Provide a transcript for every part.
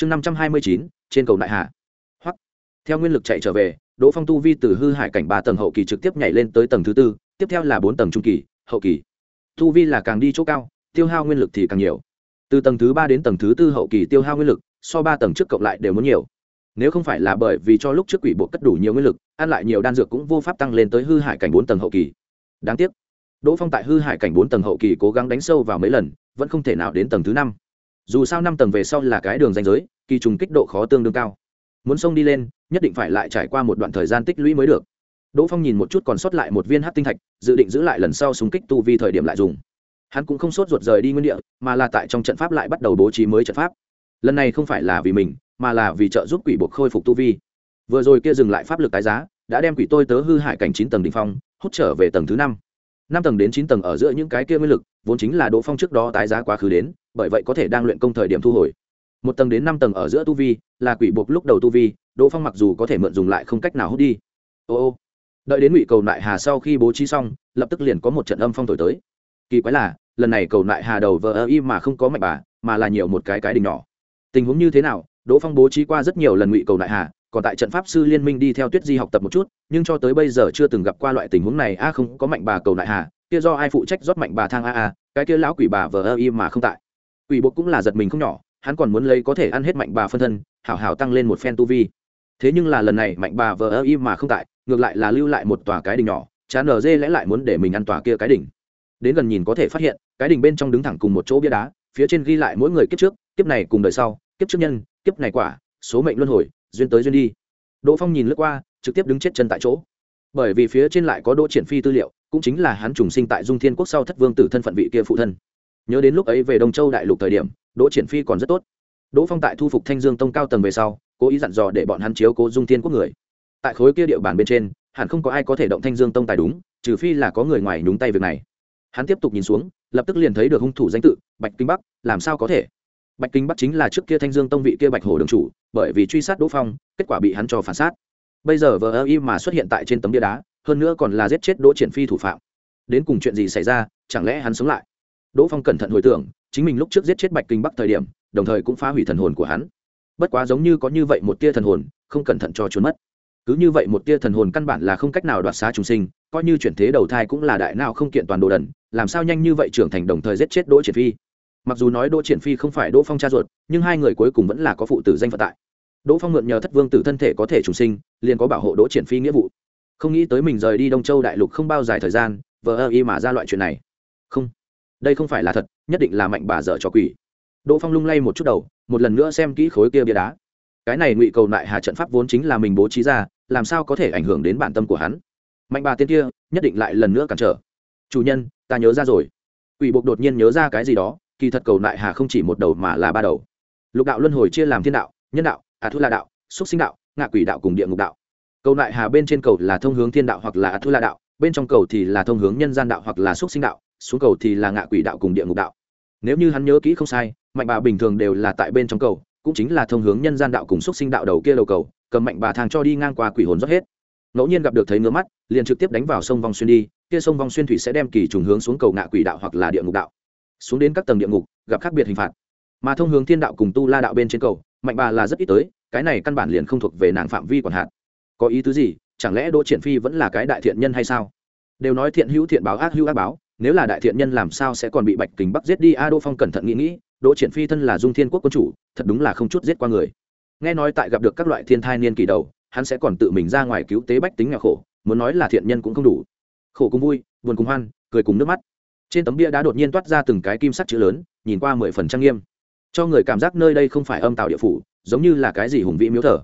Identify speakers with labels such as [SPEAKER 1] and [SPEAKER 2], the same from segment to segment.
[SPEAKER 1] chương năm trăm hai mươi chín, trên cầu đại hạ hoặc theo nguyên lực chạy trở về, đỗ phong tu vi từ hư hải cảnh ba tầng hậu kỳ trực tiếp nhảy lên tới tầng thứ tư, tiếp theo là bốn tầng trung kỳ, hậu kỳ. Tu vi là càng đi chỗ cao, tiêu hao nguyên lực thì càng nhiều. Từ tầng thứ ba đến tầng thứ tư hậu kỳ tiêu hao nguyên lực, so ba tầng trước cộng lại đều muốn nhiều. Nếu không phải là bởi vì cho lúc trước quỷ bộ cất đủ nhiều nguyên lực, ăn lại nhiều đan dược cũng vô pháp tăng lên tới hư hải cảnh bốn tầng hậu kỳ. Đáng tiếc, đỗ phong tại hư hải cảnh bốn tầng hậu kỳ cố gắng đánh sâu vào mấy lần, vẫn không thể nào đến tầng thứ năm dù sao năm tầng về sau là cái đường danh giới, kỳ trùng kích độ khó tương đương cao. Muốn sông đi lên, nhất định phải lại trải qua một đoạn thời gian tích lũy mới được. Đỗ phong nhìn một chút còn sót lại một viên hát tinh thạch, dự định giữ lại lần sau súng kích tu vi thời điểm lại dùng. Hắn cũng không sốt ruột rời đi nguyên địa, mà là tại trong trận pháp lại bắt đầu bố trí mới trận pháp. Lần này không phải là vì mình, mà là vì trợ giúp quỷ buộc khôi phục tu vi. Vừa rồi kia dừng lại pháp lực tái giá, đã đem quỷ tôi tớ hư hại cảnh chín tầng đ ỉ n h phong, hút trở về tầng thứ năm. Năm tầng đến chín tầng ở giữa những cái kia nguyên lực, vốn chính là đỗ phong trước đó tái giá quá khứ đến bởi vậy có thể đang luyện công thời điểm thu hồi. Một tầng đến năm tầng ở giữa tu vi, là quỷ buộc lúc đầu tu vi, đỗ phong mặc dù có thể mượn dùng lại không cách nào hút đi. Ô ô, đợi đến ngụy cầu nại hà sau khi bố trí xong, lập tức liền có một trận âm phong thổi tới. Kỳ quái là, lần này cầu nại hà đầu vờ ơ y mà không có mạch bà, mà là nhiều một cái cái đình nhỏ. Tình huống như thế nào, đỗ phong bố trí qua rất nhiều lần ngụy cầu nại hà, còn tại trận pháp sư liên minh đi theo tuyết di học tập một chút, nhưng cho tới bây giờ chưa từng gặp qua loại tình huống này, a, không, có mạnh bà cầu nại hà, kia do ai phụ trách rót mạnh bà thang a a, cái kia lão quỷ bà vờ ơ y mà không tại quỷ bộ cũng là giật mình không nhỏ, hắn còn muốn lấy có thể ăn hết mạnh bà phân thân, hảo hảo tăng lên một phen tu vi. Thế nhưng là lần này mạnh bà vờ ơ y mà không tại, ngược lại là lưu lại một tòa cái đỉnh nhỏ, chán ở dê lẽ lại muốn để mình ăn tòa kia cái đỉnh. Đến gần nhìn có thể phát hiện, cái đỉnh bên trong đứng thẳng cùng một chỗ bia đá, phía trên ghi lại mỗi người kiếp trước, kiếp này cùng đời sau, kiếp trước nhân, kiếp này quả, số mệnh luân hồi, duyên tới duyên đi. Đỗ phong nhìn lướt qua, trực tiếp đứng chết chân tại chỗ. Bởi vì phía trên lại có đỗ triển phi tư liệu, cũng chính là hắn trùng sinh tại dung thiên quốc sau thất vương tử thân phận vị kia phụ thân nhớ đến lúc ấy về đông châu đại lục thời điểm, đỗ triển phi còn rất tốt. Đỗ phong tại thu phục thanh dương tông cao tầng về sau, cố ý dặn dò để bọn hắn chiếu cố dung thiên quốc người. Tại khối kia địa bàn bên trên, hẳn không có ai có thể động thanh dương tông tài đúng, trừ phi là có người ngoài nhúng tay việc này. Hắn tiếp tục nhìn xuống, lập tức liền thấy được hung thủ danh tự, bạch kinh bắc, làm sao có thể? Bạch kinh bắc chính là trước kia thanh dương tông vị kia bạch hổ đường chủ, bởi vì truy sát đỗ phong, kết quả bị hắn cho phản sát. Bây giờ vờ ơ y mà xuất hiện tại trên tấm bia đá, hơn nữa còn là giết chết đỗ triển phi thủ phạm. Đến cùng chuyện gì xảy ra, chẳng lẽ hắn sống lại? Đỗ phong cẩn thận hồi tưởng, chính mình lúc trước giết chết bạch kinh bắc thời điểm, đồng thời cũng phá hủy thần hồn của hắn. Bất quá giống như có như vậy một tia thần hồn, không cẩn thận cho trốn mất. Cứ như vậy một tia thần hồn căn bản là không cách nào đoạt xá trùng sinh, coi như chuyển thế đầu thai cũng là đại nào không kiện toàn đồ đần, làm sao nhanh như vậy trưởng thành đồng thời giết chết đỗ triển phi? Mặc dù nói đỗ triển phi không phải đỗ phong cha ruột, nhưng hai người cuối cùng vẫn là có phụ tử danh phận tại. Đỗ phong mượn nhờ thất vương tử thân thể có thể trùng sinh, liền có bảo hộ đỗ triển phi nghĩa vụ. Không nghĩ tới mình rời đi đông châu đại lục không bao dài thời gian, vờ ơ y mà ra loại chuyện này. Không đây không phải là thật, nhất định là mạnh bà dở cho quỷ. Đỗ phong lung lay một chút đầu, một lần nữa xem kỹ khối kia bia đá. Cái này ngụy cầu nại hà trận pháp vốn chính là mình bố trí ra, làm sao có thể ảnh hưởng đến bản tâm của hắn? Mạnh bà tiên kia, nhất định lại lần nữa cản trở. Chủ nhân, ta nhớ ra rồi. Quỷ buộc đột nhiên nhớ ra cái gì đó, kỳ thật cầu nại hà không chỉ một đầu mà là ba đầu. Lục đạo luân hồi chia làm thiên đạo, nhân đạo ả thu la đạo xúc sinh đạo, ngạ quỷ đạo cùng địa ngục đạo. Cầu nại hà bên trên cầu là thông hướng thiên đạo hoặc là ả thu la đạo, bên trong cầu thì là thông hướng nhân gian đạo hoặc là xúc sinh đạo xuống cầu thì là ngạ quỷ đạo cùng địa ngục đạo. Nếu như hắn nhớ kỹ không sai, mạnh bà bình thường đều là tại bên trong cầu, cũng chính là thông hướng nhân gian đạo cùng xúc sinh đạo đầu kia đầu cầu, cầm mạnh bà thang cho đi ngang qua quỷ hồn rót hết. Ngẫu nhiên gặp được thấy ngứa mắt, liền trực tiếp đánh vào sông vong xuyên đi, kia sông vong xuyên thủy sẽ đem kỳ trùng hướng xuống cầu ngạ quỷ đạo hoặc là địa ngục đạo. Xuống đến các tầng địa ngục, gặp khác biệt hình phạt. Mà thông hướng thiên đạo cùng tu la đạo bên trên cầu, mạnh bà là rất ít tới, cái này căn bản liền không thuộc về nàng phạm vi quản hạt có ý tứ gì? Chẳng lẽ đỗ triển phi vẫn là cái đại thiện nhân hay sao? Đều nói thiện hữu thiện báo ác hữu ác báo nếu là đại thiện nhân làm sao sẽ còn bị bạch kính bắc giết đi? A, đỗ phong cẩn thận nghĩ nghĩ, đỗ triển phi thân là dung thiên quốc quân chủ, thật đúng là không chút giết qua người. Nghe nói tại gặp được các loại thiên thai niên kỳ đầu, hắn sẽ còn tự mình ra ngoài cứu tế bách tính nghèo khổ, muốn nói là thiện nhân cũng không đủ. Khổ cùng vui, buồn cùng hoan, cười cùng nước mắt. Trên tấm bia đá đột nhiên toát ra từng cái kim sắc chữ lớn, nhìn qua mười phần trang nghiêm. Cho người cảm giác nơi đây không phải âm tạo địa phủ, giống như là cái gì hùng vĩ miếu thờ.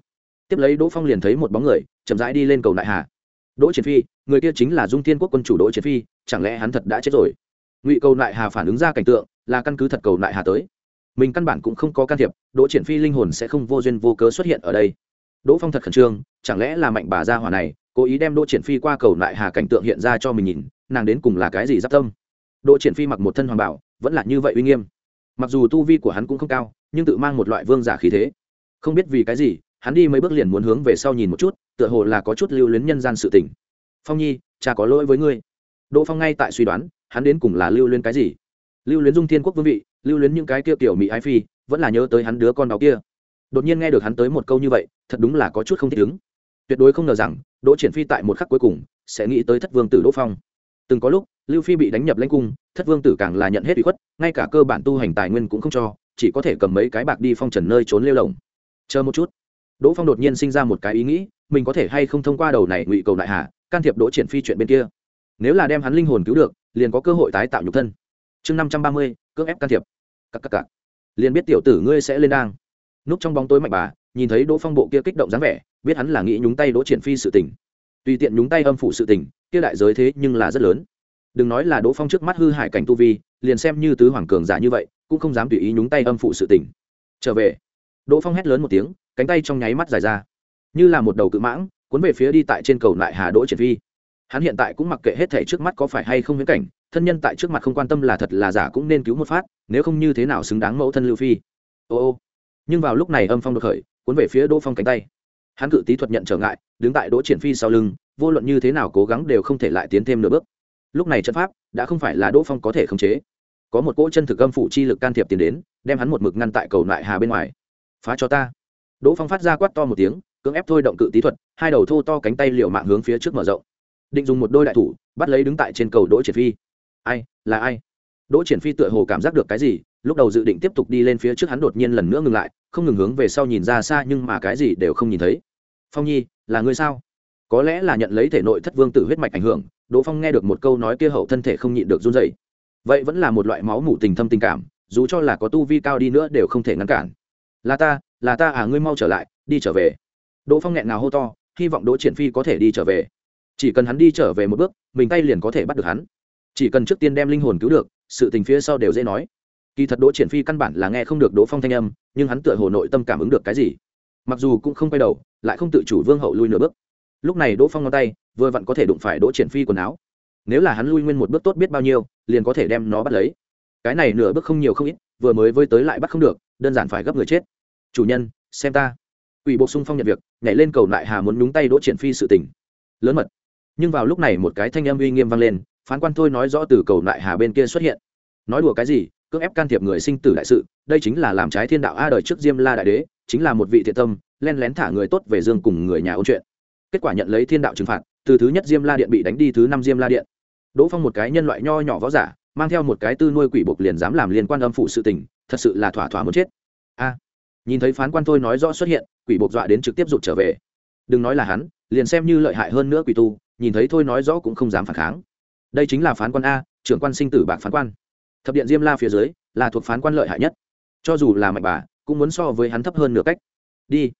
[SPEAKER 1] Tiếp lấy đỗ phong liền thấy một bóng người, chậm rãi đi lên cầu đại hà. Đỗ triển phi người kia chính là dung thiên quốc quân chủ đỗ triển phi, chẳng lẽ hắn thật đã chết rồi? Ngụy cầu Nại hà phản ứng ra cảnh tượng, là căn cứ thật cầu Nại hà tới. Mình căn bản cũng không có can thiệp, đỗ triển phi linh hồn sẽ không vô duyên vô cớ xuất hiện ở đây. Đỗ phong thật khẩn trương, chẳng lẽ là mạnh bà gia hỏa này, cố ý đem đỗ triển phi qua cầu Nại hà cảnh tượng hiện ra cho mình nhìn, nàng đến cùng là cái gì giáp tâm? Đỗ triển phi mặc một thân hoàng bảo, vẫn là như vậy uy nghiêm. Mặc dù tu vi của hắn cũng không cao, nhưng tự mang một loại vương giả khí thế. Không biết vì cái gì, hắn đi mấy bước liền muốn hướng về sau nhìn một chút, tựa hồ là có chút lưu luyến nhân gian sự tình phong nhi, cha có lỗi với ngươi. Đỗ phong ngay tại suy đoán, hắn đến cùng là lưu luyến cái gì? Lưu luyến dung thiên quốc vương vị, lưu luyến những cái kia tiểu mỹ ái phi, vẫn là nhớ tới hắn đứa con đó kia. Đột nhiên nghe được hắn tới một câu như vậy, thật đúng là có chút không thích ứng. Tuyệt đối không ngờ rằng, đỗ triển phi tại một khắc cuối cùng, sẽ nghĩ tới thất vương tử đỗ phong. Từng có lúc, lưu phi bị đánh nhập lãnh cung, thất vương tử càng là nhận hết ủy khuất, ngay cả cơ bản tu hành tài nguyên cũng không cho, chỉ có thể cầm mấy cái bạc đi phong trần nơi trốn lêu lồng. Chờ một chút đỗ phong đột nhiên sinh ra một cái ý nghĩ, mình có thể hay không thông qua đầu này ngụy cầu đại hà, can thiệp đỗ triển phi chuyện bên kia. Nếu là đem hắn linh hồn cứu được, liền có cơ hội tái tạo nhục thân. Chương năm trăm ba mươi, cưỡng ép can thiệp. Cặp cặp cặp liền biết tiểu tử ngươi sẽ lên đang. Núp trong bóng tối mạnh bà, nhìn thấy đỗ phong bộ kia kích động dáng vẻ, biết hắn là nghĩ nhúng tay đỗ triển phi sự tình. Tùy tiện nhúng tay âm phủ sự tình, kia đại giới thế nhưng là rất lớn. Đừng nói là đỗ phong trước mắt hư hại cảnh tu vi, liền xem như tứ hoàng cường giả như vậy, cũng không dám tùy ý nhúng tay âm phụ sự tình. Trở về đỗ phong hét lớn một tiếng, cánh tay trong nháy mắt dài ra. Như là một đầu cự mãng, cuốn về phía đi tại trên cầu lại hà đỗ triển Vi. hắn hiện tại cũng mặc kệ hết thể trước mắt có phải hay không viễn cảnh, thân nhân tại trước mặt không quan tâm là thật là giả cũng nên cứu một phát, nếu không như thế nào xứng đáng mẫu thân lưu phi. Ô ô. Nhưng vào lúc này âm phong được khởi, cuốn về phía đỗ phong cánh tay. Hắn cự tí thuật nhận trở ngại, đứng tại đỗ triển phi sau lưng, vô luận như thế nào cố gắng đều không thể lại tiến thêm nửa bước. Lúc này trận pháp đã không phải là đỗ phong có thể khống chế. Có một cỗ chân thực âm phụ chi lực can thiệp tiến đến, đem hắn một mực ngăn tại cầu nại hà bên ngoài phá cho ta. Đỗ phong phát ra quát to một tiếng, cưỡng ép thôi động cự tí thuật, hai đầu thô to cánh tay liều mạng hướng phía trước mở rộng. Định dùng một đôi đại thủ, bắt lấy đứng tại trên cầu đỗ triển phi. Ai, là ai? Đỗ triển phi tựa hồ cảm giác được cái gì, lúc đầu dự định tiếp tục đi lên phía trước hắn đột nhiên lần nữa ngừng lại, không ngừng hướng về sau nhìn ra xa nhưng mà cái gì đều không nhìn thấy. Phong nhi, là ngươi sao? Có lẽ là nhận lấy thể nội thất vương tử huyết mạch ảnh hưởng, đỗ phong nghe được một câu nói kia hậu thân thể không nhịn được run dày vậy vẫn là một loại máu mủ tình thâm tình cảm, dù cho là có tu vi cao đi nữa đều không thể ngăn cản là ta là ta à ngươi mau trở lại, đi trở về. Đỗ phong nghẹn nào hô to, hy vọng đỗ triển phi có thể đi trở về. Chỉ cần hắn đi trở về một bước, mình tay liền có thể bắt được hắn. Chỉ cần trước tiên đem linh hồn cứu được, sự tình phía sau đều dễ nói. Kỳ thật đỗ triển phi căn bản là nghe không được đỗ phong thanh âm, nhưng hắn tựa hồ nội tâm cảm ứng được cái gì. Mặc dù cũng không quay đầu, lại không tự chủ vương hậu lui nửa bước. Lúc này đỗ phong ngón tay, vừa vặn có thể đụng phải đỗ triển phi quần áo. Nếu là hắn lui nguyên một bước tốt biết bao nhiêu, liền có thể đem nó bắt lấy. Cái này nửa bước không nhiều không ít, vừa mới với tới lại bắt không được đơn giản phải gấp người chết. Chủ nhân, xem ta. Ủy bộ sung phong nhận việc, nhảy lên cầu lại hà muốn nhúng tay đỗ triển phi sự tình. Lớn mật. Nhưng vào lúc này một cái thanh âm uy nghiêm vang lên, phán quan thôi nói rõ từ cầu lại hà bên kia xuất hiện. Nói đùa cái gì, cưỡng ép can thiệp người sinh tử đại sự, đây chính là làm trái thiên đạo a đời trước diêm la đại đế, chính là một vị thiện tâm, len lén thả người tốt về dương cùng người nhà ôn chuyện. Kết quả nhận lấy thiên đạo trừng phạt, từ thứ nhất diêm la điện bị đánh đi thứ năm diêm la điện. Đỗ phong một cái nhân loại nho nhỏ võ giả, mang theo một cái tư nuôi quỷ buộc liền dám làm liên quan âm phụ sự tình thật sự là thỏa thỏa muốn chết. A, nhìn thấy phán quan thôi nói rõ xuất hiện, quỷ buộc dọa đến trực tiếp rụt trở về. Đừng nói là hắn, liền xem như lợi hại hơn nữa quỷ tu, nhìn thấy thôi nói rõ cũng không dám phản kháng. Đây chính là phán quan a, trưởng quan sinh tử bạc phán quan. Thập điện diêm la phía dưới, là thuộc phán quan lợi hại nhất. Cho dù là mạnh bà, cũng muốn so với hắn thấp hơn nửa cách. Đi.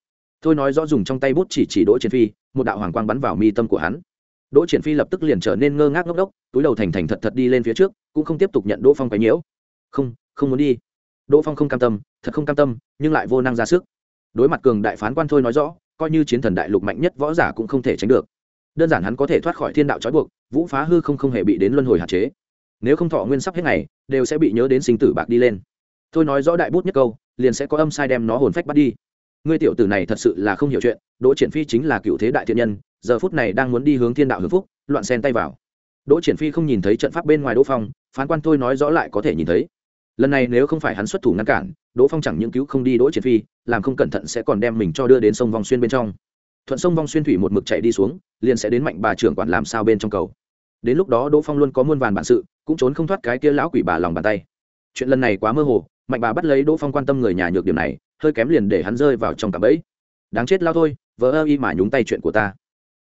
[SPEAKER 1] Thôi nói rõ dùng trong tay bút chỉ chỉ đỗ triển phi, một đạo hoàng quang bắn vào mi tâm của hắn. Đỗ triển phi lập tức liền trở nên ngơ ngác ngốc đốc túi đầu thành thành thật thật đi lên phía trước, cũng không tiếp tục nhận đỗ phong cái nhiễu. Không không muốn đi đỗ phong không cam tâm, thật không cam tâm, nhưng lại vô năng ra sức. Đối mặt cường đại phán quan thôi nói rõ, coi như chiến thần đại lục mạnh nhất võ giả cũng không thể tránh được. Đơn giản hắn có thể thoát khỏi thiên đạo trói buộc, vũ phá hư không không hề bị đến luân hồi hạn chế. Nếu không thọ nguyên sắp hết ngày, đều sẽ bị nhớ đến sinh tử bạc đi lên. Thôi nói rõ đại bút nhất câu, liền sẽ có âm sai đem nó hồn phách bắt đi. Ngươi tiểu tử này thật sự là không hiểu chuyện, đỗ triển phi chính là cựu thế đại thiện nhân, giờ phút này đang muốn đi hướng thiên đạo hưng phúc, loạn xen tay vào. Đỗ triển phi không nhìn thấy trận pháp bên ngoài đỗ phong, phán quan thôi nói rõ lại có thể nhìn thấy lần này nếu không phải hắn xuất thủ ngăn cản, đỗ phong chẳng những cứu không đi đỗ triển phi, làm không cẩn thận sẽ còn đem mình cho đưa đến sông vòng xuyên bên trong. Thuận sông vong xuyên thủy một mực chạy đi xuống, liền sẽ đến mạnh bà trưởng quản làm sao bên trong cầu. Đến lúc đó đỗ phong luôn có muôn vàn bản sự, cũng trốn không thoát cái kia lão quỷ bà lòng bàn tay. Chuyện lần này quá mơ hồ, mạnh bà bắt lấy đỗ phong quan tâm người nhà nhược điểm này, hơi kém liền để hắn rơi vào trong cạm bẫy. Đáng chết lao thôi vỡ ơ y mà nhúng tay chuyện của ta.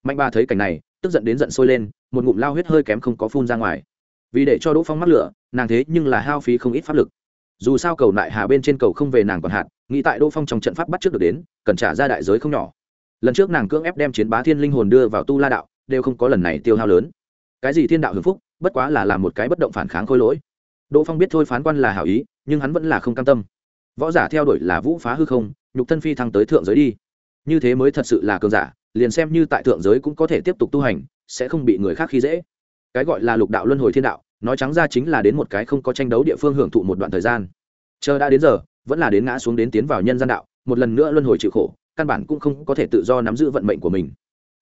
[SPEAKER 1] Mạnh bà thấy cảnh này, tức giận đến giận sôi lên, một ngụm lao huyết hơi kém không có phun ra ngoài vì để cho đỗ phong mắc lửa, nàng thế nhưng là hao phí không ít pháp lực. Dù sao cầu nại hà bên trên cầu không về nàng còn hạn, nghĩ tại đỗ phong trong trận pháp bắt trước được đến, cần trả ra đại giới không nhỏ. Lần trước nàng cưỡng ép đem chiến bá thiên linh hồn đưa vào tu la đạo, đều không có lần này tiêu hao lớn. Cái gì thiên đạo hưng phúc, bất quá là làm một cái bất động phản kháng khôi lỗi. Đỗ phong biết thôi phán quan là hảo ý, nhưng hắn vẫn là không cam tâm. Võ giả theo đuổi là vũ phá hư không, nhục thân phi thăng tới thượng giới đi. Như thế mới thật sự là cường giả, liền xem như tại thượng giới cũng có thể tiếp tục tu hành, sẽ không bị người khác khi dễ cái gọi là lục đạo luân hồi thiên đạo, nói trắng ra chính là đến một cái không có tranh đấu địa phương hưởng thụ một đoạn thời gian. Chờ đã đến giờ, vẫn là đến ngã xuống đến tiến vào nhân gian đạo, một lần nữa luân hồi chịu khổ, căn bản cũng không có thể tự do nắm giữ vận mệnh của mình.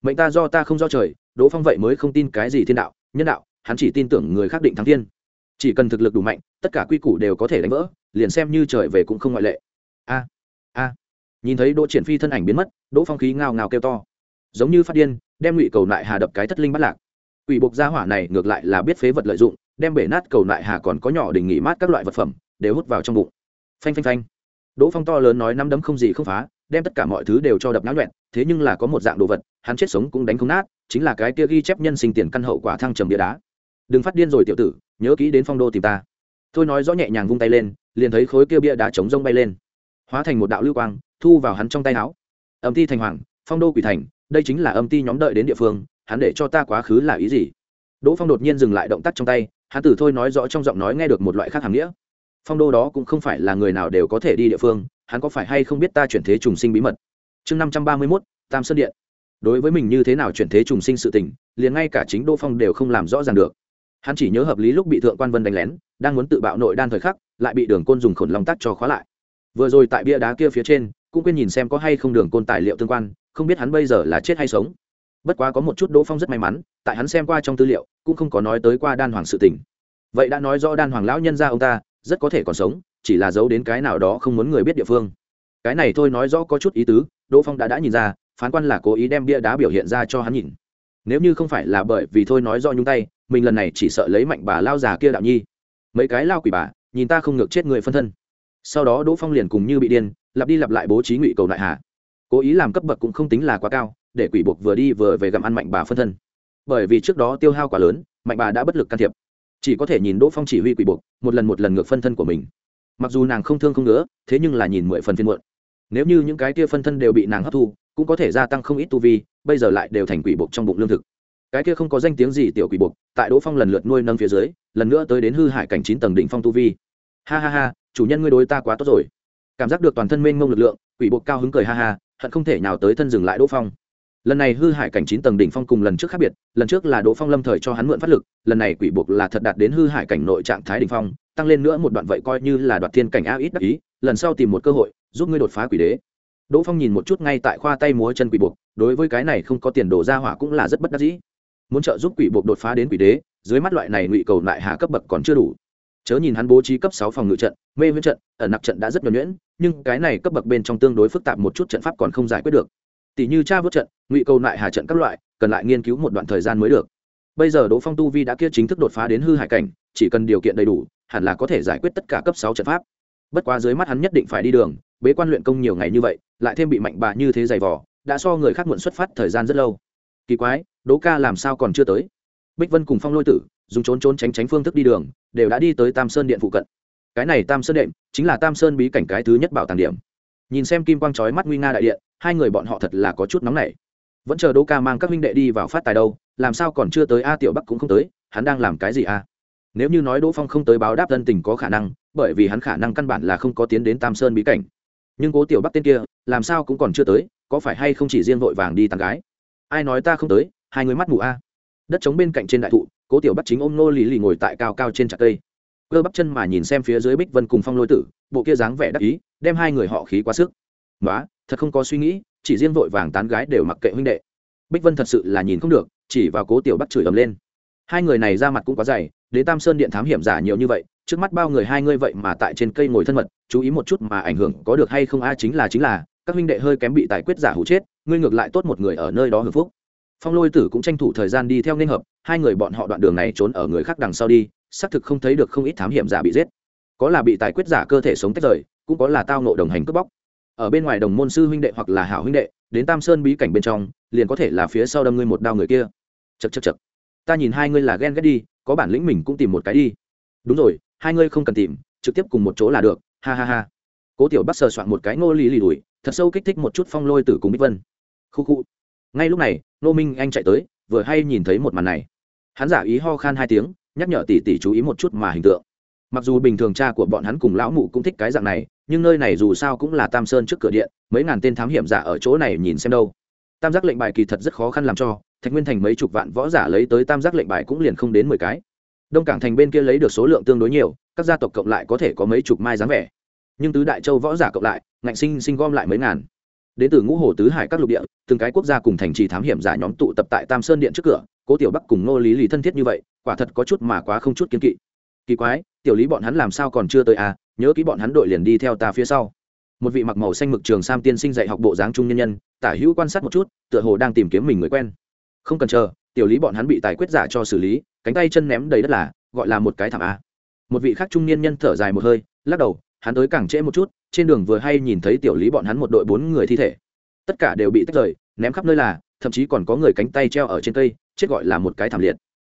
[SPEAKER 1] Mệnh ta do ta không do trời, đỗ phong vậy mới không tin cái gì thiên đạo, nhân đạo, hắn chỉ tin tưởng người khác định thắng thiên. Chỉ cần thực lực đủ mạnh, tất cả quy củ đều có thể đánh vỡ, liền xem như trời về cũng không ngoại lệ. A a. Nhìn thấy đỗ triển phi thân ảnh biến mất, đỗ phong khí ngao ngao kêu to. Giống như phát điên, đem ngụy cầu lại hà đập cái thất linh bắt lạc. Quỷ buộc gia hỏa này ngược lại là biết phế vật lợi dụng, đem bể nát cầu nại hà còn có nhỏ đình nghỉ mát các loại vật phẩm, đều hút vào trong bụng. Phanh phanh phanh. Đỗ phong to lớn nói năm đấm không gì không phá, đem tất cả mọi thứ đều cho đập náo nhuẹn thế nhưng là có một dạng đồ vật, hắn chết sống cũng đánh không nát, chính là cái kia ghi chép nhân sinh tiền căn hậu quả thăng trầm bia đá. Đừng phát điên rồi tiểu tử, nhớ kỹ đến phong đô tìm ta. Thôi nói rõ nhẹ nhàng vung tay lên, liền thấy khối kia bia đá chống rông bay lên, hóa thành một đạo lưu quang, thu vào hắn trong tay áo. Âm ti thành hoàng, phong đô quỷ thành, đây chính là âm ti nhóm đợi đến địa phương hắn để cho ta quá khứ là ý gì? Đỗ phong đột nhiên dừng lại động tác trong tay, hắn tử thôi nói rõ trong giọng nói nghe được một loại khác hàm nghĩa. Phong đô đó cũng không phải là người nào đều có thể đi địa phương, hắn có phải hay không biết ta chuyển thế trùng sinh bí mật? Chương năm trăm ba mươi mốt, tam sơn điện. Đối với mình như thế nào chuyển thế trùng sinh sự tình, liền ngay cả chính đỗ phong đều không làm rõ ràng được. Hắn chỉ nhớ hợp lý lúc bị thượng quan vân đánh lén, đang muốn tự bạo nội đan thời khắc, lại bị đường côn dùng khổn lòng tắc cho khóa lại. Vừa rồi tại bia đá kia phía trên, cũng quên nhìn xem có hay không đường côn tài liệu tương quan, không biết hắn bây giờ là chết hay sống bất quá có một chút đỗ phong rất may mắn, tại hắn xem qua trong tư liệu, cũng không có nói tới qua đan hoàng sự tình. Vậy đã nói rõ đan hoàng lão nhân ra ông ta, rất có thể còn sống, chỉ là giấu đến cái nào đó không muốn người biết địa phương. Cái này thôi nói rõ có chút ý tứ, đỗ phong đã đã nhìn ra, phán quan là cố ý đem bia đá biểu hiện ra cho hắn nhìn. Nếu như không phải là bởi vì thôi nói do nhung tay, mình lần này chỉ sợ lấy mạnh bà lao già kia đạo nhi. Mấy cái lao quỷ bà, nhìn ta không ngược chết người phân thân. Sau đó đỗ phong liền cùng như bị điên, lặp đi lặp lại bố trí ngụy cầu đại hà cố ý làm cấp bậc cũng không tính là quá cao để quỷ buộc vừa đi vừa về gặm ăn mạnh bà phân thân. Bởi vì trước đó tiêu hao quá lớn, mạnh bà đã bất lực can thiệp. Chỉ có thể nhìn đỗ phong chỉ huy quỷ buộc, một lần một lần ngược phân thân của mình. Mặc dù nàng không thương không nữa thế nhưng là nhìn mười phần phiên muộn. Nếu như những cái kia phân thân đều bị nàng hấp thu, cũng có thể gia tăng không ít tu vi, bây giờ lại đều thành quỷ buộc trong bụng lương thực. Cái kia không có danh tiếng gì tiểu quỷ buộc, tại đỗ phong lần lượt nuôi nâng phía dưới, lần nữa tới đến hư hại cảnh chín tầng đỉnh phong tu vi. Ha ha ha, chủ nhân ngươi đối ta quá tốt rồi. Cảm giác được toàn thân mênh mông lực lượng, quỷ buộc cao hứng cười ha ha, hận không thể nào tới thân dừng lại đỗ phong lần này hư hại cảnh chín tầng đỉnh phong cùng lần trước khác biệt, lần trước là đỗ phong lâm thời cho hắn mượn phát lực, lần này quỷ buộc là thật đạt đến hư hại cảnh nội trạng thái đỉnh phong, tăng lên nữa một đoạn vậy coi như là đoạt thiên cảnh a ít đắc ý, lần sau tìm một cơ hội, giúp ngươi đột phá quỷ đế. Đỗ phong nhìn một chút ngay tại khoa tay múa chân quỷ buộc, đối với cái này không có tiền đổ ra hỏa cũng là rất bất đắc dĩ. Muốn trợ giúp quỷ buộc đột phá đến quỷ đế, dưới mắt loại này ngụy cầu lại hạ cấp bậc còn chưa đủ. Chớ nhìn hắn bố trí cấp sáu phòng ngự trận, mê viễn trận, ẩn nặc trận đã rất nhuẩn nhuyễn, nhưng cái này cấp bậc bên trong tương đối phức tạp một chút trận pháp còn không giải quyết được tỷ như tra vớt trận, ngụy cầu lại hà trận các loại, cần lại nghiên cứu một đoạn thời gian mới được. Bây giờ đỗ phong tu vi đã kia chính thức đột phá đến hư hải cảnh, chỉ cần điều kiện đầy đủ, hẳn là có thể giải quyết tất cả cấp sáu trận pháp. Bất quá dưới mắt hắn nhất định phải đi đường, bế quan luyện công nhiều ngày như vậy, lại thêm bị mạnh bà như thế dày vỏ đã so người khác muộn xuất phát thời gian rất lâu. Kỳ quái, đỗ ca làm sao còn chưa tới? Bích vân cùng phong lôi tử, dùng trốn trốn tránh tránh phương thức đi đường, đều đã đi tới tam sơn điện phụ cận. Cái này tam sơn đệm, chính là tam sơn bí cảnh cái thứ nhất bảo tàng điểm nhìn xem kim quang trói mắt nguy nga đại điện, hai người bọn họ thật là có chút nóng nảy. Vẫn chờ đỗ ca mang các huynh đệ đi vào phát tài đâu, làm sao còn chưa tới a tiểu bắc cũng không tới, hắn đang làm cái gì a? Nếu như nói đỗ phong không tới báo đáp dân tình có khả năng, bởi vì hắn khả năng căn bản là không có tiến đến tam sơn bí cảnh. Nhưng cố tiểu bắc tên kia, làm sao cũng còn chưa tới, có phải hay không chỉ riêng vội vàng đi tàn gái? Ai nói ta không tới, hai người mắt mù a. Đất trống bên cạnh trên đại thụ, cố tiểu bắc chính ôm nô lì lì ngồi tại cao cao trên trạc cây. Cơ bắp chân mà nhìn xem phía dưới bích vân cùng phong lôi tử, bộ kia dáng vẻ đắc ý đem hai người họ khí quá sức. Nói thật không có suy nghĩ, chỉ riêng vội vàng tán gái đều mặc kệ huynh đệ. Bích vân thật sự là nhìn không được, chỉ vào cố tiểu bắc chửi ầm lên. Hai người này ra mặt cũng quá dày, đến tam sơn điện thám hiểm giả nhiều như vậy, trước mắt bao người hai ngươi vậy mà tại trên cây ngồi thân mật, chú ý một chút mà ảnh hưởng có được hay không a, chính là chính là, các huynh đệ hơi kém bị tài quyết giả hủ chết, ngươi ngược lại tốt một người ở nơi đó hưởng phúc. Phong lôi tử cũng tranh thủ thời gian đi theo nên hợp, hai người bọn họ đoạn đường này trốn ở người khác đằng sau đi, xác thực không thấy được không ít thám hiểm giả bị giết. Có là bị tài quyết giả cơ thể sống tách rời cũng có là tao nộ đồng hành cướp bóc. Ở bên ngoài đồng môn sư huynh đệ hoặc là hảo huynh đệ, đến tam sơn bí cảnh bên trong, liền có thể là phía sau đâm ngươi một đao người kia. Chật chật chật ta nhìn hai ngươi là ghen ghét đi, có bản lĩnh mình cũng tìm một cái đi. Đúng rồi, hai ngươi không cần tìm, trực tiếp cùng một chỗ là được, ha ha ha. Cố tiểu bắc sờ soạn một cái ngô lý lì đùi thật sâu kích thích một chút phong lôi tử cùng bích vân. Khu khu. Ngay lúc này nô minh anh chạy tới, vừa hay nhìn thấy một màn này. Hắn giả ý ho khan hai tiếng, nhắc nhở tỷ tỷ chú ý một chút mà hình tượng mặc dù bình thường cha của bọn hắn cùng lão mụ cũng thích cái dạng này, nhưng nơi này dù sao cũng là tam sơn trước cửa điện, mấy ngàn tên thám hiểm giả ở chỗ này nhìn xem đâu. Tam giác lệnh bài kỳ thật rất khó khăn làm cho, thạch nguyên thành mấy chục vạn võ giả lấy tới tam giác lệnh bài cũng liền không đến mười cái. Đông cảng thành bên kia lấy được số lượng tương đối nhiều, các gia tộc cộng lại có thể có mấy chục mai dáng vẻ. Nhưng tứ đại châu võ giả cộng lại, ngạnh sinh sinh gom lại mấy ngàn. Đến từ ngũ hồ, tứ hải các lục địa, từng cái quốc gia cùng thành trì thám hiểm giả nhóm tụ tập tại tam sơn điện trước cửa, cố tiểu bắc cùng nô lý lý thân thiết như vậy, quả thật có chút mà quá không chút kiến kỵ. Kỳ quái tiểu lý bọn hắn làm sao còn chưa tới à nhớ kỹ bọn hắn đội liền đi theo ta phía sau. Một vị mặc màu xanh mực trường sam tiên sinh dạy học bộ dáng trung nhân nhân, tả hữu quan sát một chút, tựa hồ đang tìm kiếm mình người quen. Không cần chờ, tiểu lý bọn hắn bị tài quyết giả cho xử lý, cánh tay chân ném đầy đất là, gọi là một cái thảm a một vị khác trung niên nhân thở dài một hơi, lắc đầu, hắn tới càng trễ một chút, trên đường vừa hay nhìn thấy tiểu lý bọn hắn một đội bốn người thi thể. Tất cả đều bị tách rời, ném khắp nơi là, thậm chí còn có người cánh tay treo ở trên cây, chết gọi là một cái thảm liệt.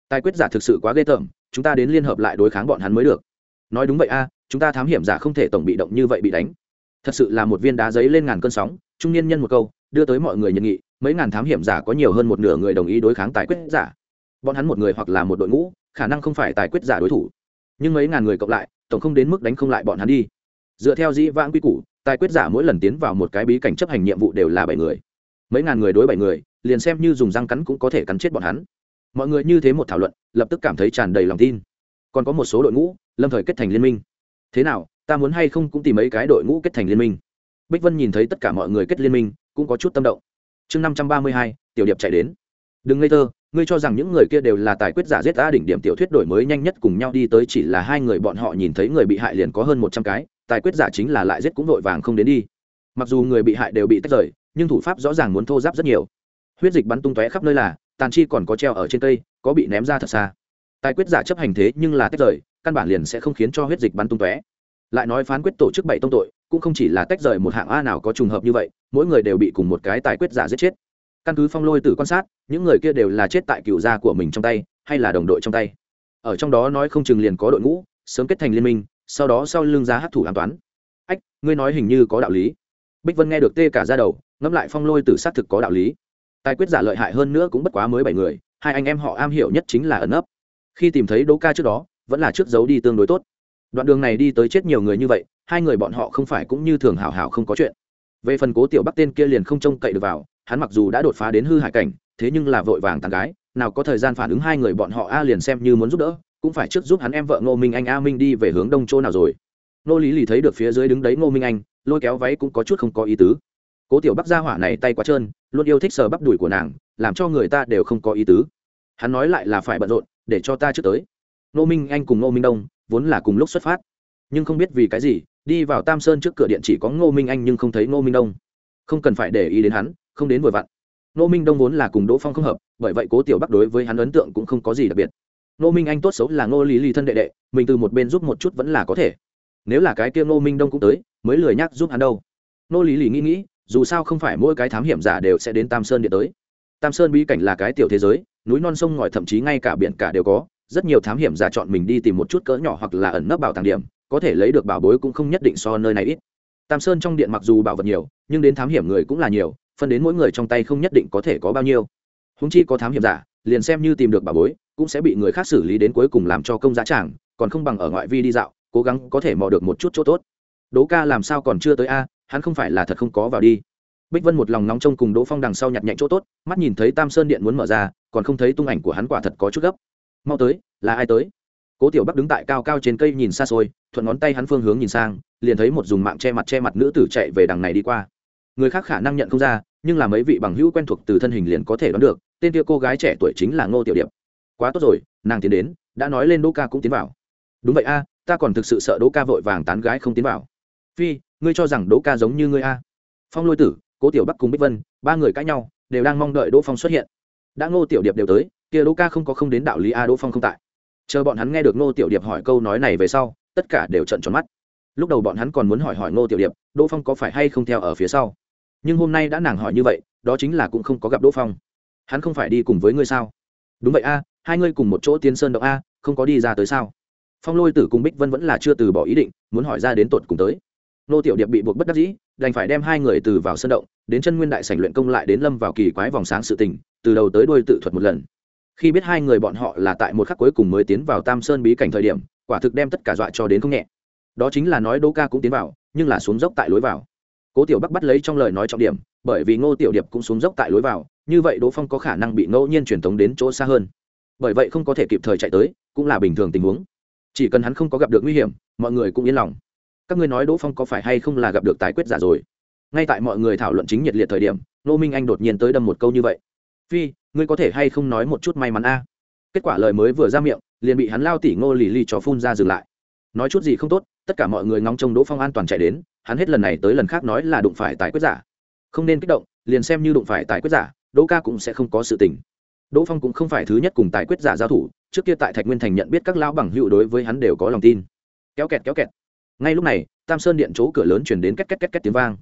[SPEAKER 1] Tài quyết giả thực sự quá ghê tởm chúng ta đến liên hợp lại đối kháng bọn hắn mới được. Nói đúng vậy a, chúng ta thám hiểm giả không thể tổng bị động như vậy bị đánh. Thật sự là một viên đá giấy lên ngàn cơn sóng, trung niên nhân một câu, đưa tới mọi người nhận nghị, mấy ngàn thám hiểm giả có nhiều hơn một nửa người đồng ý đối kháng tài quyết giả. Bọn hắn một người hoặc là một đội ngũ, khả năng không phải tài quyết giả đối thủ. Nhưng mấy ngàn người cộng lại, tổng không đến mức đánh không lại bọn hắn đi. Dựa theo dĩ vãng quy củ, tài quyết giả mỗi lần tiến vào một cái bí cảnh chấp hành nhiệm vụ đều là bảy người. Mấy ngàn người đối bảy người, liền xem như dùng răng cắn cũng có thể cắn chết bọn hắn mọi người như thế một thảo luận, lập tức cảm thấy tràn đầy lòng tin. Còn có một số đội ngũ, lâm thời kết thành liên minh. Thế nào, ta muốn hay không cũng tìm mấy cái đội ngũ kết thành liên minh. Bích vân nhìn thấy tất cả mọi người kết liên minh, cũng có chút tâm động. Chương năm trăm ba mươi hai, tiểu điệp chạy đến. Đừng ngây thơ, ngươi cho rằng những người kia đều là tài quyết giả giết ta đỉnh điểm tiểu thuyết đổi mới nhanh nhất cùng nhau đi tới chỉ là hai người bọn họ nhìn thấy người bị hại liền có hơn một trăm cái, tài quyết giả chính là lại giết cũng vội vàng không đến đi. Mặc dù người bị hại đều bị tách rời, nhưng thủ pháp rõ ràng muốn thô giáp rất nhiều. Huyết dịch bắn tung tóe khắp nơi là tàn chi còn có treo ở trên cây, có bị ném ra thật xa. Tài quyết giả chấp hành thế nhưng là tách rời, căn bản liền sẽ không khiến cho huyết dịch bắn tung tóe. Lại nói phán quyết tổ chức bảy tông tội, cũng không chỉ là tách rời một hạng a nào có trùng hợp như vậy, mỗi người đều bị cùng một cái tài quyết giả giết chết. Căn cứ phong lôi tử quan sát, những người kia đều là chết tại cựu gia của mình trong tay, hay là đồng đội trong tay. Ở trong đó nói không chừng liền có đội ngũ, sớm kết thành liên minh, sau đó sau lưng ra hát thủ an toán. Ách, ngươi nói hình như có đạo lý. Bích vân nghe được tê cả ra đầu, ngẫm lại phong lôi tử xác thực có đạo lý tài quyết giả lợi hại hơn nữa cũng bất quá mới bảy người, hai anh em họ am hiểu nhất chính là ẩn ấp khi tìm thấy đỗ ca trước đó, vẫn là trước giấu đi tương đối tốt. Đoạn đường này đi tới chết nhiều người như vậy, hai người bọn họ không phải cũng như thường hảo hảo không có chuyện. Về phần cố tiểu bắc tên kia liền không trông cậy được vào, hắn mặc dù đã đột phá đến hư hại cảnh, thế nhưng là vội vàng tàn gái, nào có thời gian phản ứng hai người bọn họ a liền xem như muốn giúp đỡ, cũng phải trước giúp hắn em vợ ngô minh anh a minh đi về hướng đông chỗ nào rồi. Nô lý lì thấy được phía dưới đứng đấy ngô minh anh, lôi kéo váy cũng có chút không có ý tứ. Cố tiểu bắc gia hỏa này tay quá trơn luôn yêu thích sờ bắp đùi của nàng, làm cho người ta đều không có ý tứ. Hắn nói lại là phải bận rộn, để cho ta trước tới. Nô minh anh cùng ngô minh đông vốn là cùng lúc xuất phát, nhưng không biết vì cái gì, đi vào tam sơn trước cửa điện chỉ có ngô minh anh nhưng không thấy ngô minh đông. Không cần phải để ý đến hắn, không đến vội vặn. Ngô minh đông vốn là cùng đỗ phong không hợp, bởi vậy cố tiểu bắc đối với hắn ấn tượng cũng không có gì đặc biệt. Ngô minh anh tốt xấu là ngô lý lý thân đệ đệ, mình từ một bên giúp một chút vẫn là có thể. Nếu là cái kia ngô minh đông cũng tới, mới lười nhắc giúp hắn đâu. Ngô lý lý nghĩ nghĩ dù sao không phải mỗi cái thám hiểm giả đều sẽ đến tam sơn điện tới. Tam sơn bí cảnh là cái tiểu thế giới, núi non sông ngòi thậm chí ngay cả biển cả đều có. Rất nhiều thám hiểm giả chọn mình đi tìm một chút cỡ nhỏ hoặc là ẩn nấp bảo tàng điểm, có thể lấy được bảo bối cũng không nhất định so nơi này ít. Tam sơn trong điện mặc dù bảo vật nhiều, nhưng đến thám hiểm người cũng là nhiều, phân đến mỗi người trong tay không nhất định có thể có bao nhiêu. Húng chi có thám hiểm giả, liền xem như tìm được bảo bối, cũng sẽ bị người khác xử lý đến cuối cùng làm cho công giá tràng, còn không bằng ở ngoại vi đi dạo, cố gắng có thể mò được một chút chỗ tốt. Đố ca làm sao còn chưa tới a hắn không phải là thật không có vào đi. Bích vân một lòng nóng trông cùng đỗ phong đằng sau nhặt nhạnh chỗ tốt, mắt nhìn thấy tam sơn điện muốn mở ra, còn không thấy tung ảnh của hắn quả thật có chút gấp. Mau tới, là ai tới? Cố tiểu bắc đứng tại cao cao trên cây nhìn xa xôi, thuận ngón tay hắn phương hướng nhìn sang, liền thấy một dùng mạng che mặt che mặt nữ tử chạy về đằng này đi qua. Người khác khả năng nhận không ra, nhưng là mấy vị bằng hữu quen thuộc từ thân hình liền có thể đoán được, tên kia cô gái trẻ tuổi chính là ngô tiểu điệp. Quá tốt rồi, nàng tiến đến, đã nói lên đỗ ca cũng tiến vào. Đúng vậy a, ta còn thực sự sợ đỗ ca vội vàng tán gái không tiến vào. Phi ngươi cho rằng đỗ ca giống như ngươi a? Phong lôi tử, cố tiểu bắc cùng bích vân, ba người cãi nhau, đều đang mong đợi đỗ phong xuất hiện. Đã ngô tiểu điệp đều tới, kia đỗ ca không có không đến đạo lý a, đỗ phong không tại. Chờ bọn hắn nghe được ngô tiểu điệp hỏi câu nói này về sau, tất cả đều trận tròn mắt. Lúc đầu bọn hắn còn muốn hỏi hỏi ngô tiểu điệp, đỗ phong có phải hay không theo ở phía sau. Nhưng hôm nay đã nàng hỏi như vậy, đó chính là cũng không có gặp đỗ phong. Hắn không phải đi cùng với ngươi sao? Đúng vậy a, hai ngươi cùng một chỗ tiến sơn động a, không có đi ra tới sao? Phong lôi tử cùng bích vân vẫn là chưa từ bỏ ý định, muốn hỏi ra đến tột cùng tới nô tiểu điệp bị buộc bất đắc dĩ, đành phải đem hai người từ vào sân động, đến chân nguyên đại sảnh luyện công lại đến lâm vào kỳ quái vòng sáng sự tình, từ đầu tới đuôi tự thuật một lần. Khi biết hai người bọn họ là tại một khắc cuối cùng mới tiến vào tam sơn bí cảnh thời điểm, quả thực đem tất cả dọa cho đến không nhẹ. Đó chính là nói đỗ ca cũng tiến vào, nhưng là xuống dốc tại lối vào. Cố tiểu bắc bắt lấy trong lời nói trọng điểm, bởi vì ngô tiểu điệp cũng xuống dốc tại lối vào, như vậy đỗ phong có khả năng bị ngẫu nhiên truyền thống đến chỗ xa hơn. Bởi vậy không có thể kịp thời chạy tới, cũng là bình thường tình huống. Chỉ cần hắn không có gặp được nguy hiểm, mọi người cũng yên lòng các ngươi nói đỗ phong có phải hay không là gặp được tái quyết giả rồi? Ngay tại mọi người thảo luận chính nhiệt liệt thời điểm nô minh anh đột nhiên tới đâm một câu như vậy. Phi, ngươi có thể hay không nói một chút may mắn a? Kết quả lời mới vừa ra miệng, liền bị hắn lao tỉ ngô lì lì cho phun ra dừng lại. Nói chút gì không tốt, tất cả mọi người ngóng trông đỗ phong an toàn chạy đến, hắn hết lần này tới lần khác nói là đụng phải tài quyết giả. Không nên kích động, liền xem như đụng phải tài quyết giả, đỗ ca cũng sẽ không có sự tình. Đỗ phong cũng không phải thứ nhất cùng tài quyết giả giao thủ, trước kia tại thạch nguyên thành nhận biết các lão bằng hữu đối với hắn đều có lòng tin. Kéo kẹt kéo kẹt ngay lúc này, tam sơn điện chỗ cửa lớn chuyển đến két két két két tiếng vang.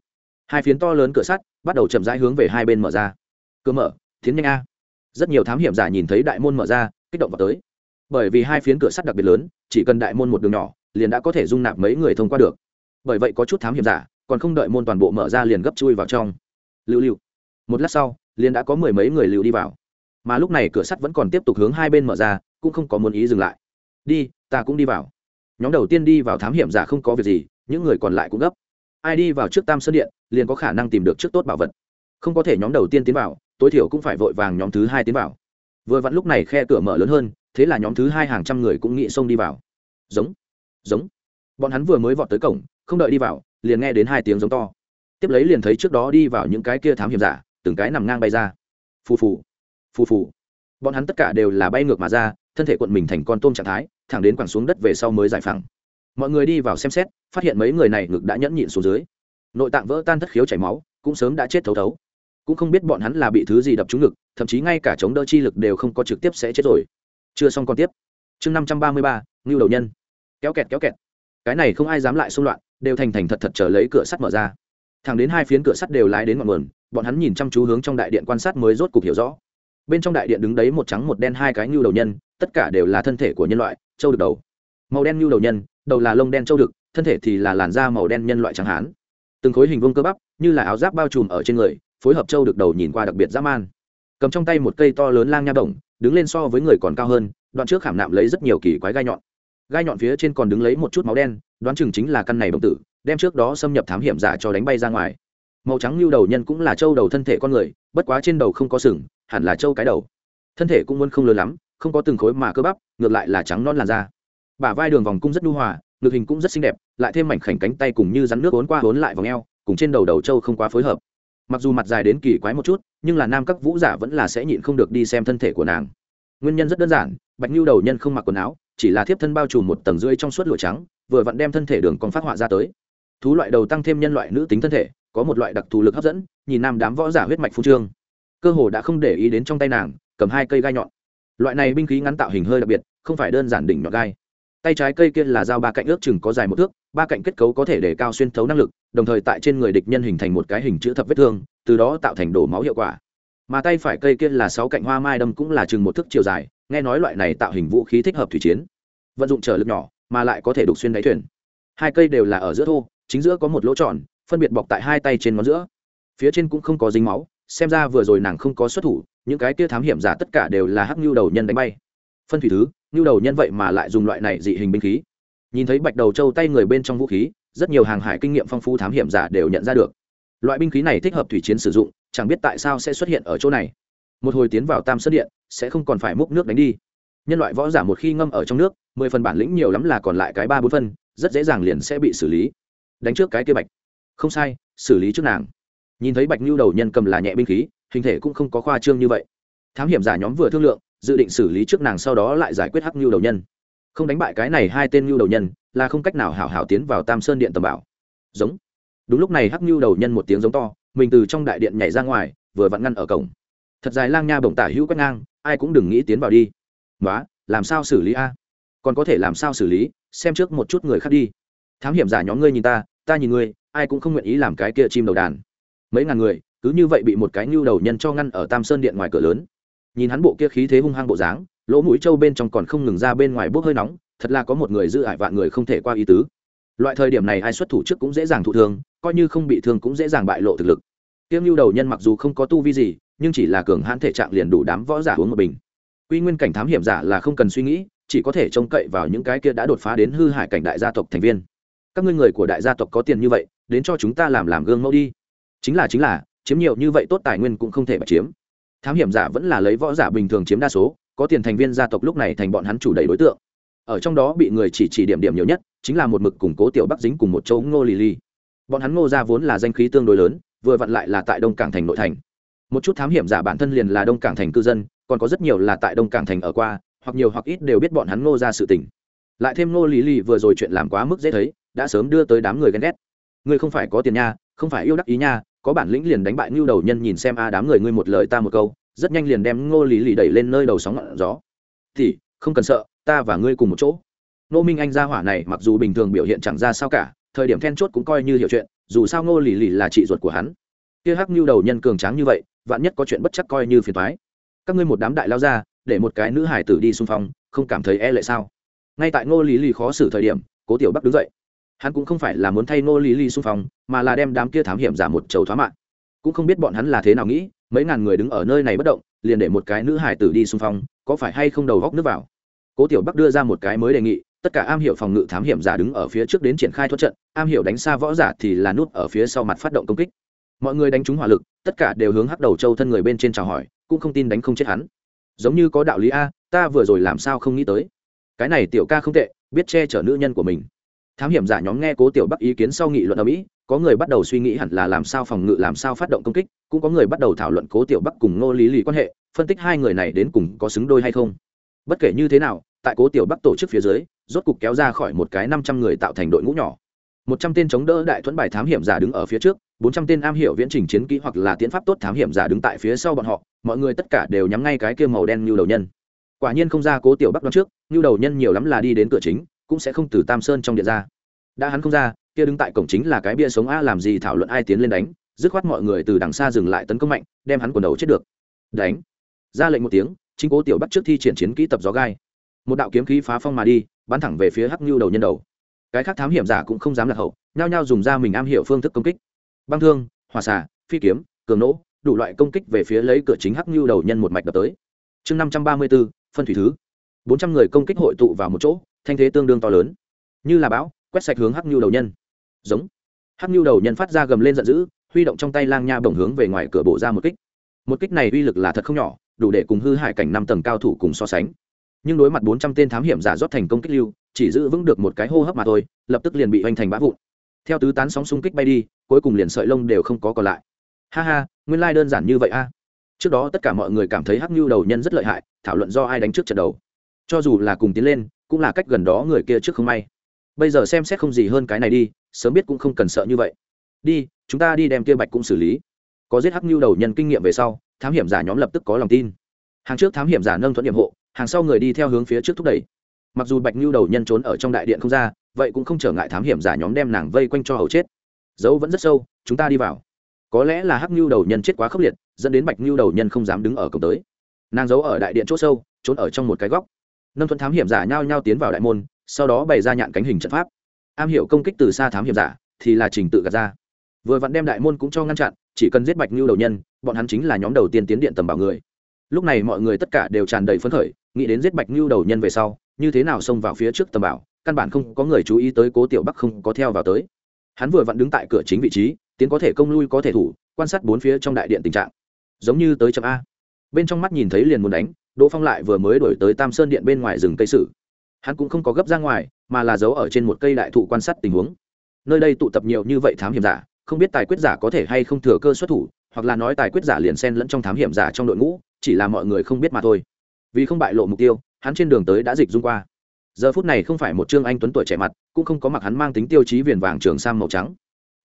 [SPEAKER 1] Hai phiến to lớn cửa sắt bắt đầu chậm rãi hướng về hai bên mở ra. Cửa mở, tiến nhanh a. Rất nhiều thám hiểm giả nhìn thấy đại môn mở ra, kích động vào tới. Bởi vì hai phiến cửa sắt đặc biệt lớn, chỉ cần đại môn một đường nhỏ, liền đã có thể dung nạp mấy người thông qua được. Bởi vậy có chút thám hiểm giả, còn không đợi môn toàn bộ mở ra liền gấp chui vào trong. Lưu lưu. Một lát sau, liền đã có mười mấy người lưu đi vào. Mà lúc này cửa sắt vẫn còn tiếp tục hướng hai bên mở ra, cũng không có muốn ý dừng lại. Đi, ta cũng đi vào nhóm đầu tiên đi vào thám hiểm giả không có việc gì, những người còn lại cũng gấp. Ai đi vào trước tam sơn điện, liền có khả năng tìm được trước tốt bảo vật. Không có thể nhóm đầu tiên tiến vào, tối thiểu cũng phải vội vàng nhóm thứ hai tiến vào. Vừa vặn lúc này khe cửa mở lớn hơn, thế là nhóm thứ hai hàng trăm người cũng nghĩ xông đi vào. Giống giống. Bọn hắn vừa mới vọt tới cổng, không đợi đi vào, liền nghe đến hai tiếng giống to. Tiếp lấy liền thấy trước đó đi vào những cái kia thám hiểm giả, từng cái nằm ngang bay ra. Phù phù phù phù. Bọn hắn tất cả đều là bay ngược mà ra, thân thể quận mình thành con tôm trạng thái thẳng đến quẳng xuống đất về sau mới giải phẳng. Mọi người đi vào xem xét, phát hiện mấy người này ngực đã nhẫn nhịn xuống dưới. Nội tạng vỡ tan thất khiếu chảy máu, cũng sớm đã chết thấu thấu. Cũng không biết bọn hắn là bị thứ gì đập trúng ngực, thậm chí ngay cả chống đỡ chi lực đều không có trực tiếp sẽ chết rồi. Chưa xong còn tiếp. Chương năm trăm ba mươi ba, ngưu đầu nhân. Kéo kẹt kéo kẹt. Cái này không ai dám lại xung loạn, đều thành thành thật thật trở lấy cửa sắt mở ra. Thẳng đến hai phiến cửa sắt đều lái đến ngọn nguồn, bọn hắn nhìn chăm chú hướng trong đại điện quan sát mới rốt cục hiểu rõ. Bên trong đại điện đứng đấy một trắng một đen hai cái ngưu đầu nhân tất cả đều là thân thể của nhân loại, châu được đầu. Màu đen như đầu nhân, đầu là lông đen châu đực thân thể thì là làn da màu đen nhân loại trắng hán. Từng khối hình vuông cơ bắp, như là áo giáp bao trùm ở trên người, phối hợp châu được đầu nhìn qua đặc biệt dã man. Cầm trong tay một cây to lớn lang nha đồng, đứng lên so với người còn cao hơn, đoạn trước khảm nạm lấy rất nhiều kỳ quái gai nhọn. Gai nhọn phía trên còn đứng lấy một chút máu đen, đoán chừng chính là căn này đồng tử, đem trước đó xâm nhập thám hiểm giả cho đánh bay ra ngoài. Màu trắng lưu đầu nhân cũng là châu đầu thân thể con người, bất quá trên đầu không có sừng, hẳn là châu cái đầu. Thân thể cũng muốn không lớn lắm không có từng khối mà cơ bắp, ngược lại là trắng non làn da. Bả vai đường vòng cung rất nhu hòa, ngực hình cũng rất xinh đẹp, lại thêm mảnh khảnh cánh tay cùng như rắn nước ốn qua ốn lại vòng eo, cùng trên đầu đầu trâu không quá phối hợp. Mặc dù mặt dài đến kỳ quái một chút, nhưng là nam các vũ giả vẫn là sẽ nhịn không được đi xem thân thể của nàng. Nguyên nhân rất đơn giản, bạch nhu đầu nhân không mặc quần áo, chỉ là thiếp thân bao trùm một tầng rưỡi trong suốt lụa trắng, vừa vặn đem thân thể đường còn phát họa ra tới. Thú loại đầu tăng thêm nhân loại nữ tính thân thể, có một loại đặc thù lực hấp dẫn, nhìn nam đám võ giả huyết mạch phu trương. Cơ hồ đã không để ý đến trong tay nàng, cầm hai cây gai nhọn loại này binh khí ngắn tạo hình hơi đặc biệt, không phải đơn giản đỉnh nhọn gai. Tay trái cây kia là dao ba cạnh ước chừng có dài một thước, ba cạnh kết cấu có thể để cao xuyên thấu năng lực, đồng thời tại trên người địch nhân hình thành một cái hình chữ thập vết thương, từ đó tạo thành đổ máu hiệu quả. Mà tay phải cây kia là sáu cạnh hoa mai đâm cũng là chừng một thước chiều dài, nghe nói loại này tạo hình vũ khí thích hợp thủy chiến. Vận dụng trở lực nhỏ, mà lại có thể đục xuyên đáy thuyền. Hai cây đều là ở giữa thô, chính giữa có một lỗ tròn, phân biệt bọc tại hai tay trên ngón giữa. Phía trên cũng không có dính máu, xem ra vừa rồi nàng không có xuất thủ những cái kia thám hiểm giả tất cả đều là hắc nhu đầu nhân đánh bay. Phân thủy thứ nhu đầu nhân vậy mà lại dùng loại này dị hình binh khí. Nhìn thấy bạch đầu trâu tay người bên trong vũ khí, rất nhiều hàng hải kinh nghiệm phong phú thám hiểm giả đều nhận ra được. Loại binh khí này thích hợp thủy chiến sử dụng, chẳng biết tại sao sẽ xuất hiện ở chỗ này. Một hồi tiến vào tam sơn điện, sẽ không còn phải múc nước đánh đi. Nhân loại võ giả một khi ngâm ở trong nước, mười phần bản lĩnh nhiều lắm là còn lại cái ba bốn phân, rất dễ dàng liền sẽ bị xử lý. Đánh trước cái kia bạch. Không sai, xử lý trước nàng. Nhìn thấy bạch nhu đầu nhân cầm là nhẹ binh khí hình thể cũng không có khoa trương như vậy. Thám hiểm giả nhóm vừa thương lượng, dự định xử lý trước nàng sau đó lại giải quyết hắc nhu đầu nhân. Không đánh bại cái này hai tên nhu đầu nhân, là không cách nào hảo hảo tiến vào tam sơn điện tầm bảo. Giống. Đúng lúc này hắc nhu đầu nhân một tiếng giống to, mình từ trong đại điện nhảy ra ngoài, vừa vặn ngăn ở cổng. Thật dài lang nha bổng tả hữu quét ngang, ai cũng đừng nghĩ tiến vào đi. Nói làm sao xử lý a? Còn có thể làm sao xử lý, xem trước một chút người khác đi. Thám hiểm giả nhóm ngươi nhìn ta ta nhìn ngươi, ai cũng không nguyện ý làm cái kia chim đầu đàn. Mấy ngàn người cứ như vậy bị một cái nhu đầu nhân cho ngăn ở tam sơn điện ngoài cửa lớn. Nhìn hắn bộ kia khí thế hung hăng bộ dáng, lỗ mũi trâu bên trong còn không ngừng ra bên ngoài bốc hơi nóng, thật là có một người giữ ải vạn người không thể qua ý tứ. Loại thời điểm này ai xuất thủ trước cũng dễ dàng thụ thương, coi như không bị thương cũng dễ dàng bại lộ thực lực. Tiêm lưu đầu nhân mặc dù không có tu vi gì, nhưng chỉ là cường hãn thể trạng liền đủ đám võ giả uống một bình. Quy nguyên cảnh thám hiểm giả là không cần suy nghĩ, chỉ có thể trông cậy vào những cái kia đã đột phá đến hư hại cảnh đại gia tộc thành viên. Các ngươi người của đại gia tộc có tiền như vậy, đến cho chúng ta làm làm gương mẫu đi. Chính là chính là chiếm nhiều như vậy tốt tài nguyên cũng không thể bạch chiếm. Thám hiểm giả vẫn là lấy võ giả bình thường chiếm đa số, có tiền thành viên gia tộc lúc này thành bọn hắn chủ đầy đối tượng. Ở trong đó bị người chỉ chỉ điểm điểm nhiều nhất, chính là một mực củng cố tiểu bắc dính cùng một châu ngô lì lì. Bọn hắn ngô ra vốn là danh khí tương đối lớn, vừa vặn lại là tại đông cảng thành nội thành. Một chút thám hiểm giả bản thân liền là đông cảng thành cư dân, còn có rất nhiều là tại đông cảng thành ở qua, hoặc nhiều hoặc ít đều biết bọn hắn ngô ra sự tình. Lại thêm ngô lì lì vừa rồi chuyện làm quá mức dễ thấy, đã sớm đưa tới đám người ghen ghét. Ngươi không phải có tiền nha, không phải yêu đắc ý nha có bản lĩnh liền đánh bại ngưu đầu nhân nhìn xem, a, đám người ngươi một lời ta một câu, rất nhanh liền đem ngô lý lì đẩy lên nơi đầu sóng ngọn gió. Thì, không cần sợ, ta và ngươi cùng một chỗ. Ngô minh anh ra hỏa này mặc dù bình thường biểu hiện chẳng ra sao cả, thời điểm then chốt cũng coi như hiểu chuyện, dù sao ngô lì lì là chị ruột của hắn. Kia hắc ngưu đầu nhân cường tráng như vậy, vạn nhất có chuyện bất chắc coi như phiền thoái các ngươi một đám đại lao ra, để một cái nữ hải tử đi xung phong, không cảm thấy e lệ sao? Ngay tại ngô lý lì khó xử thời điểm, cố tiểu bắc đứng dậy hắn cũng không phải là muốn thay ngô lý lý xung phong, mà là đem đám kia thám hiểm giả một chầu thoá mạng. Cũng không biết bọn hắn là thế nào nghĩ, mấy ngàn người đứng ở nơi này bất động, liền để một cái nữ hải tử đi xung phong, có phải hay không đầu góc nước vào? Cố tiểu bắc đưa ra một cái mới đề nghị, tất cả am hiểu phòng ngự thám hiểm giả đứng ở phía trước đến triển khai thoát trận, am hiểu đánh xa võ giả thì là nút ở phía sau mặt phát động công kích. Mọi người đánh trúng hỏa lực, tất cả đều hướng hắc đầu châu thân người bên trên chào hỏi, cũng không tin đánh không chết hắn. Giống như có đạo lý a, ta vừa rồi làm sao không nghĩ tới? Cái này tiểu ca không tệ, biết che chở nữ nhân của mình thám hiểm giả nhóm nghe cố tiểu bắc ý kiến sau nghị luận ở mỹ, có người bắt đầu suy nghĩ hẳn là làm sao phòng ngự, làm sao phát động công kích, cũng có người bắt đầu thảo luận cố tiểu bắc cùng ngô lý lì quan hệ, phân tích hai người này đến cùng có xứng đôi hay không. Bất kể như thế nào, tại cố tiểu bắc tổ chức phía dưới, rốt cục kéo ra khỏi một cái năm trăm người tạo thành đội ngũ nhỏ. Một trăm tên chống đỡ đại thuẫn bài thám hiểm giả đứng ở phía trước, bốn trăm tên am hiểu viễn trình chiến kỹ hoặc là tiến pháp tốt thám hiểm giả đứng tại phía sau bọn họ, mọi người tất cả đều nhắm ngay cái kia màu đen như đầu nhân. Quả nhiên không ra cố tiểu bắc đoán trước như đầu nhân nhiều lắm là đi đến cửa chính cũng sẽ không từ tam sơn trong điện ra. Đã hắn không ra, kia đứng tại cổng chính là cái bia sống a làm gì thảo luận ai tiến lên đánh, dứt khoát mọi người từ đằng xa dừng lại tấn công mạnh, đem hắn quần đầu chết được. Đánh. Ra lệnh một tiếng, chính cố tiểu bắc trước thi triển chiến kỹ tập gió gai. Một đạo kiếm khí phá phong mà đi, bắn thẳng về phía hắc nhu đầu nhân đầu. Cái khác thám hiểm giả cũng không dám lạc hậu, nhao nhao dùng ra mình am hiểu phương thức công kích. Băng thương hòa xả phi kiếm, cường nỗ, đủ loại công kích về phía lấy cửa chính hắc nhu đầu nhân một mạch đập tới. Chương năm trăm ba mươi b phân thủy thứ. Bốn trăm người công kích hội tụ vào một chỗ thanh thế tương đương to lớn. Như là bão, quét sạch hướng hắc nhu đầu nhân. Giống. Hắc nhu đầu nhân phát ra gầm lên giận dữ, huy động trong tay lang nha bổng hướng về ngoài cửa bổ ra một kích. Một kích này uy lực là thật không nhỏ, đủ để cùng hư hại cảnh năm tầng cao thủ cùng so sánh. Nhưng đối mặt bốn trăm tên thám hiểm giả rót thành công kích lưu, chỉ giữ vững được một cái hô hấp mà thôi, lập tức liền bị hoành thành bã vụn. Theo tứ tán sóng xung kích bay đi, cuối cùng liền sợi lông đều không có còn lại. Ha ha, nguyên lai đơn giản như vậy a. Trước đó tất cả mọi người cảm thấy hắc nhu đầu nhân rất lợi hại, thảo luận do ai đánh trước trận đầu cho dù là cùng tiến lên, cũng là cách gần đó người kia trước không may. Bây giờ xem xét không gì hơn cái này đi, sớm biết cũng không cần sợ như vậy. Đi, chúng ta đi đem kia bạch cũng xử lý. Có giết hắc nhu đầu nhân kinh nghiệm về sau, thám hiểm giả nhóm lập tức có lòng tin. Hàng trước thám hiểm giả nâng thuận nhiệm hộ, hàng sau người đi theo hướng phía trước thúc đẩy. Mặc dù bạch nhu đầu nhân trốn ở trong đại điện không ra, vậy cũng không trở ngại thám hiểm giả nhóm đem nàng vây quanh cho hầu chết. Dấu vẫn rất sâu, chúng ta đi vào. Có lẽ là hắc nhu đầu nhân chết quá khốc liệt, dẫn đến bạch nhu đầu nhân không dám đứng ở cổng tới. Nàng giấu ở đại điện chỗ sâu, trốn ở trong một cái góc nâm thuận thám hiểm giả nhao nhao tiến vào đại môn, sau đó bày ra nhạn cánh hình trận pháp. Am hiểu công kích từ xa thám hiểm giả, thì là trình tự gạt ra. Vừa vặn đem đại môn cũng cho ngăn chặn, chỉ cần giết bạch nhu đầu nhân, bọn hắn chính là nhóm đầu tiên tiến điện tầm bảo người. Lúc này mọi người tất cả đều tràn đầy phấn khởi, nghĩ đến giết bạch nhu đầu nhân về sau, như thế nào xông vào phía trước tầm bảo, căn bản không có người chú ý tới cố tiểu bắc không có theo vào tới. Hắn vừa vặn đứng tại cửa chính vị trí, tiến có thể công lui có thể thủ, quan sát bốn phía trong đại điện tình trạng. Giống như tới chậm a. Bên trong mắt nhìn thấy liền muốn đánh đỗ phong lại vừa mới đổi tới tam sơn điện bên ngoài rừng cây sử. Hắn cũng không có gấp ra ngoài, mà là giấu ở trên một cây đại thụ quan sát tình huống. Nơi đây tụ tập nhiều như vậy thám hiểm giả, không biết tài quyết giả có thể hay không thừa cơ xuất thủ, hoặc là nói tài quyết giả liền xen lẫn trong thám hiểm giả trong đội ngũ, chỉ là mọi người không biết mà thôi. Vì không bại lộ mục tiêu, hắn trên đường tới đã dịch dung qua. Giờ phút này không phải một trương anh tuấn tuổi trẻ mặt, cũng không có mặc hắn mang tính tiêu chí viền vàng trường sam màu trắng,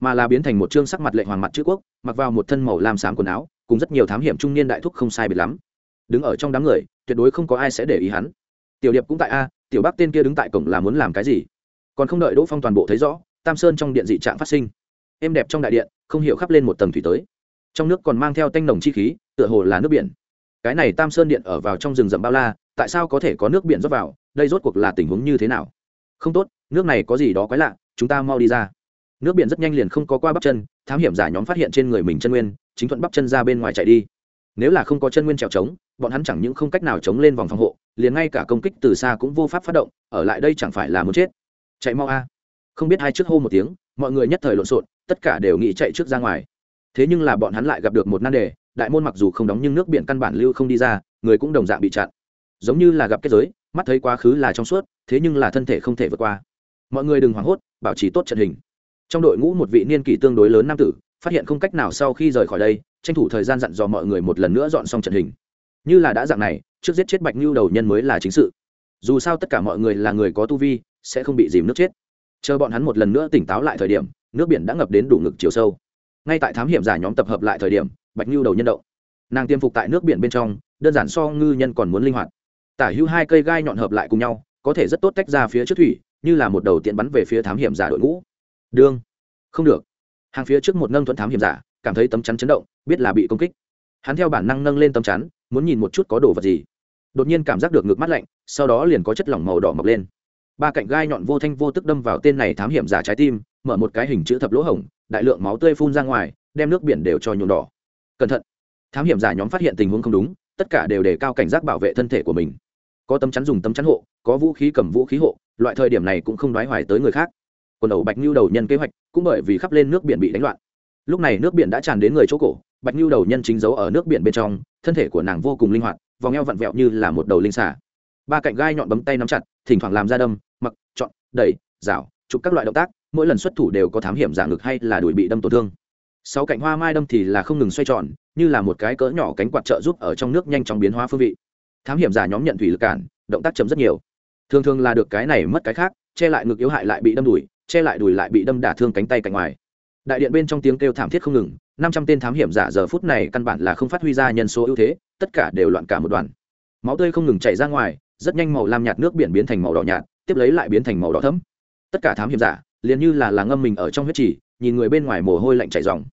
[SPEAKER 1] mà là biến thành một trương sắc mặt lệ hoàng mặt chữ quốc, mặc vào một thân màu lam xám quần áo, cùng rất nhiều thám hiểm trung niên đại thúc không sai biệt lắm đứng ở trong đám người, tuyệt đối không có ai sẽ để ý hắn. Tiểu điệp cũng tại a, tiểu bắc tên kia đứng tại cổng là muốn làm cái gì? Còn không đợi đỗ phong toàn bộ thấy rõ, tam sơn trong điện dị trạng phát sinh. Êm đẹp trong đại điện, không hiểu khắp lên một tầng thủy tới. Trong nước còn mang theo tanh nồng chi khí, tựa hồ là nước biển. Cái này tam sơn điện ở vào trong rừng rậm bao la, tại sao có thể có nước biển rót vào? Đây rốt cuộc là tình huống như thế nào? Không tốt, nước này có gì đó quái lạ, chúng ta mau đi ra. Nước biển rất nhanh liền không có qua bắp chân thám hiểm giả nhóm phát hiện trên người mình chân nguyên, chính thuận bắp chân ra bên ngoài chạy đi nếu là không có chân nguyên trèo trống, bọn hắn chẳng những không cách nào chống lên vòng phòng hộ, liền ngay cả công kích từ xa cũng vô pháp phát động, ở lại đây chẳng phải là muốn chết. Chạy mau a. À. Không biết hai trước hô một tiếng, mọi người nhất thời lộn xộn, tất cả đều nghĩ chạy trước ra ngoài. Thế nhưng là bọn hắn lại gặp được một nan đề, đại môn mặc dù không đóng nhưng nước biển căn bản lưu không đi ra, người cũng đồng dạng bị chặn. Giống như là gặp kết giới, mắt thấy quá khứ là trong suốt, thế nhưng là thân thể không thể vượt qua. Mọi người đừng hoảng hốt, bảo trì tốt trận hình. Trong đội ngũ một vị niên kỷ tương đối lớn nam tử phát hiện không cách nào sau khi rời khỏi đây, tranh thủ thời gian dặn dò mọi người một lần nữa dọn xong trận hình. Như là đã dạng này, trước giết chết bạch ngưu đầu nhân mới là chính sự. Dù sao tất cả mọi người là người có tu vi, sẽ không bị dìm nước chết. Chờ bọn hắn một lần nữa tỉnh táo lại thời điểm, nước biển đã ngập đến đủ ngực chiều sâu. Ngay tại thám hiểm giả nhóm tập hợp lại thời điểm, bạch ngưu đầu nhân động. Nàng tiêm phục tại nước biển bên trong, đơn giản so ngư nhân còn muốn linh hoạt. Tả hữu hai cây gai nhọn hợp lại cùng nhau, có thể rất tốt tách ra phía trước thủy, như là một đầu tiện bắn về phía thám hiểm giả đội ngũ. Đương không được hàng phía trước một nâng thuận thám hiểm giả, cảm thấy tấm chắn chấn động, biết là bị công kích. Hắn theo bản năng nâng lên tấm chắn, muốn nhìn một chút có đồ vật gì. Đột nhiên cảm giác được ngực mắt lạnh, sau đó liền có chất lỏng màu đỏ mọc lên. Ba cạnh gai nhọn vô thanh vô tức đâm vào tên này thám hiểm giả trái tim, mở một cái hình chữ thập lỗ hổng, đại lượng máu tươi phun ra ngoài, đem nước biển đều cho nhuộm đỏ. Cẩn thận! Thám hiểm giả nhóm phát hiện tình huống không đúng, tất cả đều đề cao cảnh giác bảo vệ thân thể của mình. Có tấm chắn dùng tấm chắn hộ, có vũ khí cầm vũ khí hộ, loại thời điểm này cũng không đoái hoài tới người khác quần đầu bạch nhu đầu nhân kế hoạch, cũng bởi vì khắp lên nước biển bị đánh loạn. Lúc này nước biển đã tràn đến người chỗ cổ, bạch nhu đầu nhân chính giấu ở nước biển bên trong, thân thể của nàng vô cùng linh hoạt, vòng eo vặn vẹo như là một đầu linh xả ba cạnh gai nhọn bấm tay nắm chặt, thỉnh thoảng làm ra đâm, mặc, chọn, đẩy rảo chụp các loại động tác, mỗi lần xuất thủ đều có thám hiểm giả ngực hay là đuổi bị đâm tổn thương. Sáu cạnh hoa mai đâm thì là không ngừng xoay tròn, như là một cái cỡ nhỏ cánh quạt trợ giúp ở trong nước nhanh chóng biến hóa phương vị. Thám hiểm giả nhóm nhận thủy lực cản, động tác chấm rất nhiều. Thường thường là được cái này mất cái khác, che lại ngực yếu hại lại bị đâm đuổi che lại đùi lại bị đâm đả thương cánh tay cạnh ngoài. Đại điện bên trong tiếng kêu thảm thiết không ngừng, năm trăm tên thám hiểm giả giờ phút này căn bản là không phát huy ra nhân số ưu thế, tất cả đều loạn cả một đoàn. Máu tươi không ngừng chảy ra ngoài, rất nhanh màu lam nhạt nước biển biến thành màu đỏ nhạt, tiếp lấy lại biến thành màu đỏ thấm tất cả thám hiểm giả, liền như là là ngâm mình ở trong huyết trì, nhìn người bên ngoài mồ hôi lạnh chảy dòng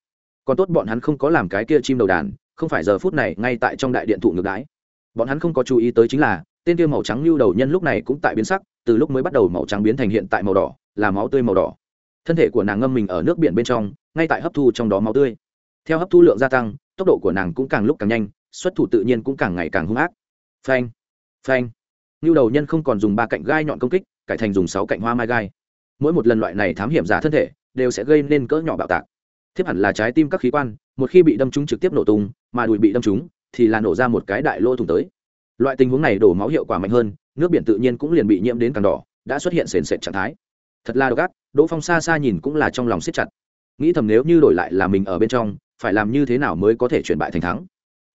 [SPEAKER 1] còn tốt bọn hắn không có làm cái kia chim đầu đàn, không phải giờ phút này ngay tại trong đại điện thụ ngược đái bọn hắn không có chú ý tới chính là, tên kia màu trắng lưu đầu nhân lúc này cũng tại biến sắc, từ lúc mới bắt đầu màu trắng biến thành hiện tại màu đỏ là máu tươi màu đỏ. Thân thể của nàng ngâm mình ở nước biển bên trong, ngay tại hấp thu trong đó máu tươi. Theo hấp thu lượng gia tăng, tốc độ của nàng cũng càng lúc càng nhanh, xuất thủ tự nhiên cũng càng ngày càng hung ác. Phanh phanh. Lưu đầu nhân không còn dùng ba cạnh gai nhọn công kích, cải thành dùng sáu cạnh hoa mai gai. Mỗi một lần loại này thám hiểm giả thân thể, đều sẽ gây nên cỡ nhỏ bạo tạc. Thiếp hẳn là trái tim các khí quan, một khi bị đâm trúng trực tiếp nổ tung, mà đùi bị đâm trúng, thì là nổ ra một cái đại lô thủng tới. Loại tình huống này đổ máu hiệu quả mạnh hơn, nước biển tự nhiên cũng liền bị nhiễm đến càng đỏ, đã xuất hiện sền sệt trạng thái thật là độc ác, đỗ phong xa xa nhìn cũng là trong lòng siết chặt. Nghĩ thầm nếu như đổi lại là mình ở bên trong, phải làm như thế nào mới có thể chuyển bại thành thắng?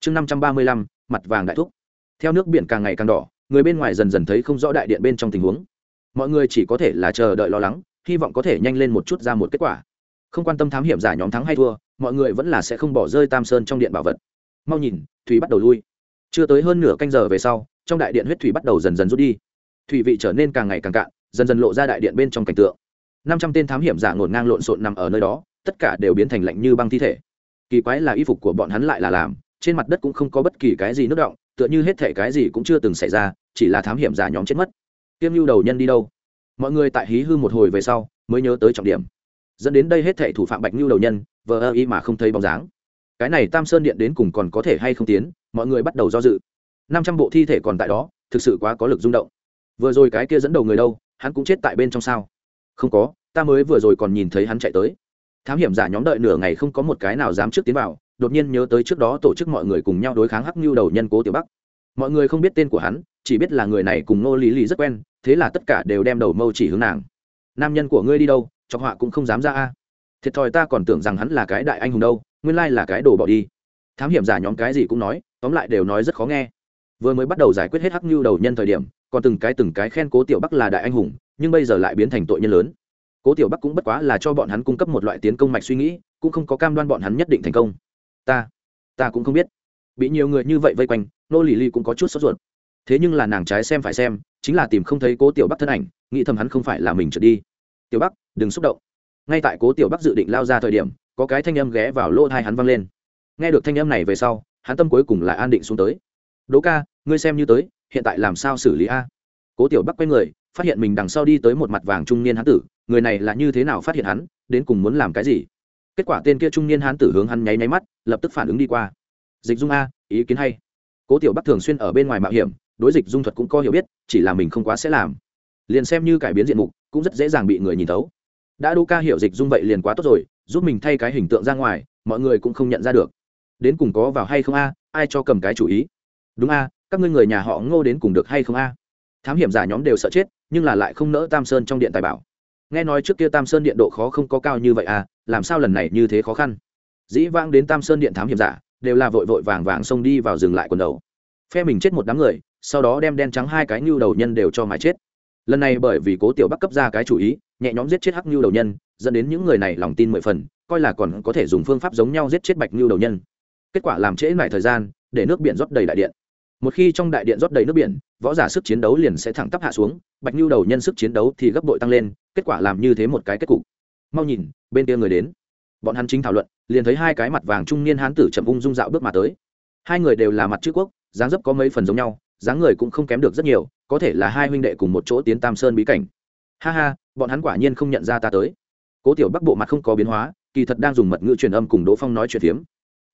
[SPEAKER 1] Chương năm trăm ba mươi lăm, mặt vàng đại thúc. Theo nước biển càng ngày càng đỏ, người bên ngoài dần dần thấy không rõ đại điện bên trong tình huống. Mọi người chỉ có thể là chờ đợi lo lắng, hy vọng có thể nhanh lên một chút ra một kết quả. Không quan tâm thám hiểm giả nhóm thắng hay thua, mọi người vẫn là sẽ không bỏ rơi tam sơn trong điện bảo vật. Mau nhìn, thủy bắt đầu lui. Chưa tới hơn nửa canh giờ về sau, trong đại điện huyết thủy bắt đầu dần dần rút đi. Thủy vị trở nên càng ngày càng cạn dần dần lộ ra đại điện bên trong cảnh tượng. Năm trăm tên thám hiểm giả ngổn ngang lộn xộn nằm ở nơi đó, tất cả đều biến thành lạnh như băng thi thể. Kỳ quái là y phục của bọn hắn lại là làm, trên mặt đất cũng không có bất kỳ cái gì nước động, tựa như hết thể cái gì cũng chưa từng xảy ra, chỉ là thám hiểm giả nhóm chết mất. Tiêm lưu đầu nhân đi đâu? Mọi người tại hí hư một hồi về sau, mới nhớ tới trọng điểm. Dẫn đến đây hết thể thủ phạm bạch lưu đầu nhân, vờ ơ y mà không thấy bóng dáng. Cái này tam sơn điện đến cùng còn có thể hay không tiến, mọi người bắt đầu do dự. Năm trăm bộ thi thể còn tại đó, thực sự quá có lực rung động. Vừa rồi cái kia dẫn đầu người đâu? Hắn cũng chết tại bên trong sao? Không có, ta mới vừa rồi còn nhìn thấy hắn chạy tới. Thám hiểm giả nhóm đợi nửa ngày không có một cái nào dám trước tiến vào, đột nhiên nhớ tới trước đó tổ chức mọi người cùng nhau đối kháng hắc nhu đầu nhân cố tiểu bắc. Mọi người không biết tên của hắn, chỉ biết là người này cùng nô lý lý rất quen, thế là tất cả đều đem đầu mâu chỉ hướng nàng. Nam nhân của ngươi đi đâu? Chọc họa cũng không dám ra a. Thiệt thòi ta còn tưởng rằng hắn là cái đại anh hùng đâu, nguyên lai là cái đồ bỏ đi. Thám hiểm giả nhóm cái gì cũng nói, tóm lại đều nói rất khó nghe vừa mới bắt đầu giải quyết hết hắc nhu đầu nhân thời điểm, còn từng cái từng cái khen cố tiểu bắc là đại anh hùng, nhưng bây giờ lại biến thành tội nhân lớn. Cố tiểu bắc cũng bất quá là cho bọn hắn cung cấp một loại tiến công mạch suy nghĩ, cũng không có cam đoan bọn hắn nhất định thành công. Ta ta cũng không biết. Bị nhiều người như vậy vây quanh, nô lì ly cũng có chút sốt ruột. Thế nhưng là nàng trái xem phải xem, chính là tìm không thấy cố tiểu bắc thân ảnh, nghĩ thầm hắn không phải là mình trượt đi. Tiểu bắc, đừng xúc động. Ngay tại cố tiểu bắc dự định lao ra thời điểm, có cái thanh âm ghé vào lỗ thai hắn văng lên. Nghe được thanh âm này về sau, hắn tâm cuối cùng lại an định xuống tới đỗ ca, ngươi xem như tới, hiện tại làm sao xử lý a? Cố tiểu bắc quay người, phát hiện mình đằng sau đi tới một mặt vàng trung niên hán tử, người này là như thế nào phát hiện hắn, đến cùng muốn làm cái gì? Kết quả tên kia trung niên hán tử hướng hắn nháy nháy mắt, lập tức phản ứng đi qua. Dịch dung a, ý kiến hay. Cố tiểu bắc thường xuyên ở bên ngoài mạo hiểm, đối dịch dung thuật cũng có hiểu biết, chỉ là mình không quá sẽ làm. Liền xem như cải biến diện mục, cũng rất dễ dàng bị người nhìn thấu. Đã đỗ ca hiểu dịch dung vậy liền quá tốt rồi, giúp mình thay cái hình tượng ra ngoài, mọi người cũng không nhận ra được. Đến cùng có vào hay không a, ai cho cầm cái chủ ý? Đúng a, các ngươi người nhà họ ngô đến cùng được hay không a? Thám hiểm giả nhóm đều sợ chết, nhưng là lại không nỡ tam sơn trong điện tài bảo. Nghe nói trước kia tam sơn điện độ khó không có cao như vậy à làm sao lần này như thế khó khăn? Dĩ vãng đến tam sơn điện thám hiểm giả, đều là vội vội vàng vàng xông đi vào dừng lại quần đầu. Phe mình chết một đám người, sau đó đem đen trắng hai cái nhu đầu nhân đều cho mái chết. Lần này bởi vì cố tiểu bắc cấp ra cái chủ ý, nhẹ nhóm giết chết hắc nhu đầu nhân, dẫn đến những người này lòng tin mười phần, coi là còn có thể dùng phương pháp giống nhau giết chết bạch ngưu đầu nhân. Kết quả làm trễ lại thời gian, để nước biển rót đầy đại điện một khi trong đại điện rót đầy nước biển, võ giả sức chiến đấu liền sẽ thẳng tắp hạ xuống, bạch nhu đầu nhân sức chiến đấu thì gấp bội tăng lên, kết quả làm như thế một cái kết cục. Mau nhìn, bên kia người đến. Bọn hắn chính thảo luận, liền thấy hai cái mặt vàng trung niên hán tử chậm ung dung dạo bước mà tới. Hai người đều là mặt chữ quốc, dáng dấp có mấy phần giống nhau, dáng người cũng không kém được rất nhiều, có thể là hai huynh đệ cùng một chỗ tiến tam sơn bí cảnh. Ha ha, bọn hắn quả nhiên không nhận ra ta tới. Cố tiểu bắc bộ mặt không có biến hóa, kỳ thật đang dùng mật ngữ truyền âm cùng đỗ phong nói chuyện phiếm.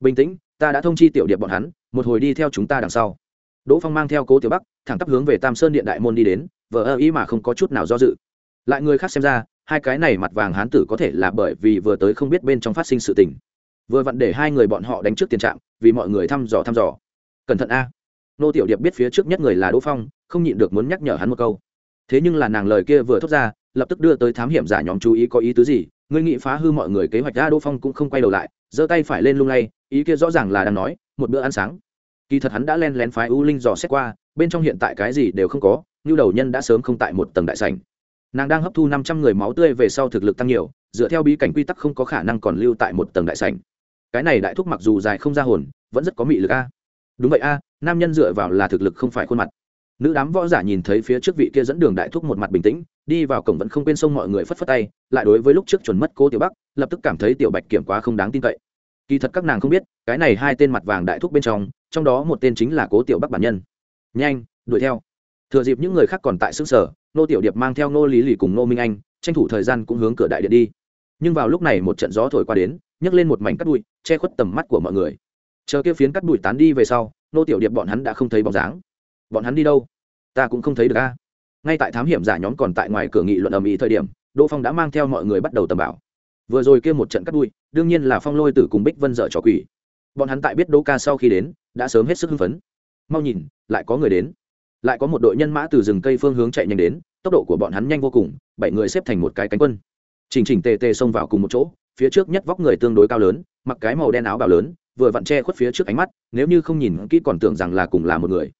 [SPEAKER 1] Bình tĩnh, ta đã thông chi tiểu điệp bọn hắn, một hồi đi theo chúng ta đằng sau đỗ phong mang theo cố tiểu bắc, thẳng tắp hướng về tam sơn điện đại môn đi đến, vờ ơ ý mà không có chút nào do dự. Lại người khác xem ra, hai cái này mặt vàng hán tử có thể là bởi vì vừa tới không biết bên trong phát sinh sự tình. Vừa vặn để hai người bọn họ đánh trước tiền trạng vì mọi người thăm dò thăm dò. Cẩn thận a. Nô tiểu điệp biết phía trước nhất người là đỗ phong, không nhịn được muốn nhắc nhở hắn một câu. Thế nhưng là nàng lời kia vừa thốt ra, lập tức đưa tới thám hiểm giả nhóm chú ý có ý tứ gì, ngươi nghị phá hư mọi người kế hoạch ra đỗ phong cũng không quay đầu lại, giơ tay phải lên lung lay, ý kia rõ ràng là đang nói, một bữa ăn sáng kỳ thật hắn đã len lén phái u linh dò xét qua, bên trong hiện tại cái gì đều không có, như đầu nhân đã sớm không tại một tầng đại sảnh. Nàng đang hấp thu năm trăm người máu tươi về sau thực lực tăng nhiều, dựa theo bí cảnh quy tắc không có khả năng còn lưu tại một tầng đại sảnh. Cái này đại thúc mặc dù dài không ra hồn, vẫn rất có mị lực a. Đúng vậy a, nam nhân dựa vào là thực lực không phải khuôn mặt. Nữ đám võ giả nhìn thấy phía trước vị kia dẫn đường đại thúc một mặt bình tĩnh, đi vào cổng vẫn không quên sông mọi người phất phất tay, lại đối với lúc trước chuẩn mất cô tiểu bắc, lập tức cảm thấy tiểu bạch kiểm quá không đáng tin cậy. Kỳ thật các nàng không biết, cái này hai tên mặt vàng đại thúc bên trong trong đó một tên chính là cố tiểu bắc bản nhân. Nhanh, đuổi theo. Thừa dịp những người khác còn tại xứ sở nô tiểu điệp mang theo nô lý lì cùng nô minh anh, tranh thủ thời gian cũng hướng cửa đại điện đi. Nhưng vào lúc này một trận gió thổi qua đến, nhấc lên một mảnh cắt bụi, che khuất tầm mắt của mọi người. Chờ kia phiến cắt bụi tán đi về sau nô tiểu điệp bọn hắn đã không thấy bóng dáng. Bọn hắn đi đâu? Ta cũng không thấy được a. Ngay tại thám hiểm giả nhóm còn tại ngoài cửa nghị luận ầm ĩ thời điểm, đỗ phong đã mang theo mọi người bắt đầu tầm bảo. Vừa rồi kia một trận cắt bụi, đương nhiên là phong lôi tử cùng bích vân dở trò quỷ. Bọn hắn tại biết đỗ ca sau khi đến đã sớm hết sức hưng phấn. Mau nhìn, lại có người đến. Lại có một đội nhân mã từ rừng cây phương hướng chạy nhanh đến, tốc độ của bọn hắn nhanh vô cùng, bảy người xếp thành một cái cánh quân. Chỉnh chỉnh tề tề xông vào cùng một chỗ, phía trước nhất vóc người tương đối cao lớn, mặc cái màu đen áo bào lớn, vừa vặn che khuất phía trước ánh mắt, nếu như không nhìn kỹ còn tưởng rằng là cùng là một người.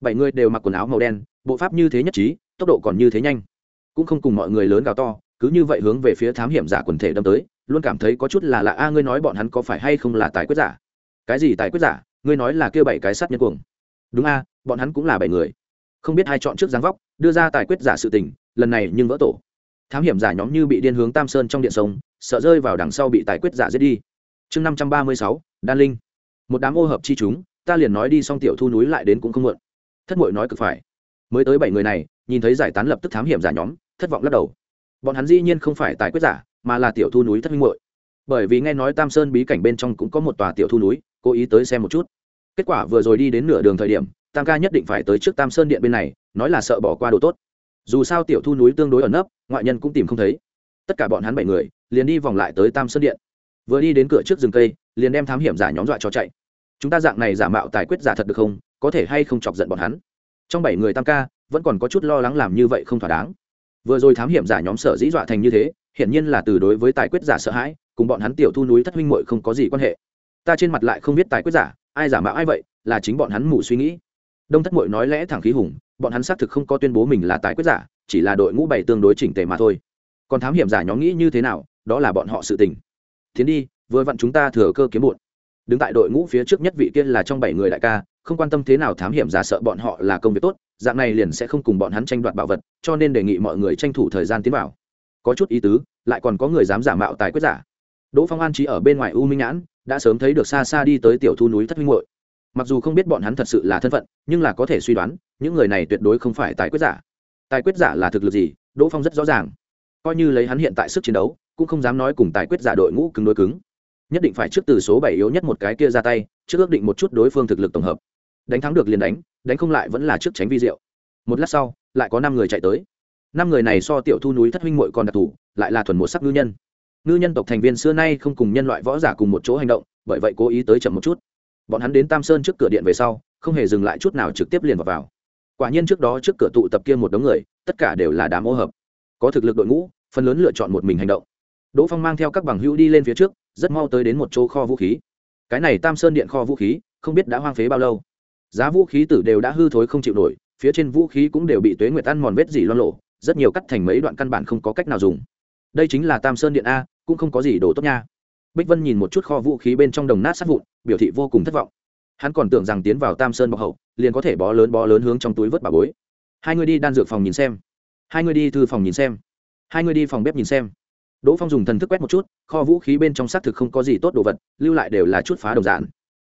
[SPEAKER 1] Bảy người đều mặc quần áo màu đen, bộ pháp như thế nhất trí, tốc độ còn như thế nhanh. Cũng không cùng mọi người lớn gào to, cứ như vậy hướng về phía thám hiểm giả quần thể đâm tới, luôn cảm thấy có chút là lạ a, ngươi nói bọn hắn có phải hay không là tài quyết giả? Cái gì tài quyết giả? Ngươi nói là kêu bảy cái sát nhân cuồng. Đúng a, bọn hắn cũng là bảy người. Không biết ai chọn trước dáng vóc, đưa ra tài quyết giả sự tình, lần này nhưng vỡ tổ. Thám hiểm giả nhóm như bị điên hướng tam sơn trong điện sông, sợ rơi vào đằng sau bị tài quyết giả giết đi. Chương năm trăm ba mươi sáu, đan linh. Một đám ô hợp chi chúng, ta liền nói đi xong tiểu thu núi lại đến cũng không muộn. Thất mội nói cực phải. Mới tới bảy người này, nhìn thấy giải tán lập tức thám hiểm giả nhóm, thất vọng lắc đầu. Bọn hắn dĩ nhiên không phải tài quyết giả, mà là tiểu thu núi thất minh muội. Bởi vì nghe nói tam sơn bí cảnh bên trong cũng có một tòa tiểu thu núi cố ý tới xem một chút. Kết quả vừa rồi đi đến nửa đường thời điểm, tam ca nhất định phải tới trước tam sơn điện bên này, nói là sợ bỏ qua đồ tốt. Dù sao tiểu thu núi tương đối ẩn nấp, ngoại nhân cũng tìm không thấy. Tất cả bọn hắn bảy người, liền đi vòng lại tới tam sơn điện. Vừa đi đến cửa trước rừng cây, liền đem thám hiểm giả nhóm dọa cho chạy. Chúng ta dạng này giả mạo tài quyết giả thật được không? Có thể hay không chọc giận bọn hắn? Trong bảy người tam ca, vẫn còn có chút lo lắng làm như vậy không thỏa đáng. Vừa rồi thám hiểm giả nhóm sở dĩ dọa thành như thế, hiển nhiên là từ đối với tài quyết giả sợ hãi, cùng bọn hắn tiểu thu núi thất huynh muội không có gì quan hệ ta trên mặt lại không biết tài quyết giả, ai giả mạo ai vậy, là chính bọn hắn mù suy nghĩ. Đông thất muội nói lẽ thẳng khí hùng, bọn hắn xác thực không có tuyên bố mình là tài quyết giả, chỉ là đội ngũ bày tương đối chỉnh tề mà thôi. Còn thám hiểm giả nhóm nghĩ như thế nào, đó là bọn họ sự tình. Tiến đi, vừa vặn chúng ta thừa cơ kiếm bụt đứng tại đội ngũ phía trước nhất vị kia là trong bảy người đại ca, không quan tâm thế nào thám hiểm giả sợ bọn họ là công việc tốt, dạng này liền sẽ không cùng bọn hắn tranh đoạt bảo vật, cho nên đề nghị mọi người tranh thủ thời gian tiến vào. Có chút ý tứ, lại còn có người dám giả mạo tài quyết giả. Đỗ phong an trí ở bên ngoài u minh nhãn đã sớm thấy được xa xa đi tới tiểu thu núi thất minh hội mặc dù không biết bọn hắn thật sự là thân phận, nhưng là có thể suy đoán, những người này tuyệt đối không phải tài quyết giả. Tài quyết giả là thực lực gì, đỗ phong rất rõ ràng. Coi như lấy hắn hiện tại sức chiến đấu, cũng không dám nói cùng tài quyết giả đội ngũ cứng đối cứng. Nhất định phải trước từ số bảy yếu nhất một cái kia ra tay, trước ước định một chút đối phương thực lực tổng hợp. Đánh thắng được liền đánh đánh không lại vẫn là trước tránh vi diệu. Một lát sau, lại có năm người chạy tới. Năm người này so tiểu thu núi thất huynh mội còn đặc thù, lại là thuần một sắc ngư nhân ngư nhân tộc thành viên xưa nay không cùng nhân loại võ giả cùng một chỗ hành động bởi vậy cố ý tới chậm một chút. Bọn hắn đến tam sơn trước cửa điện về sau không hề dừng lại chút nào trực tiếp liền vào, vào. quả nhiên trước đó trước cửa tụ tập kia một đống người tất cả đều là đám ô hợp. Có thực lực đội ngũ phần lớn lựa chọn một mình hành động. Đỗ phong mang theo các bằng hữu đi lên phía trước rất mau tới đến một chỗ kho vũ khí. Cái này tam sơn điện kho vũ khí không biết đã hoang phế bao lâu. Giá vũ khí tử đều đã hư thối không chịu nổi phía trên vũ khí cũng đều bị tuế nguyệt ăn mòn vết dỉ loan lộ rất nhiều cắt thành mấy đoạn căn bản không có cách nào dùng đây chính là tam sơn điện a cũng không có gì đồ tốt nha bích vân nhìn một chút kho vũ khí bên trong đồng nát sát vụn biểu thị vô cùng thất vọng hắn còn tưởng rằng tiến vào tam sơn bọc hậu liền có thể bó lớn bó lớn hướng trong túi vớt bà bối hai người đi đan dược phòng nhìn xem hai người đi thư phòng nhìn xem hai người đi phòng bếp nhìn xem đỗ phong dùng thần thức quét một chút kho vũ khí bên trong xác thực không có gì tốt đồ vật lưu lại đều là chút phá đồng giản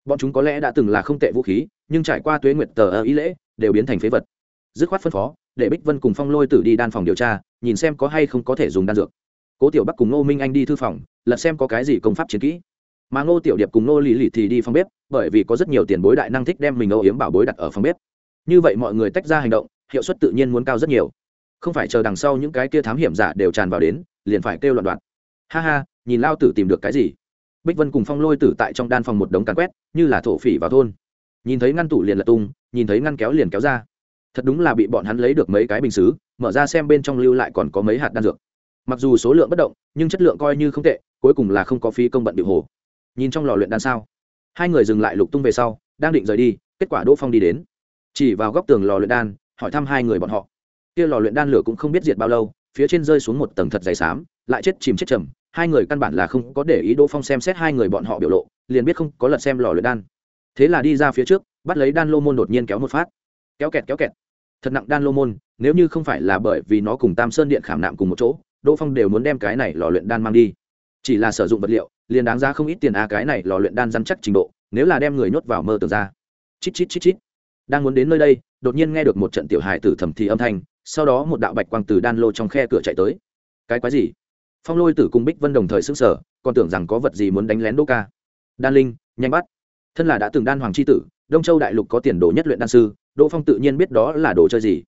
[SPEAKER 1] bọn chúng có lẽ đã từng là không tệ vũ khí nhưng trải qua tuế nguyệt tờ ở ý lễ đều biến thành phế vật dứt khoát phân phó để bích vân cùng phong lôi tử đi đan phòng điều tra nhìn xem có hay không có thể dùng đan dược cố tiểu bắc cùng ngô minh anh đi thư phòng, lật xem có cái gì công pháp chiến kỹ. Mà ngô tiểu điệp cùng ngô lì lì thì đi phòng bếp, bởi vì có rất nhiều tiền bối đại năng thích đem mình âu yếm bảo bối đặt ở phòng bếp. Như vậy mọi người tách ra hành động, hiệu suất tự nhiên muốn cao rất nhiều. Không phải chờ đằng sau những cái kia thám hiểm giả đều tràn vào đến, liền phải kêu loạn đoạn ha ha, nhìn lao tử tìm được cái gì? Bích vân cùng phong lôi tử tại trong đan phòng một đống càn quét, như là thổ phỉ vào thôn. Nhìn thấy ngăn tủ liền lật tung, nhìn thấy ngăn kéo liền kéo ra. Thật đúng là bị bọn hắn lấy được mấy cái bình xứ, mở ra xem bên trong lưu lại còn có mấy hạt đan dược mặc dù số lượng bất động, nhưng chất lượng coi như không tệ, cuối cùng là không có phí công bận điệu hồ. Nhìn trong lò luyện đan sao? Hai người dừng lại lục tung về sau, đang định rời đi, kết quả đỗ phong đi đến. Chỉ vào góc tường lò luyện đan, hỏi thăm hai người bọn họ. Kia lò luyện đan lửa cũng không biết diệt bao lâu, phía trên rơi xuống một tầng thật dày xám, lại chết chìm chết trầm, hai người căn bản là không có để ý đỗ phong xem xét hai người bọn họ biểu lộ, liền biết không có lật xem lò luyện đan. Thế là đi ra phía trước, bắt lấy đan lô môn đột nhiên kéo một phát. Kéo kẹt kéo kẹt. Thật nặng đan lô môn, nếu như không phải là bởi vì nó cùng tam sơn điện khảm nạm cùng một chỗ đỗ phong đều muốn đem cái này lò luyện đan mang đi. Chỉ là sử dụng vật liệu, liền đáng ra không ít tiền a, cái này lò luyện đan dăn chắc trình độ, nếu là đem người nhốt vào mơ tưởng ra. Chít chít chít chít. Đang muốn đến nơi đây, đột nhiên nghe được một trận tiểu hài tử thầm thì âm thanh, sau đó một đạo bạch quang từ đan lô trong khe cửa chạy tới. Cái quái gì? Phong lôi tử cùng bích vân đồng thời s ư n g sở còn tưởng rằng có vật gì muốn đánh lén đô ca. Đan linh, nhanh bắt. Thân là đã từng đan hoàng c h i tử, đông châu đại lục có tiền đồ nhất luyện đan sư, đỗ phong tự nhiên biết đó là đồ chơi gì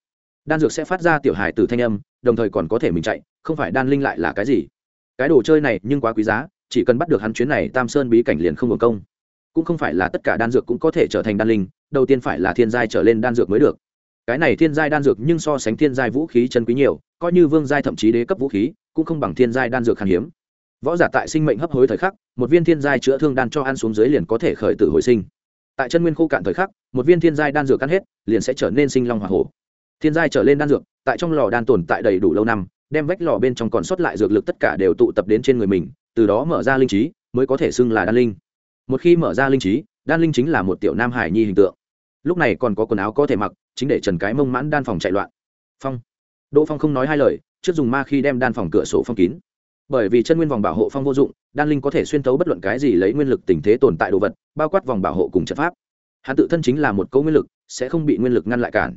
[SPEAKER 1] đan dược sẽ phát ra tiểu hài từ thanh âm, đồng thời còn có thể mình chạy, không phải đan linh lại là cái gì? Cái đồ chơi này nhưng quá quý giá, chỉ cần bắt được hắn chuyến này tam sơn bí cảnh liền không hưởng công. Cũng không phải là tất cả đan dược cũng có thể trở thành đan linh, đầu tiên phải là thiên giai trở lên đan dược mới được. Cái này thiên giai đan dược nhưng so sánh thiên giai vũ khí chân quý nhiều, coi như vương giai thậm chí đế cấp vũ khí, cũng không bằng thiên giai đan dược khan hiếm. Võ giả tại sinh mệnh hấp hối thời khắc, một viên thiên giai chữa thương đan cho ăn xuống dưới liền có thể khởi tử hồi sinh. Tại chân nguyên khô cạn thời khắc, một viên thiên giai đan dược ăn hết, liền sẽ trở nên sinh long h o hổ thiên giai trở lên đan dược, tại trong lò đan tồn tại đầy đủ lâu năm, đem vách lò bên trong còn sót lại dược lực tất cả đều tụ tập đến trên người mình, từ đó mở ra linh trí, mới có thể xưng là đan linh. Một khi mở ra linh trí, đan linh chính là một tiểu nam hải nhi hình tượng. Lúc này còn có quần áo có thể mặc, chính để trần cái mông mãn đan phòng chạy loạn. Phong. Đỗ phong không nói hai lời, trước dùng ma khi đem đan phòng cửa sổ phong kín. Bởi vì chân nguyên vòng bảo hộ phong vô dụng, đan linh có thể xuyên tấu bất luận cái gì lấy nguyên lực tình thế tồn tại đồ vật, bao quát vòng bảo hộ cùng trận pháp. Hắn tự thân chính là một câu nguyên lực, sẽ không bị nguyên lực ngăn lại cản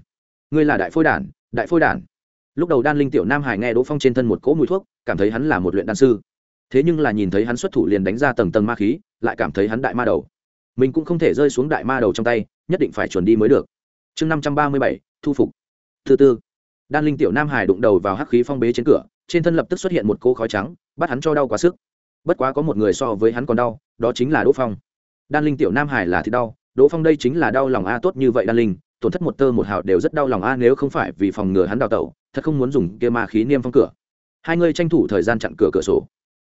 [SPEAKER 1] ngươi là đại phôi đản, đại phôi đản. Lúc đầu đan linh tiểu nam hải nghe đỗ phong trên thân một cỗ mùi thuốc, cảm thấy hắn là một luyện đan sư. Thế nhưng là nhìn thấy hắn xuất thủ liền đánh ra tầng tầng ma khí, lại cảm thấy hắn đại ma đầu. Mình cũng không thể rơi xuống đại ma đầu trong tay, nhất định phải chuẩn đi mới được. Chương năm trăm ba mươi bảy, thu phục. Thứ tư, đan linh tiểu nam hải đụng đầu vào hắc khí phong bế trên cửa, trên thân lập tức xuất hiện một cỗ khói trắng, bắt hắn cho đau quá sức. Bất quá có một người so với hắn còn đau, đó chính là đỗ phong. Đan linh tiểu nam hải là thì đau, đỗ phong đây chính là đau lòng a tốt như vậy đan linh tổn thất một tơ một hào đều rất đau lòng a, nếu không phải vì phòng ngừa hắn đào tẩu, thật không muốn dùng kia ma khí niêm phong cửa. Hai người tranh thủ thời gian chặn cửa cửa sổ.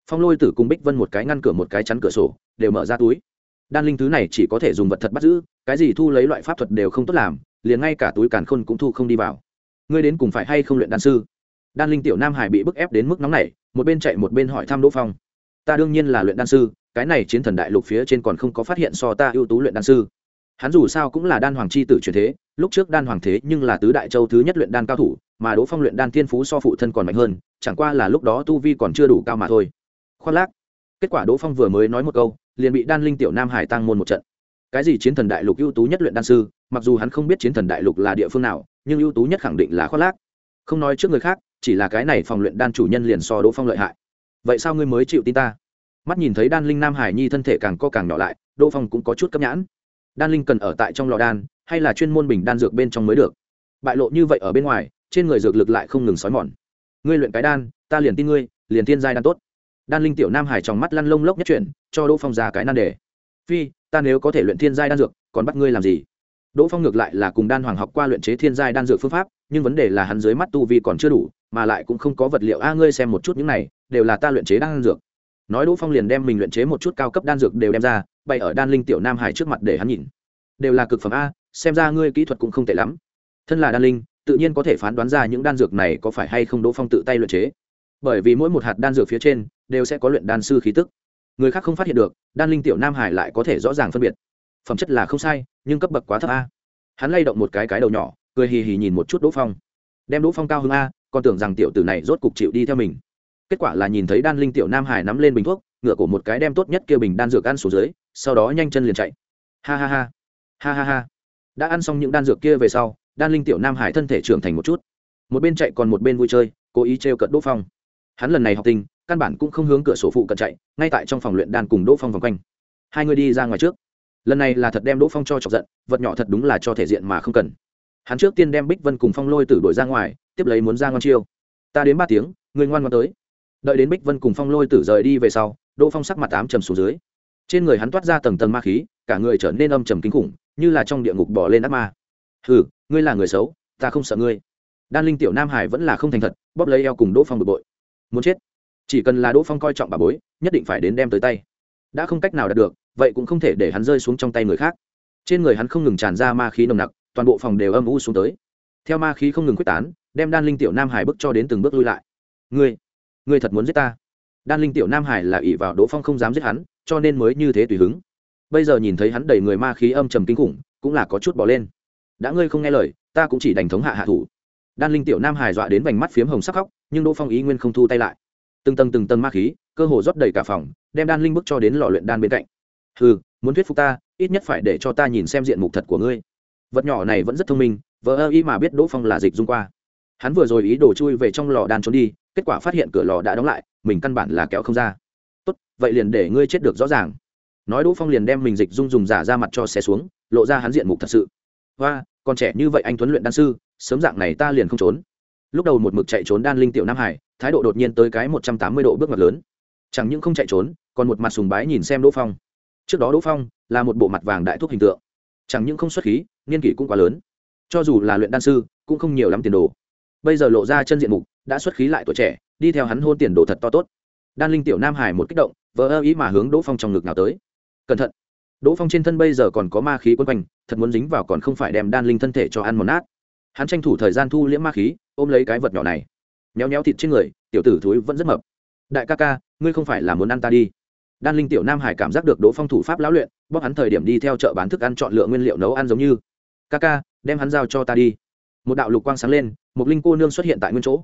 [SPEAKER 1] Phong lôi tử cùng bích vân một cái ngăn cửa một cái chắn cửa sổ, đều mở ra túi. Đan linh thứ này chỉ có thể dùng vật thật bắt giữ, cái gì thu lấy loại pháp thuật đều không tốt làm, liền ngay cả túi càn khôn cũng thu không đi vào. Ngươi đến cùng phải hay không luyện đan sư? Đan linh tiểu nam hải bị bức ép đến mức nóng này một bên chạy một bên hỏi thăm đỗ phong. Ta đương nhiên là luyện đan sư, cái này chiến thần đại lục phía trên còn không có phát hiện so ta ưu tú luyện đan sư hắn dù sao cũng là đan hoàng c h i tử truyền thế, lúc trước đan hoàng thế nhưng là tứ đại châu thứ nhất luyện đan cao thủ, mà đỗ phong luyện đan thiên phú so phụ thân còn mạnh hơn, chẳng qua là lúc đó tu vi còn chưa đủ cao mà thôi. Khoác lác. Kết quả đỗ phong vừa mới nói một câu, liền bị đan linh tiểu nam hải tăng môn một trận. Cái gì chiến thần đại lục ưu tú nhất luyện đan sư, mặc dù hắn không biết chiến thần đại lục là địa phương nào, nhưng ưu tú nhất khẳng định là khoác lác. Không nói trước người khác, chỉ là cái này phòng luyện đan chủ nhân liền so đỗ phong lợi hại. Vậy sao ngươi mới chịu tin ta? Mắt nhìn thấy đan linh nam hải nhi thân thể càng co càng nhỏ lại, đỗ phong cũng có chút cấp nhãn đan linh cần ở tại trong lò đan, hay là chuyên môn bình đan dược bên trong mới được. Bại lộ như vậy ở bên ngoài, trên người dược lực lại không ngừng xói mòn. Ngươi luyện cái đan, ta liền tin ngươi, liền thiên giai đan tốt. Đan linh tiểu nam hải trong mắt lăn lông lốc nhất chuyển, cho đỗ phong ra cái nan đề. Phi, ta nếu có thể luyện thiên giai đan dược, còn bắt ngươi làm gì? Đỗ phong ngược lại là cùng đan hoàng học qua luyện chế thiên giai đan dược phương pháp, nhưng vấn đề là hắn dưới mắt tu vi còn chưa đủ, mà lại cũng không có vật liệu. A, ngươi xem một chút những này, đều là ta luyện chế đan dược nói đỗ phong liền đem mình luyện chế một chút cao cấp đan dược đều đem ra, bày ở đan linh tiểu nam hải trước mặt để hắn nhìn. Đều là cực phẩm a, xem ra ngươi kỹ thuật cũng không tệ lắm. Thân là đan linh, tự nhiên có thể phán đoán ra những đan dược này có phải hay không đỗ phong tự tay luyện chế. Bởi vì mỗi một hạt đan dược phía trên đều sẽ có luyện đan sư khí tức. Người khác không phát hiện được, đan linh tiểu nam hải lại có thể rõ ràng phân biệt. Phẩm chất là không sai, nhưng cấp bậc quá thấp a. Hắn lay động một cái cái đầu nhỏ, cười hì hì nhìn một chút đỗ phong. Đem đỗ phong cao hơn a, còn tưởng rằng tiểu tử này rốt cục chịu đi theo mình kết quả là nhìn thấy đan linh tiểu nam hải nắm lên bình thuốc, ngựa cổ một cái đem tốt nhất kia bình đan dược ăn xuống dưới, sau đó nhanh chân liền chạy. Ha ha ha. Ha ha ha. Đã ăn xong những đan dược kia về sau, đan linh tiểu nam hải thân thể trưởng thành một chút. Một bên chạy còn một bên vui chơi, cố ý t r e o cận đỗ phong. Hắn lần này học tinh căn bản cũng không hướng cửa sổ phụ cận chạy, ngay tại trong phòng luyện đan cùng đỗ phong vòng quanh. Hai người đi ra ngoài trước. Lần này là thật đem đỗ phong cho chọc giận, vật nhỏ thật đúng là cho thể diện mà không cần. Hắn trước tiên đem bích vân cùng phong lôi tử đổi ra ngoài, tiếp lấy muốn ra ngon chiêu. Ta đến ba tiếng, người ngoan ngoan tới đợi đến bích vân cùng phong lôi tử rời đi về sau, đỗ phong sắc mặt ám trầm xuống dưới. Trên người hắn toát ra tầng tầng ma khí, cả người trở nên âm trầm kinh khủng, như là trong địa ngục bỏ lên ác ma. Hừ, ngươi là người xấu, ta không sợ ngươi. Đan linh tiểu nam hải vẫn là không thành thật, bóp lấy eo cùng đỗ phong bực bội. Muốn chết. Chỉ cần là đỗ phong coi trọng bà bối, nhất định phải đến đem tới tay. Đã không cách nào đạt được, vậy cũng không thể để hắn rơi xuống trong tay người khác. Trên người hắn không ngừng tràn ra ma khí nồng nặc, toàn bộ phòng đều âm u xuống tới. Theo ma khí không ngừng quyết tán, đem đan linh tiểu nam hải bước cho đến từng bước lui lại. Ngươi ngươi thật muốn giết ta? Đan linh tiểu nam hải là ỷ vào đỗ phong không dám giết hắn, cho nên mới như thế tùy hứng. Bây giờ nhìn thấy hắn đầy người ma khí âm trầm kinh khủng, cũng là có chút bỏ lên. Đã ngươi không nghe lời, ta cũng chỉ đành thống hạ hạ thủ. Đan linh tiểu nam hải dọa đến vành mắt phiếm hồng sắc khóc, nhưng đỗ phong ý nguyên không thu tay lại. Từng tầng từng tầng ma khí, cơ hồ rót đầy cả phòng, đem đan linh bước cho đến lò luyện đan bên cạnh. Ừ muốn thuyết phục ta, ít nhất phải để cho ta nhìn xem diện mục thật của ngươi. Vật nhỏ này vẫn rất thông minh vợ ơ ý mà biết đỗ phong là dịch dung qua. Hắn vừa rồi ý đồ chui về trong lò đan trốn đi kết quả phát hiện cửa lò đã đóng lại, mình căn bản là kéo không ra. Tốt, vậy liền để ngươi chết được rõ ràng. Nói đỗ phong liền đem mình dịch dung dùng giả ra mặt cho xe xuống, lộ ra hắn diện mục thật sự. Hoa, còn trẻ như vậy anh tuấn luyện đan sư, sớm dạng này ta liền không trốn. Lúc đầu một mực chạy trốn đan linh tiểu nam hải, thái độ đột nhiên tới cái một trăm tám mươi độ bước ngoặt lớn. Chẳng những không chạy trốn, còn một mặt sùng bái nhìn xem đỗ phong. Trước đó đỗ phong là một bộ mặt vàng đại thuốc hình tượng. Chẳng những không xuất khí, niên kỷ cũng quá lớn. Cho dù là luyện đan sư, cũng không nhiều lắm tiền đồ bây giờ lộ ra chân diện mục, đã xuất khí lại tuổi trẻ, đi theo hắn hôn tiền đồ thật to tốt. Đan linh tiểu nam hải một kích động vỡ ơ ý mà hướng đỗ phong trong ngực nào tới. Cẩn thận! Đỗ phong trên thân bây giờ còn có ma khí quân quanh, thật muốn dính vào còn không phải đem đan linh thân thể cho ăn một nát. Hắn tranh thủ thời gian thu liễm ma khí, ôm lấy cái vật nhỏ này. Nhéo nhéo thịt trên người, tiểu tử thúi vẫn rất mập. Đại ca ca, ngươi không phải là muốn ăn ta đi. Đan linh tiểu nam hải cảm giác được đỗ phong thủ pháp lão luyện bóc hắn thời điểm đi theo chợ bán thức ăn chọn lựa nguyên liệu nấu ăn giống như. Ca ca, đem hắn giao cho ta đi một đạo lục quang sáng lên, một linh cô nương xuất hiện tại nguyên chỗ.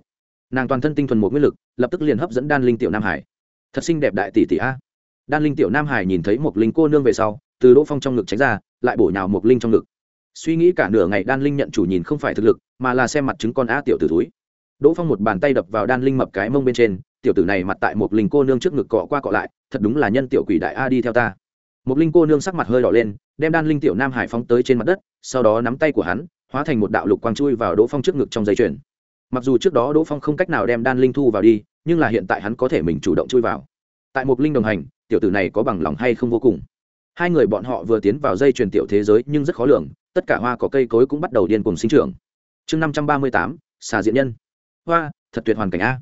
[SPEAKER 1] Nàng toàn thân tinh thuần một nguyên lực, lập tức liền hấp dẫn đan linh tiểu nam hải. Thật xinh đẹp đại tỷ tỷ a. Đan linh tiểu nam hải nhìn thấy một linh cô nương về sau, từ đỗ phong trong ngực tránh ra, lại bổ nhào một linh trong ngực. Suy nghĩ cả nửa ngày đan linh nhận chủ nhìn không phải thực lực, mà là xem mặt chứng con a tiểu tử túi đỗ phong một bàn tay đập vào đan linh mập cái mông bên trên, tiểu tử này mặt tại một linh cô nương trước ngực cọ qua cọ lại, thật đúng là nhân tiểu quỷ đại a đi theo ta. Một linh cô nương sắc mặt hơi đỏ lên, đem đan linh tiểu nam hải phóng tới trên mặt đất, sau đó nắm tay của hắn hóa thành một đạo lục quang chui vào đỗ phong trước ngực trong dây chuyền. Mặc dù trước đó đỗ phong không cách nào đem đan linh thu vào đi, nhưng là hiện tại hắn có thể mình chủ động chui vào. Tại một linh đồng hành, tiểu tử này có bằng lòng hay không vô cùng. Hai người bọn họ vừa tiến vào dây chuyền tiểu thế giới nhưng rất khó lường, tất cả hoa có cây cối cũng bắt đầu điên cùng sinh trưởng. Chương năm trăm ba mươi tám, xà diện nhân. Hoa, thật tuyệt hoàn cảnh a.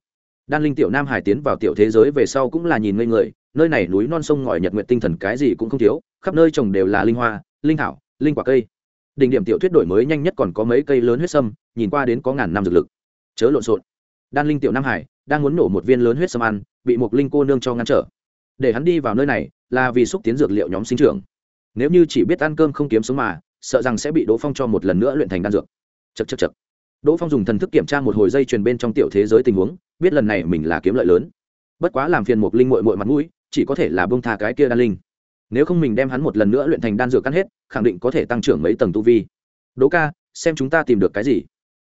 [SPEAKER 1] Đan linh tiểu nam hải tiến vào tiểu thế giới về sau cũng là nhìn ngây người, nơi này núi non sông ngòi nhật nguyện tinh thần cái gì cũng không thiếu, khắp nơi trồng đều là linh hoa, linh thảo, linh quả cây đỉnh điểm tiểu thuyết đổi mới nhanh nhất còn có mấy cây lớn huyết sâm, nhìn qua đến có ngàn năm dược lực. Chớ lộn xộn. Đan linh tiểu nam hải đang muốn nổ một viên lớn huyết sâm ăn, bị một linh cô nương cho ngăn trở. Để hắn đi vào nơi này là vì xúc tiến dược liệu nhóm sinh trưởng. Nếu như chỉ biết ăn cơm không kiếm sống mà, sợ rằng sẽ bị đỗ phong cho một lần nữa luyện thành đan dược. Chật chật chật đỗ phong dùng thần thức kiểm tra một hồi dây truyền bên trong tiểu thế giới tình huống, biết lần này mình là kiếm lợi lớn. Bất quá làm phiền một linh mội mội mặt mũi, chỉ có thể là bông tha cái kia đan linh nếu không mình đem hắn một lần nữa luyện thành đan dược cắt hết, khẳng định có thể tăng trưởng mấy tầng tu vi. Đỗ ca, xem chúng ta tìm được cái gì?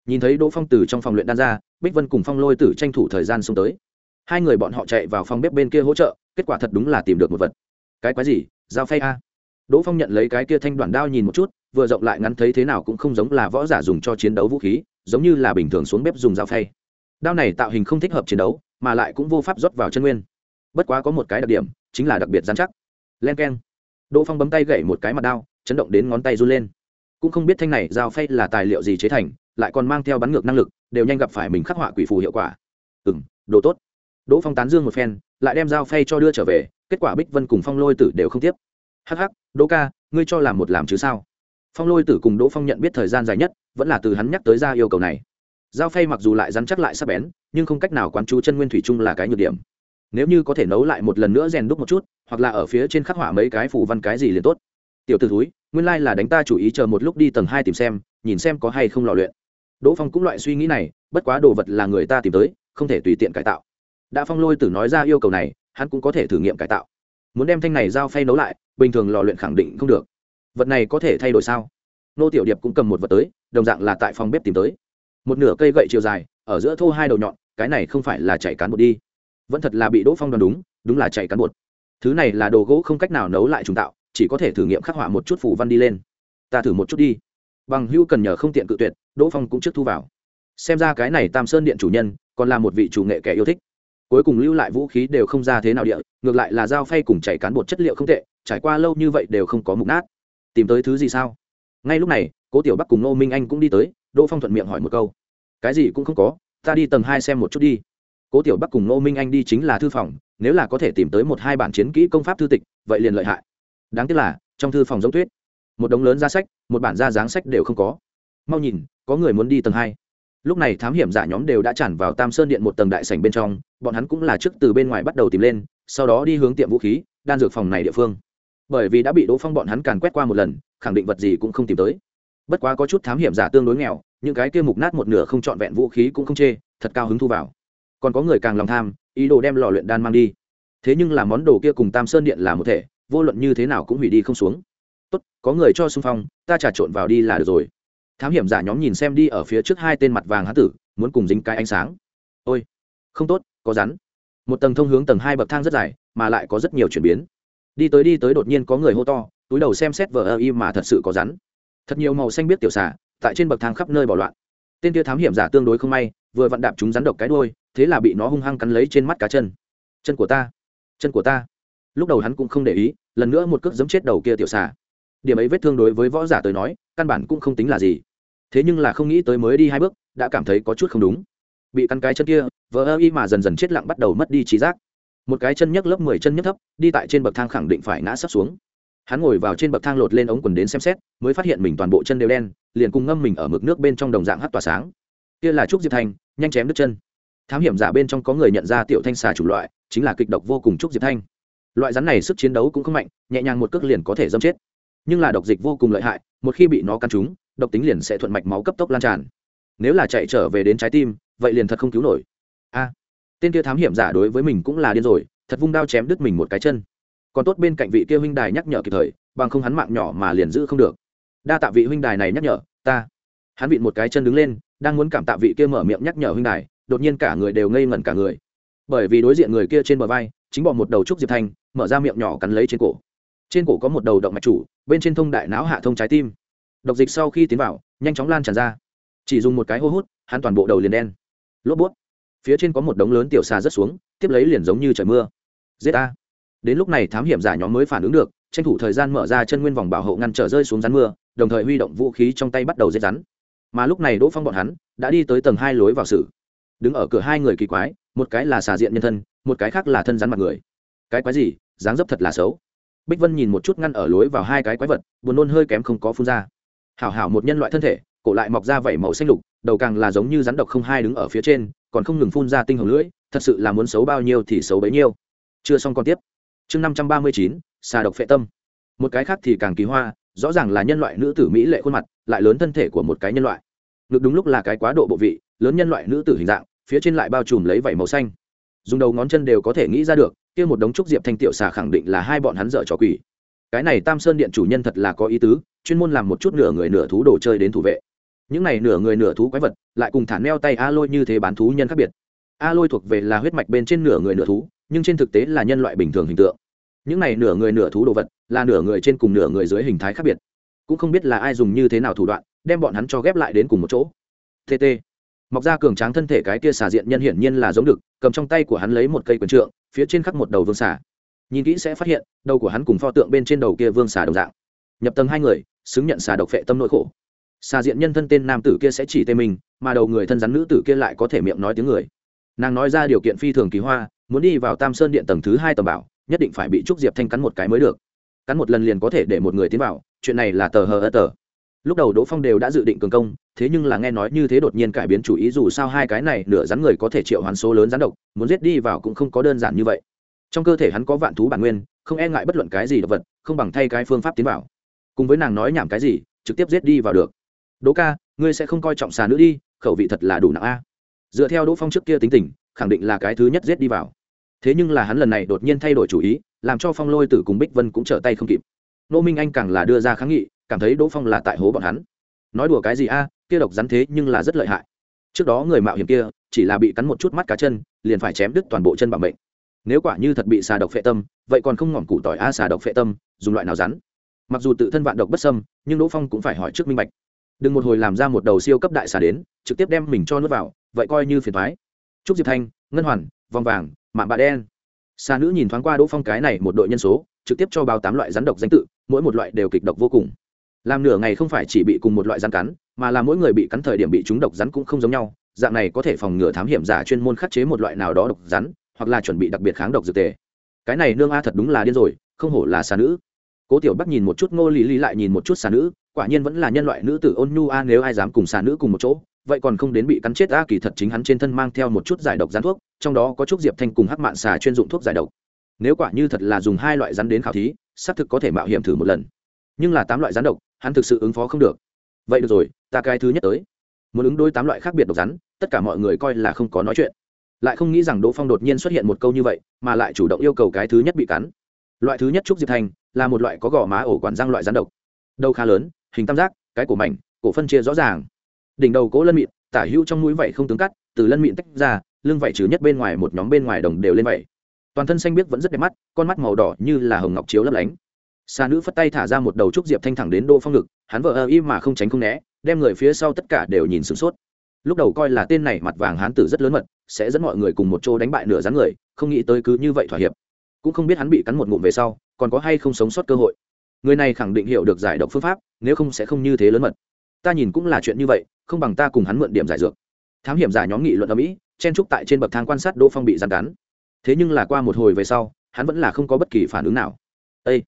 [SPEAKER 1] Nhìn thấy đỗ phong từ trong phòng luyện đan ra, bích vân cùng phong lôi tử tranh thủ thời gian xông tới. Hai người bọn họ chạy vào phòng bếp bên kia hỗ trợ, kết quả thật đúng là tìm được một vật. Cái quái gì? Dao phay a. Đỗ phong nhận lấy cái kia thanh đoàn đao nhìn một chút, vừa rộng lại ngắn thấy thế nào cũng không giống là võ giả dùng cho chiến đấu vũ khí, giống như là bình thường xuống bếp dùng dao phay. Đao này tạo hình không thích hợp chiến đấu, mà lại cũng vô pháp rót vào chân nguyên. Bất quá có một cái đặc điểm, chính là đặc biệt dán chắc len k e n đỗ phong bấm tay gậy một cái mặt đao, chấn động đến ngón tay run lên. Cũng không biết thanh này dao phay là tài liệu gì chế thành, lại còn mang theo bắn ngược năng lực, đều nhanh gặp phải mình khắc họa quỷ phù hiệu quả. Ừ m đồ tốt. Đỗ phong tán dương một phen, lại đem dao phay cho đưa trở về, kết quả bích vân cùng phong lôi tử đều không tiếp. Hh đỗ ca, ngươi cho làm một làm chứ sao? Phong lôi tử cùng đỗ phong nhận biết thời gian dài nhất, vẫn là từ hắn nhắc tới ra yêu cầu này. Dao phay mặc dù lại dắn chắc lại sắc bén, nhưng không cách nào quán chú chân nguyên thủy chung là cái nhược điểm nếu như có thể nấu lại một lần nữa rèn đúc một chút, hoặc là ở phía trên khắc họa mấy cái phủ văn cái gì liền tốt. Tiểu t ử thúi, nguyên lai、like、là đánh ta chủ ý chờ một lúc đi tầng hai tìm xem, nhìn xem có hay không lò luyện. Đỗ phong cũng loại suy nghĩ này, bất quá đồ vật là người ta tìm tới, không thể tùy tiện cải tạo. Đã phong lôi tử nói ra yêu cầu này, hắn cũng có thể thử nghiệm cải tạo. Muốn đem thanh này dao phay nấu lại, bình thường lò luyện khẳng định không được. Vật này có thể thay đổi sao? Nô tiểu điệp cũng cầm một vật tới, đồng dạng là tại phòng bếp tìm tới. Một nửa cây gậy chiều dài, ở giữa thô hai đầu nhọn, cái này không phải là chảy cán bột đi vẫn thật là bị đỗ phong đoán đúng đúng là chạy cán bột. Thứ này là đồ gỗ không cách nào nấu lại trùng tạo, chỉ có thể thử nghiệm khắc họa một chút phủ văn đi lên. Ta thử một chút đi. Bằng hữu cần nhờ không tiện cự tuyệt, đỗ phong cũng trước thu vào. Xem ra cái này tam sơn điện chủ nhân, còn là một vị chủ nghệ kẻ yêu thích. Cuối cùng lưu lại vũ khí đều không ra thế nào địa, ngược lại là dao phay cùng chảy cán bột chất liệu không tệ, trải qua lâu như vậy đều không có mục nát. Tìm tới thứ gì sao? Ngay lúc này, cố tiểu bắc cùng nô minh anh cũng đi tới, đỗ phong thuận miệng hỏi một câu. Cái gì cũng không có, ta đi tầng hai xem một chút đi cố tiểu bắc cùng Ngô minh anh đi chính là thư phòng, nếu là có thể tìm tới một hai bản chiến kỹ công pháp thư tịch, vậy liền lợi hại. Đáng tiếc là, trong thư phòng giống tuyết, một đống lớn ra sách, một bản ra dáng sách đều không có. Mau nhìn, có người muốn đi tầng hai. Lúc này thám hiểm giả nhóm đều đã tràn vào tam sơn điện một tầng đại sảnh bên trong, bọn hắn cũng là trước từ bên ngoài bắt đầu tìm lên, sau đó đi hướng tiệm vũ khí, đan dược phòng này địa phương. Bởi vì đã bị đỗ phong bọn hắn càn quét qua một lần, khẳng định vật gì cũng không tìm tới. Bất quá có chút thám hiểm giả tương đối nghèo, những cái kia mục nát một nửa không trọn vẹn vũ khí cũng không chê, thật cao hứng thu vào còn có người càng lòng tham, ý đồ đem lò luyện đan mang đi. Thế nhưng là món đồ kia cùng tam sơn điện là một thể, vô luận như thế nào cũng hủy đi không xuống. Tốt, có người cho xung phong, ta trà trộn vào đi là được rồi. Thám hiểm giả nhóm nhìn xem đi ở phía trước hai tên mặt vàng hán tử, muốn cùng dính cái ánh sáng. Ôi, không tốt, có rắn. Một tầng thông hướng tầng hai bậc thang rất dài, mà lại có rất nhiều chuyển biến. Đi tới đi tới đột nhiên có người hô to, túi đầu xem xét vờ ơ y mà thật sự có rắn. Thật nhiều màu xanh biết tiểu xả tại trên bậc thang khắp nơi bỏ loạn. Tên kia thám hiểm giả tương đối không may, vừa vặn đạp chúng rắn độc cái đôi thế là bị nó hung hăng cắn lấy trên mắt cá chân. Chân của ta, chân của ta. Lúc đầu hắn cũng không để ý, lần nữa một cước giấm chết đầu kia tiểu xà. Điểm ấy vết thương đối với võ giả tới nói, căn bản cũng không tính là gì. Thế nhưng là không nghĩ tới mới đi hai bước, đã cảm thấy có chút không đúng. Bị căn cái chân kia vỡ ơ y mà dần dần chết lặng bắt đầu mất đi trí giác. Một cái chân nhấc lớp mười chân nhấc thấp, đi tại trên bậc thang khẳng định phải ngã sắp xuống. Hắn ngồi vào trên bậc thang lột lên ống quần đến xem xét, mới phát hiện mình toàn bộ chân đều đen, liền cùng ngâm mình ở mực nước bên trong đồng dạng hát tỏa sáng. Kia là trúc diệp thanh nhanh chém đứt chân thám hiểm giả bên trong có người nhận ra tiểu thanh xà chủ loại, chính là kịch độc vô cùng trúc diệp thanh. Loại rắn này sức chiến đấu cũng không mạnh, nhẹ nhàng một cước liền có thể dâm chết. Nhưng là độc dịch vô cùng lợi hại, một khi bị nó căn trúng, độc tính liền sẽ thuận mạch máu cấp tốc lan tràn. Nếu là chạy trở về đến trái tim, vậy liền thật không cứu nổi. A, tên kia thám hiểm giả đối với mình cũng là điên rồi, thật vung đao chém đứt mình một cái chân. Còn tốt bên cạnh vị kia huynh đài nhắc nhở kịp thời, bằng không hắn mạng nhỏ mà liền giữ không được. Đa tạ vị huynh đài này nhắc nhở, ta. Hắn vịn một cái chân đứng lên, đang muốn cảm tạ vị kia mở miệng nhắc nhở huynh đài đột nhiên cả người đều ngây ngẩn cả người. Bởi vì đối diện người kia trên bờ vai, chính bọn một đầu trúc diệp thanh, mở ra miệng nhỏ cắn lấy trên cổ. Trên cổ có một đầu động mạch chủ, bên trên thông đại não hạ thông trái tim. Độc dịch sau khi tiến vào, nhanh chóng lan tràn ra. Chỉ dùng một cái hô hút, hắn toàn bộ đầu liền đen. Lốp bút. Phía trên có một đống lớn tiểu xà rất xuống, tiếp lấy liền giống như trời mưa. Giết a đến lúc này thám hiểm giả nhóm mới phản ứng được, tranh thủ thời gian mở ra chân nguyên vòng bảo hộ ngăn trở rơi xuống rắn mưa, đồng thời huy động vũ khí trong tay bắt đầu giết rắn. Mà lúc này đỗ phong bọn hắn đã đi tới tầng hai lối vào sử đứng ở cửa hai người kỳ quái, một cái là xà diện nhân thân, một cái khác là thân rắn mặt người. Cái quái gì? Dáng dấp thật là xấu. Bích vân nhìn một chút ngăn ở lối vào hai cái quái vật, buồn nôn hơi kém không có phun ra. Hảo hảo một nhân loại thân thể, cổ lại mọc ra vảy màu xanh lục, đầu càng là giống như rắn độc không hai đứng ở phía trên, còn không ngừng phun ra tinh hồng lưỡi, thật sự là muốn xấu bao nhiêu thì xấu bấy nhiêu. Chưa xong còn tiếp. Chương năm trăm ba mươi chín, xà độc phệ tâm. Một cái khác thì càng kỳ hoa, rõ ràng là nhân loại nữ tử mỹ lệ khuôn mặt, lại lớn thân thể của một cái nhân loại. Ngực đúng lúc là cái quá độ bộ vị lớn nhân loại nữ tử hình dạng, phía trên lại bao trùm lấy vảy màu xanh. Dùng đầu ngón chân đều có thể nghĩ ra được, kia một đống trúc diệp thanh tiểu xà khẳng định là hai bọn hắn dở trò quỷ. Cái này tam sơn điện chủ nhân thật là có ý tứ, chuyên môn làm một chút nửa người nửa thú đồ chơi đến thủ vệ. Những này nửa người nửa thú quái vật, lại cùng thả neo tay a lôi như thế bán thú nhân khác biệt. A lôi thuộc về là huyết mạch bên trên nửa người nửa thú, nhưng trên thực tế là nhân loại bình thường hình tượng. Những này nửa người nửa thú đồ vật, là nửa người trên cùng nửa người dưới hình thái khác biệt. Cũng không biết là ai dùng như thế nào thủ đoạn, đem bọn hắn cho ghép lại đến cùng một chỗ. Tt mọc ra cường tráng thân thể cái kia xà diện nhân hiển nhiên là giống đực, cầm trong tay của hắn lấy một cây quần trượng, phía trên khắc một đầu vương xà. Nhìn kỹ sẽ phát hiện, đầu của hắn cùng pho tượng bên trên đầu kia vương xà đồng dạng. Nhập tầng hai người, xứng nhận xà độc phệ tâm nỗi khổ. Xà diện nhân thân tên nam tử kia sẽ chỉ tên mình, mà đầu người thân rắn nữ tử kia lại có thể miệng nói tiếng người. Nàng nói ra điều kiện phi thường kỳ hoa, muốn đi vào tam sơn điện tầng thứ hai tầm bảo, nhất định phải bị trúc diệp thanh cắn một cái mới được. Cắn một lần liền có thể để một người tiến vào, chuyện này là tờ hờ ơ tờ lúc đầu đỗ phong đều đã dự định cường công, thế nhưng là nghe nói như thế đột nhiên cải biến chủ ý, dù sao hai cái này nửa rắn người có thể triệu hoán số lớn rắn độc, muốn giết đi vào cũng không có đơn giản như vậy. Trong cơ thể hắn có vạn thú bản nguyên, không e ngại bất luận cái gì độc vật, không bằng thay cái phương pháp tiến vào. Cùng với nàng nói nhảm cái gì, trực tiếp giết đi vào được. Đỗ ca, ngươi sẽ không coi trọng xà nữ đi, khẩu vị thật là đủ nặng a. Dựa theo đỗ phong trước kia tính tình, khẳng định là cái thứ nhất giết đi vào. Thế nhưng là hắn lần này đột nhiên thay đổi chủ ý, làm cho phong lôi tử cùng bích vân cũng trở tay không kịp. Nô minh anh càng là đưa ra kháng nghị cảm thấy đỗ phong là tại hố bọn hắn. Nói đùa cái gì a, kia độc rắn thế nhưng là rất lợi hại. Trước đó người mạo hiểm kia chỉ là bị cắn một chút mắt cá chân, liền phải chém đứt toàn bộ chân bằng bệnh nếu quả như thật bị xà độc phệ tâm, vậy còn không ngỏm củ tỏi a xà độc phệ tâm, dùng loại nào rắn? Mặc dù tự thân vạn độc bất sâm nhưng đỗ phong cũng phải hỏi trước minh bạch. Đừng một hồi làm ra một đầu siêu cấp đại xà đến, trực tiếp đem mình cho nước vào, vậy coi như phiền thoái trúc diệp thanh, ngân hoàn, vòng vàng, mạng bạ đen. Xà nữ nhìn thoáng qua đỗ phong cái này một đội nhân số, trực tiếp cho báo tám loại rắn độc danh tự, mỗi một loại đều kịch độc vô cùng làm nửa ngày không phải chỉ bị cùng một loại rắn cắn, mà là mỗi người bị cắn thời điểm bị trúng độc rắn cũng không giống nhau. Dạng này có thể phòng ngừa thám hiểm giả chuyên môn khắc chế một loại nào đó độc rắn, hoặc là chuẩn bị đặc biệt kháng độc dược tề. Cái này nương a thật đúng là điên rồi, không hổ là xà nữ. Cố tiểu bắc nhìn một chút, ngô lý lý lại nhìn một chút xà nữ, quả nhiên vẫn là nhân loại nữ tử ôn nhu a, nếu ai dám cùng xà nữ cùng một chỗ, vậy còn không đến bị cắn chết a, kỳ thật chính hắn trên thân mang theo một chút giải độc rắn thuốc, trong đó có chút diệp thanh cùng hắc mạn xà chuyên dụng thuốc giải độc. Nếu quả như thật là dùng hai loại rắn đến khảo thí, xác thực có thể mạo hiểm thử một lần. Nhưng là tám loại rắn độc hắn thực sự ứng phó không được. Vậy được rồi, ta cái thứ nhất tới. Muốn ứng đối tám loại khác biệt độc rắn, tất cả mọi người coi là không có nói chuyện. Lại không nghĩ rằng đỗ phong đột nhiên xuất hiện một câu như vậy, mà lại chủ động yêu cầu cái thứ nhất bị cắn. Loại thứ nhất trúc diệp thành, là một loại có gò má ổ quản răng loại rắn độc. Đầu khá lớn, hình tam giác, cái cổ mảnh, cổ phân chia rõ ràng. Đỉnh đầu cố lân mịn, tả hữu trong mũi vẩy không tướng cắt, từ lân mịn tách ra, lưng vẩy trừ nhất bên ngoài một nhóm bên ngoài đồng đều lên vẩy toàn thân xanh biếc vẫn rất đẹp mắt, con mắt màu đỏ như là hồng ngọc chiếu lấp lánh xa nữ phất tay thả ra một đầu trúc diệp thanh thẳng đến đô phong ngực, hắn vợ ơ y mà không tránh không né, đem người phía sau tất cả đều nhìn sửng sốt. Lúc đầu coi là tên này mặt vàng hán tử rất lớn mật, sẽ dẫn mọi người cùng một chỗ đánh bại nửa dáng người, không nghĩ tới cứ như vậy thỏa hiệp. Cũng không biết hắn bị cắn một ngụm về sau, còn có hay không sống sót cơ hội. Người này khẳng định hiểu được giải độc phương pháp, nếu không sẽ không như thế lớn mật. Ta nhìn cũng là chuyện như vậy, không bằng ta cùng hắn mượn điểm giải dược. Thám hiểm giả nhóm nghị luận ở mỹ chen trúc tại trên bậc thang quan sát đỗ phong bị giàn cắn. Thế nhưng là qua một hồi về sau, hắn vẫn là không có bất kỳ phản ứng nào. Ây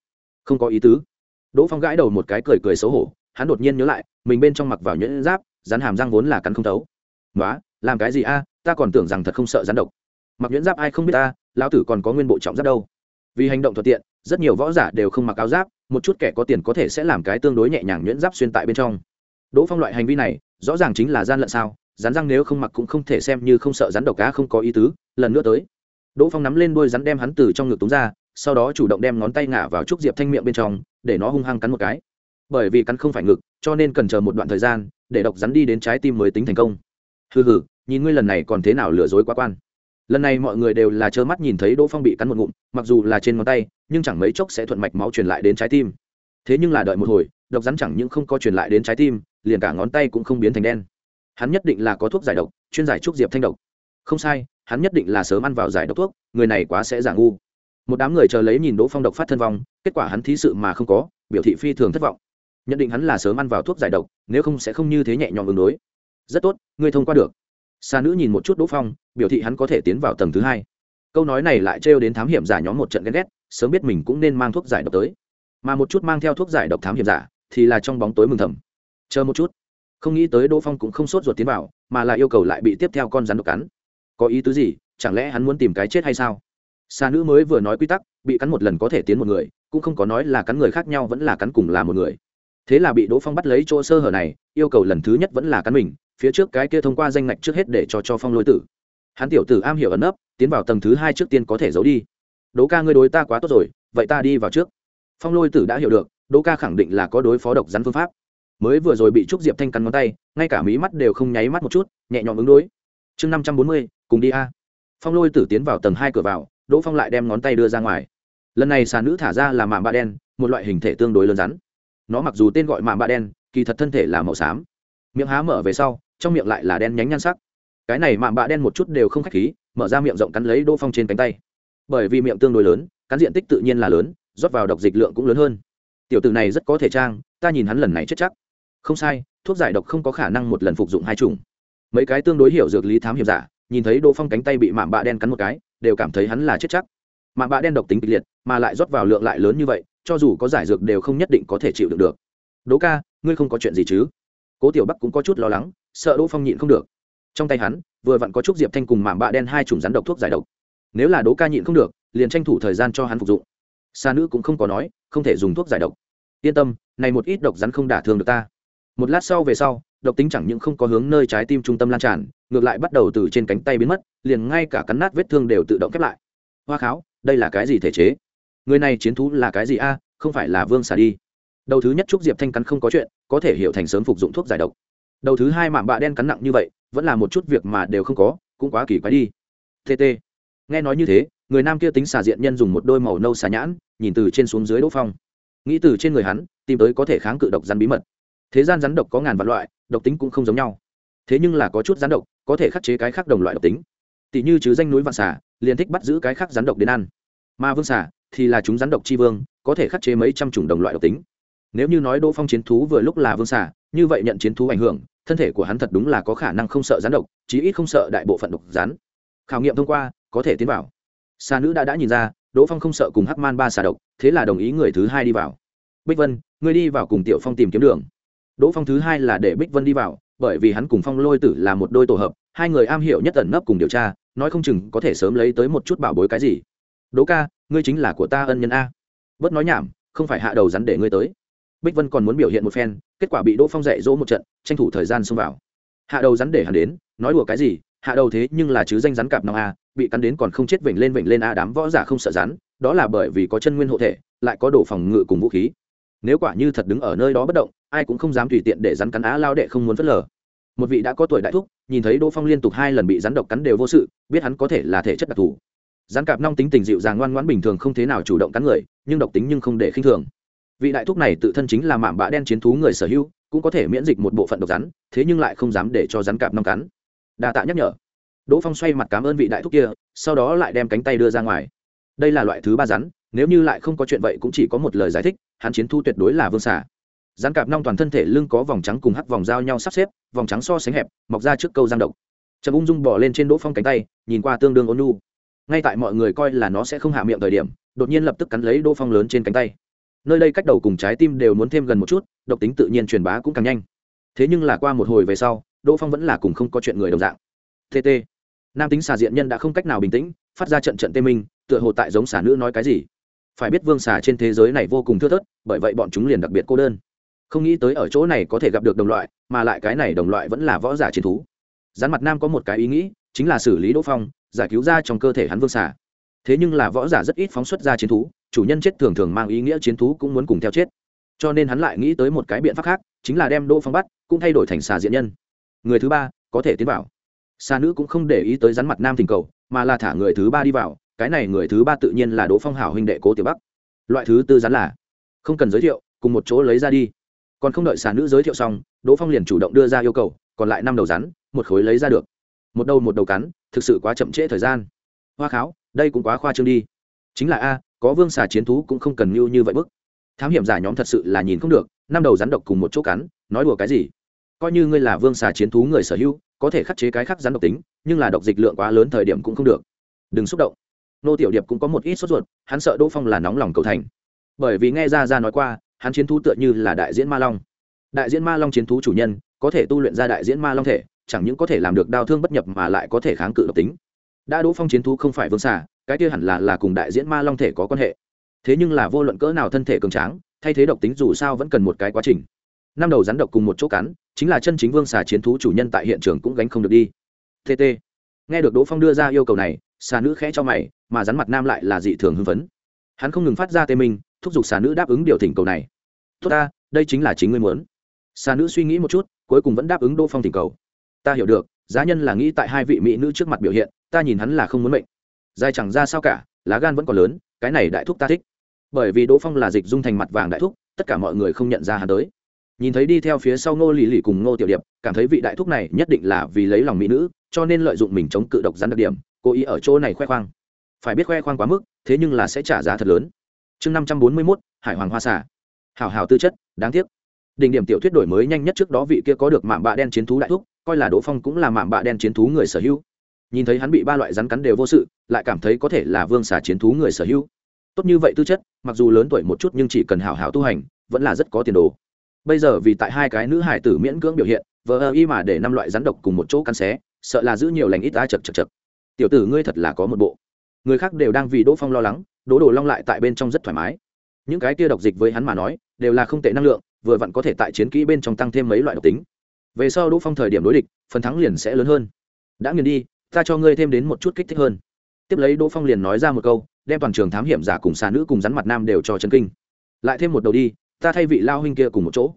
[SPEAKER 1] không có ý tứ. Đỗ phong gãi đầu một cái cười cười xấu hổ, hắn đột nhiên nhớ lại, mình bên trong mặc vào nhuyễn giáp, rắn hàm răng vốn là cắn không thấu. Nói làm cái gì a? Ta còn tưởng rằng thật không sợ rắn độc. Mặc nhuyễn giáp ai không biết ta, lão tử còn có nguyên bộ trọng giáp đâu. Vì hành động thuận tiện, rất nhiều võ giả đều không mặc áo giáp, một chút kẻ có tiền có thể sẽ làm cái tương đối nhẹ nhàng nhuyễn giáp xuyên tại bên trong. Đỗ phong loại hành vi này, rõ ràng chính là gian lận sao, rắn răng nếu không mặc cũng không thể xem như không sợ rắn độc cá không có ý tứ, lần nữa tới. Đỗ phong nắm lên đôi rắn đem hắn từ trong ngực túng ra sau đó chủ động đem ngón tay ngả vào trúc diệp thanh miệng bên trong, để nó hung hăng cắn một cái. Bởi vì cắn không phải ngực, cho nên cần chờ một đoạn thời gian, để độc rắn đi đến trái tim mới tính thành công. Hừ hừ, nhìn ngươi lần này còn thế nào lừa dối quá quan. Lần này mọi người đều là trơ mắt nhìn thấy đỗ phong bị cắn một ngụm, mặc dù là trên ngón tay, nhưng chẳng mấy chốc sẽ thuận mạch máu truyền lại đến trái tim. Thế nhưng là đợi một hồi, độc rắn chẳng những không có truyền lại đến trái tim, liền cả ngón tay cũng không biến thành đen. Hắn nhất định là có thuốc giải độc, chuyên giải trúc diệp thanh độc. Không sai, hắn nhất định là sớm ăn vào giải độc thuốc, người này quá sẽ giả ngu một đám người chờ lấy nhìn đỗ phong độc phát thân vong, kết quả hắn thí sự mà không có, biểu thị phi thường thất vọng. Nhận định hắn là sớm ăn vào thuốc giải độc, nếu không sẽ không như thế nhẹ nhõm ứng đối. Rất tốt, ngươi thông qua được. Xa nữ nhìn một chút đỗ phong, biểu thị hắn có thể tiến vào tầng thứ hai. Câu nói này lại trêu đến thám hiểm giả nhóm một trận ghen ghét, sớm biết mình cũng nên mang thuốc giải độc tới. Mà một chút mang theo thuốc giải độc thám hiểm giả, thì là trong bóng tối mừng thầm. Chờ một chút. Không nghĩ tới đỗ phong cũng không sốt ruột tiến vào, mà là yêu cầu lại bị tiếp theo con rắn độc cắn. Có ý tứ gì? Chẳng lẽ hắn muốn tìm cái chết hay sao? Xa nữ mới vừa nói quy tắc, bị cắn một lần có thể tiến một người, cũng không có nói là cắn người khác nhau vẫn là cắn cùng là một người. Thế là bị đỗ phong bắt lấy chỗ sơ hở này, yêu cầu lần thứ nhất vẫn là cắn mình, phía trước cái kia thông qua danh ngạch trước hết để cho cho phong lôi tử. Hắn tiểu tử am hiểu ẩn nấp, tiến vào tầng thứ hai trước tiên có thể giấu đi. Đỗ ca ngươi đối ta quá tốt rồi, vậy ta đi vào trước. Phong lôi tử đã hiểu được, đỗ ca khẳng định là có đối phó độc rắn phương pháp. Mới vừa rồi bị trúc diệp thanh cắn ngón tay, ngay cả mí mắt đều không nháy mắt một chút, nhẹ nhõm ứng đối. Chương năm trăm bốn mươi, cùng đi a. Phong lôi tử tiến vào tầng hai cửa vào đỗ phong lại đem ngón tay đưa ra ngoài. Lần này xà nữ thả ra là mạm bạ đen, một loại hình thể tương đối lớn rắn. Nó mặc dù tên gọi mạm bạ đen, kỳ thật thân thể là màu xám. Miệng há mở về sau, trong miệng lại là đen nhánh nhan sắc. Cái này mạm bạ đen một chút đều không khách khí, mở ra miệng rộng cắn lấy đỗ phong trên cánh tay. Bởi vì miệng tương đối lớn, cắn diện tích tự nhiên là lớn, rót vào độc dịch lượng cũng lớn hơn. Tiểu tử này rất có thể trang, ta nhìn hắn lần này chết chắc. Không sai, thuốc giải độc không có khả năng một lần phục dụng hai chủng. Mấy cái tương đối hiểu dược lý thám hiểm giả, nhìn thấy đỗ phong cánh tay bị mạm bạ đen cắn một cái đều cảm thấy hắn là chết chắc. Mạm bạ đen độc tính kịch liệt, mà lại rót vào lượng lại lớn như vậy, cho dù có giải dược đều không nhất định có thể chịu được được. Đỗ ca, ngươi không có chuyện gì chứ? Cố tiểu bắc cũng có chút lo lắng, sợ đỗ phong nhịn không được. Trong tay hắn, vừa vặn có chút diệp thanh cùng mạm bạ đen hai chủng rắn độc thuốc giải độc. Nếu là đỗ ca nhịn không được, liền tranh thủ thời gian cho hắn phục dụng. Xa nữ cũng không có nói, không thể dùng thuốc giải độc. Yên tâm, này một ít độc rắn không đả thương được ta một lát sau về sau, độc tính chẳng những không có hướng nơi trái tim trung tâm lan tràn, ngược lại bắt đầu từ trên cánh tay biến mất, liền ngay cả cắn nát vết thương đều tự động khép lại. Hoa kháo, đây là cái gì thể chế? Người này chiến thú là cái gì a? Không phải là vương xả đi. Đầu thứ nhất trúc diệp thanh cắn không có chuyện, có thể hiểu thành sớm phục dụng thuốc giải độc. Đầu thứ hai mạm bạ đen cắn nặng như vậy, vẫn là một chút việc mà đều không có, cũng quá kỳ quái đi. Tt nghe nói như thế, người nam kia tính xả diện nhân dùng một đôi màu nâu xà nhãn, nhìn từ trên xuống dưới đỗ phong. Nghĩ từ trên người hắn, tìm tới có thể kháng cự độc rắn bí mật thế gian rắn độc có ngàn vạn loại, độc tính cũng không giống nhau. Thế nhưng là có chút rắn độc, có thể khắc chế cái khác đồng loại độc tính. Tỷ như chứ danh núi vạn xà, liền thích bắt giữ cái khác rắn độc đến ăn. Mà vương xà thì là chúng rắn độc chi vương, có thể khắc chế mấy trăm chủng đồng loại độc tính. Nếu như nói đỗ phong chiến thú vừa lúc là vương xà, như vậy nhận chiến thú ảnh hưởng, thân thể của hắn thật đúng là có khả năng không sợ rắn độc, chí ít không sợ đại bộ phận độc rắn. Khảo nghiệm thông qua, có thể tiến vào. Xà nữ đã đã nhìn ra, đỗ phong không sợ cùng hắc man ba xà độc, thế là đồng ý người thứ hai đi vào. Bích vân, ngươi đi vào cùng tiểu phong tìm kiếm đường đỗ phong thứ hai là để bích vân đi vào, bởi vì hắn cùng phong lôi tử là một đôi tổ hợp, hai người am hiểu nhất tận nấp cùng điều tra, nói không chừng có thể sớm lấy tới một chút bảo bối cái gì. Đỗ ca, ngươi chính là của ta ân nhân a. Bớt nói nhảm, không phải hạ đầu rắn để ngươi tới. Bích vân còn muốn biểu hiện một phen, kết quả bị đỗ phong dạy dỗ một trận, tranh thủ thời gian xông vào. Hạ đầu rắn để hắn đến, nói đùa cái gì, hạ đầu thế nhưng là chứ danh rắn cạp nào a, bị cắn đến còn không chết vểnh lên vểnh lên a, đám võ giả không sợ rắn, đó là bởi vì có chân nguyên hộ thể, lại có đồ phòng ngự cùng vũ khí. Nếu quả như thật đứng ở nơi đó bất động ai cũng không dám tùy tiện để rắn cắn á lao đệ không muốn phớt lờ. Một vị đã có tuổi đại thúc, nhìn thấy đỗ phong liên tục hai lần bị rắn độc cắn đều vô sự, biết hắn có thể là thể chất đặc thù. Rắn cạp nong tính tình dịu dàng ngoan ngoãn bình thường không thế nào chủ động cắn người, nhưng độc tính nhưng không để khinh thường. Vị đại thúc này tự thân chính là mạm bã đen chiến thú người sở hữu, cũng có thể miễn dịch một bộ phận độc rắn, thế nhưng lại không dám để cho rắn cạp nong cắn. Đa tạ nhắc nhở. Đỗ phong xoay mặt cảm ơn vị đại thúc kia, sau đó lại đem cánh tay đưa ra ngoài. Đây là loại thứ ba rắn, nếu như lại không có chuyện vậy cũng chỉ có một lời giải thích, hắn chiến thu tuyệt đối là vương xả rắn cạp nong toàn thân thể lưng có vòng trắng cùng hắc vòng giao nhau sắp xếp, vòng trắng so sánh hẹp, mọc ra trước câu giang độc. Trầm ung dung bỏ lên trên đỗ phong cánh tay, nhìn qua tương đương ôn nu ngay tại mọi người coi là nó sẽ không hạ miệng thời điểm, đột nhiên lập tức cắn lấy đỗ phong lớn trên cánh tay. Nơi đây cách đầu cùng trái tim đều muốn thêm gần một chút, độc tính tự nhiên truyền bá cũng càng nhanh. Thế nhưng là qua một hồi về sau, đỗ phong vẫn là cùng không có chuyện người đồng dạng. Tt nam tính xà diện nhân đã không cách nào bình tĩnh, phát ra trận trận tê minh, tựa hồ tại giống xà nữ nói cái gì. Phải biết vương xà trên thế giới này vô cùng thưa thớt, bởi vậy bọn chúng liền đặc biệt cô đơn không nghĩ tới ở chỗ này có thể gặp được đồng loại, mà lại cái này đồng loại vẫn là võ giả chiến thú. Rắn mặt nam có một cái ý nghĩ, chính là xử lý đỗ phong, giải cứu ra trong cơ thể hắn vương xà. Thế nhưng là võ giả rất ít phóng xuất ra chiến thú, chủ nhân chết thường thường mang ý nghĩa chiến thú cũng muốn cùng theo chết. Cho nên hắn lại nghĩ tới một cái biện pháp khác, chính là đem đỗ phong bắt, cũng thay đổi thành xà diện nhân. Người thứ ba, có thể tiến vào. Xà nữ cũng không để ý tới rắn mặt nam thỉnh cầu, mà là thả người thứ ba đi vào, cái này người thứ ba tự nhiên là đỗ phong hảo huynh đệ cố tiểu bắc. Loại thứ tư rắn là, không cần giới thiệu, cùng một chỗ lấy ra đi còn không đợi xà nữ giới thiệu xong, đỗ phong liền chủ động đưa ra yêu cầu, còn lại năm đầu rắn, một khối lấy ra được. Một đầu một đầu cắn, thực sự quá chậm trễ thời gian. Hoa kháo, đây cũng quá khoa trương đi. Chính là a, có vương xà chiến thú cũng không cần mưu như vậy bức. Thám hiểm giả nhóm thật sự là nhìn không được, năm đầu rắn độc cùng một chỗ cắn, nói đùa cái gì? Coi như ngươi là vương xà chiến thú người sở hữu, có thể khắc chế cái khắc rắn độc tính, nhưng là độc dịch lượng quá lớn thời điểm cũng không được. Đừng xúc động. Nô tiểu điệp cũng có một ít sốt ruột, hắn sợ đỗ phong là nóng lòng cầu thành. Bởi vì nghe ra ra nói qua hắn chiến thú tựa như là đại diễn ma long. Đại diễn ma long chiến thú chủ nhân, có thể tu luyện ra đại diễn ma long thể, chẳng những có thể làm được đau thương bất nhập mà lại có thể kháng cự độc tính. Đã đỗ phong chiến thú không phải vương xà, cái kia hẳn là là cùng đại diễn ma long thể có quan hệ. Thế nhưng là vô luận cỡ nào thân thể cường tráng, thay thế độc tính dù sao vẫn cần một cái quá trình. Năm đầu rắn độc cùng một chỗ cắn, chính là chân chính vương xà chiến thú chủ nhân tại hiện trường cũng gánh không được đi. Tt nghe được đỗ phong đưa ra yêu cầu này, xà nữ khẽ cho mày, mà rắn mặt nam lại là dị thường hưng phấn. Hắn không ngừng phát ra tê minh thúc giục xà nữ đáp ứng điều thỉnh cầu này. Tốt ta, đây chính là chính ngươi muốn. Xà nữ suy nghĩ một chút, cuối cùng vẫn đáp ứng đỗ phong thỉnh cầu. Ta hiểu được, giá nhân là nghĩ tại hai vị mỹ nữ trước mặt biểu hiện, ta nhìn hắn là không muốn mệnh. Dài chẳng ra sao cả, lá gan vẫn còn lớn, cái này đại thúc ta thích. Bởi vì đỗ phong là dịch dung thành mặt vàng đại thúc, tất cả mọi người không nhận ra hắn tới. Nhìn thấy đi theo phía sau ngô lì lì cùng ngô tiểu điệp, cảm thấy vị đại thúc này nhất định là vì lấy lòng mỹ nữ, cho nên lợi dụng mình chống cự độc rắn đặc điểm, cố ý ở chỗ này khoe khoang. Phải biết khoe khoang quá mức, thế nhưng là sẽ trả giá thật lớn chương năm trăm bốn mươi mốt, hải hoàng hoa xả hảo hảo tư chất, đáng tiếc. Đỉnh điểm tiểu thuyết đổi mới nhanh nhất trước đó vị kia có được mạm bạ đen chiến thú đại thúc, coi là đỗ phong cũng là mạm bạ đen chiến thú người sở hữu. Nhìn thấy hắn bị ba loại rắn cắn đều vô sự, lại cảm thấy có thể là vương xà chiến thú người sở hữu. Tốt như vậy tư chất, mặc dù lớn tuổi một chút nhưng chỉ cần hảo hảo tu hành, vẫn là rất có tiền đồ. Bây giờ vì tại hai cái nữ hải tử miễn cưỡng biểu hiện, vờ ơ y mà để năm loại rắn độc cùng một chỗ căn xé, sợ là giữ nhiều lành ít ai chật chật chật. Tiểu tử ngươi thật là có một bộ. Người khác đều đang vì đỗ phong lo lắng đỗ đồ long lại tại bên trong rất thoải mái. Những cái kia độc dịch với hắn mà nói, đều là không tệ năng lượng, vừa vặn có thể tại chiến kỹ bên trong tăng thêm mấy loại độc tính. Về sau đỗ phong thời điểm đối địch, phần thắng liền sẽ lớn hơn. Đã nghiền đi, ta cho ngươi thêm đến một chút kích thích hơn. Tiếp lấy đỗ phong liền nói ra một câu, đem toàn trường thám hiểm giả cùng xà nữ cùng rắn mặt nam đều cho chân kinh. Lại thêm một đầu đi, ta thay vị lao huynh kia cùng một chỗ.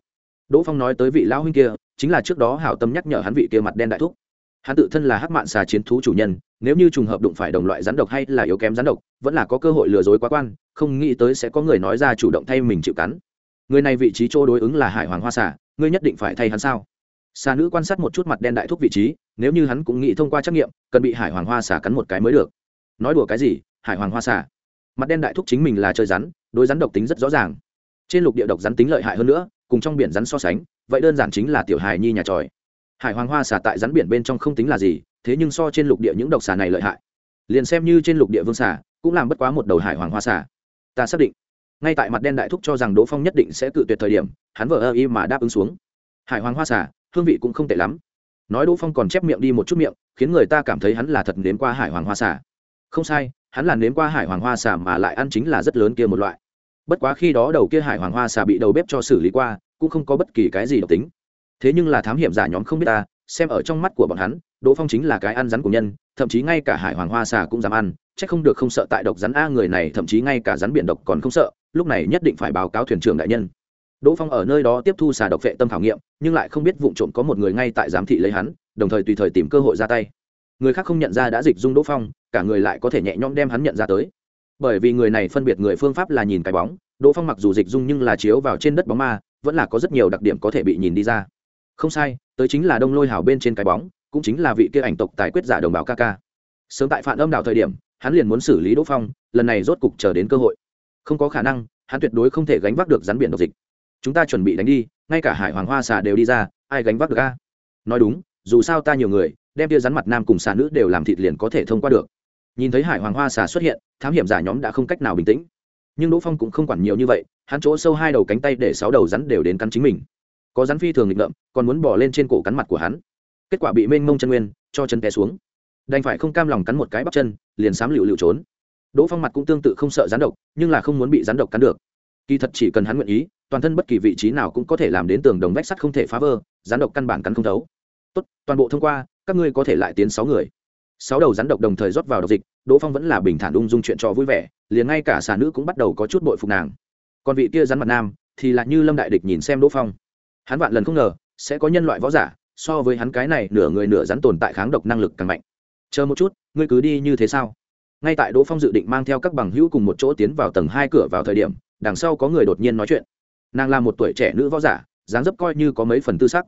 [SPEAKER 1] Đỗ phong nói tới vị lao huynh kia, chính là trước đó hảo tâm nhắc nhở hắn vị kia mặt đen đại thúc. Hắn tự thân là hắc mạn xà chiến thú chủ nhân nếu như trùng hợp đụng phải đồng loại rắn độc hay là yếu kém rắn độc, vẫn là có cơ hội lừa dối quá quan, không nghĩ tới sẽ có người nói ra chủ động thay mình chịu cắn. Người này vị trí chỗ đối ứng là hải hoàng hoa xà, ngươi nhất định phải thay hắn sao? Xà nữ quan sát một chút mặt đen đại thúc vị trí, nếu như hắn cũng nghĩ thông qua trắc nghiệm, cần bị hải hoàng hoa xà cắn một cái mới được. Nói đùa cái gì, hải hoàng hoa xà? Mặt đen đại thúc chính mình là chơi rắn, đối rắn độc tính rất rõ ràng. Trên lục địa độc rắn tính lợi hại hơn nữa, cùng trong biển rắn so sánh, vậy đơn giản chính là tiểu hài nhi nhà tròi. Hải hoàng hoa xà tại rắn biển bên trong không tính là gì thế nhưng so trên lục địa những độc xà này lợi hại. Liền xem như trên lục địa vương xà, cũng làm bất quá một đầu hải hoàng hoa xà. Ta xác định, ngay tại mặt đen đại thúc cho rằng đỗ phong nhất định sẽ cự tuyệt thời điểm, hắn vờ ơ y mà đáp ứng xuống. Hải hoàng hoa xà, hương vị cũng không tệ lắm. Nói đỗ phong còn chép miệng đi một chút miệng, khiến người ta cảm thấy hắn là thật nếm qua hải hoàng hoa xà. Không sai, hắn là nếm qua hải hoàng hoa xà mà lại ăn chính là rất lớn kia một loại. Bất quá khi đó đầu kia hải hoàng hoa xà bị đầu bếp cho xử lý qua, cũng không có bất kỳ cái gì độc tính. Thế nhưng là thám hiểm giả nhóm không biết ta xem ở trong mắt của bọn hắn, đỗ phong chính là cái ăn rắn của nhân, thậm chí ngay cả hải hoàng hoa xà cũng dám ăn c h ắ c không được không sợ tại độc rắn a người này, thậm chí ngay cả rắn biển độc còn không sợ, lúc này nhất định phải báo cáo thuyền trưởng đại nhân. Đỗ phong ở nơi đó tiếp thu xà độc vệ tâm khảo nghiệm, nhưng lại không biết vụ trộm có một người ngay tại giám thị lấy hắn, đồng thời tùy thời tìm cơ hội ra tay. Người khác không nhận ra đã dịch dung đỗ phong, cả người lại có thể nhẹ nhõm đem hắn nhận ra tới. Bởi vì người này phân biệt người phương pháp là nhìn cái bóng, đỗ phong mặc dù dịch dung nhưng là chiếu vào trên đất bóng ma, vẫn là có rất nhiều đặc điểm có thể bị nhìn đi ra. Không sai tới chính là đông lôi hào bên trên cái bóng, cũng chính là vị kia ảnh tộc tài quyết giả đồng bào ca ca. Sớm tại phản âm đảo thời điểm, hắn liền muốn xử lý đỗ phong, lần này rốt cục chờ đến cơ hội. Không có khả năng, hắn tuyệt đối không thể gánh vác được rắn biển độc dịch. Chúng ta chuẩn bị đánh đi, ngay cả hải hoàng hoa xà đều đi ra, ai gánh vác được a? Nói đúng, dù sao ta nhiều người, đem tia rắn mặt nam cùng xà nữ đều làm thịt liền có thể thông qua được. Nhìn thấy hải hoàng hoa xà xuất hiện, thám hiểm giả nhóm đã không cách nào bình tĩnh. Nhưng đỗ phong cũng không quản nhiều như vậy, hắn chỗ sâu hai đầu cánh tay để sáu đầu rắn đều đến cắn chính mình có rắn phi thường nghịch ngợm, còn muốn bỏ lên trên cổ cắn mặt của hắn. Kết quả bị mênh mông chân nguyên cho chân té xuống. Đành phải không cam lòng cắn một cái bắp chân, liền sám lựu lựu trốn. Đỗ phong mặt cũng tương tự không sợ rắn độc, nhưng là không muốn bị rắn độc cắn được. Kỳ thật chỉ cần hắn nguyện ý, toàn thân bất kỳ vị trí nào cũng có thể làm đến tường đồng vách sắt không thể phá vỡ, rắn độc căn bản cắn không thấu. Tốt, toàn bộ thông qua, các ngươi có thể lại tiến sáu người. Sáu đầu rắn độc đồng thời rót vào độc dịch, đỗ phong vẫn là bình thản ung dung chuyện trò vui vẻ, liền ngay cả xà nữ cũng bắt đầu có chút bội phục nàng. Còn vị kia rắn mặt nam, thì lại như lâm đại địch nhìn xem đỗ phong hắn vạn lần không ngờ, sẽ có nhân loại võ giả, so với hắn cái này nửa người nửa rắn tồn tại kháng độc năng lực càng mạnh. Chờ một chút, ngươi cứ đi như thế sao? Ngay tại đỗ phong dự định mang theo các bằng hữu cùng một chỗ tiến vào tầng hai cửa vào thời điểm, đằng sau có người đột nhiên nói chuyện. Nàng là một tuổi trẻ nữ võ giả, dáng dấp coi như có mấy phần tư sắc.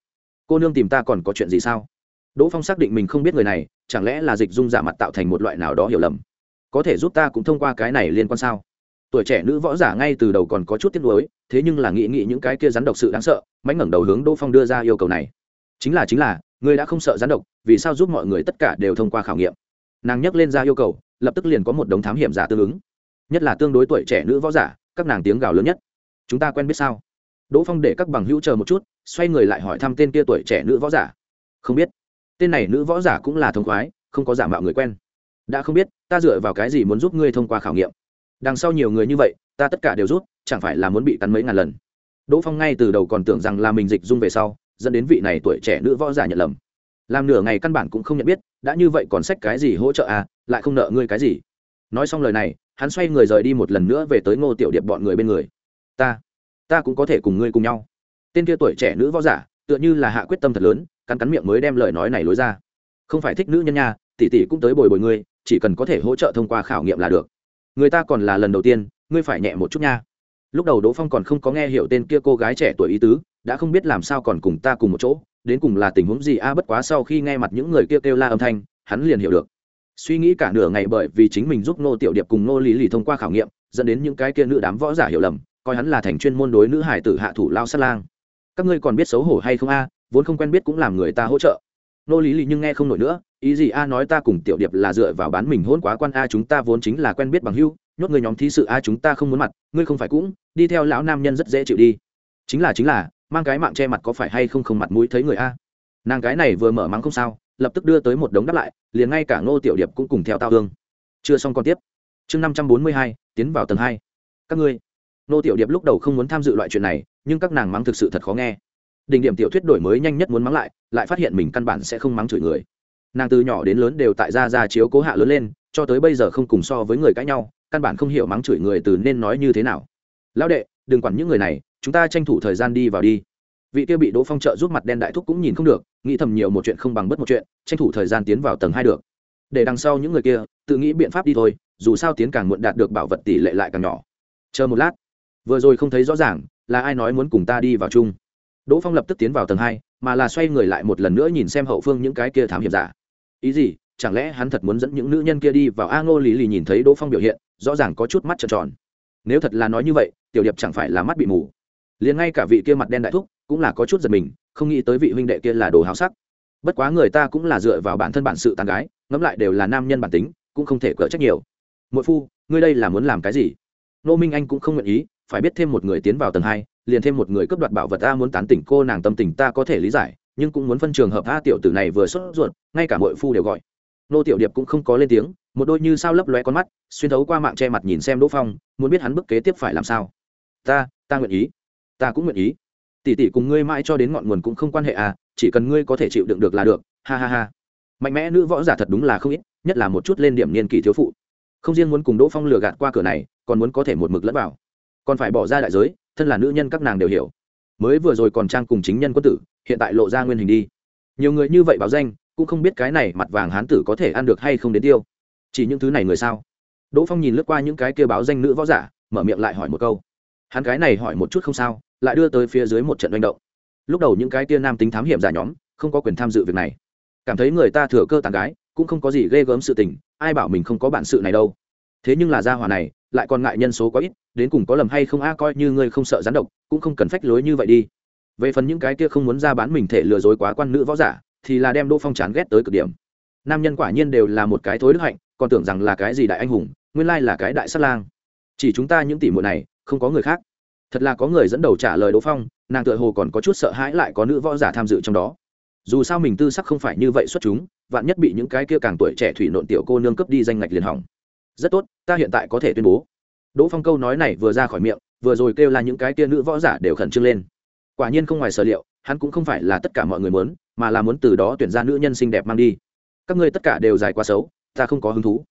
[SPEAKER 1] Cô nương tìm ta còn có chuyện gì sao? Đỗ phong xác định mình không biết người này, chẳng lẽ là dịch dung giả mặt tạo thành một loại nào đó hiểu lầm? Có thể giúp ta cũng thông qua cái này liên quan sao? Tuổi trẻ nữ võ giả ngay từ đầu còn có chút tiếc nuối, thế nhưng là nghĩ nghĩ những cái kia rắn độc sự đáng sợ mánh ngẩng đầu hướng đỗ phong đưa ra yêu cầu này. Chính là chính là ngươi đã không sợ rắn độc, vì sao giúp mọi người tất cả đều thông qua khảo nghiệm? Nàng nhắc lên ra yêu cầu, lập tức liền có một đống thám hiểm giả tương ứng. Nhất là tương đối tuổi trẻ nữ võ giả, các nàng tiếng gào lớn nhất. Chúng ta quen biết sao? Đỗ phong để các bằng hữu chờ một chút, xoay người lại hỏi thăm tên kia tuổi trẻ nữ võ giả. Không biết. Tên này nữ võ giả cũng là thông khoái, không có giả mạo người quen. Đã không biết, ta dựa vào cái gì muốn giúp ngươi thông qua khảo nghiệm? Đằng sau nhiều người như vậy, ta tất cả đều rút, chẳng phải là muốn bị cắn mấy ngàn lần. Đỗ phong ngay từ đầu còn tưởng rằng là mình dịch dung về sau, dẫn đến vị này tuổi trẻ nữ võ giả nhận lầm. Làm nửa ngày căn bản cũng không nhận biết, đã như vậy còn sách cái gì hỗ trợ à lại không nợ ngươi cái gì. Nói xong lời này, hắn xoay người rời đi một lần nữa về tới ngô tiểu điệp bọn người bên người. Ta ta cũng có thể cùng ngươi cùng nhau. Tên kia tuổi trẻ nữ võ giả, tựa như là hạ quyết tâm thật lớn, cắn cắn miệng mới đem lời nói này lối ra. Không phải thích nữ nhân nha, tỷ tỷ cũng tới bồi bồi ngươi, chỉ cần có thể hỗ trợ thông qua khảo nghiệm là được người ta còn là lần đầu tiên, ngươi phải nhẹ một chút nha. Lúc đầu đỗ phong còn không có nghe hiểu tên kia cô gái trẻ tuổi ý tứ, đã không biết làm sao còn cùng ta cùng một chỗ, đến cùng là tình huống gì, a, bất quá sau khi nghe mặt những người kia kêu la âm thanh, hắn liền hiểu được. Suy nghĩ cả nửa ngày bởi vì chính mình giúp nô tiểu điệp cùng nô lý lì thông qua khảo nghiệm, dẫn đến những cái kia nữ đám võ giả hiểu lầm, coi hắn là thành chuyên môn đối nữ hải tử hạ thủ lao sát lang. Các ngươi còn biết xấu hổ hay không, a? Vốn không quen biết cũng làm người ta hỗ trợ. Nô lý lì nhưng nghe không nổi nữa ý gì a nói ta cùng tiểu điệp là dựa vào bán mình hôn quá quan a, chúng ta vốn chính là quen biết bằng hưu nhốt người nhóm thí sự a, chúng ta không muốn mặt, ngươi không phải cũng, đi theo lão nam nhân rất dễ chịu đi. Chính là chính là, mang cái mạng che mặt có phải hay không không mặt mũi thấy người a? Nàng cái này vừa mở mắng không sao, lập tức đưa tới một đống đáp lại, liền ngay cả ngô tiểu điệp cũng cùng theo tao hương. Chưa xong còn tiếp. Chương năm trăm bốn mươi hai, tiến vào tầng hai. Các ngươi. Ngô tiểu điệp lúc đầu không muốn tham dự loại chuyện này, nhưng các nàng mắng thực sự thật khó nghe. Đỉnh điểm tiểu thuyết đổi mới nhanh nhất muốn mắng lại lại phát hiện mình căn bản sẽ không mắng chửi người nàng từ nhỏ đến lớn đều tại gia gia chiếu cố hạ lớn lên, cho tới bây giờ không cùng so với người cãi nhau, căn bản không hiểu mắng chửi người từ nên nói như thế nào. Lão đệ, đừng quản những người này, chúng ta tranh thủ thời gian đi vào đi. Vị kia bị đỗ phong trợ giúp mặt đen đại thúc cũng nhìn không được, nghĩ thầm nhiều một chuyện không bằng bất một chuyện, tranh thủ thời gian tiến vào tầng hai được. Để đằng sau những người kia, tự nghĩ biện pháp đi thôi, dù sao tiến càng muộn đạt được bảo vật tỷ lệ lại càng nhỏ. Chờ một lát. Vừa rồi không thấy rõ ràng, là ai nói muốn cùng ta đi vào chung. Đỗ phong lập tức tiến vào tầng hai, mà là xoay người lại một lần nữa nhìn xem hậu phương những cái kia thám hiểm giả ý gì? Chẳng lẽ hắn thật muốn dẫn những nữ nhân kia đi vào a ngô lý lì nhìn thấy đỗ phong biểu hiện, rõ ràng có chút mắt trợn tròn. Nếu thật là nói như vậy, tiểu điệp chẳng phải là mắt bị mù. Liền ngay cả vị kia mặt đen đại thúc cũng là có chút giật mình, không nghĩ tới vị huynh đệ kia là đồ háo sắc. Bất quá người ta cũng là dựa vào bản thân bản sự tàn gái, ngẫm lại đều là nam nhân bản tính, cũng không thể cỡ trách nhiều. Mỗi phu, ngươi đây là muốn làm cái gì? Nô minh anh cũng không nguyện ý, phải biết thêm một người tiến vào tầng hai, liền thêm một người cướp đoạt bảo vật ta muốn tán tỉnh cô nàng tâm tình ta có thể lý giải nhưng cũng muốn phân trường hợp a tiểu tử này vừa sốt ruột, ngay cả mội phu đều gọi. Nô tiểu điệp cũng không có lên tiếng, một đôi như sao lấp lóe con mắt, xuyên thấu qua mạng che mặt nhìn xem đỗ phong, muốn biết hắn bước kế tiếp phải làm sao. Ta ta nguyện ý, ta cũng nguyện ý. Tỷ tỷ cùng ngươi mãi cho đến ngọn nguồn cũng không quan hệ à chỉ cần ngươi có thể chịu đựng được là được, ha ha ha. Mạnh mẽ nữ võ giả thật đúng là không ít, nhất là một chút lên điểm niên kỷ thiếu phụ. Không riêng muốn cùng đỗ phong lừa gạt qua cửa này, còn muốn có thể một mực lẫn vào. Còn phải bỏ ra đại giới, thân là nữ nhân các nàng đều hiểu mới vừa rồi còn trang cùng chính nhân quân tử, hiện tại lộ ra nguyên hình đi. Nhiều người như vậy báo danh, cũng không biết cái này mặt vàng hán tử có thể ăn được hay không đến tiêu. Chỉ những thứ này người sao? Đỗ phong nhìn lướt qua những cái kia báo danh nữ võ giả, mở miệng lại hỏi một câu. Hắn cái này hỏi một chút không sao, lại đưa tới phía dưới một trận manh động. Lúc đầu những cái kia nam tính thám hiểm giả nhóm, không có quyền tham dự việc này. Cảm thấy người ta thừa cơ tàn gái, cũng không có gì ghê gớm sự tình, ai bảo mình không có bản sự này đâu. Thế nhưng là gia hỏa này lại còn ngại nhân số quá ít, đến cùng có lầm hay không a, coi như ngươi không sợ gián độc, cũng không cần phách lối như vậy đi. Về phần những cái kia không muốn ra bán mình thể lừa dối quá quan nữ võ giả, thì là đem đỗ phong chán ghét tới cực điểm. Nam nhân quả nhiên đều là một cái thối đức hạnh, còn tưởng rằng là cái gì đại anh hùng, nguyên lai là cái đại sát lang. Chỉ chúng ta những tỷ muội này, không có người khác. Thật là có người dẫn đầu trả lời đỗ phong, nàng tựa hồ còn có chút sợ hãi lại có nữ võ giả tham dự trong đó. Dù sao mình tư sắc không phải như vậy xuất chúng, vạn nhất bị những cái kia càng tuổi trẻ thủy nộn tiểu cô nương cấp đi danh ngạch liền hỏng rất tốt, ta hiện tại có thể tuyên bố. Đỗ phong câu nói này vừa ra khỏi miệng, vừa rồi kêu là những cái tia nữ võ giả đều khẩn trương lên. Quả nhiên không ngoài sở liệu, hắn cũng không phải là tất cả mọi người muốn, mà là muốn từ đó tuyển ra nữ nhân xinh đẹp mang đi. Các ngươi tất cả đều dài quá xấu, ta không có hứng thú.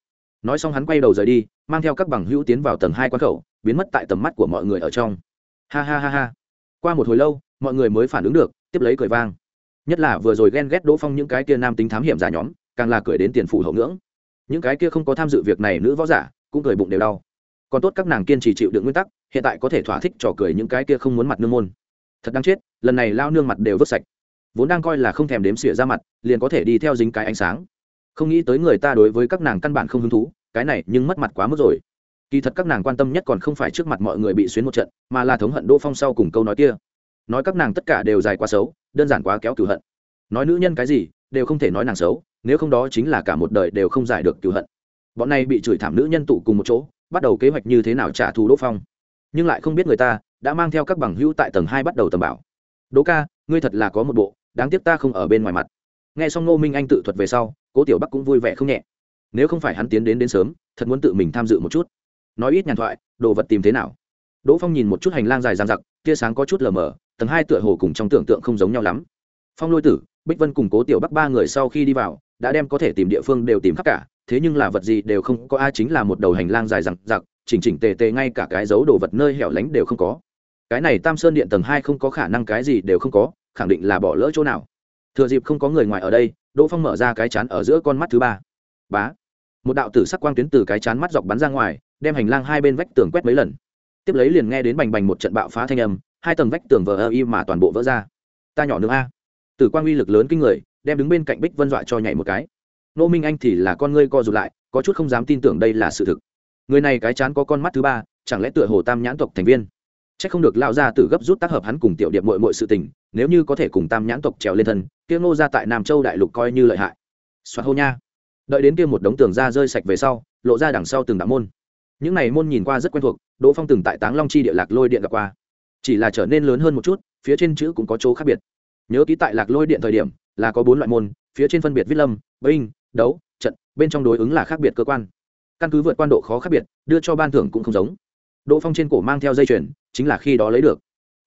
[SPEAKER 1] Nói xong hắn quay đầu rời đi, mang theo các bằng hữu tiến vào tầng hai quán khẩu, biến mất tại tầm mắt của mọi người ở trong. Ha ha ha ha. Qua một hồi lâu, mọi người mới phản ứng được, tiếp lấy cười vang. Nhất là vừa rồi ghen ghét đỗ phong những cái tia nam tính thám hiểm giả nhóm, càng là cười đến tiền phủ hậu ngưỡng những cái kia không có tham dự việc này nữ võ giả cũng cười bụng đều đau. Còn tốt các nàng kiên trì chịu đựng nguyên tắc, hiện tại có thể thỏa thích trò cười những cái kia không muốn mặt nương môn. Thật đáng chết, lần này lao nương mặt đều vứt sạch. Vốn đang coi là không thèm đếm xỉa ra mặt, liền có thể đi theo dính cái ánh sáng. Không nghĩ tới người ta đối với các nàng căn bản không hứng thú, cái này nhưng mất mặt quá mức rồi. Kỳ thật các nàng quan tâm nhất còn không phải trước mặt mọi người bị xuyến một trận, mà là thống hận đỗ phong sau cùng câu nói kia. Nói các nàng tất cả đều dài quá xấu, đơn giản quá kéo cửu hận. Nói nữ nhân cái gì đều không thể nói nàng xấu, nếu không đó chính là cả một đời đều không giải được cựu hận. Bọn này bị chửi thảm nữ nhân tụ cùng một chỗ, bắt đầu kế hoạch như thế nào trả thù đỗ phong. Nhưng lại không biết người ta đã mang theo các bằng hữu tại tầng hai bắt đầu tầm bảo. Đỗ ca, ngươi thật là có một bộ, đáng tiếc ta không ở bên ngoài mặt. Nghe xong ngô minh anh tự thuật về sau, cố tiểu bắc cũng vui vẻ không nhẹ. Nếu không phải hắn tiến đến đến sớm, thật muốn tự mình tham dự một chút. Nói ít nhàn thoại, đồ vật tìm thế nào? Đỗ phong nhìn một chút hành lang dài dang dặc, tia sáng có chút lờ mờ, tầng hai tựa hồ cùng trong tưởng tượng không giống nhau lắm. Phong lôi tử bích vân cùng cố tiểu bắc ba người sau khi đi vào, đã đem có thể tìm địa phương đều tìm khắp cả, thế nhưng là vật gì đều không có ai chính là một đầu hành lang dài dằng dặc, chỉnh chỉnh tề tề ngay cả cái dấu đồ vật nơi hẻo lánh đều không có. Cái này tam sơn điện tầng hai không có khả năng cái gì đều không có, khẳng định là bỏ lỡ chỗ nào. Thừa dịp không có người ngoài ở đây, đỗ phong mở ra cái chán ở giữa con mắt thứ ba. Bá! Một đạo tử sắc quang tuyến từ cái chán mắt dọc bắn ra ngoài, đem hành lang hai bên vách tường quét mấy lần. Tiếp lấy liền nghe đến bành bành một trận bạo phá thanh âm, hai tầng vách tường vờ ơ y mà toàn bộ vỡ ra. Ta nhỏ nữa a tử quang uy lực lớn kinh người, đem đứng bên cạnh bích vân dọa cho nhảy một cái. Nô minh anh thì là con ngươi co rụt lại, có chút không dám tin tưởng đây là sự thực. Người này cái chán có con mắt thứ ba, chẳng lẽ tựa hồ tam nhãn tộc thành viên? C h ắ c không được lao ra từ gấp rút tác hợp hắn cùng tiểu điệp mội mội sự tình, nếu như có thể cùng tam nhãn tộc trèo lên thân, kia ngô ra tại nam châu đại lục coi như lợi hại. Xoát hô nha. Đợi đến kia một đống tường ra rơi sạch về sau, lộ ra đằng sau từng đạo môn. Những này môn nhìn qua rất quen thuộc, đỗ phong từng tại táng long chi địa lạc lôi điện gặp qua. Chỉ là trở nên lớn hơn một chút, phía trên chữ cũng có chỗ khác biệt nhớ ký tại lạc lôi điện thời điểm, là có bốn loại môn, phía trên phân biệt viết lâm, binh, đấu, trận, bên trong đối ứng là khác biệt cơ quan. Căn cứ vượt quan độ khó khác biệt, đưa cho ban thưởng cũng không giống. Đỗ phong trên cổ mang theo dây chuyền, chính là khi đó lấy được.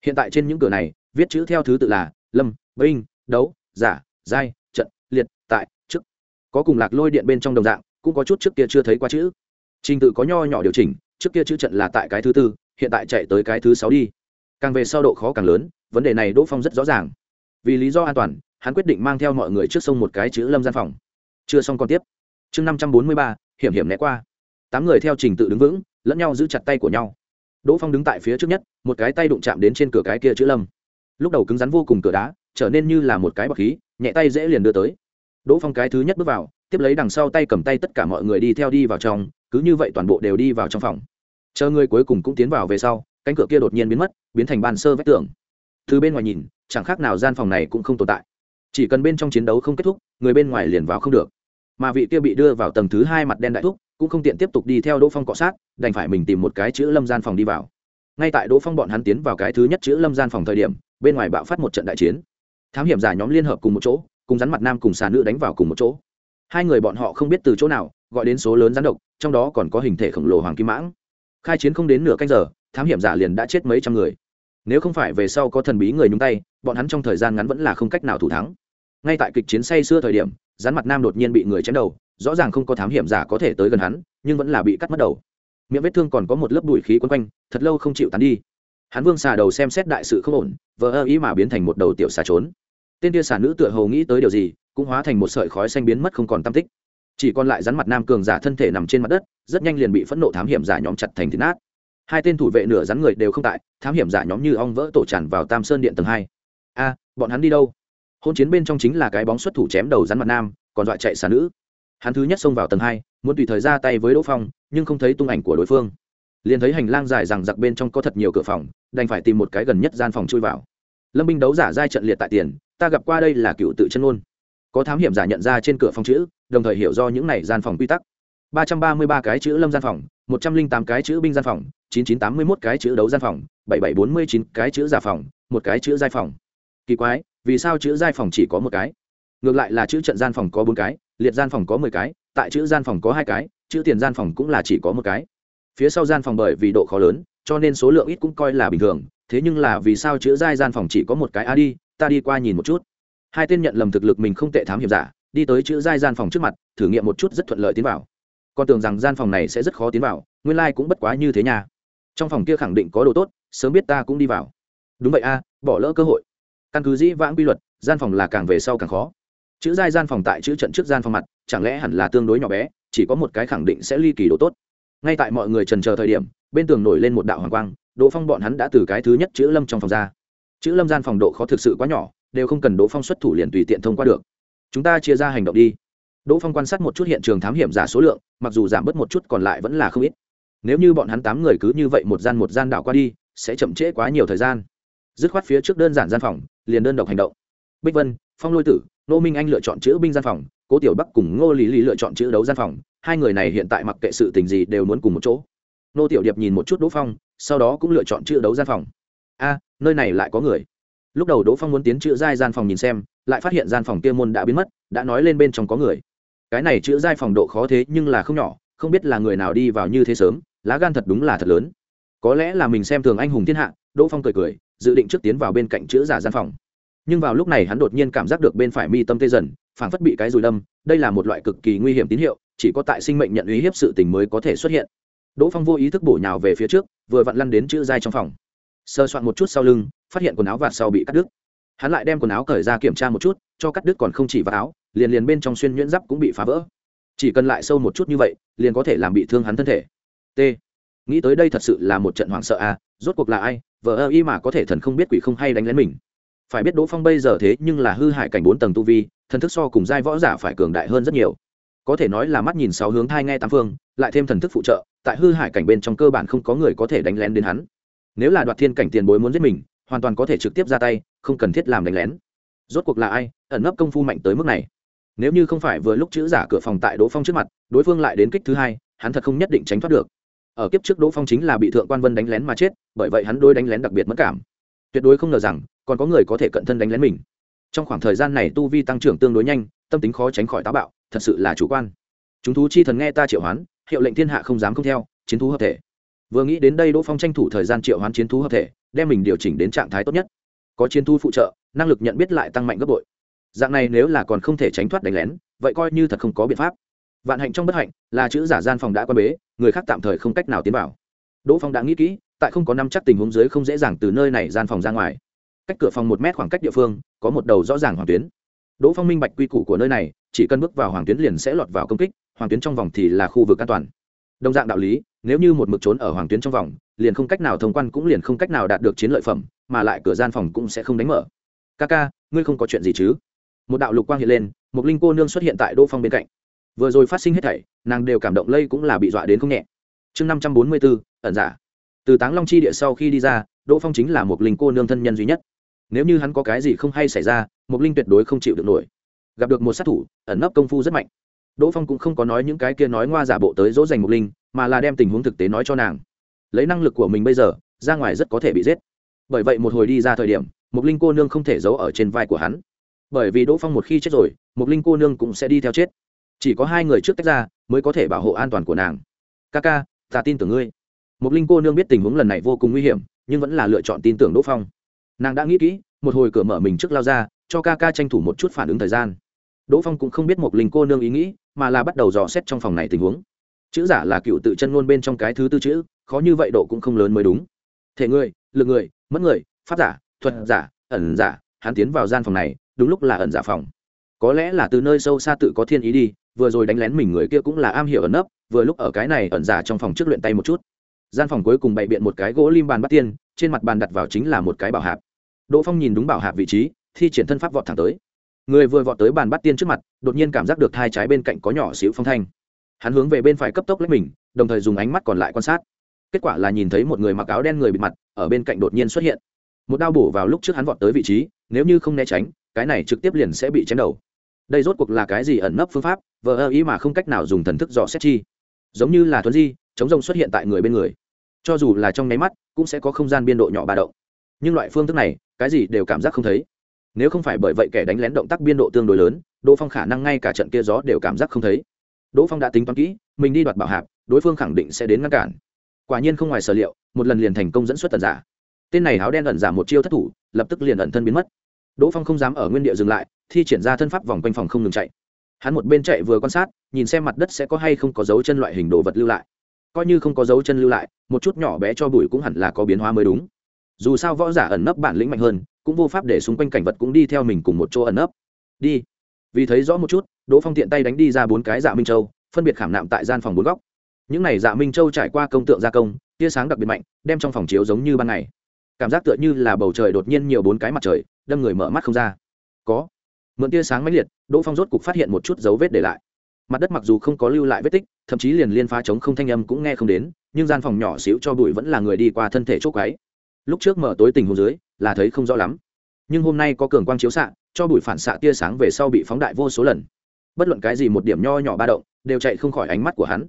[SPEAKER 1] Hiện tại trên những cửa này, viết chữ theo thứ tự là lâm, binh, đấu, giả, giai, trận, liệt, tại chức có cùng lạc lôi điện bên trong đồng dạng, cũng có chút trước kia chưa thấy qua chữ. Trình tự có nho nhỏ điều chỉnh, trước kia chữ trận là tại cái thứ tư, hiện tại chạy tới cái thứ sáu đi. Càng về sau độ khó càng lớn, vấn đề này đỗ phong rất rõ ràng vì lý do an toàn, hắn quyết định mang theo mọi người trước sông một cái chữ lâm gian phòng. Chưa xong còn tiếp. Chương năm trăm bốn mươi ba, hiểm hiểm né qua. Tám người theo trình tự đứng vững, lẫn nhau giữ chặt tay của nhau. Đỗ phong đứng tại phía trước nhất, một cái tay đụng chạm đến trên cửa cái kia chữ lâm. Lúc đầu cứng rắn vô cùng cửa đá, trở nên như là một cái bọc khí, nhẹ tay dễ liền đưa tới. Đỗ phong cái thứ nhất bước vào, tiếp lấy đằng sau tay cầm tay tất cả mọi người đi theo đi vào trong, cứ như vậy toàn bộ đều đi vào trong phòng. Chờ người cuối cùng cũng tiến vào về sau, cánh cửa kia đột nhiên biến mất, biến thành bàn sơ vách tường từ bên ngoài nhìn, chẳng khác nào gian phòng này cũng không tồn tại. Chỉ cần bên trong chiến đấu không kết thúc, người bên ngoài liền vào không được. Mà vị kia bị đưa vào tầng thứ hai mặt đen đại thúc, cũng không tiện tiếp tục đi theo đỗ phong cọ sát, đành phải mình tìm một cái chữ lâm gian phòng đi vào. Ngay tại đỗ phong bọn hắn tiến vào cái thứ nhất chữ lâm gian phòng thời điểm, bên ngoài bạo phát một trận đại chiến. Thám hiểm giả nhóm liên hợp cùng một chỗ, cùng rắn mặt nam cùng xà nữ đánh vào cùng một chỗ. Hai người bọn họ không biết từ chỗ nào, gọi đến số lớn rắn độc, trong đó còn có hình thể khổng lồ hoàng kim mãng. Khai chiến không đến nửa canh giờ, thám hiểm giả liền đã chết mấy trăm người nếu không phải về sau có thần bí người nhúng tay, bọn hắn trong thời gian ngắn vẫn là không cách nào thủ thắng. Ngay tại kịch chiến say xưa thời điểm, rắn mặt nam đột nhiên bị người chém đầu, rõ ràng không có thám hiểm giả có thể tới gần hắn, nhưng vẫn là bị cắt mất đầu. Miệng vết thương còn có một lớp bụi khí quấn quanh, thật lâu không chịu tán đi. Hắn vương xà đầu xem xét đại sự không ổn, vờ ơ ý mà biến thành một đầu tiểu xà trốn. Tên tia xà nữ tựa hầu nghĩ tới điều gì, cũng hóa thành một sợi khói xanh biến mất không còn tam tích. Chỉ còn lại rắn mặt nam cường giả thân thể nằm trên mặt đất, rất nhanh liền bị phẫn nộ thám hiểm giả nhóm chặt thành thịt nát hai tên thủ vệ nửa rắn người đều không tại, thám hiểm giả nhóm như ong vỡ tổ tràn vào tam sơn điện tầng hai. A, bọn hắn đi đâu? Hôn chiến bên trong chính là cái bóng xuất thủ chém đầu rắn mặt nam, còn dọa chạy xà nữ. Hắn thứ nhất xông vào tầng hai, muốn tùy thời ra tay với đỗ phong, nhưng không thấy tung ảnh của đối phương. Liền thấy hành lang dài rằng giặc bên trong có thật nhiều cửa phòng, đành phải tìm một cái gần nhất gian phòng chui vào. Lâm binh đấu giả giai trận liệt tại tiền, ta gặp qua đây là cựu tự chân ôn có thám hiểm giả nhận ra trên cửa phòng chữ, đồng thời hiểu do những này gian phòng quy tắc ba trăm ba mươi ba cái chữ lâm gian phòng, một trăm linh tám cái chữ binh gian phòng, chín chín tám mươi mốt cái chữ đấu gian phòng, bảy bảy bốn mươi chín cái chữ giả phòng, một cái chữ giai phòng. Kỳ quái, vì sao chữ giai phòng chỉ có một cái? Ngược lại là chữ trận gian phòng có bốn cái, liệt gian phòng có mười cái, tại chữ gian phòng có hai cái, chữ tiền gian phòng cũng là chỉ có một cái. Phía sau gian phòng bởi vì độ khó lớn, cho nên số lượng ít cũng coi là bình thường, thế nhưng là vì sao chữ giai gian phòng chỉ có một cái? A đi, ta đi qua nhìn một chút. Hai tên nhận lầm thực lực mình không tệ thám hiểm giả, đi tới chữ giai gian phòng trước mặt, thử nghiệm một chút rất thuận lợi tiến vào con tưởng rằng gian phòng này sẽ rất khó tiến vào, nguyên lai、like、cũng bất quá như thế nhà trong phòng kia khẳng định có đồ tốt, sớm biết ta cũng đi vào. Đúng vậy a, bỏ lỡ cơ hội. Căn cứ dĩ vãng quy luật, gian phòng là càng về sau càng khó. Chữ giai gian phòng tại chữ trận trước gian phòng mặt, chẳng lẽ hẳn là tương đối nhỏ bé, chỉ có một cái khẳng định sẽ ly kỳ đồ tốt. Ngay tại mọi người trần chờ thời điểm, bên tường nổi lên một đạo hoàng quang, đỗ phong bọn hắn đã từ cái thứ nhất chữ lâm trong phòng ra. Chữ lâm gian phòng độ khó thực sự quá nhỏ, đều không cần đỗ phong xuất thủ liền tùy tiện thông qua được. Chúng ta chia ra hành động đi đỗ phong quan sát một chút hiện trường thám hiểm giả số lượng, mặc dù giảm bớt một chút còn lại vẫn là không ít. Nếu như bọn hắn tám người cứ như vậy một gian một gian đảo qua đi, sẽ chậm trễ quá nhiều thời gian. Dứt khoát phía trước đơn giản gian phòng, liền đơn độc hành động. Bích vân, phong lôi tử, nô minh anh lựa chọn chữ binh gian phòng, cố tiểu bắc cùng ngô lý lý lựa chọn chữ đấu gian phòng, hai người này hiện tại mặc kệ sự tình gì đều muốn cùng một chỗ. Nô tiểu điệp nhìn một chút đỗ phong, sau đó cũng lựa chọn chữ đấu gian phòng. A, nơi này lại có người. Lúc đầu đỗ phong muốn tiến chữ giai gian phòng nhìn xem, lại phát hiện gian phòng kia môn đã biến mất, đã nói lên bên trong có người cái này chữ giai phòng độ khó thế nhưng là không nhỏ, không biết là người nào đi vào như thế sớm, lá gan thật đúng là thật lớn. Có lẽ là mình xem thường anh hùng thiên hạ, đỗ phong cười cười, dự định trước tiến vào bên cạnh chữ giả gian phòng. Nhưng vào lúc này hắn đột nhiên cảm giác được bên phải mi tâm tê dần, phảng phất bị cái dùi đâm đây là một loại cực kỳ nguy hiểm tín hiệu, chỉ có tại sinh mệnh nhận uy hiếp sự tình mới có thể xuất hiện. Đỗ phong vô ý thức bổ nhào về phía trước, vừa vặn lăn đến chữ giai trong phòng. Sơ soạn một chút sau lưng, phát hiện quần áo vạt sau bị cắt đứt hắn lại đem quần áo cởi ra kiểm tra một chút, cho cắt đứt còn không chỉ vào áo, liền liền bên trong xuyên nhuyễn giáp cũng bị phá vỡ. Chỉ cần lại sâu một chút như vậy, liền có thể làm bị thương hắn thân thể. T. Nghĩ tới đây thật sự là một trận hoảng sợ à rốt cuộc là ai vợ ơ y mà có thể thần không biết quỷ không hay đánh lén mình. Phải biết đỗ phong bây giờ thế nhưng là hư hại cảnh bốn tầng tu vi, thần thức so cùng giai võ giả phải cường đại hơn rất nhiều. Có thể nói là mắt nhìn sáu hướng thai nghe tám phương, lại thêm thần thức phụ trợ, tại hư hại cảnh bên trong cơ bản không có người có thể đánh lén đến hắn. Nếu là đoạt thiên cảnh tiền bối muốn giết mình hoàn toàn có thể trực tiếp ra tay, không cần thiết làm đánh lén. Rốt cuộc là ai, ẩn nấp công phu mạnh tới mức này? Nếu như không phải vừa lúc chữ giả cửa phòng tại đỗ phong trước mặt, đối phương lại đến kích thứ hai, hắn thật không nhất định tránh thoát được. Ở kiếp trước đỗ phong chính là bị thượng quan vân đánh lén mà chết, bởi vậy hắn đôi đánh lén đặc biệt mất cảm. Tuyệt đối không ngờ rằng, còn có người có thể cận thân đánh lén mình. Trong khoảng thời gian này tu vi tăng trưởng tương đối nhanh, tâm tính khó tránh khỏi táo bạo, thật sự là chủ quan. Chúng thú chi thần nghe ta triệu hoán, hiệu lệnh thiên hạ không dám không theo, chiến thú hợp thể. Vừa nghĩ đến đây đỗ phong tranh thủ thời gian triệu hoán chiến thú hợp thể đem mình điều chỉnh đến trạng thái tốt nhất. Có chiến thu phụ trợ, năng lực nhận biết lại tăng mạnh gấp bội. Dạng này nếu là còn không thể tránh thoát đánh lén, vậy coi như thật không có biện pháp. Vạn hạnh trong bất hạnh, là chữ giả gian phòng đã quan bế, người khác tạm thời không cách nào tiến vào. Đỗ phong đã nghĩ kỹ, tại không có năm chắc tình huống dưới không dễ dàng từ nơi này gian phòng ra ngoài. Cách cửa phòng một mét khoảng cách địa phương, có một đầu rõ ràng hoàng tuyến. Đỗ phong minh bạch quy củ của nơi này, chỉ cần bước vào hoàng tuyến liền sẽ lọt vào công kích, hoàng tuyến trong vòng thì là khu vực an toàn. Đồng dạng đạo lý nếu như một mực trốn ở hoàng tuyến trong vòng, liền không cách nào thông quan cũng liền không cách nào đạt được chiến lợi phẩm, mà lại cửa gian phòng cũng sẽ không đánh mở. Ca ca ngươi không có chuyện gì chứ? Một đạo lục quang hiện lên, một linh cô nương xuất hiện tại đỗ phong bên cạnh. Vừa rồi phát sinh hết thảy, nàng đều cảm động lây cũng là bị dọa đến không nhẹ. Chương năm trăm bốn mươi bốn, ẩn giả. Từ táng long chi địa sau khi đi ra, đỗ phong chính là một linh cô nương thân nhân duy nhất. Nếu như hắn có cái gì không hay xảy ra, một linh tuyệt đối không chịu được nổi. Gặp được một sát thủ, ẩn nấp công phu rất mạnh đỗ phong cũng không có nói những cái kia nói ngoa giả bộ tới dỗ dành Mục linh, mà là đem tình huống thực tế nói cho nàng. Lấy năng lực của mình bây giờ, ra ngoài rất có thể bị giết. Bởi vậy một hồi đi ra thời điểm, Mục linh cô nương không thể giấu ở trên vai của hắn. Bởi vì đỗ phong một khi chết rồi, Mục linh cô nương cũng sẽ đi theo chết. Chỉ có hai người trước tách ra, mới có thể bảo hộ an toàn của nàng. Ca ca, ta tin tưởng ngươi. Mục linh cô nương biết tình huống lần này vô cùng nguy hiểm, nhưng vẫn là lựa chọn tin tưởng đỗ phong. Nàng đã nghĩ kỹ, một hồi cửa mở mình trước lao ra, cho ca ca tranh thủ một chút phản ứng thời gian. Đỗ phong cũng không biết Mục linh cô nương ý nghĩ mà là bắt đầu dò xét trong phòng này tình huống. Chữ giả là cựu tự chân ngôn bên trong cái thứ tư chữ, khó như vậy độ cũng không lớn mới đúng. Thể người, lực người, mất người, pháp giả, thuật giả, ẩn giả, hắn tiến vào gian phòng này, đúng lúc là ẩn giả phòng. Có lẽ là từ nơi sâu xa tự có thiên ý đi, vừa rồi đánh lén mình người kia cũng là am hiểu ẩn nấp, vừa lúc ở cái này ẩn giả trong phòng trước luyện tay một chút. Gian phòng cuối cùng bày biện một cái gỗ lim bàn bắt tiên, trên mặt bàn đặt vào chính là một cái bảo hạp. Đỗ phong nhìn đúng bảo hạp vị trí, thi triển thân pháp vọt thẳng tới người vừa vọt tới bàn bắt tiên trước mặt, đột nhiên cảm giác được hai trái bên cạnh có nhỏ xíu phong thanh. Hắn hướng về bên phải cấp tốc lấy mình, đồng thời dùng ánh mắt còn lại quan sát. Kết quả là nhìn thấy một người mặc áo đen người bịt mặt, ở bên cạnh đột nhiên xuất hiện. Một đao bổ vào lúc trước hắn vọt tới vị trí, nếu như không né tránh, cái này trực tiếp liền sẽ bị chém đầu. Đây rốt cuộc là cái gì ẩn nấp phương pháp, vờ ơ ý mà không cách nào dùng thần thức dò xét chi. Giống như là thuấn di, chống rông xuất hiện tại người bên người. Cho dù là trong nháy mắt, cũng sẽ có không gian biên độ nhỏ ba động. Nhưng loại phương thức này, cái gì đều cảm giác không thấy nếu không phải bởi vậy kẻ đánh lén động tác biên độ tương đối lớn, đỗ phong khả năng ngay cả trận kia gió đều cảm giác không thấy. Đỗ phong đã tính toán kỹ, mình đi đoạt bảo hạp, đối phương khẳng định sẽ đến ngăn cản. Quả nhiên không ngoài sở liệu, một lần liền thành công dẫn xuất tần giả. Tên này áo đen ẩn giả một chiêu thất thủ, lập tức liền ẩn thân biến mất. Đỗ phong không dám ở nguyên địa dừng lại, thi triển ra thân pháp vòng quanh phòng không ngừng chạy. Hắn một bên chạy vừa quan sát, nhìn xem mặt đất sẽ có hay không có dấu chân loại hình đồ vật lưu lại. Coi như không có dấu chân lưu lại, một chút nhỏ bé cho bụi cũng hẳn là có biến hóa mới đúng. Dù sao võ giả ẩn nấp bản lĩnh mạnh hơn cũng vô pháp để xung quanh cảnh vật cũng đi theo mình cùng một chỗ ẩn ấp đi. Vì thấy rõ một chút, đỗ phong tiện tay đánh đi ra bốn cái dạ minh châu, phân biệt khảm nạm tại gian phòng bốn góc. Những này dạ minh châu trải qua công tượng gia công, tia sáng đặc biệt mạnh, đem trong phòng chiếu giống như ban ngày. Cảm giác tựa như là bầu trời đột nhiên nhiều bốn cái mặt trời, đâm người mở mắt không ra. Có. Mượn tia sáng mãnh liệt, đỗ phong rốt cục phát hiện một chút dấu vết để lại. Mặt đất mặc dù không có lưu lại vết tích, thậm chí liền liên phá chống không thanh âm cũng nghe không đến, nhưng gian phòng nhỏ xíu cho bụi vẫn là người đi qua thân thể chốt quáy lúc trước mở tối tình hồ dưới, là thấy không rõ lắm. Nhưng hôm nay có cường quang chiếu xạ, cho bụi phản xạ tia sáng về sau bị phóng đại vô số lần. Bất luận cái gì một điểm nho nhỏ ba động, đều chạy không khỏi ánh mắt của hắn.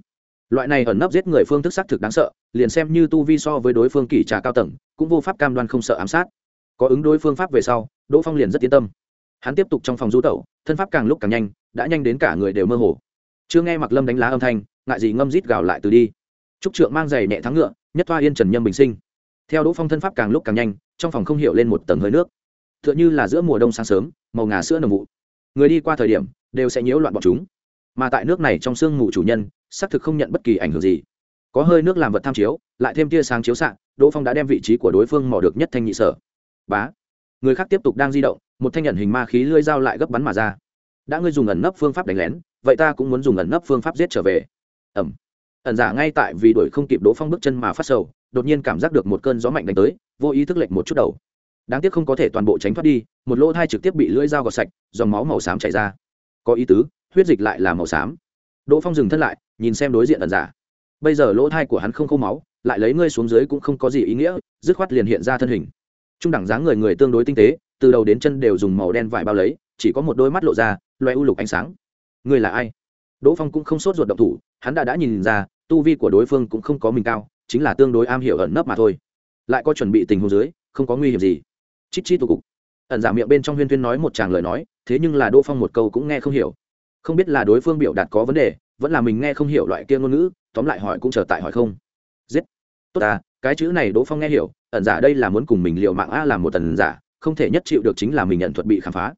[SPEAKER 1] Loại này ẩn nấp giết người phương thức xác thực đáng sợ, liền xem như tu vi so với đối phương kỳ trà cao tầng, cũng vô pháp cam đoan không sợ ám sát. Có ứng đối phương pháp về sau, đỗ phong liền rất yên tâm. Hắn tiếp tục trong phòng du tẩu, thân pháp càng lúc càng nhanh, đã nhanh đến cả người đều mơ hồ. Chưa nghe mặc lâm đánh lá âm thanh, ngại gì ngâm rít gào lại từ đi. Trúc trượng mang giày nhẹ thắng ngựa, nhất thoa yên trần nhâm bình sinh theo đỗ phong thân pháp càng lúc càng nhanh, trong phòng không hiểu lên một tầng hơi nước. T h ư ợ n h ư là giữa mùa đông sáng sớm, màu ngà sữa nồng vụ. Người đi qua thời điểm, đều sẽ nhiễu loạn bọn chúng. Mà tại nước này trong sương ngủ chủ nhân, xác thực không nhận bất kỳ ảnh hưởng gì. Có hơi nước làm vật tham chiếu, lại thêm tia sáng chiếu xạ, đỗ phong đã đem vị trí của đối phương mò được nhất thanh nhị sở. Bá. Người khác tiếp tục đang di động, một thanh nhận hình ma khí lưỡi dao lại gấp bắn mà ra. Đã ngươi dùng ẩn nấp phương pháp đánh lén, vậy ta cũng muốn dùng ẩn nấp phương pháp giết trở về. Ẩm. Ẩn giả ngay tại vì đuổi không kịp đỗ phong bước chân mà phát sầu đột nhiên cảm giác được một cơn gió mạnh đánh tới, vô ý thức lệnh một chút đầu. Đáng tiếc không có thể toàn bộ tránh thoát đi, một lỗ thai trực tiếp bị lưỡi dao gọt sạch, dòng máu màu xám chảy ra. Có ý tứ, huyết dịch lại là màu xám. Đỗ phong dừng thân lại, nhìn xem đối diện ẩn giả. Bây giờ lỗ thai của hắn không khô máu, lại lấy ngươi xuống dưới cũng không có gì ý nghĩa, dứt khoát liền hiện ra thân hình. Trung đẳng dáng người người tương đối tinh tế, từ đầu đến chân đều dùng màu đen vải bao lấy, chỉ có một đôi mắt lộ ra loe u lục ánh sáng. Ngươi là ai? Đỗ phong cũng không sốt ruột động thủ, hắn đã đã nhìn ra, tu vi của đối phương cũng không có mình cao chính là tương đối am hiểu ẩn nấp mà thôi. Lại có chuẩn bị tình huống dưới, không có nguy hiểm gì. Chít chít tụ cục. Ẩn giả miệng bên trong huyên tuyên nói một tràng lời nói, thế nhưng là đỗ phong một câu cũng nghe không hiểu. Không biết là đối phương biểu đạt có vấn đề, vẫn là mình nghe không hiểu loại kia ngôn ngữ, tóm lại hỏi cũng trở tại hỏi không. Giết. Tốt à cái chữ này đỗ phong nghe hiểu, ẩn giả đây là muốn cùng mình liệu mạng a làm một ẩn giả, không thể nhất chịu được chính là mình nhận thuật bị khám phá.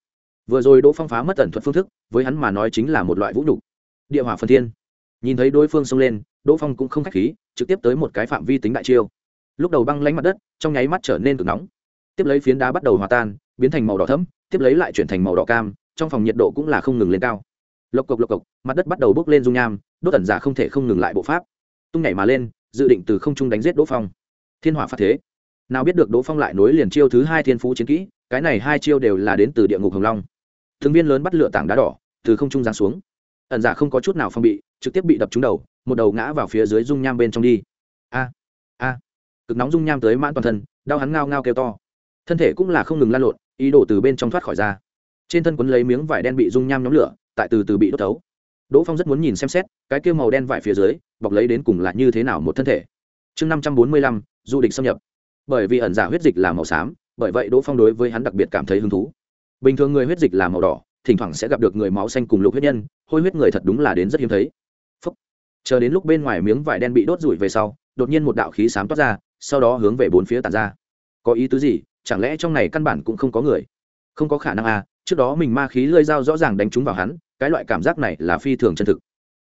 [SPEAKER 1] Vừa rồi đỗ phong phá mất ẩn thuật phương thức, với hắn mà nói chính là một loại vũ nhục. Địa hỏa phần thiên nhìn thấy đối phương xông lên, đỗ phong cũng không k h á c h khí, trực tiếp tới một cái phạm vi tính đại chiêu. Lúc đầu băng lánh mặt đất, trong nháy mắt trở nên cực nóng. Tiếp lấy phiến đá bắt đầu hòa tan, biến thành màu đỏ thấm tiếp lấy lại chuyển thành màu đỏ cam, trong phòng nhiệt độ cũng là không ngừng lên cao. Lộc cộc lộc cộc, mặt đất bắt đầu bốc lên dung nham, đốt ẩn giả không thể không ngừng lại bộ pháp. Tung nhảy mà lên, dự định từ không trung đánh giết đỗ phong. Thiên hỏa phát thế. Nào biết được đỗ phong lại nối liền chiêu thứ hai thiên phú chiến kỹ, cái này hai chiêu đều là đến từ địa ngục hồng long. Thường viên lớn bắt lửa tảng đá đỏ, từ không trung giáng xuống. Ẩn giả không có chút nào phong bị trực tiếp bị đập trúng đầu, một đầu ngã vào phía dưới dung nham bên trong đi. A a, cực nóng dung nham tới mãn toàn thân, đau hắn ngao ngao kêu to. Thân thể cũng là không ngừng lan lộn, ý đồ từ bên trong thoát khỏi ra. Trên thân quấn lấy miếng vải đen bị dung nham nhóm lửa, tại từ từ bị đốt tấu. đỗ phong rất muốn nhìn xem xét, cái kêu màu đen vải phía dưới, bọc lấy đến cùng là như thế nào một thân thể. Chương năm trăm bốn mươi lăm, du địch xâm nhập. Bởi vì ẩn giả huyết dịch là màu xám, bởi vậy đỗ phong đối với hắn đặc biệt cảm thấy hứng thú. Bình thường người huyết dịch là màu đỏ, thỉnh thoảng sẽ gặp được người máu xanh cùng lục huyết nhân, hôi huyết người thật đúng là đến rất hiếm thấy chờ đến lúc bên ngoài miếng vải đen bị đốt rủi về sau, đột nhiên một đạo khí sám toát ra, sau đó hướng về bốn phía tàn ra. Có ý tứ gì? Chẳng lẽ trong này căn bản cũng không có người? Không có khả năng à trước đó mình ma khí lơi dao rõ ràng đánh trúng vào hắn, cái loại cảm giác này là phi thường chân thực.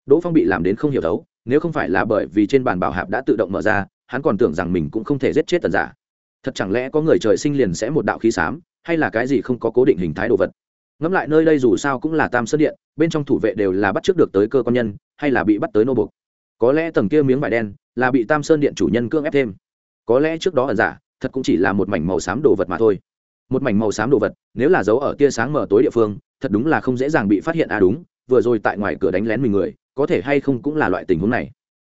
[SPEAKER 1] Đỗ phong bị làm đến không hiểu thấu nếu không phải là bởi vì trên bàn bảo hạp đã tự động mở ra, hắn còn tưởng rằng mình cũng không thể giết chết tần giả. Thật chẳng lẽ có người trời sinh liền sẽ một đạo khí sám? hay là cái gì không có cố định hình thái đồ vật? Ngẫm lại nơi đây dù sao cũng là tam sơn điện, bên trong thủ vệ đều là bắt trước được tới cơ quan nhân, hay là bị bắt tới nô bục có lẽ tầng kia miếng vải đen là bị tam sơn điện chủ nhân cưỡng ép thêm. Có lẽ trước đó ẩn giả, thật cũng chỉ là một mảnh màu xám đồ vật mà thôi. Một mảnh màu xám đồ vật, nếu là giấu ở tia sáng mờ tối địa phương, thật đúng là không dễ dàng bị phát hiện. À đúng, vừa rồi tại ngoài cửa đánh lén mình người, có thể hay không cũng là loại tình huống này.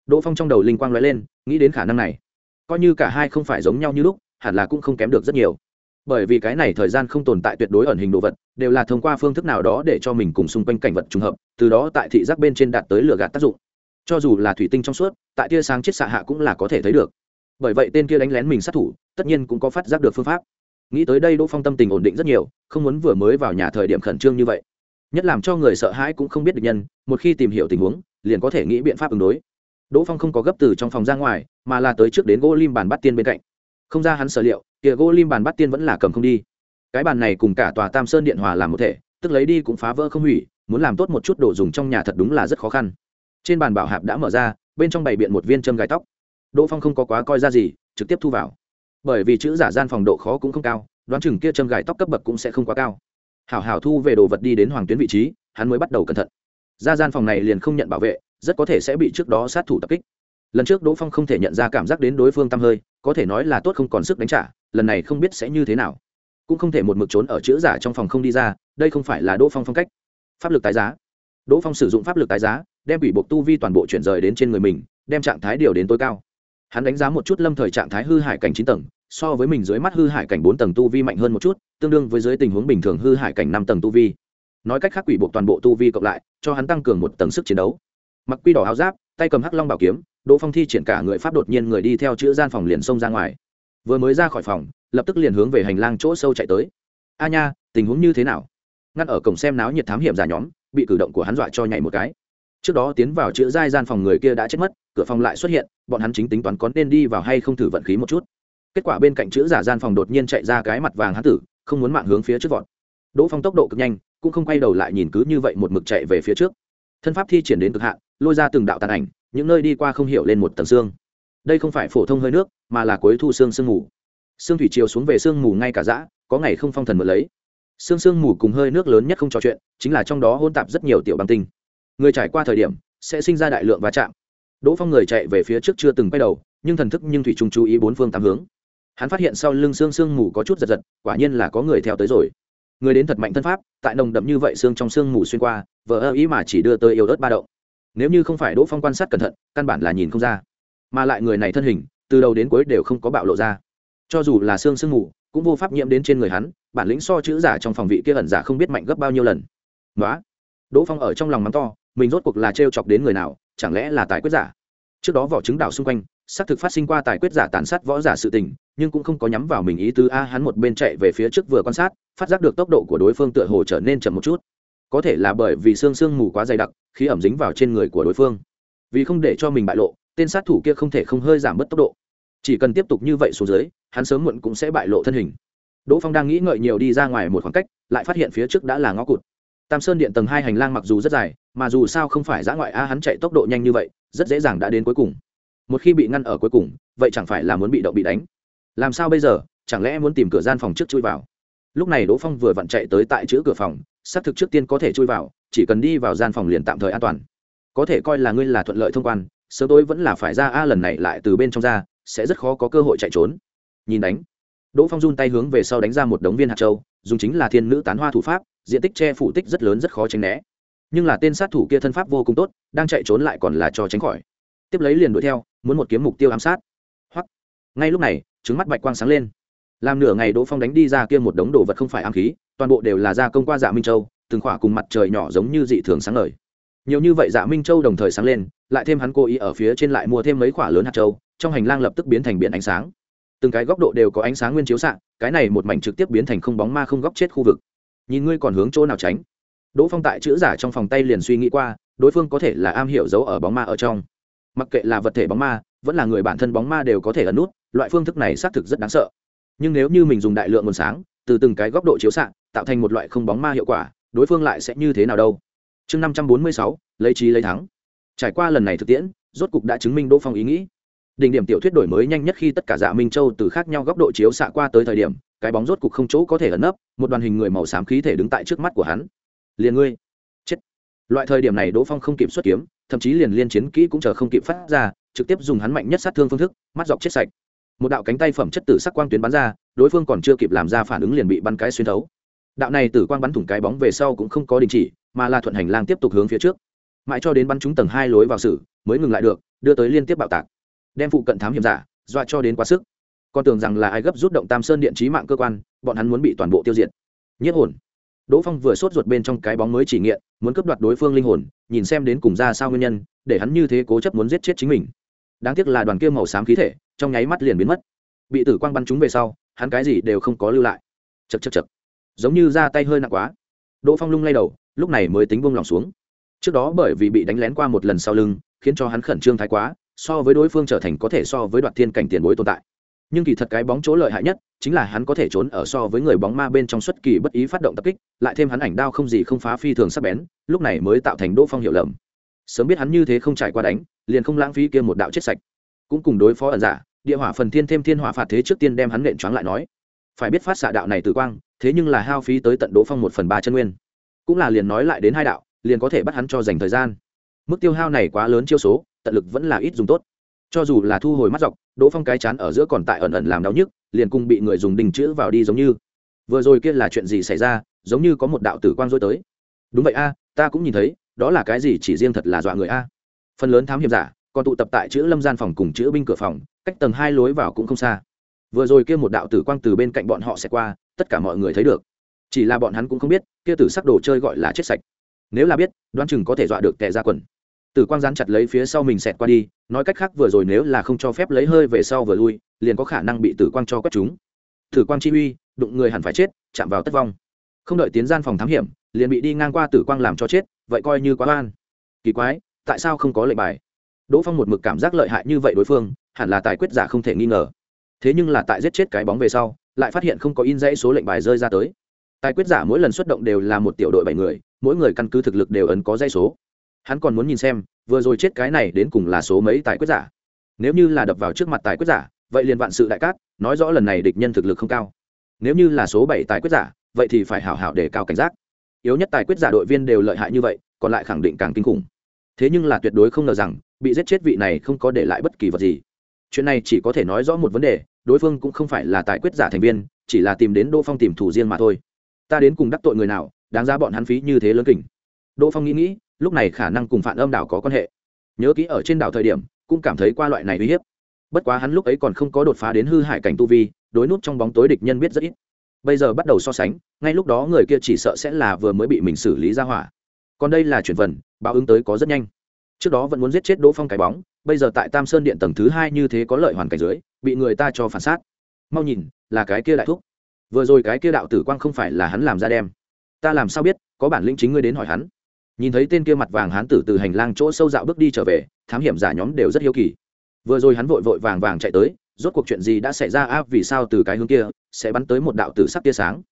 [SPEAKER 1] Đỗ phong trong đầu linh quang l ó e lên, nghĩ đến khả năng này. Coi như cả hai không phải giống nhau như lúc, hẳn là cũng không kém được rất nhiều bởi vì cái này thời gian không tồn tại tuyệt đối ẩn hình đồ vật, đều là thông qua phương thức nào đó để cho mình cùng xung quanh cảnh vật trùng hợp, từ đó tại thị giác bên trên đạt tới lửa gạt tác dụng. Cho dù là thủy tinh trong suốt, tại tia sáng chiết xạ hạ cũng là có thể thấy được. Bởi vậy tên kia đánh lén mình sát thủ, tất nhiên cũng có phát giác được phương pháp. Nghĩ tới đây đỗ phong tâm tình ổn định rất nhiều, không muốn vừa mới vào nhà thời điểm khẩn trương như vậy. Nhất làm cho người sợ hãi cũng không biết được nhân, một khi tìm hiểu tình huống, liền có thể nghĩ biện pháp ứng đối. Đỗ phong không có gấp từ trong phòng ra ngoài, mà là tới trước đến gỗ lim bàn bắt tiên bên cạnh. Không ra hắn sở liệu kia gỗ lim bàn bắt tiên vẫn là cầm không đi. Cái bàn này cùng cả tòa tam sơn điện hòa làm một thể, tức lấy đi cũng phá vỡ không hủy, muốn làm tốt một chút đồ dùng trong nhà thật đúng là rất khó khăn. Trên bàn bảo hạp đã mở ra, bên trong bày biện một viên châm gai tóc. Đỗ phong không có quá coi ra gì, trực tiếp thu vào. Bởi vì chữ giả gian phòng độ khó cũng không cao, đoán chừng kia châm gai tóc cấp bậc cũng sẽ không quá cao. Hảo hảo thu về đồ vật đi đến hoàng tuyến vị trí, hắn mới bắt đầu cẩn thận. Ra gian phòng này liền không nhận bảo vệ, rất có thể sẽ bị trước đó sát thủ tập kích. Lần trước đỗ phong không thể nhận ra cảm giác đến đối phương tăm hơi, có thể nói là tốt không còn sức đánh trả lần này không biết sẽ như thế nào. Cũng không thể một mực trốn ở chữ giả trong phòng không đi ra, đây không phải là đỗ phong phong cách. Pháp lực tái giá. Đỗ phong sử dụng pháp lực tái giá, đem bị buộc tu vi toàn bộ chuyển rời đến trên người mình, đem trạng thái điều đến tối cao. Hắn đánh giá một chút lâm thời trạng thái hư hải cảnh chín tầng, so với mình dưới mắt hư hải cảnh bốn tầng tu vi mạnh hơn một chút, tương đương với dưới tình huống bình thường hư hải cảnh năm tầng tu vi. Nói cách khác quỷ buộc toàn bộ tu vi cộng lại, cho hắn tăng cường một tầng sức chiến đấu. Mặc quy đỏ áo giáp, tay cầm hắc long bảo kiếm, đỗ phong thi triển cả người pháp đột nhiên người đi theo chữ gian phòng liền xông ra ngoài vừa mới ra khỏi phòng, lập tức liền hướng về hành lang chỗ sâu chạy tới. A nha, tình huống như thế nào? Ngăn ở cổng xem náo nhiệt thám hiểm giả nhóm, bị cử động của hắn dọa cho nhảy một cái. Trước đó tiến vào chữ giai gian phòng người kia đã chết mất, cửa phòng lại xuất hiện, bọn hắn chính tính toán có nên đi vào hay không thử vận khí một chút. Kết quả bên cạnh chữ giả gian phòng đột nhiên chạy ra cái mặt vàng hắn tử, không muốn mạng hướng phía trước vọt. Đỗ phong tốc độ cực nhanh, cũng không quay đầu lại nhìn cứ như vậy một mực chạy về phía trước. Thân pháp thi triển đến cực hạn, lôi ra từng đạo tàn ảnh, những nơi đi qua không hiểu lên một tầng xương đây không phải phổ thông hơi nước, mà là cuối thu xương sương mù. Xương thủy chiều xuống về sương mù ngay cả dã, có ngày không phong thần mượn lấy. Xương sương mù cùng hơi nước lớn nhất không trò chuyện, chính là trong đó hôn tạp rất nhiều tiểu băng tinh. Người trải qua thời điểm, sẽ sinh ra đại lượng va chạm. Đỗ phong người chạy về phía trước chưa từng quay đầu, nhưng thần thức nhưng thủy trung chú ý bốn phương tám hướng. Hắn phát hiện sau lưng xương sương mù có chút giật giật, quả nhiên là có người theo tới rồi. Người đến thật mạnh thân pháp, tại nồng đậm như vậy xương trong xương mù xuyên qua vỡ ơ ý mà chỉ đưa tới yêu ớt ba động. Nếu như không phải đỗ phong quan sát cẩn thận, căn bản là nhìn không ra mà lại người này thân hình, từ đầu đến cuối đều không có bạo lộ ra. Cho dù là xương sương mù, cũng vô pháp nhiễm đến trên người hắn, bản lĩnh so chữ giả trong phòng vị kia ẩn giả không biết mạnh gấp bao nhiêu lần. Đó đỗ phong ở trong lòng mắng to, mình rốt cuộc là t chọc đến người nào, chẳng lẽ là tài quyết giả? Trước đó vỏ trứng đảo xung quanh, xác thực phát sinh qua tài quyết giả tàn sát võ giả sự tình, nhưng cũng không có nhắm vào mình ý tứ a, hắn một bên chạy về phía trước vừa quan sát, phát giác được tốc độ của đối phương tựa hồ trở nên chậm một chút. Có thể là bởi vì xương sương mù quá dày đặc, khí ẩm dính vào trên người của đối phương. Vì không để cho mình bại lộ tên sát thủ kia không thể không hơi giảm bớt tốc độ. Chỉ cần tiếp tục như vậy xuống dưới, hắn sớm muộn cũng sẽ bại lộ thân hình. Đỗ phong đang nghĩ ngợi nhiều đi ra ngoài một khoảng cách, lại phát hiện phía trước đã là ngõ cụt. Tam sơn điện tầng hai hành lang mặc dù rất dài, mà dù sao không phải giã ngoại a, hắn chạy tốc độ nhanh như vậy, rất dễ dàng đã đến cuối cùng. Một khi bị ngăn ở cuối cùng, vậy chẳng phải là muốn bị động bị đánh? Làm sao bây giờ? Chẳng lẽ muốn tìm cửa gian phòng trước chui vào? Lúc này đỗ phong vừa vặn chạy tới tại chữ cửa phòng, xác thực trước tiên có thể chui vào, chỉ cần đi vào gian phòng liền tạm thời an toàn. Có thể coi là ngươi là thuận lợi thông quan sớm tối vẫn là phải ra a, lần này lại từ bên trong ra, sẽ rất khó có cơ hội chạy trốn. Nhìn đánh, đỗ phong run tay hướng về sau đánh ra một đống viên hạt châu, dùng chính là thiên nữ tán hoa thủ pháp, diện tích che phủ tích rất lớn rất khó tránh né. Nhưng là tên sát thủ kia thân pháp vô cùng tốt, đang chạy trốn lại còn là cho tránh khỏi. Tiếp lấy liền đuổi theo, muốn một kiếm mục tiêu ám sát. Hoặc ngay lúc này, trứng mắt bạch quang sáng lên. Làm nửa ngày đỗ phong đánh đi ra kia một đống đồ vật không phải ám khí, toàn bộ đều là gia công qua dạ minh châu, từng khỏa cùng mặt trời nhỏ giống như dị thường sáng ngời nhiều như vậy dạ minh châu đồng thời sáng lên, lại thêm hắn cố ý ở phía trên lại mua thêm mấy khoả lớn hạt châu, trong hành lang lập tức biến thành biển ánh sáng. Từng cái góc độ đều có ánh sáng nguyên chiếu xạ, cái này một mảnh trực tiếp biến thành không bóng ma không góc chết khu vực. Nhìn ngươi còn hướng chỗ nào tránh? Đỗ phong tại chữ giả trong phòng tay liền suy nghĩ qua, đối phương có thể là am hiểu giấu ở bóng ma ở trong. Mặc kệ là vật thể bóng ma, vẫn là người bản thân bóng ma đều có thể ẩn nút, loại phương thức này xác thực rất đáng sợ. Nhưng nếu như mình dùng đại lượng nguồn sáng, từ từng cái góc độ chiếu xạ, tạo thành một loại không bóng ma hiệu quả, đối phương lại sẽ như thế nào đâu? Chương năm trăm bốn mươi sáu, lấy trí lấy thắng. Trải qua lần này thực tiễn, rốt cục đã chứng minh đỗ phong ý nghĩ. Đỉnh điểm tiểu thuyết đổi mới nhanh nhất khi tất cả dạ minh châu từ khác nhau góc độ chiếu xạ qua tới thời điểm, cái bóng rốt cục không chỗ có thể ẩn nấp, một đoàn hình người màu xám khí thể đứng tại trước mắt của hắn. Liền ngươi. Chết. Loại thời điểm này đỗ phong không kịp xuất kiếm, thậm chí liền liên chiến kỹ cũng chờ không kịp phát ra, trực tiếp dùng hắn mạnh nhất sát thương phương thức, mắt dọc chết sạch. Một đạo cánh tay phẩm chất tử sắc quang tuyến bắn ra, đối phương còn chưa kịp làm ra phản ứng liền bị bắn cái xuyên thấu. Đạo này tử quang bắn thủng cái bóng về sau cũng không có đình chỉ mà là thuận hành lang tiếp tục hướng phía trước. Mãi cho đến bắn trúng tầng hai lối vào sử, mới ngừng lại được, đưa tới liên tiếp bạo tạc. Đem phụ cận thám hiểm giả, dọa cho đến quá sức. Con tưởng rằng là ai gấp rút động tam sơn điện trí mạng cơ quan, bọn hắn muốn bị toàn bộ tiêu diệt. Nhiếp hồn. Đỗ phong vừa sốt ruột bên trong cái bóng mới chỉ nghiện, muốn cướp đoạt đối phương linh hồn, nhìn xem đến cùng ra sao nguyên nhân, để hắn như thế cố chấp muốn giết chết chính mình. Đáng tiếc là đoàn kia màu xám khí thể, trong nháy mắt liền biến mất. Bị tử quang bắn chúng về sau, hắn cái gì đều không có lưu lại. Chật chật chật giống như ra tay hơi nặng quá. Đỗ phong lung lay đầu lúc này mới tính buông lòng xuống. Trước đó bởi vì bị đánh lén qua một lần sau lưng, khiến cho hắn khẩn trương thái quá, so với đối phương trở thành có thể so với đoạt thiên cảnh tiền bối tồn tại. Nhưng kỳ thật cái bóng chỗ lợi hại nhất chính là hắn có thể trốn ở so với người bóng ma bên trong xuất kỳ bất ý phát động tập kích, lại thêm hắn ảnh đao không gì không phá phi thường sắc bén, lúc này mới tạo thành đỗ phong hiểu lầm. Sớm biết hắn như thế không trải qua đánh, liền không lãng phí kia một đạo chết sạch. Cũng cùng đối phó ẩn giả, địa hỏa phần thiên thêm thiên hỏa phạt thế trước tiên đem hắn nện choáng lại nói. Phải biết phát xạ đạo này từ quang, thế nhưng là hao phí tới tận đỗ phong một phần ba chân nguyên cũng là liền nói lại đến hai đạo, liền có thể bắt hắn cho dành thời gian. Mức tiêu hao này quá lớn chiêu số, tận lực vẫn là ít dùng tốt. Cho dù là thu hồi mắt dọc, đỗ phong cái chán ở giữa còn tại ẩn ẩn làm đau nhức, liền cùng bị người dùng đình chữ vào đi giống như. Vừa rồi kia là chuyện gì xảy ra, giống như có một đạo tử quang dối tới. Đúng vậy a, ta cũng nhìn thấy, đó là cái gì chỉ riêng thật là dọa người a. Phần lớn thám hiểm giả, còn tụ tập tại chữ lâm gian phòng cùng chữ binh cửa phòng, cách tầng hai lối vào cũng không xa. Vừa rồi kia một đạo tử quang từ bên cạnh bọn họ sẽ qua, tất cả mọi người thấy được chỉ là bọn hắn cũng không biết, kia tử sắc đồ chơi gọi là chết sạch. Nếu là biết, đoán chừng có thể dọa được tệ ra quần. Tử quang dán chặt lấy phía sau mình xẹt qua đi, nói cách khác vừa rồi nếu là không cho phép lấy hơi về sau vừa lui, liền có khả năng bị tử quang cho quét chúng tử quang chi uy, đụng người hẳn phải chết, chạm vào tất vong. Không đợi tiến gian phòng thám hiểm, liền bị đi ngang qua tử quang làm cho chết, vậy coi như quá oan. Kỳ quái, tại sao không có lệnh bài? Đỗ phong một mực cảm giác lợi hại như vậy đối phương, hẳn là tài quyết giả không thể nghi ngờ. Thế nhưng là tại giết chết cái bóng về sau, lại phát hiện không có in dãy số lệnh bài rơi ra tới tài quyết giả mỗi lần xuất động đều là một tiểu đội bảy người, mỗi người căn cứ thực lực đều ấn có dây số. Hắn còn muốn nhìn xem, vừa rồi chết cái này đến cùng là số mấy tài quyết giả. Nếu như là đập vào trước mặt tài quyết giả, vậy liền vạn sự đại cát, nói rõ lần này địch nhân thực lực không cao. Nếu như là số bảy tài quyết giả, vậy thì phải hảo hảo để cao cảnh giác. Yếu nhất tài quyết giả đội viên đều lợi hại như vậy, còn lại khẳng định càng kinh khủng. Thế nhưng là tuyệt đối không ngờ rằng, bị giết chết vị này không có để lại bất kỳ vật gì. Chuyện này chỉ có thể nói rõ một vấn đề, đối phương cũng không phải là tài quyết giả thành viên, chỉ là tìm đến đỗ phong tìm thủ riêng mà thôi ta đến cùng đắc tội người nào, đáng ra bọn hắn phí như thế lớn kỉnh đỗ phong nghĩ nghĩ, lúc này khả năng cùng phản âm đảo có quan hệ. Nhớ kỹ ở trên đảo thời điểm, cũng cảm thấy qua loại này uy hiếp. Bất quá hắn lúc ấy còn không có đột phá đến hư hại cảnh tu vi, đối nút trong bóng tối địch nhân biết rất ít. Bây giờ bắt đầu so sánh, ngay lúc đó người kia chỉ sợ sẽ là vừa mới bị mình xử lý ra hỏa. Còn đây là chuyển vần, báo ứng tới có rất nhanh. Trước đó vẫn muốn giết chết đỗ phong cái bóng, bây giờ tại tam sơn điện tầng thứ hai như thế có lợi hoàn cảnh dưới, bị người ta cho phản xác mau nhìn, là cái kia đại thúc vừa rồi cái kia đạo tử quang không phải là hắn làm ra đem. Ta làm sao biết, có bản lĩnh chính ngươi đến hỏi hắn. Nhìn thấy tên kia mặt vàng hán tử từ hành lang chỗ sâu dạo bước đi trở về, thám hiểm giả nhóm đều rất hiếu kỳ. Vừa rồi hắn vội vội vàng vàng chạy tới, rốt cuộc chuyện gì đã xảy ra a vì sao từ cái hướng kia sẽ bắn tới một đạo tử sắc tia sáng.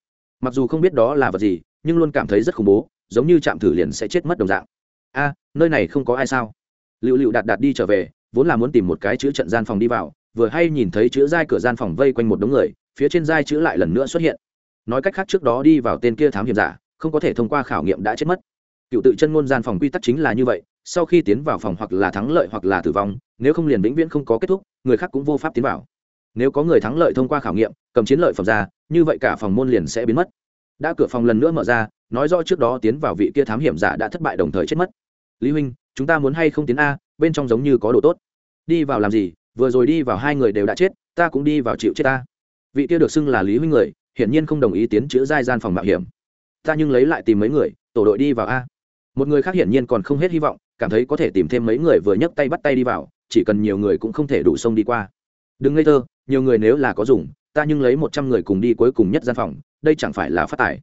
[SPEAKER 1] Mặc dù không biết đó là vật gì, nhưng luôn cảm thấy rất khủng bố, giống như chạm thử liền sẽ chết mất đồng dạng. A, nơi này không có ai sao? Liệu liệu đạt đạt đi trở về, vốn là muốn tìm một cái chữ trận gian phòng đi vào, vừa hay nhìn thấy chữ giai cửa gian phòng vây quanh một đống người phía trên giai chữ lại lần nữa xuất hiện. Nói cách khác trước đó đi vào tên kia thám hiểm giả, không có thể thông qua khảo nghiệm đã chết mất. Cựu tự chân ngôn gian phòng quy tắc chính là như vậy, sau khi tiến vào phòng hoặc là thắng lợi hoặc là tử vong, nếu không liền vĩnh viễn không có kết thúc, người khác cũng vô pháp tiến vào. Nếu có người thắng lợi thông qua khảo nghiệm, cầm chiến lợi phẩm ra, như vậy cả phòng môn liền sẽ biến mất. Đã cửa phòng lần nữa mở ra, nói rõ trước đó tiến vào vị kia thám hiểm giả đã thất bại đồng thời chết mất. Lý huynh, chúng ta muốn hay không tiến a, bên trong giống như có đồ tốt. Đi vào làm gì? Vừa rồi đi vào hai người đều đã chết, ta cũng đi vào chịu chết ta vị kia được xưng là lý huynh người, hiển nhiên không đồng ý tiến chữ giai gian phòng mạo hiểm. Ta nhưng lấy lại tìm mấy người, tổ đội đi vào a. Một người khác hiển nhiên còn không hết hy vọng, cảm thấy có thể tìm thêm mấy người vừa nhấc tay bắt tay đi vào, chỉ cần nhiều người cũng không thể đủ sông đi qua. Đừng ngây thơ, nhiều người nếu là có dùng, ta nhưng lấy một trăm người cùng đi cuối cùng nhất gian phòng, đây chẳng phải là phát tài.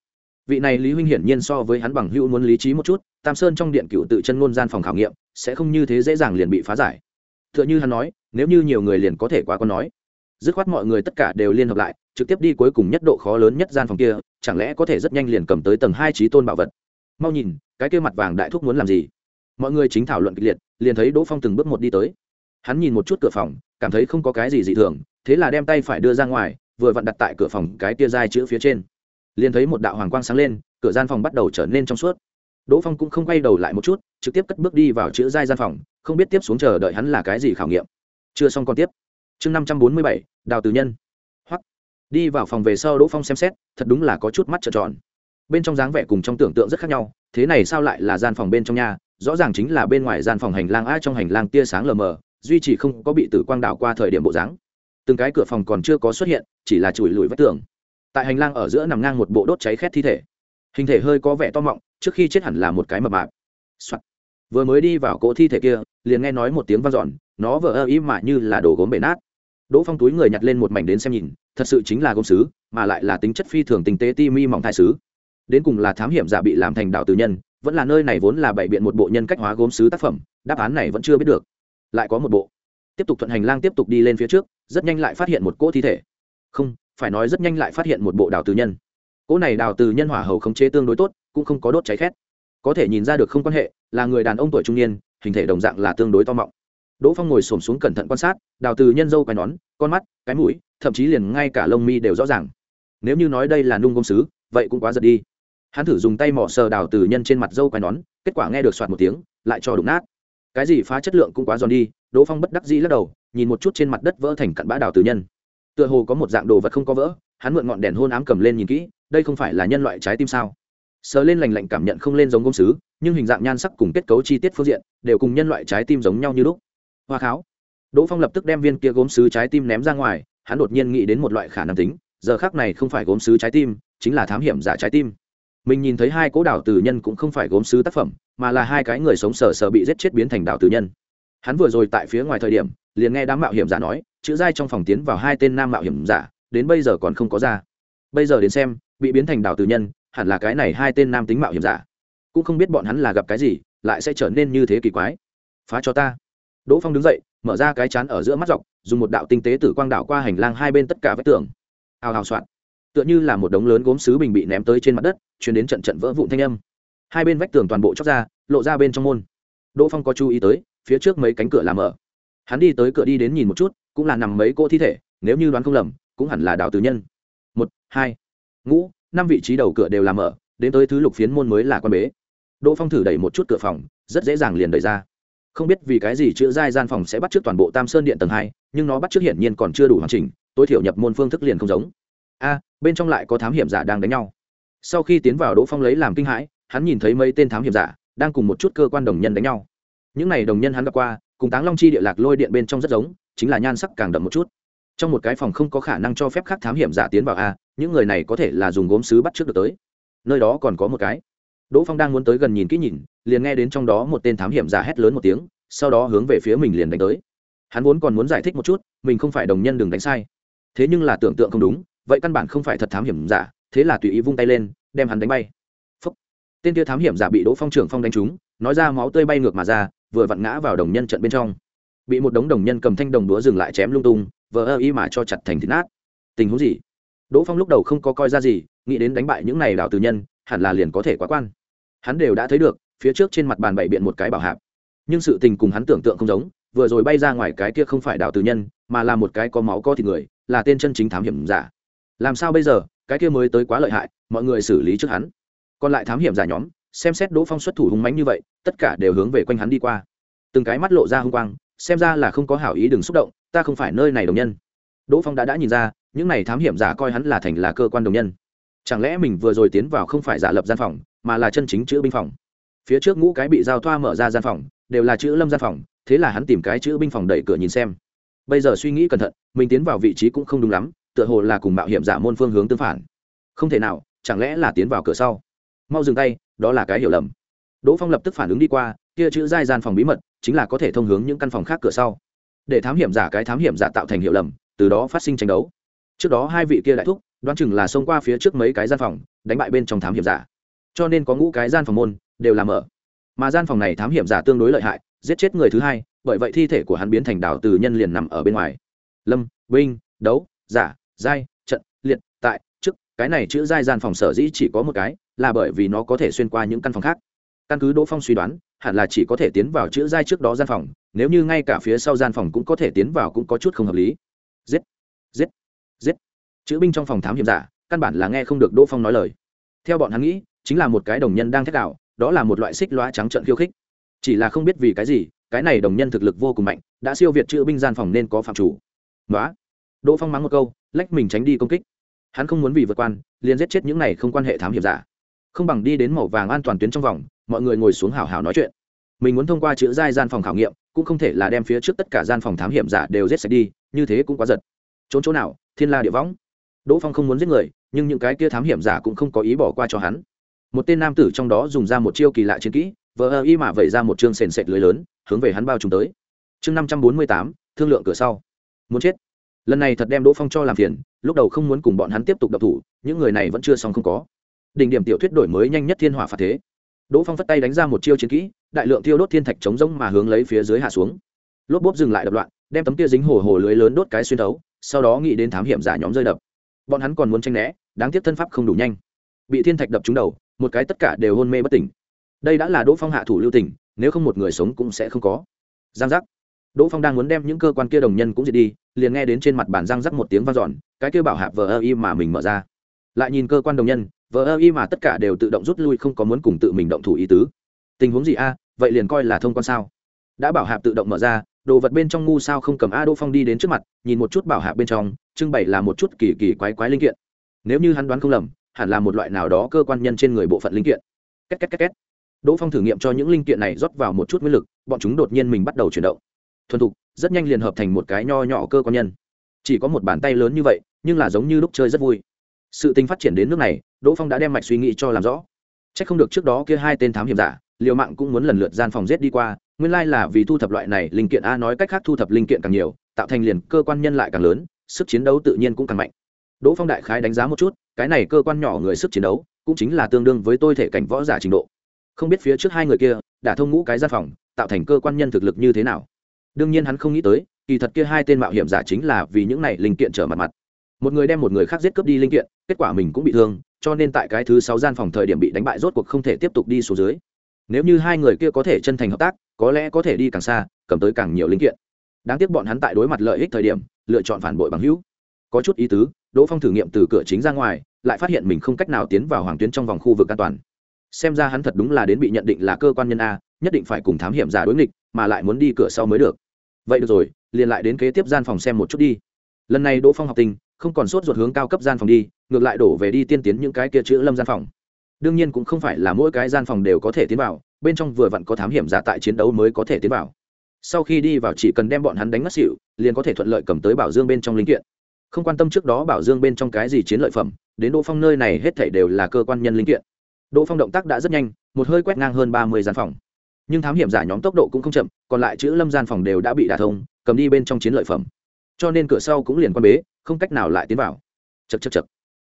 [SPEAKER 1] Vị này lý huynh hiển nhiên so với hắn bằng hữu muốn lý trí một chút, tam sơn trong điện cựu tự chân ngôn gian phòng khảo nghiệm, sẽ không như thế dễ dàng liền bị phá giải. T h ư ợ n h ư hắn nói, nếu như nhiều người liền có thể quá có nói dứt khoát mọi người tất cả đều liên hợp lại, trực tiếp đi cuối cùng nhất độ khó lớn nhất gian phòng kia, chẳng lẽ có thể rất nhanh liền cầm tới tầng hai trí tôn bảo vật? Mau nhìn, cái kia mặt vàng đại thúc muốn làm gì? Mọi người chính thảo luận kịch liệt, liền thấy đỗ phong từng bước một đi tới. Hắn nhìn một chút cửa phòng, cảm thấy không có cái gì dị thường, thế là đem tay phải đưa ra ngoài, vừa vặn đặt tại cửa phòng cái kia dai chữ phía trên. Liền thấy một đạo hoàng quang sáng lên, cửa gian phòng bắt đầu trở nên trong suốt. Đỗ phong cũng không quay đầu lại một chút, trực tiếp cất bước đi vào chữ dai gian phòng, không biết tiếp xuống chờ đợi hắn là cái gì khảo nghiệm. Chưa xong còn tiếp chương năm trăm bốn mươi bảy, đào tử nhân. Hoặc đi vào phòng về sau đỗ phong xem xét, thật đúng là có chút mắt trợn tròn. Bên trong dáng vẻ cùng trong tưởng tượng rất khác nhau, thế này sao lại là gian phòng bên trong nhà rõ ràng chính là bên ngoài gian phòng hành lang a trong hành lang tia sáng lờ mờ, duy trì không có bị tử quang đảo qua thời điểm bộ dáng. Từng cái cửa phòng còn chưa có xuất hiện, chỉ là chùi lùi vách tường. Tại hành lang ở giữa nằm ngang một bộ đốt cháy khét thi thể. Hình thể hơi có vẻ to mọng, trước khi chết hẳn là một cái mập mạp、Soạn. vừa mới đi vào cỗ thi thể kia, liền nghe nói một tiếng vang dọn, nó vỡ ơ ý mà như là đồ gốm bể nát đỗ phong túi người nhặt lên một mảnh đến xem nhìn, thật sự chính là gốm sứ, mà lại là tính chất phi thường tinh tế ti mi mỏng thai sứ. Đến cùng là thám hiểm giả bị làm thành đạo tử nhân, vẫn là nơi này vốn là bày biện một bộ nhân cách hóa gốm sứ tác phẩm, đáp án này vẫn chưa biết được. Lại có một bộ. Tiếp tục thuận hành lang tiếp tục đi lên phía trước, rất nhanh lại phát hiện một cỗ thi thể. Không, phải nói rất nhanh lại phát hiện một bộ đào từ nhân. Cỗ này đào từ nhân hỏa hầu khống chế tương đối tốt, cũng không có đốt cháy khét. Có thể nhìn ra được không quan hệ, là người đàn ông tuổi trung niên, hình thể đồng dạng là tương đối to mọng đỗ phong ngồi xổm xuống cẩn thận quan sát, đào từ nhân dâu quai nón, con mắt, cái mũi, thậm chí liền ngay cả lông mi đều rõ ràng. Nếu như nói đây là nung công sứ, vậy cũng quá giật đi. Hắn thử dùng tay mỏ sờ đào từ nhân trên mặt dâu quai nón, kết quả nghe được soạt một tiếng, lại cho đụng nát. Cái gì phá chất lượng cũng quá giòn đi, đỗ phong bất đắc dĩ lắc đầu, nhìn một chút trên mặt đất vỡ thành cặn bã đào từ nhân. Tựa hồ có một dạng đồ vật không có vỡ, hắn mượn ngọn đèn hôn ám cầm lên nhìn kỹ, đây không phải là nhân loại trái tim sao? Sờ lên lành lạnh cảm nhận không lên giống công sứ, nhưng hình dạng nhan sắc cùng kết cấu chi tiết phương diện đều cùng nhân loại trái tim giống nhau như lúc hoa kháo. Đỗ phong lập tức đem viên kia gốm sứ trái tim ném ra ngoài, hắn đột nhiên nghĩ đến một loại khả năng tính, giờ khác này không phải gốm sứ trái tim, chính là thám hiểm giả trái tim. Mình nhìn thấy hai cỗ đảo tử nhân cũng không phải gốm sứ tác phẩm, mà là hai cái người sống sờ sờ bị giết chết biến thành đảo tử nhân. Hắn vừa rồi tại phía ngoài thời điểm, liền nghe đám mạo hiểm giả nói, chữ giai trong phòng tiến vào hai tên nam mạo hiểm giả, đến bây giờ còn không có ra. Bây giờ đến xem, bị biến thành đảo tử nhân, hẳn là cái này hai tên nam tính mạo hiểm giả. Cũng không biết bọn hắn là gặp cái gì, lại sẽ trở nên như thế kỳ quái. Phá cho ta đỗ phong đứng dậy, mở ra cái chán ở giữa mắt dọc, dùng một đạo tinh tế tử quang đảo qua hành lang hai bên tất cả vách tường. Hào hào soạn tựa như là một đống lớn gốm sứ bình bị ném tới trên mặt đất chuyển đến trận trận vỡ vụn thanh âm. Hai bên vách tường toàn bộ chóc ra, lộ ra bên trong môn. Đỗ phong có chú ý tới, phía trước mấy cánh cửa làm mở. Hắn đi tới cửa đi đến nhìn một chút, cũng là nằm mấy cô thi thể, nếu như đoán không lầm, cũng hẳn là đào tử nhân. Một, hai. Ngũ, năm vị trí đầu cửa đều làm mở, đến tới thứ lục phiến môn mới là quan bế. Đỗ phong thử đẩy một chút cửa phòng, rất dễ dàng liền đẩy ra không biết vì cái gì chữ giai gian phòng sẽ bắt trước toàn bộ tam sơn điện tầng hai, nhưng nó bắt trước hiển nhiên còn chưa đủ hoàn chỉnh, tối thiểu nhập môn phương thức liền không giống. A, bên trong lại có thám hiểm giả đang đánh nhau. Sau khi tiến vào đỗ phong lấy làm kinh hãi, hắn nhìn thấy mấy tên thám hiểm giả đang cùng một chút cơ quan đồng nhân đánh nhau. Những n à y đồng nhân hắn gặp qua, cùng táng long chi địa lạc lôi điện bên trong rất giống, chính là nhan sắc càng đậm một chút. Trong một cái phòng không có khả năng cho phép khác thám hiểm giả tiến vào a, những người này có thể là dùng gốm sứ bắt trước được tới. Nơi đó còn có một cái. Đỗ phong đang muốn tới gần nhìn kỹ nhìn liền nghe đến trong đó một tên thám hiểm giả hét lớn một tiếng, sau đó hướng về phía mình liền đánh tới. Hắn vốn còn muốn giải thích một chút, mình không phải đồng nhân đừng đánh sai. Thế nhưng là tưởng tượng không đúng, vậy căn bản không phải thật thám hiểm giả, thế là tùy ý vung tay lên, đem hắn đánh bay. Phúc. tên kia thám hiểm giả bị đỗ phong trưởng phong đánh trúng, nói ra máu tươi bay ngược mà ra, vừa vặn ngã vào đồng nhân trận bên trong. Bị một đống đồng nhân cầm thanh đồng đũa dừng lại chém lung tung, vờ ơ y mà cho chặt thành thịt nát. Tình huống gì? Đỗ phong lúc đầu không có coi ra gì, nghĩ đến đánh bại những này đảo từ nhân, hẳn là liền có thể quá quan. Hắn đều đã thấy được phía trước trên mặt bàn bày biện một cái bảo hạp. Nhưng sự tình cùng hắn tưởng tượng không giống, vừa rồi bay ra ngoài cái kia không phải đảo từ nhân, mà là một cái có máu có thịt người, là tên chân chính thám hiểm giả. Làm sao bây giờ, cái kia mới tới quá lợi hại, mọi người xử lý trước hắn. Còn lại thám hiểm giả nhóm, xem xét đỗ phong xuất thủ hùng mánh như vậy, tất cả đều hướng về quanh hắn đi qua. Từng cái mắt lộ ra hung quang, xem ra là không có hảo ý đừng xúc động, ta không phải nơi này đồng nhân. Đỗ phong đã đã nhìn ra, những này thám hiểm giả coi hắn là thành là cơ quan đồng nhân. Chẳng lẽ mình vừa rồi tiến vào không phải giả lập gian phòng, mà là chân chính chữ binh phòng? Phía trước ngũ cái bị giao thoa mở ra gian phòng, đều là chữ lâm gian phòng, thế là hắn tìm cái chữ binh phòng đẩy cửa nhìn xem. Bây giờ suy nghĩ cẩn thận, mình tiến vào vị trí cũng không đúng lắm, tựa hồ là cùng mạo hiểm giả môn phương hướng tương phản. Không thể nào, chẳng lẽ là tiến vào cửa sau? Mau dừng tay, đó là cái hiểu lầm. Đỗ phong lập tức phản ứng đi qua, kia chữ giai gian phòng bí mật, chính là có thể thông hướng những căn phòng khác cửa sau. Để thám hiểm giả cái thám hiểm giả tạo thành hiểu lầm, từ đó phát sinh tranh đấu. Trước đó hai vị kia đại thúc, đoán chừng là xông qua phía trước mấy cái gian phòng, đánh bại bên trong thám hiểm giả cho nên có ngũ cái gian phòng môn, đều làm mở. Mà gian phòng này thám hiểm giả tương đối lợi hại, giết chết người thứ hai, bởi vậy thi thể của hắn biến thành đảo từ nhân liền nằm ở bên ngoài. Lâm binh đấu, giả, giai, trận, liệt, tại trước cái này chữ giai gian phòng sở dĩ chỉ có một cái, là bởi vì nó có thể xuyên qua những căn phòng khác. Căn cứ đỗ phong suy đoán, hẳn là chỉ có thể tiến vào chữ giai trước đó gian phòng, nếu như ngay cả phía sau gian phòng cũng có thể tiến vào cũng có chút không hợp lý. Giết giết giết. Chữ binh trong phòng thám hiểm giả, căn bản là nghe không được đỗ phong nói lời. Theo bọn hắn nghĩ chính là một cái đồng nhân đang thét đạo đó là một loại xích loa trắng trợn khiêu khích. Chỉ là không biết vì cái gì, cái này đồng nhân thực lực vô cùng mạnh, đã siêu việt chữ binh gian phòng nên có phạm chủ. Nói đỗ phong mắng một câu, lách mình tránh đi công kích. Hắn không muốn vì vượt quan, liền giết chết những này không quan hệ thám hiểm giả. Không bằng đi đến màu vàng an toàn tuyến trong vòng, mọi người ngồi xuống hào hào nói chuyện. Mình muốn thông qua chữ giai gian phòng khảo nghiệm, cũng không thể là đem phía trước tất cả gian phòng thám hiểm giả đều giết sạch đi, như thế cũng quá giật. Trốn chỗ nào, thiên la địa võng. Đỗ phong không muốn giết người, nhưng những cái kia thám hiểm giả cũng không có ý bỏ qua cho hắn một tên nam tử trong đó dùng ra một chiêu kỳ lạ chiến kỹ, vờ ơ y mà vẩy ra một chương sền sệt lưới lớn, hướng về hắn bao trùm tới. Chương năm trăm bốn mươi tám, thương lượng cửa sau. Muốn chết. Lần này thật đem đỗ phong cho làm phiền, lúc đầu không muốn cùng bọn hắn tiếp tục đập thủ, những người này vẫn chưa xong không có. Đỉnh điểm tiểu thuyết đổi mới nhanh nhất thiên hỏa phạt thế. Đỗ phong phất tay đánh ra một chiêu chiến kỹ, đại lượng thiêu đốt thiên thạch chống rông mà hướng lấy phía dưới hạ xuống. Lốp bốp dừng lại đập loạn, đem tấm kia dính hồ hồ lưới lớn đốt cái xuyên thấu, sau đó nghĩ đến thám hiểm giả nhóm rơi đập. Bọn hắn còn muốn tranh né, đáng tiếc thân pháp không đủ nhanh bị thiên thạch đập trúng đầu, một cái tất cả đều hôn mê bất tỉnh. Đây đã là đỗ phong hạ thủ lưu tỉnh nếu không một người sống cũng sẽ không có. Giang giác. Đỗ phong đang muốn đem những cơ quan kia đồng nhân cũng diệt đi, liền nghe đến trên mặt bàn giang giác một tiếng v a n giòn cái kia bảo hạp vờ ơ y mà mình mở ra. Lại nhìn cơ quan đồng nhân, vờ ơ y mà tất cả đều tự động rút lui không có muốn cùng tự mình động thủ ý tứ. Tình huống gì a? Vậy liền coi là thông quan sao? Đã bảo hạp tự động mở ra, đồ vật bên trong ngu sao không cầm a? Đỗ phong đi đến trước mặt, nhìn một chút bảo hạp bên trong, trưng bày là một chút kỳ kỳ quái quái linh kiện. Nếu như hắn đoán không lầm hẳn là một loại nào đó cơ quan nhân trên người bộ phận linh kiện. Két két két két. Đỗ phong thử nghiệm cho những linh kiện này rót vào một chút nguyên lực, bọn chúng đột nhiên mình bắt đầu chuyển động. Thuần thục, rất nhanh liền hợp thành một cái nho nhỏ cơ quan nhân. Chỉ có một bàn tay lớn như vậy, nhưng là giống như lúc chơi rất vui. Sự tình phát triển đến nước này, đỗ phong đã đem mạch suy nghĩ cho làm rõ. C h ắ c không được trước đó kia hai tên thám hiểm giả, liều mạng cũng muốn lần lượt gian phòng giết đi qua, nguyên lai là vì thu thập loại này linh kiện, a, nói cách khác thu thập linh kiện càng nhiều, tạo thành liền cơ quan nhân lại càng lớn, sức chiến đấu tự nhiên cũng càng mạnh. Đỗ phong đại khái đánh giá một chút cái này cơ quan nhỏ người sức chiến đấu cũng chính là tương đương với tôi thể cảnh võ giả trình độ. Không biết phía trước hai người kia đã thông ngũ cái gian phòng, tạo thành cơ quan nhân thực lực như thế nào. Đương nhiên hắn không nghĩ tới, kỳ thật kia hai tên mạo hiểm giả chính là vì những này linh kiện trở mặt mặt. Một người đem một người khác giết cướp đi linh kiện, kết quả mình cũng bị thương, cho nên tại cái thứ sáu gian phòng thời điểm bị đánh bại rốt cuộc không thể tiếp tục đi xuống dưới. Nếu như hai người kia có thể chân thành hợp tác, có lẽ có thể đi càng xa, cầm tới càng nhiều linh kiện. Đáng tiếc bọn hắn tại đối mặt lợi ích thời điểm, lựa chọn phản bội bằng hữu. Có chút ý tứ đỗ phong thử nghiệm từ cửa chính ra ngoài, lại phát hiện mình không cách nào tiến vào hoàng tuyến trong vòng khu vực an toàn. Xem ra hắn thật đúng là đến bị nhận định là cơ quan nhân a, nhất định phải cùng thám hiểm giả đối nghịch, mà lại muốn đi cửa sau mới được. Vậy được rồi, liền lại đến kế tiếp gian phòng xem một chút đi. Lần này đỗ phong học tình, không còn sốt ruột hướng cao cấp gian phòng đi, ngược lại đổ về đi tiên tiến những cái kia chữ lâm gian phòng. Đương nhiên cũng không phải là mỗi cái gian phòng đều có thể tiến vào, bên trong vừa vặn có thám hiểm giả tại chiến đấu mới có thể tiến vào. Sau khi đi vào chỉ cần đem bọn hắn đánh mất xịu liền có thể thuận lợi cầm tới bảo dương bên trong linh kiện không quan tâm trước đó bảo dương bên trong cái gì chiến lợi phẩm, đến đỗ phong nơi này hết thảy đều là cơ quan nhân linh kiện. Đỗ phong động tác đã rất nhanh, một hơi quét ngang hơn ba mươi gian phòng. Nhưng thám hiểm giả nhóm tốc độ cũng không chậm, còn lại chữ lâm gian phòng đều đã bị đả thông, cầm đi bên trong chiến lợi phẩm. Cho nên cửa sau cũng liền quan bế, không cách nào lại tiến vào. Chật chật chật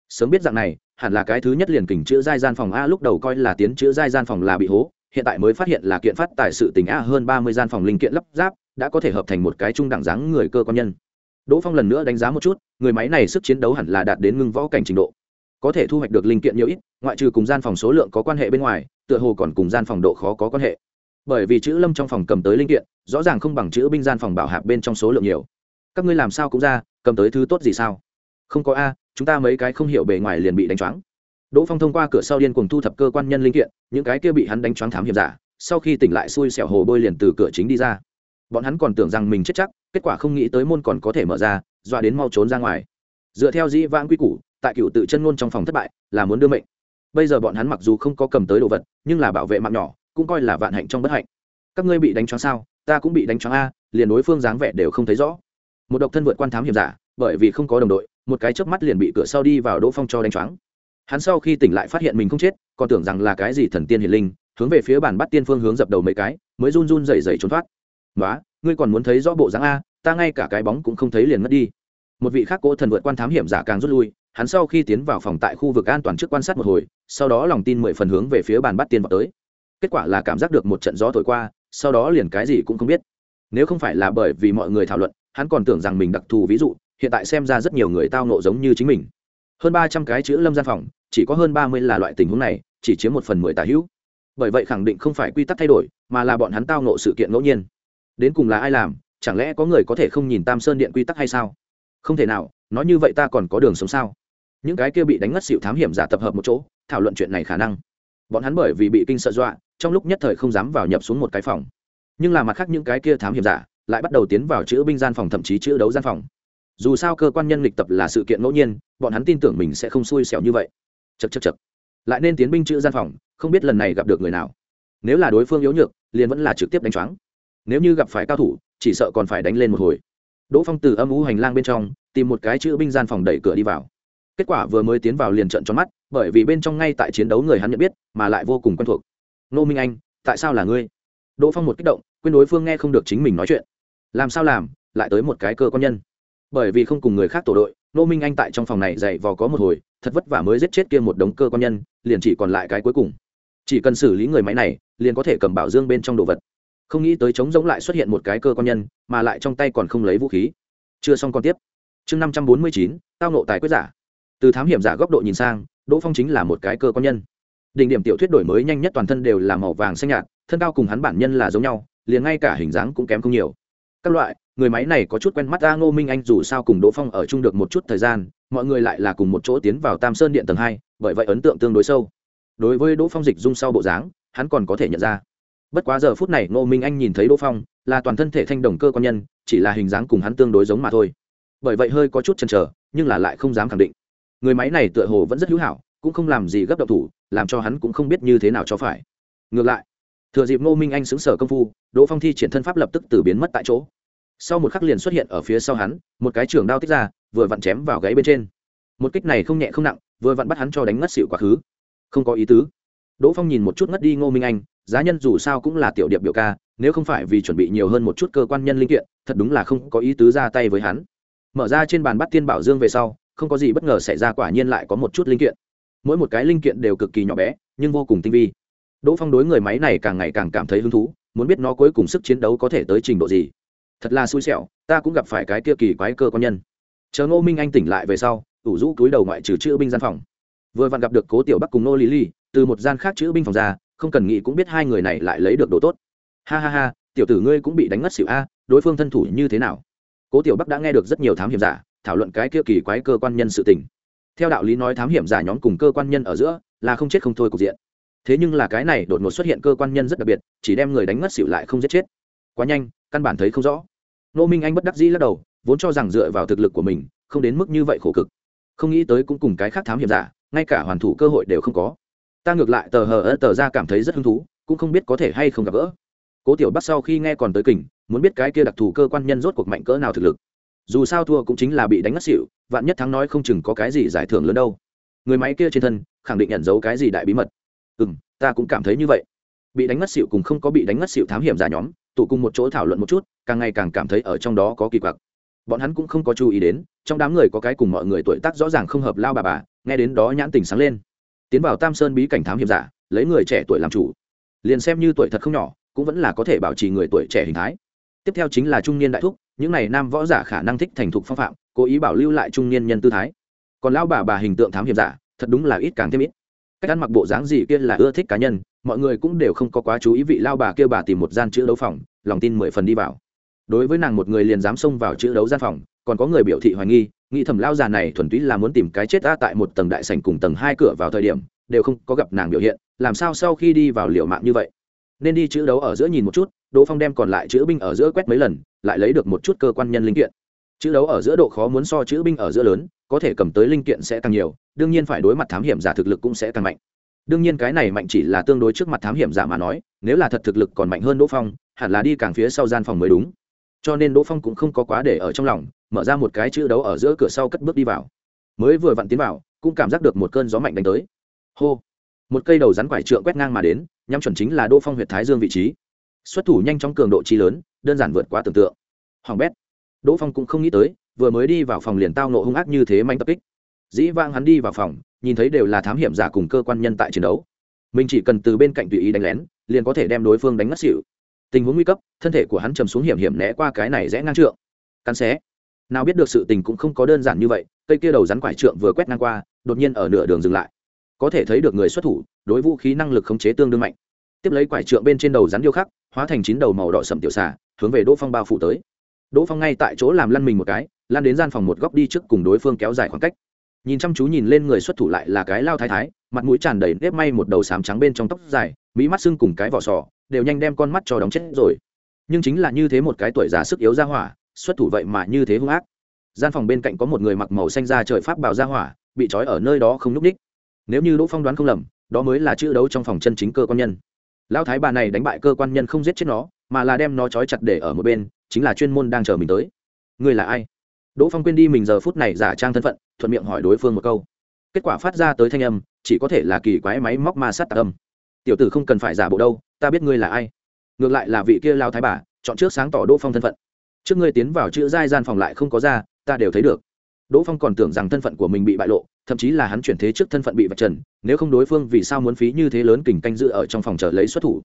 [SPEAKER 1] sớm biết dạng này, hẳn là cái thứ nhất liền kình chữ giai gian phòng a, lúc đầu coi là tiến chữ giai gian phòng là bị hố, hiện tại mới phát hiện là kiện phát tài sự tình a, hơn ba mươi gian phòng linh kiện lắp ráp, đã có thể hợp thành một cái trung đẳng dáng người cơ quan nhân đỗ phong lần nữa đánh giá một chút, người máy này sức chiến đấu hẳn là đạt đến ngưng võ cảnh trình độ. Có thể thu hoạch được linh kiện nhiều ít, ngoại trừ cùng gian phòng số lượng có quan hệ bên ngoài, tựa hồ còn cùng gian phòng độ khó có quan hệ. Bởi vì chữ lâm trong phòng cầm tới linh kiện, rõ ràng không bằng chữ binh gian phòng bảo hạp bên trong số lượng nhiều. Các ngươi làm sao cũng ra, cầm tới thứ tốt gì sao? Không có a, chúng ta mấy cái không hiểu bề ngoài liền bị đánh choáng. Đỗ phong thông qua cửa sau điên cùng thu thập cơ quan nhân linh kiện, những cái kia bị hắn đánh choáng thám hiểm giả, sau khi tỉnh lại xui xẻo hồ bơi liền từ cửa chính đi ra bọn hắn còn tưởng rằng mình chết chắc, kết quả không nghĩ tới môn còn có thể mở ra, dọa đến mau trốn ra ngoài. Dựa theo dĩ vãng quy củ, tại cựu tự chân ngôn trong phòng thất bại là muốn đưa mệnh. Bây giờ bọn hắn mặc dù không có cầm tới đồ vật, nhưng là bảo vệ mạng nhỏ, cũng coi là vạn hạnh trong bất hạnh. Các ngươi bị đánh choáng sao? Ta cũng bị đánh choáng a, liền đối phương dáng vẻ đều không thấy rõ. Một độc thân vượt quan thám hiểm giả, bởi vì không có đồng đội, một cái chớp mắt liền bị cửa sau đi vào đỗ phong cho đánh choáng. Hắn sau khi tỉnh lại phát hiện mình không chết, còn tưởng rằng là cái gì thần tiên hiền linh, hướng về phía bàn bắt tiên phương hướng dập đầu mấy cái, mới run run rẩy rẩy trốn thoát. "Nóa, ngươi còn muốn thấy rõ bộ dáng a ta ngay cả cái bóng cũng không thấy liền mất đi. Một vị khác cố thần vượt quan thám hiểm giả càng rút lui hắn sau khi tiến vào phòng tại khu vực an toàn trước quan sát một hồi sau đó lòng tin mười phần hướng về phía bàn bắt tiên vào tới. Kết quả là cảm giác được một trận gió thổi qua sau đó liền cái gì cũng không biết. Nếu không phải là bởi vì mọi người thảo luận hắn còn tưởng rằng mình đặc thù ví dụ hiện tại xem ra rất nhiều người tao nộ giống như chính mình. Hơn ba trăm cái chữ lâm gian phòng chỉ có hơn ba mươi là loại tình huống này chỉ chiếm một phần mười tả hữu. Bởi vậy khẳng định không phải quy tắc thay đổi mà là bọn hắn tao nộ sự kiện ngẫu nhiên đến cùng là ai làm, chẳng lẽ có người có thể không nhìn tam sơn điện quy tắc hay sao? Không thể nào, nói như vậy ta còn có đường sống sao? Những cái kia bị đánh ngất xịu thám hiểm giả tập hợp một chỗ, thảo luận chuyện này khả năng. Bọn hắn bởi vì bị kinh sợ dọa, trong lúc nhất thời không dám vào nhập xuống một cái phòng. Nhưng là mặt khác những cái kia thám hiểm giả, lại bắt đầu tiến vào chữ binh gian phòng thậm chí chữ đấu gian phòng. Dù sao cơ quan nhân lịch tập là sự kiện ngẫu nhiên, bọn hắn tin tưởng mình sẽ không xui xẻo như vậy. Chật chật chật lại nên tiến binh chữ gian phòng, không biết lần này gặp được người nào. Nếu là đối phương yếu nhược, liền vẫn là trực tiếp đánh choáng nếu như gặp phải cao thủ, chỉ sợ còn phải đánh lên một hồi. Đỗ phong từ âm ú hành lang bên trong, tìm một cái chữ binh gian phòng đẩy cửa đi vào. Kết quả vừa mới tiến vào liền trận tròn mắt, bởi vì bên trong ngay tại chiến đấu người hắn nhận biết, mà lại vô cùng quen thuộc. Nô minh anh, tại sao là ngươi? Đỗ phong một kích động, quên đối phương nghe không được chính mình nói chuyện. Làm sao làm, lại tới một cái cơ quan nhân? Bởi vì không cùng người khác tổ đội, nô minh anh tại trong phòng này dạy vò có một hồi, thật vất vả mới giết chết kia một đống cơ quan nhân, liền chỉ còn lại cái cuối cùng. Chỉ cần xử lý người máy này, liền có thể cầm bảo dương bên trong đồ vật không nghĩ tới chống giống lại xuất hiện một cái cơ quan nhân, mà lại trong tay còn không lấy vũ khí. Chưa xong còn tiếp. Chương năm trăm bốn mươi chín, tao nộ tài quyết giả. Từ thám hiểm giả góc độ nhìn sang, đỗ phong chính là một cái cơ quan nhân. Đỉnh điểm tiểu thuyết đổi mới nhanh nhất toàn thân đều là màu vàng xanh nhạt, thân cao cùng hắn bản nhân là giống nhau, liền ngay cả hình dáng cũng kém không nhiều. Các loại, người máy này có chút quen mắt ta ngô minh anh dù sao cùng đỗ phong ở chung được một chút thời gian, mọi người lại là cùng một chỗ tiến vào tam sơn điện tầng hai, bởi vậy ấn tượng tương đối sâu. Đối với đỗ phong dịch dung sau bộ dáng, hắn còn có thể nhận ra bất quá giờ phút này ngô minh anh nhìn thấy đỗ phong, là toàn thân thể thanh đồng cơ quan nhân, chỉ là hình dáng cùng hắn tương đối giống mà thôi. Bởi vậy hơi có chút chần chờ, nhưng là lại không dám khẳng định. Người máy này tựa hồ vẫn rất hữu hảo, cũng không làm gì gấp độc thủ, làm cho hắn cũng không biết như thế nào cho phải. Ngược lại, thừa dịp ngô minh anh xứng sở công phu, đỗ phong thi triển thân pháp lập tức từ biến mất tại chỗ. Sau một khắc liền xuất hiện ở phía sau hắn, một cái trường đao tích ra, vừa vặn chém vào gáy bên trên. Một kích này không nhẹ không nặng, vừa vặn bắt hắn cho đánh ngất xịu quá khứ. Không có ý tứ đỗ phong nhìn một chút ngất đi ngô minh anh, giá nhân dù sao cũng là tiểu điệp biểu ca, nếu không phải vì chuẩn bị nhiều hơn một chút cơ quan nhân linh kiện, thật đúng là không có ý tứ ra tay với hắn. Mở ra trên bàn bắt tiên bảo dương về sau, không có gì bất ngờ xảy ra quả nhiên lại có một chút linh kiện. Mỗi một cái linh kiện đều cực kỳ nhỏ bé, nhưng vô cùng tinh vi. Đỗ phong đối người máy này càng ngày càng cảm thấy hứng thú, muốn biết nó cuối cùng sức chiến đấu có thể tới trình độ gì. Thật là xui xẻo, ta cũng gặp phải cái kia kỳ quái cơ quan nhân. Chờ ngô minh anh tỉnh lại về sau, ủ rũ túi đầu ngoại trừ chữ binh gian phòng. Vừa vặn gặp được cố tiểu bắc cùng nô lý ly từ một gian khác chữ binh phòng ra, không cần nghĩ cũng biết hai người này lại lấy được đồ tốt. Ha ha ha, tiểu tử ngươi cũng bị đánh ngất xỉu a, đối phương thân thủ như thế nào? Cố tiểu bắc đã nghe được rất nhiều thám hiểm giả thảo luận cái kia kỳ quái cơ quan nhân sự tình. Theo đạo lý nói thám hiểm giả nhóm cùng cơ quan nhân ở giữa là không chết không thôi cục diện. Thế nhưng là cái này đột ngột xuất hiện cơ quan nhân rất đặc biệt, chỉ đem người đánh ngất xỉu lại không giết chết. Quá nhanh, căn bản thấy không rõ. Nô minh anh bất đắc dĩ lắc đầu, vốn cho rằng dựa vào thực lực của mình, không đến mức như vậy khổ cực. Không nghĩ tới cũng cùng cái khác thám hiểm giả, ngay cả hoàn thủ cơ hội đều không có ta ngược lại tờ hờ ơ tờ ra cảm thấy rất hứng thú, cũng không biết có thể hay không gặp gỡ. Cố tiểu bắc sau khi nghe còn tới kình muốn biết cái kia đặc thù cơ quan nhân rốt cuộc mạnh cỡ nào thực lực. Dù sao thua cũng chính là bị đánh ngất xỉu, vạn nhất thắng nói không chừng có cái gì giải thưởng lớn đâu. Người máy kia trên thân, khẳng định nhận dấu cái gì đại bí mật. Ừ m ta cũng cảm thấy như vậy. Bị đánh ngất xỉu cùng không có bị đánh ngất xỉu thám hiểm giả nhóm, tụ cùng một chỗ thảo luận một chút, càng ngày càng cảm thấy ở trong đó có kỳ quặc. Bọn hắn cũng không có chú ý đến, trong đám người có cái cùng mọi người tuổi tác rõ ràng không hợp lao bà bà, nghe đến đó nhãn tình sáng lên tiến vào tam sơn bí cảnh thám hiểm giả, lấy người trẻ tuổi làm chủ. Liền xem như tuổi thật không nhỏ, cũng vẫn là có thể bảo trì người tuổi trẻ hình thái. Tiếp theo chính là trung niên đại thúc, những n à y nam võ giả khả năng thích thành thục phong phạm, cố ý bảo lưu lại trung niên nhân tư thái. Còn lao bà bà hình tượng thám hiểm giả, thật đúng là ít càng thêm ít. Cách ăn mặc bộ dáng gì kia là ưa thích cá nhân, mọi người cũng đều không có quá chú ý vị lao bà kia bà tìm một gian chữ đấu phòng, lòng tin mười phần đi vào. Đối với nàng một người liền dám xông vào chữ đấu gian phòng còn có người biểu thị hoài nghi, nghĩ thầm lao già này thuần túy là muốn tìm cái chết ta tại một tầng đại sảnh cùng tầng hai cửa vào thời điểm, đều không có gặp nàng biểu hiện, làm sao sau khi đi vào liệu mạng như vậy? Nên đi chữ đấu ở giữa nhìn một chút, đỗ phong đem còn lại chữ binh ở giữa quét mấy lần, lại lấy được một chút cơ quan nhân linh kiện. Chữ đấu ở giữa độ khó muốn so chữ binh ở giữa lớn, có thể cầm tới linh kiện sẽ càng nhiều, đương nhiên phải đối mặt thám hiểm giả thực lực cũng sẽ càng mạnh. Đương nhiên cái này mạnh chỉ là tương đối trước mặt thám hiểm giả mà nói, nếu là thật thực lực còn mạnh hơn đỗ phong, hẳn là đi càng phía sau gian phòng mới đúng cho nên đỗ phong cũng không có quá để ở trong lòng, mở ra một cái chữ đấu ở giữa cửa sau cất bước đi vào. Mới vừa vặn tiến vào, cũng cảm giác được một cơn gió mạnh đánh tới. Hô! Một cây đầu rắn quải trượng quét ngang mà đến, nhắm chuẩn chính là đỗ phong huyện thái dương vị trí. Xuất thủ nhanh chóng cường độ chi lớn, đơn giản vượt quá tưởng tượng. Hoàng bét! Đỗ phong cũng không nghĩ tới, vừa mới đi vào phòng liền tao nộ hung ác như thế manh tập kích. Dĩ vang hắn đi vào phòng, nhìn thấy đều là thám hiểm giả cùng cơ quan nhân tại chiến đấu. Mình chỉ cần từ bên cạnh tùy ý đánh lén, liền có thể đem đối phương đánh ngất xỉu tình huống nguy cấp, thân thể của hắn chầm xuống hiểm hiểm né qua cái này rẽ ngang trượng. Cắn xé. Nào biết được sự tình cũng không có đơn giản như vậy, cây kia đầu rắn quải trượng vừa quét ngang qua, đột nhiên ở nửa đường dừng lại. Có thể thấy được người xuất thủ, đối vũ khí năng lực khống chế tương đương mạnh. Tiếp lấy quải trượng bên trên đầu rắn điêu khắc, hóa thành chín đầu màu đỏ sậm tiểu xà, hướng về đỗ phong bao phủ tới. Đỗ phong ngay tại chỗ làm lăn mình một cái lan đến gian phòng một góc đi trước cùng đối phương kéo dài khoảng cách. Nhìn chăm chú nhìn lên người xuất thủ lại là cái lao thái thái, mặt mũi tràn đầy nếp may một đầu sám trắng bên trong tóc dài mỹ mắt sưng cùng cái vỏ sò đều nhanh đem con mắt cho đóng chết rồi. Nhưng chính là như thế một cái tuổi già sức yếu ra hỏa, xuất thủ vậy mà như thế hung ác. Gian phòng bên cạnh có một người mặc màu xanh ra trời pháp bào ra hỏa, bị trói ở nơi đó không núp ních nếu như đỗ phong đoán không lầm, đó mới là chữ đấu trong phòng chân chính cơ quan nhân. Lão thái bà này đánh bại cơ quan nhân không giết chết nó, mà là đem nó trói chặt để ở một bên, chính là chuyên môn đang chờ mình tới. Người là ai? Đỗ phong quên đi mình giờ phút này giả trang thân phận, thuận miệng hỏi đối phương một câu. Kết quả phát ra tới thanh âm, chỉ có thể là kỳ quái máy móc ma sát tạc âm. Tiểu tử không cần phải giả bộ đâu ta biết ngươi là ai. Ngược lại là vị kia lao thái bà, chọn trước sáng tỏ đỗ phong thân phận. Trước ngươi tiến vào chữ giai gian phòng lại không có ra, ta đều thấy được. Đỗ phong còn tưởng rằng thân phận của mình bị bại lộ, thậm chí là hắn chuyển thế trước thân phận bị vạch trần, nếu không đối phương vì sao muốn phí như thế lớn kình canh dự ở trong phòng chờ lấy xuất thủ.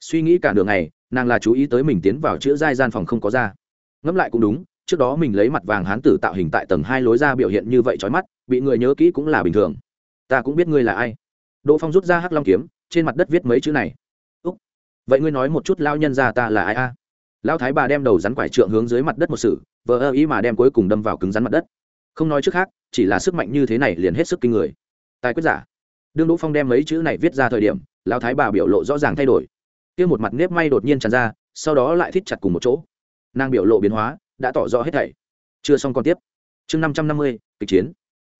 [SPEAKER 1] Suy nghĩ cả đường này nàng là chú ý tới mình tiến vào chữ giai gian phòng không có ra. Ngẫm lại cũng đúng, trước đó mình lấy mặt vàng hán tử tạo hình tại tầng hai lối ra biểu hiện như vậy trói mắt, bị người nhớ kỹ cũng là bình thường. Ta cũng biết ngươi là ai. Đỗ phong rút ra hắc long kiếm, trên mặt đất viết mấy chữ này vậy ngươi nói một chút lao nhân ra ta là ai a? À? lao thái bà đem đầu rắn quải trượng hướng dưới mặt đất một sự, vờ ơ ý mà đem cuối cùng đâm vào cứng rắn mặt đất. Không nói trước khác, chỉ là sức mạnh như thế này liền hết sức kinh người. Tài quyết giả. Đương đỗ phong đem mấy chữ này viết ra thời điểm lao thái bà biểu lộ rõ ràng thay đổi. Kia một mặt nếp may đột nhiên tràn ra, sau đó lại thít chặt cùng một chỗ. Nàng biểu lộ biến hóa, đã tỏ rõ hết thảy. Chưa xong còn tiếp. Chương năm trăm năm mươi, kịch chiến.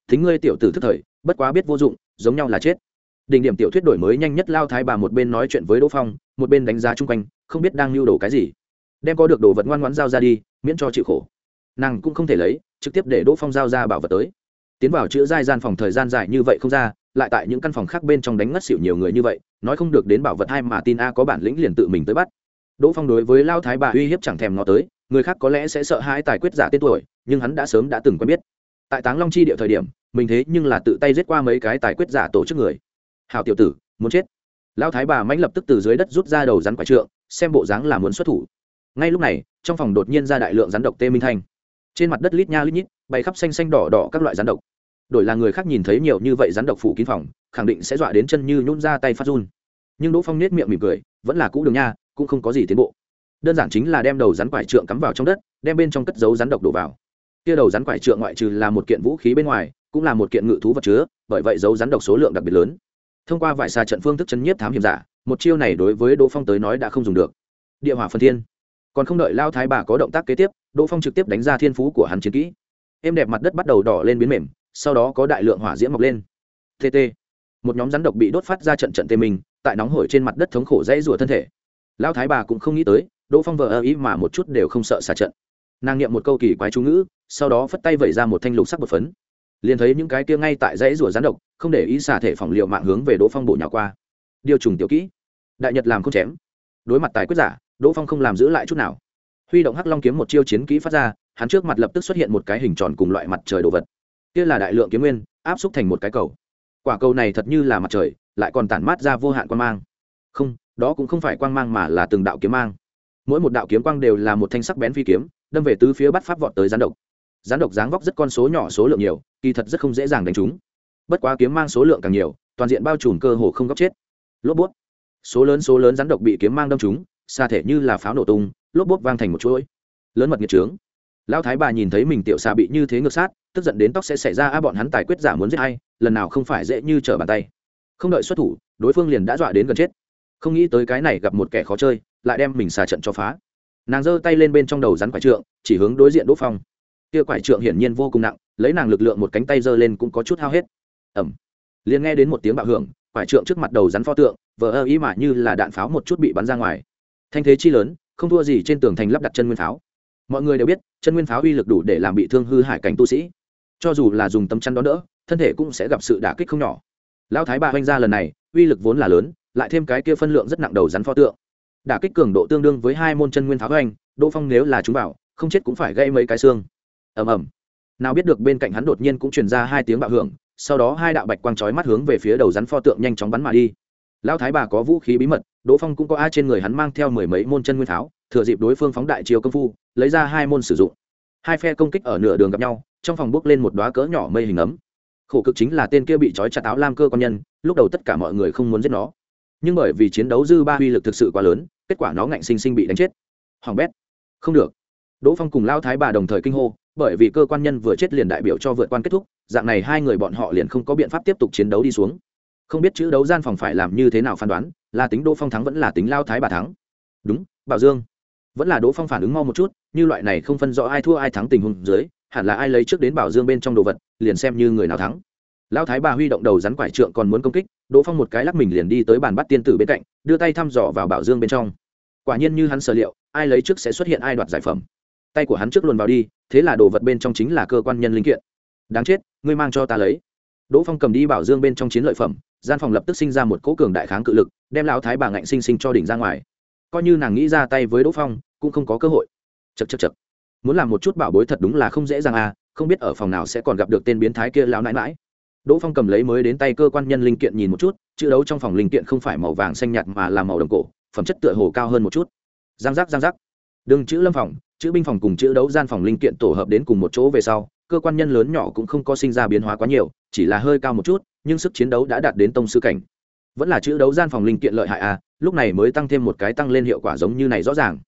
[SPEAKER 1] Thính ngươi tiểu tử thức thời, bất quá biết vô dụng, giống nhau là chết. Đỉnh điểm tiểu thuyết đổi mới nhanh nhất lao thái bà một bên nói chuyện với đỗ phong một bên đánh giá chung quanh, không biết đang lưu đồ cái gì. Đem có được đồ vật ngoan ngoãn giao ra đi, miễn cho chịu khổ. Nàng cũng không thể lấy, trực tiếp để đỗ phong giao ra bảo vật tới. Tiến vào chữa giai gian phòng thời gian dài như vậy không ra, lại tại những căn phòng khác bên trong đánh ngất xỉu nhiều người như vậy, nói không được đến bảo vật hai mà tin a có bản lĩnh liền tự mình tới bắt. Đỗ phong đối với lao thái bà uy hiếp chẳng thèm ngó tới, người khác có lẽ sẽ sợ hãi tài quyết giả tên tuổi, nhưng hắn đã sớm đã từng quen biết. Tại táng long chi địa thời điểm, mình thế nhưng là tự tay giết qua mấy cái tài quyết giả tổ chức người. Hào tiểu tử, muốn chết lão thái bà mãnh lập tức từ dưới đất rút ra đầu rắn quả trượng, xem bộ dáng là muốn xuất thủ. Ngay lúc này, trong phòng đột nhiên ra đại lượng rắn độc tê minh thanh. Trên mặt đất lít nha lít nhít bày khắp xanh xanh đỏ đỏ các loại rắn độc. Đổi là người khác nhìn thấy nhiều như vậy rắn độc phủ kín phòng, khẳng định sẽ dọa đến chân như nhún ra tay phát run. Nhưng đỗ phong nết miệng mỉm cười, vẫn là cũ đường nha, cũng không có gì tiến bộ. Đơn giản chính là đem đầu rắn quải trượng cắm vào trong đất, đem bên trong cất dấu rắn độc đổ vào. Kia đầu rắn quải trượng ngoại trừ là một kiện vũ khí bên ngoài, cũng là một kiện ngự thú vật chứa, bởi vậy dấu rắn độc số lượng đặc biệt lớn thông qua vải xà trận phương thức chấn nhiếp thám hiểm giả, một chiêu này đối với đỗ phong tới nói đã không dùng được. Địa hỏa phân thiên. Còn không đợi lao thái bà có động tác kế tiếp, đỗ phong trực tiếp đánh ra thiên phú của hắn chiến kỹ. Êm đẹp mặt đất bắt đầu đỏ lên biến mềm, sau đó có đại lượng hỏa diễm mọc lên. Tt một nhóm rắn độc bị đốt phát ra trận trận tê mình tại nóng hổi trên mặt đất thống khổ dãy rủa thân thể. Lao thái bà cũng không nghĩ tới, đỗ phong vờ ơ ý mà một chút đều không sợ xả trận. Nàng niệm một câu kỳ quái chú ngữ, sau đó phất tay vẩy ra một thanh lục sắc bột phấn liền thấy những cái kia ngay tại dãy rủa rắn độc, không để ý xả thể phòng liệu mạng hướng về đỗ phong bộ nhỏ qua. Điều trùng tiểu kỹ. Đại nhật làm không chém. Đối mặt tài quyết giả, đỗ phong không làm giữ lại chút nào. Huy động hắc long kiếm một chiêu chiến kỹ phát ra, hắn trước mặt lập tức xuất hiện một cái hình tròn cùng loại mặt trời đồ vật. Kia là đại lượng kiếm nguyên, áp xúc thành một cái cầu. Quả cầu này thật như là mặt trời, lại còn tản mát ra vô hạn quan mang. Không, đó cũng không phải quang mang mà là từng đạo kiếm mang. Mỗi một đạo kiếm quang đều là một thanh sắc bén phi kiếm, đâm về tứ phía bắt pháp vọt tới gián độc gián độc dáng vóc rất con số nhỏ số lượng nhiều kỳ thật rất không dễ dàng đánh chúng. bất quá kiếm mang số lượng càng nhiều toàn diện bao trùm cơ hồ không góc chết. Lốp bút số lớn số lớn rắn độc bị kiếm mang đâm chúng, xa thể như là pháo nổ tung lốp bút vang thành một chuỗi. Lớn mật nghiệt trướng. Lão thái bà nhìn thấy mình tiểu xà bị như thế ngược sát tức giận đến tóc sẽ xảy ra a bọn hắn tài quyết giả muốn giết hay lần nào không phải dễ như trở bàn tay. Không đợi xuất thủ đối phương liền đã dọa đến gần chết. Không nghĩ tới cái này gặp một kẻ khó chơi lại đem mình xà trận cho phá. Nàng giơ tay lên bên trong đầu rắn quải trượng chỉ hướng đối diện đỗ phong kia quải trượng hiển nhiên vô cùng nặng, lấy nàng lực lượng một cánh tay giơ lên cũng có chút hao hết. Ẩm liền nghe đến một tiếng bạo hưởng, quải trượng trước mặt đầu rắn pho tượng, vờ ơ ý mà như là đạn pháo một chút bị bắn ra ngoài. Thanh thế chi lớn, không thua gì trên tường thành lắp đặt chân nguyên pháo. Mọi người đều biết, chân nguyên pháo uy lực đủ để làm bị thương hư hại cảnh tu sĩ. Cho dù là dùng tấm chắn đó đỡ, thân thể cũng sẽ gặp sự đả kích không nhỏ. Lão thái bà oanh ra lần này, uy lực vốn là lớn, lại thêm cái kia phân lượng rất nặng đầu rắn pho tượng. Đả kích cường độ tương đương với hai môn chân nguyên pháo oanh đỗ phong nếu là chúng bảo, không chết cũng phải gây mấy cái xương ầm ầm. Nào biết được bên cạnh hắn đột nhiên cũng truyền ra hai tiếng bạo hưởng, sau đó hai đạo bạch quang chói mắt hướng về phía đầu rắn pho tượng nhanh chóng bắn mà đi. Lão thái bà có vũ khí bí mật, đỗ phong cũng có a trên người hắn mang theo mười mấy môn chân nguyên tháo, thừa dịp đối phương phóng đại chiều công phu, lấy ra hai môn sử dụng. Hai phe công kích ở nửa đường gặp nhau, trong phòng bước lên một đoá cỡ nhỏ mây hình ấm. Khổ cực chính là tên kia bị trói chặt áo lam cơ con nhân, lúc đầu tất cả mọi người không muốn giết nó. Nhưng bởi vì chiến đấu dư ba uy lực thực sự quá lớn, kết quả nó ngạnh sinh sinh bị đánh chết. Hoàng bét. Không được. Đỗ phong cùng lao thái bà đồng thời kinh hô bởi vì cơ quan nhân vừa chết liền đại biểu cho vượt quan kết thúc, dạng này hai người bọn họ liền không có biện pháp tiếp tục chiến đấu đi xuống. Không biết chữ đấu gian phòng phải làm như thế nào phán đoán, là tính đỗ phong thắng vẫn là tính lao thái bà thắng. Đúng, bảo dương. Vẫn là đỗ phong phản ứng mau một chút, như loại này không phân rõ ai thua ai thắng tình huống dưới, hẳn là ai lấy trước đến bảo dương bên trong đồ vật, liền xem như người nào thắng. Lão thái bà huy động đầu rắn quải trượng còn muốn công kích, đỗ phong một cái lắc mình liền đi tới bàn bắt tiên tử bên cạnh, đưa tay thăm dò vào bảo dương bên trong. Quả nhiên như hắn sở liệu, ai lấy trước sẽ xuất hiện ai đoạt giải phẩm. Tay của hắn trước luồn vào đi thế là đồ vật bên trong chính là cơ quan nhân linh kiện. Đáng chết, ngươi mang cho ta lấy. Đỗ phong cầm đi bảo dương bên trong chiến lợi phẩm, gian phòng lập tức sinh ra một cỗ cường đại kháng cự lực, đem lão thái bà ngạnh sinh sinh cho đỉnh ra ngoài. Coi như nàng nghĩ ra tay với đỗ phong, cũng không có cơ hội. Chật chật chật muốn làm một chút bảo bối thật đúng là không dễ dàng à không biết ở phòng nào sẽ còn gặp được tên biến thái kia lão nãi mãi đỗ phong cầm lấy mới đến tay cơ quan nhân linh kiện nhìn một chút, chữ đấu trong phòng linh kiện không phải màu vàng xanh nhạt mà là màu đồng cổ, phẩm chất tựa hồ cao hơn một chút. Giang giác giang giác đừng chữ lâm phòng, chữ binh phòng cùng chữ đấu gian phòng linh kiện tổ hợp đến cùng một chỗ về sau, cơ quan nhân lớn nhỏ cũng không có sinh ra biến hóa quá nhiều, chỉ là hơi cao một chút, nhưng sức chiến đấu đã đạt đến tông sư cảnh. Vẫn là chữ đấu gian phòng linh kiện lợi hại à lúc này mới tăng thêm một cái tăng lên hiệu quả giống như này rõ ràng.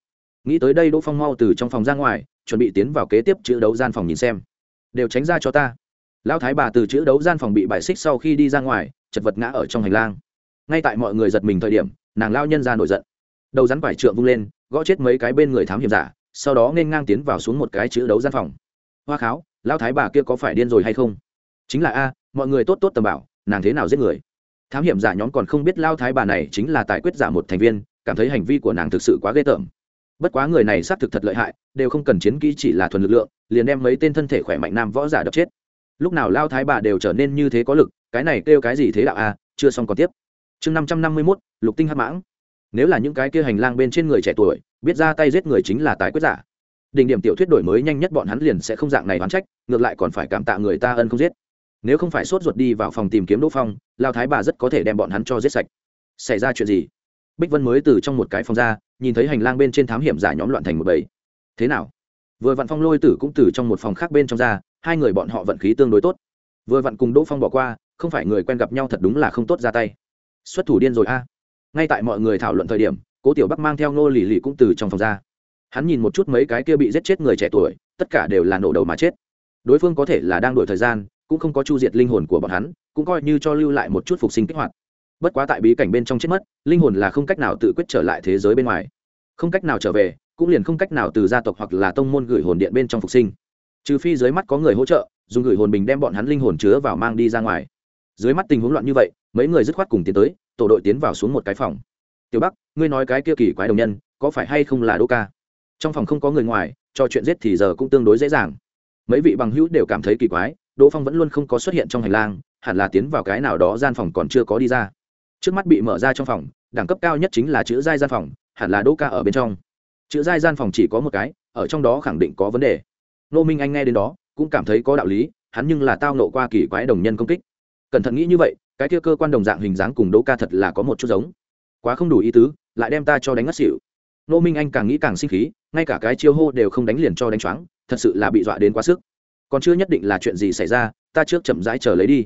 [SPEAKER 1] Nghĩ tới đây đỗ phong mau từ trong phòng ra ngoài, chuẩn bị tiến vào kế tiếp chữ đấu gian phòng nhìn xem. Đều tránh ra cho ta. Lão thái bà từ chữ đấu gian phòng bị bại xích sau khi đi ra ngoài, chật vật ngã ở trong hành lang. Ngay tại mọi người giật mình thời điểm, nàng lao nhân ra nổi giận. Đầu rắn vải trượng vung lên gõ chết mấy cái bên người thám hiểm giả, sau đó nên ngang tiến vào xuống một cái chữ đấu gian phòng. Hoa kháo lao thái bà kia có phải điên rồi hay không? Chính là a, mọi người tốt tốt tầm bảo, nàng thế nào giết người? Thám hiểm giả nhóm còn không biết lao thái bà này chính là tài quyết giả một thành viên, cảm thấy hành vi của nàng thực sự quá ghê tởm. Bất quá người này xác thực thật lợi hại, đều không cần chiến kỹ chỉ là thuần lực lượng, liền đem mấy tên thân thể khỏe mạnh nam võ giả đập chết. Lúc nào lao thái bà đều trở nên như thế có lực, cái này kêu cái gì thế đạo a, chưa xong còn tiếp. Chương năm trăm năm mươi mốt, lục tinh hát mãng nếu là những cái kia hành lang bên trên người trẻ tuổi, biết ra tay giết người chính là tài quyết giả. Đỉnh điểm tiểu thuyết đổi mới nhanh nhất bọn hắn liền sẽ không dạng này đoán trách, ngược lại còn phải cảm tạ người ta ân không giết. Nếu không phải sốt ruột đi vào phòng tìm kiếm đỗ phong, lao thái bà rất có thể đem bọn hắn cho giết sạch. Xảy ra chuyện gì? Bích vân mới từ trong một cái phòng ra, nhìn thấy hành lang bên trên thám hiểm giả nhóm loạn thành một bầy. Thế nào? Vừa vặn phong lôi tử cũng từ trong một phòng khác bên trong ra, hai người bọn họ vận khí tương đối tốt. Vừa vặn cùng đỗ phong bỏ qua, không phải người quen gặp nhau thật đúng là không tốt ra tay. Xuất thủ điên rồi a ngay tại mọi người thảo luận thời điểm, cố tiểu bắc mang theo ngô lì lì cũng từ trong phòng ra. Hắn nhìn một chút mấy cái kia bị giết chết người trẻ tuổi, tất cả đều là nổ đầu mà chết. Đối phương có thể là đang đổi thời gian, cũng không có chu diệt linh hồn của bọn hắn, cũng coi như cho lưu lại một chút phục sinh kích hoạt. Bất quá tại bí cảnh bên trong chết mất, linh hồn là không cách nào tự quyết trở lại thế giới bên ngoài. Không cách nào trở về, cũng liền không cách nào từ gia tộc hoặc là tông môn gửi hồn điện bên trong phục sinh. Trừ phi dưới mắt có người hỗ trợ, dùng gửi hồn bình đem bọn hắn linh hồn chứa vào mang đi ra ngoài. Dưới mắt tình huống loạn như vậy, mấy người dứt khoát cùng tiến tới tổ đội tiến vào xuống một cái phòng. Tiểu bắc, ngươi nói cái kia kỳ quái đồng nhân, có phải hay không là đô ca? Trong phòng không có người ngoài, cho chuyện giết thì giờ cũng tương đối dễ dàng. Mấy vị bằng hữu đều cảm thấy kỳ quái, đỗ phong vẫn luôn không có xuất hiện trong hành lang, hẳn là tiến vào cái nào đó gian phòng còn chưa có đi ra. Trước mắt bị mở ra trong phòng, đẳng cấp cao nhất chính là chữ giai gian phòng, hẳn là đỗ ca ở bên trong. Chữ giai gian phòng chỉ có một cái, ở trong đó khẳng định có vấn đề. Nô minh anh nghe đến đó, cũng cảm thấy có đạo lý, hắn nhưng là tao nộ qua kỳ quái đồng nhân công kích. Cẩn thận nghĩ như vậy cái kia cơ quan đồng dạng hình dáng cùng đỗ ca thật là có một chút giống. Quá không đủ ý tứ, lại đem ta cho đánh ngất xỉu. Nô minh anh càng nghĩ càng sinh khí, ngay cả cái chiêu hô đều không đánh liền cho đánh choáng, thật sự là bị dọa đến quá sức. Còn chưa nhất định là chuyện gì xảy ra, ta trước chậm rãi chờ lấy đi.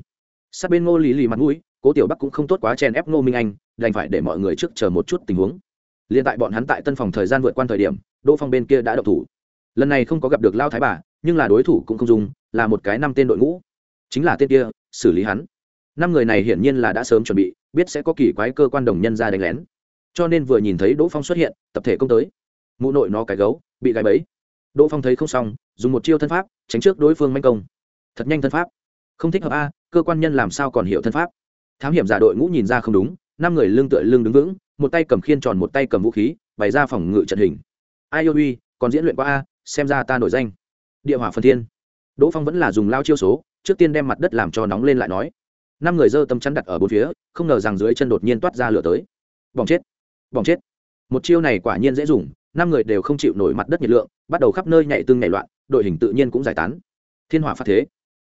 [SPEAKER 1] Sát bên ngô lý lì mặt mũi, cố tiểu bắc cũng không tốt quá chèn ép ngô minh anh, đành phải để mọi người trước chờ một chút tình huống. Liền tại bọn hắn tại tân phòng thời gian vượt qua thời điểm, đỗ phong bên kia đã đậu thủ. Lần này không có gặp được lao thái bà, nhưng là đối thủ cũng không dùng, là một cái năm tên đội ngũ. Chính là tên kia, xử lý hắn năm người này hiển nhiên là đã sớm chuẩn bị, biết sẽ có kỳ quái cơ quan đồng nhân ra đánh lén. Cho nên vừa nhìn thấy đỗ phong xuất hiện, tập thể công tới. Mụ nội nó cái gấu, bị gáy bẫy. Đỗ phong thấy không xong, dùng một chiêu thân pháp, tránh trước đối phương manh công. Thật nhanh thân pháp. Không thích hợp a, cơ quan nhân làm sao còn hiểu thân pháp? Thám hiểm giả đội ngũ nhìn ra không đúng, năm người lưng tựa lưng đứng vững, một tay cầm khiên tròn một tay cầm vũ khí, bày ra phòng ngự trận hình. Ai yêu còn diễn luyện qua a, xem ra ta nổi danh. Địa hỏa phần thiên. Đỗ phong vẫn là dùng lao chiêu số, trước tiên đem mặt đất làm cho nóng lên lại nói năm người dơ tâm chắn đặt ở bốn phía, không ngờ rằng dưới chân đột nhiên toát ra lửa tới. Bỏng chết bỏng chết. Một chiêu này quả nhiên dễ dùng, năm người đều không chịu nổi mặt đất nhiệt lượng, bắt đầu khắp nơi nhảy tương nhảy loạn, đội hình tự nhiên cũng giải tán. Thiên hỏa phát thế.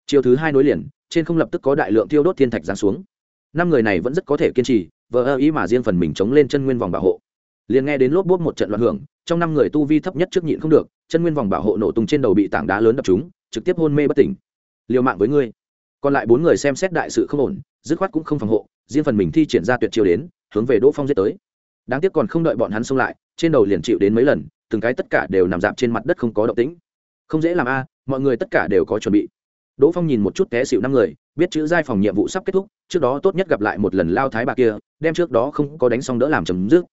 [SPEAKER 1] Chiêu thứ hai nối liền, trên không lập tức có đại lượng tiêu đốt thiên thạch giáng xuống. Năm người này vẫn rất có thể kiên trì, vờ ơ ý mà riêng phần mình chống lên chân nguyên vòng bảo hộ. Liền nghe đến lốp bốt một trận loạn hưởng, trong năm người tu vi thấp nhất trước nhịn không được, chân nguyên vòng bảo hộ nổ tung trên đầu bị tảng đá lớn đập chúng trực tiếp hôn mê bất tỉnh. Liều mạng với ngươi còn lại bốn người xem xét đại sự không ổn, dứt khoát cũng không phòng hộ, riêng phần mình thi triển ra tuyệt chiêu đến, hướng về đỗ phong giết tới. Đáng tiếc còn không đợi bọn hắn xông lại, trên đầu liền chịu đến mấy lần, từng cái tất cả đều nằm dạp trên mặt đất không có động tĩnh. Không dễ làm a, mọi người tất cả đều có chuẩn bị. Đỗ phong nhìn một chút té xịu năm người, biết chữ giai phòng nhiệm vụ sắp kết thúc, trước đó tốt nhất gặp lại một lần lao thái bà kia, đem trước đó không có đánh xong đỡ làm chấm dứt.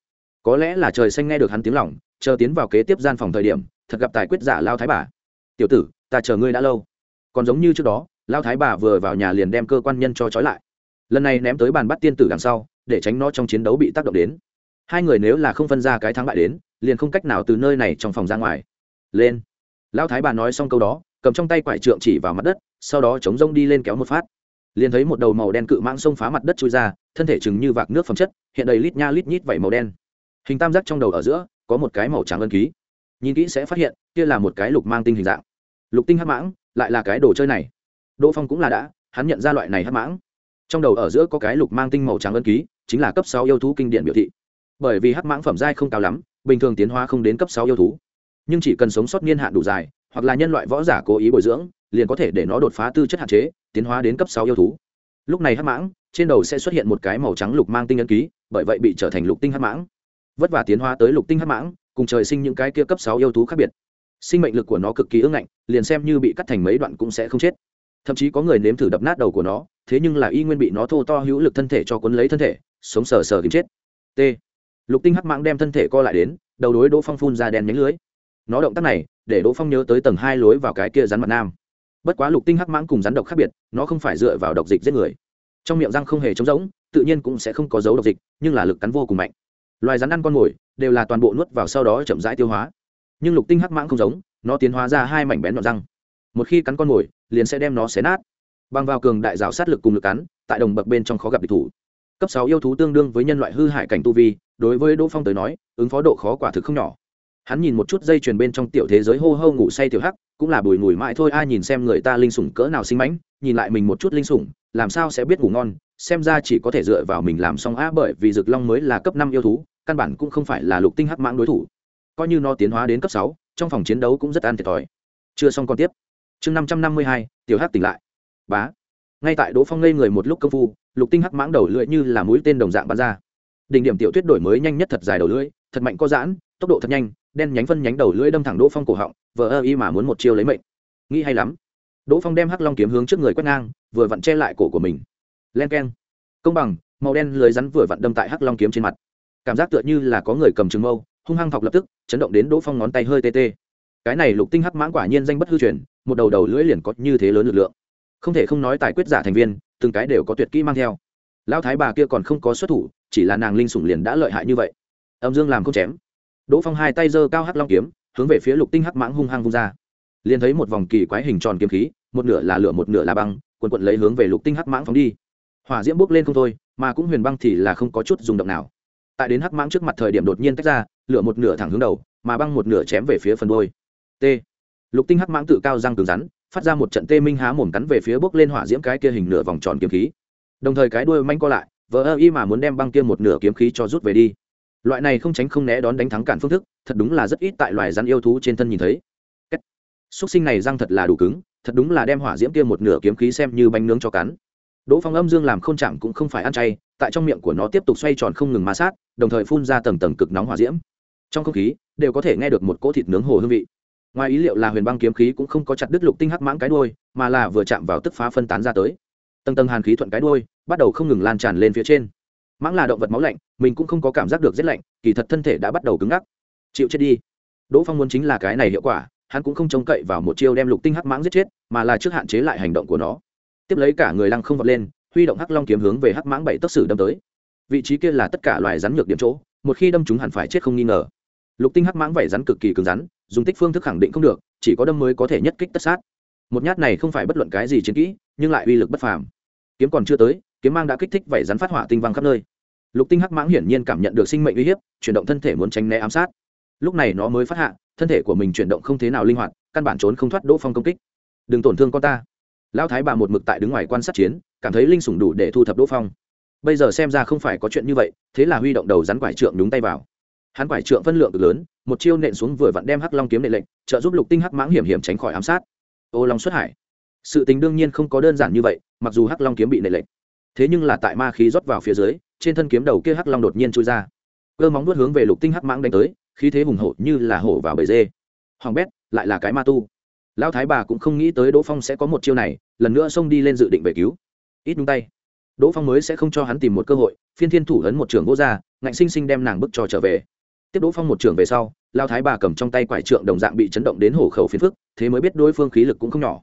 [SPEAKER 1] Có lẽ là trời xanh nghe được hắn tiếng lỏng chờ tiến vào kế tiếp gian phòng thời điểm, thật gặp tài quyết giả lao thái bà. Tiểu tử, ta chờ ngươi đã lâu. Còn giống như trước đó lao thái bà vừa vào nhà liền đem cơ quan nhân cho trói lại. Lần này ném tới bàn bắt tiên tử đằng sau, để tránh nó trong chiến đấu bị tác động đến. Hai người nếu là không phân ra cái thắng bại đến, liền không cách nào từ nơi này trong phòng ra ngoài. Lên. Lao thái bà nói xong câu đó, cầm trong tay quải trượng chỉ vào mặt đất, sau đó chống rông đi lên kéo một phát. Liền thấy một đầu màu đen cự mãng xông phá mặt đất trôi ra, thân thể chừng như vạc nước phẩm chất, hiện đầy lít nha lít nhít vảy màu đen. Hình tam giác trong đầu ở giữa, có một cái màu trắng ân ký. Nhìn kỹ sẽ phát hiện, kia là một cái lục mang tinh hình dạng. Lục tinh hắc mãng, lại là cái đồ chơi này đỗ phong cũng là đã, hắn nhận ra loại này hắc mãng. Trong đầu ở giữa có cái lục mang tinh màu trắng ân ký, chính là cấp sáu yêu thú kinh điển biểu thị. Bởi vì hắc mãng phẩm giai không cao lắm, bình thường tiến hóa không đến cấp sáu yêu thú. Nhưng chỉ cần sống sót niên hạn đủ dài, hoặc là nhân loại võ giả cố ý bồi dưỡng, liền có thể để nó đột phá tư chất hạn chế, tiến hóa đến cấp sáu yêu thú. Lúc này hắc mãng, trên đầu sẽ xuất hiện một cái màu trắng lục mang tinh ấn ký, bởi vậy bị trở thành lục tinh hắc mãng. Vất vả tiến hóa tới lục tinh hắc mãng, cùng trời sinh những cái kia cấp sáu yêu thú khác biệt. Sinh mệnh lực của nó cực kỳ ưng ngạnh, liền xem như bị cắt thành mấy đoạn cũng sẽ không chết thậm chí có người nếm thử đập nát đầu của nó, thế nhưng là y nguyên bị nó thô to hữu lực thân thể cho cuốn lấy thân thể, sống sờ sờ tìm chết. T. Lục tinh hắc mãng đem thân thể co lại đến, đầu đối đỗ phong phun ra đen nhánh lưới. Nó động tác này, để đỗ phong nhớ tới tầng hai lối vào cái kia rắn mặt nam. Bất quá lục tinh hắc mãng cùng rắn độc khác biệt, nó không phải dựa vào độc dịch giết người. Trong miệng răng không hề trống rỗng, tự nhiên cũng sẽ không có dấu độc dịch, nhưng là lực cắn vô cùng mạnh. Loài rắn ăn con mồi đều là toàn bộ nuốt vào sau đó chậm rãi tiêu hóa. Nhưng lục tinh hắc mãng không giống, nó tiến hóa ra hai mảnh bén nhọn răng một khi cắn con mồi, liền sẽ đem nó xé nát. Bằng vào cường đại rào sát lực cùng lực cắn, tại đồng bậc bên trong khó gặp địch thủ. Cấp sáu yêu thú tương đương với nhân loại hư hại cảnh tu vi, đối với đỗ phong tới nói, ứng phó độ khó quả thực không nhỏ. Hắn nhìn một chút dây chuyền bên trong tiểu thế giới hô hô ngủ say tiểu hắc, cũng là bùi ngùi mãi thôi, ai nhìn xem người ta linh sủng cỡ nào sinh mãnh, nhìn lại mình một chút linh sủng, làm sao sẽ biết ngủ ngon, xem ra chỉ có thể dựa vào mình làm xong á, bởi vì rực long mới là cấp năm yêu thú, căn bản cũng không phải là lục tinh hắc mãng đối thủ. Coi như nó tiến hóa đến cấp sáu, trong phòng chiến đấu cũng rất an thiệt thòi. Chưa xong còn tiếp chương năm trăm năm mươi hai, tiểu hắc tỉnh lại. Bá. Ngay tại đỗ phong ngây người một lúc công phu, lục tinh hắc mãng đầu lưỡi như là mũi tên đồng dạng bắn ra. Đỉnh điểm tiểu tuyết đổi mới nhanh nhất thật dài đầu lưỡi, thật mạnh có giãn, tốc độ thật nhanh, đen nhánh phân nhánh đầu lưỡi đâm thẳng đỗ phong cổ họng, vờ ơ y mà muốn một chiêu lấy mệnh. Nghĩ hay lắm. Đỗ phong đem hắc long kiếm hướng trước người quét ngang, vừa vặn che lại cổ của mình. Len k e n công bằng, màu đen lưới rắn vừa vặn đâm tại hắc long kiếm trên mặt. Cảm giác tựa như là có người cầm trừng mâu, hung hăng thọc lập tức, chấn động đến đỗ phong ngón tay hơi tê tê cái này lục tinh hắc mãng quả nhiên danh bất hư truyền, một đầu đầu lưỡi liền có như thế lớn lực lượng. Không thể không nói tài quyết giả thành viên, từng cái đều có tuyệt kỹ mang theo. Lão thái bà kia còn không có xuất thủ, chỉ là nàng linh sủng liền đã lợi hại như vậy. Âm dương làm không chém. Đỗ phong hai tay giơ cao hắc long kiếm, hướng về phía lục tinh hắc mãng hung hăng vung ra. Liền thấy một vòng kỳ quái hình tròn kiếm khí, một nửa là lửa một nửa là băng, quần quận lấy hướng về lục tinh hắc mãng phóng đi. Hỏa diễm bốc lên không thôi, mà cũng huyền băng thì là không có chút rung động nào. Tại đến hắc mãng trước mặt thời điểm đột nhiên tách ra, lửa một nửa thẳng hướng đầu, mà băng một nửa chém về phía phần đôi t. Lục tinh hắc mãng tự cao răng cứng rắn, phát ra một trận tê minh há mồm cắn về phía bốc lên hỏa diễm cái kia hình nửa vòng tròn kiếm khí. Đồng thời cái đuôi manh co lại vỡ ơ y mà muốn đem băng kia một nửa kiếm khí cho rút về đi. Loại này không tránh không né đón đánh thắng cản phương thức, thật đúng là rất ít tại loài rắn yêu thú trên thân nhìn thấy. Xúc sinh này răng thật là đủ cứng, thật đúng là đem hỏa diễm kia một nửa kiếm khí xem như bánh nướng cho cắn. Đỗ phong âm dương làm k h ô n chạm cũng không phải ăn chay, tại trong miệng của nó tiếp tục xoay tròn không ngừng ma sát, đồng thời phun ra tầng tầng cực nóng hỏa diễm. Trong không khí, đều có thể nghe được một cỗ thịt nướng hồ hương vị ngoài ý liệu là huyền băng kiếm khí cũng không có chặt đứt lục tinh hắc mãng cái đôi mà là vừa chạm vào tức phá phân tán ra tới. Tầng tầng hàn khí thuận cái đôi bắt đầu không ngừng lan tràn lên phía trên. Mãng là động vật máu lạnh, mình cũng không có cảm giác được rét lạnh, kỳ thật thân thể đã bắt đầu cứng ngắc. Chịu chết đi. Đỗ phong muốn chính là cái này hiệu quả, hắn cũng không trông cậy vào một chiêu đem lục tinh hắc mãng giết chết, mà là trước hạn chế lại hành động của nó. Tiếp lấy cả người lăng không vọt lên, huy động hắc long kiếm hướng về hắc mãng bảy tấc sử đâm tới. Vị trí kia là tất cả loài rắn nhược điểm chỗ, một khi đâm chúng hẳn phải chết không nghi ngờ lục tinh hắc mãng vảy rắn cực kỳ cứng rắn, dùng tích phương thức khẳng định không được, chỉ có đâm mới có thể nhất kích tất sát. Một nhát này không phải bất luận cái gì chiến kỹ, nhưng lại uy lực bất phàm. Kiếm còn chưa tới, kiếm mang đã kích thích vảy rắn phát hỏa tinh văng khắp nơi. Lục tinh hắc mãng hiển nhiên cảm nhận được sinh mệnh uy hiếp, chuyển động thân thể muốn tránh né ám sát. Lúc này nó mới phát hạ, thân thể của mình chuyển động không thế nào linh hoạt, căn bản trốn không thoát đỗ phong công kích. Đừng tổn thương con ta. Lão thái bà một mực tại đứng ngoài quan sát chiến, cảm thấy linh sủng đủ để thu thập đỗ phong. Bây giờ xem ra không phải có chuyện như vậy, thế là huy động đầu rắn quải trượng đúng tay vào hắn quải trượng phân lượng cực lớn, một chiêu nện xuống vừa vặn đem hắc long kiếm nệ lệnh, trợ giúp lục tinh hắc mãng hiểm hiểm tránh khỏi ám sát. Ô long xuất hải. Sự tình đương nhiên không có đơn giản như vậy, mặc dù hắc long kiếm bị nệ lệnh, thế nhưng là tại ma khí rót vào phía dưới, trên thân kiếm đầu kia hắc long đột nhiên chui ra. Cơ móng nuốt hướng về lục tinh hắc mãng đánh tới, khí thế hùng hổ như là hổ vào bể dê. Hoàng bét, lại là cái ma tu. Lão thái bà cũng không nghĩ tới đỗ phong sẽ có một chiêu này, lần nữa xông đi lên dự định về cứu. Ít nhung tay. Đỗ phong mới sẽ không cho hắn tìm một cơ hội, phiên thiên thủ ấn một trường vô ra ngạnh sinh sinh đem nàng bức cho trở về tiếp đỗ phong một trường về sau, lao thái bà cầm trong tay quải trượng đồng dạng bị chấn động đến hổ khẩu phiến phức, thế mới biết đối phương khí lực cũng không nhỏ.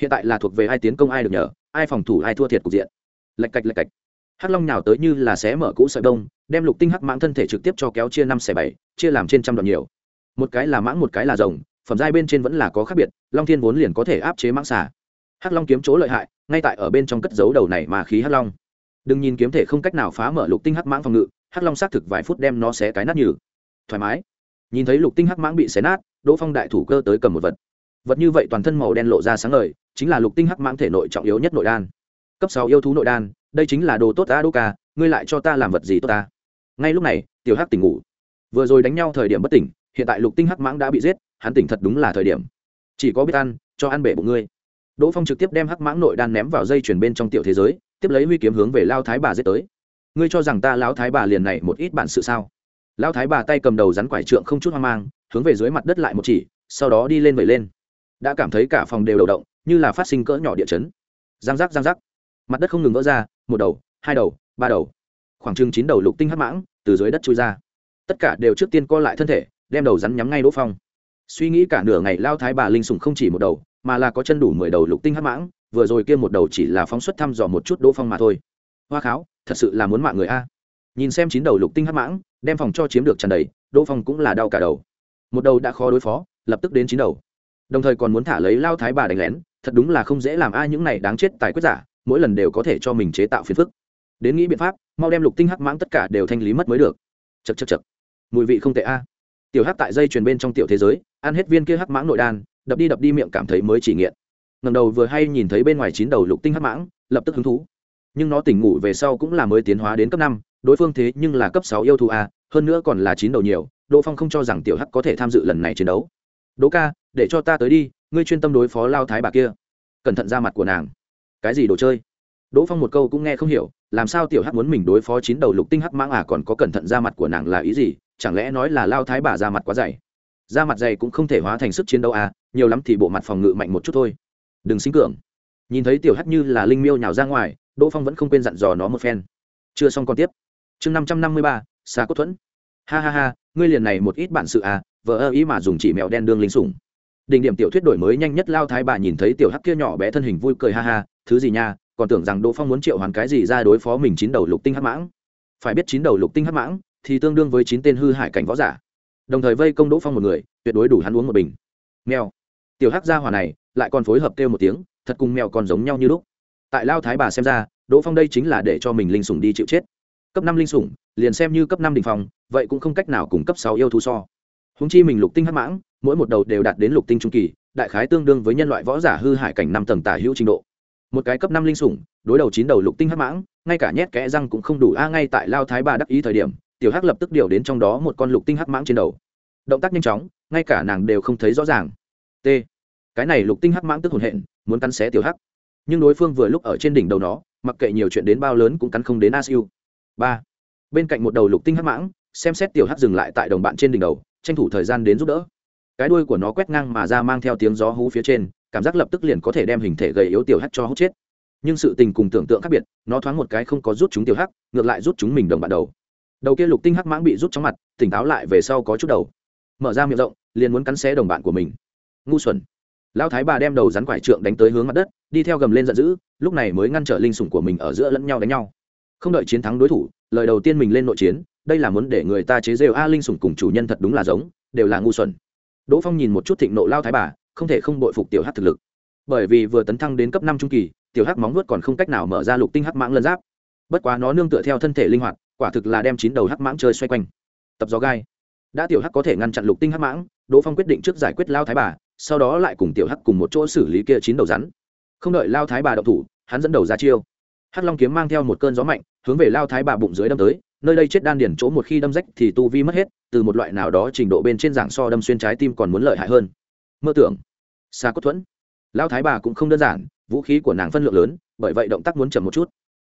[SPEAKER 1] Hiện tại là thuộc về ai tiến công ai được nhờ, ai phòng thủ ai thua thiệt cục diện. Lạch cạch lạch cạch. Hắc long nhào tới như là xé mở cũ sợi đông đem lục tinh hắc mãng thân thể trực tiếp cho kéo chia năm xẻ bảy, chia làm trên trăm đoạn nhiều. Một cái là mãng, một cái là rồng, phẩm giai bên trên vẫn là có khác biệt, long thiên vốn liền có thể áp chế mãng xà. Hắc long kiếm chỗ lợi hại, ngay tại ở bên trong cất dấu đầu này mà khí hắc long. Đừng nhìn kiếm thể không cách nào phá mở lục tinh hắc mãng phòng ngự, hắc long xác thực vài phút đem nó xé cái nát nhừ thoải mái. Nhìn thấy lục tinh hắc mãng bị xé nát, đỗ phong đại thủ cơ tới cầm một vật. Vật như vậy toàn thân màu đen lộ ra sáng ngời, chính là lục tinh hắc mãng thể nội trọng yếu nhất nội đan. Cấp sáu yêu thú nội đan, đây chính là đồ tốt ta đô ca, ngươi lại cho ta làm vật gì tốt ta? Ngay lúc này, tiểu hắc tỉnh ngủ. Vừa rồi đánh nhau thời điểm bất tỉnh, hiện tại lục tinh hắc mãng đã bị giết, hắn tỉnh thật đúng là thời điểm. Chỉ có biết ăn, cho ăn bể bụng ngươi. Đỗ phong trực tiếp đem hắc mãng nội đan ném vào dây chuyền bên trong tiểu thế giới, tiếp lấy huy kiếm hướng về lao thái bà giết tới. Ngươi cho rằng ta lão thái bà liền này một ít bản sự sao? Lão thái bà tay cầm đầu rắn quải trượng không chút hoang mang, hướng về dưới mặt đất lại một chỉ, sau đó đi lên vẩy lên. Đã cảm thấy cả phòng đều đầu động, như là phát sinh cỡ nhỏ địa chấn. Giang giác giang giác. Mặt đất không ngừng vỡ ra, một đầu, hai đầu, ba đầu. Khoảng chừng chín đầu lục tinh hắc mãng từ dưới đất trôi ra. Tất cả đều trước tiên co lại thân thể, đem đầu rắn nhắm ngay đỗ phong. Suy nghĩ cả nửa ngày lao thái bà linh sùng không chỉ một đầu, mà là có chân đủ mười đầu lục tinh hắc mãng, vừa rồi kia một đầu chỉ là phóng xuất thăm dò một chút đỗ phong mà thôi. Hoa kháo, thật sự là muốn mạng người a nhìn xem chín đầu lục tinh hắc mãng, đem phòng cho chiếm được tràn đầy, đỗ phong cũng là đau cả đầu. Một đầu đã khó đối phó, lập tức đến chín đầu. Đồng thời còn muốn thả lấy lao thái bà đánh lén, thật đúng là không dễ làm ai những này đáng chết tài quyết giả, mỗi lần đều có thể cho mình chế tạo phiền phức. Đến nghĩ biện pháp, mau đem lục tinh hắc mãng tất cả đều thanh lý mất mới được. Chật chật chật mùi vị không tệ a. Tiểu hắc tại dây truyền bên trong tiểu thế giới, ăn hết viên kia hắc mãng nội đan, đập đi đập đi miệng cảm thấy mới chỉ nghiện. Ngầm đầu vừa hay nhìn thấy bên ngoài chín đầu lục tinh hắc mãng, lập tức hứng thú. Nhưng nó tỉnh ngủ về sau cũng là mới tiến hóa đến cấp năm đối phương thế nhưng là cấp sáu yêu thú a, hơn nữa còn là chín đầu nhiều, đỗ phong không cho rằng tiểu hắc có thể tham dự lần này chiến đấu. Đỗ ca, để cho ta tới đi, ngươi chuyên tâm đối phó lao thái bà kia. Cẩn thận ra mặt của nàng. Cái gì đồ chơi? Đỗ phong một câu cũng nghe không hiểu, làm sao tiểu hắc muốn mình đối phó chín đầu lục tinh hắc mãng à còn có cẩn thận ra mặt của nàng là ý gì? Chẳng lẽ nói là lao thái bà ra mặt quá dày? Ra mặt dày cũng không thể hóa thành sức chiến đấu à nhiều lắm thì bộ mặt phòng ngự mạnh một chút thôi. Đừng xính cường. Nhìn thấy tiểu hắc như là linh miêu nhào ra ngoài, đỗ phong vẫn không quên dặn dò nó một phen. Chưa xong còn tiếp chương năm trăm năm mươi ba xa cốt thuẫn. Ha ha ha, ngươi liền này một ít bản sự à vợ ơ ý mà dùng chỉ mèo đen đương linh sủng. Đỉnh điểm tiểu thuyết đổi mới nhanh nhất lao thái bà nhìn thấy tiểu hắc kia nhỏ bé thân hình vui cười ha ha, thứ gì nha, còn tưởng rằng đỗ phong muốn triệu hoàn cái gì ra đối phó mình chín đầu lục tinh hắc mãng. Phải biết chín đầu lục tinh hắc mãng thì tương đương với chín tên hư hải cảnh võ giả. Đồng thời vây công đỗ phong một người, tuyệt đối đủ hắn uống một bình. Mèo. Tiểu hắc gia hỏa này lại còn phối hợp kêu một tiếng, thật cùng mèo còn giống nhau như lúc. Tại lao thái bà xem ra, đỗ phong đây chính là để cho mình linh sủng đi chịu chết cấp năm linh sủng, liền xem như cấp năm đình phòng vậy cũng không cách nào cùng cấp sáu yêu thú so. Húng chi mình lục tinh hắc mãng, mỗi một đầu đều đạt đến lục tinh trung kỳ, đại khái tương đương với nhân loại võ giả hư hải cảnh năm tầng tả hữu trình độ. Một cái cấp năm linh sủng, đối đầu chín đầu lục tinh hắc mãng, ngay cả nhét kẽ răng cũng không đủ a, ngay tại lao thái bà đắc ý thời điểm, tiểu hắc lập tức điều đến trong đó một con lục tinh hắc mãng trên đầu. Động tác nhanh chóng, ngay cả nàng đều không thấy rõ ràng. T. Cái này lục tinh hắc mãng tức hồn hện, muốn cắn xé tiểu hắc. Nhưng đối phương vừa lúc ở trên đỉnh đầu nó, mặc kệ nhiều chuyện đến bao lớn cũng cắn không đến a siêu ba. Bên cạnh một đầu lục tinh hắc mãng, xem xét tiểu hắc dừng lại tại đồng bạn trên đỉnh đầu, tranh thủ thời gian đến giúp đỡ. Cái đuôi của nó quét ngang mà ra mang theo tiếng gió hú phía trên, cảm giác lập tức liền có thể đem hình thể gầy yếu tiểu hắc cho hút chết. Nhưng sự tình cùng tưởng tượng khác biệt, nó thoáng một cái không có rút chúng tiểu hắc, ngược lại rút chúng mình đồng bạn đầu. Đầu kia lục tinh hắc mãng bị rút trong mặt, tỉnh táo lại về sau có chút đầu. Mở ra miệng rộng, liền muốn cắn xé đồng bạn của mình. Ngu xuẩn. Lão thái bà đem đầu rắn quải trượng đánh tới hướng mặt đất, đi theo gầm lên giận dữ, lúc này mới ngăn trở linh sủng của mình ở giữa lẫn nhau đánh nhau không đợi chiến thắng đối thủ, lời đầu tiên mình lên nội chiến, đây là muốn để người ta chế rêu a linh sủng cùng chủ nhân thật đúng là giống, đều là ngu xuẩn. Đỗ phong nhìn một chút thịnh nộ lao thái bà, không thể không bội phục tiểu hát thực lực. Bởi vì vừa tấn thăng đến cấp năm trung kỳ, tiểu hắc móng vuốt còn không cách nào mở ra lục tinh hắc mãng lân giáp. Bất quá nó nương tựa theo thân thể linh hoạt, quả thực là đem chín đầu hắc mãng chơi xoay quanh. Tập gió gai. Đã tiểu hắc có thể ngăn chặn lục tinh hắc mãng, đỗ phong quyết định trước giải quyết lao thái bà, sau đó lại cùng tiểu hắc cùng một chỗ xử lý kia chín đầu rắn. Không đợi lao thái bà đậu thủ, hắn dẫn đầu ra chiêu. Hắc long kiếm mang theo một cơn gió mạnh hướng về lao thái bà bụng dưới đâm tới, nơi đây chết đan điển chỗ một khi đâm rách thì tu vi mất hết, từ một loại nào đó trình độ bên trên giảng so đâm xuyên trái tim còn muốn lợi hại hơn. Mơ tưởng. Xa cốt thuẫn. Lao thái bà cũng không đơn giản, vũ khí của nàng phân lượng lớn, bởi vậy động tác muốn chậm một chút.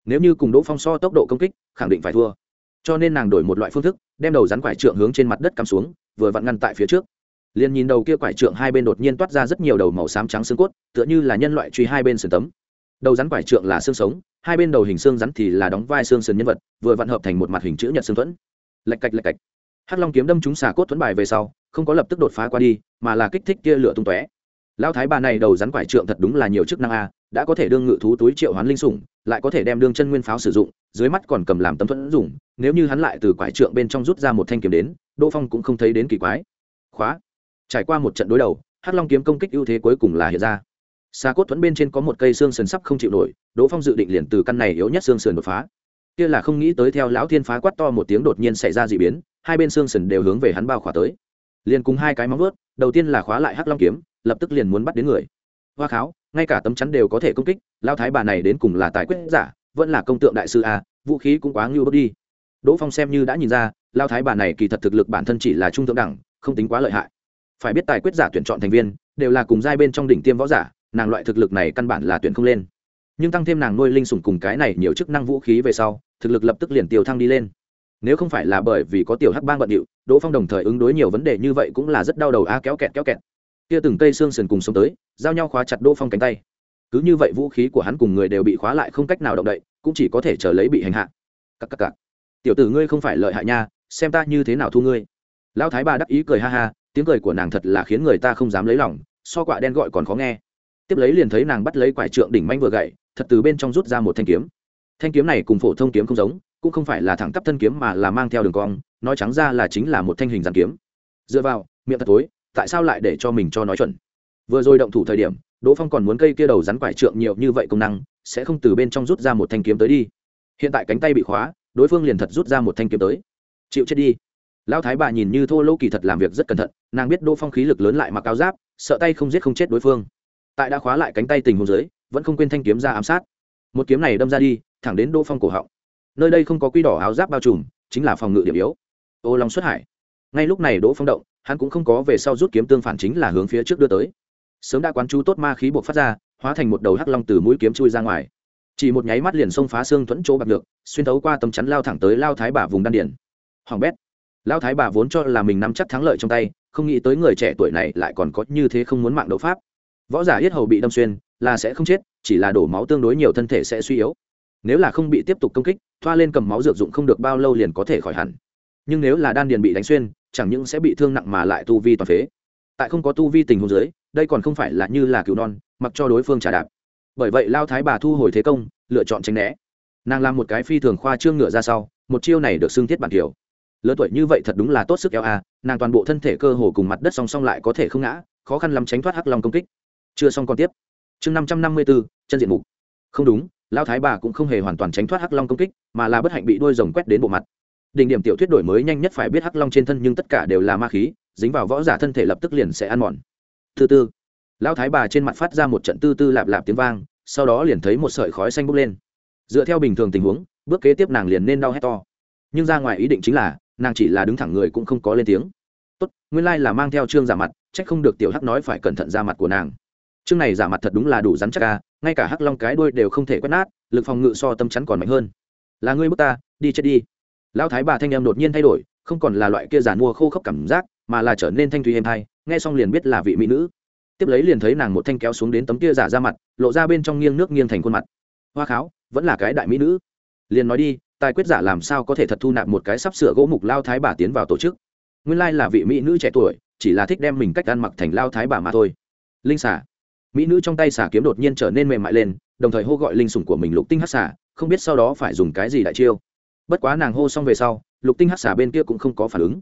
[SPEAKER 1] Nếu như cùng đỗ phong so tốc độ công kích, khẳng định phải thua. Cho nên nàng đổi một loại phương thức, đem đầu rắn quải trượng hướng trên mặt đất cắm xuống, vừa vặn ngăn tại phía trước. Liền nhìn đầu kia quải trượng hai bên đột nhiên toát ra rất nhiều đầu màu xám trắng xương cốt, tựa như là nhân loại truy hai bên sườn tấm đầu rắn quải trượng là xương sống, hai bên đầu hình xương rắn thì là đóng vai xương sườn nhân vật, vừa vặn hợp thành một mặt hình chữ nhật xương thuẫn. Lạch cạch lạch cạch. Hắc long kiếm đâm chúng xà cốt thuẫn bài về sau, không có lập tức đột phá qua đi, mà là kích thích kia lửa tung tóe. Lão thái bà này đầu rắn quải trượng thật đúng là nhiều chức năng a, đã có thể đương ngự thú túi triệu hoán linh sủng, lại có thể đem đương chân nguyên pháo sử dụng, dưới mắt còn cầm làm tấm thuẫn dùng, nếu như hắn lại từ quải trượng bên trong rút ra một thanh kiếm đến, đỗ phong cũng không thấy đến kỳ quái. Khóa. Trải qua một trận đối đầu, hắc long kiếm công kích ưu thế cuối cùng là hiện ra xa cốt thuẫn bên trên có một cây xương sườn sắp không chịu nổi, đỗ phong dự định liền từ căn này yếu nhất xương sườn đột phá. Kia là không nghĩ tới theo lão thiên phá quát to một tiếng đột nhiên xảy ra d ị biến, hai bên xương sườn đều hướng về hắn bao khỏa tới. Liền cùng hai cái móng vớt đầu tiên là khóa lại hắc long kiếm, lập tức liền muốn bắt đến người. Hoa kháo, ngay cả tấm chắn đều có thể công kích lao thái bà này đến cùng là tài quyết giả, vẫn là công tượng đại sư a, vũ khí cũng quá ngưu bước đi. Đỗ phong xem như đã nhìn ra lao thái bà này kỳ thật thực lực bản thân chỉ là trung thượng đẳng, không tính quá lợi hại. Phải biết tài quyết giả tuyển chọn thành viên, đều là cùng giai bên trong đỉnh tiêm võ giả nàng loại thực lực này căn bản là tuyển không lên. Nhưng tăng thêm nàng nuôi linh sủng cùng cái này nhiều chức năng vũ khí về sau, thực lực lập tức liền tiêu thăng đi lên. Nếu không phải là bởi vì có tiểu hắc bang bận điệu, đỗ phong đồng thời ứng đối nhiều vấn đề như vậy cũng là rất đau đầu a, kéo kẹt kéo kẹt. Kia từng cây xương sườn cùng sống tới, giao nhau khóa chặt đỗ phong cánh tay. Cứ như vậy vũ khí của hắn cùng người đều bị khóa lại không cách nào động đậy, cũng chỉ có thể chờ lấy bị hành hạ. Cắc cắc cắc. tiểu tử ngươi không phải lợi hại nha, xem ta như thế nào thu ngươi. Lão thái bà đắc ý cười ha ha, tiếng cười của nàng thật là khiến người ta không dám lấy lòng, so quạ đen gọi còn khó nghe tiếp lấy liền thấy nàng bắt lấy quải trượng đỉnh manh vừa gậy, thật từ bên trong rút ra một thanh kiếm. Thanh kiếm này cùng phổ thông kiếm không giống, cũng không phải là thẳng tắp thân kiếm mà là mang theo đường cong, nói trắng ra là chính là một thanh hình dàn kiếm. Dựa vào, miệng thật tối, tại sao lại để cho mình cho nói chuẩn? Vừa rồi động thủ thời điểm, đỗ phong còn muốn cây kia đầu rắn quải trượng nhiều như vậy công năng, sẽ không từ bên trong rút ra một thanh kiếm tới đi. Hiện tại cánh tay bị khóa, đối phương liền thật rút ra một thanh kiếm tới. Chịu chết đi. Lão thái bà nhìn như thô lỗ kỳ thật làm việc rất cẩn thận, nàng biết đỗ phong khí lực lớn lại mặc áo giáp, sợ tay không giết không chết đối phương tại đã khóa lại cánh tay tình hồ dưới, vẫn không quên thanh kiếm ra ám sát. Một kiếm này đâm ra đi, thẳng đến đỗ phong cổ họng. Nơi đây không có quy đỏ áo giáp bao trùm, chính là phòng ngự điểm yếu. Ô long xuất hải. Ngay lúc này đỗ phong động, hắn cũng không có về sau rút kiếm tương phản chính là hướng phía trước đưa tới. Sớm đã quán chú tốt ma khí buộc phát ra, hóa thành một đầu hắc long từ mũi kiếm chui ra ngoài. Chỉ một nháy mắt liền xông phá xương thuẫn chỗ bạc được xuyên thấu qua tấm chắn lao thẳng tới lao thái bà vùng đan điển hoàng bét. Lao thái bà vốn cho là mình nắm chắc thắng lợi trong tay, không nghĩ tới người trẻ tuổi này lại còn có như thế không muốn mạng đấu pháp võ giả yết hầu bị đâm xuyên, là sẽ không chết, chỉ là đổ máu tương đối nhiều thân thể sẽ suy yếu. Nếu là không bị tiếp tục công kích, thoa lên cầm máu dược dụng không được bao lâu liền có thể khỏi hẳn. Nhưng nếu là đan điền bị đánh xuyên, chẳng những sẽ bị thương nặng mà lại tu vi toàn phế. Tại không có tu vi tình huống dưới, đây còn không phải là như là cứu non, mặc cho đối phương trả đạp. Bởi vậy lao thái bà thu hồi thế công, lựa chọn tránh né. Nàng làm một cái phi thường khoa trương ngựa ra sau, một chiêu này được xưng thiết bản kiểu. Lớn tuổi như vậy thật đúng là tốt sức eo a, nàng toàn bộ thân thể cơ hồ cùng mặt đất song song lại có thể không ngã, khó khăn lắm tránh thoát hắc long công kích chưa xong còn tiếp. Chương năm trăm năm mươi bốn, chân diện mục. Không đúng lao thái bà cũng không hề hoàn toàn tránh thoát hắc long công kích, mà là bất hạnh bị đôi rồng quét đến bộ mặt. Đỉnh điểm tiểu thuyết đổi mới nhanh nhất phải biết hắc long trên thân nhưng tất cả đều là ma khí, dính vào võ giả thân thể lập tức liền sẽ ăn mòn. Thứ tư lao thái bà trên mặt phát ra một trận tư tư lạp lạp tiếng vang, sau đó liền thấy một sợi khói xanh bốc lên. Dựa theo bình thường tình huống, bước kế tiếp nàng liền nên đau hét to. Nhưng ra ngoài ý định chính là, nàng chỉ là đứng thẳng người cũng không có lên tiếng. Tốt, nguyên lai、like、là mang theo trương giả mặt c h ắ c không được tiểu hắc nói phải cẩn thận ra mặt của nàng chương này giả mặt thật đúng là đủ rắn chắc ca ngay cả hắc long cái đuôi đều không thể quét nát, lực phòng ngự so tâm chắn còn mạnh hơn. Là ngươi bước ta, đi chết đi. Lão thái bà thanh em đột nhiên thay đổi, không còn là loại kia giàn mua khô khốc cảm giác, mà là trở nên thanh thùy êm hay nghe xong liền biết là vị mỹ nữ. Tiếp lấy liền thấy nàng một thanh kéo xuống đến tấm kia giả ra mặt, lộ ra bên trong nghiêng nước nghiêng thành khuôn mặt. Hoa kháo, vẫn là cái đại mỹ nữ. Liền nói đi, tài quyết giả làm sao có thể thật thu nạp một cái sắp sửa gỗ mục lao thái bà tiến vào tổ chức? Nguyên lai là vị mỹ nữ trẻ tuổi, chỉ là thích đem mình cách ăn mặc thành lao thái bà mà thôi. Linh xả mỹ nữ trong tay xà kiếm đột nhiên trở nên mềm mại lên, đồng thời hô gọi linh sủng của mình lục tinh hát xả không biết sau đó phải dùng cái gì đại chiêu. Bất quá nàng hô xong về sau, lục tinh hát xả bên kia cũng không có phản ứng.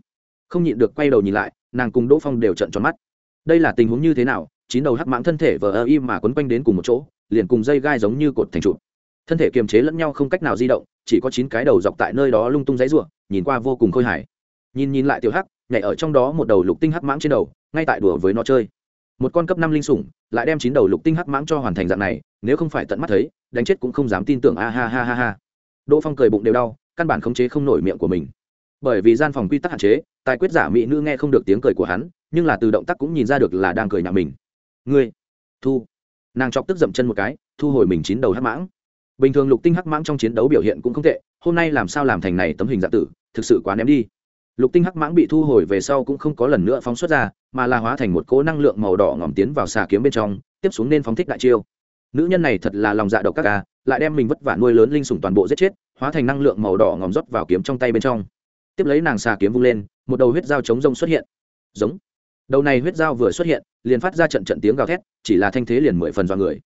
[SPEAKER 1] Không nhịn được quay đầu nhìn lại, nàng cùng đỗ phong đều trận tròn mắt. Đây là tình huống như thế nào? Chín đầu hắc mãng thân thể vờ ơ im mà quấn quanh đến cùng một chỗ, liền cùng dây gai giống như cột thành trụ. Thân thể kiềm chế lẫn nhau không cách nào di động, chỉ có chín cái đầu dọc tại nơi đó lung tung dãy ruộng nhìn qua vô cùng khôi hài. Nhìn nhìn lại tiểu hắc, nhảy ở trong đó một đầu lục tinh hắc mãng trên đầu, ngay tại đùa với nó chơi một con cấp năm linh sủng, lại đem chín đầu lục tinh hắc mãng cho hoàn thành dạng này, nếu không phải tận mắt thấy, đánh chết cũng không dám tin tưởng, a ha ha ha ha. Đỗ phong cười bụng đều đau, căn bản khống chế không nổi miệng của mình. Bởi vì gian phòng quy tắc hạn chế, tài quyết giả mỹ nữ nghe không được tiếng cười của hắn, nhưng là từ động tác cũng nhìn ra được là đang cười nhạo mình. Ngươi, thu. Nàng chọc tức dậm chân một cái, thu hồi mình chín đầu hắc mãng. Bình thường lục tinh hắc mãng trong chiến đấu biểu hiện cũng không tệ, hôm nay làm sao làm thành này tấm hình dạng tử, thực sự quá ném đi lục tinh hắc mãng bị thu hồi về sau cũng không có lần nữa phóng xuất ra, mà là hóa thành một cỗ năng lượng màu đỏ ngòm tiến vào xà kiếm bên trong, tiếp xuống nên phóng thích đại chiêu. Nữ nhân này thật là lòng dạ độc các ca à, lại đem mình vất vả nuôi lớn linh sủng toàn bộ giết chết, hóa thành năng lượng màu đỏ ngòm rót vào kiếm trong tay bên trong. Tiếp lấy nàng xà kiếm vung lên, một đầu huyết dao chống rông xuất hiện. Giống. Đầu này huyết dao vừa xuất hiện, liền phát ra trận trận tiếng gào thét, chỉ là thanh thế liền mười phần do người.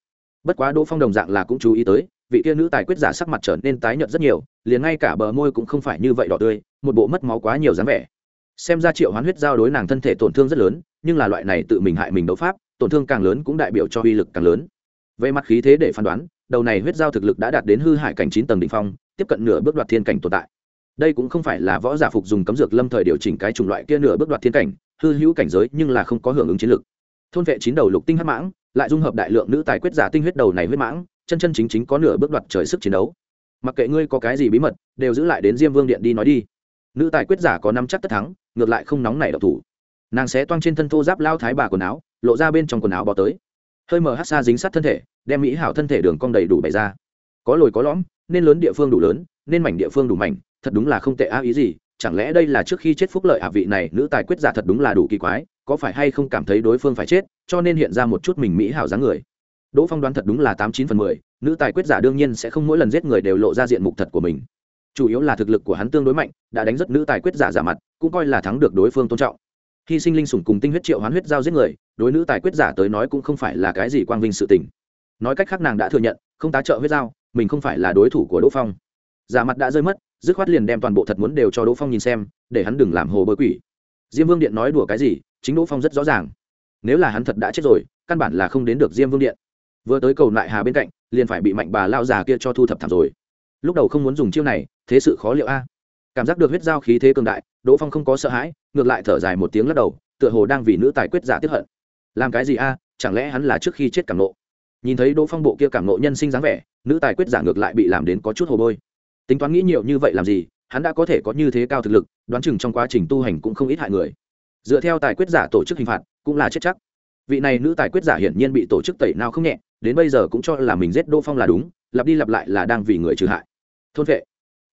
[SPEAKER 1] Bất quá đỗ phong đồng dạng là cũng chú ý tới vị kia nữ tài quyết giả sắc mặt trở nên tái nhợt rất nhiều, liền ngay cả bờ môi cũng không phải như vậy đỏ tươi, một bộ mất máu quá nhiều dáng vẻ. Xem ra triệu hoán huyết giao đối nàng thân thể tổn thương rất lớn, nhưng là loại này tự mình hại mình đấu pháp, tổn thương càng lớn cũng đại biểu cho uy lực càng lớn. Về mặt khí thế để phán đoán, đầu này huyết giao thực lực đã đạt đến hư hại cảnh chín tầng đ ỉ n h phong, tiếp cận nửa bước đoạt thiên cảnh tồn tại. Đây cũng không phải là võ giả phục dùng cấm dược lâm thời điều chỉnh cái chủng loại kia nửa bước đoạt thiên cảnh, hư hữu cảnh giới nhưng là không có hưởng ứng chiến lực. thôn vệ chín đầu lục tinh hắc mãng, lại dung hợp đại lượng nữ tài quyết giả tinh huyết đầu này huyết mãng chân chân chính chính có nửa bước đoạt trời sức chiến đấu. Mặc kệ ngươi có cái gì bí mật, đều giữ lại đến diêm vương điện đi nói đi. Nữ tài quyết giả có năm chắc tất thắng, ngược lại không nóng nảy độc thủ. Nàng sẽ toang trên thân thô giáp lao thái bà quần áo, lộ ra bên trong quần áo bò tới. Hơi mở hát xa dính sát thân thể, đem mỹ hảo thân thể đường cong đầy đủ bày ra. Có lồi có lõm, nên lớn địa phương đủ lớn, nên mảnh địa phương đủ mảnh, thật đúng là không tệ a ý gì, chẳng lẽ đây là trước khi chết phúc lợi hạ vị này nữ tài quyết giả thật đúng là đủ kỳ quái, có phải hay không cảm thấy đối phương phải chết, cho nên hiện ra một chút mình mỹ hảo dáng người đỗ phong đoán thật đúng là tám chín phần mười, nữ tài quyết giả đương nhiên sẽ không mỗi lần giết người đều lộ ra diện mục thật của mình. Chủ yếu là thực lực của hắn tương đối mạnh, đã đánh rất nữ tài quyết giả giả mặt, cũng coi là thắng được đối phương tôn trọng. Hy sinh linh sủng cùng tinh huyết triệu hoán huyết giao giết người, đối nữ tài quyết giả tới nói cũng không phải là cái gì quang vinh sự tình. Nói cách khác nàng đã thừa nhận, không tá trợ huyết giao, mình không phải là đối thủ của đỗ phong. Giả mặt đã rơi mất, dứt khoát liền đem toàn bộ thật muốn đều cho đỗ phong nhìn xem, để hắn đừng làm hồ bơi quỷ. Diêm vương điện nói đùa cái gì, chính đỗ phong rất rõ ràng. Nếu là hắn thật đã chết rồi, căn bản là không đến được diêm vương điện vừa tới cầu nại hà bên cạnh, liền phải bị mạnh bà lao già kia cho thu thập thảm rồi. Lúc đầu không muốn dùng chiêu này, thế sự khó liệu a. Cảm giác được huyết giao khí thế cường đại, đỗ phong không có sợ hãi, ngược lại thở dài một tiếng lắc đầu, tựa hồ đang vì nữ tài quyết giả tiếp hận. Làm cái gì a, chẳng lẽ hắn là trước khi chết cảm nộ? Nhìn thấy đỗ phong bộ kia cảm nộ nhân sinh dáng vẻ, nữ tài quyết giả ngược lại bị làm đến có chút hồ bôi. Tính toán nghĩ nhiều như vậy làm gì, hắn đã có thể có như thế cao thực lực, đoán chừng trong quá trình tu hành cũng không ít hại người. Dựa theo tài quyết giả tổ chức hình phạt, cũng là chết chắc. Vị này nữ tài quyết giả hiển nhiên bị tổ chức tẩy nào không nhẹ đến bây giờ cũng cho là mình giết đỗ phong là đúng, lặp đi lặp lại là đang vì người trừ hại. Thôn vệ.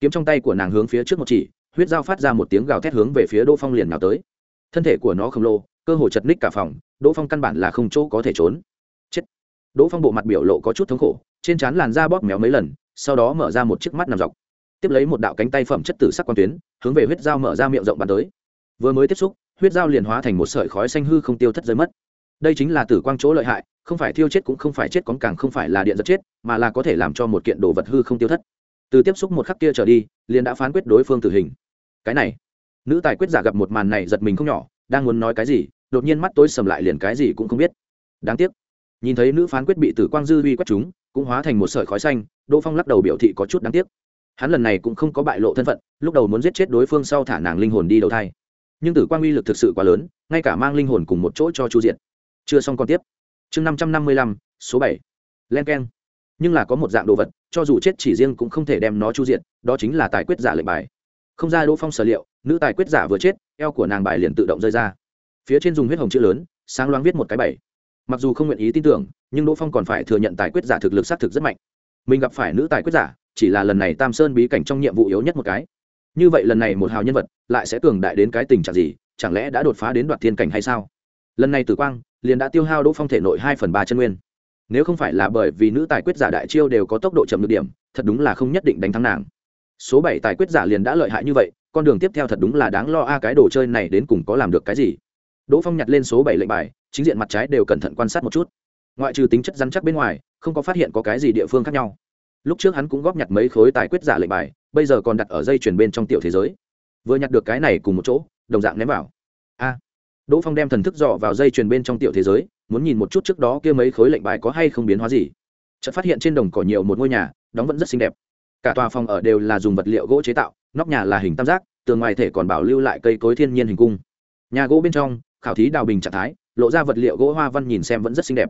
[SPEAKER 1] Kiếm trong tay của nàng hướng phía trước một chỉ, huyết dao phát ra một tiếng gào thét hướng về phía đỗ phong liền nào tới. Thân thể của nó khổng lồ, cơ hồ chật ních cả phòng, đỗ phong căn bản là không chỗ có thể trốn. Chết. Đỗ phong bộ mặt biểu lộ có chút thống khổ, trên trán làn da bóp méo mấy lần, sau đó mở ra một chiếc mắt nằm dọc. Tiếp lấy một đạo cánh tay phẩm chất tử sắc quan tuyến, hướng về huyết dao mở ra miệng rộng bắn tới. Vừa mới tiếp xúc, huyết dao liền hóa thành một sợi khói xanh hư không tiêu thất rơi mất đây chính là tử quang chỗ lợi hại, không phải thiêu chết cũng không phải chết cóng càng không phải là điện giật chết, mà là có thể làm cho một kiện đồ vật hư không tiêu thất. Từ tiếp xúc một khắc kia trở đi, liền đã phán quyết đối phương tử hình. Cái này, nữ tài quyết giả gặp một màn này giật mình không nhỏ, đang muốn nói cái gì, đột nhiên mắt tối sầm lại liền cái gì cũng không biết. Đáng tiếc, nhìn thấy nữ phán quyết bị tử quang dư uy quét chúng, cũng hóa thành một sợi khói xanh, đỗ phong lắc đầu biểu thị có chút đáng tiếc. Hắn lần này cũng không có bại lộ thân phận, lúc đầu muốn giết chết đối phương sau thả nàng linh hồn đi đầu thai. Nhưng tử quang uy lực thực sự quá lớn, ngay cả mang linh hồn cùng một chỗ cho chu diện chưa xong còn tiếp. Chương năm trăm năm mươi lăm, số bảy. Len k e n nhưng là có một dạng đồ vật, cho dù chết chỉ riêng cũng không thể đem nó chu diện đó chính là tài quyết giả lệnh bài. Không ra đỗ phong sở liệu, nữ tài quyết giả vừa chết, eo của nàng bài liền tự động rơi ra. Phía trên dùng huyết hồng chữ lớn, sáng loáng viết một cái bảy. Mặc dù không nguyện ý tin tưởng, nhưng đỗ phong còn phải thừa nhận tài quyết giả thực lực xác thực rất mạnh. Mình gặp phải nữ tài quyết giả, chỉ là lần này tam sơn bí cảnh trong nhiệm vụ yếu nhất một cái. Như vậy lần này một hào nhân vật, lại sẽ cường đại đến cái tình trạng gì, chẳng lẽ đã đột phá đến đoạt thiên cảnh hay sao? Lần này tử quang, liền đã tiêu hao đỗ phong thể nội hai phần ba chân nguyên. Nếu không phải là bởi vì nữ tài quyết giả đại chiêu đều có tốc độ chậm được điểm, thật đúng là không nhất định đánh thắng nàng. Số bảy tài quyết giả liền đã lợi hại như vậy, con đường tiếp theo thật đúng là đáng lo a, cái đồ chơi này đến cùng có làm được cái gì? Đỗ phong nhặt lên số bảy lệnh bài, chính diện mặt trái đều cẩn thận quan sát một chút. Ngoại trừ tính chất rắn chắc bên ngoài, không có phát hiện có cái gì địa phương khác nhau. Lúc trước hắn cũng góp nhặt mấy khối tài quyết giả lệnh bài, bây giờ còn đặt ở dây chuyển bên trong tiểu thế giới. Vừa nhặt được cái này cùng một chỗ, đồng dạng ném vào đỗ phong đem thần thức dọ vào dây chuyền bên trong tiểu thế giới, muốn nhìn một chút trước đó kia mấy khối lệnh bài có hay không biến hóa gì. Chợt phát hiện trên đồng cỏ nhiều một ngôi nhà, đóng vẫn rất xinh đẹp. Cả tòa phòng ở đều là dùng vật liệu gỗ chế tạo, nóc nhà là hình tam giác, tường ngoài thể còn bảo lưu lại cây cối thiên nhiên hình cung. Nhà gỗ bên trong, khảo thí đào bình trạng thái, lộ ra vật liệu gỗ hoa văn nhìn xem vẫn rất xinh đẹp.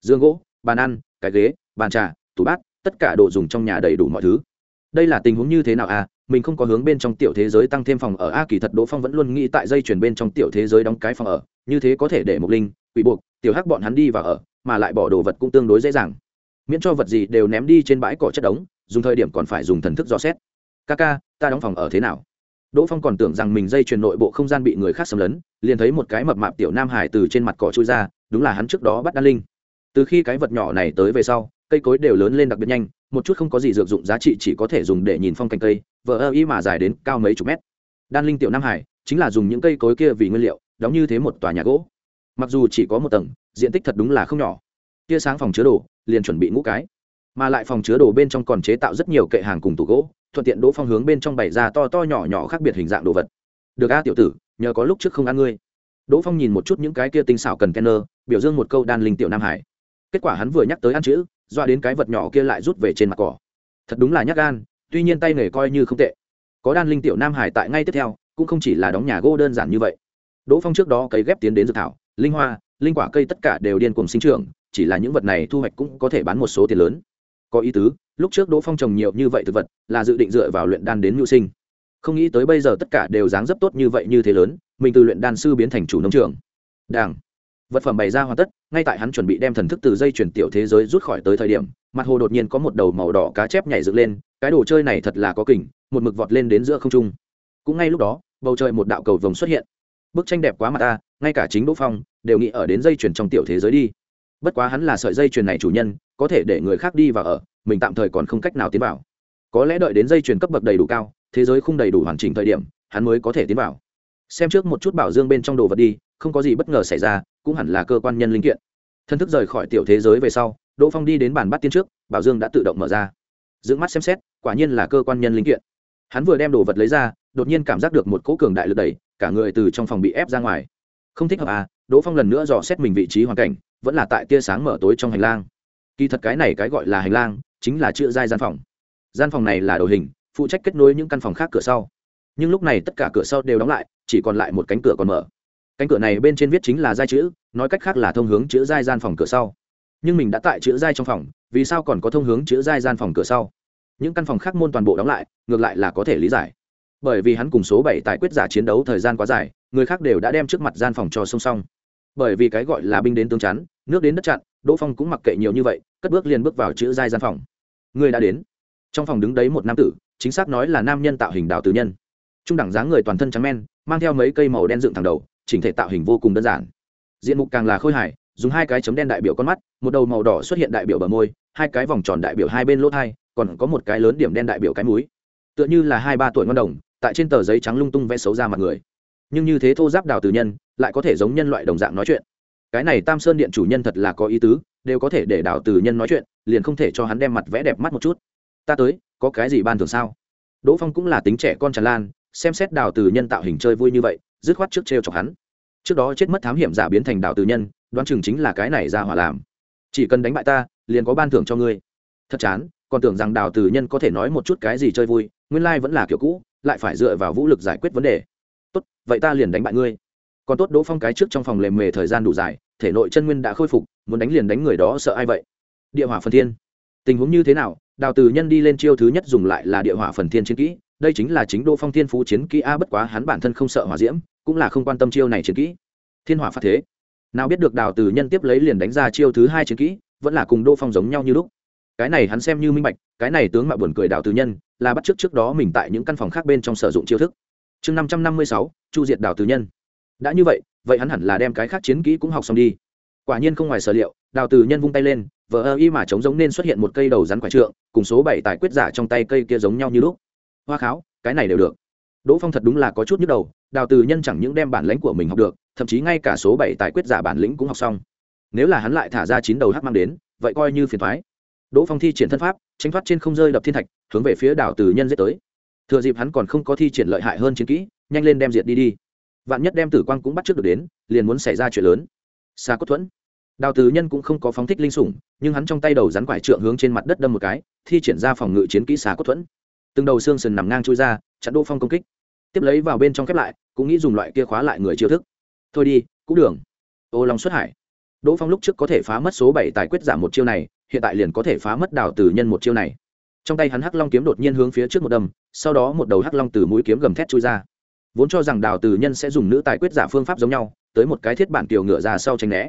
[SPEAKER 1] Dương gỗ, bàn ăn, cái ghế, bàn trà, tủ bát, tất cả đồ dùng trong nhà đầy đủ mọi thứ. Đây là tình huống như thế nào à? Mình không có hướng bên trong tiểu thế giới tăng thêm phòng ở. A kỳ thật đỗ phong vẫn luôn nghĩ tại dây chuyển bên trong tiểu thế giới đóng cái phòng ở, như thế có thể để mục linh, quỷ buộc, tiểu hắc bọn hắn đi vào ở, mà lại bỏ đồ vật cũng tương đối dễ dàng. Miễn cho vật gì đều ném đi trên bãi cỏ chất đống, dùng thời điểm còn phải dùng thần thức dò xét. Ca ca ta đóng phòng ở thế nào? Đỗ phong còn tưởng rằng mình dây chuyền nội bộ không gian bị người khác xâm lấn, liền thấy một cái mập mạp tiểu nam hải từ trên mặt cỏ trôi ra, đúng là hắn trước đó bắt đan linh. Từ khi cái vật nhỏ này tới về sau cây cối đều lớn lên đặc biệt nhanh, một chút không có gì dược dụng giá trị chỉ có thể dùng để nhìn phong cảnh cây vỡ ơ y mà dài đến cao mấy chục mét. Đan linh tiểu nam hải chính là dùng những cây cối kia vì nguyên liệu, đóng như thế một tòa nhà gỗ. Mặc dù chỉ có một tầng, diện tích thật đúng là không nhỏ. Tia sáng phòng chứa đồ, liền chuẩn bị ngũ cái. Mà lại phòng chứa đồ bên trong còn chế tạo rất nhiều kệ hàng cùng tủ gỗ, thuận tiện đỗ phong hướng bên trong bày ra to to nhỏ nhỏ khác biệt hình dạng đồ vật. Được a, tiểu tử, nhờ có lúc trước không ăn ngươi. Đỗ phong nhìn một chút những cái kia tinh xảo cần kenner biểu dương một câu đan linh tiểu nam hải. Kết quả hắn vừa nhắc tới ăn chữ dọa đến cái vật nhỏ kia lại rút về trên mặt cỏ. Thật đúng là nhắc gan, tuy nhiên tay nghề coi như không tệ. Có đan linh tiểu nam hải tại ngay tiếp theo, cũng không chỉ là đóng nhà gỗ đơn giản như vậy. Đỗ phong trước đó cấy ghép tiến đến dự thảo, linh hoa, linh quả cây tất cả đều điên cùng sinh trưởng, chỉ là những vật này thu hoạch cũng có thể bán một số tiền lớn. Có ý tứ, lúc trước đỗ phong trồng nhiều như vậy thực vật, là dự định dựa vào luyện đan đến mưu sinh. Không nghĩ tới bây giờ tất cả đều dáng dấp tốt như vậy như thế lớn, mình từ luyện đan sư biến thành chủ nông trường. Đảng vật phẩm bày ra hoàn tất, ngay tại hắn chuẩn bị đem thần thức từ dây chuyển tiểu thế giới rút khỏi tới thời điểm, mặt hồ đột nhiên có một đầu màu đỏ cá chép nhảy dựng lên, cái đồ chơi này thật là có kình, một mực vọt lên đến giữa không trung. Cũng ngay lúc đó, bầu trời một đạo cầu vồng xuất hiện. Bức tranh đẹp quá mặt ta, ngay cả chính đỗ phong đều nghĩ ở đến dây chuyền trong tiểu thế giới đi. Bất quá hắn là sợi dây chuyền này chủ nhân, có thể để người khác đi và ở, mình tạm thời còn không cách nào tiến vào. Có lẽ đợi đến dây chuyền cấp bậc đầy đủ cao, thế giới không đầy đủ hoàn chỉnh thời điểm, hắn mới có thể tiến vào. Xem trước một chút bảo dương bên trong đồ vật đi, không có gì bất ngờ xảy ra cũng hẳn là cơ quan nhân linh kiện. Thân thức rời khỏi tiểu thế giới về sau, đỗ phong đi đến bàn bắt tiên trước, bảo dương đã tự động mở ra. Dưỡng mắt xem xét, quả nhiên là cơ quan nhân linh kiện. Hắn vừa đem đồ vật lấy ra, đột nhiên cảm giác được một cỗ cường đại lực đẩy, cả người từ trong phòng bị ép ra ngoài. Không thích hợp à đỗ phong lần nữa dò xét mình vị trí hoàn cảnh, vẫn là tại tia sáng mở tối trong hành lang. Kỳ thật cái này cái gọi là hành lang, chính là chữa giai gian phòng. Gian phòng này là đồ hình, phụ trách kết nối những căn phòng khác cửa sau. Nhưng lúc này tất cả cửa sau đều đóng lại, chỉ còn lại một cánh cửa còn mở cánh cửa này bên trên viết chính là giai chữ, nói cách khác là thông hướng chữa giai gian phòng cửa sau. Nhưng mình đã tại chữa giai trong phòng, vì sao còn có thông hướng chữa giai gian phòng cửa sau? Những căn phòng khác môn toàn bộ đóng lại, ngược lại là có thể lý giải. Bởi vì hắn cùng số bảy tài quyết giả chiến đấu thời gian quá dài, người khác đều đã đem trước mặt gian phòng cho song song bởi vì cái gọi là binh đến tương chắn, nước đến đất chặn, đỗ phong cũng mặc kệ nhiều như vậy, cất bước liền bước vào chữ giai gian phòng. Người đã đến. Trong phòng đứng đấy một nam tử, chính xác nói là nam nhân tạo hình đào tử nhân. Trung đẳng dáng người toàn thân trắng men, mang theo mấy cây màu đen dựng thẳng đầu chỉnh thể tạo hình vô cùng đơn giản. Diện mục càng là khôi hài, dùng hai cái chấm đen đại biểu con mắt, một đầu màu đỏ xuất hiện đại biểu bờ môi, hai cái vòng tròn đại biểu hai bên lỗ thai, còn có một cái lớn điểm đen đại biểu cái múi tựa như là hai ba tuổi ngon đồng, tại trên tờ giấy trắng lung tung vẽ xấu ra mặt người. Nhưng như thế thô giáp đào tử nhân, lại có thể giống nhân loại đồng dạng nói chuyện. Cái này tam sơn điện chủ nhân thật là có ý tứ, đều có thể để đào tử nhân nói chuyện, liền không thể cho hắn đem mặt vẽ đẹp mắt một chút. Ta tới, có cái gì ban thường sao? Đỗ phong cũng là tính trẻ con tràn lan, xem xét đào tử nhân tạo hình chơi vui như vậy dứt khoát trước t chọc hắn. Trước đó chết mất thám hiểm giả biến thành đào tử nhân, đoán chừng chính là cái này ra hỏa làm. Chỉ cần đánh bại ta, liền có ban thưởng cho ngươi. Thật chán, còn tưởng rằng đào từ nhân có thể nói một chút cái gì chơi vui, nguyên lai vẫn là kiểu cũ, lại phải dựa vào vũ lực giải quyết vấn đề. Tốt, vậy ta liền đánh bại ngươi. Còn tốt đỗ phong cái trước trong phòng lề mề thời gian đủ dài, thể nội chân nguyên đã khôi phục, muốn đánh liền đánh người đó sợ ai vậy? Địa hỏa phần thiên. Tình huống như thế nào? Đào từ nhân đi lên chiêu thứ nhất dùng lại là địa hỏa phần thiên chiến kỹ đây chính là chính Đô phong thiên phú chiến kỹ a, bất quá hắn bản thân không sợ hỏa diễm, cũng là không quan tâm chiêu này chiến kỹ. Thiên hỏa phát thế. Nào biết được đào từ nhân tiếp lấy liền đánh ra chiêu thứ hai chiến kỹ, vẫn là cùng Đô phong giống nhau như lúc. Cái này hắn xem như minh bạch, cái này tướng mạo buồn cười đào từ nhân, là bắt trước trước đó mình tại những căn phòng khác bên trong sử dụng chiêu thức. Chương năm trăm năm mươi sáu, chu diệt đào từ nhân. Đã như vậy vậy hắn hẳn là đem cái khác chiến kỹ cũng học xong đi. Quả nhiên không ngoài sở liệu, đào từ nhân vung tay lên, vờ ơ y mà chống giống nên xuất hiện một cây đầu rắn quả trượng, cùng số bảy tài quyết giả trong tay cây kia giống nhau như lúc hoa kháo, cái này đều được. Đỗ phong thật đúng là có chút nhức đầu, đào từ nhân chẳng những đem bản lĩnh của mình học được, thậm chí ngay cả số bảy tài quyết giả bản lĩnh cũng học xong. Nếu là hắn lại thả ra chín đầu hắc mang đến, vậy coi như phiền thoái đỗ phong thi triển thân pháp, tránh thoát trên không rơi đập thiên thạch, hướng về phía đào từ nhân giết tới. Thừa dịp hắn còn không có thi triển lợi hại hơn chiến kỹ, nhanh lên đem diệt đi đi. Vạn nhất đem tử quang cũng bắt trước được đến, liền muốn xảy ra chuyện lớn. Xa cốt thuẫn. Đào từ nhân cũng không có phóng thích linh sủng, nhưng hắn trong tay đầu rắn quải trượng hướng trên mặt đất đâm một cái, thi triển ra phòng ngự chiến kỹ xà cốt thuẫn từng đầu xương sườn nằm ngang chui ra, chặn đỗ phong công kích. Tiếp lấy vào bên trong khép lại, cũng nghĩ dùng loại kia khóa lại người chiêu thức. Thôi đi, cũng đường. Ô long xuất hải. Đỗ phong lúc trước có thể phá mất số bảy tài quyết giảm một chiêu này, hiện tại liền có thể phá mất đào tử nhân một chiêu này. Trong tay hắn hắc long kiếm đột nhiên hướng phía trước một đâm, sau đó một đầu hắc long từ mũi kiếm gầm thét chui ra. Vốn cho rằng đào tử nhân sẽ dùng nữ tài quyết giả phương pháp giống nhau, tới một cái thiết bản tiểu ngựa ra sau tránh né.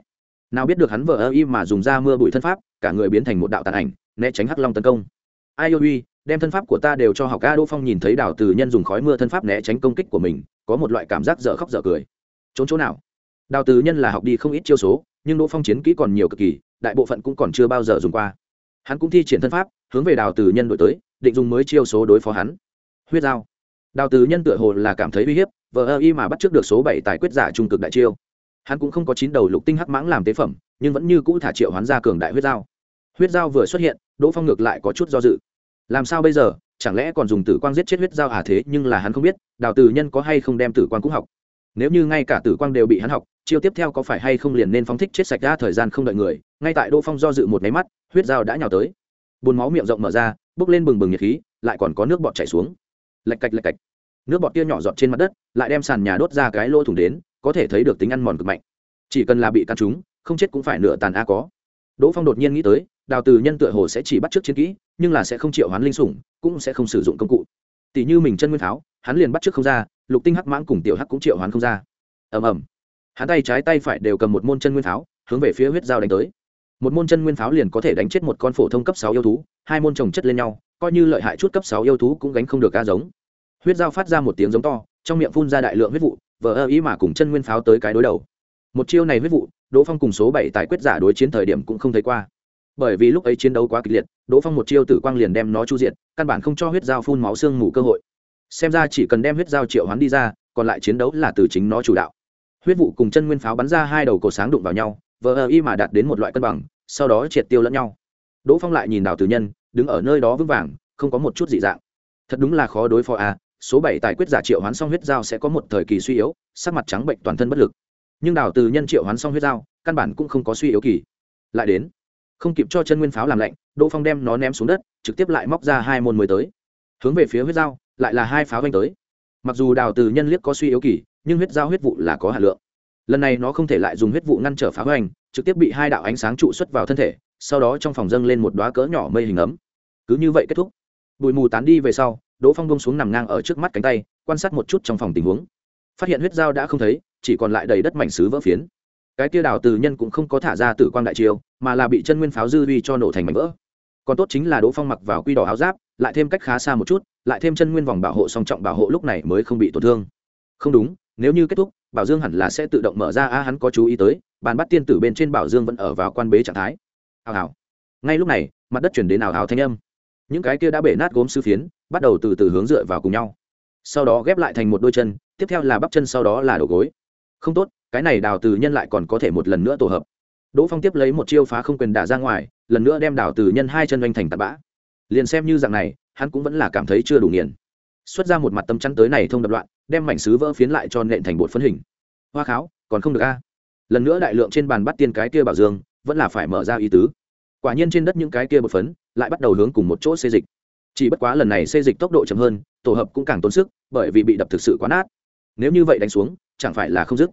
[SPEAKER 1] Nào biết được hắn vờ ơ y mà dùng ra mưa bụi thân pháp, cả người biến thành một đạo tàn ảnh, né tránh hắc long tấn công. Ai ôi uy đem thân pháp của ta đều cho học ca đỗ phong nhìn thấy đào từ nhân dùng khói mưa thân pháp né tránh công kích của mình, có một loại cảm giác dở khóc dở cười. Trốn chỗ nào? Đào từ nhân là học đi không ít chiêu số, nhưng đỗ phong chiến kỹ còn nhiều cực kỳ, đại bộ phận cũng còn chưa bao giờ dùng qua. Hắn cũng thi triển thân pháp, hướng về đào từ nhân đổi tới, định dùng mới chiêu số đối phó hắn. Huyết dao. Đào từ nhân tựa hồ là cảm thấy uy hiếp, vờ ơ y mà bắt trước được số bảy tài quyết giả trung cực đại chiêu. Hắn cũng không có chín đầu lục tinh hắc mãng làm tế phẩm, nhưng vẫn như cũ thả triệu hoán ra cường đại huyết dao. Huyết dao vừa xuất hiện, đỗ phong ngược lại có chút do dự làm sao bây giờ? Chẳng lẽ còn dùng tử quang giết chết huyết dao à thế? Nhưng là hắn không biết, đào tử nhân có hay không đem tử quang cũng học. Nếu như ngay cả tử quang đều bị hắn học, chiêu tiếp theo có phải hay không liền nên phóng thích chết sạch ra thời gian không đợi người? Ngay tại đỗ phong do dự một máy mắt, huyết dao đã nhào tới. Bồn máu miệng rộng mở ra bốc lên bừng bừng nhiệt khí, lại còn có nước bọt chảy xuống. Lạch cạch lạch cạch. Nước bọt kia nhỏ giọt trên mặt đất, lại đem sàn nhà đốt ra cái lỗ thủng đến, có thể thấy được tính ăn mòn cực mạnh. Chỉ cần là bị căn chúng không chết cũng phải nửa tàn a có. Đỗ phong đột nhiên nghĩ tới, đào từ nhân tựa hồ sẽ chỉ bắt trước chiến kỹ nhưng là sẽ không chịu hoán linh sủng, cũng sẽ không sử dụng công cụ. Tỷ như mình chân nguyên tháo, hắn liền bắt trước không ra, lục tinh hắc mãng cùng tiểu hắc cũng triệu hoán không ra. Ầm ầm. Hắn tay trái tay phải đều cầm một môn chân nguyên pháo hướng về phía huyết dao đánh tới. Một môn chân nguyên pháo liền có thể đánh chết một con phổ thông cấp sáu yêu thú, hai môn trồng chất lên nhau, coi như lợi hại chút cấp sáu yêu thú cũng gánh không được ca giống. Huyết dao phát ra một tiếng giống to, trong miệng phun ra đại lượng huyết vụ, vờ ơ ý mà cùng chân nguyên pháo tới cái đối đầu. Một chiêu này huyết vụ, đỗ phong cùng số bảy tài quyết giả đối chiến thời điểm cũng không thấy qua bởi vì lúc ấy chiến đấu quá kịch liệt, đỗ phong một chiêu tử quang liền đem nó chu diện căn bản không cho huyết dao phun máu xương mù cơ hội. Xem ra chỉ cần đem huyết dao triệu hoán đi ra, còn lại chiến đấu là từ chính nó chủ đạo. Huyết vụ cùng chân nguyên pháo bắn ra hai đầu cổ sáng đụng vào nhau, vờ ờ y mà đạt đến một loại cân bằng, sau đó triệt tiêu lẫn nhau. Đỗ phong lại nhìn đào tử nhân, đứng ở nơi đó vững vàng, không có một chút dị dạng. Thật đúng là khó đối phó à số bảy tài quyết giả triệu hoán xong huyết dao sẽ có một thời kỳ suy yếu, sắc mặt trắng bệnh toàn thân bất lực. Nhưng đào từ nhân triệu hoán xong huyết dao căn bản cũng không có suy yếu kỳ. Lại đến không kịp cho chân nguyên pháo làm lạnh, đỗ phong đem nó ném xuống đất, trực tiếp lại móc ra hai môn mới tới. Hướng về phía huyết dao, lại là hai pháo vanh tới. Mặc dù đào từ nhân liếc có suy yếu kỳ, nhưng huyết dao huyết vụ là có hạt lượng. Lần này nó không thể lại dùng huyết vụ ngăn trở phá hoành, trực tiếp bị hai đạo ánh sáng trụ xuất vào thân thể, sau đó trong phòng dâng lên một đoá cỡ nhỏ mây hình ấm. Cứ như vậy kết thúc. Bụi mù tán đi về sau, đỗ phong bông xuống nằm ngang ở trước mắt cánh tay, quan sát một chút trong phòng tình huống. Phát hiện huyết dao đã không thấy, chỉ còn lại đầy đất mảnh xứ vỡ phiến cái tia đào từ nhân cũng không có thả ra tử quang đại chiêu, mà là bị chân nguyên pháo dư vi cho nổ thành mảnh vỡ. Còn tốt chính là đỗ phong mặc vào quy đỏ áo giáp, lại thêm cách khá xa một chút, lại thêm chân nguyên vòng bảo hộ song trọng bảo hộ lúc này mới không bị tổn thương. Không đúng, nếu như kết thúc, bảo dương hẳn là sẽ tự động mở ra, a, hắn có chú ý tới, bàn bắt tiên tử bên trên bảo dương vẫn ở vào quan bế trạng thái. Hào hào. Ngay lúc này, mặt đất chuyển đến ảo hào thanh âm. Những cái kia đã bể nát gốm sư phiến, bắt đầu từ từ hướng dựa vào cùng nhau. Sau đó ghép lại thành một đôi chân, tiếp theo là bắp chân, sau đó là đầu gối. Không tốt cái này đào từ nhân lại còn có thể một lần nữa tổ hợp. Đỗ phong tiếp lấy một chiêu phá không quyền đả ra ngoài, lần nữa đem đào từ nhân hai chân doanh thành tạt bã. Liền xem như dạng này, hắn cũng vẫn là cảm thấy chưa đủ nghiền. Xuất ra một mặt tâm chắn tới này thông đập loạn, đem mảnh sứ vỡ phiến lại cho nện thành bột phân hình. Hoa kháo, còn không được a. Lần nữa đại lượng trên bàn bắt tiên cái kia bảo dương, vẫn là phải mở ra ý tứ. Quả nhiên trên đất những cái kia bột phấn, lại bắt đầu hướng cùng một chỗ xê dịch. Chỉ bất quá lần này xê dịch tốc độ chậm hơn, tổ hợp cũng càng tốn sức, bởi vì bị đập thực sự quá nát. Nếu như vậy đánh xuống, chẳng phải là không dứt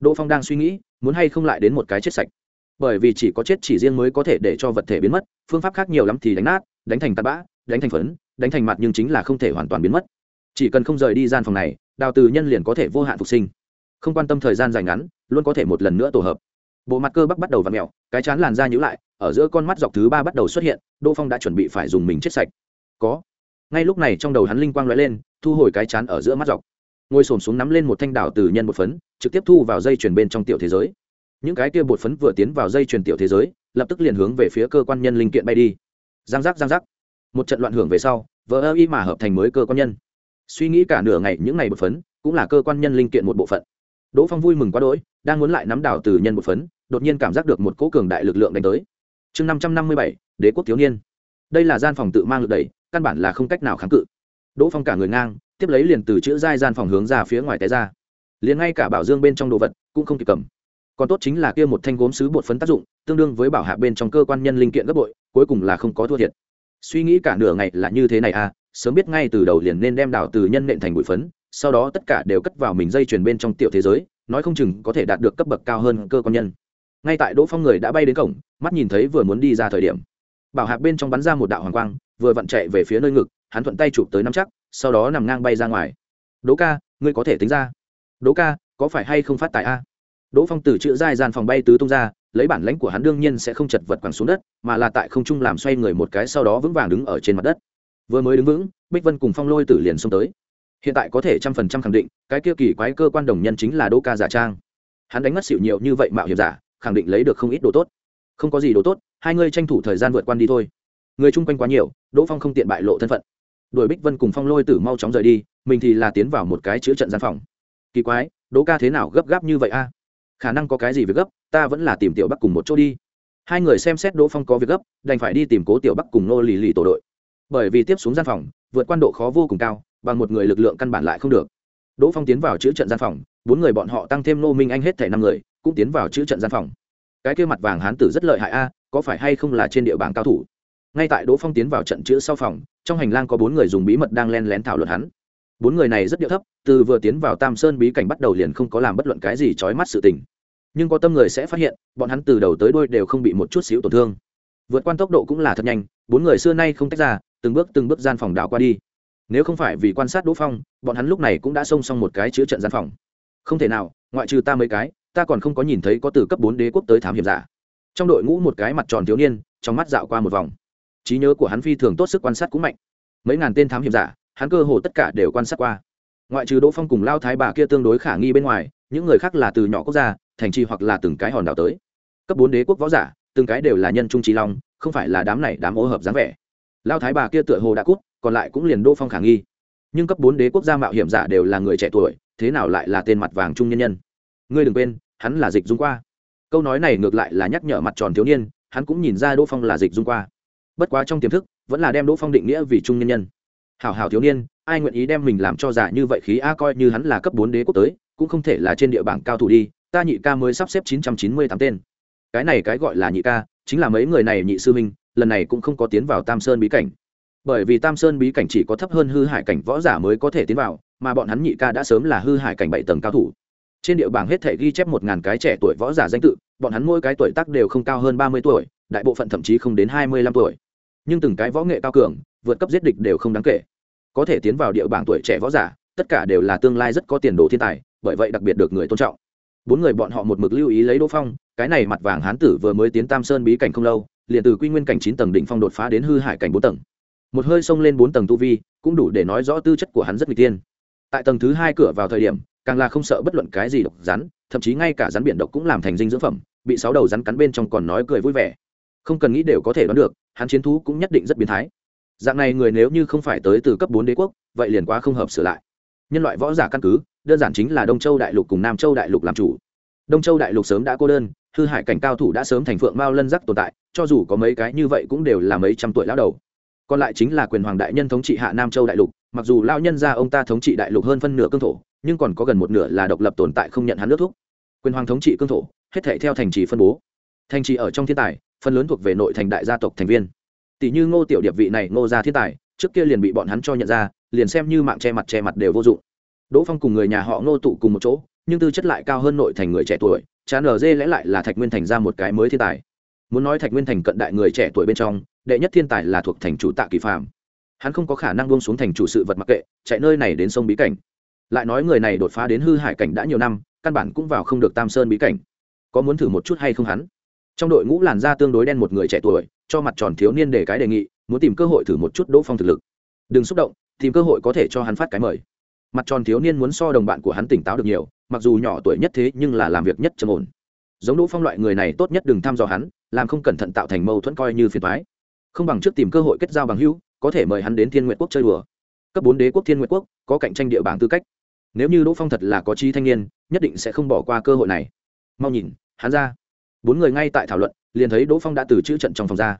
[SPEAKER 1] đỗ phong đang suy nghĩ, muốn hay không lại đến một cái chết sạch. Bởi vì chỉ có chết chỉ riêng mới có thể để cho vật thể biến mất, phương pháp khác nhiều lắm thì đánh nát, đánh thành tạt bã, đánh thành phấn, đánh thành mặt nhưng chính là không thể hoàn toàn biến mất. Chỉ cần không rời đi gian phòng này, đào từ nhân liền có thể vô hạn phục sinh. Không quan tâm thời gian dài ngắn, luôn có thể một lần nữa tổ hợp. Bộ mặt cơ bắp bắt đầu v ặ mẹo cái chán làn da nhữ lại, ở giữa con mắt dọc thứ ba bắt đầu xuất hiện, đỗ phong đã chuẩn bị phải dùng mình chết sạch. Có. Ngay lúc này trong đầu hắn linh quang l ó e lên, thu hồi cái chán ở giữa mắt dọc ngồi xổm xuống nắm lên một thanh đảo từ nhân bột phấn, trực tiếp thu vào dây chuyển bên trong tiểu thế giới. Những cái kia bột phấn vừa tiến vào dây chuyển tiểu thế giới, lập tức liền hướng về phía cơ quan nhân linh kiện bay đi. Giang giác giang giác. Một trận loạn hưởng về sau vỡ ơ y mà hợp thành mới cơ quan nhân. Suy nghĩ cả nửa ngày, những ngày bột phấn cũng là cơ quan nhân linh kiện một bộ phận. Đỗ phong vui mừng quá đỗi, đang muốn lại nắm đảo từ nhân bột phấn, đột nhiên cảm giác được một cỗ cường đại lực lượng đánh tới. Chương năm trăm năm mươi bảy, đế quốc thiếu niên. Đây là gian phòng tự mang lực đẩy, căn bản là không cách nào kháng cự. Đỗ phong cả người ngang tiếp lấy liền từ chữ giai gian phòng hướng ra phía ngoài té ra. Liền ngay cả bảo dương bên trong đồ vật cũng không kịp cầm. Còn tốt chính là kia một thanh gốm sứ bột phấn tác dụng, tương đương với bảo hạ bên trong cơ quan nhân linh kiện gấp bội, cuối cùng là không có thua thiệt. Suy nghĩ cả nửa ngày là như thế này à sớm biết ngay từ đầu liền nên đem đảo từ nhân nện thành bụi phấn, sau đó tất cả đều cất vào mình dây chuyền bên trong tiểu thế giới, nói không chừng có thể đạt được cấp bậc cao hơn cơ quan nhân. Ngay tại đỗ phong người đã bay đến cổng, mắt nhìn thấy vừa muốn đi ra thời điểm. Bảo hạc bên trong bắn ra một đạo hoàng quang, vừa vặn chạy về phía nơi ngực, hắn thuận tay chụp tới nắm chắc sau đó nằm ngang bay ra ngoài. Đỗ ca, ngươi có thể tính ra. Đỗ ca, có phải hay không phát tài a? Đỗ phong từ chữ giai gian phòng bay tứ tung ra, lấy bản lãnh của hắn đương nhiên sẽ không chật vật quẳng xuống đất, mà là tại không trung làm xoay người một cái sau đó vững vàng đứng ở trên mặt đất. Vừa mới đứng vững, bích vân cùng phong lôi tử liền xông tới. Hiện tại có thể trăm phần trăm khẳng định, cái kia kỳ quái cơ quan đồng nhân chính là đỗ ca giả trang. Hắn đánh mất xịu nhiều như vậy mạo hiểm giả, khẳng định lấy được không ít đồ tốt. Không có gì đồ tốt, hai ngươi tranh thủ thời gian vượt quan đi thôi. Người chung quanh quá nhiều, đỗ phong không tiện bại lộ thân phận đuổi bích vân cùng phong lôi tử mau chóng rời đi, mình thì là tiến vào một cái chữa trận gian phòng. Kỳ quái, đỗ ca thế nào gấp gáp như vậy a? Khả năng có cái gì việc gấp, ta vẫn là tìm tiểu bắc cùng một chỗ đi. Hai người xem xét đỗ phong có việc gấp, đành phải đi tìm cố tiểu bắc cùng nô lì lì tổ đội. Bởi vì tiếp xuống gian phòng, vượt quan độ khó vô cùng cao, bằng một người lực lượng căn bản lại không được. Đỗ phong tiến vào chữ trận gian phòng, bốn người bọn họ tăng thêm nô minh anh hết thẻ năm người, cũng tiến vào chữ trận gian phòng. Cái kia mặt vàng hán tử rất lợi hại a, có phải hay không là trên địa bàn cao thủ? Ngay tại đỗ phong tiến vào trận chữ sau phòng, trong hành lang có bốn người dùng bí mật đang len lén thảo luận hắn. Bốn người này rất điệu thấp, từ vừa tiến vào tam sơn bí cảnh bắt đầu liền không có làm bất luận cái gì trói mắt sự tình. Nhưng có tâm người sẽ phát hiện, bọn hắn từ đầu tới đôi đều không bị một chút xíu tổn thương. Vượt quan tốc độ cũng là thật nhanh, bốn người xưa nay không tách ra, từng bước từng bước gian phòng đảo qua đi. Nếu không phải vì quan sát đỗ phong, bọn hắn lúc này cũng đã xông xong một cái chữa trận gian phòng. Không thể nào, ngoại trừ ta mấy cái, ta còn không có nhìn thấy có từ cấp bốn đế quốc tới thám hiểm giả. Trong đội ngũ một cái mặt tròn thiếu niên, trong mắt dạo qua một vòng trí nhớ của hắn phi thường tốt sức quan sát cũng mạnh. Mấy ngàn tên thám hiểm giả, hắn cơ hồ tất cả đều quan sát qua. Ngoại trừ đỗ phong cùng lao thái bà kia tương đối khả nghi bên ngoài, những người khác là từ nhỏ quốc gia, thành trì hoặc là từng cái hòn đảo tới. Cấp bốn đế quốc võ giả, từng cái đều là nhân trung trí long, không phải là đám này đám ô hợp dáng vẻ. Lao thái bà kia tựa hồ đã cút, còn lại cũng liền đỗ phong khả nghi. Nhưng cấp bốn đế quốc gia mạo hiểm giả đều là người trẻ tuổi, thế nào lại là tên mặt vàng trung nhân nhân? Ngươi đừng quên, hắn là dịch dung qua. Câu nói này ngược lại là nhắc nhở mặt tròn thiếu niên, hắn cũng nhìn ra đỗ phong là dịch dung qua bất quá trong tiềm thức, vẫn là đem đỗ phong định nghĩa vì trung nhân nhân. Hảo hảo thiếu niên, ai nguyện ý đem mình làm cho giả như vậy khí a, coi như hắn là cấp bốn đế quốc tới, cũng không thể là trên địa bảng cao thủ đi, ta nhị ca mới sắp xếp chín trăm chín mươi tám tên. Cái này cái gọi là nhị ca, chính là mấy người này nhị sư minh, lần này cũng không có tiến vào tam sơn bí cảnh. Bởi vì tam sơn bí cảnh chỉ có thấp hơn hư hải cảnh võ giả mới có thể tiến vào, mà bọn hắn nhị ca đã sớm là hư hải cảnh bảy tầng cao thủ. Trên địa bảng hết thể ghi chép một ngàn cái trẻ tuổi võ giả danh tự, bọn hắn mỗi cái tuổi tác đều không cao hơn ba mươi tuổi, đại bộ phận thậm chí không đến hai mươi lăm tuổi nhưng từng cái võ nghệ cao cường, vượt cấp giết địch đều không đáng kể. Có thể tiến vào địa bảng tuổi trẻ võ giả, tất cả đều là tương lai rất có tiền đồ thiên tài, bởi vậy đặc biệt được người tôn trọng. Bốn người bọn họ một mực lưu ý lấy đỗ phong, cái này mặt vàng hán tử vừa mới tiến tam sơn bí cảnh không lâu, liền từ quy nguyên cảnh chín tầng đỉnh phong đột phá đến hư hải cảnh bốn tầng. Một hơi xông lên bốn tầng tu vi, cũng đủ để nói rõ tư chất của hắn rất n g tiên. Tại tầng thứ hai cửa vào thời điểm, càng là không sợ bất luận cái gì độc rắn, thậm chí ngay cả rắn biển độc cũng làm thành dinh dưỡng phẩm, bị sáu đầu rắn cắn bên trong còn nói cười vui vẻ không cần nghĩ đều có thể đoán được, hắn chiến thú cũng nhất định rất biến thái. Dạng này người nếu như không phải tới từ cấp bốn đế quốc, vậy liền quá không hợp sửa lại. Nhân loại võ giả căn cứ, đơn giản chính là đông châu đại lục cùng nam châu đại lục làm chủ. Đông châu đại lục sớm đã cô đơn, hư hại cảnh cao thủ đã sớm thành phượng mao lân giác tồn tại, cho dù có mấy cái như vậy cũng đều là mấy trăm tuổi lão đầu. Còn lại chính là quyền hoàng đại nhân thống trị hạ nam châu đại lục, mặc dù lao nhân ra ông ta thống trị đại lục hơn phân nửa cương thổ, nhưng còn có gần một nửa là độc lập tồn tại không nhận hắn nước thuốc. quyền hoàng thống trị cương thổ, hết thể theo thành trì phân bố. Thành trì ở trong thiên tài phần lớn thuộc về nội thành đại gia tộc thành viên. Tỷ như ngô tiểu điệp vị này, ngô gia thiên tài, trước kia liền bị bọn hắn cho nhận ra, liền xem như mạng che mặt che mặt đều vô dụng. Đỗ phong cùng người nhà họ ngô tụ cùng một chỗ, nhưng tư chất lại cao hơn nội thành người trẻ tuổi, chán ở dê lẽ lại là thạch nguyên thành ra một cái mới thiên tài. Muốn nói thạch nguyên thành cận đại người trẻ tuổi bên trong, đệ nhất thiên tài là thuộc thành chủ tạ kỳ phạm hắn không có khả năng buông xuống thành chủ sự vật mặc kệ, chạy nơi này đến sông bí cảnh. Lại nói người này đột phá đến hư hải cảnh đã nhiều năm, căn bản cũng vào không được tam sơn bí cảnh. Có muốn thử một chút hay không hắn? Trong đội ngũ làn da tương đối đen một người trẻ tuổi, cho mặt tròn thiếu niên để cái đề nghị, muốn tìm cơ hội thử một chút đỗ phong thực lực. Đừng xúc động, tìm cơ hội có thể cho hắn phát cái mời. Mặt tròn thiếu niên muốn so đồng bạn của hắn tỉnh táo được nhiều, mặc dù nhỏ tuổi nhất thế nhưng là làm việc nhất trầm ổn. Giống đỗ phong loại người này tốt nhất đừng thăm dò hắn, làm không cẩn thận tạo thành mâu thuẫn coi như phiền thoái không bằng trước tìm cơ hội kết giao bằng hữu, có thể mời hắn đến thiên nguyện quốc chơi đùa. Cấp bốn đế quốc thiên nguyện quốc, có cạnh tranh địa bảng tư cách. Nếu như đỗ phong thật là có trí thanh niên, nhất định sẽ không bỏ qua cơ hội này. Mau nhìn, hắn ra bốn người ngay tại thảo luận, liền thấy đỗ phong đã từ chữ trận trong phòng ra.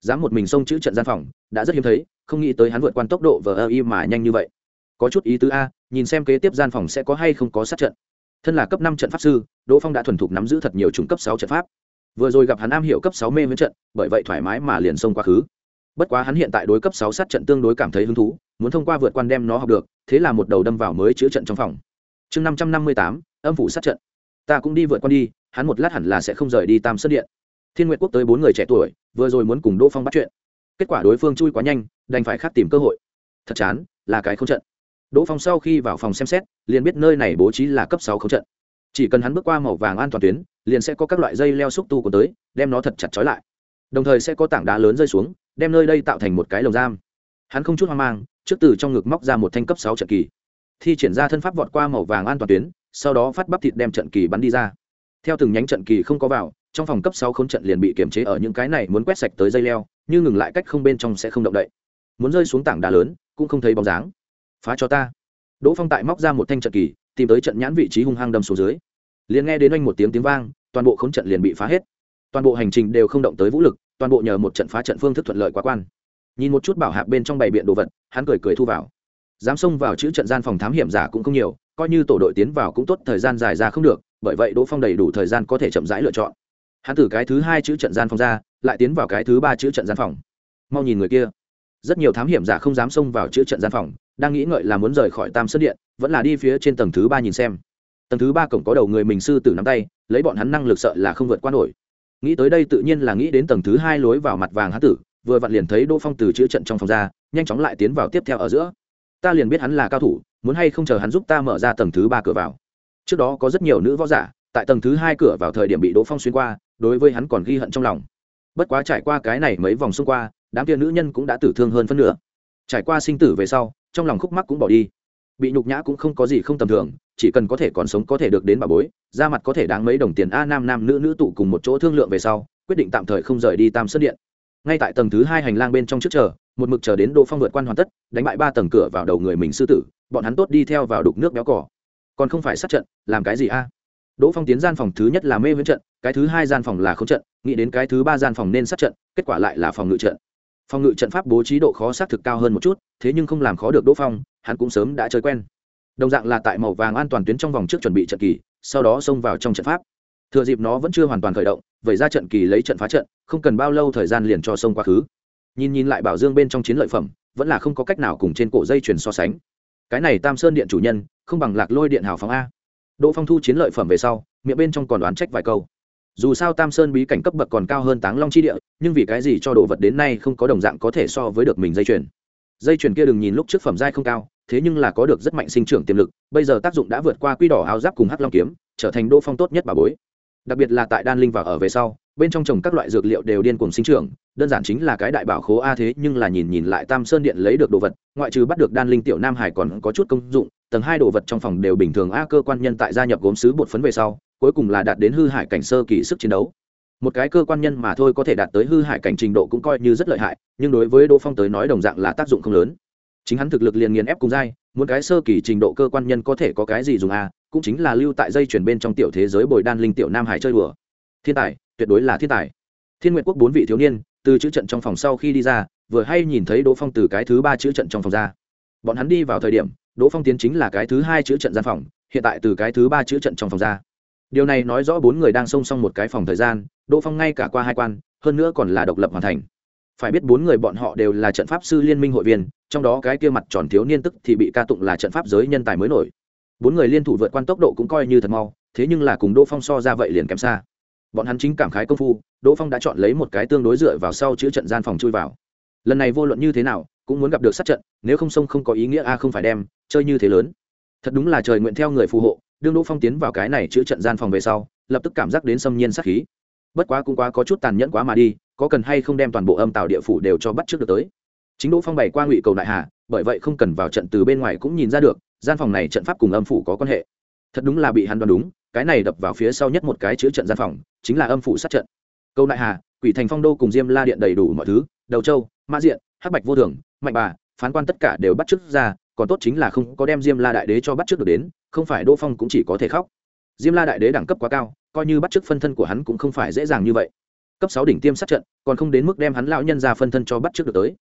[SPEAKER 1] Dám một mình xông chữ trận gian phòng, đã rất hiếm thấy, không nghĩ tới hắn vượt qua tốc độ vờ ơ y mà nhanh như vậy. Có chút ý tứ a, nhìn xem kế tiếp gian phòng sẽ có hay không có sát trận. Thân là cấp năm trận pháp sư, đỗ phong đã thuần thục nắm giữ thật nhiều chủng cấp sáu trận pháp. Vừa rồi gặp hắn am hiểu cấp sáu mê với trận, bởi vậy thoải mái mà liền xông quá khứ. Bất quá hắn hiện tại đối cấp sáu sát trận tương đối cảm thấy hứng thú, muốn thông qua vượt quan đem nó học được, thế là một đầu đâm vào mới chữ trận trong phòng. Chương năm trăm năm mươi tám, âm phủ sát trận. Ta cũng đi vượt quan đi hắn một lát hẳn là sẽ không rời đi tam sân điện. Thiên nguyệt quốc tới bốn người trẻ tuổi, vừa rồi muốn cùng đỗ phong bắt chuyện. Kết quả đối phương chui quá nhanh, đành phải khắc tìm cơ hội. Thật chán, là cái không trận. Đỗ phong sau khi vào phòng xem xét, liền biết nơi này bố trí là cấp sáu không trận. Chỉ cần hắn bước qua màu vàng an toàn tuyến, liền sẽ có các loại dây leo xúc tu của tới, đem nó thật chặt trói lại. Đồng thời sẽ có tảng đá lớn rơi xuống, đem nơi đây tạo thành một cái lồng giam. Hắn không chút hoang mang, trước từ trong ngực móc ra một thanh cấp sáu trận kỳ. Thi triển ra thân pháp vọt qua màu vàng an toàn tuyến, sau đó phát bắp thịt đem trận kỳ bắn đi ra theo từng nhánh trận kỳ không có vào, trong phòng cấp sáu khốn trận liền bị kiềm chế ở những cái này muốn quét sạch tới dây leo, như ngừng lại cách không bên trong sẽ không động đậy. Muốn rơi xuống tảng đá lớn, cũng không thấy bóng dáng. Phá cho ta. Đỗ phong tại móc ra một thanh trận kỳ, tìm tới trận nhãn vị trí hung hăng đâm xuống dưới. Liền nghe đến oanh một tiếng tiếng vang, toàn bộ khốn trận liền bị phá hết. Toàn bộ hành trình đều không động tới vũ lực, toàn bộ nhờ một trận phá trận phương thức thuận lợi quá quan. Nhìn một chút bảo hạc bên trong bày biện đồ vật, hắn cười cười thu vào. Dám xông vào chữ trận gian phòng thám hiểm giả cũng không nhiều, coi như tổ đội tiến vào cũng tốt, thời gian dài ra không được bởi vậy đỗ phong đầy đủ thời gian có thể chậm rãi lựa chọn hắn từ cái thứ hai chữ trận gian phòng ra lại tiến vào cái thứ ba chữ trận gian phòng mau nhìn người kia rất nhiều thám hiểm giả không dám xông vào chữ trận gian phòng đang nghĩ ngợi là muốn rời khỏi tam sân điện vẫn là đi phía trên tầng thứ ba nhìn xem tầng thứ ba cổng có đầu người mình sư tử nắm tay lấy bọn hắn năng lực sợ là không vượt qua nổi nghĩ tới đây tự nhiên là nghĩ đến tầng thứ hai lối vào mặt vàng hán tử vừa vặn liền thấy đỗ phong từ chữ trận trong phòng ra nhanh chóng lại tiến vào tiếp theo ở giữa ta liền biết hắn là cao thủ muốn hay không chờ hắn giúp ta mở ra tầng thứ ba cửa vào trước đó có rất nhiều nữ võ giả, tại tầng thứ hai cửa vào thời điểm bị đỗ phong xuyên qua, đối với hắn còn ghi hận trong lòng. Bất quá trải qua cái này mấy vòng xung qua, đám kia nữ nhân cũng đã tử thương hơn phân nửa. Trải qua sinh tử về sau, trong lòng khúc mắc cũng bỏ đi. Bị nhục nhã cũng không có gì không tầm thường, chỉ cần có thể còn sống có thể được đến bà bối, ra mặt có thể đáng mấy đồng tiền a nam nam nữ nữ tụ cùng một chỗ thương lượng về sau, quyết định tạm thời không rời đi tam sơn điện. Ngay tại tầng thứ hai hành lang bên trong trước chờ, một mực chờ đến đỗ phong vượt quan hoàn tất, đánh bại ba tầng cửa vào đầu người mình sư tử, bọn hắn tốt đi theo vào đục nước béo cỏ còn không phải sát trận, làm cái gì a? Đỗ phong tiến gian phòng thứ nhất là mê viễn trận, cái thứ hai gian phòng là không trận, nghĩ đến cái thứ ba gian phòng nên sát trận, kết quả lại là phòng ngự trận. Phòng ngự trận pháp bố trí độ khó xác thực cao hơn một chút, thế nhưng không làm khó được đỗ phong, hắn cũng sớm đã chơi quen. Đồng dạng là tại màu vàng an toàn tuyến trong vòng trước chuẩn bị trận kỳ, sau đó xông vào trong trận pháp. Thừa dịp nó vẫn chưa hoàn toàn khởi động, vậy ra trận kỳ lấy trận phá trận, không cần bao lâu thời gian liền cho sông quá khứ. Nhìn nhìn lại bảo dương bên trong chiến lợi phẩm, vẫn là không có cách nào cùng trên cổ dây chuyền so sánh cái này tam sơn điện chủ nhân, không bằng lạc lôi điện hào phóng a. Đỗ phong thu chiến lợi phẩm về sau, miệng bên trong còn đoán trách vài câu. Dù sao tam sơn bí cảnh cấp bậc còn cao hơn táng long chi địa, nhưng vì cái gì cho đồ vật đến nay không có đồng dạng có thể so với được mình dây chuyền? Dây chuyền kia đừng nhìn lúc trước phẩm giai không cao, thế nhưng là có được rất mạnh sinh trưởng tiềm lực, bây giờ tác dụng đã vượt qua quy đỏ áo giáp cùng hắc long kiếm, trở thành đỗ phong tốt nhất bà bối. Đặc biệt là tại đan linh và ở về sau, bên trong trồng các loại dược liệu đều điên cùng sinh trưởng đơn giản chính là cái đại bảo khố a thế, nhưng là nhìn nhìn lại tam sơn điện lấy được đồ vật, ngoại trừ bắt được đan linh tiểu nam hải còn có chút công dụng, tầng hai đồ vật trong phòng đều bình thường a cơ quan nhân tại gia nhập gốm sứ bột phấn về sau, cuối cùng là đạt đến hư hải cảnh sơ kỳ sức chiến đấu. Một cái cơ quan nhân mà thôi có thể đạt tới hư hải cảnh trình độ cũng coi như rất lợi hại, nhưng đối với đỗ phong tới nói đồng dạng là tác dụng không lớn. Chính hắn thực lực liền nghiền ép cùng dai một cái sơ kỳ trình độ cơ quan nhân có thể có cái gì dùng a, cũng chính là lưu tại dây chuyển bên trong tiểu thế giới bồi đan linh tiểu nam hải chơi đùa. Thiên tài, tuyệt đối là thiên tài. Thiên nguyện quốc bốn vị thiếu niên từ chữ trận trong phòng sau khi đi ra, vừa hay nhìn thấy đỗ phong từ cái thứ ba chữ trận trong phòng ra. Bọn hắn đi vào thời điểm, đỗ phong tiến chính là cái thứ hai chữ trận gian phòng, hiện tại từ cái thứ ba chữ trận trong phòng ra. Điều này nói rõ bốn người đang song song một cái phòng thời gian, đỗ phong ngay cả qua hai quan, hơn nữa còn là độc lập hoàn thành. Phải biết bốn người bọn họ đều là trận pháp sư liên minh hội viên, trong đó cái kia mặt tròn thiếu niên tức thì bị ca tụng là trận pháp giới nhân tài mới nổi. Bốn người liên thủ vượt quan tốc độ cũng coi như thật mau, thế nhưng là cùng đỗ phong so ra vậy liền kém xa bọn hắn chính cảm khái công phu, đỗ phong đã chọn lấy một cái tương đối dựa vào sau chữ trận gian phòng chui vào. Lần này vô luận như thế nào, cũng muốn gặp được sát trận, nếu không sông không có ý nghĩa, a, không phải đem, chơi như thế lớn. Thật đúng là trời nguyện theo người phù hộ, đương đỗ phong tiến vào cái này chữ trận gian phòng về sau, lập tức cảm giác đến xâm nhiên sát khí. Bất quá cũng quá có chút tàn nhẫn quá mà đi, có cần hay không đem toàn bộ âm tạo địa phủ đều cho bắt trước được tới. Chính đỗ phong bày qua ngụy cầu đại hà, bởi vậy không cần vào trận từ bên ngoài cũng nhìn ra được, gian phòng này trận pháp cùng âm phủ có quan hệ. Thật đúng là bị hắn đoán đúng cái này đập vào phía sau nhất một cái chữ trận gian phòng, chính là âm phủ sát trận. Câu đại hà, quỷ thành phong đô cùng diêm la điện đầy đủ mọi thứ, đầu châu, mã diện, hắc bạch vô thường, mạnh bà, phán quan tất cả đều bắt chước ra, còn tốt chính là không có đem diêm la đại đế cho bắt chước được đến, không phải đỗ phong cũng chỉ có thể khóc. Diêm la đại đế đẳng cấp quá cao, coi như bắt chước phân thân của hắn cũng không phải dễ dàng như vậy. Cấp sáu đỉnh tiêm sát trận, còn không đến mức đem hắn lão nhân ra phân thân cho bắt chước được tới.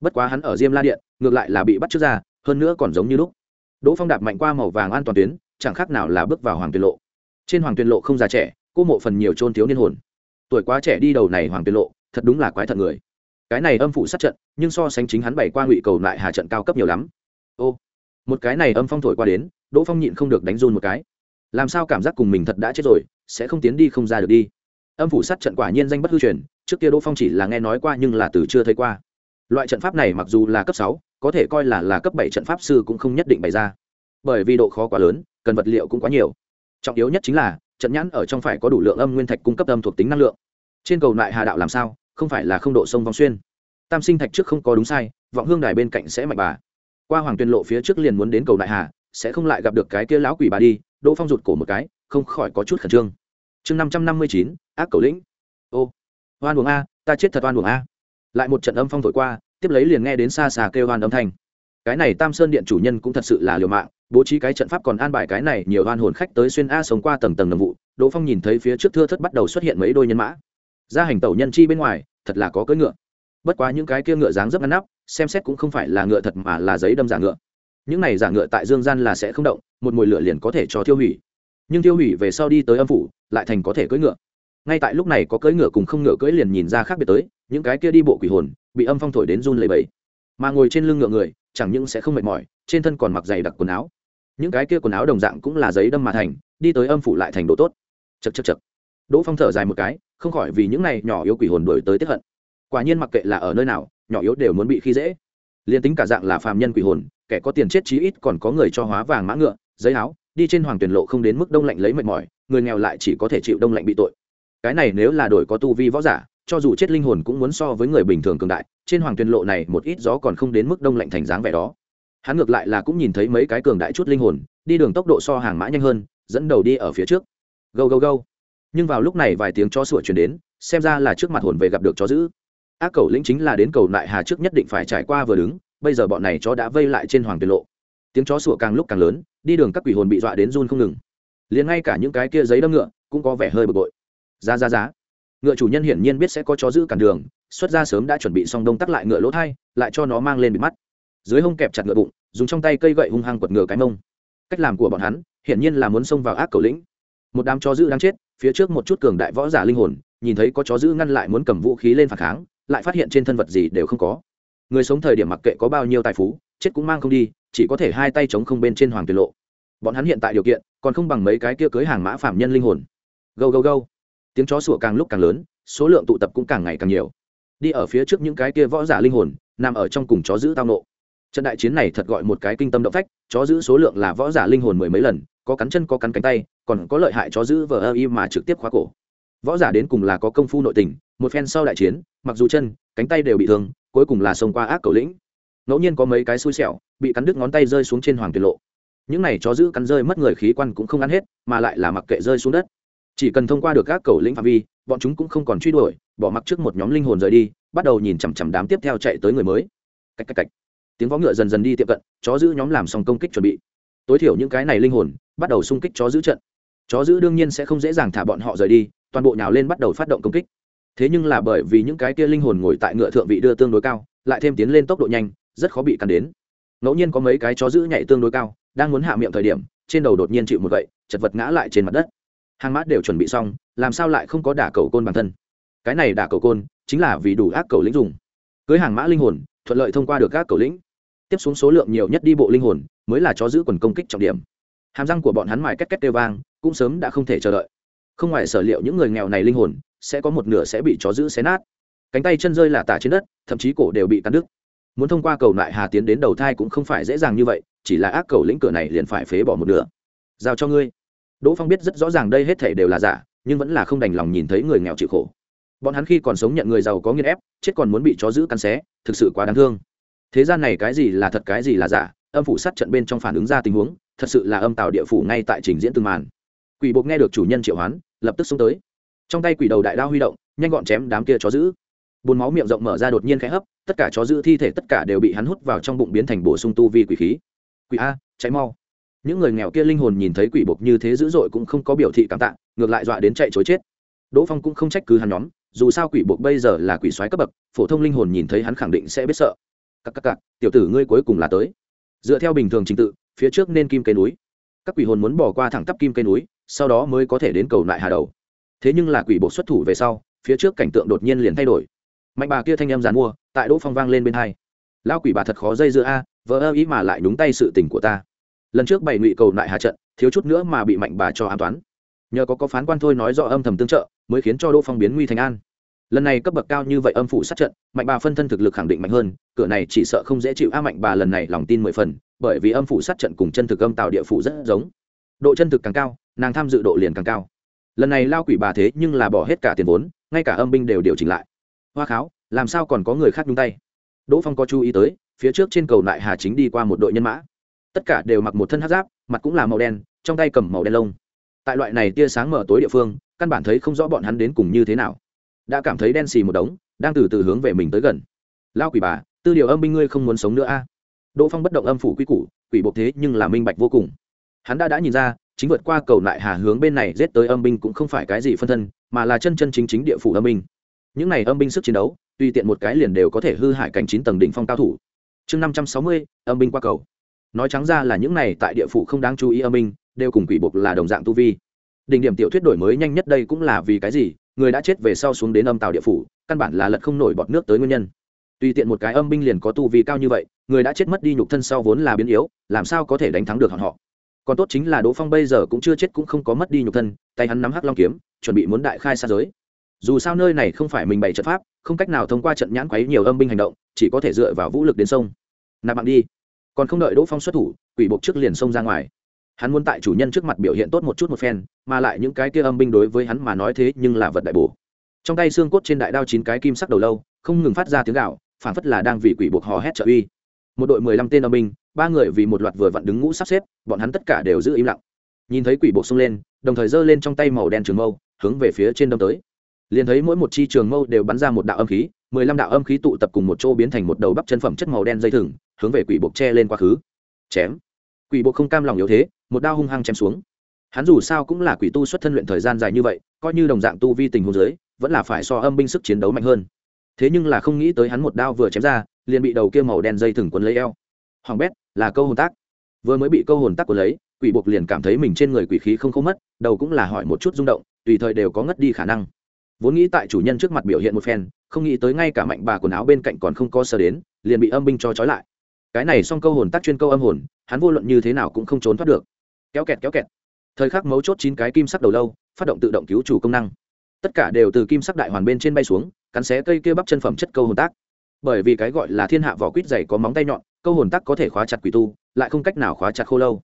[SPEAKER 1] Bất quá hắn ở diêm la điện, ngược lại là bị bắt chước ra, hơn nữa còn giống như lúc. Đỗ phong đạp mạnh qua màu vàng an toàn tuyến, chẳng khác nào là bước vào hoàng tuyên lộ trên hoàng tuyên lộ không già trẻ, cô mộ phần nhiều trôn thiếu niên hồn. Tuổi quá trẻ đi đầu này hoàng tuyên lộ, thật đúng là quái thật người. Cái này âm phủ sát trận, nhưng so sánh chính hắn bày qua ngụy cầu lại hà trận cao cấp nhiều lắm. Ô, một cái này âm phong thổi qua đến, đỗ phong nhịn không được đánh run một cái. Làm sao cảm giác cùng mình thật đã chết rồi, sẽ không tiến đi không ra được đi. Âm phủ sát trận quả nhiên danh bất hư truyền, trước kia đỗ phong chỉ là nghe nói qua nhưng là từ chưa thấy qua. Loại trận pháp này mặc dù là cấp sáu, có thể coi là là cấp bảy trận pháp sư cũng không nhất định bày ra. Bởi vì độ khó quá lớn, cần vật liệu cũng quá nhiều trọng yếu nhất chính là, trận nhãn ở trong phải có đủ lượng âm nguyên thạch cung cấp âm thuộc tính năng lượng. Trên cầu lại hà đạo làm sao? Không phải là không độ sông vong xuyên. Tam sinh thạch trước không có đúng sai, vọng hương đài bên cạnh sẽ mạnh bà. Qua hoàng tuyên lộ phía trước liền muốn đến cầu đại hà, sẽ không lại gặp được cái kia lão quỷ bà đi, đỗ phong rụt cổ một cái, không khỏi có chút khẩn trương. Chương năm trăm năm mươi chín, ác cầu lĩnh. Ô, oan buồng a, ta chết thật oan buồng a. Lại một trận âm phong thổi qua, tiếp lấy liền nghe đến xa xà kêu oan âm thanh cái này tam sơn điện chủ nhân cũng thật sự là liều mạng, bố trí cái trận pháp còn an bài cái này nhiều oan hồn khách tới xuyên a sống qua tầng tầng nầm vụ, đỗ phong nhìn thấy phía trước thưa thất bắt đầu xuất hiện mấy đôi nhân mã. Ra hành tẩu nhân chi bên ngoài, thật là có cưỡi ngựa. Bất quá những cái kia ngựa dáng rất ngăn nắp, xem xét cũng không phải là ngựa thật mà là giấy đâm giả ngựa. Những này giả ngựa tại dương gian là sẽ không động, một mùi lửa liền có thể cho tiêu hủy. Nhưng tiêu hủy về sau đi tới âm phủ, lại thành có thể cưỡi ngựa. Ngay tại lúc này có cưỡi ngựa cùng không ngựa cưỡi liền nhìn ra khác biệt tới, những cái kia đi bộ quỷ hồn, bị âm phong thổi đến run lầy bẫy mà ngồi trên lưng ngựa người chẳng những sẽ không mệt mỏi, trên thân còn mặc dày đặc quần áo. Những cái kia quần áo đồng dạng cũng là giấy đâm mà thành, đi tới âm phủ lại thành đồ tốt. Chật chật chật đỗ phong thở dài một cái, không khỏi vì những này nhỏ yếu quỷ hồn đổi tới tiếp hận. Quả nhiên mặc kệ là ở nơi nào, nhỏ yếu đều muốn bị khi dễ. Liền tính cả dạng là phàm nhân quỷ hồn, kẻ có tiền chết chí ít còn có người cho hóa vàng mã ngựa, giấy áo, đi trên hoàng tuyển lộ không đến mức đông lạnh lấy mệt mỏi, người nghèo lại chỉ có thể chịu đông lạnh bị tội. Cái này nếu là đổi có tu vi võ giả cho dù chết linh hồn cũng muốn so với người bình thường cường đại, trên hoàng tuyên lộ này một ít gió còn không đến mức đông lạnh thành dáng vẻ đó. Hắn ngược lại là cũng nhìn thấy mấy cái cường đại chút linh hồn, đi đường tốc độ so hàng mã nhanh hơn, dẫn đầu đi ở phía trước. Go go go nhưng vào lúc này vài tiếng chó sủa chuyển đến, xem ra là trước mặt hồn về gặp được chó giữ ác cầu lĩnh chính là đến cầu nại hà trước nhất định phải trải qua vừa đứng, bây giờ bọn này chó đã vây lại trên hoàng tuyệt lộ. Tiếng chó sủa càng lúc càng lớn, đi đường các quỷ hồn bị dọa đến run không ngừng. Liền ngay cả những cái kia giấy đâm ngựa cũng có vẻ hơi bực bội. Ra ra giá ngựa chủ nhân hiển nhiên biết sẽ có chó giữ cản đường, xuất ra sớm đã chuẩn bị xong đông tắc lại ngựa lỗ thai, lại cho nó mang lên bị mắt. Dưới hông kẹp chặt ngựa bụng, dùng trong tay cây gậy hung hăng quật ngựa cái mông. Cách làm của bọn hắn, hiển nhiên là muốn xông vào ác cầu lĩnh. Một đám chó giữ đang chết, phía trước một chút cường đại võ giả linh hồn, nhìn thấy có chó giữ ngăn lại muốn cầm vũ khí lên phản kháng, lại phát hiện trên thân vật gì đều không có. Người sống thời điểm mặc kệ có bao nhiêu tài phú, chết cũng mang không đi, chỉ có thể hai tay chống không bên trên hoàng tuyệt lộ. Bọn hắn hiện tại điều kiện, còn không bằng mấy cái kia cưới hàng mã phạm nhân linh hồn. Gâu gâu gâu tiếng chó sủa càng lúc càng lớn, số lượng tụ tập cũng càng ngày càng nhiều. Đi ở phía trước những cái kia võ giả linh hồn, nằm ở trong cùng chó giữ tao nộ trận đại chiến này thật gọi một cái kinh tâm động phách, chó giữ số lượng là võ giả linh hồn mười mấy lần, có cắn chân, có cắn cánh tay, còn có lợi hại chó giữ vờ ơ y mà trực tiếp khóa cổ. Võ giả đến cùng là có công phu nội tình, một phen sau đại chiến, mặc dù chân, cánh tay đều bị thương, cuối cùng là xông qua ác cầu lĩnh. Ngẫu nhiên có mấy cái xui xẻo, bị cắn đứt ngón tay rơi xuống trên hoàng tiền lộ. Những này chó giữ cắn rơi mất người khí quan cũng không ăn hết, mà lại là mặc kệ rơi xuống đất chỉ cần thông qua được các cầu lĩnh phạm vi, bọn chúng cũng không còn truy đuổi, bỏ mặc trước một nhóm linh hồn rời đi, bắt đầu nhìn chằm chằm đám tiếp theo chạy tới người mới. Cách cách cách. Tiếng vó ngựa dần dần đi tiệm cận, chó giữ nhóm làm xong công kích chuẩn bị. Tối thiểu những cái này linh hồn, bắt đầu xung kích chó giữ trận. Chó giữ đương nhiên sẽ không dễ dàng thả bọn họ rời đi, toàn bộ nhào lên bắt đầu phát động công kích. Thế nhưng là bởi vì những cái kia linh hồn ngồi tại ngựa thượng vị đưa tương đối cao, lại thêm tiến lên tốc độ nhanh, rất khó bị cắn đến. Ngẫu nhiên có mấy cái chó giữ nhảy tương đối cao, đang muốn hạ miệng thời điểm, trên đầu đột nhiên chịu một gậy, chật vật ngã lại trên mặt đất hàng mã đều chuẩn bị xong, làm sao lại không có đả cầu côn bản thân? Cái này đả cầu côn chính là vì đủ ác cầu lĩnh dùng. Cưới hàng mã linh hồn, thuận lợi thông qua được các cầu lĩnh. Tiếp xuống số lượng nhiều nhất đi bộ linh hồn, mới là chó giữ quần công kích trọng điểm. Hàm răng của bọn hắn mài két két kêu vang, cũng sớm đã không thể chờ đợi. Không ngoài sở liệu những người nghèo này linh hồn, sẽ có một nửa sẽ bị chó giữ xé nát. Cánh tay chân rơi là tả trên đất, thậm chí cổ đều bị cắn đứt. Muốn thông qua cầu lại hà tiến đến đầu thai cũng không phải dễ dàng như vậy, chỉ là ác cầu lĩnh cửa này liền phải phế bỏ một nửa. Giao cho ngươi đỗ phong biết rất rõ ràng đây hết thể đều là giả, nhưng vẫn là không đành lòng nhìn thấy người nghèo chịu khổ. Bọn hắn khi còn sống nhận người giàu có nghiên ép, chết còn muốn bị chó giữ cắn xé, thực sự quá đáng thương. Thế gian này cái gì là thật, cái gì là giả, âm phủ sát trận bên trong phản ứng ra tình huống, thật sự là âm tạo địa phủ ngay tại trình diễn từng màn. Quỷ buộc nghe được chủ nhân triệu hoán, lập tức xuống tới. Trong tay quỷ đầu đại đao huy động, nhanh gọn chém đám kia chó giữ. Bùn máu miệng rộng mở ra đột nhiên khẽ hấp, tất cả chó giữ thi thể tất cả đều bị hắn hút vào trong bụng biến thành bổ sung tu vi quỷ khí. Quỷ a cháy mau những người nghèo kia linh hồn nhìn thấy quỷ buộc như thế dữ dội cũng không có biểu thị cảm tạ, ngược lại dọa đến chạy chối chết. Đỗ phong cũng không trách cứ hắn nhóm, dù sao quỷ buộc bây giờ là quỷ soái cấp bậc, phổ thông linh hồn nhìn thấy hắn khẳng định sẽ biết sợ. Các các cặc tiểu tử ngươi cuối cùng là tới. Dựa theo bình thường trình tự, phía trước nên kim cây núi. Các quỷ hồn muốn bỏ qua thẳng tắp kim cây núi, sau đó mới có thể đến cầu lại hà đầu. Thế nhưng là quỷ buộc xuất thủ về sau, phía trước cảnh tượng đột nhiên liền thay đổi. Mạnh bà kia thanh em dàn mua, tại đỗ phong vang lên bên hai. Lao quỷ bà thật khó dây dưa a vỡ ơ ý mà lại đúng tay sự tình của ta lần trước bảy ngụy cầu lại hạ trận, thiếu chút nữa mà bị mạnh bà cho an toán. Nhờ có có phán quan thôi nói rõ âm thầm tương trợ, mới khiến cho đỗ phong biến nguy thành an. Lần này cấp bậc cao như vậy âm phủ sát trận, mạnh bà phân thân thực lực khẳng định mạnh hơn, cửa này chỉ sợ không dễ chịu a mạnh bà lần này lòng tin mười phần, bởi vì âm phủ sát trận cùng chân thực âm tạo địa phủ rất giống. Độ chân thực càng cao, nàng tham dự độ liền càng cao. Lần này lao quỷ bà thế nhưng là bỏ hết cả tiền vốn, ngay cả âm binh đều điều chỉnh lại. Hoa kháo, làm sao còn có người khác nhung tay? Đỗ phong có chú ý tới, phía trước trên cầu lại hà chính đi qua một đội nhân mã tất cả đều mặc một thân hát giáp, mặt cũng là màu đen, trong tay cầm màu đen lông. Tại loại này tia sáng mở tối địa phương, căn bản thấy không rõ bọn hắn đến cùng như thế nào. Đã cảm thấy đen xì một đống, đang từ từ hướng về mình tới gần. Lao quỷ bà, tư điều âm binh ngươi không muốn sống nữa a? Đỗ phong bất động âm phủ quy củ, quỷ bộ thế nhưng là minh bạch vô cùng. Hắn đã đã nhìn ra, chính vượt qua cầu lại hà hướng bên này giết tới âm binh cũng không phải cái gì phân thân, mà là chân chân chính chính địa phủ âm binh. Những này âm binh sức chiến đấu, tùy tiện một cái liền đều có thể hư hại cảnh chín tầng đỉnh phong cao thủ. Chương năm trăm sáu mươi, âm binh qua cầu nói trắng ra là những này tại địa phủ không đáng chú ý âm binh đều cùng quỷ buộc là đồng dạng tu vi. Đỉnh điểm tiểu thuyết đổi mới nhanh nhất đây cũng là vì cái gì? Người đã chết về sau xuống đến âm tàu địa phủ, căn bản là lật không nổi bọt nước tới nguyên nhân. Tùy tiện một cái âm binh liền có tu vi cao như vậy, người đã chết mất đi nhục thân sau vốn là biến yếu, làm sao có thể đánh thắng được họ? Còn tốt chính là đỗ phong bây giờ cũng chưa chết cũng không có mất đi nhục thân, tay hắn nắm hắc long kiếm, chuẩn bị muốn đại khai xa giới. Dù sao nơi này không phải mình bày trận pháp, không cách nào thông qua trận nhãn quấy nhiều âm binh hành động, chỉ có thể dựa vào vũ lực đến sông. Nạp bạn đi còn không đợi đỗ phong xuất thủ, quỷ buộc trước liền xông ra ngoài. Hắn muốn tại chủ nhân trước mặt biểu hiện tốt một chút một phen, mà lại những cái kia âm binh đối với hắn mà nói thế nhưng là vật đại bổ. Trong tay xương cốt trên đại đao chín cái kim sắc đầu lâu, không ngừng phát ra tiếng gạo, phản phất là đang vì quỷ buộc hò hét trợ uy. Một đội mười lăm tên âm binh, ba người vì một loạt vừa vặn đứng ngũ sắp xếp, bọn hắn tất cả đều giữ im lặng. Nhìn thấy quỷ buộc xông lên, đồng thời giơ lên trong tay màu đen trường mâu, hướng về phía trên đông tới. Liền thấy mỗi một chi trường mâu đều bắn ra một đạo âm khí, mười lăm đạo âm khí tụ tập cùng một chỗ biến thành một đầu bắp chân phẩm chất màu đen dây thừng hướng về quỷ buộc che lên quá khứ. Chém. Quỷ buộc không cam lòng yếu thế, một đao hung hăng chém xuống. Hắn dù sao cũng là quỷ tu xuất thân luyện thời gian dài như vậy, coi như đồng dạng tu vi tình huống dưới, vẫn là phải so âm binh sức chiến đấu mạnh hơn. Thế nhưng là không nghĩ tới hắn một đao vừa chém ra, liền bị đầu kia màu đen dây thừng quấn lấy eo. Hoàng bét, là câu hồn tác. Vừa mới bị câu hồn tác của lấy, quỷ buộc liền cảm thấy mình trên người quỷ khí không không mất, đầu cũng là hỏi một chút rung động, tùy thời đều có ngất đi khả năng. Vốn nghĩ tại chủ nhân trước mặt biểu hiện một phen, không nghĩ tới ngay cả mạnh bà quần áo bên cạnh còn không có sờ đến, liền bị âm binh cho trói lại cái này xong câu hồn tác chuyên câu âm hồn, hắn vô luận như thế nào cũng không trốn thoát được. Kéo kẹt kéo kẹt. Thời khắc mấu chốt chín cái kim sắc đầu lâu, phát động tự động cứu chủ công năng. Tất cả đều từ kim sắc đại hoàn bên trên bay xuống, cắn xé cây kia bắp chân phẩm chất câu hồn tác. Bởi vì cái gọi là thiên hạ vỏ quýt dày có móng tay nhọn, câu hồn tác có thể khóa chặt quỷ tu, lại không cách nào khóa chặt khô lâu.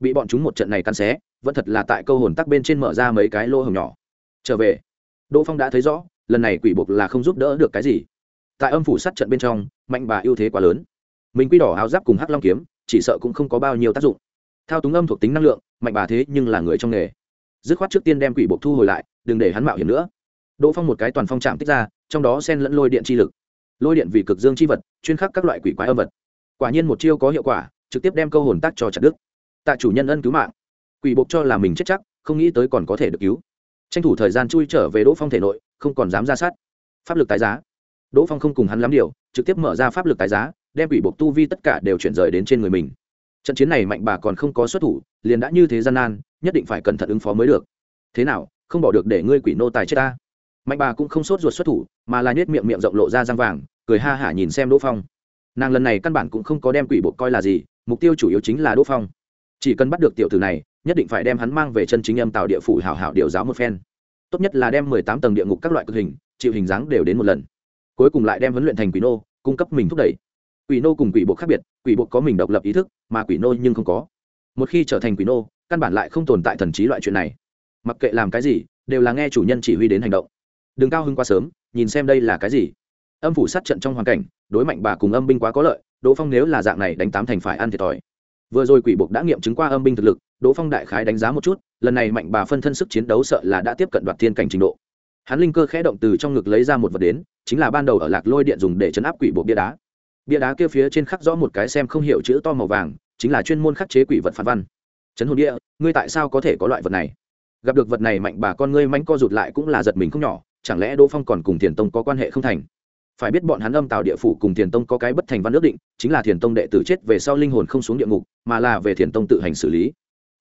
[SPEAKER 1] Bị bọn chúng một trận này cắn xé, vẫn thật là tại câu hồn tắc bên trên mở ra mấy cái lô hồng nhỏ. Trở về. Đỗ phong đã thấy rõ, lần này quỷ buộc là không giúp đỡ được cái gì. Tại âm phủ sát trận bên trong, mạnh bà ưu thế quá lớn mình quy đỏ áo giáp cùng hắc long kiếm, chỉ sợ cũng không có bao nhiêu tác dụng. Thao túng âm thuộc tính năng lượng, mạnh bà thế nhưng là người trong nghề. Dứt khoát trước tiên đem quỷ buộc thu hồi lại, đừng để hắn mạo hiểm nữa. Đỗ phong một cái toàn phong chạm tích ra, trong đó sen lẫn lôi điện chi lực. Lôi điện vì cực dương chi vật, chuyên khắc các loại quỷ quái âm vật. Quả nhiên một chiêu có hiệu quả, trực tiếp đem câu hồn tác cho chặt đức tạ chủ nhân ân cứu mạng. Quỷ buộc cho là mình chết chắc, không nghĩ tới còn có thể được cứu. Tranh thủ thời gian chui trở về đỗ phong thể nội, không còn dám ra sát. Pháp lực tái giá. Đỗ phong không cùng hắn lắm điều, trực tiếp mở ra pháp lực tái giá đem quỷ buộc tu vi tất cả đều chuyển rời đến trên người mình. Trận chiến này mạnh bà còn không có xuất thủ, liền đã như thế gian nan, nhất định phải cẩn thận ứng phó mới được. Thế nào, không bỏ được để ngươi quỷ nô tài chết ta? Mạnh bà cũng không sốt ruột xuất thủ, mà là nhét miệng miệng rộng lộ ra răng vàng, cười ha hả nhìn xem đỗ phong. Nàng lần này căn bản cũng không có đem quỷ bộ coi là gì, mục tiêu chủ yếu chính là đỗ phong. Chỉ cần bắt được tiểu tử này, nhất định phải đem hắn mang về chân chính âm tạo địa phủ hảo hảo điều giáo một phen. Tốt nhất là đem mười tám tầng địa ngục các loại cực hình, chịu hình dáng đều đến một lần. Cuối cùng lại đem huấn luyện thành quỷ nô, cung cấp mình thúc đẩy quỷ nô cùng quỷ bộ khác biệt, quỷ bộ có mình độc lập ý thức, mà quỷ nô nhưng không có. Một khi trở thành quỷ nô, căn bản lại không tồn tại thần trí loại chuyện này. Mặc kệ làm cái gì, đều là nghe chủ nhân chỉ huy đến hành động. Đừng cao hưng quá sớm, nhìn xem đây là cái gì. Âm phủ sát trận trong hoàn cảnh, đối mạnh bà cùng âm binh quá có lợi, đỗ phong nếu là dạng này đánh tám thành phải ăn thiệt thòi. Vừa rồi quỷ buộc đã nghiệm chứng qua âm binh thực lực, đỗ phong đại khái đánh giá một chút, lần này mạnh bà phân thân sức chiến đấu sợ là đã tiếp cận đoạt thiên cảnh trình độ. Hắn linh cơ khẽ động từ trong ngực lấy ra một vật đến, chính là ban đầu ở lạc lôi điện dùng để chấn áp quỷ buộc bia đá bia đá kia phía trên khắc rõ một cái xem không hiểu chữ to màu vàng, chính là chuyên môn khắc chế quỷ vật phản văn. Chấn hồn địa, ngươi tại sao có thể có loại vật này? Gặp được vật này mạnh bà con ngươi mánh co rụt lại cũng là giật mình không nhỏ, chẳng lẽ đỗ phong còn cùng thiền tông có quan hệ không thành? Phải biết bọn hắn âm tạo địa phủ cùng thiền tông có cái bất thành văn ước định, chính là thiền tông đệ tử chết về sau linh hồn không xuống địa ngục, mà là về thiền tông tự hành xử lý.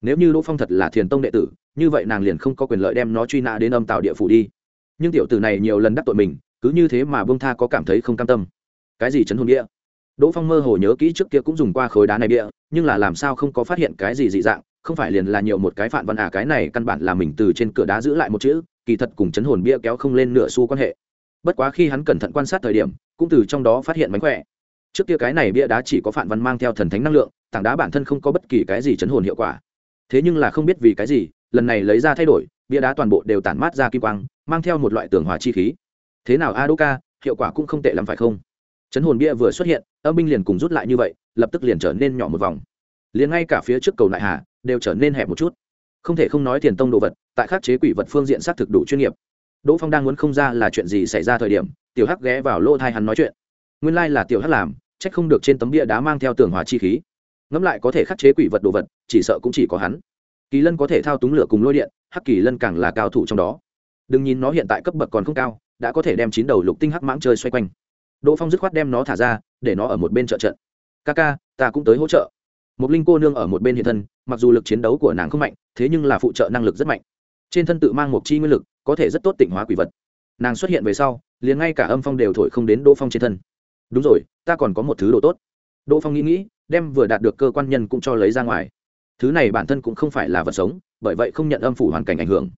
[SPEAKER 1] Nếu như đỗ phong thật là thiền tông đệ tử, như vậy nàng liền không có quyền lợi đem nó truy nã đến âm tạo địa phủ đi. Nhưng tiểu tử này nhiều lần đắc tội mình, cứ như thế mà bông tha có cảm thấy không cam tâm. Cái gì chấn hồn địa? Đỗ phong mơ hồ nhớ kỹ trước kia cũng dùng qua khối đá này địa nhưng là làm sao không có phát hiện cái gì dị dạng, không phải liền là nhiều một cái phản văn à cái này căn bản là mình từ trên cửa đá giữ lại một chữ, kỳ thật cùng chấn hồn bia kéo không lên nửa xu quan hệ. Bất quá khi hắn cẩn thận quan sát thời điểm, cũng từ trong đó phát hiện mánh khỏe. Trước kia cái này bia đá chỉ có phản văn mang theo thần thánh năng lượng, tảng đá bản thân không có bất kỳ cái gì chấn hồn hiệu quả. Thế nhưng là không biết vì cái gì, lần này lấy ra thay đổi, bia đá toàn bộ đều tản mát ra kim quang, mang theo một loại tường hòa chi khí. Thế nào, adoka, hiệu quả cũng không tệ lắm phải không? Chấn hồn bia vừa xuất hiện, âm binh liền cùng rút lại như vậy, lập tức liền trở nên nhỏ một vòng. Liền ngay cả phía trước cầu lại hà đều trở nên hẹp một chút. Không thể không nói tiền tông đồ vật, tại khắc chế quỷ vật phương diện xác thực đủ chuyên nghiệp. Đỗ phong đang muốn không ra là chuyện gì xảy ra thời điểm, tiểu hắc ghé vào lỗ thai hắn nói chuyện. Nguyên lai là tiểu hắc làm c h ắ c không được trên tấm bia đá mang theo tường hòa chi khí. Ngẫm lại có thể khắc chế quỷ vật đồ vật, chỉ sợ cũng chỉ có hắn. Kỳ lân có thể thao túng lửa cùng lôi điện, hắc kỳ lân càng là cao thủ trong đó. Đừng nhìn nó hiện tại cấp bậc còn không cao, đã có thể đem chín đầu lục tinh hắc mãng chơi xoay quanh đỗ phong dứt khoát đem nó thả ra, để nó ở một bên trợ trận. Ca ca, ta cũng tới hỗ trợ. Một linh cô nương ở một bên hiện thân, mặc dù lực chiến đấu của nàng không mạnh, thế nhưng là phụ trợ năng lực rất mạnh. Trên thân tự mang một chi nguyên lực, có thể rất tốt tịnh hóa quỷ vật. Nàng xuất hiện về sau, liền ngay cả âm phong đều thổi không đến đỗ phong trên thân. Đúng rồi, ta còn có một thứ đồ tốt. Đỗ phong nghĩ nghĩ, đem vừa đạt được cơ quan nhân cũng cho lấy ra ngoài. Thứ này bản thân cũng không phải là vật sống, bởi vậy không nhận âm phủ hoàn cảnh ảnh hưởng.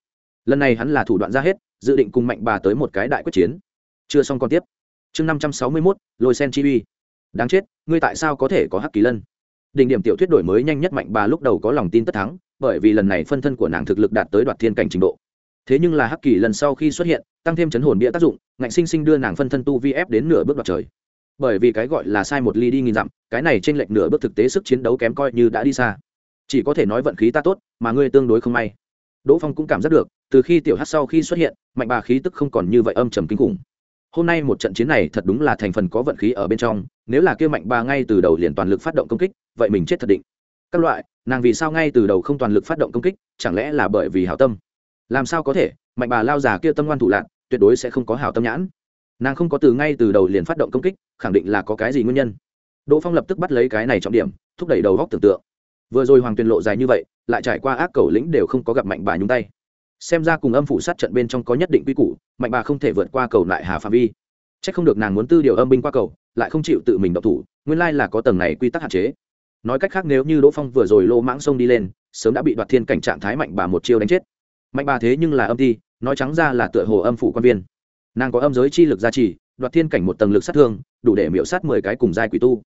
[SPEAKER 1] Lần này hắn là thủ đoạn ra hết, dự định cùng mạnh bà tới một cái đại quyết chiến. Chưa xong còn tiếp chương năm trăm sáu mươi mốt, lôi sen chi uy. Đáng chết, ngươi tại sao có thể có hắc kỳ lân? Đỉnh điểm tiểu thuyết đổi mới nhanh nhất mạnh bà lúc đầu có lòng tin tất thắng, bởi vì lần này phân thân của nàng thực lực đạt tới đoạt thiên cảnh trình độ. Thế nhưng là hắc kỳ lần sau khi xuất hiện, tăng thêm chấn hồn bia tác dụng, ngạnh sinh sinh đưa nàng phân thân tu vi ép đến nửa bước đoạt trời. Bởi vì cái gọi là sai một ly đi nghìn dặm, cái này trên lệch nửa bước thực tế sức chiến đấu kém coi như đã đi xa. Chỉ có thể nói vận khí ta tốt, mà ngươi tương đối không may. Đỗ phong cũng cảm giác được, từ khi tiểu hát sau khi xuất hiện, mạnh bà khí tức không còn như vậy âm trầm kinh khủng hôm nay một trận chiến này thật đúng là thành phần có vận khí ở bên trong, nếu là kia mạnh bà ngay từ đầu liền toàn lực phát động công kích, vậy mình chết thật định. Các loại, nàng vì sao ngay từ đầu không toàn lực phát động công kích, chẳng lẽ là bởi vì hảo tâm? Làm sao có thể, mạnh bà lao già kia tâm ngoan thủ lạc tuyệt đối sẽ không có hảo tâm nhãn. Nàng không có từ ngay từ đầu liền phát động công kích, khẳng định là có cái gì nguyên nhân. Đỗ phong lập tức bắt lấy cái này trọng điểm, thúc đẩy đầu góc tưởng tượng. Vừa rồi hoàng tuyền lộ dài như vậy, lại trải qua ác cầu lĩnh đều không có gặp mạnh bà nhúng tay xem ra cùng âm phủ sát trận bên trong có nhất định quy củ mạnh bà không thể vượt qua cầu lại hà phạm vi. C h ắ c không được nàng muốn tư điều âm binh qua cầu lại không chịu tự mình độc thủ nguyên lai là có tầng này quy tắc hạn chế. Nói cách khác nếu như đỗ phong vừa rồi lô mãng sông đi lên sớm đã bị đoạt thiên cảnh trạng thái mạnh bà một chiêu đánh chết. Mạnh bà thế nhưng là âm thi, nói trắng ra là tựa hồ âm phủ quan viên. Nàng có âm giới chi lực gia trì đoạt thiên cảnh một tầng lực sát thương đủ để miễu sát mười cái cùng giai quỷ tu.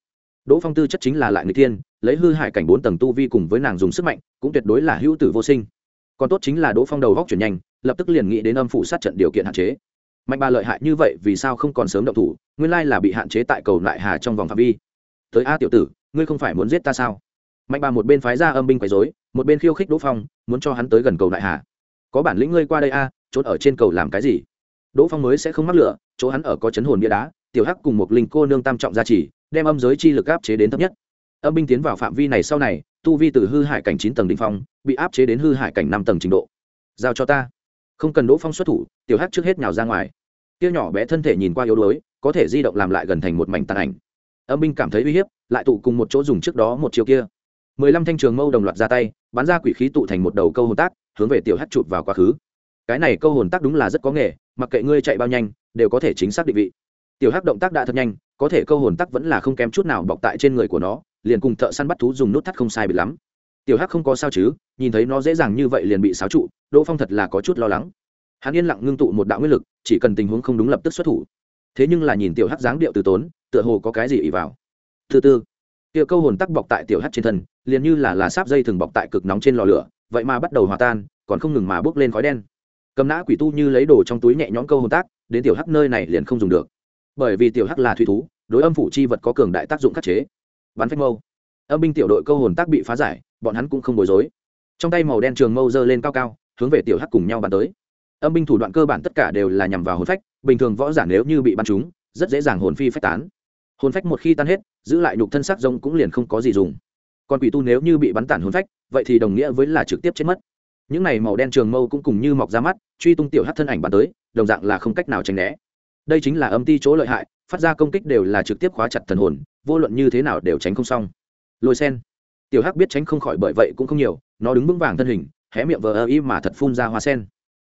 [SPEAKER 1] Đỗ phong tư chất chính là lại người thiên lấy hư hại cảnh bốn tầng tu vi cùng với nàng dùng sức mạnh cũng tuyệt đối là hữu tử vô sinh còn tốt chính là đỗ phong đầu góc chuyển nhanh, lập tức liền nghĩ đến âm phủ sát trận điều kiện hạn chế. Mạnh bà lợi hại như vậy vì sao không còn sớm động thủ, nguyên lai là bị hạn chế tại cầu lại hà trong vòng phạm vi. Tới a tiểu tử, ngươi không phải muốn giết ta sao? Mạnh bà một bên phái ra âm binh quấy dối một bên khiêu khích đỗ phong, muốn cho hắn tới gần cầu lại hà. Có bản lĩnh ngươi qua đây a trốn ở trên cầu làm cái gì? Đỗ phong mới sẽ không mắc lửa, chỗ hắn ở có chấn hồn bia đá, tiểu hắc cùng một linh cô nương tam trọng gia trì, đem âm giới chi lực áp chế đến thấp nhất. Âm binh tiến vào phạm vi này sau này tu vi từ hư hải cảnh chín tầng đ ỉ n h phong, bị áp chế đến hư hải cảnh năm tầng trình độ. Giao cho ta. Không cần đỗ phong xuất thủ, tiểu hắc trước hết nhào ra ngoài. Tiêu nhỏ bé thân thể nhìn qua yếu đuối, có thể di động làm lại gần thành một mảnh tàn ảnh. Âm binh cảm thấy uy hiếp, lại tụ cùng một chỗ dùng trước đó một chiều kia. Mười lăm thanh trường mâu đồng loạt ra tay, bắn ra quỷ khí tụ thành một đầu câu hồn tác, hướng về tiểu hát chụp vào quá khứ. Cái này câu hồn tác đúng là rất có nghề, mặc kệ ngươi chạy bao nhanh, đều có thể chính xác định vị. Tiểu hắc động tác đã thật nhanh, có thể câu hồn tắc vẫn là không kém chút nào bọc tại trên người của nó liền cùng thợ săn bắt thú dùng nút thắt không sai bị lắm. Tiểu hắc không có sao chứ, nhìn thấy nó dễ dàng như vậy liền bị xáo trụ, đỗ phong thật là có chút lo lắng. Hắn yên lặng ngưng tụ một đạo nguyên lực, chỉ cần tình huống không đúng lập tức xuất thủ. Thế nhưng là nhìn tiểu hắc dáng điệu từ tốn, tựa hồ có cái gì ỉ vào. Thứ tư tiểu câu hồn tắc bọc tại tiểu hắc trên thân, liền như là là sáp dây thường bọc tại cực nóng trên lò lửa, vậy mà bắt đầu hòa tan, còn không ngừng mà bốc lên khói đen. Cầm nã quỷ tu như lấy đồ trong túi nhẹ nhõm câu hồn tác đến tiểu hắc nơi này liền không dùng được. Bởi vì tiểu hắc là thủy thú, đối âm phủ chi vật có cường đại tác dụng khắc chế bắn phách mâu. Âm binh tiểu đội câu hồn tác bị phá giải, bọn hắn cũng không bối rối. Trong tay màu đen trường mâu dơ lên cao cao, hướng về tiểu hắc cùng nhau bắn tới. Âm binh thủ đoạn cơ bản tất cả đều là nhằm vào hồn phách, bình thường võ giả nếu như bị bắn trúng, rất dễ dàng hồn phi phách tán. Hồn phách một khi tan hết, giữ lại nhục thân sắc rông cũng liền không có gì dùng. Còn quỷ tu nếu như bị bắn tản hồn phách, vậy thì đồng nghĩa với là trực tiếp chết mất. Những này màu đen trường mâu cũng cùng như mọc ra mắt, truy tung tiểu hắc thân ảnh bắn tới, đồng dạng là không cách nào tránh né. Đây chính là âm ti chỗ lợi hại phát ra công kích đều là trực tiếp khóa chặt thần hồn, vô luận như thế nào đều tránh không xong. Lôi sen. Tiểu hắc biết tránh không khỏi bởi vậy cũng không nhiều, nó đứng vững vàng thân hình, hé miệng vờ ơ y mà thật phun ra hoa sen.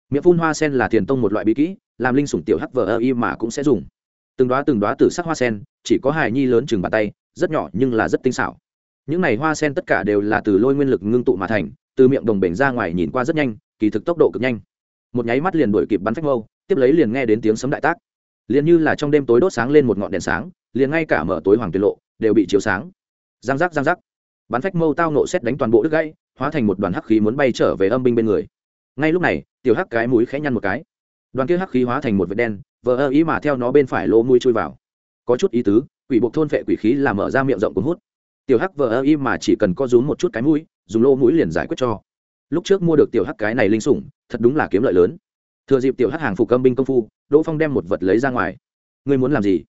[SPEAKER 1] Miệng phun hoa sen là tiền tông một loại bí kỹ, làm linh sủng tiểu hắc vờ ơ y mà cũng sẽ dùng. Từng đoá từng đoá từ sắc hoa sen, chỉ có hài nhi lớn chừng bàn tay, rất nhỏ nhưng là rất tinh xảo. Những này hoa sen tất cả đều là từ lôi nguyên lực ngưng tụ mà thành, từ miệng đồng bể ra ngoài nhìn qua rất nhanh, kỳ thực tốc độ cực nhanh. Một nháy mắt liền đuổi kịp bắn phách mâu, tiếp lấy liền nghe đến tiếng sấm đại tác liền như là trong đêm tối đốt sáng lên một ngọn đèn sáng, liền ngay cả mở tối hoàng tuyệt lộ đều bị chiếu sáng. Giang giác giang giác. Bắn phách mâu tao nộ xét đánh toàn bộ đứt gãy, hóa thành một đoàn hắc khí muốn bay trở về âm binh bên người. Ngay lúc này, tiểu hắc cái mũi khẽ nhăn một cái. Đoàn kia hắc khí hóa thành một vệt đen, vờ ơ ý mà theo nó bên phải lỗ mũi chui vào. Có chút ý tứ, quỷ buộc thôn vệ quỷ khí làm mở ra miệng rộng cuốn hút. Tiểu hắc vờ ơ ý mà chỉ cần co rúm một chút cái mũi, dùng lỗ mũi liền giải quyết cho. Lúc trước mua được tiểu hắc cái này linh sủng, thật đúng là kiếm lợi lớn thừa dịp tiểu hát hàng phục âm binh công phu, đỗ phong đem một vật lấy ra ngoài. Ngươi muốn làm gì?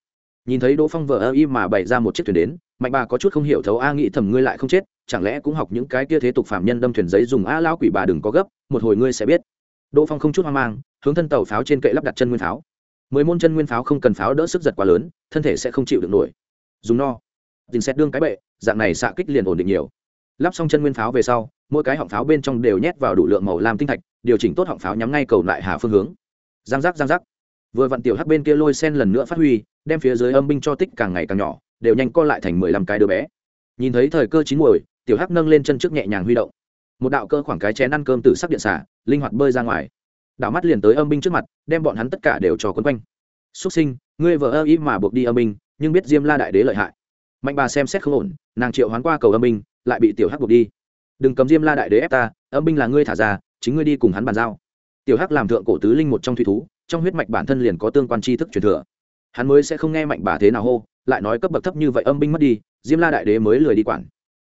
[SPEAKER 1] Nhìn thấy đỗ phong vờ ơ y mà bày ra một chiếc thuyền đến, mạnh bà có chút không hiểu thấu a nghĩ thầm, ngươi lại không chết, chẳng lẽ cũng học những cái kia thế tục phạm nhân đâm thuyền giấy dùng a lao quỷ bà đừng có gấp, một hồi ngươi sẽ biết. Đỗ phong không chút hoang mang, hướng thân tàu pháo trên kệ lắp đặt chân nguyên pháo. Mười môn chân nguyên pháo không cần pháo đỡ sức giật quá lớn, thân thể sẽ không chịu được nổi. Dùng no. Dình xét đương cái bệ, dạng này xạ kích liền ổn định nhiều. Lắp xong chân nguyên pháo về sau, mỗi cái họng pháo bên trong đều nhét vào đủ lượng màu lam tinh thạch điều chỉnh tốt họng pháo nhắm ngay cầu lại hà phương hướng. Giang giác giang giác. Vừa vặn tiểu hắc bên kia lôi sen lần nữa phát huy, đem phía dưới âm binh cho tích càng ngày càng nhỏ, đều nhanh co lại thành mười lăm cái đứa bé. Nhìn thấy thời cơ chín muồi, tiểu hắc nâng lên chân trước nhẹ nhàng huy động. Một đạo cơ khoảng cái chén ăn cơm từ sắc điện xả, linh hoạt bơi ra ngoài. Đảo mắt liền tới âm binh trước mặt, đem bọn hắn tất cả đều cho quấn quanh. Xuất sinh, ngươi vợ ơ ý mà buộc đi âm binh, nhưng biết diêm la đại đế lợi hại. Mạnh bà xem xét không ổn, nàng triệu hoán qua cầu âm binh, lại bị tiểu hắc buộc đi. Đừng cấm diêm la đại đế ép ta, âm binh là ngươi thả ra chính ngươi đi cùng hắn bàn giao. Tiểu hắc làm thượng cổ tứ linh một trong thủy thú, trong huyết mạch bản thân liền có tương quan tri thức truyền thừa. Hắn mới sẽ không nghe mạnh bà thế nào hô, lại nói cấp bậc thấp như vậy âm binh mất đi, diêm la đại đế mới lười đi quản.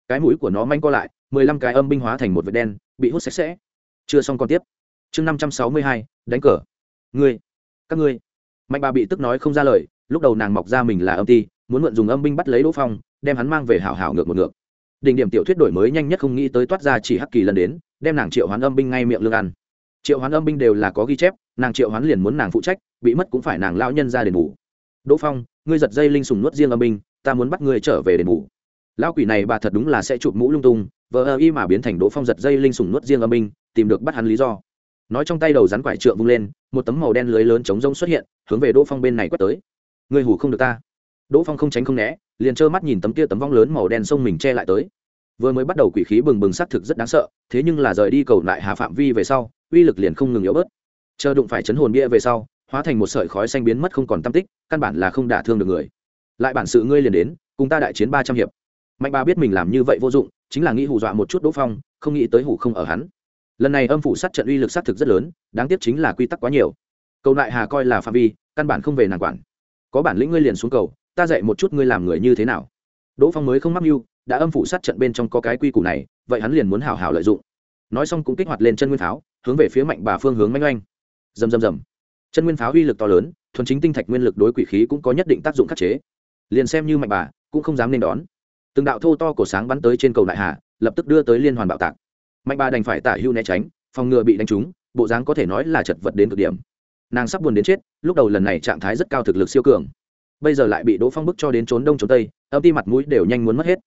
[SPEAKER 1] Cái mũi của nó manh co lại, mười lăm cái âm binh hóa thành một vệt đen, bị hút sạch sẽ. Chưa xong còn tiếp. Chương năm trăm sáu mươi hai, đánh cờ. Ngươi, các ngươi. Mạnh bà bị tức nói không ra lời, lúc đầu nàng mọc ra mình là âm ti, muốn mượn dùng âm binh bắt lấy đỗ phong, đem hắn mang về hảo hảo ngược một ngược đỉnh điểm tiểu thuyết đổi mới nhanh nhất không nghĩ tới toát ra chỉ hắc kỳ lần đến, đem nàng triệu hoán âm binh ngay miệng lương ăn. Triệu hoán âm binh đều là có ghi chép, nàng triệu hoán liền muốn nàng phụ trách, bị mất cũng phải nàng lao nhân ra đền bù. Đỗ phong, ngươi giật dây linh sùng nuốt riêng âm binh, ta muốn bắt ngươi trở về đền bù. Lão quỷ này bà thật đúng là sẽ chụp mũ lung tung, vờ ơ y mà biến thành đỗ phong giật dây linh sùng nuốt riêng âm binh, tìm được bắt hắn lý do. Nói trong tay đầu rắn quải trượng vung lên, một tấm màu đen lưới lớn chống rông xuất hiện, hướng về đỗ phong bên này quét tới. Ngươi hủ không được ta. Đỗ phong không tránh không né liền trơ mắt nhìn tấm kia tấm vong lớn màu đen sông mình che lại tới. Vừa mới bắt đầu quỷ khí bừng bừng s thực rất đáng sợ, thế nhưng là rời đi cầu lại hà phạm vi về sau, uy lực liền không ngừng yếu bớt. Chờ đụng phải chấn hồn bia về sau, hóa thành một sợi khói xanh biến mất không còn tam tích, căn bản là không đả thương được người. Lại bản sự ngươi liền đến, cùng ta đại chiến ba trăm hiệp. Mạnh ba biết mình làm như vậy vô dụng, chính là nghĩ hù dọa một chút đỗ phong, không nghĩ tới hủ không ở hắn. Lần này âm phủ sát trận uy lực sát thực rất lớn, đáng tiếc chính là quy tắc quá nhiều. Cầu lại hà coi là phạm vi, căn bản không về nàng quản. Có bản lĩnh ngươi liền xuống cầu ta dạy một chút ngươi làm người như thế nào. Đỗ phong mới không mắc mưu, đã âm phủ sát trận bên trong có cái quy củ này, vậy hắn liền muốn hào hào lợi dụng. Nói xong cũng kích hoạt lên chân nguyên pháo, hướng về phía mạnh bà phương hướng manh oanh. Dầm dầm dầm chân nguyên pháo uy lực to lớn, thuần chính tinh thạch nguyên lực đối quỷ khí cũng có nhất định tác dụng khắc chế. Liền xem như mạnh bà, cũng không dám nên đón. Từng đạo thô to của sáng bắn tới trên cầu đại hà lập tức đưa tới liên hoàn bạo tạc. Mạnh bà đành phải tả hưu né tránh, phòng ngừa bị đánh trúng, bộ dáng có thể nói là chật vật đến cực điểm. Nàng sắp buồn đến chết, lúc đầu lần này trạng thái rất cao thực lực siêu cường bây giờ lại bị đỗ phong bức cho đến trốn đông trốn tây, âm ti mặt mũi đều nhanh muốn mất hết.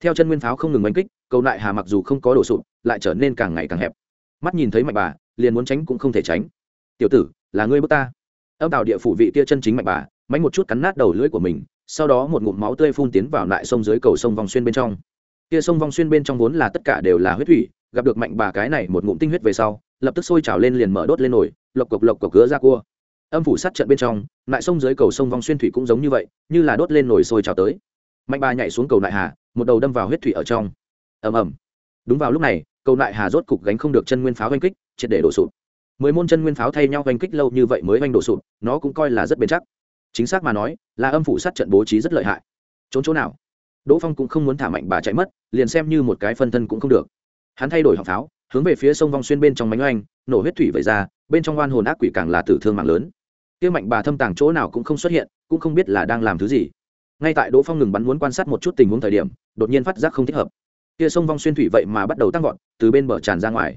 [SPEAKER 1] Theo chân nguyên pháo không ngừng oanh kích, cầu lại hà mặc dù không có đổ sụp, lại trở nên càng ngày càng hẹp. Mắt nhìn thấy mạnh bà, liền muốn tránh cũng không thể tránh. Tiểu tử, là ngươi bước ta. Âm tạo địa phủ vị tia chân chính mạnh bà, mánh một chút cắn nát đầu lưỡi của mình, sau đó một ngụm máu tươi phun tiến vào lại sông dưới cầu sông vòng xuyên bên trong. Tia sông vòng xuyên bên trong vốn là tất cả đều là huyết thủy, gặp được mạnh bà cái này một ngụm tinh huyết về sau, lập tức sôi trào lên liền mở đốt lên nổi lộc cộc lộc cộc cứa ra cua âm phủ sát trận bên trong, lại sông dưới cầu sông vong xuyên thủy cũng giống như vậy, như là đốt lên nổi sôi trào tới. Mạnh bà nhảy xuống cầu nại hà, một đầu đâm vào huyết thủy ở trong. Ầm ầm. Đúng vào lúc này, cầu nại hà rốt cục gánh không được chân nguyên pháo oanh kích, triệt để đổ sụp. Mười môn chân nguyên pháo thay nhau oanh kích lâu như vậy mới oanh đổ sụp, nó cũng coi là rất bền chắc. Chính xác mà nói, là âm phủ sát trận bố trí rất lợi hại. Trốn chỗ nào? Đỗ phong cũng không muốn thả mạnh bà chạy mất, liền xem như một cái phân thân cũng không được. Hắn thay đổi họng pháo, hướng về phía sông vong xuyên bên trong mánh oanh, nổ huyết thủy vẩy ra, bên trong oan hồn ác quỷ càng là tử thương mạng lớn kia mạnh bà thâm tàng chỗ nào cũng không xuất hiện, cũng không biết là đang làm thứ gì. Ngay tại đỗ phong ngừng bắn muốn quan sát một chút tình huống thời điểm, đột nhiên phát giác không thích hợp. Kia sông vong xuyên thủy vậy mà bắt đầu tăng vọt, từ bên bờ tràn ra ngoài.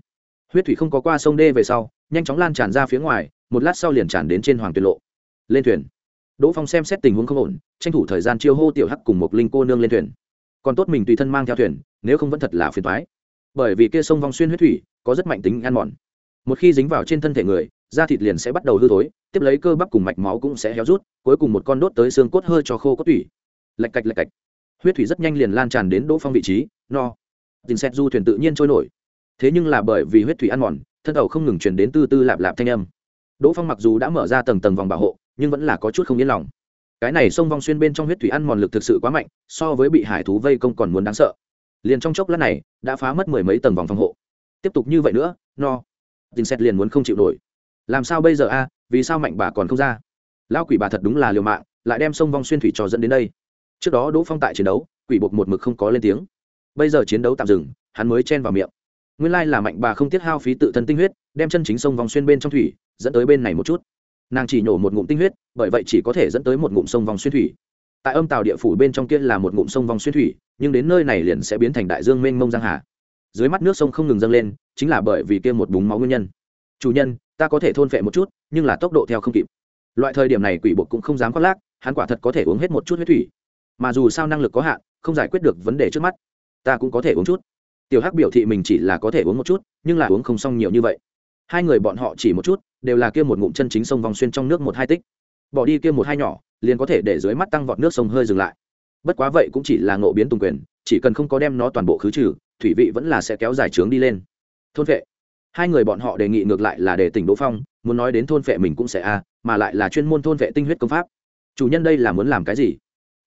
[SPEAKER 1] Huyết thủy không có qua sông đê về sau, nhanh chóng lan tràn ra phía ngoài, một lát sau liền tràn đến trên hoàng tuyệt lộ. Lên thuyền. Đỗ phong xem xét tình huống không ổn, tranh thủ thời gian chiêu hô tiểu hắc cùng một linh cô nương lên thuyền. Còn tốt mình tùy thân mang theo thuyền, nếu không vẫn thật là phiền toái. Bởi vì kia sông vong xuyên huyết thủy, có rất mạnh tính ăn mòn. Một khi dính vào trên thân thể người da thịt liền sẽ bắt đầu hư thối, tiếp lấy cơ bắp cùng mạch máu cũng sẽ héo rút, cuối cùng một con đốt tới xương cốt hơi cho khô cốt tủy. Lạch cạch lạch cạch. Huyết thủy rất nhanh liền lan tràn đến đỗ phong vị trí, no. Dình xét du thuyền tự nhiên trôi nổi. Thế nhưng là bởi vì huyết thủy ăn mòn, thân tàu không ngừng chuyển đến tư tư lạp lạp thanh âm. Đỗ phong mặc dù đã mở ra tầng tầng vòng bảo hộ, nhưng vẫn là có chút không yên lòng. Cái này sông vong xuyên bên trong huyết thủy ăn mòn lực thực sự quá mạnh, so với bị hải thú vây công còn muốn đáng sợ. Liền trong chốc lát này, đã phá mất mười mấy tầng vòng phòng hộ. Tiếp tục như vậy nữa, no. Dình xét liền muốn không chịu nổi làm sao bây giờ a, vì sao mạnh bà còn không ra? Lao quỷ bà thật đúng là liều mạng, lại đem sông vong xuyên thủy trò dẫn đến đây. Trước đó đỗ phong tại chiến đấu, quỷ buộc một mực không có lên tiếng. Bây giờ chiến đấu tạm dừng, hắn mới chen vào miệng. Nguyên lai là mạnh bà không tiết hao phí tự thân tinh huyết, đem chân chính sông vòng xuyên bên trong thủy dẫn tới bên này một chút. Nàng chỉ nhổ một ngụm tinh huyết, bởi vậy chỉ có thể dẫn tới một ngụm sông vòng xuyên thủy. Tại âm tàu địa phủ bên trong kia là một ngụm sông vòng xuyên thủy, nhưng đến nơi này liền sẽ biến thành đại dương mênh mông giang hà. Dưới mắt nước sông không ngừng dâng lên, chính là bởi vì kia một búng máu nguyên nhân. Chủ nhân ta có thể thôn phệ một chút, nhưng là tốc độ theo không kịp. Loại thời điểm này quỷ bộ cũng không dám khoác lác, hắn quả thật có thể uống hết một chút huyết thủy. Mà dù sao năng lực có hạn, không giải quyết được vấn đề trước mắt, ta cũng có thể uống chút. Tiểu hắc biểu thị mình chỉ là có thể uống một chút, nhưng là uống không xong nhiều như vậy. Hai người bọn họ chỉ một chút, đều là kia một ngụm chân chính sông vòng xuyên trong nước một hai tích. Bỏ đi kia một hai nhỏ, liền có thể để dưới mắt tăng vọt nước sông hơi dừng lại. Bất quá vậy cũng chỉ là ngộ biến tùng quyền, chỉ cần không có đem nó toàn bộ khứ trừ, thủy vị vẫn là sẽ kéo dài trướng đi lên. Thôn vệ hai người bọn họ đề nghị ngược lại là để tỉnh đỗ phong, muốn nói đến thôn vệ mình cũng sẽ a, mà lại là chuyên môn thôn vệ tinh huyết công pháp. Chủ nhân đây là muốn làm cái gì?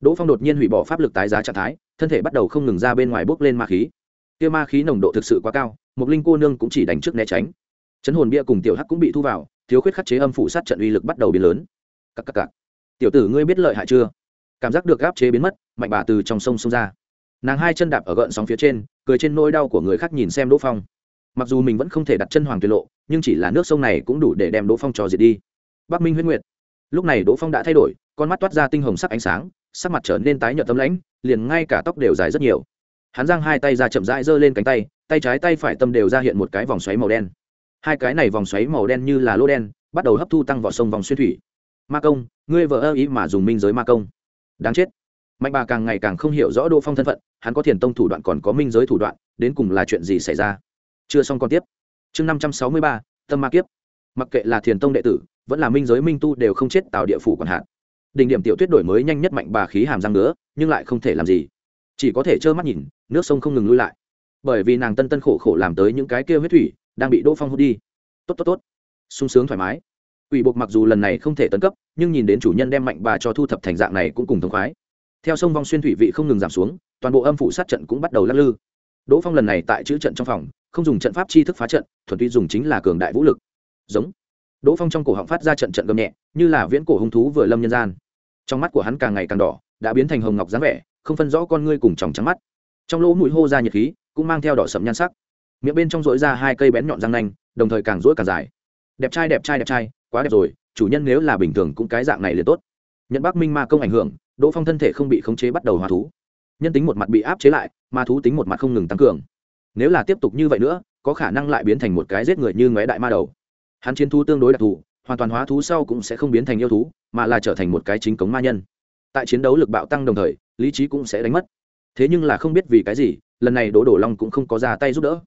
[SPEAKER 1] Đỗ phong đột nhiên hủy bỏ pháp lực tái giá trạng thái, thân thể bắt đầu không ngừng ra bên ngoài bốc lên ma khí. Kia ma khí nồng độ thực sự quá cao một linh cô nương cũng chỉ đánh trước né tránh. Chấn hồn bia cùng tiểu hắc cũng bị thu vào, thiếu khuyết khắc chế âm phủ sát trận uy lực bắt đầu biến lớn. Cắc cắc cắc. tiểu tử ngươi biết lợi hại chưa? Cảm giác được gáp chế biến mất, mạnh bà từ trong sông xông ra. Nàng hai chân đạp ở gợn sóng phía trên, cười trên nỗi đau của người khác nhìn xem đỗ phong mặc dù mình vẫn không thể đặt chân hoàng tuyệt lộ, nhưng chỉ là nước sông này cũng đủ để đem đỗ phong trò diệt đi. Bắc minh huyết nguyệt. Lúc này đỗ phong đã thay đổi, con mắt toát ra tinh hồng sắc ánh sáng, sắc mặt trở nên tái nhợt tấm lãnh, liền ngay cả tóc đều dài rất nhiều. Hắn giang hai tay ra chậm rãi giơ lên cánh tay tay trái tay phải tâm đều ra hiện một cái vòng xoáy màu đen. Hai cái này vòng xoáy màu đen như là lô đen, bắt đầu hấp thu tăng vào sông vòng xuyên thủy. Ma công, ngươi vợ ơ ý mà dùng minh giới ma công. Đáng chết. Mạnh bà càng ngày càng không hiểu rõ đỗ phong thân phận, hắn có thiền tông thủ đoạn còn có minh giới thủ đoạn, đến cùng là chuyện gì xảy ra? Chưa xong còn tiếp. Chương năm trăm sáu mươi ba, tâm ma kiếp. Mặc kệ là thiền tông đệ tử, vẫn là minh giới minh tu đều không chết tạo địa phủ còn hạn. Đỉnh điểm tiểu tuyết đổi mới nhanh nhất mạnh bà khí hàm răng nữa nhưng lại không thể làm gì. Chỉ có thể trơ mắt nhìn, nước sông không ngừng lui lại. Bởi vì nàng tân tân khổ khổ làm tới những cái kia huyết thủy, đang bị đỗ phong hút đi. Tốt tốt tốt. Sung sướng thoải mái. Quỷ buộc mặc dù lần này không thể tấn cấp, nhưng nhìn đến chủ nhân đem mạnh bà cho thu thập thành dạng này cũng cùng thống khoái. Theo sông vong xuyên thủy vị không ngừng giảm xuống, toàn bộ âm phủ sát trận cũng bắt đầu lắc lư. Đỗ phong lần này tại chữ trận trong phòng không dùng trận pháp chi thức phá trận, thuần túy dùng chính là cường đại vũ lực. Giống. Đỗ phong trong cổ họng phát ra trận trận gầm nhẹ, như là viễn cổ hung thú vừa lâm nhân gian. Trong mắt của hắn càng ngày càng đỏ, đã biến thành hồng ngọc dáng vẻ, không phân rõ con ngươi cùng tròng trắng mắt. Trong lỗ mũi hô ra nhiệt khí, cũng mang theo đỏ sậm nhan sắc. Miệng bên trong rỗi ra hai cây bén nhọn răng nanh, đồng thời càng rỗi càng dài. Đẹp trai đẹp trai đẹp trai, quá đẹp rồi, chủ nhân nếu là bình thường cũng cái dạng này liền tốt. Nhận bắc minh ma công ảnh hưởng, đỗ phong thân thể không bị khống chế bắt đầu hòa thú. Nhân tính một mặt bị áp chế lại, ma thú tính một mặt không ngừng tăng cường nếu là tiếp tục như vậy nữa, có khả năng lại biến thành một cái giết người như ngóe đại ma đầu. Hắn chiến thú tương đối đặc thù, hoàn toàn hóa thú sau cũng sẽ không biến thành yêu thú, mà là trở thành một cái chính cống ma nhân. Tại chiến đấu lực bạo tăng đồng thời, lý trí cũng sẽ đánh mất. Thế nhưng là không biết vì cái gì, lần này đỗ đổ long cũng không có ra tay giúp đỡ.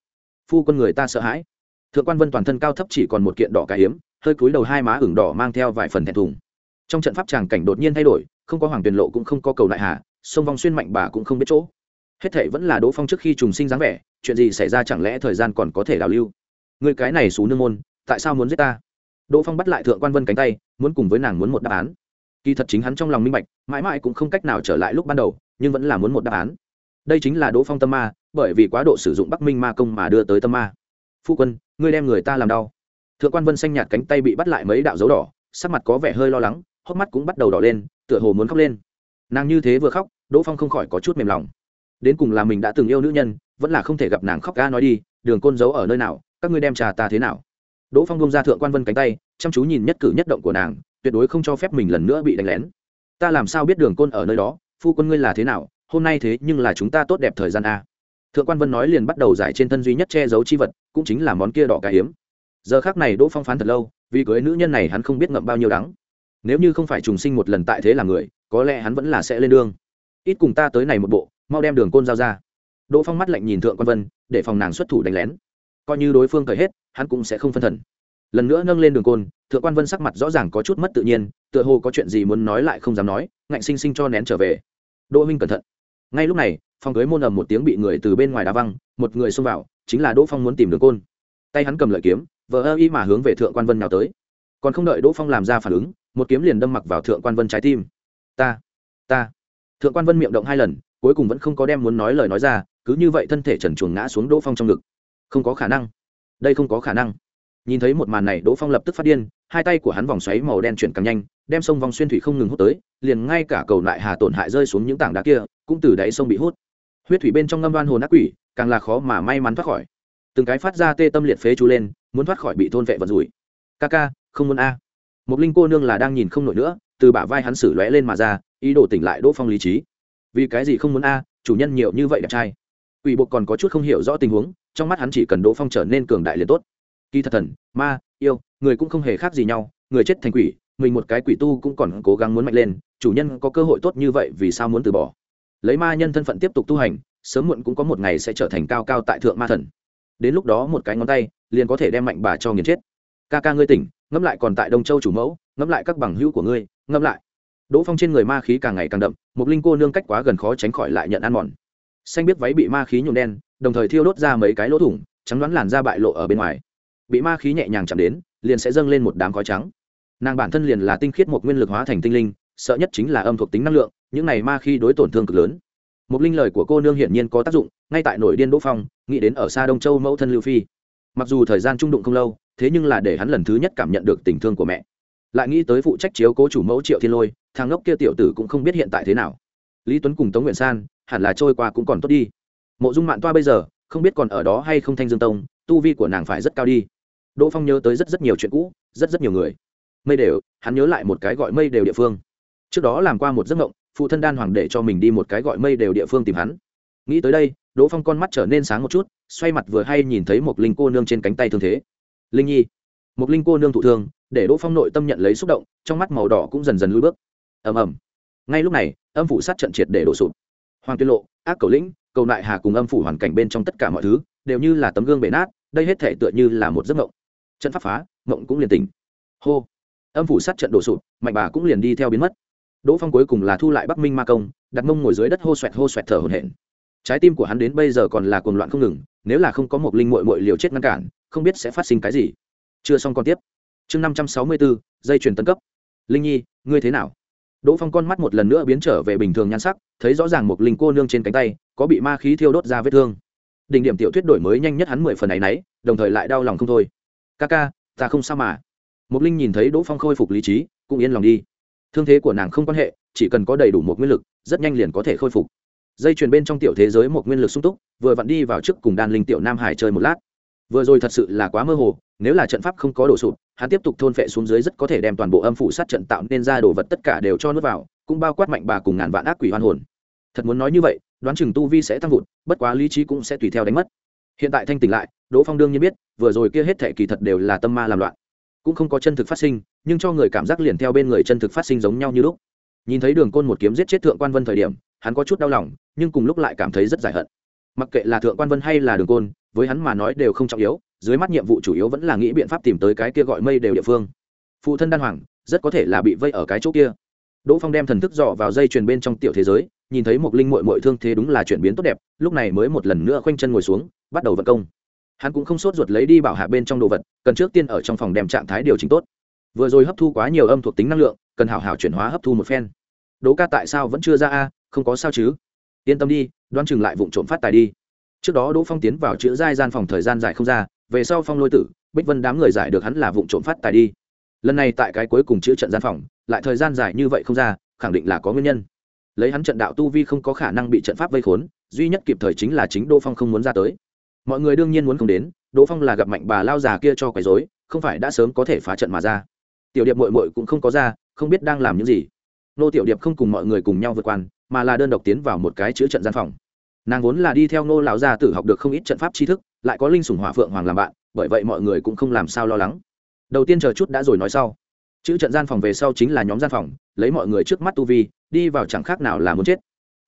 [SPEAKER 1] Phu quân người ta sợ hãi. Thượng quan vân toàn thân cao thấp chỉ còn một kiện đỏ cái hiếm, hơi cúi đầu hai má ửng đỏ mang theo vài phần thẹn thùng. Trong trận pháp tràng cảnh đột nhiên thay đổi, không có hoàng tuyền lộ cũng không có cầu đại hà, sông vong xuyên mạnh bà cũng không biết chỗ hết thệ vẫn là đỗ phong trước khi trùng sinh dáng vẻ, chuyện gì xảy ra chẳng lẽ thời gian còn có thể đào lưu? Người cái này xú nương môn, tại sao muốn giết ta? Đỗ phong bắt lại thượng quan vân cánh tay, muốn cùng với nàng muốn một đáp án. Kỳ thật chính hắn trong lòng minh bạch, mãi mãi cũng không cách nào trở lại lúc ban đầu, nhưng vẫn là muốn một đáp án. Đây chính là đỗ phong tâm ma, bởi vì quá độ sử dụng bắc minh ma công mà đưa tới tâm ma. Phu quân, ngươi đem người ta làm đau. Thượng quan vân xanh nhạt cánh tay bị bắt lại mấy đạo dấu đỏ, sắc mặt có vẻ hơi lo lắng, hốc mắt cũng bắt đầu đỏ lên, tựa hồ muốn khóc lên. Nàng như thế vừa khóc, đỗ phong không khỏi có chút mềm lòng đến cùng là mình đã từng yêu nữ nhân, vẫn là không thể gặp nàng khóc ga nói đi, đường côn giấu ở nơi nào, các ngươi đem trà ta thế nào? Đỗ phong bông ra thượng quan vân cánh tay, chăm chú nhìn nhất cử nhất động của nàng, tuyệt đối không cho phép mình lần nữa bị đánh lén. Ta làm sao biết đường côn ở nơi đó, phu quân ngươi là thế nào, hôm nay thế nhưng là chúng ta tốt đẹp thời gian a. Thượng quan vân nói liền bắt đầu giải trên thân duy nhất che giấu chi vật, cũng chính là món kia đỏ cá hiếm giờ khác này đỗ phong phán thật lâu, vì cưới nữ nhân này hắn không biết ngậm bao nhiêu đắng. Nếu như không phải trùng sinh một lần tại thế là người, có lẽ hắn vẫn là sẽ lên đường. Ít cùng ta tới này một bộ mau đem đường côn giao ra. Đỗ phong mắt lạnh nhìn thượng quan vân, để phòng nàng xuất thủ đánh lén. Coi như đối phương cởi hết, hắn cũng sẽ không phân thần. Lần nữa nâng lên đường côn, thượng quan vân sắc mặt rõ ràng có chút mất tự nhiên, tựa hồ có chuyện gì muốn nói lại không dám nói, ngạnh sinh sinh cho nén trở về. Đỗ minh cẩn thận. Ngay lúc này, phòng cưới môn ầm một tiếng bị người từ bên ngoài đá văng, một người xông vào, chính là đỗ phong muốn tìm đường côn. Tay hắn cầm lợi kiếm, vờ ơ y mà hướng về thượng quan vân nào tới. Còn không đợi đỗ phong làm ra phản ứng, một kiếm liền đâm mặc vào thượng quan vân trái tim. Ta ta. Thượng quan vân miệng động hai lần cuối cùng vẫn không có đem muốn nói lời nói ra, cứ như vậy thân thể trần chuồng ngã xuống đỗ phong trong ngực. Không có khả năng. Đây không có khả năng. Nhìn thấy một màn này, đỗ phong lập tức phát điên, hai tay của hắn vòng xoáy màu đen chuyển càng nhanh, đem sông vòng xuyên thủy không ngừng hút tới, liền ngay cả cầu lại hà tổn hại rơi xuống những tảng đá kia, cũng từ đáy sông bị hút. Huyết thủy bên trong ngâm đoan hồn ác quỷ, càng là khó mà may mắn thoát khỏi. Từng cái phát ra tê tâm liệt phế chú lên, muốn thoát khỏi bị thôn vệ vật rủi. Ca ca, không muốn a. À. một linh cô nương là đang nhìn không nổi nữa, từ bả vai hắn xử lóe lên mà ra, ý đồ tỉnh lại đỗ phong lý trí vì cái gì không muốn a, chủ nhân nhiều như vậy đẹp trai. Quỷ bộ còn có chút không hiểu rõ tình huống, trong mắt hắn chỉ cần đỗ phong trở nên cường đại liền tốt. Kỳ thật thần, ma, yêu, người cũng không hề khác gì nhau, người chết thành quỷ, mình một cái quỷ tu cũng còn cố gắng muốn mạnh lên, chủ nhân có cơ hội tốt như vậy vì sao muốn từ bỏ? Lấy ma nhân thân phận tiếp tục tu hành, sớm muộn cũng có một ngày sẽ trở thành cao cao tại thượng ma thần. Đến lúc đó một cái ngón tay, liền có thể đem mạnh bà cho nghiền chết. Ca ca ngươi tỉnh, ngẫm lại còn tại đông châu chủ mẫu, ngẫm lại các bằng hữu của ngươi, ngẫm lại đỗ phong trên người ma khí càng ngày càng đậm một linh cô nương cách quá gần khó tránh khỏi lại nhận ăn mòn. Xanh biết váy bị ma khí nhuộm đen, đồng thời thiêu đốt ra mấy cái lỗ thủng, trắng đoán làn da bại lộ ở bên ngoài. Bị ma khí nhẹ nhàng chạm đến, liền sẽ dâng lên một đám khói trắng. Nàng bản thân liền là tinh khiết một nguyên lực hóa thành tinh linh, sợ nhất chính là âm thuộc tính năng lượng, những này ma khi đối tổn thương cực lớn. Một linh lời của cô nương hiển nhiên có tác dụng, ngay tại nội điên đỗ phong, nghĩ đến ở xa đông châu mẫu thân lưu phi. Mặc dù thời gian trung đụng không lâu, thế nhưng là để hắn lần thứ nhất cảm nhận được tình thương của mẹ lại nghĩ tới phụ trách chiếu cố chủ mẫu triệu thiên lôi, thằng ngốc kia tiểu tử cũng không biết hiện tại thế nào. Lý tuấn cùng tống nguyện san, hẳn là trôi qua cũng còn tốt đi. Mộ dung mạng toa bây giờ, không biết còn ở đó hay không thanh dương tông, tu vi của nàng phải rất cao đi. Đỗ phong nhớ tới rất rất nhiều chuyện cũ, rất rất nhiều người. Mây đều, hắn nhớ lại một cái gọi mây đều địa phương. Trước đó làm qua một giấc mộng, phụ thân đan hoàng để cho mình đi một cái gọi mây đều địa phương tìm hắn. Nghĩ tới đây, đỗ phong con mắt trở nên sáng một chút, xoay mặt vừa hay nhìn thấy một linh cô nương trên cánh tay thương thế. Linh nhi. Một linh cô nương thụ thương để đỗ phong nội tâm nhận lấy xúc động, trong mắt màu đỏ cũng dần dần lui bước. Ầm ầm. Ngay lúc này, âm phủ sát trận triệt để đổ sụp. Hoàng tuyên lộ, ác cầu lĩnh, cầu nại hà cùng âm phủ hoàn cảnh bên trong tất cả mọi thứ đều như là tấm gương bể nát, đây hết thể tựa như là một giấc mộng. Trận pháp phá, mộng cũng liền tỉnh. Hô. Âm phủ sát trận đổ sụp, mạnh bà cũng liền đi theo biến mất. Đỗ phong cuối cùng là thu lại bắc minh ma công, đặt mông ngồi dưới đất hô xoẹt hô xoẹt thở hổn hển. Trái tim của hắn đến bây giờ còn là cuồng loạn không ngừng, nếu là không có một linh mội mội liều chết ngăn cản, không biết sẽ phát sinh cái gì. Chưa xong còn tiếp chương năm trăm sáu mươi bốn dây chuyền tân cấp. Linh nhi, ngươi thế nào? Đỗ phong con mắt một lần nữa biến trở về bình thường nhan sắc, thấy rõ ràng một linh cô nương trên cánh tay, có bị ma khí thiêu đốt ra vết thương. Đỉnh điểm tiểu thuyết đổi mới nhanh nhất hắn mười phần này nấy, đồng thời lại đau lòng không thôi. Ca ca, ta không sao mà. Một linh nhìn thấy đỗ phong khôi phục lý trí, cũng yên lòng đi. Thương thế của nàng không quan hệ, chỉ cần có đầy đủ một nguyên lực, rất nhanh liền có thể khôi phục. Dây chuyền bên trong tiểu thế giới một nguyên lực sung túc, vừa vặn đi vào trước cùng đan linh tiểu nam hải chơi một lát. Vừa rồi thật sự là quá mơ hồ, nếu là trận pháp không có đổ sụp hắn tiếp tục thôn phệ xuống dưới rất có thể đem toàn bộ âm phủ sát trận tạo nên ra đồ vật tất cả đều cho nước vào, cũng bao quát mạnh bà cùng ngàn vạn ác quỷ hoan hồn. Thật muốn nói như vậy, đoán chừng tu vi sẽ tăng vụt, bất quá lý trí cũng sẽ tùy theo đánh mất. Hiện tại thanh tỉnh lại, đỗ phong đương nhiên biết, vừa rồi kia hết thệ kỳ thật đều là tâm ma làm loạn. Cũng không có chân thực phát sinh, nhưng cho người cảm giác liền theo bên người chân thực phát sinh giống nhau như lúc. Nhìn thấy đường côn một kiếm giết chết thượng quan vân thời điểm, hắn có chút đau lòng, nhưng cùng lúc lại cảm thấy rất giải hận. Mặc kệ là thượng quan vân hay là đường côn, với hắn mà nói đều không trọng yếu dưới mắt nhiệm vụ chủ yếu vẫn là nghĩ biện pháp tìm tới cái kia gọi mây đều địa phương. Phụ thân đan hoàng, rất có thể là bị vây ở cái chỗ kia. Đỗ phong đem thần thức dọ vào dây chuyền bên trong tiểu thế giới, nhìn thấy một linh mội mội thương thế đúng là chuyển biến tốt đẹp, lúc này mới một lần nữa khoanh chân ngồi xuống, bắt đầu vận công. Hắn cũng không sốt ruột lấy đi bảo hạ bên trong đồ vật, cần trước tiên ở trong phòng đem trạng thái điều chỉnh tốt. Vừa rồi hấp thu quá nhiều âm thuộc tính năng lượng, cần hảo hảo chuyển hóa hấp thu một phen. Đố ca tại sao vẫn chưa ra a, không có sao chứ? Yên tâm đi đoan chừng lại vụ trộm phát tài đi. Trước đó đỗ phong tiến vào chữ giai gian phòng thời gian dài không ra về sau phong lôi tử, bích vân đám người giải được hắn là vụ trộm phát tài đi. Lần này tại cái cuối cùng chữ trận gian phòng, lại thời gian dài như vậy không ra, khẳng định là có nguyên nhân. Lấy hắn trận đạo tu vi không có khả năng bị trận pháp vây khốn, duy nhất kịp thời chính là chính đỗ phong không muốn ra tới. Mọi người đương nhiên muốn không đến, đỗ phong là gặp mạnh bà lao già kia cho quấy dối không phải đã sớm có thể phá trận mà ra. Tiểu điệp mội mội cũng không có ra, không biết đang làm những gì. Nô tiểu điệp không cùng mọi người cùng nhau vượt quan mà là đơn độc tiến vào một cái chữ trận gian phòng. Nàng vốn là đi theo nô lão gia tử học được không ít trận pháp tri thức lại có linh sủng hỏa phượng hoàng làm bạn, bởi vậy mọi người cũng không làm sao lo lắng. Đầu tiên chờ chút đã rồi nói sau. Chữ trận gian phòng về sau chính là nhóm gian phòng, lấy mọi người trước mắt tu vi, đi vào chẳng khác nào là muốn chết.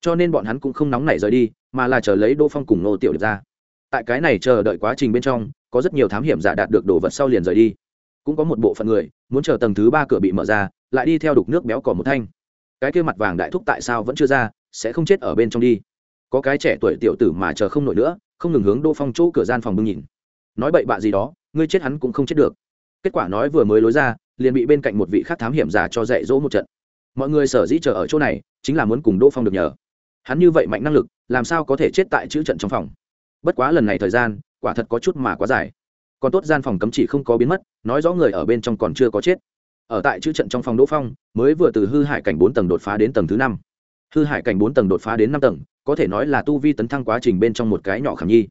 [SPEAKER 1] Cho nên bọn hắn cũng không nóng nảy rời đi, mà là chờ lấy đỗ phong cùng nô tiểu điệp ra. Tại cái này chờ đợi quá trình bên trong, có rất nhiều thám hiểm giả đạt được đồ vật sau liền rời đi. Cũng có một bộ phận người, muốn chờ tầng thứ ba cửa bị mở ra, lại đi theo đục nước béo cỏ một thanh. Cái kia mặt vàng đại thúc tại sao vẫn chưa ra, sẽ không chết ở bên trong đi. Có cái trẻ tuổi tiểu tử mà chờ không nổi nữa không ngừng hướng đỗ phong chỗ cửa gian phòng bưng nhìn. Nói bậy bạ gì đó, ngươi chết hắn cũng không chết được. Kết quả nói vừa mới lối ra, liền bị bên cạnh một vị khác thám hiểm giả cho dạy dỗ một trận. Mọi người sở dĩ chờ ở chỗ này, chính là muốn cùng đỗ phong được nhờ. Hắn như vậy mạnh năng lực, làm sao có thể chết tại chữ trận trong phòng? Bất quá lần này thời gian, quả thật có chút mà quá dài. Còn tốt gian phòng cấm chỉ không có biến mất, nói rõ người ở bên trong còn chưa có chết. Ở tại chữ trận trong phòng đỗ phong, mới vừa từ hư hải cảnh bốn tầng đột phá đến tầng thứ năm. Hư hải cảnh bốn tầng đột phá đến năm tầng có thể nói là tu vi tấn thăng quá trình bên trong một cái nhỏ khảm nhi.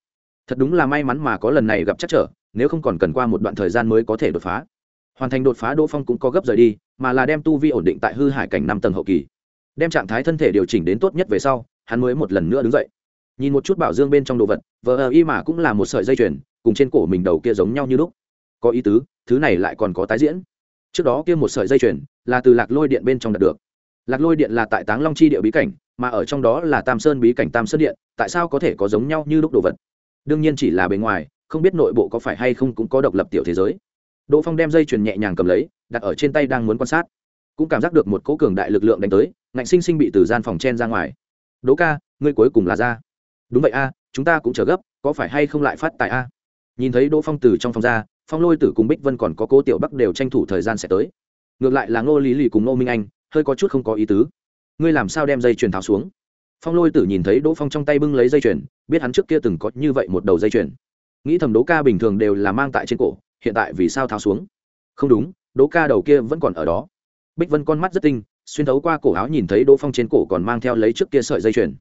[SPEAKER 1] Thật đúng là may mắn mà có lần này gặp chắc trở, nếu không còn cần qua một đoạn thời gian mới có thể đột phá. Hoàn thành đột phá đỗ phong cũng có gấp rời đi, mà là đem tu vi ổn định tại hư hải cảnh năm tầng hậu kỳ. Đem trạng thái thân thể điều chỉnh đến tốt nhất về sau, hắn mới một lần nữa đứng dậy. Nhìn một chút bảo dương bên trong đồ vật, vờ ờ y mà cũng là một sợi dây chuyền, cùng trên cổ mình đầu kia giống nhau như lúc. Có ý tứ, thứ này lại còn có tái diễn. Trước đó kia một sợi dây chuyền là từ lạc lôi điện bên trong đạt được lạc lôi điện là tại táng long chi địa bí cảnh, mà ở trong đó là tam sơn bí cảnh tam sơn điện, tại sao có thể có giống nhau như lúc đồ vật? Đương nhiên chỉ là bề ngoài, không biết nội bộ có phải hay không cũng có độc lập tiểu thế giới. Đỗ phong đem dây chuyền nhẹ nhàng cầm lấy, đặt ở trên tay đang muốn quan sát. Cũng cảm giác được một cỗ cường đại lực lượng đánh tới, ngạnh sinh sinh bị từ gian phòng chen ra ngoài. Đỗ ca, ngươi cuối cùng là ra. Đúng vậy a, chúng ta cũng chờ gấp, có phải hay không lại phát tại a? Nhìn thấy đỗ phong từ trong phòng ra, phong lôi tử cùng bích vân còn có cố tiểu bắc đều tranh thủ thời gian sẽ tới. Ngược lại là ngô lý lì cùng ngô minh anh hơi có chút không có ý tứ. Ngươi làm sao đem dây chuyền tháo xuống? Phong lôi tử nhìn thấy đỗ phong trong tay bưng lấy dây chuyền, biết hắn trước kia từng có như vậy một đầu dây chuyền. Nghĩ thầm đỗ ca bình thường đều là mang tại trên cổ, hiện tại vì sao tháo xuống? Không đúng, đỗ ca đầu kia vẫn còn ở đó. Bích vân con mắt rất tinh, xuyên thấu qua cổ áo nhìn thấy đỗ phong trên cổ còn mang theo lấy trước kia sợi dây chuyền.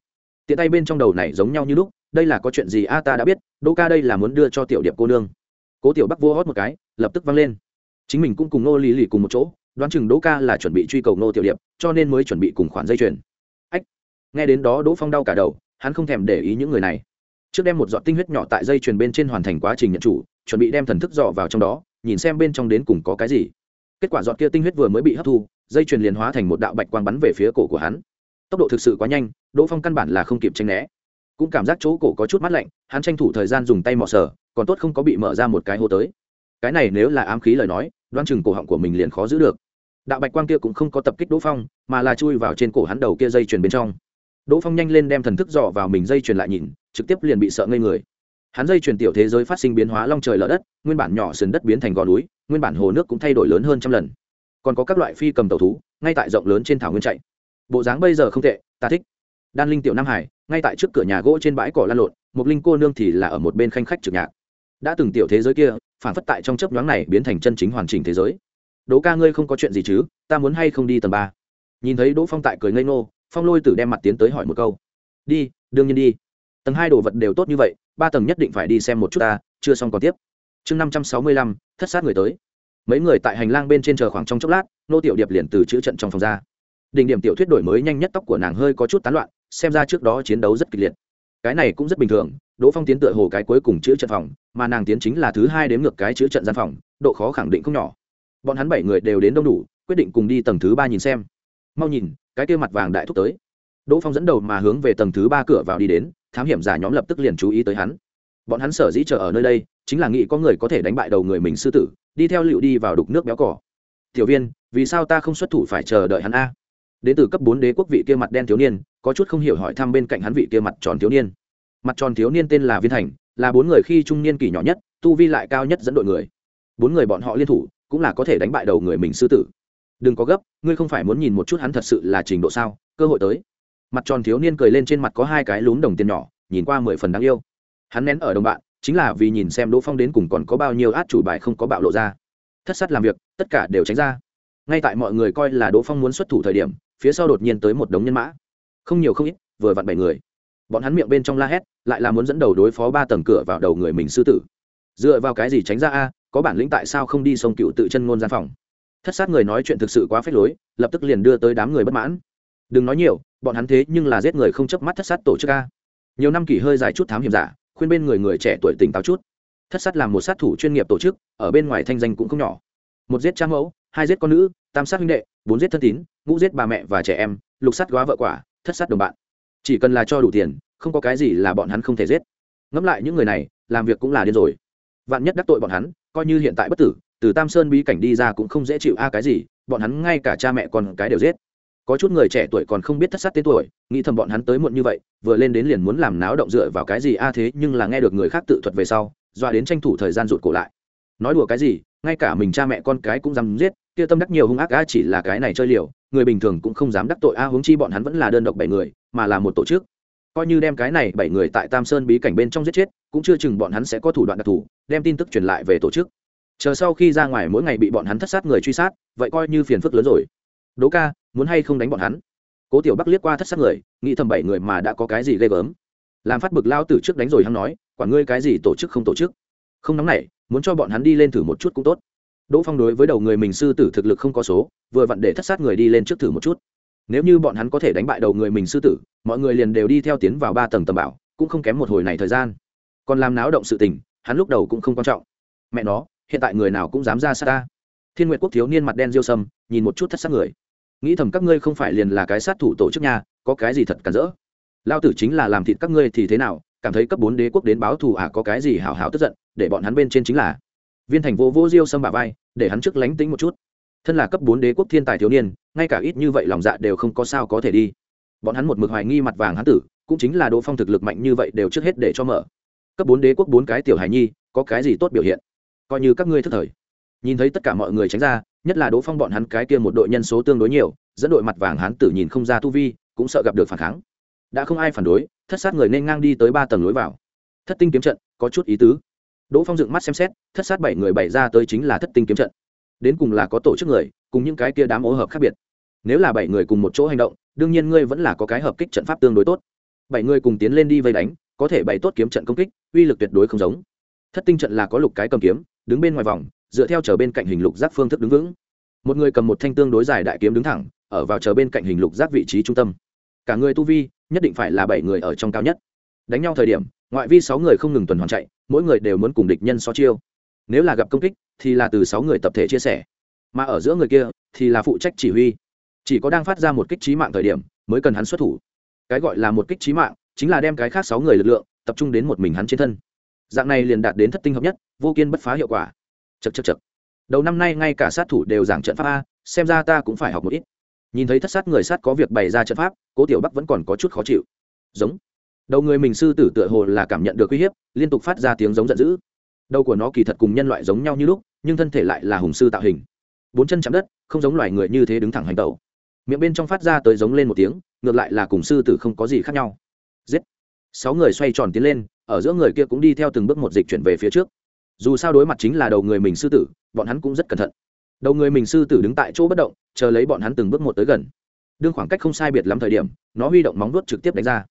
[SPEAKER 1] Tiện tay bên trong đầu này giống nhau như lúc, đây là có chuyện gì a, ta đã biết, đỗ ca đây là muốn đưa cho tiểu điệp cô nương. Cố tiểu bắc vua hót một cái, lập tức văng lên. Chính mình cũng cùng nô lì lì cùng một chỗ đoán chừng đỗ ca là chuẩn bị truy cầu nô tiểu điệp, cho nên mới chuẩn bị cùng khoản dây chuyền. Ách, nghe đến đó đỗ phong đau cả đầu, hắn không thèm để ý những người này. Trước đem một giọt tinh huyết nhỏ tại dây chuyền bên trên hoàn thành quá trình nhận chủ, chuẩn bị đem thần thức dọ vào trong đó, nhìn xem bên trong đến cùng có cái gì. Kết quả giọt kia tinh huyết vừa mới bị hấp thu, dây chuyền liền hóa thành một đạo bạch quang bắn về phía cổ của hắn. Tốc độ thực sự quá nhanh, đỗ phong căn bản là không kịp tranh né. Cũng cảm giác chỗ cổ có chút mát lạnh, hắn tranh thủ thời gian dùng tay mò sờ, còn tốt không có bị mở ra một cái hô tới. Cái này nếu là ám khí lời nói đoan chừng cổ họng của mình liền khó giữ được đạo bạch quang kia cũng không có tập kích đỗ phong, mà là chui vào trên cổ hắn đầu kia dây chuyền bên trong. Đỗ phong nhanh lên đem thần thức dò vào mình dây chuyền lại nhìn, trực tiếp liền bị sợ ngây người. Hắn dây chuyền tiểu thế giới phát sinh biến hóa long trời lở đất, nguyên bản nhỏ sườn đất biến thành gò núi, nguyên bản hồ nước cũng thay đổi lớn hơn trăm lần. Còn có các loại phi cầm tàu thú, ngay tại rộng lớn trên thảo nguyên chạy. Bộ dáng bây giờ không tệ, ta thích. Đan linh tiểu nam hải, ngay tại trước cửa nhà gỗ trên bãi cỏ lan lộn một linh cô nương thì là ở một bên khanh khách trực nhạc. Đã từng tiểu thế giới kia phản phất tại trong chấp nhoáng này biến thành chân chính hoàn chỉnh thế giới đỗ ca ngươi không có chuyện gì chứ, ta muốn hay không đi tầng ba? Nhìn thấy đỗ phong tại cười ngây ngô, phong lôi tử đem mặt tiến tới hỏi một câu. Đi, đương nhiên đi. Tầng hai đồ vật đều tốt như vậy, ba tầng nhất định phải đi xem một chút ta, chưa xong còn tiếp. Chương năm trăm sáu mươi lăm, thất sát người tới. Mấy người tại hành lang bên trên chờ khoảng trong chốc lát, nô tiểu điệp liền từ chữ trận trong phòng ra. Đỉnh điểm tiểu thuyết đổi mới nhanh nhất tóc của nàng hơi có chút tán loạn, xem ra trước đó chiến đấu rất kịch liệt. Cái này cũng rất bình thường, đỗ phong tiến tựa hồ cái cuối cùng chữ trận phòng, mà nàng tiến chính là thứ hai đến ngược cái chữ trận gian phòng, độ khó khẳng định không nhỏ bọn hắn bảy người đều đến đông đủ, quyết định cùng đi tầng thứ ba nhìn xem. Mau nhìn, cái kia mặt vàng đại thúc tới. Đỗ phong dẫn đầu mà hướng về tầng thứ ba cửa vào đi đến, thám hiểm giả nhóm lập tức liền chú ý tới hắn. Bọn hắn sở dĩ chờ ở nơi đây, chính là nghĩ có người có thể đánh bại đầu người mình sư tử, đi theo liệu đi vào đục nước béo cỏ. Tiểu viên, vì sao ta không xuất thủ phải chờ đợi hắn a? Đến từ cấp bốn đế quốc vị kia mặt đen thiếu niên, có chút không hiểu hỏi thăm bên cạnh hắn vị kia mặt tròn thiếu niên. Mặt tròn thiếu niên tên là viên thành, là bốn người khi trung niên kỷ nhỏ nhất, tu vi lại cao nhất dẫn đội người. Bốn người bọn họ liên thủ cũng là có thể đánh bại đầu người mình sư tử. Đừng có gấp, ngươi không phải muốn nhìn một chút hắn thật sự là trình độ sao, cơ hội tới. Mặt tròn thiếu niên cười lên trên mặt có hai cái lún đồng tiền nhỏ, nhìn qua mười phần đáng yêu. Hắn nén ở đồng bạn, chính là vì nhìn xem đỗ phong đến cùng còn có bao nhiêu át chủ bài không có bạo lộ ra. Thất sát làm việc, tất cả đều tránh ra. Ngay tại mọi người coi là đỗ phong muốn xuất thủ thời điểm, phía sau đột nhiên tới một đống nhân mã. Không nhiều không ít, vừa vặn bảy người. Bọn hắn miệng bên trong la hét, lại là muốn dẫn đầu đối phó ba tầng cửa vào đầu người mình sư tử. Dựa vào cái gì tránh ra a có bản lĩnh tại sao không đi sông cựu tự chân ngôn gian phòng? Thất sát người nói chuyện thực sự quá phết lối, lập tức liền đưa tới đám người bất mãn. Đừng nói nhiều, bọn hắn thế nhưng là giết người không chớp mắt thất sát tổ chức a. Nhiều năm kỷ hơi dài chút thám hiểm giả, khuyên bên người người trẻ tuổi tỉnh táo chút. Thất sát làm một sát thủ chuyên nghiệp tổ chức, ở bên ngoài thanh danh cũng không nhỏ. Một giết cha mẫu, hai giết con nữ, tam sát huynh đệ, bốn giết thân tín, ngũ giết bà mẹ và trẻ em, lục sát góa vợ quả, thất sát đồng bạn. Chỉ cần là cho đủ tiền, không có cái gì là bọn hắn không thể giết. Ngẫm lại những người này, làm việc cũng là điên rồi vạn nhất đắc tội bọn hắn, coi như hiện tại bất tử, từ tam sơn bí cảnh đi ra cũng không dễ chịu a cái gì, bọn hắn ngay cả cha mẹ con cái đều giết. Có chút người trẻ tuổi còn không biết thất sát tên tuổi, nghĩ thầm bọn hắn tới muộn như vậy, vừa lên đến liền muốn làm náo động dựa vào cái gì a thế, nhưng là nghe được người khác tự thuật về sau doa đến tranh thủ thời gian rụt cổ lại. Nói đùa cái gì, ngay cả mình cha mẹ con cái cũng dám giết, kia tâm đắc nhiều hung ác a chỉ là cái này chơi liều, người bình thường cũng không dám đắc tội a, huống chi bọn hắn vẫn là đơn độc bảy người, mà là một tổ chức coi như đem cái này bảy người tại tam sơn bí cảnh bên trong giết chết, cũng chưa chừng bọn hắn sẽ có thủ đoạn đặc thù, đem tin tức truyền lại về tổ chức. Chờ sau khi ra ngoài mỗi ngày bị bọn hắn thất sát người truy sát, vậy coi như phiền phức lớn rồi. Đỗ ca, muốn hay không đánh bọn hắn? Cố tiểu bắc liếc qua thất sát người, nghĩ thầm bảy người mà đã có cái gì ghê gớm. Làm phát bực lao từ trước đánh rồi hắn nói quản ngươi cái gì tổ chức không tổ chức? Không nóng nảy, muốn cho bọn hắn đi lên thử một chút cũng tốt. Đỗ phong đối với đầu người mình sư tử thực lực không có số, vừa vặn để thất sát người đi lên trước thử một chút nếu như bọn hắn có thể đánh bại đầu người mình sư tử, mọi người liền đều đi theo tiến vào ba tầng tầm bảo, cũng không kém một hồi này thời gian. Còn làm náo động sự tình, hắn lúc đầu cũng không quan trọng. Mẹ nó, hiện tại người nào cũng dám ra xa ta. Thiên nguyện quốc thiếu niên mặt đen diêu sâm, nhìn một chút thất sát người. Nghĩ thầm các ngươi không phải liền là cái sát thủ tổ chức nhà, có cái gì thật cản rỡ? Lao tử chính là làm thịt các ngươi thì thế nào, cảm thấy cấp bốn đế quốc đến báo thù à có cái gì hào hào tức giận, để bọn hắn bên trên chính là. Viên thành vô vô diêu sâm bà vai, để hắn trước lánh tính một chút thân là cấp bốn đế quốc thiên tài thiếu niên, ngay cả ít như vậy lòng dạ đều không có sao có thể đi. Bọn hắn một mực hoài nghi mặt vàng hắn tử, cũng chính là đỗ phong thực lực mạnh như vậy đều trước hết để cho mở. Cấp bốn đế quốc bốn cái tiểu hài nhi, có cái gì tốt biểu hiện? Coi như các ngươi thức thời. Nhìn thấy tất cả mọi người tránh ra, nhất là đỗ phong bọn hắn cái kia một đội nhân số tương đối nhiều, dẫn đội mặt vàng hán tử nhìn không ra tu vi, cũng sợ gặp được phản kháng. Đã không ai phản đối, thất sát người nên ngang đi tới ba tầng lối vào. Thất tinh kiếm trận, có chút ý tứ. Đỗ phong dựng mắt xem xét, thất sát bảy người bày ra tới chính là thất tinh kiếm trận đến cùng là có tổ chức người, cùng những cái kia đám ô hợp khác biệt. Nếu là bảy người cùng một chỗ hành động, đương nhiên ngươi vẫn là có cái hợp kích trận pháp tương đối tốt. Bảy người cùng tiến lên đi vây đánh, có thể bày tốt kiếm trận công kích, uy lực tuyệt đối không giống. Thất tinh trận là có lục cái cầm kiếm, đứng bên ngoài vòng, dựa theo chờ bên cạnh hình lục giác phương thức đứng vững. Một người cầm một thanh tương đối dài đại kiếm đứng thẳng, ở vào chờ bên cạnh hình lục giác vị trí trung tâm. Cả người tu vi, nhất định phải là bảy người ở trong cao nhất. Đánh nhau thời điểm, ngoại vi sáu người không ngừng tuần hoàn chạy, mỗi người đều muốn cùng địch nhân so chiêu. Nếu là gặp công kích thì là từ sáu người tập thể chia sẻ, mà ở giữa người kia thì là phụ trách chỉ huy. Chỉ có đang phát ra một kích trí mạng thời điểm mới cần hắn xuất thủ. Cái gọi là một kích trí mạng chính là đem cái khác sáu người lực lượng tập trung đến một mình hắn trên thân. Dạng này liền đạt đến thất tinh hợp nhất, vô kiên bất phá hiệu quả. Chật chật chật đầu năm nay ngay cả sát thủ đều giảng trận pháp a, xem ra ta cũng phải học một ít. Nhìn thấy thất sát người sát có việc bày ra trận pháp, cố tiểu bắc vẫn còn có chút khó chịu. Giống. Đầu người mình sư tử tựa hồ là cảm nhận được uy hiếp, liên tục phát ra tiếng giống giận dữ đầu của nó kỳ thật cùng nhân loại giống nhau như lúc, nhưng thân thể lại là hùng sư tạo hình. Bốn chân chạm đất, không giống loài người như thế đứng thẳng hành tẩu. Miệng bên trong phát ra tới giống lên một tiếng, ngược lại là cùng sư tử không có gì khác nhau. Giết! Sáu người xoay tròn tiến lên, ở giữa người kia cũng đi theo từng bước một dịch chuyển về phía trước. Dù sao đối mặt chính là đầu người mình sư tử, bọn hắn cũng rất cẩn thận. Đầu người mình sư tử đứng tại chỗ bất động, chờ lấy bọn hắn từng bước một tới gần. Đương khoảng cách không sai biệt lắm thời điểm, nó huy động móng vuốt trực tiếp đánh ra.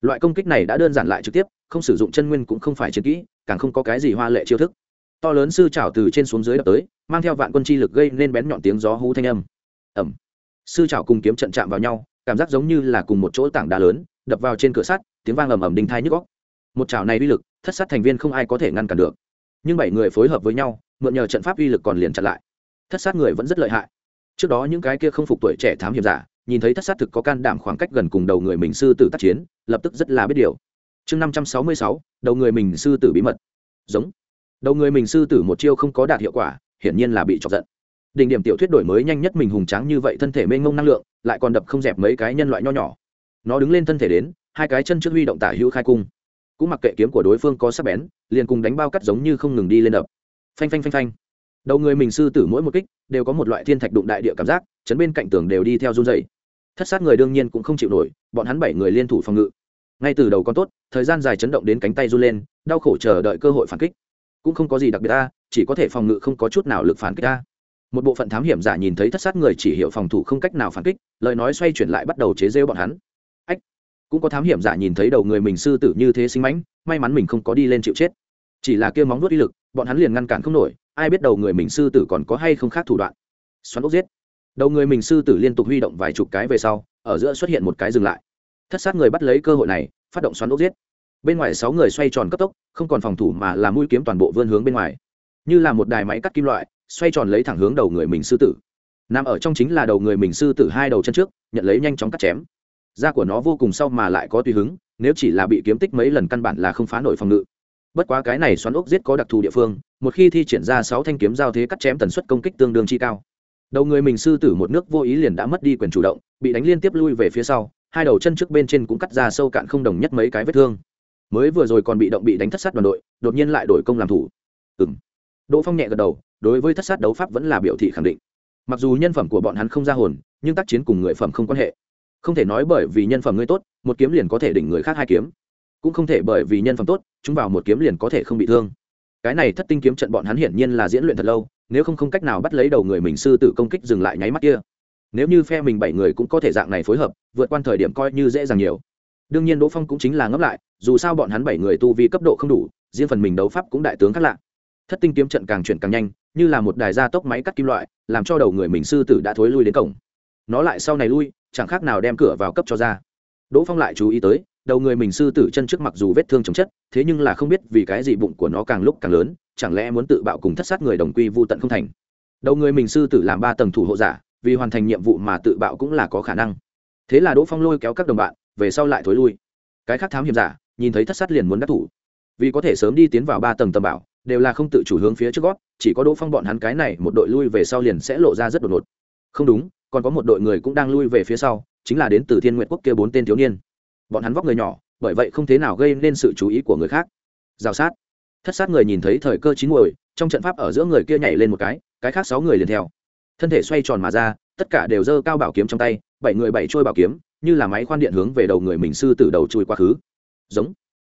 [SPEAKER 1] Loại công kích này đã đơn giản lại trực tiếp, không sử dụng chân nguyên cũng không phải chiến kỹ càng không có cái gì hoa lệ chiêu thức. To lớn sư trào từ trên xuống dưới đập tới, mang theo vạn quân chi lực gây nên bén nhọn tiếng gió hú thanh âm. Ẩm. Sư trào cùng kiếm trận chạm vào nhau, cảm giác giống như là cùng một chỗ tảng đá lớn, đập vào trên cửa sắt, tiếng vang ầm ầm đinh thai nhức góc một chảo này uy lực, thất sát thành viên không ai có thể ngăn cản được. Nhưng bảy người phối hợp với nhau, mượn nhờ trận pháp uy lực còn liền chặn lại. Thất sát người vẫn rất lợi hại. Trước đó những cái kia không phục tuổi trẻ thám hiểm giả, nhìn thấy thất sát thực có can đảm khoảng cách gần cùng đầu người mình sư tử tác chiến, lập tức rất là biết điều chương năm trăm sáu mươi sáu, đầu người mình sư tử bí mật. Giống. Đầu người mình sư tử một chiêu không có đạt hiệu quả, hiển nhiên là bị chọc giận. Đỉnh điểm tiểu thuyết đổi mới nhanh nhất mình hùng tráng như vậy thân thể mênh mông năng lượng, lại còn đập không dẹp mấy cái nhân loại nho nhỏ. Nó đứng lên thân thể đến, hai cái chân trước huy động tả hữu khai cung. Cũng mặc kệ kiếm của đối phương có sắc bén, liền cùng đánh bao cắt giống như không ngừng đi lên đập. Phanh phanh phanh phanh. Đầu người mình sư tử mỗi một kích đều có một loại thiên thạch đụng đại địa cảm giác, chấn bên cạnh tường đều đi theo run dày thất sát người đương nhiên cũng không chịu nổi, bọn hắn bảy người liên thủ phòng ngự ngay từ đầu con tốt, thời gian dài chấn động đến cánh tay run lên, đau khổ chờ đợi cơ hội phản kích. Cũng không có gì đặc biệt ta chỉ có thể phòng ngự không có chút nào lực phản kích ta một bộ phận thám hiểm giả nhìn thấy thất sát người chỉ hiểu phòng thủ không cách nào phản kích, lời nói xoay chuyển lại bắt đầu chế rêu bọn hắn. Ách, cũng có thám hiểm giả nhìn thấy đầu người mình sư tử như thế sinh mãnh, may mắn mình không có đi lên chịu chết. Chỉ là kia móng vuốt uy lực, bọn hắn liền ngăn cản không nổi, ai biết đầu người mình sư tử còn có hay không khác thủ đoạn. Xoắn ốc giết. Đầu người mình sư tử liên tục huy động vài chục cái về sau, ở giữa xuất hiện một cái dừng lại thất sát người bắt lấy cơ hội này, phát động xoắn ốc giết. Bên ngoài sáu người xoay tròn cấp tốc, không còn phòng thủ mà là mũi kiếm toàn bộ vươn hướng bên ngoài. Như là một đài máy cắt kim loại, xoay tròn lấy thẳng hướng đầu người mình sư tử. Nằm ở trong chính là đầu người mình sư tử hai đầu chân trước, nhận lấy nhanh chóng cắt chém. Da của nó vô cùng sau mà lại có tùy hứng, nếu chỉ là bị kiếm tích mấy lần căn bản là không phá nổi phòng ngự. Bất quá cái này xoắn ốc giết có đặc thù địa phương, một khi thi triển ra sáu thanh kiếm giao thế cắt chém tần suất công kích tương đương chi cao. Đầu người mình sư tử một nước vô ý liền đã mất đi quyền chủ động, bị đánh liên tiếp lui về phía sau hai đầu chân trước bên trên cũng cắt ra sâu cạn không đồng nhất mấy cái vết thương. Mới vừa rồi còn bị động bị đánh thất sát đoàn đội, đột nhiên lại đổi công làm thủ. Ừ m đỗ phong nhẹ gật đầu, đối với thất sát đấu pháp vẫn là biểu thị khẳng định. Mặc dù nhân phẩm của bọn hắn không ra hồn, nhưng tác chiến cùng người phẩm không quan hệ. Không thể nói bởi vì nhân phẩm ngươi tốt, một kiếm liền có thể đỉnh người khác hai kiếm. Cũng không thể bởi vì nhân phẩm tốt, chúng vào một kiếm liền có thể không bị thương. Cái này thất tinh kiếm trận bọn hắn hiển nhiên là diễn luyện thật lâu, nếu không không cách nào bắt lấy đầu người mình sư tử công kích dừng lại nháy mắt kia nếu như phe mình bảy người cũng có thể dạng này phối hợp, vượt qua thời điểm coi như dễ dàng nhiều. Đương nhiên đỗ phong cũng chính là ngấp lại, dù sao bọn hắn bảy người tu vi cấp độ không đủ, riêng phần mình đấu pháp cũng đại tướng khác lạ. Thất tinh kiếm trận càng chuyển càng nhanh, như là một đài gia tốc máy cắt kim loại, làm cho đầu người mình sư tử đã thối lui đến cổng. Nó lại sau này lui, chẳng khác nào đem cửa vào cấp cho ra. Đỗ phong lại chú ý tới, đầu người mình sư tử chân trước mặc dù vết thương chồng chất, thế nhưng là không biết vì cái gì bụng của nó càng lúc càng lớn, chẳng lẽ muốn tự bạo cùng thất sát người đồng quy vô tận không thành. Đầu người mình sư tử làm ba tầng thủ hộ giả vì hoàn thành nhiệm vụ mà tự bạo cũng là có khả năng. Thế là đỗ phong lôi kéo các đồng bạn, về sau lại thối lui. Cái khác thám hiểm giả, nhìn thấy thất sát liền muốn đắc thủ. Vì có thể sớm đi tiến vào ba tầng tầm bảo, đều là không tự chủ hướng phía trước gót, chỉ có đỗ phong bọn hắn cái này một đội lui về sau liền sẽ lộ ra rất đột ngột. Không đúng, còn có một đội người cũng đang lui về phía sau, chính là đến từ thiên nguyện quốc kia bốn tên thiếu niên. Bọn hắn vóc người nhỏ, bởi vậy không thế nào gây nên sự chú ý của người khác. Rào sát. Thất sát người nhìn thấy thời cơ chín muồi, trong trận pháp ở giữa người kia nhảy lên một cái cái khác sáu người liền theo thân thể xoay tròn mà ra, tất cả đều giơ cao bảo kiếm trong tay, bảy người bảy trôi bảo kiếm, như là máy khoan điện hướng về đầu người mình sư tử đầu chui quá khứ. Giống.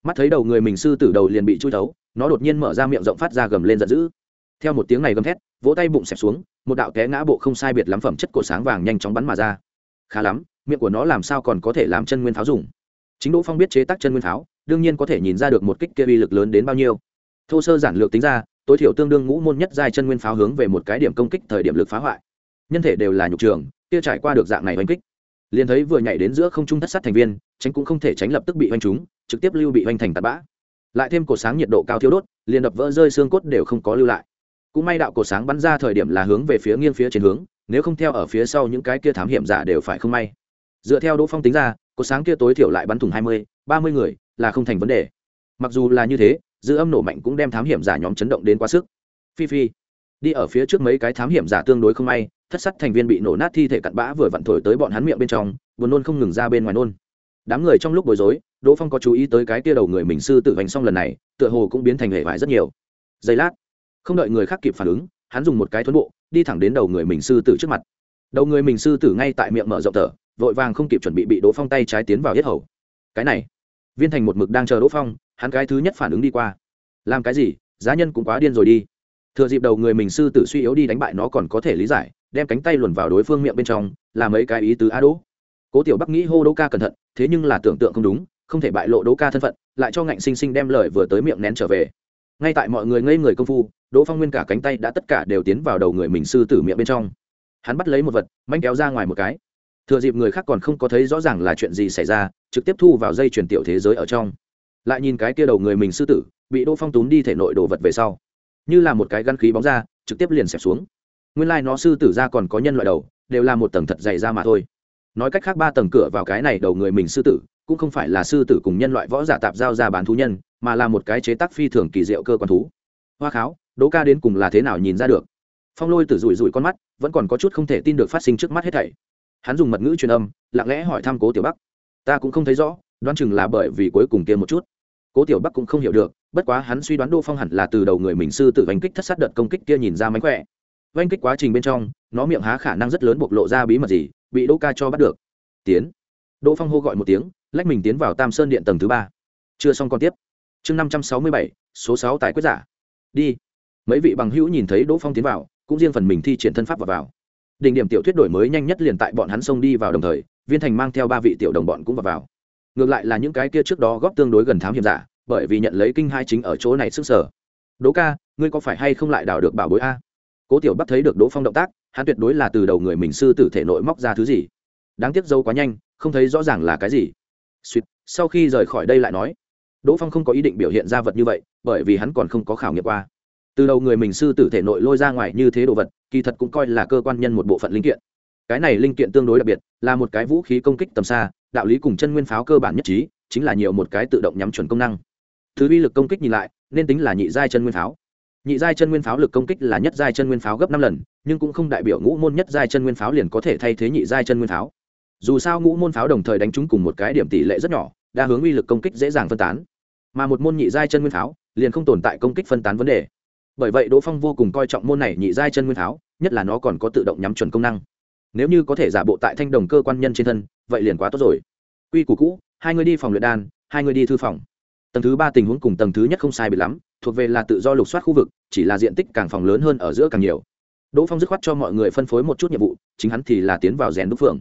[SPEAKER 1] Mắt thấy đầu người mình sư tử đầu liền bị chui thấu, nó đột nhiên mở ra miệng rộng phát ra gầm lên giận dữ. Theo một tiếng này gầm thét, vỗ tay bụng xẹp xuống, một đạo té ngã bộ không sai biệt lắm phẩm chất cổ sáng vàng nhanh chóng bắn mà ra. Khá lắm, miệng của nó làm sao còn có thể làm chân nguyên pháo dùng? Chính đỗ phong biết chế tác chân nguyên pháo đương nhiên có thể nhìn ra được một kích kia uy lực lớn đến bao nhiêu. Thô sơ giản lược tính ra tối thiểu tương đương ngũ môn nhất giai chân nguyên pháo hướng về một cái điểm công kích thời điểm lực phá hoại. Nhân thể đều là nhục trường, kia trải qua được dạng này oanh kích, liền thấy vừa nhảy đến giữa không trung thất sát thành viên, tránh cũng không thể tránh lập tức bị oanh trúng, trực tiếp lưu bị oanh thành tạt bã. Lại thêm cổ sáng nhiệt độ cao thiêu đốt, liền đập vỡ rơi xương cốt đều không có lưu lại. Cũng may đạo cổ sáng bắn ra thời điểm là hướng về phía nghiêng phía trên hướng, nếu không theo ở phía sau những cái kia thám hiểm giả đều phải không may. Dựa theo đỗ phong tính ra, cổ sáng kia tối thiểu lại bắn thủng hai mươi, ba mươi người là không thành vấn đề. Mặc dù là như thế dư âm nổ mạnh cũng đem thám hiểm giả nhóm chấn động đến quá sức. Phi phi, đi ở phía trước mấy cái thám hiểm giả tương đối không may, thất sắt thành viên bị nổ nát thi thể cặn bã vừa vặn thổi tới bọn hắn miệng bên trong, buồn nôn không ngừng ra bên ngoài nôn. Đám người trong lúc bối rối, đỗ phong có chú ý tới cái tia đầu người mình sư tự hành xong lần này, tựa hồ cũng biến thành hệ vải rất nhiều. Giây lát, không đợi người khác kịp phản ứng, hắn dùng một cái thuẫn bộ, đi thẳng đến đầu người mình sư tử trước mặt. Đầu người mình sư tử ngay tại miệng mở rộng thở, vội vàng không kịp chuẩn bị bị đỗ phong tay trái tiến vào hết hầu. Cái này viên thành một mực đang chờ đỗ phong, hắn cái thứ nhất phản ứng đi qua. Làm cái gì? Giá nhân cũng quá điên rồi đi. Thừa dịp đầu người mình sư tử suy yếu đi đánh bại nó còn có thể lý giải, đem cánh tay luồn vào đối phương miệng bên trong, là mấy cái ý tứ a đỗ. Cố tiểu bắc nghĩ hô đỗ ca cẩn thận, thế nhưng là tưởng tượng không đúng, không thể bại lộ đỗ ca thân phận, lại cho ngạnh sinh sinh đem lời vừa tới miệng nén trở về. Ngay tại mọi người ngây người công phu, đỗ phong nguyên cả cánh tay đã tất cả đều tiến vào đầu người mình sư tử miệng bên trong. Hắn bắt lấy một vật, manh kéo ra ngoài một cái thừa dịp người khác còn không có thấy rõ ràng là chuyện gì xảy ra, trực tiếp thu vào dây chuyển tiểu thế giới ở trong. Lại nhìn cái kia đầu người mình sư tử, bị đỗ phong túm đi thể nội đồ vật về sau. Như là một cái gắn khí bóng ra, trực tiếp liền xẹp xuống. Nguyên lai、like、nó sư tử ra còn có nhân loại đầu, đều là một tầng thật dày ra mà thôi. Nói cách khác ba tầng cửa vào cái này đầu người mình sư tử, cũng không phải là sư tử cùng nhân loại võ giả tạp giao ra bán thú nhân, mà là một cái chế tác phi thường kỳ diệu cơ quan thú. Hoa kháo, đỗ ca đến cùng là thế nào nhìn ra được? Phong lôi tử rủi rủi con mắt, vẫn còn có chút không thể tin được phát sinh trước mắt hết thảy hắn dùng mật ngữ truyền âm lặng lẽ hỏi thăm cố tiểu bắc. Ta cũng không thấy rõ đoán chừng là bởi vì cuối cùng kia một chút. Cố tiểu bắc cũng không hiểu được bất quá hắn suy đoán đô phong hẳn là từ đầu người mình sư tự vanh kích thất sát đợt công kích kia nhìn ra mánh khỏe. Vanh kích quá trình bên trong nó miệng há khả năng rất lớn bộc lộ ra bí mật gì bị đỗ ca cho bắt được. Tiến. Đỗ phong hô gọi một tiếng lách mình tiến vào tam sơn điện tầng thứ ba. Chưa xong còn tiếp. Chương năm trăm sáu mươi bảy số sáu tại quyết giả. Đi. Mấy vị bằng hữu nhìn thấy đỗ phong tiến vào cũng riêng phần mình thi triển thân pháp vào, vào đỉnh điểm tiểu thuyết đổi mới nhanh nhất liền tại bọn hắn xông đi vào đồng thời viên thành mang theo ba vị tiểu đồng bọn cũng vào, vào. ngược lại là những cái kia trước đó góp tương đối gần thám hiểm giả bởi vì nhận lấy kinh hai chính ở chỗ này sức sở. Đỗ ca ngươi có phải hay không lại đào được bảo bối a? Cố tiểu bắc thấy được đỗ phong động tác hắn tuyệt đối là từ đầu người mình sư tử thể nội móc ra thứ gì. Đáng tiếc dâu quá nhanh không thấy rõ ràng là cái gì. Suýt sau khi rời khỏi đây lại nói đỗ phong không có ý định biểu hiện ra vật như vậy bởi vì hắn còn không có khảo nghiệm qua từ đầu người mình sư tử thể nội lôi ra ngoài như thế đồ vật, kỳ thật cũng coi là cơ quan nhân một bộ phận linh kiện. Cái này linh kiện tương đối đặc biệt, là một cái vũ khí công kích tầm xa, đạo lý cùng chân nguyên pháo cơ bản nhất trí, chính là nhiều một cái tự động nhắm chuẩn công năng. Thứ uy lực công kích nhìn lại, nên tính là nhị giai chân nguyên pháo. Nhị giai chân nguyên pháo lực công kích là nhất giai chân nguyên pháo gấp năm lần, nhưng cũng không đại biểu ngũ môn nhất giai chân nguyên pháo liền có thể thay thế nhị giai chân nguyên pháo. Dù sao ngũ môn pháo đồng thời đánh trúng cùng một cái điểm tỷ lệ rất nhỏ, đa hướng uy lực công kích dễ dàng phân tán. Mà một môn nhị giai chân nguyên pháo, liền không tồn tại công kích phân tán vấn đề bởi vậy đỗ phong vô cùng coi trọng môn này nhị giai chân nguyên tháo, nhất là nó còn có tự động nhắm chuẩn công năng. Nếu như có thể giả bộ tại thanh đồng cơ quan nhân trên thân, vậy liền quá tốt rồi. Quy củ cũ, hai người đi phòng luyện đan, hai người đi thư phòng. Tầng thứ ba tình huống cùng tầng thứ nhất không sai biệt lắm, thuộc về là tự do lục soát khu vực, chỉ là diện tích càng phòng lớn hơn ở giữa càng nhiều. Đỗ phong dứt khoát cho mọi người phân phối một chút nhiệm vụ, chính hắn thì là tiến vào rèn đúc phường.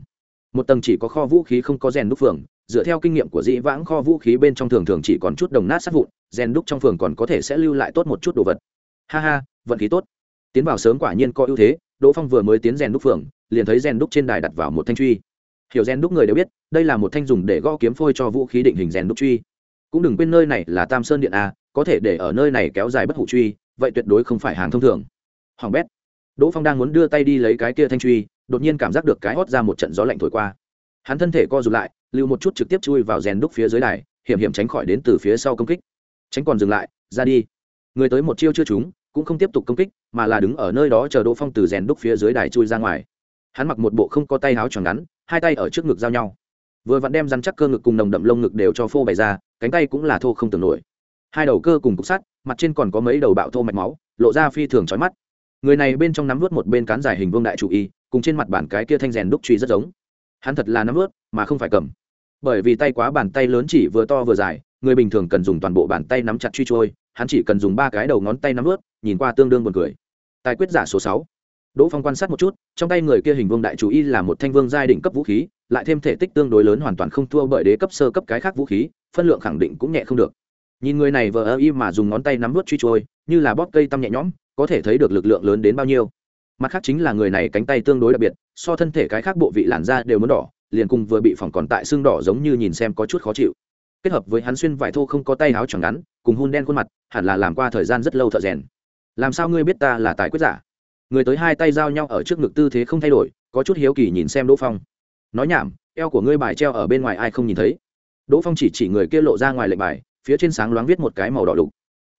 [SPEAKER 1] Một tầng chỉ có kho vũ khí không có rèn đúc phường, dựa theo kinh nghiệm của dĩ vãng kho vũ khí bên trong thường thường chỉ còn chút đồng nát sát vụn, rèn đúc trong phường còn có thể sẽ lưu lại tốt một chút đồ vật ha ha, vận khí tốt. Tiến vào sớm quả nhiên có ưu thế, đỗ phong vừa mới tiến rèn đúc phường liền thấy rèn đúc trên đài đặt vào một thanh truy. Hiểu rèn đúc người đều biết, đây là một thanh dùng để gõ kiếm phôi cho vũ khí định hình rèn đúc truy. Cũng đừng quên nơi này là tam sơn điện a, có thể để ở nơi này kéo dài bất hủ truy, vậy tuyệt đối không phải hàng thông thường. Hoàng bét. Đỗ phong đang muốn đưa tay đi lấy cái kia thanh truy, đột nhiên cảm giác được cái hót ra một trận gió lạnh thổi qua. Hắn thân thể co rụt lại, lưu một chút trực tiếp chui vào rèn đúc phía dưới đài, hiểm hiểm tránh khỏi đến từ phía sau công kích. Tránh còn dừng lại, ra đi. Người tới một chiêu chưa trúng cũng không tiếp tục công kích, mà là đứng ở nơi đó chờ đỗ phong từ rèn đúc phía dưới đài chui ra ngoài. Hắn mặc một bộ không có tay áo tròn ngắn, hai tay ở trước ngực giao nhau. Vừa vặn đem răn chắc cơ ngực cùng nồng đậm lông ngực đều cho phô bày ra, cánh tay cũng là thô không tưởng nổi. Hai đầu cơ cùng cục sắt, mặt trên còn có mấy đầu bạo thô mạch máu, lộ ra phi thường trói mắt. Người này bên trong nắm vớt một bên cán dài hình vương đại chủ y, cùng trên mặt bản cái kia thanh rèn đúc truy rất giống. Hắn thật là nắm vớt, mà không phải cầm. Bởi vì tay quá bàn tay lớn chỉ vừa to vừa dài người bình thường cần dùng toàn bộ bàn tay nắm chặt truy trôi, hắn chỉ cần dùng ba cái đầu ngón tay nắm ướt, nhìn qua tương đương buồn cười. Tài quyết giả số sáu. Đỗ phong quan sát một chút, trong tay người kia hình vương đại chủ y là một thanh vương giai đỉnh cấp vũ khí, lại thêm thể tích tương đối lớn hoàn toàn không thua bởi đế cấp sơ cấp cái khác vũ khí, phân lượng khẳng định cũng nhẹ không được. Nhìn người này vờ ơ y mà dùng ngón tay nắm vớt truy trôi, như là bóp cây tăm nhẹ nhõm, có thể thấy được lực lượng lớn đến bao nhiêu. Mặt khác chính là người này cánh tay tương đối đặc biệt, so thân thể cái khác bộ vị làn da đều muốn đỏ, liền cùng vừa bị phỏng còn tại xương đỏ giống như nhìn xem có chút khó chịu kết hợp với hắn xuyên vải thô không có tay áo chẳng ngắn, cùng hun đen khuôn mặt, hẳn là làm qua thời gian rất lâu thợ rèn. Làm sao ngươi biết ta là tài quyết giả? Người tới hai tay giao nhau ở trước ngực tư thế không thay đổi, có chút hiếu kỳ nhìn xem đỗ phong. Nói nhảm, eo của ngươi bài treo ở bên ngoài ai không nhìn thấy? Đỗ phong chỉ chỉ người kia lộ ra ngoài lệnh bài, phía trên sáng loáng viết một cái màu đỏ lục.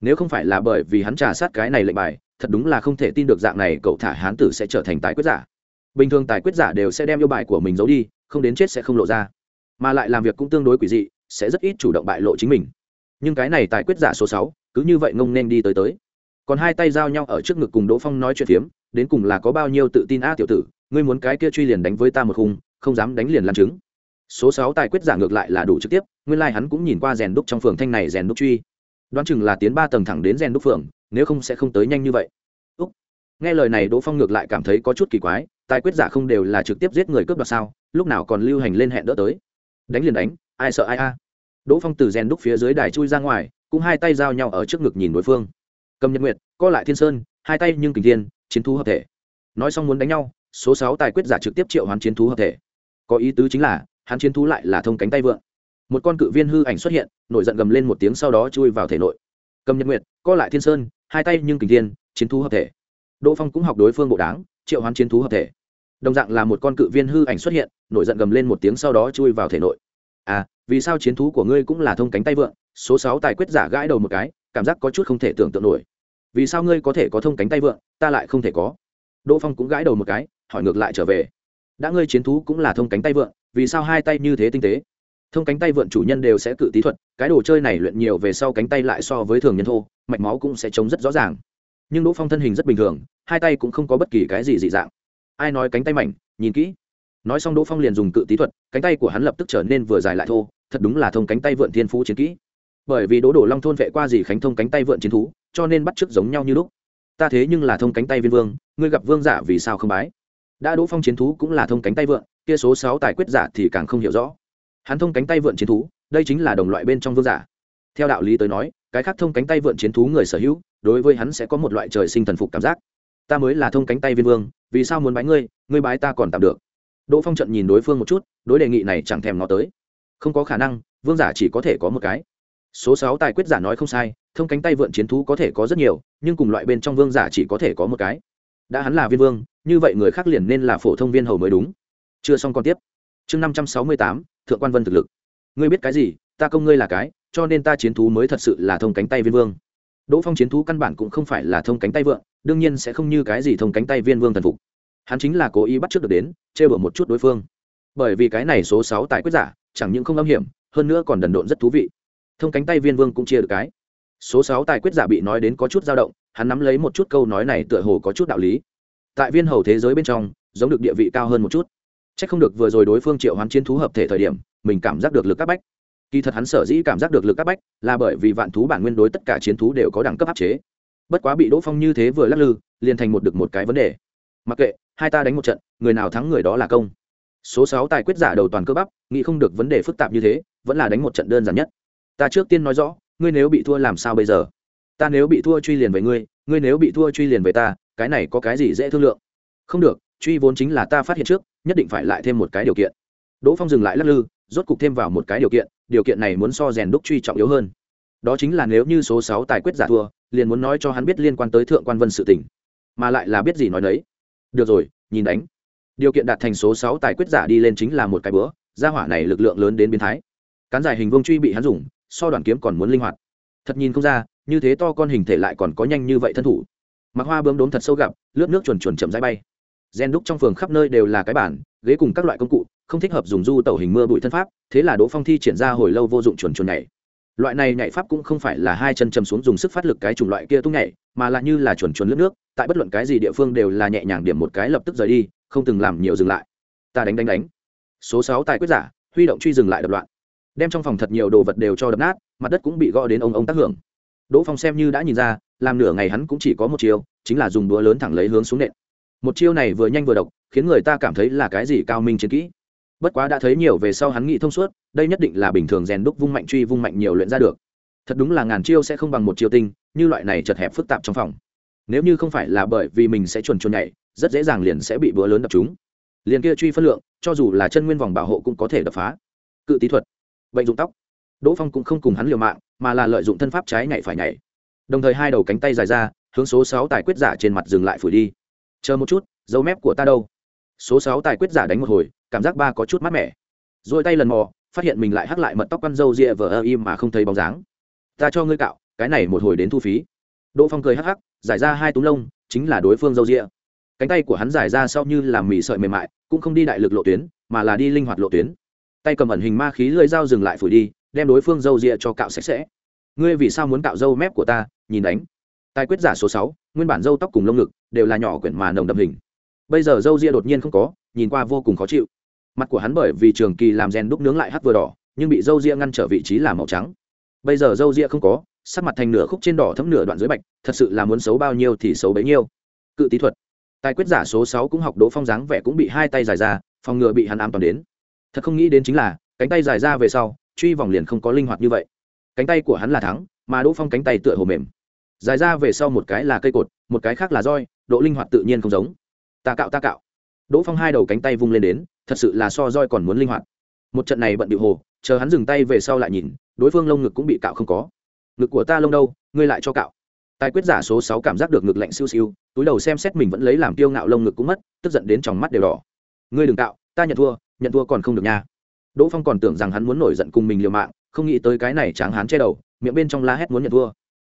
[SPEAKER 1] Nếu không phải là bởi vì hắn trà sát cái này lệnh bài, thật đúng là không thể tin được dạng này cậu thả hán tử sẽ trở thành tài quyết giả. Bình thường tài quyết giả đều sẽ đem yêu bài của mình giấu đi, không đến chết sẽ không lộ ra. Mà lại làm việc cũng tương đối quỷ dị sẽ rất ít chủ động bại lộ chính mình. Nhưng cái này tài quyết giả số sáu, cứ như vậy ngông nên đi tới tới. Còn hai tay giao nhau ở trước ngực cùng đỗ phong nói chuyện phiếm, đến cùng là có bao nhiêu tự tin a tiểu tử, ngươi muốn cái kia truy liền đánh với ta một khung, không dám đánh liền làm chứng số sáu tài quyết giả ngược lại là đủ trực tiếp, nguyên lai、like、hắn cũng nhìn qua rèn đúc trong phường thanh này rèn đúc truy. Đoán chừng là tiến ba tầng thẳng đến rèn đúc phường, nếu không sẽ không tới nhanh như vậy. Úc. nghe lời này đỗ phong ngược lại cảm thấy có chút kỳ quái, tài quyết giả không đều là trực tiếp giết người cướp đoạt sao, lúc nào còn lưu hành lên hẹn đỡ tới. Đánh liền đánh, ai sợ ai a đỗ phong từ rèn đúc phía dưới đài chui ra ngoài, cũng hai tay giao nhau ở trước ngực nhìn đối phương. Cầm nhật nguyệt, co lại thiên sơn, hai tay nhưng kình thiên, chiến thú hợp thể. Nói xong muốn đánh nhau, số sáu tài quyết giả trực tiếp triệu hoán chiến thú hợp thể. Có ý tứ chính là, hắn chiến thú lại là thông cánh tay vượng. Một con cự viên hư ảnh xuất hiện, nổi giận gầm lên một tiếng sau đó chui vào thể nội. Cầm nhật nguyệt, co lại thiên sơn, hai tay nhưng kình thiên, chiến thú hợp thể. Đỗ phong cũng học đối phương bộ đáng, triệu hoán chiến thú hợp thể. Đồng dạng là một con cự viên hư ảnh xuất hiện, nổi giận gầm lên một tiếng sau đó chui vào thể nội à vì sao chiến thú của ngươi cũng là thông cánh tay vượn? số sáu tài quyết giả gãi đầu một cái cảm giác có chút không thể tưởng tượng nổi. Vì sao ngươi có thể có thông cánh tay vượn, ta lại không thể có? Đỗ phong cũng gãi đầu một cái hỏi ngược lại trở về. Đã ngươi chiến thú cũng là thông cánh tay vượn vì sao hai tay như thế tinh tế? Thông cánh tay vượn chủ nhân đều sẽ cự tí thuật cái đồ chơi này luyện nhiều về sau cánh tay lại so với thường nhân thô mạch máu cũng sẽ chống rất rõ ràng. Nhưng đỗ phong thân hình rất bình thường hai tay cũng không có bất kỳ cái gì dị dạng. Ai nói cánh tay mảnh nhìn kỹ nói xong đỗ phong liền dùng cự tí thuật, cánh tay của hắn lập tức trở nên vừa dài lại thô, thật đúng là thông cánh tay vượn thiên phú chiến kỹ. Bởi vì đỗ đổ long thôn vệ qua gì khánh thông cánh tay vượn chiến thú, cho nên bắt chước giống nhau như lúc. Ta thế nhưng là thông cánh tay viên vương, ngươi gặp vương giả vì sao không bái? Đã đỗ phong chiến thú cũng là thông cánh tay vượn, kia số sáu tài quyết giả thì càng không hiểu rõ. Hắn thông cánh tay vượn chiến thú, đây chính là đồng loại bên trong vương giả. Theo đạo lý tới nói, cái khác thông cánh tay vượn chiến thú người sở hữu, đối với hắn sẽ có một loại trời sinh thần phục cảm giác. Ta mới là thông cánh tay viên vương, vì sao muốn bái ngươi ngươi bái ta còn tạm được đỗ phong trận nhìn đối phương một chút, đối đề nghị này chẳng thèm nó tới. Không có khả năng, vương giả chỉ có thể có một cái. Số sáu tài quyết giả nói không sai, thông cánh tay vượn chiến thú có thể có rất nhiều, nhưng cùng loại bên trong vương giả chỉ có thể có một cái. Đã hắn là viên vương, như vậy người khác liền nên là phổ thông viên hầu mới đúng. Chưa xong còn tiếp. Chương năm trăm sáu mươi tám, thượng quan vân thực lực. Ngươi biết cái gì, ta công ngươi là cái, cho nên ta chiến thú mới thật sự là thông cánh tay viên vương. Đỗ phong chiến thú căn bản cũng không phải là thông cánh tay vượng đương nhiên sẽ không như cái gì thông cánh tay viên vương thần phục hắn chính là cố ý bắt trước được đến chê bở một chút đối phương. Bởi vì cái này số sáu tài quyết giả, chẳng những không âm hiểm, hơn nữa còn đần độn rất thú vị. Thông cánh tay viên vương cũng chia được cái. Số sáu tài quyết giả bị nói đến có chút dao động, hắn nắm lấy một chút câu nói này tựa hồ có chút đạo lý. Tại viên hầu thế giới bên trong, giống được địa vị cao hơn một chút. C h ắ c không được vừa rồi đối phương triệu hoán chiến thú hợp thể thời điểm, mình cảm giác được lực các bách. Kỳ thật hắn sở dĩ cảm giác được lực các bách là bởi vì vạn thú bản nguyên đối tất cả chiến thú đều có đẳng cấp áp chế. Bất quá bị đỗ phong như thế vừa lắc lư, liền thành một được một cái vấn đề mặc kệ, hai ta đánh một trận, người nào thắng người đó là công. Số sáu tài quyết giả đầu toàn cơ bắp, nghĩ không được vấn đề phức tạp như thế, vẫn là đánh một trận đơn giản nhất. Ta trước tiên nói rõ, ngươi nếu bị thua làm sao bây giờ? Ta nếu bị thua truy liền về ngươi ngươi nếu bị thua truy liền về ta, cái này có cái gì dễ thương lượng? Không được, truy vốn chính là ta phát hiện trước, nhất định phải lại thêm một cái điều kiện. Đỗ phong dừng lại lắc lư, rốt cục thêm vào một cái điều kiện điều kiện này muốn so rèn đúc truy trọng yếu hơn. Đó chính là nếu như số sáu tài quyết giả thua, liền muốn nói cho hắn biết liên quan tới thượng quan vân sự tình. Mà lại là biết gì nói đấy được rồi, nhìn đánh. Điều kiện đạt thành số sáu tài quyết giả đi lên chính là một cái bữa, gia hỏa này lực lượng lớn đến biến thái. Cán giải hình vương truy bị hắn dùng, so đoàn kiếm còn muốn linh hoạt. Thật nhìn không ra, như thế to con hình thể lại còn có nhanh như vậy thân thủ. Mặc hoa bướm đốm thật sâu gặp, lướt nước chuẩn chuẩn chậm rãi bay. Gen đúc trong phường khắp nơi đều là cái bản, ghế cùng các loại công cụ, không thích hợp dùng du tẩu hình mưa bụi thân pháp, thế là đỗ phong thi triển ra hồi lâu vô dụng chuẩn chuẩn nhảy. Loại này nhảy pháp cũng không phải là hai chân chầm xuống dùng sức phát lực cái chủng loại kia tung nhảy mà là như là chuẩn chuẩn lướt nước, tại bất luận cái gì địa phương đều là nhẹ nhàng điểm một cái lập tức rời đi, không từng làm nhiều dừng lại. Ta đánh đánh đánh. Số sáu tài quyết giả, huy động truy dừng lại đập loạn. Đem trong phòng thật nhiều đồ vật đều cho đập nát, mặt đất cũng bị gõ đến ông ông tác hưởng. Đỗ phong xem như đã nhìn ra, làm nửa ngày hắn cũng chỉ có một chiêu, chính là dùng đũa lớn thẳng lấy hướng xuống nện một chiêu này vừa nhanh vừa độc, khiến người ta cảm thấy là cái gì cao minh chiến kỹ. Bất quá đã thấy nhiều về sau hắn nghĩ thông suốt, đây nhất định là bình thường rèn đúc vung mạnh truy vung mạnh nhiều luyện ra được thật đúng là ngàn chiêu sẽ không bằng một chiêu tinh, như loại này chật hẹp phức tạp trong phòng. Nếu như không phải là bởi vì mình sẽ chuồn chuồn nhảy, rất dễ dàng liền sẽ bị bữa lớn đập chúng liền kia truy phân lượng, cho dù là chân nguyên vòng bảo hộ cũng có thể đập phá. Cự tí thuật, bệnh dụng tóc. Đỗ phong cũng không cùng hắn liều mạng, mà là lợi dụng thân pháp trái nhảy phải nhảy. Đồng thời hai đầu cánh tay dài ra, hướng số sáu tài quyết giả trên mặt dừng lại phủi đi. Chờ một chút, dấu mép của ta đâu? Số sáu tài quyết giả đánh một hồi, cảm giác ba có chút mát mẻ. Rồi tay lần mò, phát hiện mình lại hắc lại mật tóc con dâu rịa vờ ơ im mà không thấy bóng dáng ta cho ngươi cạo, cái này một hồi đến thu phí. Đỗ phong cười hắc hắc, giải ra hai túm lông, chính là đối phương râu ria cánh tay của hắn giải ra sau như làm mì sợi mềm mại, cũng không đi đại lực lộ tuyến, mà là đi linh hoạt lộ tuyến. Tay cầm ẩn hình ma khí lưỡi dao dừng lại phủi đi, đem đối phương râu ria cho cạo sạch sẽ. Ngươi vì sao muốn cạo râu mép của ta? Nhìn đánh. Tài quyết giả số sáu, nguyên bản râu tóc cùng lông ngực, đều là nhỏ quyển mà nồng đậm hình. Bây giờ râu ria đột nhiên không có, nhìn qua vô cùng khó chịu. Mặt của hắn bởi vì trường kỳ làm rèn đúc nướng lại hắt vừa đỏ, nhưng bị râu ria ngăn trở vị trí là màu trắng bây giờ dâu ria không có, sắc mặt thành nửa khúc trên đỏ thấm nửa đoạn dưới bạch, thật sự là muốn xấu bao nhiêu thì xấu bấy nhiêu. Cự tí thuật. Tài quyết giả số sáu cũng học đỗ phong dáng vẻ cũng bị hai tay dài ra, phòng ngừa bị hắn ám toàn đến. Thật không nghĩ đến chính là, cánh tay dài ra về sau, truy vòng liền không có linh hoạt như vậy. Cánh tay của hắn là thắng, mà đỗ phong cánh tay tựa hồ mềm. Dài ra về sau một cái là cây cột, một cái khác là roi, độ linh hoạt tự nhiên không giống. Ta cạo ta cạo. Đỗ phong hai đầu cánh tay vung lên đến, thật sự là so roi còn muốn linh hoạt. Một trận này bận điệu hồ, chờ hắn dừng tay về sau lại nhìn đối phương lông ngực cũng bị cạo không có. Ngực của ta lông đâu, ngươi lại cho cạo. Tài quyết giả số sáu cảm giác được ngực lạnh siêu siêu, túi đầu xem xét mình vẫn lấy làm tiêu ngạo lông ngực cũng mất, tức giận đến trong mắt đều đỏ. Ngươi đừng cạo, ta nhận thua nhận thua còn không được nha. Đỗ phong còn tưởng rằng hắn muốn nổi giận cùng mình liều mạng, không nghĩ tới cái này tráng hắn che đầu, miệng bên trong la hét muốn nhận thua.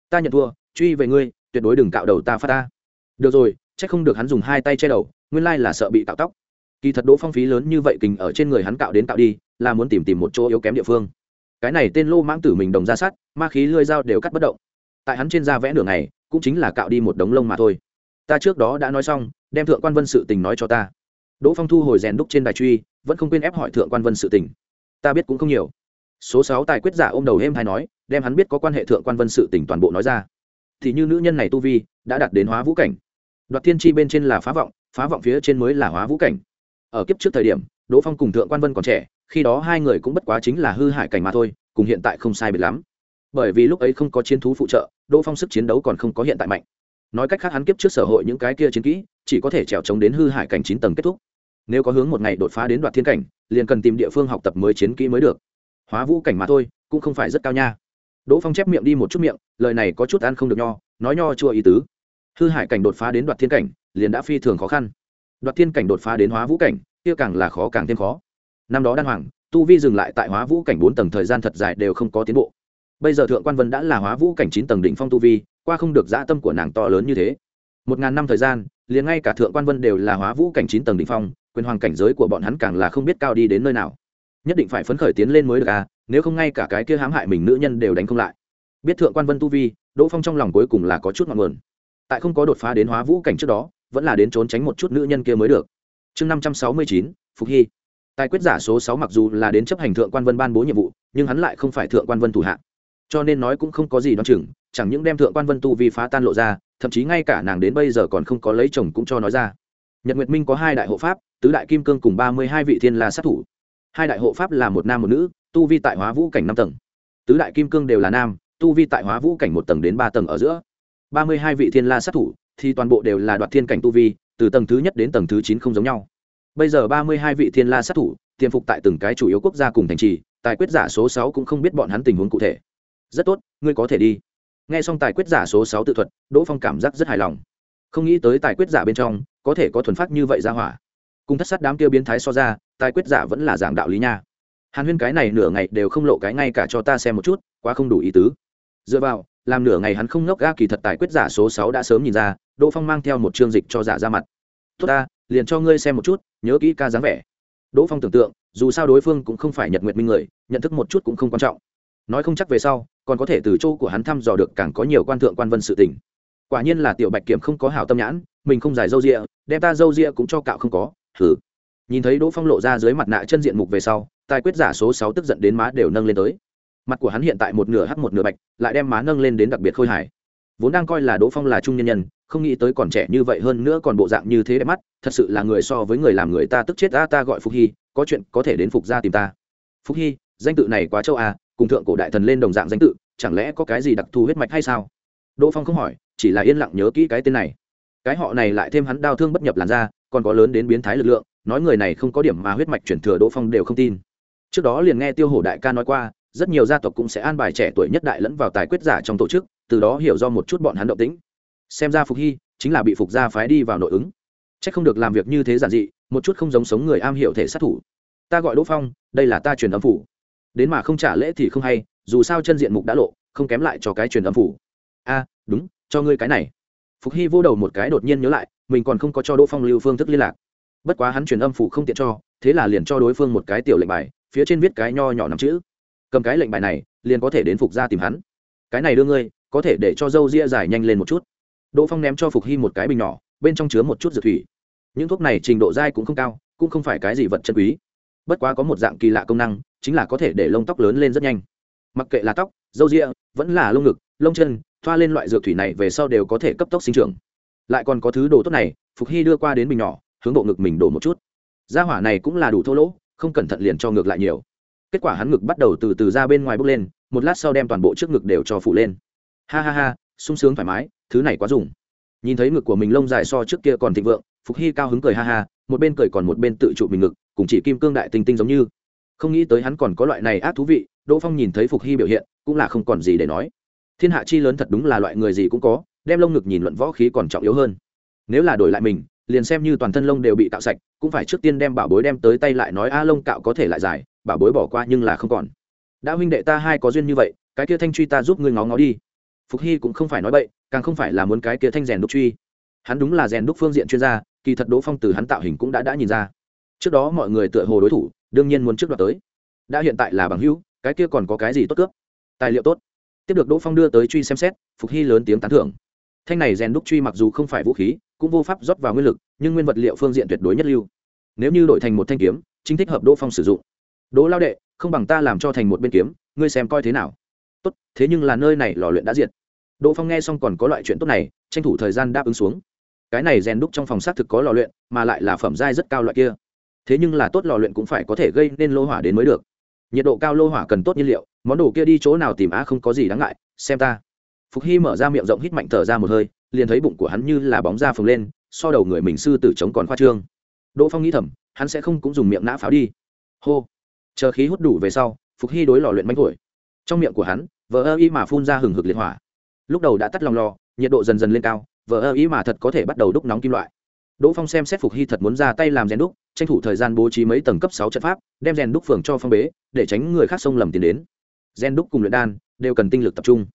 [SPEAKER 1] Ta nhận thua, truy về ngươi, tuyệt đối đừng cạo đầu ta phát ta. Được rồi c h ắ c không được hắn dùng hai tay che đầu, nguyên lai là sợ bị cạo tóc. Kỳ thật đỗ phong phí lớn như vậy kình ở trên người hắn cạo đến cạo đi, là muốn tìm tìm một chỗ yếu kém địa phương cái này tên lô mãng tử mình đồng ra sát ma khí lưỡi dao đều cắt bất động. Tại hắn trên da vẽ đường này cũng chính là cạo đi một đống lông mà thôi. Ta trước đó đã nói xong, đem thượng quan vân sự tình nói cho ta. Đỗ phong thu hồi rèn đúc trên đài truy, vẫn không quên ép hỏi thượng quan vân sự tình. Ta biết cũng không nhiều. Số sáu tài quyết giả ôm đầu êm hay nói, đem hắn biết có quan hệ thượng quan vân sự tình toàn bộ nói ra. Thì như nữ nhân này tu vi, đã đạt đến hóa vũ cảnh. Đoạt thiên tri bên trên là phá vọng phá vọng phía trên mới là hóa vũ cảnh. Ở kiếp trước thời điểm, đỗ phong cùng thượng quan vân còn trẻ khi đó hai người cũng bất quá chính là hư hại cảnh mà thôi, cùng hiện tại không sai biệt lắm. Bởi vì lúc ấy không có chiến thú phụ trợ, đỗ phong sức chiến đấu còn không có hiện tại mạnh. Nói cách khác hắn kiếp trước sở hội những cái kia chiến kỹ, chỉ có thể trèo trống đến hư hại cảnh chín tầng kết thúc. Nếu có hướng một ngày đột phá đến đoạt thiên cảnh, liền cần tìm địa phương học tập mới chiến kỹ mới được. Hóa vũ cảnh mà thôi, cũng không phải rất cao nha. Đỗ phong chép miệng đi một chút miệng, lời này có chút ăn không được nho, nói nho chua ý tứ. Hư hại cảnh đột phá đến đoạt thiên cảnh, liền đã phi thường khó khăn. Đoạt thiên cảnh đột phá đến hóa vũ cảnh, kia càng là khó càng thêm khó năm đó đan hoàng, tu vi dừng lại tại hóa vũ cảnh bốn tầng thời gian thật dài đều không có tiến bộ. Bây giờ thượng quan vân đã là hóa vũ cảnh chín tầng đỉnh phong tu vi, qua không được dã tâm của nàng to lớn như thế. Một ngàn năm thời gian, liền ngay cả thượng quan vân đều là hóa vũ cảnh chín tầng đỉnh phong, quyền hoàng cảnh giới của bọn hắn càng là không biết cao đi đến nơi nào. Nhất định phải phấn khởi tiến lên mới được à nếu không ngay cả cái kia hãm hại mình nữ nhân đều đánh không lại. Biết thượng quan vân tu vi, đỗ phong trong lòng cuối cùng là có chút ngọn nguồn. Tại không có đột phá đến hóa vũ cảnh trước đó, vẫn là đến trốn tránh một chút nữ nhân kia mới được. Chương năm trăm sáu mươi chín, phục hy tài quyết giả số sáu mặc dù là đến chấp hành thượng quan vân ban bố nhiệm vụ, nhưng hắn lại không phải thượng quan vân thủ hạ. Cho nên nói cũng không có gì đoán chừng, chẳng những đem thượng quan vân tu vi phá tan lộ ra, thậm chí ngay cả nàng đến bây giờ còn không có lấy chồng cũng cho nói ra. Nhật nguyệt minh có hai đại hộ pháp, tứ đại kim cương cùng ba mươi hai vị thiên la sát thủ. Hai đại hộ pháp là một nam một nữ, tu vi tại hóa vũ cảnh năm tầng. Tứ đại kim cương đều là nam, tu vi tại hóa vũ cảnh một tầng đến ba tầng ở giữa. ba mươi hai vị thiên la sát thủ, thì toàn bộ đều là đoạt thiên cảnh tu vi, từ tầng thứ nhất đến tầng thứ chín không giống nhau bây giờ ba mươi hai vị thiên la sát thủ tiềm phục tại từng cái chủ yếu quốc gia cùng thành trì, tài quyết giả số sáu cũng không biết bọn hắn tình huống cụ thể. Rất tốt, ngươi có thể đi. Nghe xong tài quyết giả số sáu tự thuật, đỗ phong cảm giác rất hài lòng. Không nghĩ tới tài quyết giả bên trong, có thể có thuần phát như vậy ra hỏa. Cùng thất sát đám kia biến thái so ra, tài quyết giả vẫn là giảng đạo lý nha. Hàn huyên cái này nửa ngày đều không lộ cái ngay cả cho ta xem một chút, quá không đủ ý tứ. Dựa vào, làm nửa ngày hắn không ngốc ga kỳ thật tài quyết giả số sáu đã sớm nhìn ra, đỗ phong mang theo một chương dịch cho giả ra mặt. Tốt ta liền cho ngươi xem một chút, nhớ kỹ ca dáng vẻ. Đỗ phong tưởng tượng, dù sao đối phương cũng không phải nhật nguyệt minh người, nhận thức một chút cũng không quan trọng. Nói không chắc về sau, còn có thể từ chỗ của hắn thăm dò được càng có nhiều quan thượng quan vân sự tình. Quả nhiên là tiểu bạch kiểm không có hảo tâm nhãn, mình không giải dâu rịa, đem ta dâu rịa cũng cho cạo không có thử nhìn thấy đỗ phong lộ ra dưới mặt nạ chân diện mục về sau, tài quyết giả số sáu tức giận đến má đều nâng lên tới. Mặt của hắn hiện tại một nửa hắt một nửa bạch, lại đem má nâng lên đến đặc biệt khôi hài. Vốn đang coi là đỗ phong là trung nhân nhân không nghĩ tới còn trẻ như vậy hơn nữa còn bộ dạng như thế đẹp mắt, thật sự là người so với người làm người ta tức chết ta ta gọi phúc hy, có chuyện có thể đến phục gia tìm ta. Phúc hy, danh tự này quá châu à cùng thượng cổ đại thần lên đồng dạng danh tự, chẳng lẽ có cái gì đặc thù huyết mạch hay sao? Đỗ phong không hỏi, chỉ là yên lặng nhớ kỹ cái tên này. Cái họ này lại thêm hắn đau thương bất nhập làn da, còn có lớn đến biến thái lực lượng, nói người này không có điểm mà huyết mạch chuyển thừa đỗ phong đều không tin. Trước đó liền nghe tiêu hổ đại ca nói qua, rất nhiều gia tộc cũng sẽ an bài trẻ tuổi nhất đại lẫn vào tài quyết giả trong tổ chức, từ đó hiểu do một chút bọn hắn động tĩnh xem ra phục hy chính là bị phục gia phái đi vào nội ứng. C h ắ c không được làm việc như thế giản dị, một chút không giống sống người am hiểu thể sát thủ. Ta gọi đỗ phong, đây là ta truyền âm phủ. Đến mà không trả lễ thì không hay, dù sao chân diện mục đã lộ, không kém lại cho cái truyền âm phủ. A, đúng, cho ngươi cái này. Phục hy vô đầu một cái đột nhiên nhớ lại, mình còn không có cho đỗ phong lưu phương thức liên lạc. Bất quá hắn truyền âm phủ không tiện cho, thế là liền cho đối phương một cái tiểu lệnh bài, phía trên viết cái nho nhỏ nằm chữ. Cầm cái lệnh bài này, liền có thể đến phục ra tìm hắn. Cái này đưa ngươi, có thể để cho dâu ria dài nhanh lên một chút đỗ phong ném cho phục hy một cái bình nhỏ, bên trong chứa một chút dược thủy. Những thuốc này trình độ dai cũng không cao, cũng không phải cái gì vật chân quý. Bất quá có một dạng kỳ lạ công năng, chính là có thể để lông tóc lớn lên rất nhanh. Mặc kệ là tóc dâu ria, vẫn là lông ngực, lông chân, thoa lên loại dược thủy này về sau đều có thể cấp tốc sinh trưởng. Lại còn có thứ đồ tốt này, phục hy đưa qua đến bình nhỏ, hướng bộ ngực mình đổ một chút. Gia hỏa này cũng là đủ thô lỗ, không cẩn thận liền cho ngược lại nhiều. Kết quả hắn ngực bắt đầu từ từ ra bên ngoài bốc lên, một lát sau đem toàn bộ trước ngực đều cho phủ lên. Ha ha ha, sung sướng thoải mái thứ này quá dùng. Nhìn thấy ngực của mình lông dài so trước kia còn thịnh vượng, phục hy cao hứng cười ha ha, một bên cười còn một bên tự trụ mình ngực, cùng chỉ kim cương đại tinh tinh giống như. Không nghĩ tới hắn còn có loại này ác thú vị, đỗ phong nhìn thấy phục hy biểu hiện, cũng là không còn gì để nói. Thiên hạ chi lớn thật đúng là loại người gì cũng có, đem lông ngực nhìn luận võ khí còn trọng yếu hơn. Nếu là đổi lại mình, liền xem như toàn thân lông đều bị cạo sạch, cũng phải trước tiên đem bảo bối đem tới tay lại nói, a, lông cạo có thể lại dài, bảo bối bỏ qua nhưng là không còn. Đã huynh đệ ta hai có duyên như vậy, cái kia thanh truy ta giúp ngươi ngó ngó đi. Phục hy cũng không phải nói bậy càng không phải là muốn cái kia thanh rèn đúc truy. Hắn đúng là rèn đúc phương diện chuyên gia, kỳ thật đỗ phong từ hắn tạo hình cũng đã đã nhìn ra. Trước đó mọi người tựa hồ đối thủ, đương nhiên muốn trước đoạt tới. Đã hiện tại là bằng hữu, cái kia còn có cái gì tốt cướp? Tài liệu tốt. Tiếp được đỗ phong đưa tới truy xem xét, phục hy lớn tiếng tán thưởng. Thanh này rèn đúc truy mặc dù không phải vũ khí, cũng vô pháp rót vào nguyên lực, nhưng nguyên vật liệu phương diện tuyệt đối nhất lưu. Nếu như đổi thành một thanh kiếm, chính thích hợp đỗ phong sử dụng. Đỗ lao đệ, không bằng ta làm cho thành một bên kiếm, ngươi xem coi thế nào. Tốt, thế nhưng là nơi này lò luyện đã diệt đỗ phong nghe xong còn có loại chuyện tốt này, tranh thủ thời gian đáp ứng xuống. Cái này rèn đúc trong phòng xác thực có lò luyện, mà lại là phẩm giai rất cao loại kia. Thế nhưng là tốt lò luyện cũng phải có thể gây nên lô hỏa đến mới được. Nhiệt độ cao lô hỏa cần tốt nhiên liệu, món đồ kia đi chỗ nào tìm á không có gì đáng ngại, xem ta. Phục hy mở ra miệng rộng hít mạnh thở ra một hơi, liền thấy bụng của hắn như là bóng da phồng lên, so đầu người mình sư tử chống còn khoa trương. Đỗ phong nghĩ thầm, hắn sẽ không cũng dùng miệng nã pháo đi. Hô. Chờ khí hút đủ về sau, phục hy đối lò luyện mánh thổi. Trong miệng của hắn, vờ ơ y mà phun ra hừng hực liệt hỏa lúc đầu đã tắt lòng lò nhiệt độ dần dần lên cao vỡ ơ ý mà thật có thể bắt đầu đúc nóng kim loại. Đỗ phong xem xét phục hy thật muốn ra tay làm rèn đúc, tranh thủ thời gian bố trí mấy tầng cấp sáu trận pháp, đem rèn đúc phường cho phong bế, để tránh người khác xông lầm tiền đến. Rèn đúc cùng luyện đan đều cần tinh lực tập trung.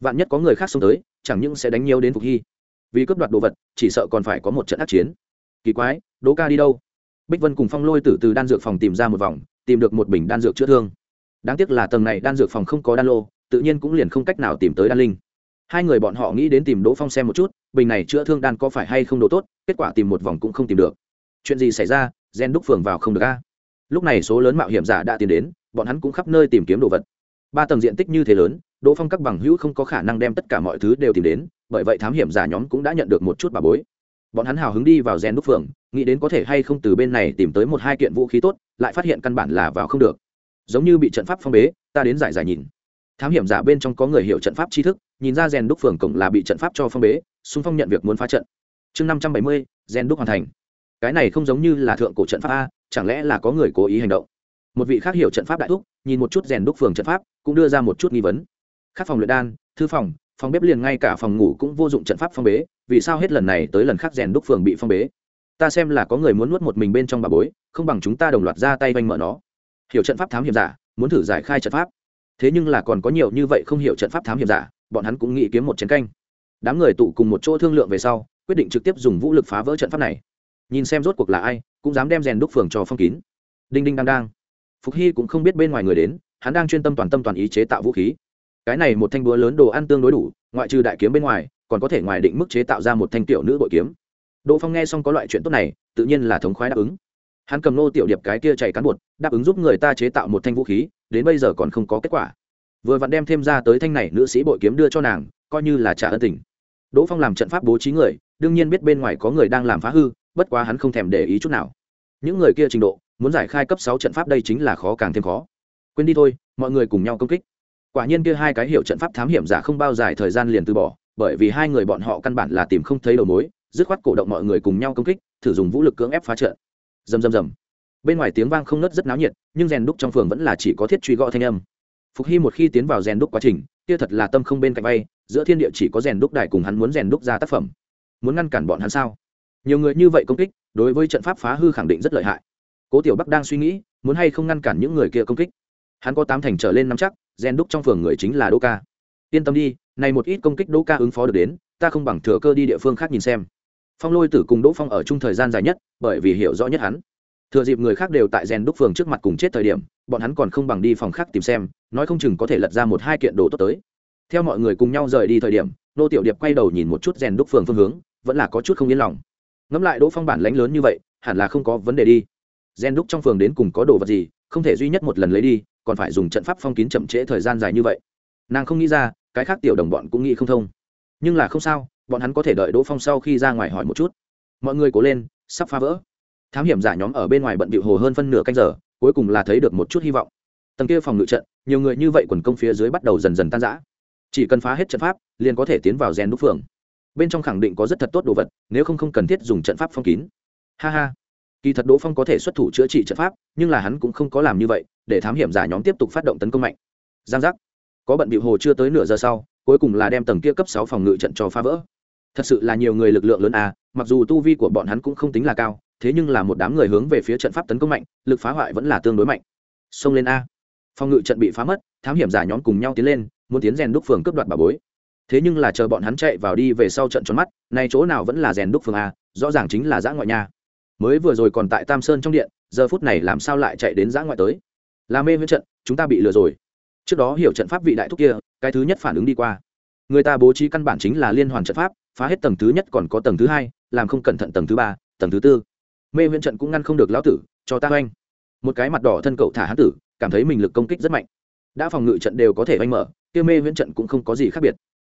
[SPEAKER 1] Vạn nhất có người khác xông tới, chẳng những sẽ đánh nhiều đến phục hy. Vì cướp đoạt đồ vật, chỉ sợ còn phải có một trận ác chiến. Kỳ quái, đỗ ca đi đâu? Bích vân cùng phong lôi tử từ đan dược phòng tìm ra một vòng, tìm được một bình đan dược chữa thương. Đáng tiếc là tầng này đan dược phòng không có đan lô, tự nhiên cũng liền không cách nào tìm tới đan linh hai người bọn họ nghĩ đến tìm đỗ phong xem một chút, bình này chữa thương đan có phải hay không đồ tốt, kết quả tìm một vòng cũng không tìm được. Chuyện gì xảy ra, gen đúc phường vào không được a. Lúc này số lớn mạo hiểm giả đã tiến đến, bọn hắn cũng khắp nơi tìm kiếm đồ vật. Ba tầng diện tích như thế lớn, đỗ phong các bằng hữu không có khả năng đem tất cả mọi thứ đều tìm đến, bởi vậy thám hiểm giả nhóm cũng đã nhận được một chút bà bối. Bọn hắn hào hứng đi vào gen đúc phường, nghĩ đến có thể hay không từ bên này tìm tới một hai kiện vũ khí tốt, lại phát hiện căn bản là vào không được. Giống như bị trận pháp phong bế, ta đến giải giải nhìn. Thám hiểm giả bên trong có người hiểu trận pháp tri thức nhìn ra rèn đúc phường cổng là bị trận pháp cho phong bế xung phong nhận việc muốn phá trận. Chương năm trăm bảy mươi, rèn đúc hoàn thành. Cái này không giống như là thượng cổ trận pháp a, chẳng lẽ là có người cố ý hành động? Một vị khác hiểu trận pháp đại thúc, nhìn một chút rèn đúc phường trận pháp, cũng đưa ra một chút nghi vấn. Khác phòng luyện đan, thư phòng phòng bếp liền ngay cả phòng ngủ cũng vô dụng trận pháp phong bế, vì sao hết lần này tới lần khác rèn đúc phường bị phong bế? Ta xem là có người muốn nuốt một mình bên trong bà bối, không bằng chúng ta đồng loạt ra tay vanh mở nó. Hiểu trận pháp thám hiểm giả, muốn thử giải khai trận pháp. Thế nhưng là còn có nhiều như vậy không hiểu trận pháp thám hiểm giả bọn hắn cũng nghĩ kiếm một chiến canh. Đám người tụ cùng một chỗ thương lượng về sau, quyết định trực tiếp dùng vũ lực phá vỡ trận pháp này. Nhìn xem rốt cuộc là ai, cũng dám đem rèn đúc phường cho phong kín. Đinh đinh đang đang. Phục hy cũng không biết bên ngoài người đến, hắn đang chuyên tâm toàn tâm toàn ý chế tạo vũ khí. Cái này một thanh búa lớn đồ ăn tương đối đủ, ngoại trừ đại kiếm bên ngoài, còn có thể ngoài định mức chế tạo ra một thanh tiểu nữ bội kiếm. Đỗ phong nghe xong có loại chuyện tốt này, tự nhiên là thống khoái đáp ứng. Hắn cầm nô tiểu điệp cái kia chạy cán bột, đáp ứng giúp người ta chế tạo một thanh vũ khí, đến bây giờ còn không có kết quả vừa vặn đem thêm ra tới thanh này nữ sĩ bội kiếm đưa cho nàng, coi như là trả ân tình. Đỗ phong làm trận pháp bố trí người, đương nhiên biết bên ngoài có người đang làm phá hư, bất quá hắn không thèm để ý chút nào. Những người kia trình độ, muốn giải khai cấp sáu trận pháp đây chính là khó càng thêm khó. Quên đi thôi, mọi người cùng nhau công kích. Quả nhiên kia hai cái hiệu trận pháp thám hiểm giả không bao dài thời gian liền từ bỏ, bởi vì hai người bọn họ căn bản là tìm không thấy đầu mối, dứt khoát cổ động mọi người cùng nhau công kích, thử dùng vũ lực cưỡng ép phá trận. Rầm rầm rầm. Bên ngoài tiếng vang không nớt rất náo nhiệt, nhưng rèn đúc trong phường vẫn là chỉ có thiết truy gõ thanh âm phục hy một khi tiến vào rèn đúc quá trình, kia thật là tâm không bên cạnh bay, giữa thiên địa chỉ có rèn đúc đại cùng hắn muốn rèn đúc ra tác phẩm. Muốn ngăn cản bọn hắn sao? Nhiều người như vậy công kích, đối với trận pháp phá hư khẳng định rất lợi hại. Cố tiểu bắc đang suy nghĩ, muốn hay không ngăn cản những người kia công kích. Hắn có tám thành trở lên năm chắc, rèn đúc trong phường người chính là đỗ ca. Yên tâm đi, này một ít công kích đỗ ca ứng phó được đến, ta không bằng thừa cơ đi địa phương khác nhìn xem. Phong lôi tử cùng đỗ phong ở chung thời gian dài nhất, bởi vì hiểu rõ nhất hắn thừa dịp người khác đều tại rèn đúc phường trước mặt cùng chết thời điểm, bọn hắn còn không bằng đi phòng khác tìm xem, nói không chừng có thể lật ra một hai kiện đồ tốt tới. Theo mọi người cùng nhau rời đi thời điểm, nô tiểu điệp quay đầu nhìn một chút rèn đúc phường phương hướng, vẫn là có chút không yên lòng. Ngẫm lại đỗ phong bản lãnh lớn như vậy, hẳn là không có vấn đề đi. Rèn đúc trong phường đến cùng có đồ vật gì, không thể duy nhất một lần lấy đi, còn phải dùng trận pháp phong kín chậm trễ thời gian dài như vậy. Nàng không nghĩ ra, cái khác tiểu đồng bọn cũng nghĩ không thông. Nhưng là không sao, bọn hắn có thể đợi đỗ phong sau khi ra ngoài hỏi một chút. Mọi người cố lên, sắp phá vỡ thám hiểm giả nhóm ở bên ngoài bận bịu hồ hơn phân nửa canh giờ, cuối cùng là thấy được một chút hy vọng. Tầng kia phòng ngự trận, nhiều người như vậy quần công phía dưới bắt đầu dần dần tan rã. Chỉ cần phá hết trận pháp, liền có thể tiến vào rèn đúc phường. Bên trong khẳng định có rất thật tốt đồ vật, nếu không không cần thiết dùng trận pháp phong kín. Ha ha. Kỳ thật đỗ phong có thể xuất thủ chữa trị trận pháp, nhưng là hắn cũng không có làm như vậy, để thám hiểm giả nhóm tiếp tục phát động tấn công mạnh. Giang giác. Có bận bịu hồ chưa tới nửa giờ sau, cuối cùng là đem tầng kia cấp sáu phòng ngự trận cho phá vỡ. Thật sự là nhiều người lực lượng lớn à mặc dù tu vi của bọn hắn cũng không tính là cao thế nhưng là một đám người hướng về phía trận pháp tấn công mạnh, lực phá hoại vẫn là tương đối mạnh. Xông lên a. Phòng ngự trận bị phá mất, thám hiểm giả nhóm cùng nhau tiến lên, muốn tiến rèn đúc phường cướp đoạt bà bối. Thế nhưng là chờ bọn hắn chạy vào đi về sau trận tròn mắt, nay chỗ nào vẫn là rèn đúc phường a, rõ ràng chính là giã ngoại nha. Mới vừa rồi còn tại tam sơn trong điện, giờ phút này làm sao lại chạy đến giã ngoại tới? Là mê với trận, chúng ta bị lừa rồi. Trước đó hiểu trận pháp vị đại thúc kia, cái thứ nhất phản ứng đi qua. Người ta bố trí căn bản chính là liên hoàn trận pháp, phá hết tầng thứ nhất còn có tầng thứ hai, làm không cẩn thận tầng thứ ba, tầng thứ tư mê viễn trận cũng ngăn không được lão tử, cho ta oanh. Một cái mặt đỏ thân cậu thả hán tử, cảm thấy mình lực công kích rất mạnh. Đã phòng ngự trận đều có thể oanh mở, kia mê viễn trận cũng không có gì khác biệt.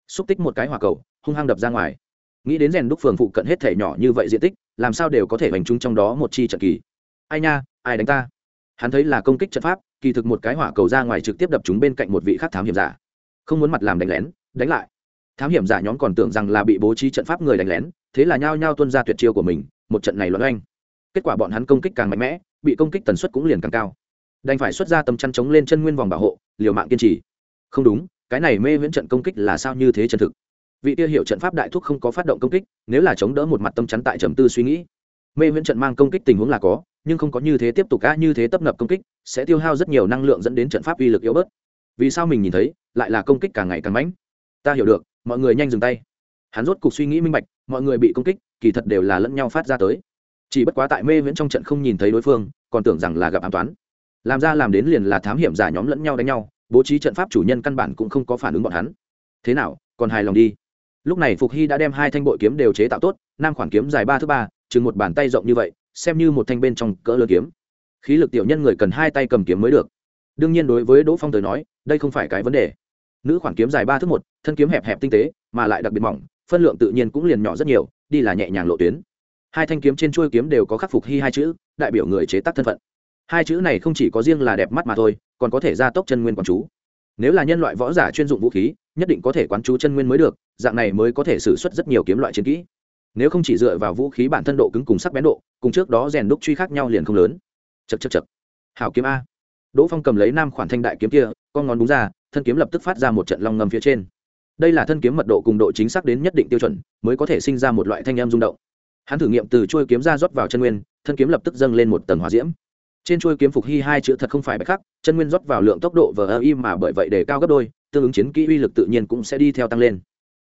[SPEAKER 1] Xúc tích một cái hỏa cầu, hung hăng đập ra ngoài. Nghĩ đến rèn đúc phường phụ cận hết thể nhỏ như vậy diện tích, làm sao đều có thể bành trúng trong đó một chi trận kỳ. Ai nha, ai đánh ta? Hắn thấy là công kích trận pháp, kỳ thực một cái hỏa cầu ra ngoài trực tiếp đập chúng bên cạnh một vị khác thám hiểm giả. Không muốn mặt làm đánh lén, đánh lại. Thám hiểm giả nhóm còn tưởng rằng là bị bố trí trận pháp người đánh lén, thế là nhao nhao tuân ra tuyệt chiêu của mình, một trận này loạn oanh kết quả bọn hắn công kích càng mạnh mẽ bị công kích tần suất cũng liền càng cao. Đành phải xuất ra tầm chăn chống lên chân nguyên vòng bảo hộ liều mạng kiên trì. Không đúng cái này mê viễn trận công kích là sao như thế chân thực? Vị tiêu hiệu trận pháp đại thúc không có phát động công kích nếu là chống đỡ một mặt tâm chắn tại trầm tư suy nghĩ. Mê viễn trận mang công kích tình huống là có nhưng không có như thế tiếp tục á, như thế tấp nập công kích sẽ tiêu hao rất nhiều năng lượng dẫn đến trận pháp uy lực yếu bớt. Vì sao mình nhìn thấy lại là công kích càng ngày càng mãnh? Ta hiểu được mọi người nhanh dừng tay. Hắn rốt cuộc suy nghĩ minh bạch mọi người bị công kích kỳ thật đều là lẫn nhau phát ra tới chỉ bất quá tại mê viễn trong trận không nhìn thấy đối phương, còn tưởng rằng là gặp an toán. Làm ra làm đến liền là thám hiểm giả nhóm lẫn nhau đánh nhau, bố trí trận pháp chủ nhân căn bản cũng không có phản ứng bọn hắn. Thế nào, còn hài lòng đi. Lúc này phục hy đã đem hai thanh bội kiếm đều chế tạo tốt nam khoản kiếm dài ba thứ ba, chừng một bàn tay rộng như vậy, xem như một thanh bên trong cỡ lớn kiếm. Khí lực tiểu nhân người cần hai tay cầm kiếm mới được. Đương nhiên đối với đỗ phong tới nói, đây không phải cái vấn đề. Nữ khoản kiếm dài ba thước một, thân kiếm hẹp hẹp tinh tế, mà lại đặc biệt mỏng, phân lượng tự nhiên cũng liền nhỏ rất nhiều, đi là nhẹ nhàng lộ tuyến hai thanh kiếm trên chuôi kiếm đều có khắc phục hy hai chữ, đại biểu người chế tác thân phận. Hai chữ này không chỉ có riêng là đẹp mắt mà thôi, còn có thể gia tốc chân nguyên quán chú. Nếu là nhân loại võ giả chuyên dụng vũ khí, nhất định có thể quán chú chân nguyên mới được, dạng này mới có thể xử suất rất nhiều kiếm loại chiến kỹ. Nếu không chỉ dựa vào vũ khí bản thân độ cứng cùng sắc bén độ, cùng trước đó rèn đúc truy khác nhau liền không lớn. Chật chật chật hào kiếm a. Đỗ phong cầm lấy nam khoản thanh đại kiếm kia, con ngón đúng ra, thân kiếm lập tức phát ra một trận long ngầm phía trên. Đây là thân kiếm mật độ cùng độ chính xác đến nhất định tiêu chuẩn, mới có thể sinh ra một loại thanh em rung động hắn thử nghiệm từ chuôi kiếm ra rót vào chân nguyên, thân kiếm lập tức dâng lên một tầng hòa diễm. Trên chuôi kiếm phục hy hai chữ thật không phải bạch khắc, chân nguyên rót vào lượng tốc độ và ơ im mà bởi vậy để cao gấp đôi, tương ứng chiến kỹ uy lực tự nhiên cũng sẽ đi theo tăng lên.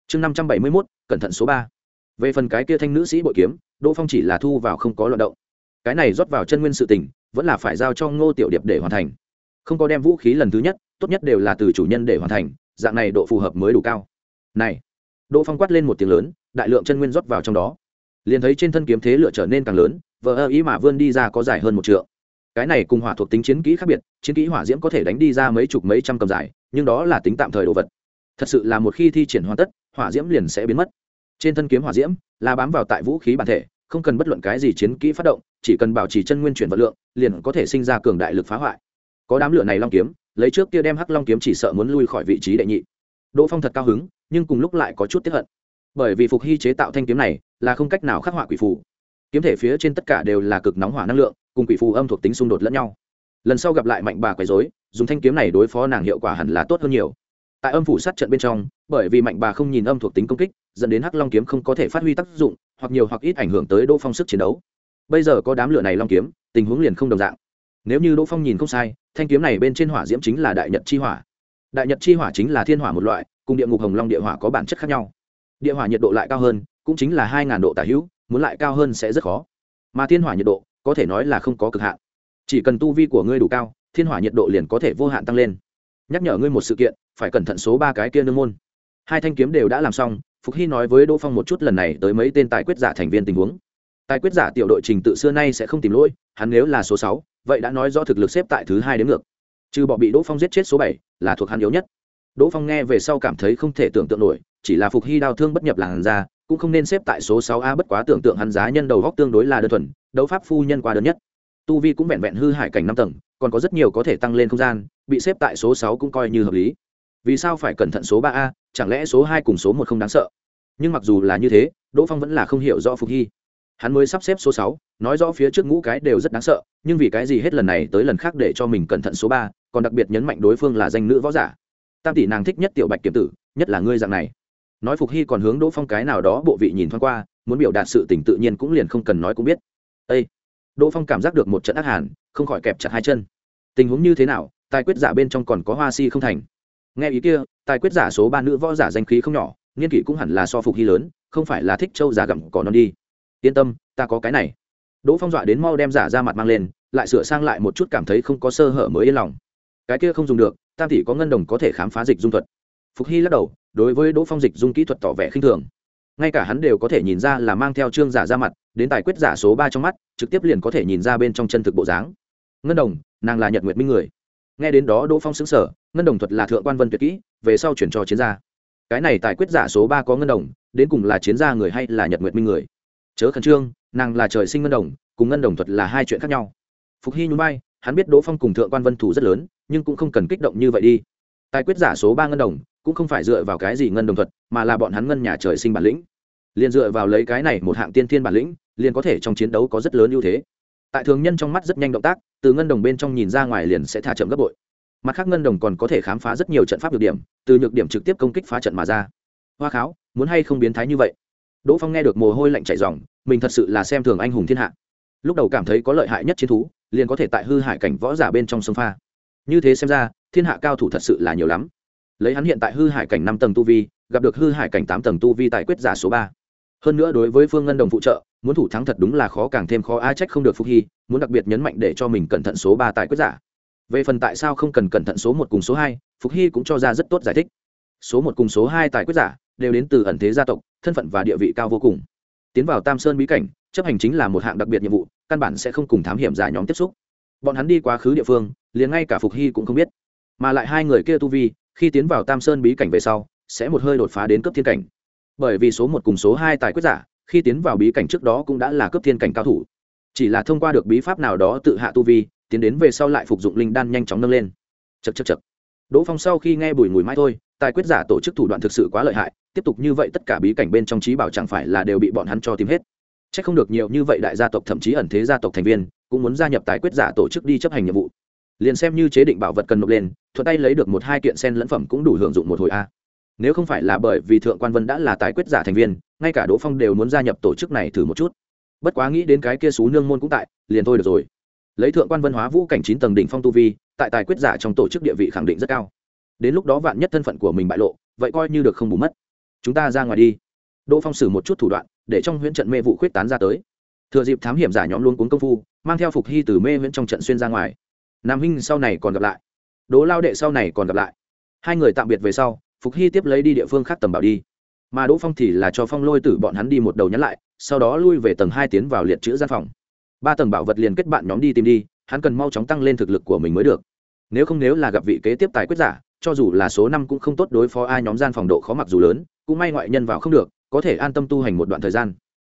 [SPEAKER 1] Chương năm trăm bảy mươi mốt, cẩn thận số ba. Về phần cái kia thanh nữ sĩ bội kiếm, đỗ phong chỉ là thu vào không có loạt động. Cái này rót vào chân nguyên sự tình, vẫn là phải giao cho ngô tiểu điệp để hoàn thành. Không có đem vũ khí lần thứ nhất, tốt nhất đều là từ chủ nhân để hoàn thành, dạng này độ phù hợp mới đủ cao. Này, đỗ phong quát lên một tiếng lớn, đại lượng chân nguyên rót vào trong đó liền thấy trên thân kiếm thế lựa trở nên càng lớn vỡ ơ ý mà vươn đi ra có dài hơn một t cái này cùng hỏa thuộc tính chiến kỹ khác biệt, chiến kỹ hỏa diễm có thể đánh đi ra mấy chục mấy trăm cầm dài, nhưng đó là tính tạm thời đồ vật. Thật sự là một khi thi triển hoàn tất, hỏa diễm liền sẽ biến mất. Trên thân kiếm hỏa diễm là bám vào tại vũ khí bản thể, không cần bất luận cái gì chiến kỹ phát động, chỉ cần bảo trì chân nguyên chuyển vật lượng, liền có thể sinh ra cường đại lực phá hoại. Có đám lửa này long kiếm, lấy trước kia đem hắc long kiếm chỉ sợ muốn lui khỏi vị trí đệ nhị. Đỗ phong thật cao hứng, nhưng cùng lúc lại có chút tiếp hận. Bởi vì phục hy chế tạo thanh kiếm này là không cách nào khắc họa quỷ phù. Kiếm thể phía trên tất cả đều là cực nóng hỏa năng lượng, cùng quỷ phù âm thuộc tính xung đột lẫn nhau. Lần sau gặp lại mạnh bà quấy dối dùng thanh kiếm này đối phó nàng hiệu quả hẳn là tốt hơn nhiều. Tại âm phủ sát trận bên trong, bởi vì mạnh bà không nhìn âm thuộc tính công kích, dẫn đến hắc long kiếm không có thể phát huy tác dụng, hoặc nhiều hoặc ít ảnh hưởng tới đỗ phong sức chiến đấu. Bây giờ có đám lửa này long kiếm, tình huống liền không đồng dạng. Nếu như đỗ phong nhìn không sai, thanh kiếm này bên trên hỏa diễm chính là đại nhật chi hỏa. Đại nhật chi hỏa chính là thiên hỏa một loại, cùng địa ngục hồng long địa hỏa có bản chất khác nhau địa hỏa nhiệt độ lại cao hơn, cũng chính là hai độ tả hữu, muốn lại cao hơn sẽ rất khó. Mà thiên hỏa nhiệt độ, có thể nói là không có cực hạn. Chỉ cần tu vi của ngươi đủ cao, thiên hỏa nhiệt độ liền có thể vô hạn tăng lên. Nhắc nhở ngươi một sự kiện, phải cẩn thận số ba cái kia nương môn. Hai thanh kiếm đều đã làm xong, phục hy nói với đỗ phong một chút lần này tới mấy tên tài quyết giả thành viên tình huống. Tài quyết giả tiểu đội trình tự xưa nay sẽ không tìm lỗi, hắn nếu là số sáu, vậy đã nói rõ thực lực xếp tại thứ hai đến ngược. Trừ bỏ bị đỗ phong giết chết số bảy là thuộc hắn yếu nhất. Đỗ phong nghe về sau cảm thấy không thể tưởng tượng nổi chỉ là phục hy đao thương bất nhập làn ra cũng không nên xếp tại số sáu a bất quá tưởng tượng hắn giá nhân đầu góc tương đối là đơn thuần, đấu pháp phu nhân qua đơn nhất. Tu vi cũng vẹn vẹn hư hại cảnh năm tầng, còn có rất nhiều có thể tăng lên không gian, bị xếp tại số sáu cũng coi như hợp lý. Vì sao phải cẩn thận số ba a, chẳng lẽ số hai cùng số một không đáng sợ? Nhưng mặc dù là như thế, đỗ phong vẫn là không hiểu rõ phục hy. Hắn mới sắp xếp số sáu, nói rõ phía trước ngũ cái đều rất đáng sợ, nhưng vì cái gì hết lần này tới lần khác để cho mình cẩn thận số ba, còn đặc biệt nhấn mạnh đối phương là danh nữ võ giả. Tam tỷ nàng thích nhất tiểu bạch kiểm tử, nhất là ngươi dạng này nói phục hy còn hướng đỗ phong cái nào đó bộ vị nhìn thoáng qua, muốn biểu đạt sự tỉnh tự nhiên cũng liền không cần nói cũng biết. Â đỗ phong cảm giác được một trận ác hàn, không khỏi kẹp chặt hai chân. Tình huống như thế nào, tài quyết giả bên trong còn có hoa si không thành? Nghe ý kia, tài quyết giả số ba nữ võ giả danh khí không nhỏ nghiên kỷ cũng hẳn là so phục hy lớn, không phải là thích châu giả gặm cỏ non đi. Yên tâm, ta có cái này. Đỗ phong dọa đến mau đem giả ra mặt mang lên, lại sửa sang lại một chút cảm thấy không có sơ hở mới yên lòng. Cái kia không dùng được, tam tỷ có ngân đồng có thể khám phá dịch dung thuật phục hy lắc đầu, đối với đỗ phong dịch dung kỹ thuật tỏ vẻ khinh thường. Ngay cả hắn đều có thể nhìn ra là mang theo trương giả ra mặt, đến tài quyết giả số ba trong mắt, trực tiếp liền có thể nhìn ra bên trong chân thực bộ dáng. Ngân đồng, nàng là nhật nguyệt minh người. Nghe đến đó đỗ phong xứng sở ngân đồng thuật là thượng quan vân tuyệt kỹ, về sau chuyển cho chiến gia. Cái này tài quyết giả số ba có ngân đồng, đến cùng là chiến gia người hay là nhật nguyệt minh người? Chớ khẩn trương, nàng là trời sinh ngân đồng, cùng ngân đồng thuật là hai chuyện khác nhau. Phục hy nhún bay hắn biết đỗ phong cùng thượng quan vân thủ rất lớn, nhưng cũng không cần kích động như vậy đi. Tài quyết giả số ba ngân đồng cũng không phải dựa vào cái gì ngân đồng thuật, mà là bọn hắn ngân nhà trời sinh bản lĩnh. Liền dựa vào lấy cái này một hạng tiên thiên bản lĩnh, liền có thể trong chiến đấu có rất lớn ưu thế. Tại thường nhân trong mắt rất nhanh động tác, từ ngân đồng bên trong nhìn ra ngoài liền sẽ thả chậm gấp bội. Mặt khác ngân đồng còn có thể khám phá rất nhiều trận pháp nhược điểm, từ nhược điểm trực tiếp công kích phá trận mà ra. Hoa kháo, muốn hay không biến thái như vậy? Đỗ phong nghe được mồ hôi lạnh chạy dòng mình thật sự là xem thường anh hùng thiên hạ. Lúc đầu cảm thấy có lợi hại nhất chiến thú, liền có thể tại hư hại cảnh võ giả bên trong sông pha. Như thế xem ra, thiên hạ cao thủ thật sự là nhiều lắm lấy hắn hiện tại hư hải cảnh năm tầng tu vi, gặp được hư hải cảnh tám tầng tu vi tại quyết giả số ba. Hơn nữa đối với phương ngân đồng phụ trợ, muốn thủ thắng thật đúng là khó càng thêm khó, ai trách không được phục hy, muốn đặc biệt nhấn mạnh để cho mình cẩn thận số ba tại quyết giả. Về phần tại sao không cần cẩn thận số một cùng số hai, phục hy cũng cho ra rất tốt giải thích. Số một cùng số hai tài quyết giả, đều đến từ ẩn thế gia tộc, thân phận và địa vị cao vô cùng. Tiến vào tam sơn bí cảnh, chấp hành chính là một hạng đặc biệt nhiệm vụ, căn bản sẽ không cùng thám hiểm giả nhóm tiếp xúc. Bọn hắn đi quá khứ địa phương, liền ngay cả phục hy cũng không biết. Mà lại hai người kia tu vi khi tiến vào tam sơn bí cảnh về sau, sẽ một hơi đột phá đến cấp thiên cảnh. Bởi vì số một cùng số hai tài quyết giả, khi tiến vào bí cảnh trước đó cũng đã là cấp thiên cảnh cao thủ. Chỉ là thông qua được bí pháp nào đó tự hạ tu vi, tiến đến về sau lại phục dụng linh đan nhanh chóng nâng lên. Chật chật chật đỗ phong sau khi nghe bùi mùi mai thôi, tài quyết giả tổ chức thủ đoạn thực sự quá lợi hại, tiếp tục như vậy tất cả bí cảnh bên trong trí bảo chẳng phải là đều bị bọn hắn cho tìm hết. C h ắ c không được nhiều như vậy đại gia tộc, thậm chí ẩn thế gia tộc thành viên, cũng muốn gia nhập tài quyết giả tổ chức đi chấp hành nhiệm vụ liền xem như chế định bảo vật cần nộp lên, thuận tay lấy được một hai kiện sen lẫn phẩm cũng đủ hưởng dụng một hồi a. Nếu không phải là bởi vì thượng quan vân đã là tài quyết giả thành viên, ngay cả đỗ phong đều muốn gia nhập tổ chức này thử một chút. Bất quá nghĩ đến cái kia xú nương môn cũng tại, liền thôi được rồi. Lấy thượng quan văn hóa vũ cảnh chín tầng đỉnh phong tu vi, tại tài quyết giả trong tổ chức địa vị khẳng định rất cao. Đến lúc đó vạn nhất thân phận của mình bại lộ, vậy coi như được không bù mất. Chúng ta ra ngoài đi. Đỗ phong xử một chút thủ đoạn, để trong huyễn trận mê vụ khuyết tán ra tới. Thừa dịp thám hiểm giả nhóm luôn cuốn công phu, mang theo phục hy từ mê huyễn trong trận xuyên ra ngoài nam hinh sau này còn gặp lại. Đỗ lao đệ sau này còn gặp lại. Hai người tạm biệt về sau, phục hy tiếp lấy đi địa phương khác tầm bảo đi. Mà đỗ phong thì là cho phong lôi tử bọn hắn đi một đầu nhắn lại, sau đó lui về tầng hai tiến vào liệt chữ gian phòng. Ba tầng bảo vật liền kết bạn nhóm đi tìm đi, hắn cần mau chóng tăng lên thực lực của mình mới được. Nếu không nếu là gặp vị kế tiếp tài quyết giả, cho dù là số năm cũng không tốt đối phó ai nhóm gian phòng độ khó mặc dù lớn, cũng may ngoại nhân vào không được, có thể an tâm tu hành một đoạn thời gian.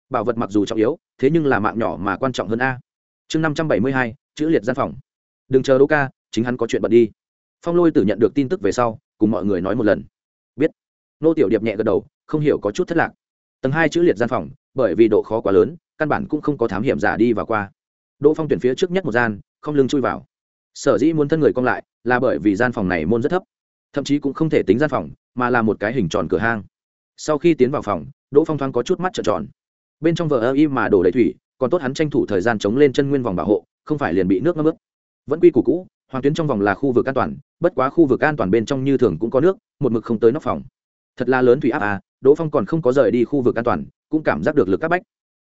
[SPEAKER 1] Bảo vật mặc dù trọng yếu, thế nhưng là mạng nhỏ mà quan trọng hơn a. Chương năm trăm bảy mươi hai, chữ liệt gian phòng đừng chờ đỗ ca, chính hắn có chuyện bận đi. Phong lôi tử nhận được tin tức về sau, cùng mọi người nói một lần. Biết. Nô tiểu điệp nhẹ gật đầu, không hiểu có chút thất lạc. Tầng hai chữ liệt gian phòng, bởi vì độ khó quá lớn, căn bản cũng không có thám hiểm giả đi và qua. Đỗ phong tuyển phía trước nhất một gian, không lưng chui vào. Sở dĩ muốn thân người cong lại, là bởi vì gian phòng này môn rất thấp. Thậm chí cũng không thể tính gian phòng, mà là một cái hình tròn cửa hang. Sau khi tiến vào phòng, đỗ phong thoáng có chút mắt trợn tròn. Bên trong vờ ơ y mà đổ đầy thủy, còn tốt hắn tranh thủ thời gian chống lên chân nguyên vòng bảo hộ, không phải liền bị nước ngâm ướt vẫn quy củ cũ, hoàng tuyến trong vòng là khu vực an toàn, bất quá khu vực an toàn bên trong như thường cũng có nước, một mực không tới nóc phòng. Thật là lớn thủy áp à đỗ phong còn không có rời đi khu vực an toàn, cũng cảm giác được lực các bách.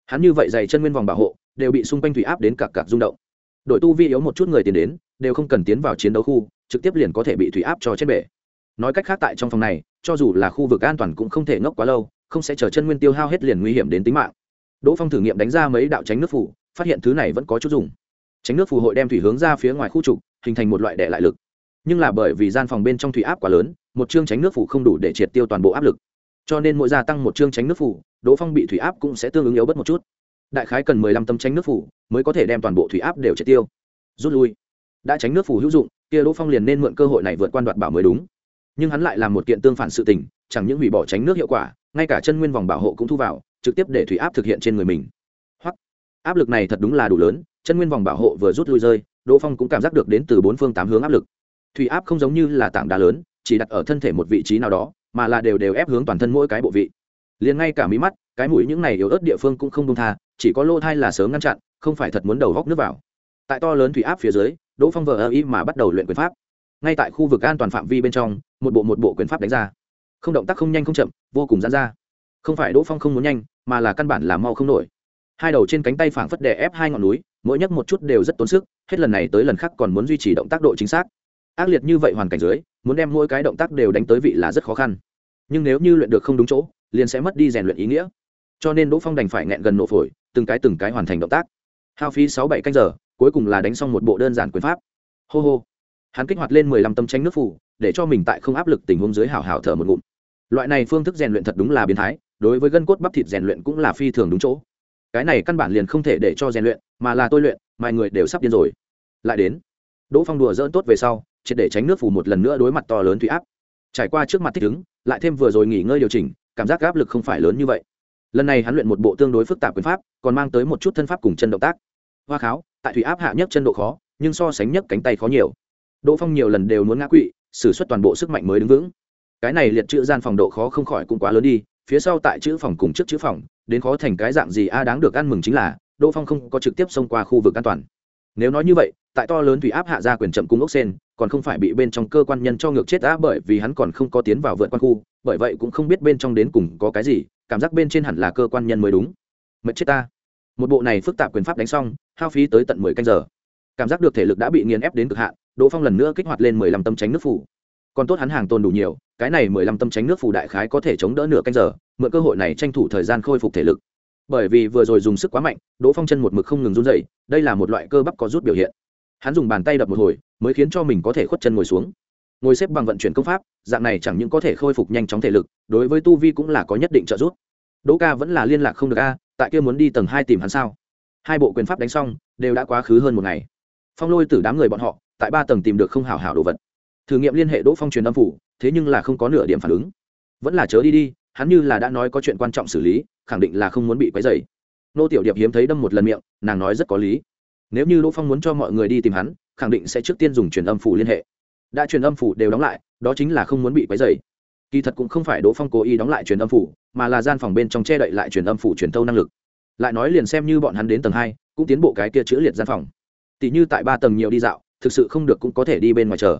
[SPEAKER 1] Hắn như vậy dày chân nguyên vòng bảo hộ, đều bị xung quanh thủy áp đến cặp cặp rung động. Đội tu vi yếu một chút người tiến đến, đều không cần tiến vào chiến đấu khu, trực tiếp liền có thể bị thủy áp cho chết bể. Nói cách khác tại trong phòng này, cho dù là khu vực an toàn cũng không thể ngốc quá lâu, không sẽ chờ chân nguyên tiêu hao hết liền nguy hiểm đến tính mạng. Đỗ phong thử nghiệm đánh ra mấy đạo tránh nước phủ, phát hiện thứ này vẫn có chút dùng tránh nước phù hội đem thủy hướng ra phía ngoài khu trục, hình thành một loại đệ lại lực. Nhưng là bởi vì gian phòng bên trong thủy áp quá lớn, một chương tránh nước phủ không đủ để triệt tiêu toàn bộ áp lực. Cho nên mỗi gia tăng một chương tránh nước phủ đỗ phong bị thủy áp cũng sẽ tương ứng yếu bớt một chút. Đại khái cần mười lăm tấm tránh nước phủ mới có thể đem toàn bộ thủy áp đều triệt tiêu. Rút lui. Đã tránh nước phủ hữu dụng, kia đỗ phong liền nên mượn cơ hội này vượt quan đoạt bảo mới đúng. Nhưng hắn lại làm một kiện tương phản sự tình, chẳng những hủy bỏ tránh nước hiệu quả, ngay cả chân nguyên vòng bảo hộ cũng thu vào, trực tiếp để thủy áp thực hiện trên người mình. Hoặc, áp lực này thật đúng là đủ lớn chân nguyên vòng bảo hộ vừa rút lui rơi, đỗ phong cũng cảm giác được đến từ bốn phương tám hướng áp lực. Thủy áp không giống như là tảng đá lớn, chỉ đặt ở thân thể một vị trí nào đó, mà là đều đều ép hướng toàn thân mỗi cái bộ vị. Liền ngay cả mí mắt, cái mũi những này yếu ớt địa phương cũng không đông tha, chỉ có lô thai là sớm ngăn chặn, không phải thật muốn đầu góc nước vào. Tại to lớn thủy áp phía dưới, đỗ phong vờ ơ ý mà bắt đầu luyện quyền pháp. Ngay tại khu vực an toàn phạm vi bên trong, một bộ một bộ quyền pháp đánh ra. Không động tác không nhanh không chậm, vô cùng dán ra. Không phải đỗ phong không muốn nhanh, mà là căn bản là mau không nổi. Hai đầu trên cánh tay phảng phất đè ép hai ngọn núi mỗi nhấc một chút đều rất tốn sức, hết lần này tới lần khác còn muốn duy trì động tác độ chính xác. Ác liệt như vậy hoàn cảnh dưới, muốn đem mỗi cái động tác đều đánh tới vị là rất khó khăn. Nhưng nếu như luyện được không đúng chỗ, liền sẽ mất đi rèn luyện ý nghĩa. Cho nên đỗ phong đành phải nghẹn gần nổ phổi, từng cái từng cái hoàn thành động tác. Hao phí sáu bảy canh giờ, cuối cùng là đánh xong một bộ đơn giản quyền pháp. Hô hô. Hắn kích hoạt lên mười lăm tâm tranh nước phủ để cho mình tại không áp lực tình huống dưới hào hào thở một ngụm. Loại này phương thức rèn luyện thật đúng là biến thái, đối với gân cốt bắp thịt rèn luyện cũng là phi thường đúng chỗ. Cái này căn bản liền không thể để cho rèn luyện mà là tôi luyện, mọi người đều sắp điên rồi. Lại đến, đỗ phong đùa dỡn tốt về sau, triệt để tránh nước phủ một lần nữa đối mặt to lớn thủy áp. Trải qua trước mặt thích ứng, lại thêm vừa rồi nghỉ ngơi điều chỉnh, cảm giác áp lực không phải lớn như vậy. Lần này hắn luyện một bộ tương đối phức tạp quyền pháp, còn mang tới một chút thân pháp cùng chân động tác. Hoa kháo, tại thủy áp hạ nhất chân độ khó, nhưng so sánh nhất cánh tay khó nhiều. Đỗ phong nhiều lần đều muốn ngã quỵ xử suất toàn bộ sức mạnh mới đứng vững. Cái này liệt chữ gian phòng độ khó không khỏi cũng quá lớn đi, phía sau tại chữ phòng cùng trước chữ phòng, đến khó thành cái dạng gì a à đáng được ăn mừng chính là đỗ phong không có trực tiếp xông qua khu vực an toàn. Nếu nói như vậy, tại to lớn thủy áp hạ ra quyền chậm cung ốc sen, còn không phải bị bên trong cơ quan nhân cho ngược chết đã bởi vì hắn còn không có tiến vào vượt quan khu, bởi vậy cũng không biết bên trong đến cùng có cái gì, cảm giác bên trên hẳn là cơ quan nhân mới đúng. Mệt chết ta. Một bộ này phức tạp quyền pháp đánh xong, hao phí tới tận mười canh giờ. Cảm giác được thể lực đã bị nghiền ép đến cực hạn, đỗ phong lần nữa kích hoạt lên mười lăm tâm tránh nước phủ. Còn tốt hắn hàng tồn đủ nhiều, cái này mười lăm tâm tránh nước phủ đại khái có thể chống đỡ nửa canh giờ, mượn cơ hội này tranh thủ thời gian khôi phục thể lực bởi vì vừa rồi dùng sức quá mạnh, đỗ phong chân một mực không ngừng run dậy đây là một loại cơ bắp có rút biểu hiện. Hắn dùng bàn tay đập một hồi, mới khiến cho mình có thể khuất chân ngồi xuống. Ngồi xếp bằng vận chuyển công pháp, dạng này chẳng những có thể khôi phục nhanh chóng thể lực, đối với tu vi cũng là có nhất định trợ giúp. Đỗ ca vẫn là liên lạc không được a, tại kia muốn đi tầng hai tìm hắn sao? Hai bộ quyền pháp đánh xong, đều đã quá khứ hơn một ngày. Phong lôi từ đám người bọn họ, tại ba tầng tìm được không hảo hảo đồ vật. Thử nghiệm liên hệ đỗ phong truyền âm phủ, thế nhưng là không có nửa điểm phản ứng. Vẫn là chớ đi đi hắn như là đã nói có chuyện quan trọng xử lý, khẳng định là không muốn bị quấy dày nô tiểu điệp hiếm thấy đâm một lần miệng, nàng nói rất có lý. Nếu như đỗ phong muốn cho mọi người đi tìm hắn, khẳng định sẽ trước tiên dùng truyền âm phủ liên hệ. Đã truyền âm phủ đều đóng lại, đó chính là không muốn bị quấy dày kỳ thật cũng không phải đỗ phong cố ý đóng lại truyền âm phủ, mà là gian phòng bên trong che đậy lại truyền âm phủ truyền thâu năng lực. Lại nói liền xem như bọn hắn đến tầng hai, cũng tiến bộ cái kia chữ liệt gian phòng. Tỷ như tại ba tầng nhiều đi dạo, thực sự không được cũng có thể đi bên ngoài chờ.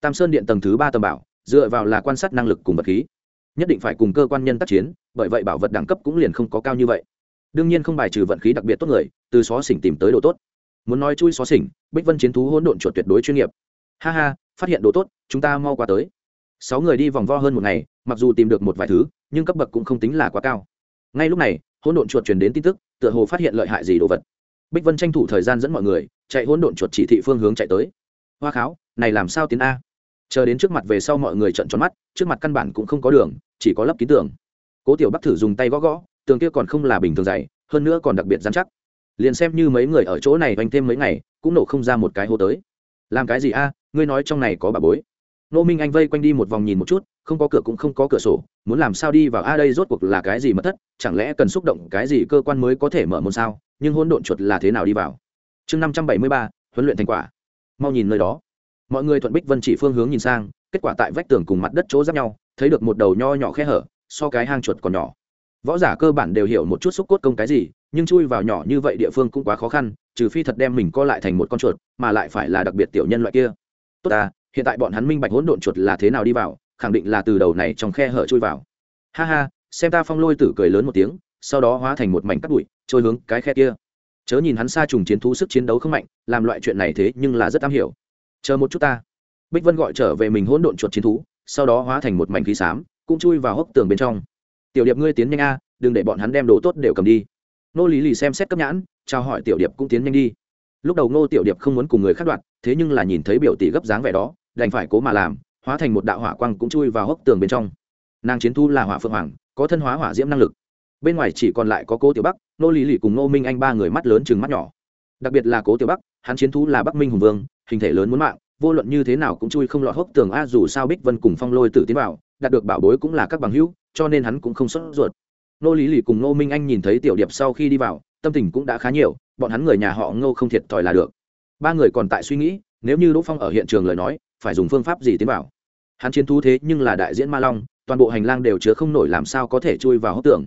[SPEAKER 1] Tam sơn điện tầng thứ ba tầng bảo, dựa vào là quan sát năng lực cùng vật khí nhất định phải cùng cơ quan nhân tác chiến, bởi vậy bảo vật đẳng cấp cũng liền không có cao như vậy. Đương nhiên không bài trừ vận khí đặc biệt tốt người, từ xó xỉnh tìm tới độ tốt. Muốn nói chui xó xỉnh, bích vân chiến thú hỗn độn chuột tuyệt đối chuyên nghiệp. Ha ha, phát hiện độ tốt, chúng ta mau qua tới. Sáu người đi vòng vo hơn một ngày, mặc dù tìm được một vài thứ, nhưng cấp bậc cũng không tính là quá cao. Ngay lúc này, hỗn độn chuột truyền đến tin tức, tựa hồ phát hiện lợi hại gì đồ vật. Bích vân tranh thủ thời gian dẫn mọi người, chạy hỗn độn chuột chỉ thị phương hướng chạy tới. Hoa kháo, này làm sao tiến a? Chờ đến trước mặt về sau mọi người trận tròn mắt, trước mặt căn bản cũng không có đường, chỉ có lấp ký tường. Cố tiểu bắc thử dùng tay gõ gõ, tường kia còn không là bình thường dày, hơn nữa còn đặc biệt dán chắc. Liền xem như mấy người ở chỗ này oanh thêm mấy ngày, cũng nổ không ra một cái hô tới. Làm cái gì a, ngươi nói trong này có bà bối. Nô minh anh vây quanh đi một vòng nhìn một chút, không có cửa cũng không có cửa sổ, muốn làm sao đi vào, a, đây rốt cuộc là cái gì mất thất, chẳng lẽ cần xúc động cái gì cơ quan mới có thể mở môn sao, nhưng hôn độn chuột là thế nào đi vào. Chương năm trăm bảy mươi ba, huấn luyện thành quả. Mau nhìn nơi đó mọi người thuận bích vân chỉ phương hướng nhìn sang, kết quả tại vách tường cùng mặt đất chỗ giáp nhau, thấy được một đầu nho nhỏ khe hở, so cái hang chuột còn nhỏ. Võ giả cơ bản đều hiểu một chút xúc cốt công cái gì, nhưng chui vào nhỏ như vậy địa phương cũng quá khó khăn, trừ phi thật đem mình co lại thành một con chuột, mà lại phải là đặc biệt tiểu nhân loại kia. Tốt à hiện tại bọn hắn minh bạch hỗn độn chuột là thế nào đi vào, khẳng định là từ đầu này trong khe hở chui vào. Ha ha, xem ta phong lôi tử cười lớn một tiếng, sau đó hóa thành một mảnh cắt bụi, trôi hướng cái khe kia. Chớ nhìn hắn xa trùng chiến thú sức chiến đấu không mạnh, làm loại chuyện này thế nhưng là rất am hiểu chờ một chút ta. Bích vân gọi trở về mình hỗn độn chuột chiến thú, sau đó hóa thành một mảnh khí xám, cũng chui vào hốc tường bên trong. Tiểu điệp ngươi tiến nhanh a, đừng để bọn hắn đem đồ tốt đều cầm đi. Nô lý lì xem xét cấp nhãn trao hỏi tiểu điệp cũng tiến nhanh đi. Lúc đầu ngô tiểu điệp không muốn cùng người khác đoạt, thế nhưng là nhìn thấy biểu tỷ gấp dáng vẻ đó, đành phải cố mà làm, hóa thành một đạo hỏa quang cũng chui vào hốc tường bên trong. Nàng chiến thu là hỏa phượng hoàng, có thân hóa hỏa diễm năng lực. Bên ngoài chỉ còn lại có cố tiểu bắc nô lý lì cùng nô minh anh ba người mắt lớn chừng mắt nhỏ. Đặc biệt là cố tiểu bắc, hắn chiến thu là bắc minh hùng vương hình thể lớn muốn mạng, vô luận như thế nào cũng chui không lọt hốc tường a, dù sao bích vân cùng phong lôi tử tiến vào, đạt được bảo bối cũng là các bằng hữu, cho nên hắn cũng không sốt ruột. Nô lý lì cùng nô minh anh nhìn thấy tiểu điệp sau khi đi vào, tâm tình cũng đã khá nhiều, bọn hắn người nhà họ ngô không thiệt thòi là được. Ba người còn tại suy nghĩ, nếu như đỗ phong ở hiện trường lời nói, phải dùng phương pháp gì tiến vào? Hắn chiến thú thế nhưng là đại diễn ma long, toàn bộ hành lang đều chứa không nổi làm sao có thể chui vào hốc tường.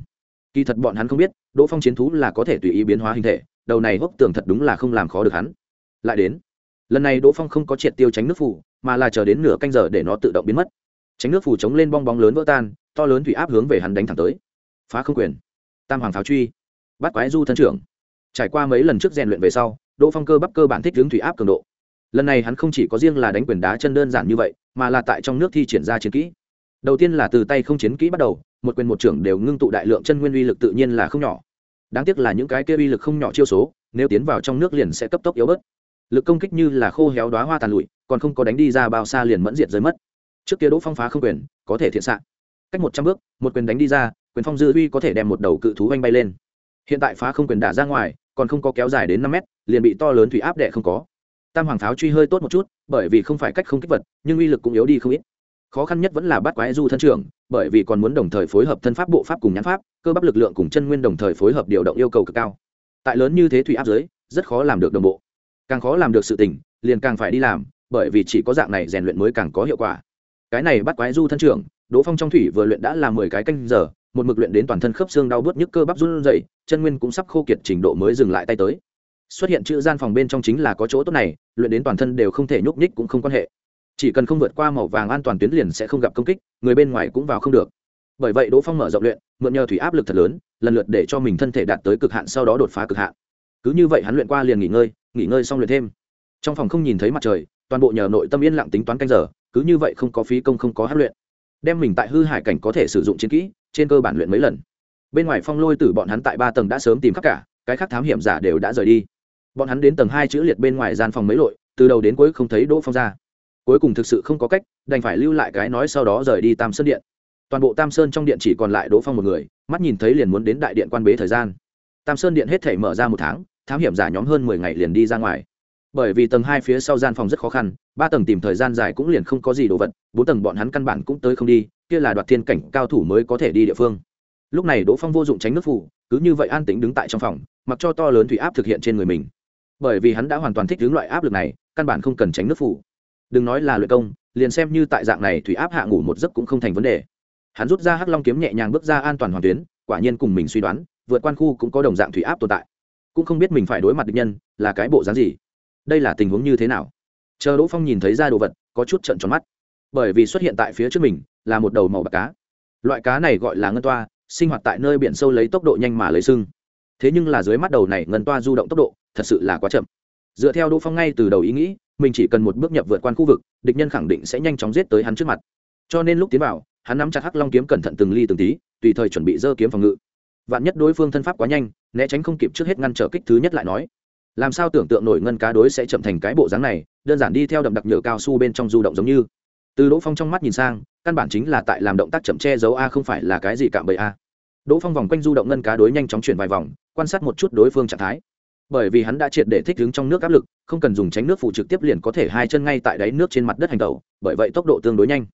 [SPEAKER 1] Kỳ thật bọn hắn không biết, đỗ phong chiến thú là có thể tùy ý biến hóa hình thể, đầu này hốc tường thật đúng là không làm khó được hắn. Lại đến lần này đỗ phong không có triệt tiêu tránh nước phủ mà là chờ đến nửa canh giờ để nó tự động biến mất. Tránh nước phủ chống lên bong bóng lớn vỡ tan, to lớn thủy áp hướng về hắn đánh thẳng tới. Phá không quyền. Tam hoàng pháo truy. Bắt quái du thân trưởng. Trải qua mấy lần trước rèn luyện về sau, đỗ phong cơ bắp cơ bản thích hướng thủy áp cường độ. Lần này hắn không chỉ có riêng là đánh quyền đá chân đơn giản như vậy, mà là tại trong nước thi triển ra chiến kỹ. Đầu tiên là từ tay không chiến kỹ bắt đầu, một quyền một trưởng đều ngưng tụ đại lượng chân nguyên uy lực tự nhiên là không nhỏ. Đáng tiếc là những cái kia uy lực không nhỏ chiêu số, nếu tiến vào trong nước liền sẽ cấp tốc yếu bớt lực công kích như là khô héo đoá hoa tàn lụi, còn không có đánh đi ra bao xa liền mẫn diệt rơi mất. Trước kia đỗ phong phá không quyền, có thể thiện xạ. Cách một trăm bước, một quyền đánh đi ra, quyền phong dư uy có thể đem một đầu cự thú oanh bay lên. Hiện tại phá không quyền đả ra ngoài, còn không có kéo dài đến năm mét, liền bị to lớn thủy áp đệ không có. Tam hoàng pháo truy hơi tốt một chút, bởi vì không phải cách không kích vật, nhưng uy lực cũng yếu đi không ít. Khó khăn nhất vẫn là bắt quái du thân trưởng, bởi vì còn muốn đồng thời phối hợp thân pháp bộ pháp cùng nhãn pháp, cơ bắp lực lượng cùng chân nguyên đồng thời phối hợp điều động yêu cầu cực cao. Tại lớn như thế thủy áp giới rất khó làm được đồng bộ càng khó làm được sự tình, liền càng phải đi làm, bởi vì chỉ có dạng này rèn luyện mới càng có hiệu quả. Cái này bắt quái du thân trưởng, đỗ phong trong thủy vừa luyện đã là mười cái canh giờ, một mực luyện đến toàn thân khớp xương đau bớt nhức cơ bắp run dậy chân nguyên cũng sắp khô kiệt trình độ mới dừng lại tay tới. Xuất hiện chữ gian phòng bên trong chính là có chỗ tốt này, luyện đến toàn thân đều không thể nhúc nhích cũng không quan hệ. Chỉ cần không vượt qua màu vàng an toàn tuyến liền sẽ không gặp công kích, người bên ngoài cũng vào không được. Bởi vậy đỗ phong mở rộng luyện, mượn nhờ thủy áp lực thật lớn, lần lượt để cho mình thân thể đạt tới cực hạn sau đó đột phá cực hạn. Cứ như vậy hắn luyện qua liền nghỉ ngơi nghỉ ngơi xong luyện thêm. Trong phòng không nhìn thấy mặt trời, toàn bộ nhờ nội tâm yên lặng tính toán canh giờ, cứ như vậy không có phí công không có hát luyện. Đem mình tại hư hải cảnh có thể sử dụng chiến kỹ, trên cơ bản luyện mấy lần. Bên ngoài phong lôi tử bọn hắn tại ba tầng đã sớm tìm khắp cả, cái khác thám hiểm giả đều đã rời đi. Bọn hắn đến tầng hai chữ liệt bên ngoài gian phòng mấy lội, từ đầu đến cuối không thấy đỗ phong ra. Cuối cùng thực sự không có cách, đành phải lưu lại cái nói sau đó rời đi tam sơn điện. Toàn bộ tam sơn trong điện chỉ còn lại đỗ phong một người, mắt nhìn thấy liền muốn đến đại điện quan bế thời gian. Tam sơn điện hết thể mở ra một tháng thám hiểm giả nhóm hơn mười ngày liền đi ra ngoài. Bởi vì tầng hai phía sau gian phòng rất khó khăn, ba tầng tìm thời gian dài cũng liền không có gì đồ vật, bốn tầng bọn hắn căn bản cũng tới không đi, kia là đoạt thiên cảnh cao thủ mới có thể đi địa phương. Lúc này đỗ phong vô dụng tránh nước phủ, cứ như vậy an tĩnh đứng tại trong phòng, mặc cho to lớn thủy áp thực hiện trên người mình. Bởi vì hắn đã hoàn toàn thích hướng loại áp lực này, căn bản không cần tránh nước phủ. Đừng nói là luyện công, liền xem như tại dạng này thủy áp hạ ngủ một giấc cũng không thành vấn đề. Hắn rút ra hắc long kiếm nhẹ nhàng bước ra an toàn hoàn tuyến, quả nhiên cùng mình suy đoán, vượt quan khu cũng có đồng dạng thủy áp tồn tại cũng không biết mình phải đối mặt địch nhân là cái bộ dáng gì. Đây là tình huống như thế nào? Chờ đỗ phong nhìn thấy ra đồ vật, có chút trận tròn mắt. Bởi vì xuất hiện tại phía trước mình là một đầu màu bạc cá. Loại cá này gọi là ngân toa, sinh hoạt tại nơi biển sâu lấy tốc độ nhanh mà lấy sưng. Thế nhưng là dưới mắt đầu này ngân toa du động tốc độ thật sự là quá chậm. Dựa theo đỗ phong ngay từ đầu ý nghĩ, mình chỉ cần một bước nhập vượt qua khu vực, địch nhân khẳng định sẽ nhanh chóng giết tới hắn trước mặt. Cho nên lúc tiến vào, hắn nắm chặt hắc long kiếm cẩn thận từng ly từng tí, tùy thời chuẩn bị dơ kiếm phòng ngự vạn nhất đối phương thân pháp quá nhanh, né tránh không kịp trước hết ngăn trở kích thứ nhất lại nói. Làm sao tưởng tượng nổi ngân cá đối sẽ chậm thành cái bộ dáng này, đơn giản đi theo đậm đặc nhựa cao su bên trong du động giống như. Từ đỗ phong trong mắt nhìn sang, căn bản chính là tại làm động tác chậm che giấu a, không phải là cái gì cạm bẫy a. Đỗ phong vòng quanh du động ngân cá đối nhanh chóng chuyển vài vòng, quan sát một chút đối phương trạng thái. Bởi vì hắn đã triệt để thích ứng trong nước áp lực, không cần dùng tránh nước phụ trực tiếp liền có thể hai chân ngay tại đáy nước trên mặt đất hành tàu bởi vậy tốc độ tương đối nhanh.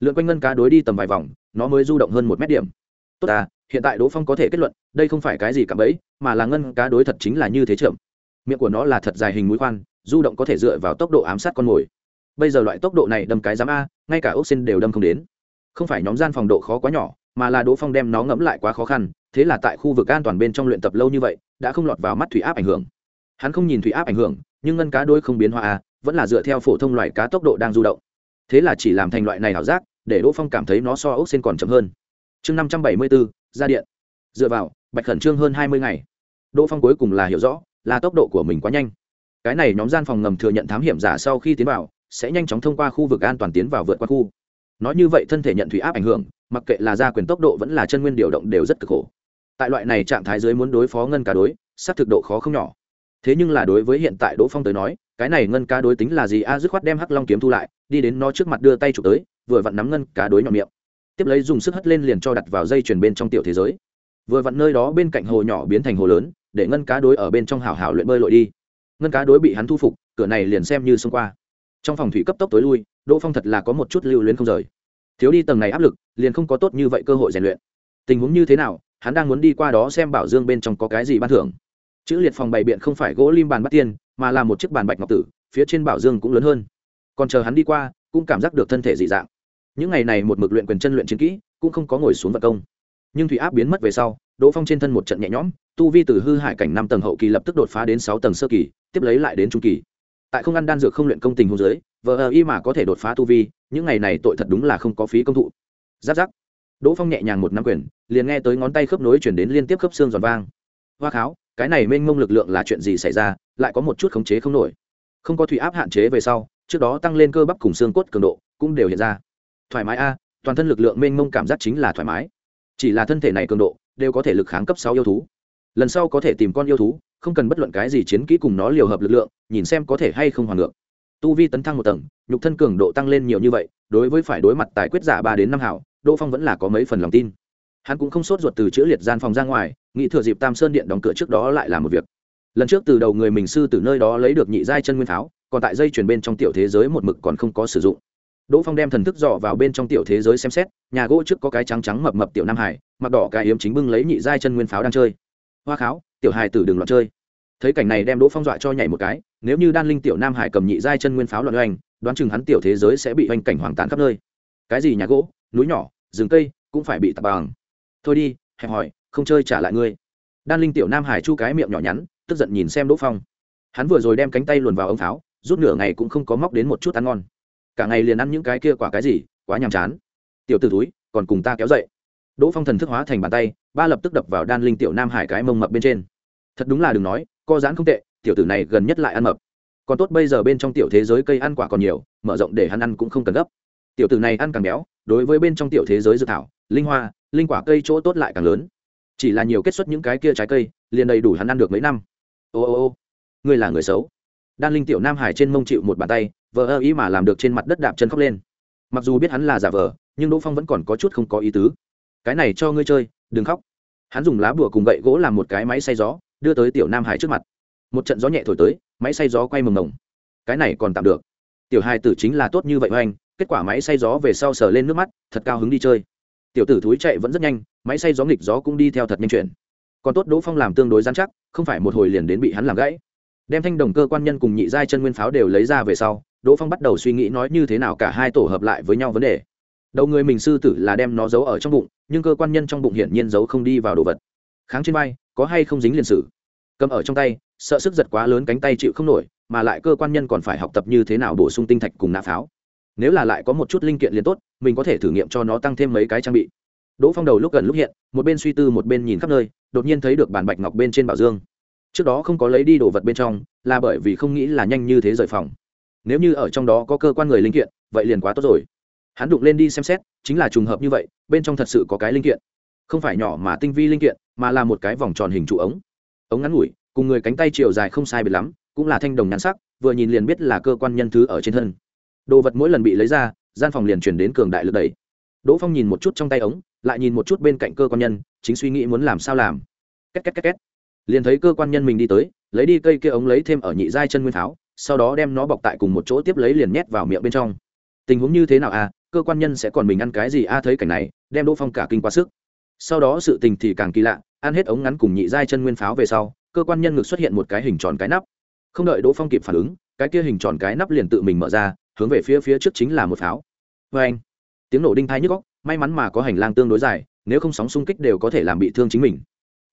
[SPEAKER 1] Lượn quanh ngân cá đối đi tầm vài vòng, nó mới du động hơn một mét điểm tốt à hiện tại đỗ phong có thể kết luận, đây không phải cái gì cả bẫy, mà là ngân cá đối thật chính là như thế trưởng miệng của nó là thật dài hình mũi khoan, du động có thể dựa vào tốc độ ám sát con mồi. Bây giờ loại tốc độ này đâm cái giám a, ngay cả ốc xin đều đâm không đến. Không phải nhóm gian phòng độ khó quá nhỏ, mà là đỗ phong đem nó ngẫm lại quá khó khăn, thế là tại khu vực an toàn bên trong luyện tập lâu như vậy, đã không lọt vào mắt thủy áp ảnh hưởng. Hắn không nhìn thủy áp ảnh hưởng, nhưng ngân cá đôi không biến hóa a, vẫn là dựa theo phổ thông loại cá tốc độ đang du động. Thế là chỉ làm thành loại này ảo giác, để đỗ phong cảm thấy nó so ốc xin còn chậm hơn chương năm trăm bảy mươi bốn, ra điện. Dựa vào, bạch khẩn trương hơn hai mươi ngày. Đỗ phong cuối cùng là hiểu rõ, là tốc độ của mình quá nhanh. Cái này nhóm gian phòng ngầm thừa nhận thám hiểm giả sau khi tiến vào, sẽ nhanh chóng thông qua khu vực an toàn tiến vào vượt qua khu. Nói như vậy thân thể nhận thủy áp ảnh hưởng, mặc kệ là gia quyền tốc độ vẫn là chân nguyên điều động đều rất cực khổ. Tại loại này trạng thái dưới muốn đối phó ngân cá đối sát thực độ khó không nhỏ. Thế nhưng là đối với hiện tại đỗ phong tới nói, cái này ngân cá đối tính là gì? A, dứt khoát đem hắc long kiếm thu lại, đi đến nó trước mặt đưa tay chụp tới, vừa vặn nắm ngân cá đối nhọn miệng tiếp lấy dùng sức hất lên liền cho đặt vào dây chuyền bên trong tiểu thế giới. Vừa vặn nơi đó bên cạnh hồ nhỏ biến thành hồ lớn, để ngân cá đối ở bên trong hào hào luyện bơi lội đi. Ngân cá đối bị hắn thu phục, cửa này liền xem như xông qua. Trong phòng thủy cấp tốc tối lui, đỗ phong thật là có một chút lưu luyến không rời. Thiếu đi tầng này áp lực, liền không có tốt như vậy cơ hội rèn luyện. Tình huống như thế nào, hắn đang muốn đi qua đó xem bảo dương bên trong có cái gì ban thưởng. Chữ liệt phòng bày biện không phải gỗ lim bàn bắt tiên, mà là một chiếc bàn bạch ngọc tử, phía trên bảo dương cũng lớn hơn. Còn chờ hắn đi qua, cũng cảm giác được thân thể dị dạng những ngày này một mực luyện quyền chân luyện chiến kỹ, cũng không có ngồi xuống vật công. Nhưng thủy áp biến mất về sau, đỗ phong trên thân một trận nhẹ nhõm, tu vi từ hư hại cảnh năm tầng hậu kỳ lập tức đột phá đến sáu tầng sơ kỳ, tiếp lấy lại đến trung kỳ. Tại không ăn đan dược không luyện công tình hôn giới vờ ờ y mà có thể đột phá tu vi, những ngày này tội thật đúng là không có phí công thụ. Giáp giáp. Đỗ phong nhẹ nhàng một năm quyền, liền nghe tới ngón tay khớp nối chuyển đến liên tiếp khớp xương giòn vang. Hoa kháo, cái này mênh mông lực lượng là chuyện gì xảy ra, lại có một chút khống chế không nổi. Không có thủy áp hạn chế về sau, trước đó tăng lên cơ bắp cùng xương cốt cường độ, cũng đều hiện ra thoải mái a, toàn thân lực lượng mênh mông cảm giác chính là thoải mái. Chỉ là thân thể này cường độ, đều có thể lực kháng cấp sáu yêu thú. Lần sau có thể tìm con yêu thú, không cần bất luận cái gì chiến kỹ cùng nó liều hợp lực lượng, nhìn xem có thể hay không hoàn ngược. Tu vi tấn thăng một tầng, nhục thân cường độ tăng lên nhiều như vậy, đối với phải đối mặt tài quyết giả ba đến năm hảo, đỗ phong vẫn là có mấy phần lòng tin. Hắn cũng không sốt ruột từ chữa liệt gian phòng ra ngoài, nghĩ thừa dịp tam sơn điện đóng cửa trước đó lại là một việc. Lần trước từ đầu người mình sư từ nơi đó lấy được nhị giai chân nguyên pháo, còn tại dây chuyển bên trong tiểu thế giới một mực còn không có sử dụng đỗ phong đem thần thức dò vào bên trong tiểu thế giới xem xét, nhà gỗ trước có cái trắng trắng mập mập tiểu nam hải, mặc đỏ cái yếm chính bưng lấy nhị giai chân nguyên pháo đang chơi. Hoa kháo, tiểu hài tử đừng loạn chơi. Thấy cảnh này đem đỗ phong dọa cho nhảy một cái, nếu như đan linh tiểu nam hải cầm nhị giai chân nguyên pháo loạn oanh, đoán chừng hắn tiểu thế giới sẽ bị hoành cảnh hoàng tán khắp nơi. Cái gì nhà gỗ, núi nhỏ, rừng cây, cũng phải bị tạc bằng. Thôi đi, hẹp hỏi không chơi trả lại ngươi. Đan linh tiểu nam hải chu cái miệng nhỏ nhắn, tức giận nhìn xem đỗ phong. Hắn vừa rồi đem cánh tay luồn vào ống pháo rút nửa ngày cũng không có móc đến một chút ăn ngon cả ngày liền ăn những cái kia quả cái gì, quá nhàm chán. Tiểu t ử túi còn cùng ta kéo dậy. Đỗ phong thần thức hóa thành bàn tay, ba lập tức đập vào đan linh tiểu nam hải cái mông mập bên trên. Thật đúng là đừng nói, co giãn không tệ, tiểu tử này gần nhất lại ăn mập. Còn tốt bây giờ bên trong tiểu thế giới cây ăn quả còn nhiều, mở rộng để hắn ăn cũng không cần gấp. Tiểu tử này ăn càng béo, đối với bên trong tiểu thế giới dự thảo, linh hoa, linh quả cây chỗ tốt lại càng lớn. Chỉ là nhiều kết xuất những cái kia trái cây, liền đầy đủ hắn ăn được mấy năm. Ô ô ô, ngươi là người xấu. Đan linh tiểu nam hải trên mông chịu một bàn tay vờ ơ ý mà làm được trên mặt đất đạp chân khóc lên. Mặc dù biết hắn là giả vờ, nhưng đỗ phong vẫn còn có chút không có ý tứ. Cái này cho ngươi chơi, đừng khóc. Hắn dùng lá bùa cùng gậy gỗ làm một cái máy xay gió, đưa tới tiểu nam hải trước mặt. Một trận gió nhẹ thổi tới, máy xay gió quay mầm mồng cái này còn tạm được. Tiểu hai tử chính là tốt như vậy oanh, kết quả máy xay gió về sau sờ lên nước mắt, thật cao hứng đi chơi. Tiểu tử thúi chạy vẫn rất nhanh, máy xay gió nghịch gió cũng đi theo thật nhanh chuyển. Còn tốt đỗ phong làm tương đối gian chắc, không phải một hồi liền đến bị hắn làm gãy. Đem thanh đồng cơ quan nhân cùng nhị giai chân nguyên pháo đều lấy ra về sau đỗ phong bắt đầu suy nghĩ nói như thế nào cả hai tổ hợp lại với nhau vấn đề. Đầu người mình sư tử là đem nó giấu ở trong bụng, nhưng cơ quan nhân trong bụng hiển nhiên giấu không đi vào đồ vật. Kháng trên vai có hay không dính liền sử. Cầm ở trong tay, sợ sức giật quá lớn cánh tay chịu không nổi, mà lại cơ quan nhân còn phải học tập như thế nào bổ sung tinh thạch cùng nã pháo. Nếu là lại có một chút linh kiện liền tốt, mình có thể thử nghiệm cho nó tăng thêm mấy cái trang bị. Đỗ phong đầu lúc gần lúc hiện, một bên suy tư một bên nhìn khắp nơi, đột nhiên thấy được bàn bạch ngọc bên trên bảo dương. Trước đó không có lấy đi đồ vật bên trong, là bởi vì không nghĩ là nhanh như thế rời phòng nếu như ở trong đó có cơ quan người linh kiện, vậy liền quá tốt rồi. Hắn đụng lên đi xem xét, chính là trùng hợp như vậy, bên trong thật sự có cái linh kiện. Không phải nhỏ mà tinh vi linh kiện, mà là một cái vòng tròn hình trụ ống. Ống ngắn ngủi, cùng người cánh tay chiều dài không sai biệt lắm, cũng là thanh đồng nhắn sắc, vừa nhìn liền biết là cơ quan nhân thứ ở trên thân. Đồ vật mỗi lần bị lấy ra, gian phòng liền chuyển đến cường đại lực đẩy. Đỗ phong nhìn một chút trong tay ống, lại nhìn một chút bên cạnh cơ quan nhân, chính suy nghĩ muốn làm sao làm. Két két két két. Liền thấy cơ quan nhân mình đi tới, lấy đi cây kia ống lấy thêm ở nhị giai chân nguyên pháo sau đó đem nó bọc tại cùng một chỗ tiếp lấy liền nhét vào miệng bên trong. Tình huống như thế nào à? Cơ quan nhân sẽ còn mình ăn cái gì? A thấy cảnh này, đem đỗ phong cả kinh quá sức. Sau đó sự tình thì càng kỳ lạ, ăn hết ống ngắn cùng nhị giai chân nguyên pháo về sau, cơ quan nhân ngực xuất hiện một cái hình tròn cái nắp. Không đợi đỗ phong kịp phản ứng, cái kia hình tròn cái nắp liền tự mình mở ra, hướng về phía phía trước chính là một pháo. Vê anh, tiếng nổ đinh thai nhức góc may mắn mà có hành lang tương đối dài, nếu không sóng xung kích đều có thể làm bị thương chính mình.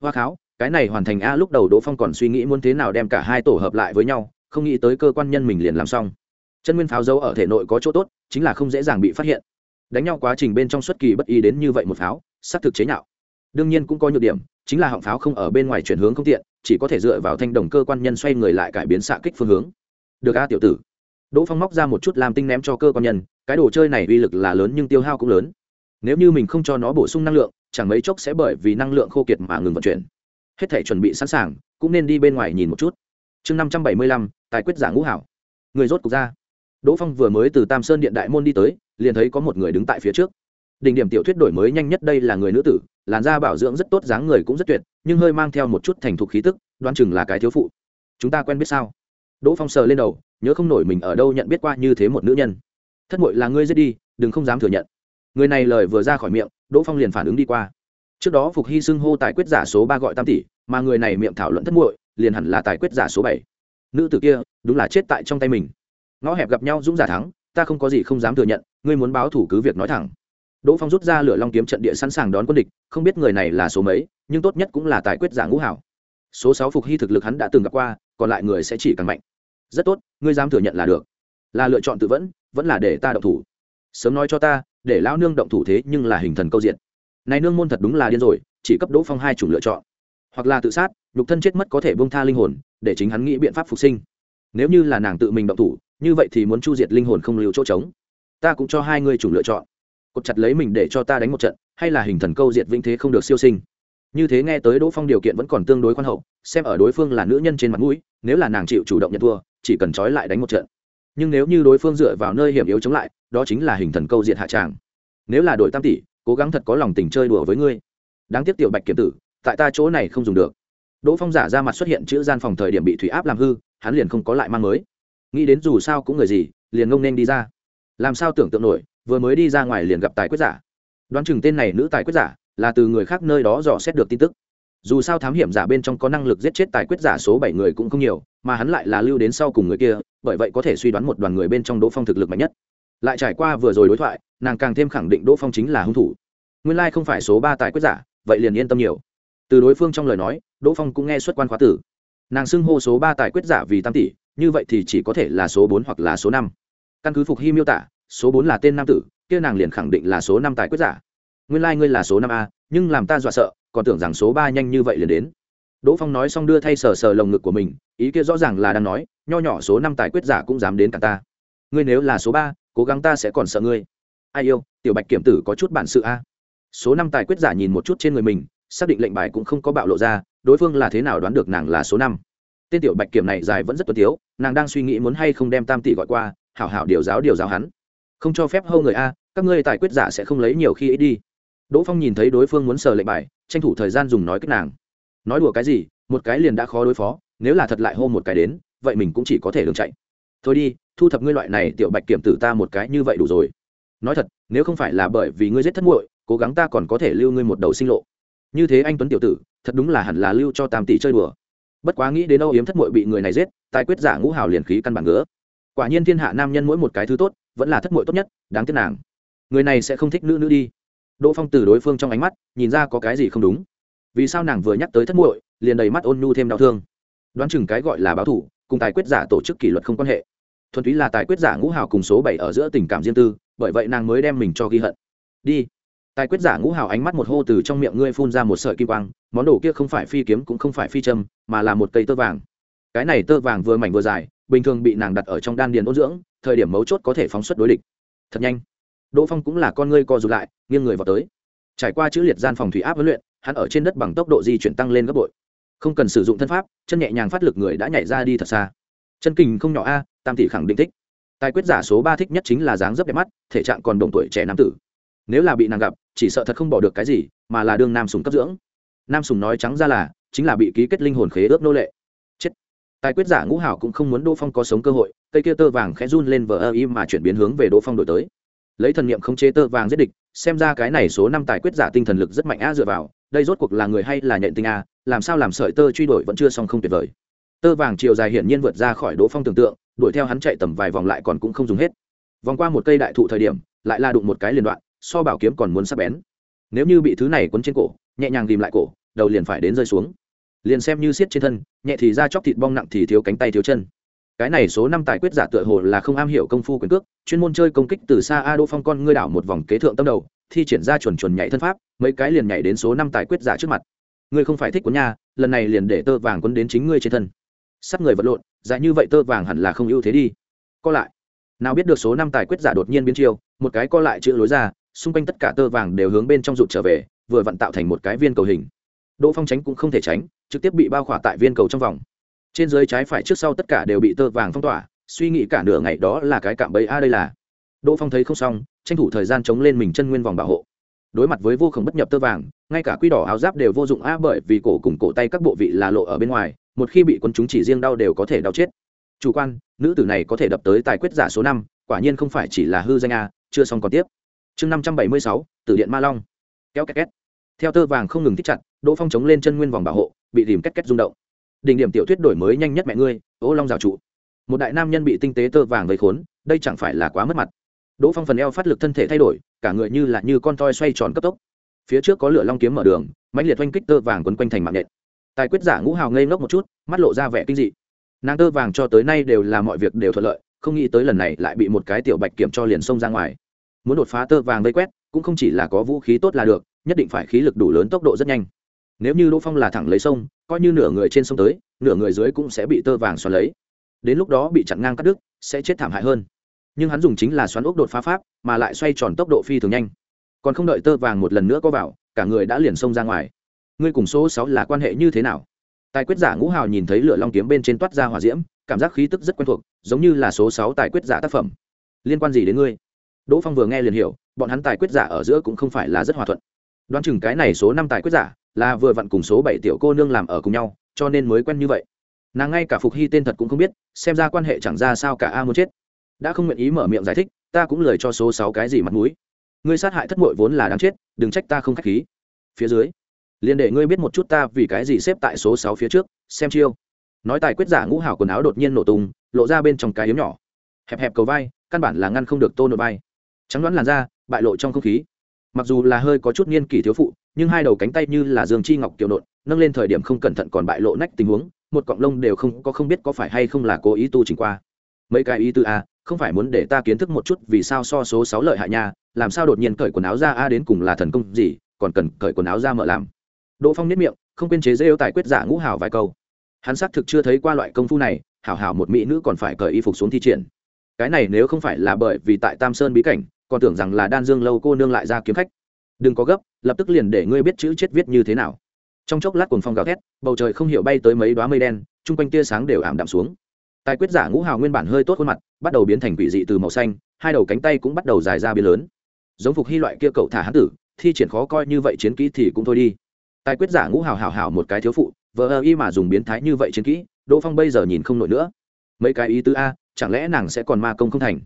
[SPEAKER 1] Hoa kháo, cái này hoàn thành a, lúc đầu đỗ phong còn suy nghĩ muốn thế nào đem cả hai tổ hợp lại với nhau không nghĩ tới cơ quan nhân mình liền làm xong. Chân nguyên pháo dấu ở thể nội có chỗ tốt, chính là không dễ dàng bị phát hiện. Đánh nhau quá trình bên trong xuất kỳ bất ý đến như vậy một pháo, xác thực chế nhạo. Đương nhiên cũng có nhược điểm, chính là họng pháo không ở bên ngoài chuyển hướng không tiện, chỉ có thể dựa vào thanh đồng cơ quan nhân xoay người lại cải biến xạ kích phương hướng. Được a tiểu tử. Đỗ phong móc ra một chút làm tinh ném cho cơ quan nhân, cái đồ chơi này uy lực là lớn nhưng tiêu hao cũng lớn. Nếu như mình không cho nó bổ sung năng lượng, chẳng mấy chốc sẽ bởi vì năng lượng khô kiệt mà ngừng vận chuyển. Hết thể chuẩn bị sẵn sàng, cũng nên đi bên ngoài nhìn một chút. Chương năm trăm bảy mươi lăm tài quyết giả ngũ hảo. Người rốt cục ra. Đỗ phong vừa mới từ tam sơn điện đại môn đi tới, liền thấy có một người đứng tại phía trước. Đỉnh điểm tiểu thuyết đổi mới nhanh nhất đây là người nữ tử, làn da bảo dưỡng rất tốt, dáng người cũng rất tuyệt, nhưng hơi mang theo một chút thành thục khí tức, đoán chừng là cái thiếu phụ. Chúng ta quen biết sao? Đỗ phong sờ lên đầu, nhớ không nổi mình ở đâu nhận biết qua như thế một nữ nhân. Thất mội là ngươi giết đi, đừng không dám thừa nhận. Người này lời vừa ra khỏi miệng, đỗ phong liền phản ứng đi qua. Trước đó phục hy xưng hô tài quyết giả số ba gọi tam tỷ, mà người này miệng thảo luận thất muội, liền hẳn là tài quyết giả số bảy nữ tử kia đúng là chết tại trong tay mình. Ngõ hẹp gặp nhau dũng giả thắng, ta không có gì không dám thừa nhận, ngươi muốn báo thủ cứ việc nói thẳng. Đỗ phong rút ra lửa long kiếm trận địa sẵn sàng đón quân địch, không biết người này là số mấy, nhưng tốt nhất cũng là tài quyết giả ngũ hảo. Số sáu phục hy thực lực hắn đã từng gặp qua, còn lại người sẽ chỉ càng mạnh. Rất tốt, ngươi dám thừa nhận là được. Là lựa chọn tự vẫn vẫn là để ta động thủ. Sớm nói cho ta, để lão nương động thủ thế nhưng là hình thần câu diện. Này nương môn thật đúng là điên rồi, chỉ cấp đỗ phong hai chủng lựa chọn. Hoặc là tự sát, nhục thân chết mất có thể bông tha linh hồn để chính hắn nghĩ biện pháp phục sinh. Nếu như là nàng tự mình động thủ, như vậy thì muốn chu diệt linh hồn không lưu chỗ trống. Ta cũng cho hai người chủng lựa chọn. Cột chặt lấy mình để cho ta đánh một trận, hay là hình thần câu diệt vĩnh thế không được siêu sinh. Như thế nghe tới đỗ phong điều kiện vẫn còn tương đối khoan hậu, xem ở đối phương là nữ nhân trên mặt mũi, nếu là nàng chịu chủ động nhận thua, chỉ cần trói lại đánh một trận. Nhưng nếu như đối phương dựa vào nơi hiểm yếu chống lại, đó chính là hình thần câu diệt hạ tràng. Nếu là đội tam tỷ, cố gắng thật có lòng tình chơi đùa với ngươi. Đáng tiếc tiểu bạch kiểm tử, tại ta chỗ này không dùng được đỗ phong giả ra mặt xuất hiện chữ gian phòng thời điểm bị thủy áp làm hư, hắn liền không có lại mang mới. Nghĩ đến dù sao cũng người gì, liền ngông nên đi ra. Làm sao tưởng tượng nổi, vừa mới đi ra ngoài liền gặp tài quyết giả. Đoán chừng tên này nữ tài quyết giả là từ người khác nơi đó dò xét được tin tức. Dù sao thám hiểm giả bên trong có năng lực giết chết tài quyết giả số bảy người cũng không nhiều, mà hắn lại là lưu đến sau cùng người kia, bởi vậy có thể suy đoán một đoàn người bên trong đỗ phong thực lực mạnh nhất. Lại trải qua vừa rồi đối thoại, nàng càng thêm khẳng định đỗ phong chính là hung thủ. Nguyên lai không phải số ba tài quyết giả, vậy liền yên tâm nhiều từ đối phương trong lời nói, đỗ phong cũng nghe xuất quan khóa tử. Nàng xưng hô số ba tài quyết giả vì tam tỷ, như vậy thì chỉ có thể là số bốn hoặc là số năm. Căn cứ phục hy miêu tả, số bốn là tên nam tử, kia nàng liền khẳng định là số năm tài quyết giả. Nguyên lai、like、ngươi là số năm a, nhưng làm ta dọa sợ, còn tưởng rằng số ba nhanh như vậy liền đến. Đỗ phong nói xong đưa thay sờ sờ lồng ngực của mình, ý kia rõ ràng là đang nói, nho nhỏ số năm tài quyết giả cũng dám đến cả ta. Ngươi nếu là số ba, cố gắng ta sẽ còn sợ ngươi. Ai yêu, tiểu bạch kiểm tử có chút bản sự a. Số năm tài quyết giả nhìn một chút trên người mình xác định lệnh bài cũng không có bạo lộ ra, đối phương là thế nào đoán được nàng là số năm. Tên tiểu bạch kiểm này dài vẫn rất tuân tiếu, nàng đang suy nghĩ muốn hay không đem tam tỷ gọi qua, hảo hảo điều giáo điều giáo hắn. Không cho phép hâu người a, các ngươi tài quyết giả sẽ không lấy nhiều khi ít đi. Đỗ phong nhìn thấy đối phương muốn sờ lệnh bài, tranh thủ thời gian dùng nói cách nàng. Nói đùa cái gì, một cái liền đã khó đối phó, nếu là thật lại hô một cái đến, vậy mình cũng chỉ có thể đường chạy. Thôi đi, thu thập ngươi loại này tiểu bạch kiểm tử ta một cái như vậy đủ rồi. Nói thật, nếu không phải là bởi vì ngươi giết thất muội, cố gắng ta còn có thể lưu ngươi một đầu sinh lộ như thế anh tuấn tiểu tử, thật đúng là hẳn là lưu cho tam tỷ chơi đùa. Bất quá nghĩ đến âu yếm thất muội bị người này giết, tài quyết giả ngũ hào liền khí căn bản ngứa. Quả nhiên thiên hạ nam nhân mỗi một cái thứ tốt, vẫn là thất muội tốt nhất, đáng tiếc nàng. Người này sẽ không thích nữ nữ đi. Đỗ phong từ đối phương trong ánh mắt, nhìn ra có cái gì không đúng. Vì sao nàng vừa nhắc tới thất muội, liền đầy mắt ôn nhu thêm đau thương. Đoán chừng cái gọi là báo thủ, cùng tài quyết giả tổ chức kỷ luật không quan hệ. Thuần túy là tài quyết giả ngũ hào cùng số bảy ở giữa tình cảm riêng tư, bởi vậy nàng mới đem mình cho ghi hận. Đi tài quyết giả ngũ hào ánh mắt một hô từ trong miệng ngươi phun ra một sợi kim quang, món đồ kia không phải phi kiếm cũng không phải phi châm, mà là một cây tơ vàng. Cái này tơ vàng vừa mảnh vừa dài, bình thường bị nàng đặt ở trong đan điền ôn dưỡng, thời điểm mấu chốt có thể phóng xuất đối địch. Thật nhanh. Đỗ phong cũng là con ngươi co rụt lại, nghiêng người vào tới. Trải qua chữ liệt gian phòng thủy áp huấn luyện, hắn ở trên đất bằng tốc độ di chuyển tăng lên gấp bội. Không cần sử dụng thân pháp, chân nhẹ nhàng phát lực người đã nhảy ra đi thật xa. Chân kình không nhỏ a, tam tỷ khẳng định thích. Tài quyết giả số ba thích nhất chính là dáng dấp đẹp mắt, thể trạng còn đồng tuổi trẻ nam tử. Nếu là bị nàng gặp chỉ sợ thật không bỏ được cái gì, mà là đương nam sùng cấp dưỡng. Nam sùng nói trắng ra là, chính là bị ký kết linh hồn khế ước nô lệ. Chết. Tài quyết giả ngũ hảo cũng không muốn đỗ phong có sống cơ hội, cây kia tơ vàng khẽ run lên vờ ơ im mà chuyển biến hướng về đỗ phong đổi tới. Lấy thần niệm không chế tơ vàng giết địch, xem ra cái này số năm tài quyết giả tinh thần lực rất mạnh a dựa vào, đây rốt cuộc là người hay là nhện tinh a làm sao làm sợi tơ truy đuổi vẫn chưa xong không tuyệt vời. Tơ vàng chiều dài hiển nhiên vượt ra khỏi đỗ phong tưởng tượng, đuổi theo hắn chạy tầm vài vòng lại còn cũng không dùng hết. Vòng qua một cây đại thụ thời điểm, lại la đụng một cái liền đoạn so bảo kiếm còn muốn sắp bén. Nếu như bị thứ này quấn trên cổ, nhẹ nhàng ghìm lại cổ, đầu liền phải đến rơi xuống. Liền xem như siết trên thân, nhẹ thì ra chóc thịt bong nặng thì thiếu cánh tay thiếu chân. Cái này số năm tài quyết giả tựa hồ là không am hiểu công phu quyền cước, chuyên môn chơi công kích từ xa a đô phong con ngươi đảo một vòng kế thượng tâm đầu, thi triển ra chuẩn chuẩn nhảy thân pháp, mấy cái liền nhảy đến số năm tài quyết giả trước mặt. Ngươi không phải thích của nha, lần này liền để tơ vàng quấn đến chính ngươi trên thân. Sắt người vật lộn dài như vậy tơ vàng hẳn là không ưu thế đi. Co lại. Nào biết được số năm tài quyết giả đột nhiên biến chiêu, một cái co lại chữ lối ra xung quanh tất cả tơ vàng đều hướng bên trong rụt trở về, vừa vặn tạo thành một cái viên cầu hình. Đỗ phong tránh cũng không thể tránh, trực tiếp bị bao khỏa tại viên cầu trong vòng. Trên dưới trái phải trước sau tất cả đều bị tơ vàng phong tỏa, suy nghĩ cả nửa ngày đó là cái cạm bẫy a đây là. Đỗ phong thấy không xong, tranh thủ thời gian chống lên mình chân nguyên vòng bảo hộ. Đối mặt với vô khổng bất nhập tơ vàng, ngay cả quy đỏ áo giáp đều vô dụng a bởi vì cổ cùng cổ tay các bộ vị là lộ ở bên ngoài, một khi bị quân chúng chỉ riêng đau đều có thể đau chết. Chủ quan, nữ tử này có thể đập tới tài quyết giả số năm, quả nhiên không phải chỉ là hư danh a, chưa xong còn tiếp chương năm trăm bảy mươi sáu, tử điện ma long. Kéo két két. Theo tơ vàng không ngừng thích chặt, đỗ phong chống lên chân nguyên vòng bảo hộ, bị tìm két két rung động. Đỉnh điểm tiểu thuyết đổi mới nhanh nhất mẹ ngươi ố long rào trụ. Một đại nam nhân bị tinh tế tơ vàng gây khốn, đây chẳng phải là quá mất mặt. Đỗ phong phần eo phát lực thân thể thay đổi, cả người như là như con toi xoay tròn cấp tốc. Phía trước có lửa long kiếm mở đường, mãnh liệt oanh kích tơ vàng quấn quanh thành mạng nện. Tài quyết giả ngũ hào ngây ngốc một chút, mắt lộ ra vẻ kinh dị. Nàng tơ vàng cho tới nay đều là mọi việc đều thuận lợi, không nghĩ tới lần này lại bị một cái tiểu bạch kiểm cho liền xông ra ngoài muốn đột phá tơ vàng vây quét, cũng không chỉ là có vũ khí tốt là được, nhất định phải khí lực đủ lớn tốc độ rất nhanh. Nếu như đỗ phong là thẳng lấy sông, coi như nửa người trên sông tới, nửa người dưới cũng sẽ bị tơ vàng xoắn lấy. Đến lúc đó bị chặn ngang cắt đứt, sẽ chết thảm hại hơn. Nhưng hắn dùng chính là xoắn ốc đột phá pháp, mà lại xoay tròn tốc độ phi thường nhanh. Còn không đợi tơ vàng một lần nữa có vào, cả người đã liền xông ra ngoài. Ngươi cùng số sáu là quan hệ như thế nào? Tài quyết giả ngũ hào nhìn thấy lửa long kiếm bên trên toát ra hỏa diễm, cảm giác khí tức rất quen thuộc, giống như là số sáu tài quyết giả tác phẩm. Liên quan gì đến ngươi? Đỗ phong vừa nghe liền hiểu, bọn hắn tài quyết giả ở giữa cũng không phải là rất hòa thuận. Đoán chừng cái này số năm tài quyết giả là vừa vặn cùng số bảy tiểu cô nương làm ở cùng nhau, cho nên mới quen như vậy. Nàng ngay cả phục hy tên thật cũng không biết, xem ra quan hệ chẳng ra sao cả a muốn chết. Đã không nguyện ý mở miệng giải thích, ta cũng lời cho số sáu cái gì mặt mũi. Ngươi sát hại thất mội vốn là đáng chết, đừng trách ta không k h á c h khí. Phía dưới, liền để ngươi biết một chút ta vì cái gì xếp tại số sáu phía trước, xem chiêu. Nói tài quyết giả ngũ hảo quần áo đột nhiên nổ tung, lộ ra bên trong cái yếm nhỏ. Hẹp hẹp cầu vai, căn bản là ngăn không được tô nội vai trắng đoán làn da, bại lộ trong không khí. Mặc dù là hơi có chút niên kỷ thiếu phụ, nhưng hai đầu cánh tay như là dương chi ngọc kiều nộn, nâng lên thời điểm không cẩn thận còn bại lộ nách tình huống, một cọng lông đều không, có không biết có phải hay không là cố ý tu trình qua. Mấy cái ý tư a không phải muốn để ta kiến thức một chút vì sao so số sáu lợi hại nha, làm sao đột nhiên cởi quần áo ra a đến cùng là thần công gì, còn cần cởi quần áo ra mở làm. Đỗ phong nếp miệng, không quên chế dễ yêu tài quyết giả ngũ hảo vài câu. Hắn xác thực chưa thấy qua loại công phu này, hảo hảo một mỹ nữ còn phải cởi y phục xuống thi triển. Cái này nếu không phải là bởi vì tại tam sơn bí cảnh còn tưởng rằng là đan dương lâu cô nương lại ra kiếm khách. Đừng có gấp, lập tức liền để ngươi biết chữ chết viết như thế nào. Trong chốc lát cuồng phong gào thét, bầu trời không hiểu bay tới mấy đoá mây đen, chung quanh tia sáng đều ảm đạm xuống. Tài quyết giả ngũ hào nguyên bản hơi tốt khuôn mặt, bắt đầu biến thành quỷ dị từ màu xanh, hai đầu cánh tay cũng bắt đầu dài ra biến lớn. Giống phục hy loại kia cậu thả hán tử, thi triển khó coi như vậy chiến kỹ thì cũng thôi đi. Tài quyết giả ngũ hào hào hào một cái thiếu phụ, vờ ơ y mà dùng biến thái như vậy chiến kỹ, đỗ phong bây giờ nhìn không nổi nữa. Mấy cái ý tứ a, chẳng lẽ nàng sẽ còn ma công không thành?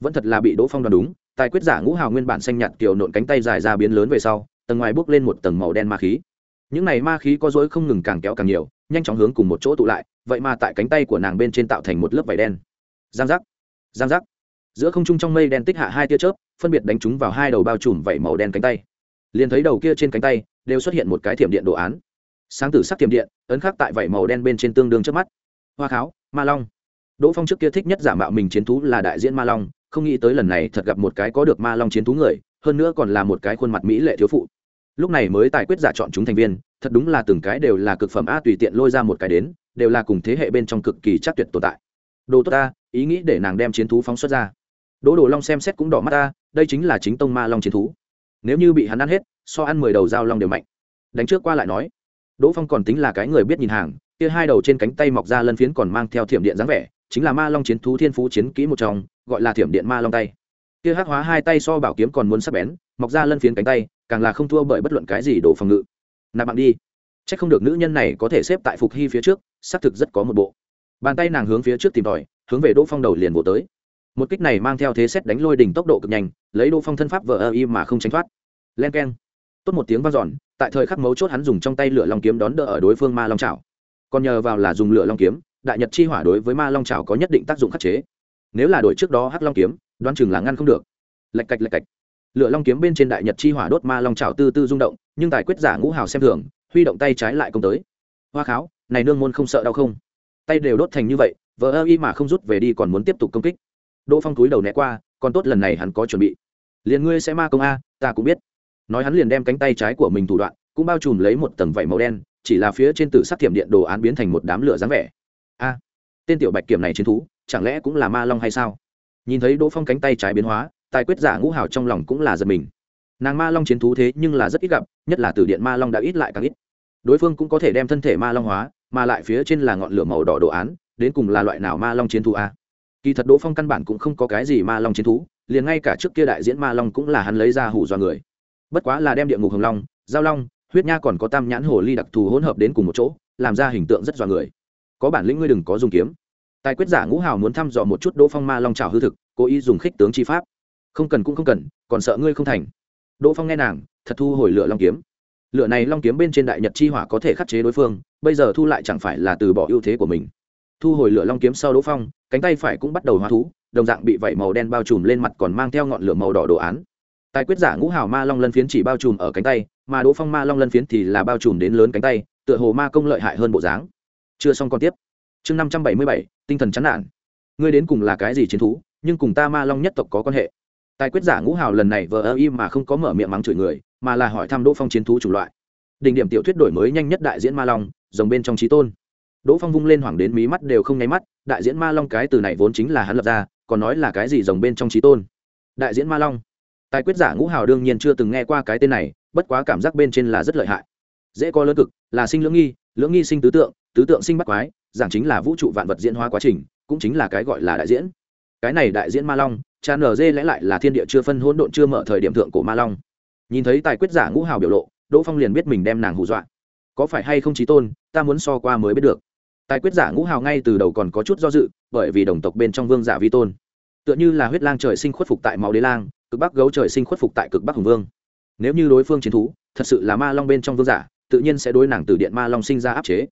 [SPEAKER 1] Vẫn thật là bị đỗ phong đoán đúng tài quyết giả ngũ hào nguyên bản xanh nhạt kiểu nộn cánh tay dài ra biến lớn về sau, tầng ngoài bước lên một tầng màu đen ma khí. Những này ma khí có dối không ngừng càng kéo càng nhiều, nhanh chóng hướng cùng một chỗ tụ lại, vậy mà tại cánh tay của nàng bên trên tạo thành một lớp vải đen. Giang giác giang giác. Giữa không trung trong mây đen tích hạ hai tia chớp, phân biệt đánh chúng vào hai đầu bao trùm vảy màu đen cánh tay. Liền thấy đầu kia trên cánh tay đều xuất hiện một cái thiểm điện đồ án. Sáng tử sắc thiểm điện, ấn khắc tại vảy màu đen bên trên tương đương trước mắt. Hoa kháo, ma long. Đỗ phong trước kia thích nhất giả mạo mình chiến thú là đại diễn ma long không nghĩ tới lần này thật gặp một cái có được ma long chiến thú người, hơn nữa còn là một cái khuôn mặt mỹ lệ thiếu phụ. Lúc này mới tài quyết giả chọn chúng thành viên, thật đúng là từng cái đều là cực phẩm a tùy tiện lôi ra một cái đến, đều là cùng thế hệ bên trong cực kỳ chắc tuyệt tồn tại. Đồ tốt ta, ý nghĩ để nàng đem chiến thú phóng xuất ra. Đỗ đồ long xem xét cũng đỏ mắt ta, đây chính là chính tông ma long chiến thú. Nếu như bị hắn ăn hết, so ăn mười đầu dao long đều mạnh. Đánh trước qua lại nói. Đỗ phong còn tính là cái người biết nhìn hàng, kia hai đầu trên cánh tay mọc ra lân phiến còn mang theo thiểm điện dáng vẻ chính là ma long chiến thú thiên phú chiến kỹ một trong, gọi là thiểm điện ma long tay. Kia hắc hóa hai tay so bảo kiếm còn muốn sắc bén, mọc ra lân phiến cánh tay, càng là không thua bởi bất luận cái gì đổ phòng ngự. Nạp bạn đi. C h ắ c không được nữ nhân này có thể xếp tại phục hy phía trước, xác thực rất có một bộ. Bàn tay nàng hướng phía trước tìm tòi, hướng về đỗ phong đầu liền bộ tới. Một kích này mang theo thế xét đánh lôi đỉnh tốc độ cực nhanh, lấy đỗ phong thân pháp vờ ơ y mà không tránh thoát. Len k e n tốt một tiếng vang dọn, tại thời khắc mấu chốt hắn dùng trong tay lửa long kiếm đón đỡ ở đối phương ma long trào còn nhờ vào là dùng lửa long kiếm đại nhật chi hỏa đối với ma long trào có nhất định tác dụng khắc chế. Nếu là đổi trước đó hắc long kiếm, Đoan chừng là ngăn không được. Lạch cạch lạch cạch. Lửa long kiếm bên trên đại nhật chi hỏa đốt ma long trào tư tư rung động, nhưng tài quyết giả ngũ hào xem thường, huy động tay trái lại công tới. Hoa kháo, này nương môn không sợ đau không? Tay đều đốt thành như vậy vợ ơ y mà không rút về đi còn muốn tiếp tục công kích. Đỗ phong túi đầu né qua, còn tốt lần này hắn có chuẩn bị. Liền ngươi sẽ ma công a, ta cũng biết. Nói hắn liền đem cánh tay trái của mình thủ đoạn, cũng bao trùm lấy một tầng vảy màu đen, chỉ là phía trên tử sắc thiểm điện đồ án biến thành một đám lửa dáng vẻ tên tiểu bạch kiểm này chiến thú, chẳng lẽ cũng là ma long hay sao? Nhìn thấy đỗ phong cánh tay trái biến hóa, tài quyết giả ngũ hào trong lòng cũng là giật mình. Nàng ma long chiến thú thế nhưng là rất ít gặp, nhất là từ điện ma long đã ít lại càng ít. Đối phương cũng có thể đem thân thể ma long hóa, mà lại phía trên là ngọn lửa màu đỏ đồ án, đến cùng là loại nào ma long chiến thú a? Kỳ thật đỗ phong căn bản cũng không có cái gì ma long chiến thú, liền ngay cả trước kia đại diễn ma long cũng là hắn lấy ra hủ do người. Bất quá là đem địa ngục hồng long, giao long, huyết nha còn có tam nhãn hồ ly đặc thù hỗn hợp đến cùng một chỗ, làm ra hình tượng rất dọa người có bản lĩnh ngươi đừng có dùng kiếm. Tài quyết giả ngũ hào muốn thăm dò một chút đỗ phong ma long trào hư thực, cố ý dùng khích tướng chi pháp. Không cần cũng không cần, còn sợ ngươi không thành. Đỗ phong nghe nàng, thật thu hồi lửa long kiếm. Lửa này long kiếm bên trên đại nhật chi hỏa có thể khắc chế đối phương, bây giờ thu lại chẳng phải là từ bỏ ưu thế của mình. Thu hồi lửa long kiếm sau đỗ phong, cánh tay phải cũng bắt đầu hóa thú, đồng dạng bị vẩy màu đen bao trùm lên mặt còn mang theo ngọn lửa màu đỏ đồ án. Tài quyết giả ngũ hào ma long lân phiến chỉ bao trùm ở cánh tay, mà đỗ phong ma long lân phiến thì là bao trùm đến lớn cánh tay, tựa hồ ma công lợi hại hơn bộ dáng chưa xong còn tiếp. Chương năm trăm bảy mươi bảy, tinh thần chán nản. Ngươi đến cùng là cái gì chiến thú, nhưng cùng ta ma long nhất tộc có quan hệ. Tài quyết giả ngũ hào lần này vờ ơ y mà không có mở miệng mắng chửi người, mà là hỏi thăm đỗ phong chiến thú chủng loại. Đỉnh điểm tiểu thuyết đổi mới nhanh nhất đại diễn ma long dòng bên trong trí tôn. Đỗ phong vung lên hoảng đến mí mắt đều không nháy mắt, đại diễn ma long cái từ này vốn chính là hắn lập ra, còn nói là cái gì dòng bên trong trí tôn. Đại diễn ma long. Tài quyết giả ngũ hào đương nhiên chưa từng nghe qua cái tên này, bất quá cảm giác bên trên là rất lợi hại. Dễ có lớn cực, là sinh lưỡng nghi lưỡng nghi sinh tứ tượng tứ tượng sinh bắt quái, giảng chính là vũ trụ vạn vật diễn hóa quá trình, cũng chính là cái gọi là đại diễn. Cái này đại diễn ma long cha nở dê lẽ lại là thiên địa chưa phân, hỗn độn chưa mở thời điểm thượng của ma long. Nhìn thấy tài quyết giả ngũ hào biểu lộ, đỗ phong liền biết mình đem nàng hù dọa. Có phải hay không trí tôn, ta muốn so qua mới biết được. Tài quyết giả ngũ hào ngay từ đầu còn có chút do dự, bởi vì đồng tộc bên trong vương giả vi tôn. Tựa như là huyết lang trời sinh khuất phục tại máu đế lang, cực bắc gấu trời sinh khuất phục tại cực bắc hùng vương. Nếu như đối phương chiến thú, thật sự là ma long bên trong vương giả tự nhiên sẽ đối nàng từ điện ma long sinh ra áp chế.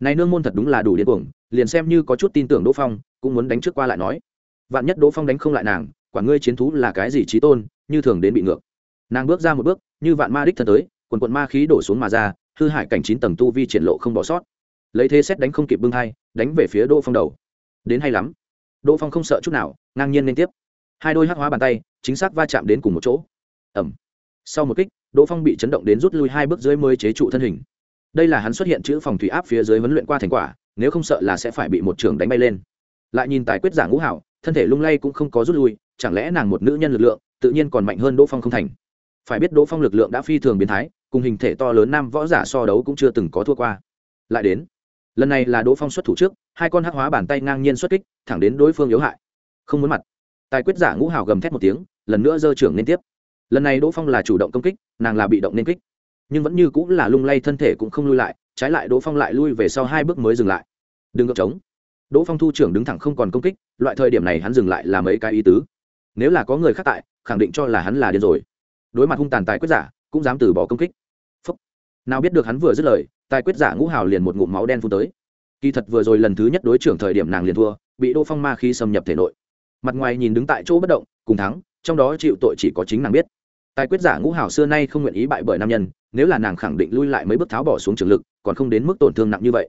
[SPEAKER 1] Này nương môn thật đúng là đủ điên cuồng, liền xem như có chút tin tưởng đỗ phong, cũng muốn đánh trước qua lại nói. Vạn nhất đỗ phong đánh không lại nàng, quả ngươi chiến thú là cái gì trí tôn, như thường đến bị ngược. Nàng bước ra một bước, như vạn ma đích thân tới, quần quận ma khí đổ xuống mà ra, hư hại cảnh chín tầng tu vi triển lộ không bỏ sót. Lấy thế xét đánh không kịp bưng hai, đánh về phía đỗ phong đầu. Đến hay lắm. Đỗ phong không sợ chút nào, ngang nhiên liên tiếp. Hai đôi hắc hóa bàn tay, chính xác va chạm đến cùng một chỗ. Ẩm sau một kích đỗ phong bị chấn động đến rút lui hai bước dưới mới chế trụ thân hình. Đây là hắn xuất hiện chữ phòng thủy áp phía dưới huấn luyện qua thành quả, nếu không sợ là sẽ phải bị một trường đánh bay lên. Lại nhìn tài quyết giả ngũ hảo, thân thể lung lay cũng không có rút lui, chẳng lẽ nàng một nữ nhân lực lượng, tự nhiên còn mạnh hơn đỗ phong không thành. Phải biết đỗ phong lực lượng đã phi thường biến thái, cùng hình thể to lớn nam võ giả so đấu cũng chưa từng có thua qua. Lại đến, lần này là đỗ phong xuất thủ trước, hai con hắc hóa bàn tay ngang nhiên xuất kích, thẳng đến đối phương yếu hại. Không muốn mặt. Tài quyết giả ngũ hào gầm thét một tiếng, lần nữa giơ trưởng liên tiếp lần này đỗ phong là chủ động công kích, nàng là bị động nên kích. Nhưng vẫn như cũng là lung lay thân thể cũng không lui lại, trái lại đỗ phong lại lui về sau hai bước mới dừng lại. Đừng gợp trống. Đỗ phong thu trưởng đứng thẳng không còn công kích, loại thời điểm này hắn dừng lại là mấy cái ý tứ. Nếu là có người khác tại, khẳng định cho là hắn là điên rồi. Đối mặt hung tàn tài quyết giả, cũng dám từ bỏ công kích. Phúc. nào biết được hắn vừa dứt lời, tài quyết giả ngũ hào liền một ngụm máu đen phun tới. Kỳ thật vừa rồi lần thứ nhất đối trưởng thời điểm nàng liền thua, bị đỗ phong ma khí xâm nhập thể nội. Mặt ngoài nhìn đứng tại chỗ bất động, cùng thắng, trong đó chịu tội chỉ có chính nàng biết tài quyết giả ngũ hào xưa nay không nguyện ý bại bởi nam nhân, nếu là nàng khẳng định lui lại mấy bước tháo bỏ xuống trường lực, còn không đến mức tổn thương nặng như vậy.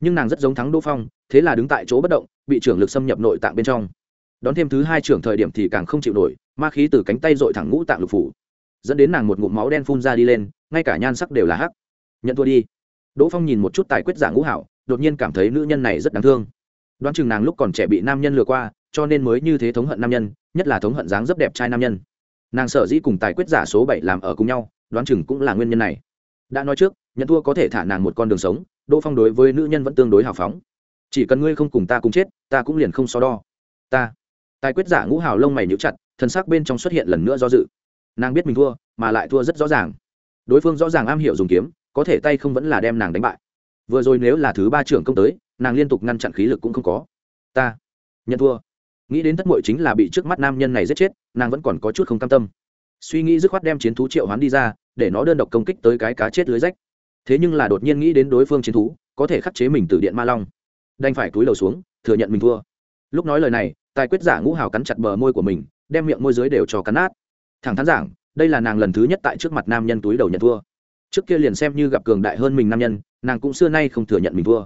[SPEAKER 1] Nhưng nàng rất giống thắng đỗ phong, thế là đứng tại chỗ bất động, bị trưởng lực xâm nhập nội tạng bên trong. Đón thêm thứ hai trưởng thời điểm thì càng không chịu nổi, ma khí từ cánh tay dội thẳng ngũ tạng lục phủ. Dẫn đến nàng một ngụm máu đen phun ra đi lên, ngay cả nhan sắc đều là hắc. Nhận thua đi. Đỗ phong nhìn một chút tài quyết giả ngũ hảo, đột nhiên cảm thấy nữ nhân này rất đáng thương. Đoán chừng nàng lúc còn trẻ bị nam nhân lừa qua, cho nên mới như thế thống hận nam nhân, nhất là thống hận dáng rất đẹp trai nam nhân nàng sở dĩ cùng tài quyết giả số bảy làm ở cùng nhau, đoán chừng cũng là nguyên nhân này. Đã nói trước, nhận thua có thể thả nàng một con đường sống, đỗ phong đối với nữ nhân vẫn tương đối hào phóng. Chỉ cần ngươi không cùng ta cùng chết, ta cũng liền không so đo. Ta. Tài quyết giả ngũ hào lông mày nhũ chặt, thân xác bên trong xuất hiện lần nữa do dự. Nàng biết mình thua, mà lại thua rất rõ ràng. Đối phương rõ ràng am hiểu dùng kiếm, có thể tay không vẫn là đem nàng đánh bại. Vừa rồi nếu là thứ ba trưởng công tới, nàng liên tục ngăn chặn khí lực cũng không có. Ta. Nhận thua nghĩ đến thất mội chính là bị trước mắt nam nhân này giết chết, nàng vẫn còn có chút không cam tâm. Suy nghĩ dứt khoát đem chiến thú triệu hoán đi ra, để nó đơn độc công kích tới cái cá chết lưới rách. Thế nhưng là đột nhiên nghĩ đến đối phương chiến thú, có thể khắc chế mình từ điện ma long. Đành phải túi đầu xuống, thừa nhận mình thua. Lúc nói lời này, tài quyết giả ngũ hào cắn chặt bờ môi của mình, đem miệng môi dưới đều cho cắn nát. Thẳng thắn giảng, đây là nàng lần thứ nhất tại trước mặt nam nhân túi đầu nhận thua. Trước kia liền xem như gặp cường đại hơn mình nam nhân, nàng cũng xưa nay không thừa nhận mình thua.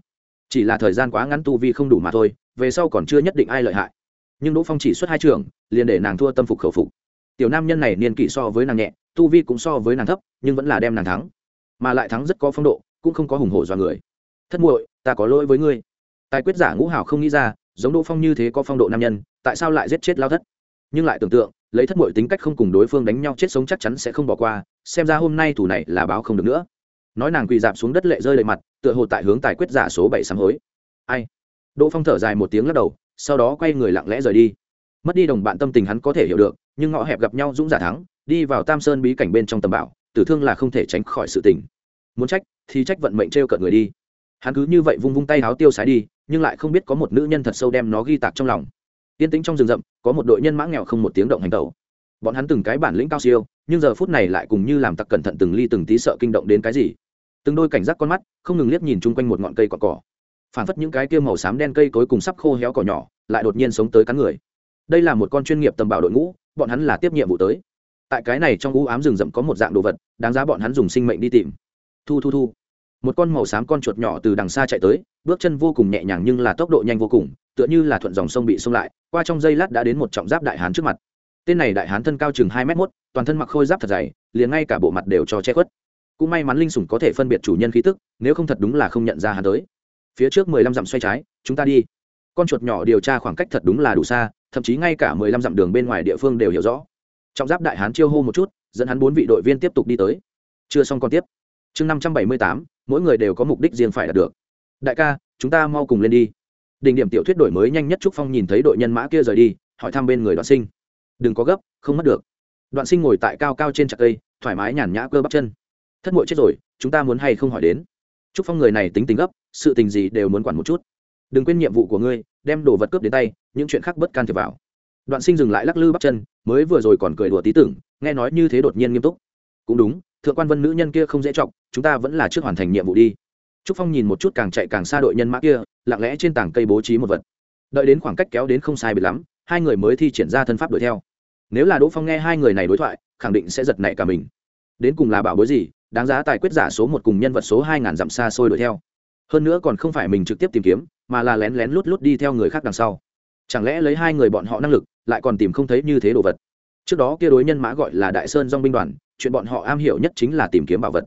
[SPEAKER 1] Chỉ là thời gian quá ngắn tu vi không đủ mà thôi, về sau còn chưa nhất định ai lợi hại nhưng đỗ phong chỉ xuất hai trường, liền để nàng thua tâm phục khẩu phục. Tiểu nam nhân này niên kỷ so với nàng nhẹ, tu vi cũng so với nàng thấp, nhưng vẫn là đem nàng thắng. Mà lại thắng rất có phong độ, cũng không có hùng hổ do người. Thất muội, ta có lỗi với ngươi. Tài quyết giả ngũ hảo không nghĩ ra, giống đỗ phong như thế có phong độ nam nhân, tại sao lại giết chết lao thất? Nhưng lại tưởng tượng, lấy thất muội tính cách không cùng đối phương đánh nhau chết sống chắc chắn sẽ không bỏ qua, xem ra hôm nay thủ này là báo không được nữa. Nói nàng quỳ dạp xuống đất lệ rơi lệ mặt, tựa hồ tại hướng tài quyết giả số bảy sám hối. Ai? Đỗ phong thở dài một tiếng lắc đầu sau đó quay người lặng lẽ rời đi. Mất đi đồng bạn tâm tình hắn có thể hiểu được, nhưng ngõ hẹp gặp nhau dũng giả thắng, đi vào tam sơn bí cảnh bên trong tầm bảo tử thương là không thể tránh khỏi sự tình. Muốn trách, thì trách vận mệnh t r e o cợt người đi. Hắn cứ như vậy vung vung tay háo tiêu sái đi, nhưng lại không biết có một nữ nhân thật sâu đem nó ghi tạc trong lòng. Yên tĩnh trong rừng rậm, có một đội nhân mã nghèo không một tiếng động hành tẩu. Bọn hắn từng cái bản lĩnh cao siêu, nhưng giờ phút này lại cùng như làm tặc cẩn thận từng ly từng tí sợ kinh động đến cái gì. Từng đôi cảnh giác con mắt, không ngừng liếc nhìn chung quanh một ngọn cây cỏ cỏ phản phất những cái kia màu xám đen cây cối cùng sắp khô héo cỏ nhỏ, lại đột nhiên sống tới cắn người. Đây là một con chuyên nghiệp tầm bảo đội ngũ, bọn hắn là tiếp nhiệm vụ tới. Tại cái này trong u ám rừng rậm có một dạng đồ vật, đáng giá bọn hắn dùng sinh mệnh đi tìm. Thu thu thu. Một con màu xám con chuột nhỏ từ đằng xa chạy tới, bước chân vô cùng nhẹ nhàng nhưng là tốc độ nhanh vô cùng, tựa như là thuận dòng sông bị xông lại, qua trong giây lát đã đến một trọng giáp đại hán trước mặt. Tên này đại hán thân cao chừng hai m một toàn thân mặc khôi giáp thật dày, liền ngay cả bộ mặt đều cho che khuất. Cũng may mắn linh sủng có thể phân biệt chủ nhân khí tức, nếu không thật đúng là không nhận ra hắn tới phía trước mười lăm dặm xoay trái, chúng ta đi. Con chuột nhỏ điều tra khoảng cách thật đúng là đủ xa, thậm chí ngay cả mười lăm dặm đường bên ngoài địa phương đều hiểu rõ. Trọng giáp đại hán chiêu hô một chút, dẫn hắn bốn vị đội viên tiếp tục đi tới. Chưa xong còn tiếp. Chương năm trăm bảy mươi tám, mỗi người đều có mục đích riêng phải đạt được. Đại ca, chúng ta mau cùng lên đi. Đỉnh điểm tiểu thuyết đổi mới nhanh nhất trúc phong nhìn thấy đội nhân mã kia rời đi, hỏi thăm bên người đoạn sinh. Đừng có gấp, không mất được. Đoạn sinh ngồi tại cao cao trên trạc cây, thoải mái nhàn nhã cơ bắp chân. Thất mội chết rồi, chúng ta muốn hay không hỏi đến? Trúc phong người này tính tình gấp, sự tình gì đều muốn quản một chút. Đừng quên nhiệm vụ của ngươi, đem đồ vật cướp đến tay, những chuyện khác bất can thiệp vào. Đoạn sinh dừng lại lắc lư bắp chân, mới vừa rồi còn cười đùa tí tưởng, nghe nói như thế đột nhiên nghiêm túc. Cũng đúng, thượng quan vân nữ nhân kia không dễ trọng chúng ta vẫn là trước hoàn thành nhiệm vụ đi. Trúc phong nhìn một chút càng chạy càng xa đội nhân mã kia, lặng lẽ trên tảng cây bố trí một vật. Đợi đến khoảng cách kéo đến không sai biệt lắm, hai người mới thi triển ra thân pháp đuổi theo. Nếu là đỗ phong nghe hai người này đối thoại, khẳng định sẽ giật nảy cả mình. Đến cùng là bảo bối gì đáng giá tài quyết giả số một cùng nhân vật số hai ngàn dặm xa xôi đuổi theo. Hơn nữa còn không phải mình trực tiếp tìm kiếm, mà là lén lén lút lút đi theo người khác đằng sau. Chẳng lẽ lấy hai người bọn họ năng lực, lại còn tìm không thấy như thế đồ vật? Trước đó kia đối nhân mã gọi là đại sơn dong binh đoàn, chuyện bọn họ am hiểu nhất chính là tìm kiếm bảo vật.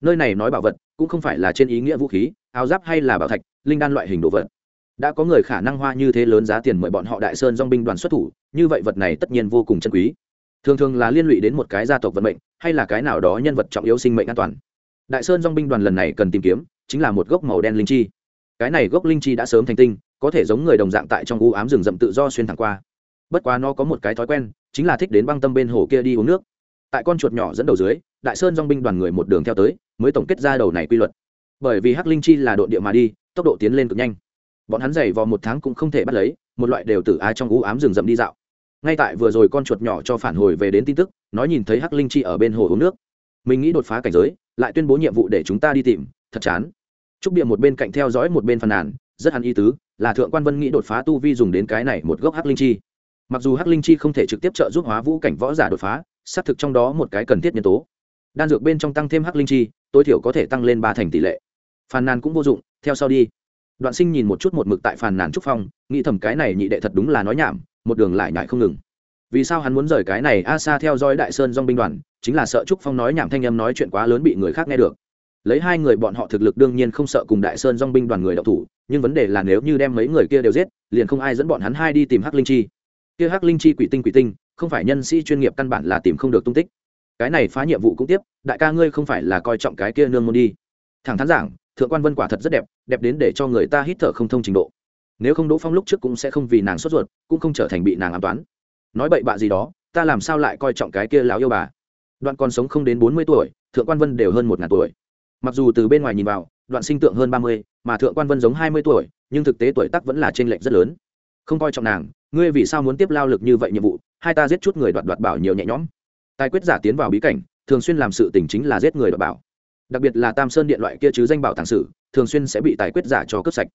[SPEAKER 1] Nơi này nói bảo vật, cũng không phải là trên ý nghĩa vũ khí, áo giáp hay là bảo thạch, linh đan loại hình đồ vật. Đã có người khả năng hoa như thế lớn giá tiền mời bọn họ đại sơn dong binh đoàn xuất thủ, như vậy vật này tất nhiên vô cùng chân quý thường thường là liên lụy đến một cái gia tộc vận mệnh, hay là cái nào đó nhân vật trọng yếu sinh mệnh an toàn. Đại sơn dong binh đoàn lần này cần tìm kiếm, chính là một gốc màu đen linh chi. Cái này gốc linh chi đã sớm thành tinh, có thể giống người đồng dạng tại trong u ám rừng rậm tự do xuyên thẳng qua. Bất quá nó có một cái thói quen, chính là thích đến băng tâm bên hồ kia đi uống nước. Tại con chuột nhỏ dẫn đầu dưới, đại sơn dong binh đoàn người một đường theo tới, mới tổng kết ra đầu này quy luật. Bởi vì hắc linh chi là đội địa mà đi, tốc độ tiến lên cực nhanh. Bọn hắn dày vò một tháng cũng không thể bắt lấy, một loại đều tử ai trong u ám rừng rậm đi dạo ngay tại vừa rồi con chuột nhỏ cho phản hồi về đến tin tức, nói nhìn thấy hắc linh chi ở bên hồ uống nước. Mình nghĩ đột phá cảnh giới, lại tuyên bố nhiệm vụ để chúng ta đi tìm, thật chán. Trúc địa một bên cạnh theo dõi một bên phàn nàn, rất hắn ý tứ, là thượng quan vân nghĩ đột phá tu vi dùng đến cái này một gốc hắc linh chi. Mặc dù hắc linh chi không thể trực tiếp trợ giúp hóa vũ cảnh võ giả đột phá, xác thực trong đó một cái cần thiết nhân tố. Đan dược bên trong tăng thêm hắc linh chi, tối thiểu có thể tăng lên ba thành tỷ lệ. Phàn nàn cũng vô dụng, theo sau đi. Đoạn sinh nhìn một chút một mực tại phàn nàn trúc phong, nghĩ thầm cái này nhị đệ thật đúng là nói nhảm một đường lại nhại không ngừng. Vì sao hắn muốn rời cái này a xa theo dõi đại sơn dong binh đoàn? Chính là sợ trúc phong nói nhảm thanh âm nói chuyện quá lớn bị người khác nghe được. Lấy hai người bọn họ thực lực đương nhiên không sợ cùng đại sơn dong binh đoàn người đậu thủ, nhưng vấn đề là nếu như đem mấy người kia đều giết, liền không ai dẫn bọn hắn hai đi tìm hắc linh chi. Kia hắc linh chi quỷ tinh quỷ tinh, không phải nhân sĩ chuyên nghiệp căn bản là tìm không được tung tích. Cái này phá nhiệm vụ cũng tiếp, đại ca ngươi không phải là coi trọng cái kia nương môn đi. Thẳng thắn giảng, thượng quan vân quả thật rất đẹp đẹp đến để cho người ta hít thở không thông trình độ nếu không đỗ phong lúc trước cũng sẽ không vì nàng sốt ruột, cũng không trở thành bị nàng ám toán. Nói bậy bạ gì đó, ta làm sao lại coi trọng cái kia lão yêu bà? Đoạn còn sống không đến bốn mươi tuổi, thượng quan vân đều hơn một ngàn tuổi. Mặc dù từ bên ngoài nhìn vào, đoạn sinh tượng hơn ba mươi, mà thượng quan vân giống hai mươi tuổi, nhưng thực tế tuổi tắc vẫn là t r ê n lệch rất lớn. Không coi trọng nàng, ngươi vì sao muốn tiếp lao lực như vậy nhiệm vụ, hai ta giết chút người đoạt đoạt bảo nhiều nhẹ nhõm. Tài quyết giả tiến vào bí cảnh, thường xuyên làm sự tình chính là giết người đoạt bảo. Đặc biệt là tam sơn điện loại kia chứ danh bảo tàng sử, thường xuyên sẽ bị tài quyết giả cho cướp sạch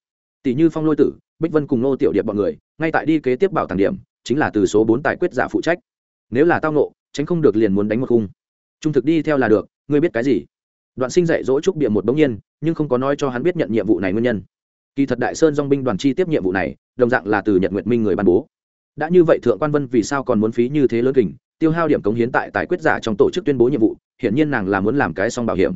[SPEAKER 1] tỷ như phong lôi tử, bích vân cùng nô tiểu điệp bọn người, ngay tại đi kế tiếp bảo tàng điểm, chính là từ số bốn tài quyết giả phụ trách. Nếu là tao nộ tránh không được liền muốn đánh một khung. Trung thực đi theo là được, ngươi biết cái gì? Đoạn sinh dạy dỗ trúc bịa một bỗng nhiên, nhưng không có nói cho hắn biết nhận nhiệm vụ này nguyên nhân. Kỳ thật đại sơn dong binh đoàn chi tiếp nhiệm vụ này, đồng dạng là từ nhật nguyệt minh người ban bố. Đã như vậy thượng quan vân vì sao còn muốn phí như thế lớn kình, tiêu hao điểm cống hiến tại tài quyết giả trong tổ chức tuyên bố nhiệm vụ, hiển nhiên nàng là muốn làm cái xong bảo hiểm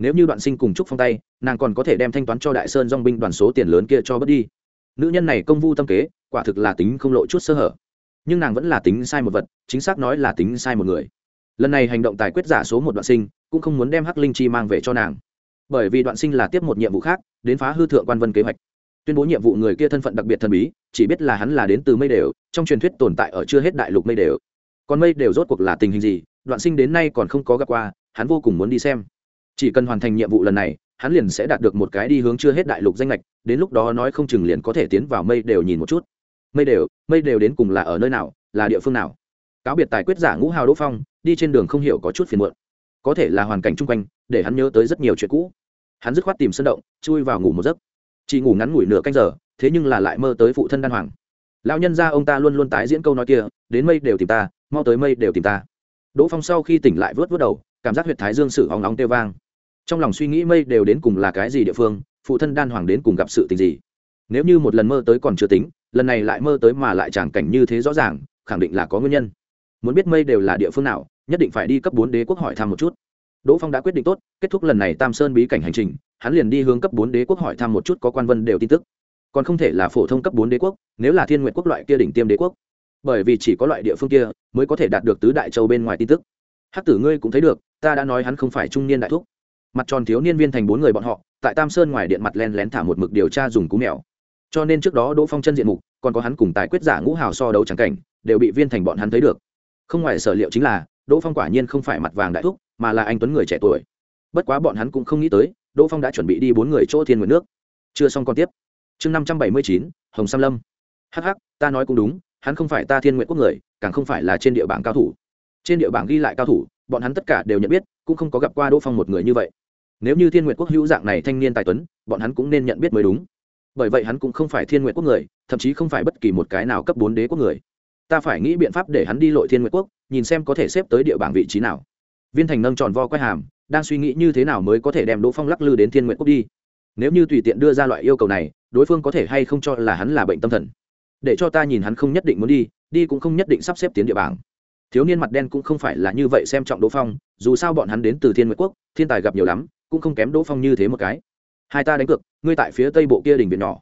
[SPEAKER 1] nếu như đoạn sinh cùng trúc phong tay, nàng còn có thể đem thanh toán cho đại sơn dong binh đoàn số tiền lớn kia cho bớt đi. Nữ nhân này công vu tâm kế, quả thực là tính không lộ chút sơ hở. Nhưng nàng vẫn là tính sai một vật, chính xác nói là tính sai một người. Lần này hành động tài quyết giả số một đoạn sinh, cũng không muốn đem hắc linh chi mang về cho nàng. Bởi vì đoạn sinh là tiếp một nhiệm vụ khác, đến phá hư thượng quan vân kế hoạch. Tuyên bố nhiệm vụ người kia thân phận đặc biệt thần bí, chỉ biết là hắn là đến từ mây đều, trong truyền thuyết tồn tại ở chưa hết đại lục mây đều. Còn mây đều rốt cuộc là tình hình gì, đoạn sinh đến nay còn không có gặp qua, hắn vô cùng muốn đi xem chỉ cần hoàn thành nhiệm vụ lần này, hắn liền sẽ đạt được một cái đi hướng chưa hết đại lục danh lệch đến lúc đó nói không chừng liền có thể tiến vào mây đều nhìn một chút. Mây đều mây đều đến cùng là ở nơi nào, là địa phương nào? Cáo biệt tài quyết giả ngũ hào đỗ phong, đi trên đường không hiểu có chút phiền muộn. Có thể là hoàn cảnh chung quanh, để hắn nhớ tới rất nhiều chuyện cũ. Hắn dứt khoát tìm sân động, chui vào ngủ một giấc. Chỉ ngủ ngắn ngủi nửa canh giờ, thế nhưng là lại mơ tới phụ thân đan hoàng. Lão nhân ra ông ta luôn luôn tái diễn câu nói kia, đến mây đều tìm ta, mau tới mây đều tìm ta. Đỗ phong sau khi tỉnh lại vớt vớt đầu, cảm giác huyệt thái dương sử hóng nóng tê vang trong lòng suy nghĩ mây đều đến cùng là cái gì địa phương, phụ thân đan hoàng đến cùng gặp sự tình gì. Nếu như một lần mơ tới còn chưa tính, lần này lại mơ tới mà lại chẳng cảnh như thế rõ ràng, khẳng định là có nguyên nhân. Muốn biết mây đều là địa phương nào, nhất định phải đi cấp bốn đế quốc hỏi thăm một chút. Đỗ phong đã quyết định tốt, kết thúc lần này tam sơn bí cảnh hành trình, hắn liền đi hướng cấp bốn đế quốc hỏi thăm một chút có quan vân đều tin tức. Còn không thể là phổ thông cấp bốn đế quốc, nếu là thiên nguyện quốc loại kia đỉnh tiêm đế quốc. Bởi vì chỉ có loại địa phương kia, mới có thể đạt được tứ đại châu bên ngoài tin tức. Hắc tử ngươi cũng thấy được, ta đã nói hắn không phải trung niên đại thúc mặt tròn thiếu niên viên thành bốn người bọn họ, tại tam sơn ngoài điện mặt len lén thả một mực điều tra dùng cú mèo. Cho nên trước đó đỗ phong chân diện mục, còn có hắn cùng tài quyết giả ngũ hào so đấu trắng cảnh, đều bị viên thành bọn hắn thấy được. Không ngoài sở liệu chính là, đỗ phong quả nhiên không phải mặt vàng đại thúc, mà là anh tuấn người trẻ tuổi. Bất quá bọn hắn cũng không nghĩ tới, đỗ phong đã chuẩn bị đi bốn người chỗ thiên nguyện nước. Chưa xong còn tiếp. Chương năm trăm bảy mươi chín, hồng sam lâm. Hh ta nói cũng đúng, hắn không phải ta thiên nguyện quốc người, càng không phải là trên địa bảng cao thủ. Trên địa bảng ghi lại cao thủ, bọn hắn tất cả đều nhận biết, cũng không có gặp qua đỗ phong một người như vậy nếu như thiên nguyện quốc hữu dạng này thanh niên tài tuấn, bọn hắn cũng nên nhận biết mới đúng. Bởi vậy hắn cũng không phải thiên nguyện quốc người, thậm chí không phải bất kỳ một cái nào cấp bốn đế quốc người. Ta phải nghĩ biện pháp để hắn đi lội thiên nguyện quốc, nhìn xem có thể xếp tới địa bảng vị trí nào. Viên thành nâng tròn vo quay hàm, đang suy nghĩ như thế nào mới có thể đem đỗ phong lắc lư đến thiên nguyện quốc đi. Nếu như tùy tiện đưa ra loại yêu cầu này, đối phương có thể hay không cho là hắn là bệnh tâm thần. Để cho ta nhìn hắn không nhất định muốn đi đi cũng không nhất định sắp xếp tiến địa bảng. Thiếu niên mặt đen cũng không phải là như vậy xem trọng đỗ phong, dù sao bọn hắn đến từ thiên nguyệt quốc, thiên tài gặp nhiều lắm cũng không kém đỗ phong như thế một cái. Hai ta đánh cược, ngươi tại phía tây bộ kia đỉnh viện nhỏ.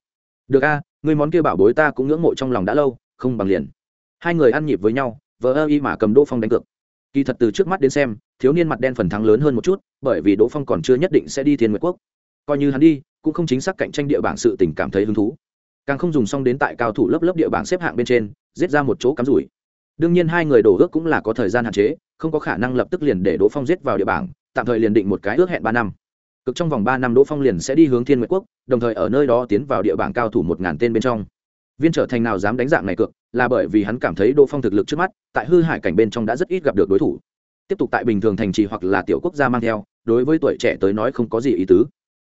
[SPEAKER 1] Được a, ngươi món kia bảo bối ta cũng ngưỡng mộ trong lòng đã lâu, không bằng liền. Hai người ăn nhịp với nhau, vờ ơ y mà cầm đỗ phong đánh cược. Kỳ thật từ trước mắt đến xem, thiếu niên mặt đen phần thắng lớn hơn một chút, bởi vì đỗ phong còn chưa nhất định sẽ đi thiên nguyệt quốc. Coi như hắn đi, cũng không chính xác cạnh tranh địa bảng sự tình cảm thấy hứng thú. Càng không dùng xong đến tại cao thủ lớp lớp địa bảng xếp hạng bên trên, giết ra một chỗ cắm rủi đương nhiên hai người đổ ước cũng là có thời gian hạn chế, không có khả năng lập tức liền để đỗ phong giết vào địa bảng, tạm thời liền định một cái ước hẹn ba năm. Cực trong vòng ba năm đỗ phong liền sẽ đi hướng thiên nguyệt quốc, đồng thời ở nơi đó tiến vào địa bảng cao thủ một ngàn tên bên trong. Viên trở thành nào dám đánh dạng này cược, là bởi vì hắn cảm thấy đỗ phong thực lực trước mắt, tại hư hải cảnh bên trong đã rất ít gặp được đối thủ. Tiếp tục tại bình thường thành trì hoặc là tiểu quốc gia mang theo, đối với tuổi trẻ tới nói không có gì ý tứ.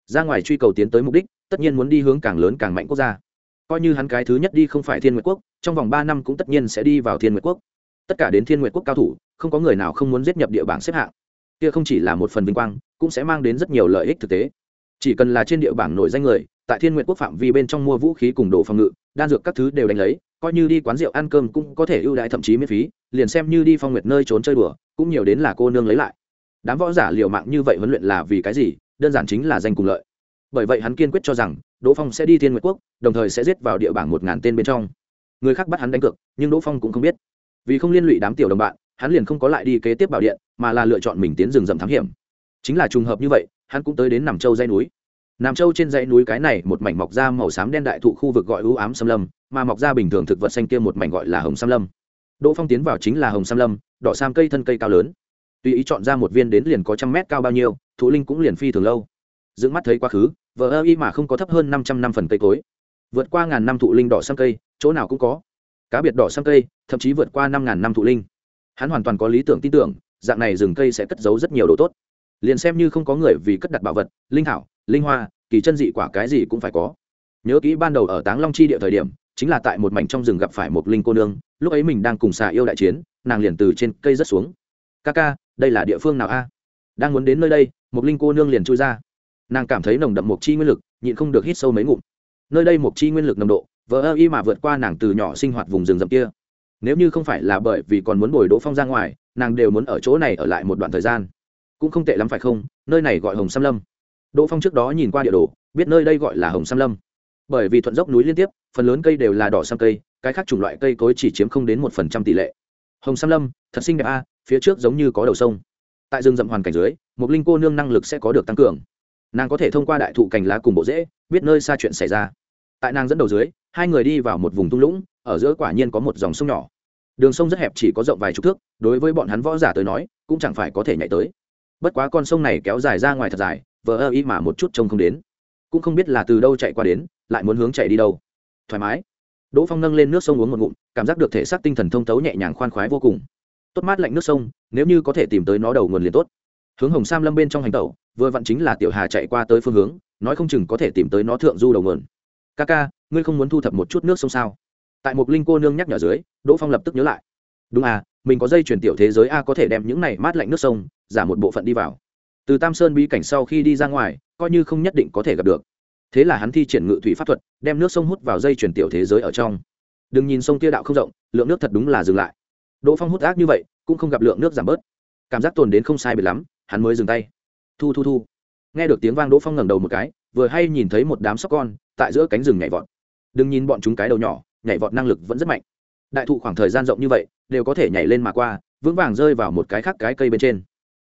[SPEAKER 1] Ra ngoài truy cầu tiến tới mục đích, tất nhiên muốn đi hướng càng lớn càng mạnh quốc gia coi như hắn cái thứ nhất đi không phải thiên nguyệt quốc, trong vòng ba năm cũng tất nhiên sẽ đi vào thiên nguyệt quốc. Tất cả đến thiên nguyệt quốc cao thủ, không có người nào không muốn giết nhập địa bảng xếp hạng. Kia không chỉ là một phần vinh quang, cũng sẽ mang đến rất nhiều lợi ích thực tế. Chỉ cần là trên địa bảng nổi danh người, tại thiên nguyệt quốc phạm vi bên trong mua vũ khí cùng đồ phòng ngự, đan dược các thứ đều đánh lấy, coi như đi quán rượu ăn cơm cũng có thể ưu đãi thậm chí miễn phí, liền xem như đi phong nguyệt nơi trốn chơi đùa, cũng nhiều đến là cô nương lấy lại. Đám võ giả liều mạng như vậy huấn luyện là vì cái gì? Đơn giản chính là danh cùng lợi bởi vậy hắn kiên quyết cho rằng đỗ phong sẽ đi thiên nguyệt quốc, đồng thời sẽ giết vào địa bảng một ngàn tên bên trong. Người khác bắt hắn đánh cược, nhưng đỗ phong cũng không biết. Vì không liên lụy đám tiểu đồng bạn, hắn liền không có lại đi kế tiếp bảo điện, mà là lựa chọn mình tiến rừng rậm thám hiểm. Chính là trùng hợp như vậy, hắn cũng tới đến nằm châu dãy núi. Nằm châu trên dãy núi cái này một mảnh mọc ra màu xám đen đại thụ khu vực gọi ưu ám xâm lâm, mà mọc ra bình thường thực vật xanh kia một mảnh gọi là hồng xâm lâm. Đỗ phong tiến vào chính là hồng xâm lâm, đỏ sam cây thân cây cao lớn. Tùy ý chọn ra một viên đến liền có trăm mét cao bao nhiêu, thụ linh cũng liền phi thường lâu dưỡng mắt thấy quá khứ, vờ ơ y mà không có thấp hơn năm trăm năm phần cây cối. Vượt qua ngàn năm thụ linh đỏ sang cây, chỗ nào cũng có. Cá biệt đỏ sang cây, thậm chí vượt qua năm ngàn năm thụ linh. Hắn hoàn toàn có lý tưởng tin tưởng, dạng này rừng cây sẽ cất giấu rất nhiều đồ tốt. Liền xem như không có người vì cất đặt bảo vật, linh thảo, linh hoa, kỳ chân dị quả cái gì cũng phải có. Nhớ kỹ ban đầu ở táng long chi địa thời điểm, chính là tại một mảnh trong rừng gặp phải một linh cô nương, lúc ấy mình đang cùng xà yêu đại chiến, nàng liền từ trên cây rất xuống. Ca ca, đây là địa phương nào a? Đang muốn đến nơi đây, một linh cô nương liền chui ra nàng cảm thấy nồng đậm mộc chi nguyên lực, nhịn không được hít sâu mấy ngụm. Nơi đây mộc chi nguyên lực nồng độ vỡ ơ y mà vượt qua nàng từ nhỏ sinh hoạt vùng rừng rậm kia. Nếu như không phải là bởi vì còn muốn bồi đỗ phong ra ngoài, nàng đều muốn ở chỗ này ở lại một đoạn thời gian. Cũng không tệ lắm phải không? Nơi này gọi hồng sam lâm. Đỗ phong trước đó nhìn qua địa đồ, biết nơi đây gọi là hồng sam lâm. Bởi vì thuận dốc núi liên tiếp, phần lớn cây đều là đỏ sam cây, cái khác chủng loại cây cối chỉ chiếm không đến một phần trăm tỷ lệ. Hồng sam lâm, thật xinh đẹp a, phía trước giống như có đầu sông. Tại rừng rậm hoàn cảnh dưới một linh cô nương năng lực sẽ có được tăng cường nàng có thể thông qua đại thụ cành lá cùng bộ dễ biết nơi xa chuyện xảy ra. Tại nàng dẫn đầu dưới, hai người đi vào một vùng thung lũng, ở giữa quả nhiên có một dòng sông nhỏ. Đường sông rất hẹp chỉ có rộng vài chục thước, đối với bọn hắn võ giả tới nói, cũng chẳng phải có thể nhảy tới. Bất quá con sông này kéo dài ra ngoài thật dài, vờ ơ ý mà một chút trông không đến. Cũng không biết là từ đâu chạy qua đến, lại muốn hướng chạy đi đâu. Thoải mái. Đỗ phong nâng lên nước sông uống một ngụm, cảm giác được thể xác tinh thần thông thấu nhẹ nhàng khoan khoái vô cùng. Tốt mát lạnh nước sông, nếu như có thể tìm tới nó đầu nguồn liền tốt. Hướng hồng sam lâm bên trong hành tẩu vừa vặn chính là tiểu hà chạy qua tới phương hướng, nói không chừng có thể tìm tới nó thượng du đầu nguồn. Ca ca, ngươi không muốn thu thập một chút nước sông sao? Tại một linh cô nương nhắc nhở dưới, đỗ phong lập tức nhớ lại. Đúng à mình có dây chuyển tiểu thế giới a có thể đem những này mát lạnh nước sông, giả một bộ phận đi vào. Từ tam sơn bí cảnh sau khi đi ra ngoài, coi như không nhất định có thể gặp được. Thế là hắn thi triển ngự thủy pháp thuật, đem nước sông hút vào dây chuyển tiểu thế giới ở trong. Đừng nhìn sông kia đạo không rộng, lượng nước thật đúng là dừng lại. Đỗ phong hút ác như vậy, cũng không gặp lượng nước giảm bớt. Cảm giác tồn đến không sai biệt lắm, hắn mới dừng tay thu thu thu. Nghe được tiếng vang đỗ phong ngẩng đầu một cái, vừa hay nhìn thấy một đám sóc con tại giữa cánh rừng nhảy vọt. Đừng nhìn bọn chúng cái đầu nhỏ, nhảy vọt năng lực vẫn rất mạnh. Đại thụ khoảng thời gian rộng như vậy, đều có thể nhảy lên mà qua, vững vàng rơi vào một cái khác cái cây bên trên.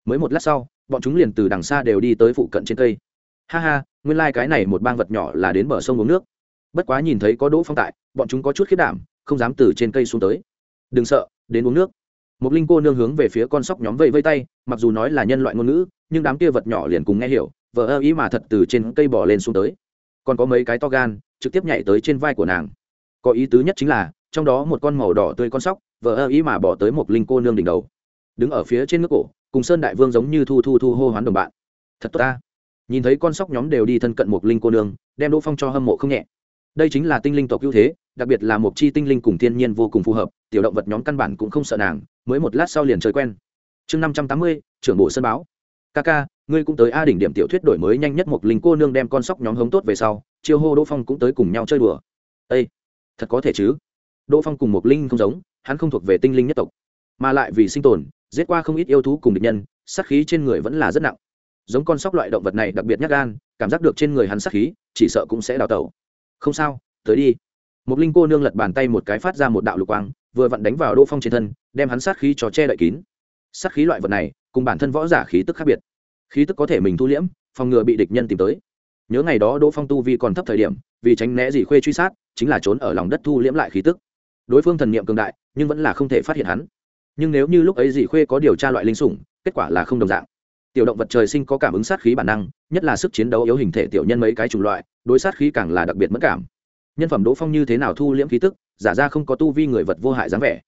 [SPEAKER 1] Mới một lát sau, bọn chúng liền từ đằng xa đều đi tới phụ cận trên cây. Ha ha, nguyên lai、like、cái này một bang vật nhỏ là đến bờ sông uống nước. Bất quá nhìn thấy có đỗ phong tại, bọn chúng có chút khiết đảm, không dám từ trên cây xuống tới. Đừng sợ, đến uống nước. Một linh cô nương hướng về phía con sóc nhóm vây vây tay, mặc dù nói là nhân loại ngôn ngữ nhưng đám kia vật nhỏ liền cùng nghe hiểu vợ ơ ý mà thật từ trên cây bỏ lên xuống tới. Còn có mấy cái to gan, trực tiếp nhảy tới trên vai của nàng. Có ý tứ nhất chính là, trong đó một con màu đỏ tươi con sóc vợ ơ ý mà bỏ tới một linh cô nương đỉnh đầu. Đứng ở phía trên nước cổ, cùng sơn đại vương giống như thu thu thu hô hoán đồng bạn. Thật tốt ta. Nhìn thấy con sóc nhóm đều đi thân cận một linh cô nương, đem đỗ phong cho hâm mộ không nhẹ. Đây chính là tinh linh tộc ưu thế, đặc biệt là một chi tinh linh cùng thiên nhiên vô cùng phù hợp, tiểu động vật nhóm căn bản cũng không sợ nàng, mới một lát sau liền chơi quen. Chương năm trăm tám mươi, trưởng bộ sân báo ca ca, ngươi cũng tới a đỉnh điểm tiểu thuyết đổi mới nhanh nhất một linh cô nương đem con sóc nhóm hống tốt về sau, chiêu hô đỗ phong cũng tới cùng nhau chơi đùa. Ây thật có thể chứ? Đỗ phong cùng một linh không giống, hắn không thuộc về tinh linh nhất tộc, mà lại vì sinh tồn, giết qua không ít yêu thú cùng địch nhân, sát khí trên người vẫn là rất nặng. Giống con sóc loại động vật này đặc biệt nhắc gan, cảm giác được trên người hắn sát khí, chỉ sợ cũng sẽ đào tẩu. Không sao, tới đi. Một linh cô nương lật bàn tay một cái phát ra một đạo lục quang, vừa vặn đánh vào đỗ phong trên thân, đem hắn sát khí cho che đậy kín. Sát khí loại vật này cùng bản thân võ giả khí tức khác biệt. Khí tức có thể mình thu liễm, phòng ngừa bị địch nhân tìm tới. Nhớ ngày đó đỗ phong tu vi còn thấp thời điểm, vì tránh né gì khuê truy sát, chính là trốn ở lòng đất thu liễm lại khí tức. Đối phương thần niệm cường đại, nhưng vẫn là không thể phát hiện hắn. Nhưng nếu như lúc ấy dị khuê có điều tra loại linh sủng, kết quả là không đồng dạng. Tiểu động vật trời sinh có cảm ứng sát khí bản năng, nhất là sức chiến đấu yếu hình thể tiểu nhân mấy cái chủng loại, đối sát khí càng là đặc biệt mất cảm. Nhân phẩm đỗ phong như thế nào thu liễm khí tức, giả ra không có tu vi người vật vô hại dáng vẻ.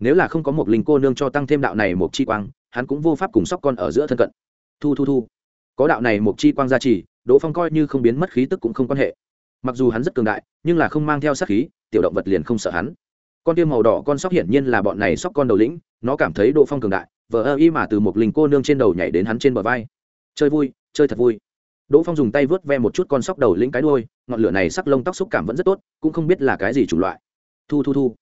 [SPEAKER 1] Nếu là không có một linh cô nương cho tăng thêm đạo này một chi quang hắn cũng vô pháp cùng sóc con ở giữa thân cận. Thu thu thu. Có đạo này một chi quang gia trì, đỗ phong coi như không biến mất khí tức cũng không quan hệ. Mặc dù hắn rất cường đại, nhưng là không mang theo sát khí, tiểu động vật liền không sợ hắn. Con tiêm màu đỏ con sóc hiển nhiên là bọn này sóc con đầu lĩnh, nó cảm thấy đỗ phong cường đại, vờ ơ y mà từ một linh cô nương trên đầu nhảy đến hắn trên bờ vai. Chơi vui, chơi thật vui. Đỗ phong dùng tay vớt ve một chút con sóc đầu lĩnh cái đuôi, ngọn lửa này sắc lông tóc xúc cảm vẫn rất tốt, cũng không biết là cái gì chủng loại. Thu thu thu.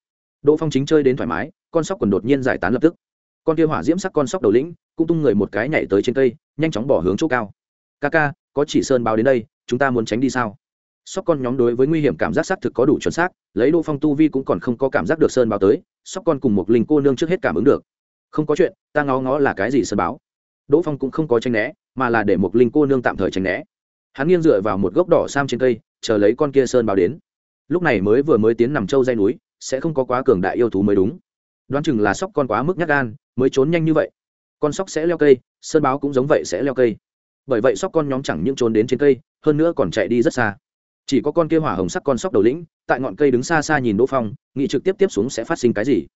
[SPEAKER 1] Đỗ phong chính chơi đến thoải mái, con sóc còn đột nhiên giải tán lập tức con kia hỏa diễm sắc con sóc đầu lĩnh, cũng tung người một cái nhảy tới trên cây, nhanh chóng bỏ hướng chỗ cao. Ca ca, có chỉ sơn báo đến đây, chúng ta muốn tránh đi sao? Sóc con nhóm đối với nguy hiểm cảm giác xác thực có đủ chuẩn xác, lấy đỗ phong tu vi cũng còn không có cảm giác được sơn báo tới, sóc con cùng một linh cô nương trước hết cảm ứng được. Không có chuyện, ta ngó ngó là cái gì sơn báo? Đỗ phong cũng không có tranh né, mà là để một linh cô nương tạm thời tránh né. Hắn nghiêng dựa vào một gốc đỏ sam trên cây, chờ lấy con kia sơn báo đến. Lúc này mới vừa mới tiến nằm châu dây núi, sẽ không có quá cường đại yêu thú mới đúng. Đoán chừng là sóc con quá mức nhát gan mới trốn nhanh như vậy. Con sóc sẽ leo cây, sơn báo cũng giống vậy sẽ leo cây. Bởi vậy sóc con nhóm chẳng những trốn đến trên cây, hơn nữa còn chạy đi rất xa. Chỉ có con kia hỏa hồng sắc con sóc đầu lĩnh, tại ngọn cây đứng xa xa nhìn đỗ phong nghị trực tiếp tiếp xuống sẽ phát sinh cái gì?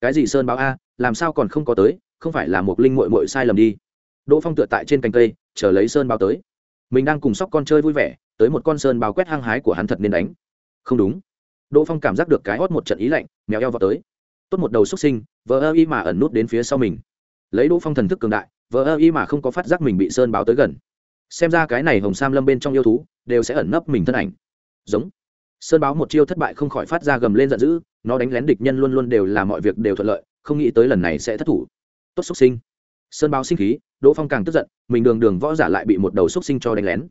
[SPEAKER 1] Cái gì sơn báo a, làm sao còn không có tới, không phải là một linh mội mội sai lầm đi. Đỗ phong tựa tại trên cành cây, chờ lấy sơn báo tới. Mình đang cùng sóc con chơi vui vẻ, tới một con sơn báo quét hăng hái của hắn thật nên đánh. Không đúng. Đỗ phong cảm giác được cái hót một trận ý lạnh mèo eo vào tới tốt một đầu xuất sinh, vờ ơ y mà ẩn nút đến phía sau mình. Lấy đỗ phong thần thức cường đại, vờ ơ y mà không có phát giác mình bị sơn báo tới gần. Xem ra cái này hồng sam lâm bên trong yêu thú, đều sẽ ẩn nấp mình thân ảnh. Giống. Sơn báo một chiêu thất bại không khỏi phát ra gầm lên giận dữ, nó đánh lén địch nhân luôn luôn đều là mọi việc đều thuận lợi, không nghĩ tới lần này sẽ thất thủ. Tốt xuất sinh. Sơn báo sinh khí, đỗ phong càng tức giận, mình đường đường võ giả lại bị một đầu xuất sinh cho đánh lén.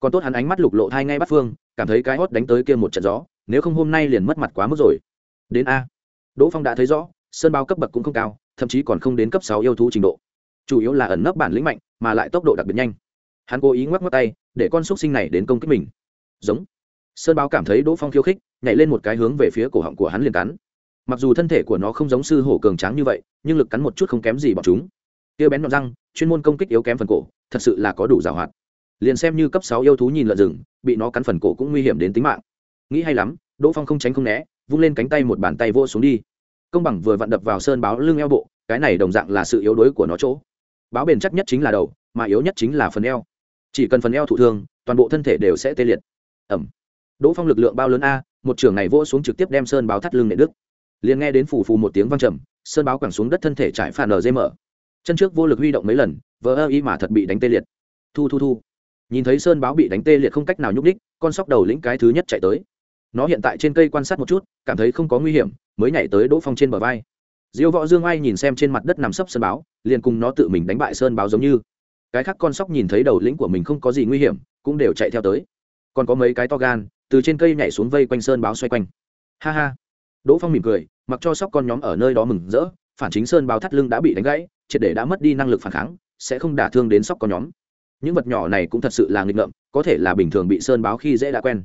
[SPEAKER 1] Còn tốt hắn ánh mắt lục lộ thai ngay bắt phương, cảm thấy cái hót đánh tới kia một trận gió, nếu không hôm nay liền mất mặt quá mức rồi. Đến a đỗ phong đã thấy rõ, sơn báo cấp bậc cũng không cao, thậm chí còn không đến cấp sáu yêu thú trình độ. Chủ yếu là ẩn nấp bản lĩnh mạnh, mà lại tốc độ đặc biệt nhanh. Hắn cố ý ngoắc ngoắc tay, để con xúc sinh này đến công kích mình. Giống. Sơn báo cảm thấy đỗ phong khiêu khích, nhảy lên một cái hướng về phía cổ họng của hắn liền cắn. Mặc dù thân thể của nó không giống sư hổ cường tráng như vậy, nhưng lực cắn một chút không kém gì bọn chúng. Kia bén nhọn răng, chuyên môn công kích yếu kém phần cổ, thật sự là có đủ giảo hoạt. Liền xem như cấp sáu yêu thú nhìn lợn rừng, bị nó cắn phần cổ cũng nguy hiểm đến tính mạng. Nghĩ hay lắm, đỗ phong không tránh không né vung lên cánh tay một bàn tay vô xuống đi. Công bằng vừa vặn đập vào sơn báo lưng eo bộ, cái này đồng dạng là sự yếu đuối của nó chỗ. Báo bền chắc nhất chính là đầu, mà yếu nhất chính là phần eo. Chỉ cần phần eo thụ thương, toàn bộ thân thể đều sẽ tê liệt. Ẩm. Đỗ phong lực lượng bao lớn a, một trường này vỗ xuống trực tiếp đem sơn báo thắt lưng nệ đức liền nghe đến phù phù một tiếng vang trầm, sơn báo quẳng xuống đất thân thể trải phản ở dây mở. Chân trước vô lực huy động mấy lần, vỡ ơ y mà thật bị đánh tê liệt. Thu thu thu. Nhìn thấy sơn báo bị đánh tê liệt không cách nào nhúc ních con sóc đầu lĩnh cái thứ nhất chạy tới nó hiện tại trên cây quan sát một chút, cảm thấy không có nguy hiểm, mới nhảy tới đỗ phong trên bờ vai. Diêu võ dương ai nhìn xem trên mặt đất nằm sấp sơn báo, liền cùng nó tự mình đánh bại sơn báo giống như. Cái khác con sóc nhìn thấy đầu lĩnh của mình không có gì nguy hiểm, cũng đều chạy theo tới. Còn có mấy cái to gan, từ trên cây nhảy xuống vây quanh sơn báo xoay quanh. Ha ha. Đỗ phong mỉm cười, mặc cho sóc con nhóm ở nơi đó mừng rỡ, phản chính sơn báo thắt lưng đã bị đánh gãy, triệt để đã mất đi năng lực phản kháng, sẽ không đả thương đến sóc con nhóm. Những vật nhỏ này cũng thật sự là nghịch ngợm, có thể là bình thường bị sơn báo khi dễ đã quen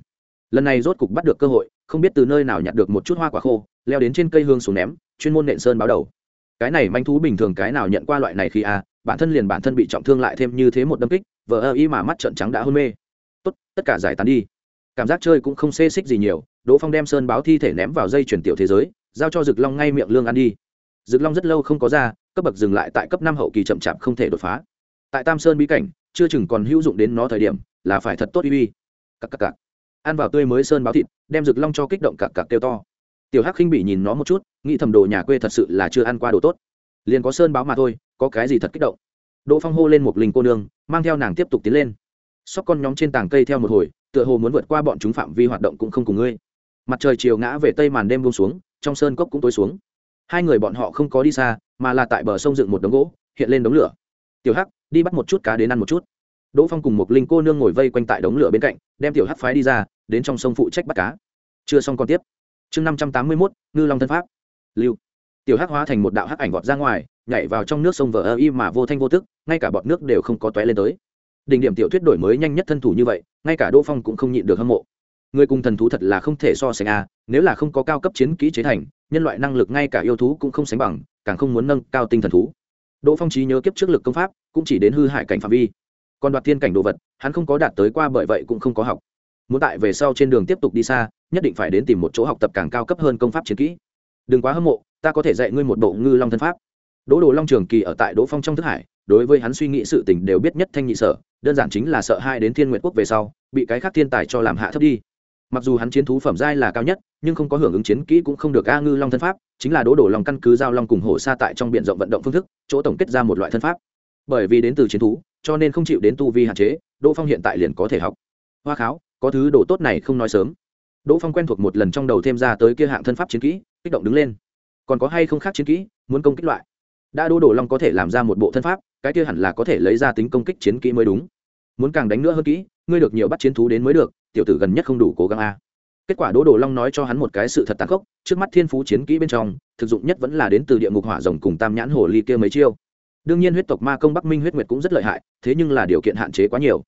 [SPEAKER 1] lần này rốt cục bắt được cơ hội, không biết từ nơi nào nhặt được một chút hoa quả khô, leo đến trên cây hương xuống ném, chuyên môn nện sơn báo đầu. Cái này manh thú bình thường cái nào nhận qua loại này khi à bản thân liền bản thân bị trọng thương lại thêm như thế một đâm kích, vờ ơ y mà mắt trợn trắng đã hôn mê. Tốt, tất cả giải tán đi. Cảm giác chơi cũng không xê xích gì nhiều, đỗ phong đem sơn báo thi thể ném vào dây chuyển tiểu thế giới, giao cho rực long ngay miệng lương ăn đi. Rực long rất lâu không có ra, cấp bậc dừng lại tại cấp năm hậu kỳ chậm chạp không thể đột phá. Tại tam sơn bí cảnh, chưa chừng còn hữu dụng đến nó thời điểm, là phải thật tốt uy uy. Cặp cặp cặp ăn vào tươi mới sơn báo thịt, đem rực long cho kích động cặp cặp kêu to. Tiểu hắc khinh bị nhìn nó một chút, nghĩ thầm đồ nhà quê thật sự là chưa ăn qua đồ tốt. Liền có sơn báo mà thôi, có cái gì thật kích động? Đỗ phong hô lên một linh cô nương, mang theo nàng tiếp tục tiến lên. Sóc con nhóm trên tảng cây theo một hồi, tựa hồ muốn vượt qua bọn chúng phạm vi hoạt động cũng không cùng ngươi. Mặt trời chiều ngã về tây màn đêm buông xuống, trong sơn cốc cũng tối xuống. Hai người bọn họ không có đi xa, mà là tại bờ sông dựng một đống gỗ, hiện lên đống lửa. Tiểu hắc, đi bắt một chút cá đến ăn một chút. Đỗ phong cùng một linh cô nương ngồi vây quanh tại đống lửa bên cạnh, đem tiểu hắc phái đi ra đến trong sông phụ trách bắt cá. Chưa xong còn tiếp. Chương năm trăm tám mươi mốt, ngư long thân pháp. Lưu. Tiểu hắc hóa thành một đạo hắc ảnh vọt ra ngoài, nhảy vào trong nước sông vờ ơ y mà vô thanh vô tức, ngay cả bọt nước đều không có tóe lên tới. Đỉnh điểm tiểu thuyết đổi mới nhanh nhất thân thủ như vậy, ngay cả đỗ phong cũng không nhịn được hâm mộ. Người cùng thần thú thật là không thể so sánh a, nếu là không có cao cấp chiến kỹ chế thành, nhân loại năng lực ngay cả yêu thú cũng không sánh bằng, càng không muốn nâng cao tinh thần thú. Đỗ phong trí nhớ kiếp trước lực công pháp, cũng chỉ đến hư hại cảnh phạm vi. Còn đoạt thiên cảnh đồ vật, hắn không có đạt tới qua bởi vậy cũng không có học muốn tại về sau trên đường tiếp tục đi xa, nhất định phải đến tìm một chỗ học tập càng cao cấp hơn công pháp chiến kỹ. Đừng quá hâm mộ, ta có thể dạy ngươi một bộ ngư long thân pháp. Đỗ đồ long trường kỳ ở tại đỗ phong trong thức hải, đối với hắn suy nghĩ sự tình đều biết nhất thanh nhị sở, đơn giản chính là sợ hai đến thiên nguyện quốc về sau, bị cái khác thiên tài cho làm hạ thấp đi. Mặc dù hắn chiến thú phẩm giai là cao nhất, nhưng không có hưởng ứng chiến kỹ cũng không được a ngư long thân pháp, chính là đỗ đổ lòng căn cứ giao long cùng hổ xa tại trong b i ể n rộng vận động phương thức, chỗ tổng kết ra một loại thân pháp. Bởi vì đến từ chiến thú, cho nên không chịu đến tu vi hạn chế, đỗ phong hiện tại liền có thể học. Hoa kháo có thứ đồ tốt này không nói sớm. Đỗ phong quen thuộc một lần trong đầu thêm ra tới kia hạng thân pháp chiến kỹ, kích động đứng lên. Còn có hay không khác chiến kỹ, muốn công kích loại. Đã đỗ Đồ long có thể làm ra một bộ thân pháp, cái kia hẳn là có thể lấy ra tính công kích chiến kỹ mới đúng. Muốn càng đánh nữa hơn kỹ, ngươi được nhiều bắt chiến thú đến mới được, tiểu tử gần nhất không đủ cố gắng a kết quả đỗ đồ long nói cho hắn một cái sự thật tàn khốc, trước mắt thiên phú chiến kỹ bên trong, thực dụng nhất vẫn là đến từ địa ngục hỏa rồng cùng tam nhãn hồ ly kia mấy chiêu. Đương nhiên huyết tộc ma công bắc minh huyết nguyệt cũng rất lợi hại, thế nhưng là điều kiện hạn chế quá nhiều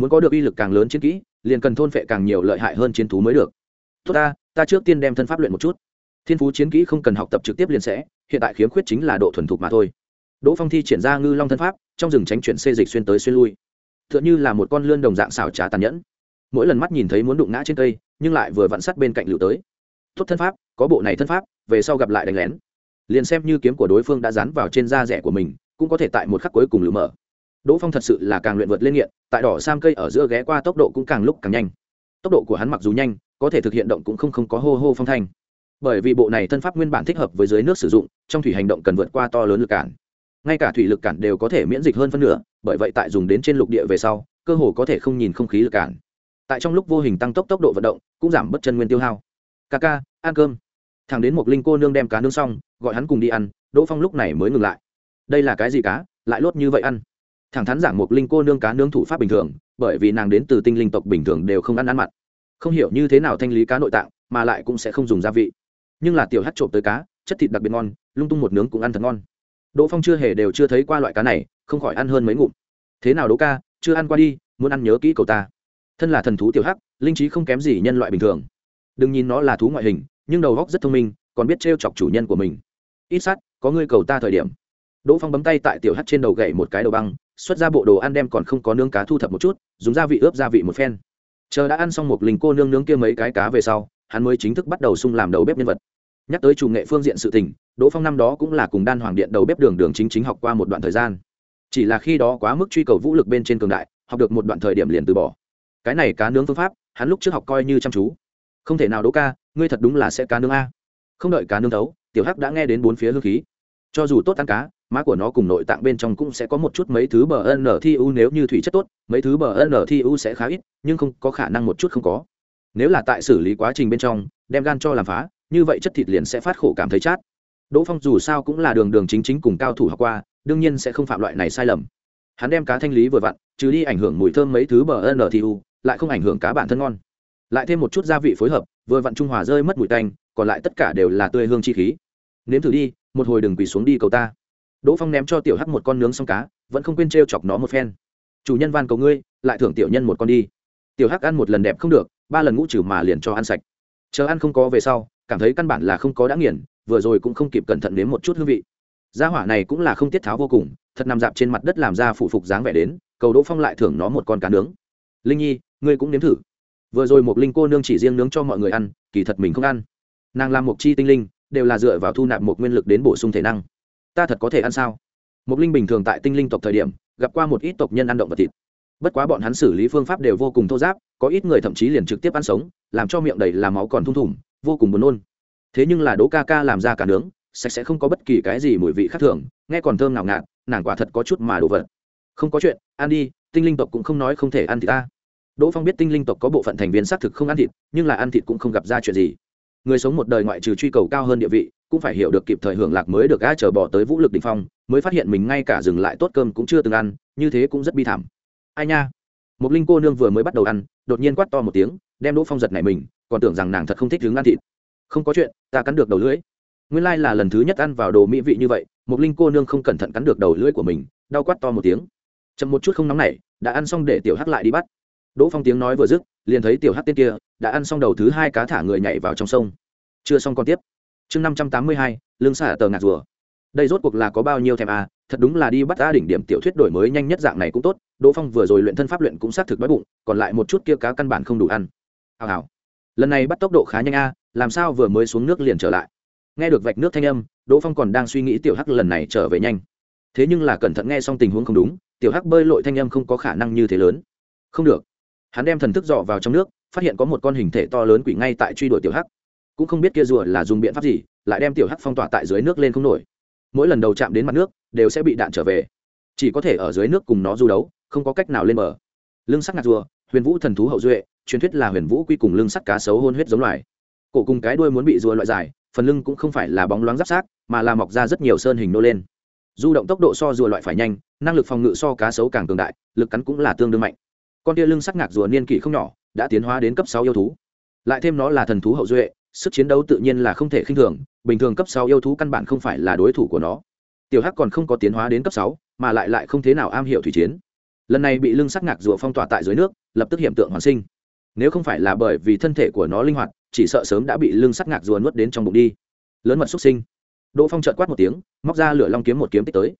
[SPEAKER 1] muốn có được uy lực càng lớn chiến kỹ, liền cần thôn phệ càng nhiều lợi hại hơn chiến thú mới được. Tốt ta ta trước tiên đem thân pháp luyện một chút. Thiên phú chiến kỹ không cần học tập trực tiếp liền sẽ, hiện tại khiếm khuyết chính là độ thuần thục mà thôi. Đỗ phong thi triển ra ngư long thân pháp, trong rừng tránh chuyển xê dịch xuyên tới xuyên lui. T h ư ợ n h ư là một con lươn đồng dạng xảo trá tàn nhẫn. Mỗi lần mắt nhìn thấy muốn đụng ngã trên cây, nhưng lại vừa vặn sắt bên cạnh lựu tới. Tốt thân pháp, có bộ này thân pháp, về sau gặp lại đánh lén. Liền xem như kiếm của đối phương đã dán vào trên da rẻ của mình, cũng có thể tại một khắc cuối cùng lựu mở đỗ phong thật sự là càng luyện vượt lên nghiện, tại đỏ sam cây ở giữa ghé qua tốc độ cũng càng lúc càng nhanh. Tốc độ của hắn mặc dù nhanh, có thể thực hiện động cũng không không có hô hô phong thanh. Bởi vì bộ này thân pháp nguyên bản thích hợp với dưới nước sử dụng, trong thủy hành động cần vượt qua to lớn lực cản. Ngay cả thủy lực cản đều có thể miễn dịch hơn phân nửa, bởi vậy tại dùng đến trên lục địa về sau, cơ hồ có thể không nhìn không khí lực cản. Tại trong lúc vô hình tăng tốc tốc độ vận động, cũng giảm bất chân nguyên tiêu hao. Ca ca, ăn cơm. Thằng đến một linh cô nương đem cá nướng xong, gọi hắn cùng đi ăn, đỗ phong lúc này mới ngừng lại. Đây là cái gì cá? Lại lốt như vậy ăn thẳng thắn giảng một linh cô nương cá nướng thủ pháp bình thường, bởi vì nàng đến từ tinh linh tộc bình thường đều không ăn ăn mặn. Không hiểu như thế nào thanh lý cá nội tạng, mà lại cũng sẽ không dùng gia vị. Nhưng là tiểu hát trộm tới cá, chất thịt đặc biệt ngon, lung tung một nướng cũng ăn thật ngon. Đỗ phong chưa hề đều chưa thấy qua loại cá này, không khỏi ăn hơn mấy ngụm. Thế nào đỗ ca, chưa ăn qua đi, muốn ăn nhớ kỹ cầu ta. Thân là thần thú tiểu hắc, linh trí không kém gì nhân loại bình thường. Đừng nhìn nó là thú ngoại hình, nhưng đầu góc rất thông minh, còn biết t chọc chủ nhân của mình. Ít sát, có ngươi cầu ta thời điểm. Đỗ phong bấm tay tại tiểu hắc trên đầu gậy một cái đầu băng xuất ra bộ đồ ăn đem còn không có nướng cá thu thập một chút, dùng gia vị ướp gia vị một phen. Chờ đã ăn xong một linh cô nương nướng kia mấy cái cá về sau, hắn mới chính thức bắt đầu sung làm đầu bếp nhân vật. Nhắc tới chủ nghệ phương diện sự tình, đỗ phong năm đó cũng là cùng đan hoàng điện đầu bếp đường đường chính chính học qua một đoạn thời gian. Chỉ là khi đó quá mức truy cầu vũ lực bên trên cường đại, học được một đoạn thời điểm liền từ bỏ. Cái này cá nướng phương pháp, hắn lúc trước học coi như chăm chú. Không thể nào đỗ ca, ngươi thật đúng là sẽ cá nướng a. Không đợi cá nướng thấu, tiểu hắc đã nghe đến bốn phía hương khí. Cho dù tốt ăn cá má của nó cùng nội tạng bên trong cũng sẽ có một chút mấy thứ bờ n thi u nếu như thủy chất tốt, mấy thứ bờ n thi u sẽ khá ít, nhưng không có khả năng một chút không có. Nếu là tại xử lý quá trình bên trong, đem gan cho làm phá, như vậy chất thịt liền sẽ phát khổ cảm thấy chát. Đỗ phong dù sao cũng là đường đường chính chính cùng cao thủ học qua, đương nhiên sẽ không phạm loại này sai lầm. Hắn đem cá thanh lý vừa vặn, trừ đi ảnh hưởng mùi thơm mấy thứ bờ n thi u, lại không ảnh hưởng cá bản thân ngon. Lại thêm một chút gia vị phối hợp, vừa vặn trung hòa rơi mất mùi tanh, còn lại tất cả đều là tươi hương chi khí. Nếm thử đi, một hồi đừng quỳ xuống đi cầu ta đỗ phong ném cho tiểu hắc một con nướng xong cá, vẫn không quên t chọc nó một phen. Chủ nhân van cầu ngươi, lại thưởng tiểu nhân một con đi. Tiểu hắc ăn một lần đẹp không được, ba lần ngũ trừ mà liền cho ăn sạch. Chờ ăn không có về sau, cảm thấy căn bản là không có đã nghiền, vừa rồi cũng không kịp cẩn thận nếm một chút hương vị. Gia hỏa này cũng là không tiết tháo vô cùng, thật nằm dạp trên mặt đất làm ra phụ phục dáng vẻ đến, cầu đỗ phong lại thưởng nó một con cá nướng. Linh nhi, ngươi cũng nếm thử. Vừa rồi một linh cô nương chỉ riêng nướng cho mọi người ăn, kỳ thật mình không ăn. Nàng làm một chi tinh linh, đều là dựa vào thu nạp một nguyên lực đến bổ sung thể năng ta thật có thể ăn sao? Mục linh bình thường tại tinh linh tộc thời điểm, gặp qua một ít tộc nhân ăn động vật thịt. Bất quá bọn hắn xử lý phương pháp đều vô cùng thô giáp, có ít người thậm chí liền trực tiếp ăn sống, làm cho miệng đầy làm máu còn thung thủng vô cùng buồn nôn. Thế nhưng là đỗ ca ca làm ra cả nướng, sạch sẽ không có bất kỳ cái gì mùi vị khác thường, nghe còn thơm nào ngạt, nàng quả thật có chút mà đồ vật. Không có chuyện, ăn đi, tinh linh tộc cũng không nói không thể ăn thịt ta. Đỗ phong biết tinh linh tộc có bộ phận thành viên xác thực không ăn thịt, nhưng là ăn thịt cũng không gặp ra chuyện gì. Người sống một đời ngoại trừ truy cầu cao hơn địa vị cũng phải hiểu được kịp thời hưởng lạc mới được a chờ bỏ tới vũ lực đ ỉ n h phong, mới phát hiện mình ngay cả dừng lại tốt cơm cũng chưa từng ăn, như thế cũng rất bi thảm. Ai nha! Một linh cô nương vừa mới bắt đầu ăn, đột nhiên quát to một tiếng, đem đỗ phong giật này mình, còn tưởng rằng nàng thật không thích đứng ăn thịt. Không có chuyện, ta cắn được đầu lưỡi. Nguyên lai là lần thứ nhất ăn vào đồ mỹ vị như vậy một linh cô nương không cẩn thận cắn được đầu lưỡi của mình, đau quát to một tiếng. Chậm một chút không nóng này đã ăn xong để tiểu hắc lại đi bắt. Đỗ phong tiếng nói vừa dứt, liền thấy tiểu hắc tên kia, đã ăn xong đầu thứ hai cá thả người nhảy vào trong sông. Chưa xong còn tiếp chương năm trăm tám mươi hai, lương xả tờ ngạt rùa. Đây rốt cuộc là có bao nhiêu thèm à thật đúng là đi bắt ta đỉnh điểm tiểu thuyết đổi mới nhanh nhất dạng này cũng tốt, đỗ phong vừa rồi luyện thân pháp luyện cũng xác thực đói bụng, còn lại một chút kia cá căn bản không đủ ăn. Hào hào. Lần này bắt tốc độ khá nhanh a, làm sao vừa mới xuống nước liền trở lại? Nghe được vạch nước thanh âm, đỗ phong còn đang suy nghĩ tiểu hắc lần này trở về nhanh. Thế nhưng là cẩn thận nghe xong tình huống không đúng, tiểu hắc bơi lội thanh âm không có khả năng như thế lớn. Không được. Hắn đem thần thức dọ vào trong nước, phát hiện có một con hình thể to lớn quỷ ngay tại truy đuổi tiểu hắc cũng không biết kia rùa là dùng biện pháp gì, lại đem tiểu hắc phong tỏa tại dưới nước lên không nổi. Mỗi lần đầu chạm đến mặt nước, đều sẽ bị đạn trở về. Chỉ có thể ở dưới nước cùng nó du đấu, không có cách nào lên bờ. Lưng sắt ngạc rùa, huyền vũ thần thú hậu duệ, truyền thuyết là huyền vũ quy cùng lưng sắt cá sấu hôn huyết giống loài. Cổ cùng cái đuôi muốn bị rùa loại dài phần lưng cũng không phải là bóng loáng giáp sát, mà là mọc ra rất nhiều sơn hình nô lên. Du động tốc độ so rùa loại phải nhanh, năng lực phòng ngự so cá sấu càng cường đại, lực cắn cũng là tương đương mạnh. Con tia lưng sắc ngạc rùa niên kỷ không nhỏ, đã tiến hóa đến cấp sáu yêu thú. Lại thêm nó là thần thú hậu duệ sức chiến đấu tự nhiên là không thể khinh thường, bình thường cấp sáu yêu thú căn bản không phải là đối thủ của nó. Tiểu hắc còn không có tiến hóa đến cấp sáu, mà lại lại không thế nào am hiểu thủy chiến. Lần này bị lưng sắc ngạc rùa phong tỏa tại dưới nước, lập tức hiện tượng hoàn sinh. Nếu không phải là bởi vì thân thể của nó linh hoạt, chỉ sợ sớm đã bị lưng sắc ngạc rùa nuốt đến trong bụng đi. Lớn mật xuất sinh. Đỗ phong trợt quát một tiếng, móc ra lửa long kiếm một kiếm tích tới.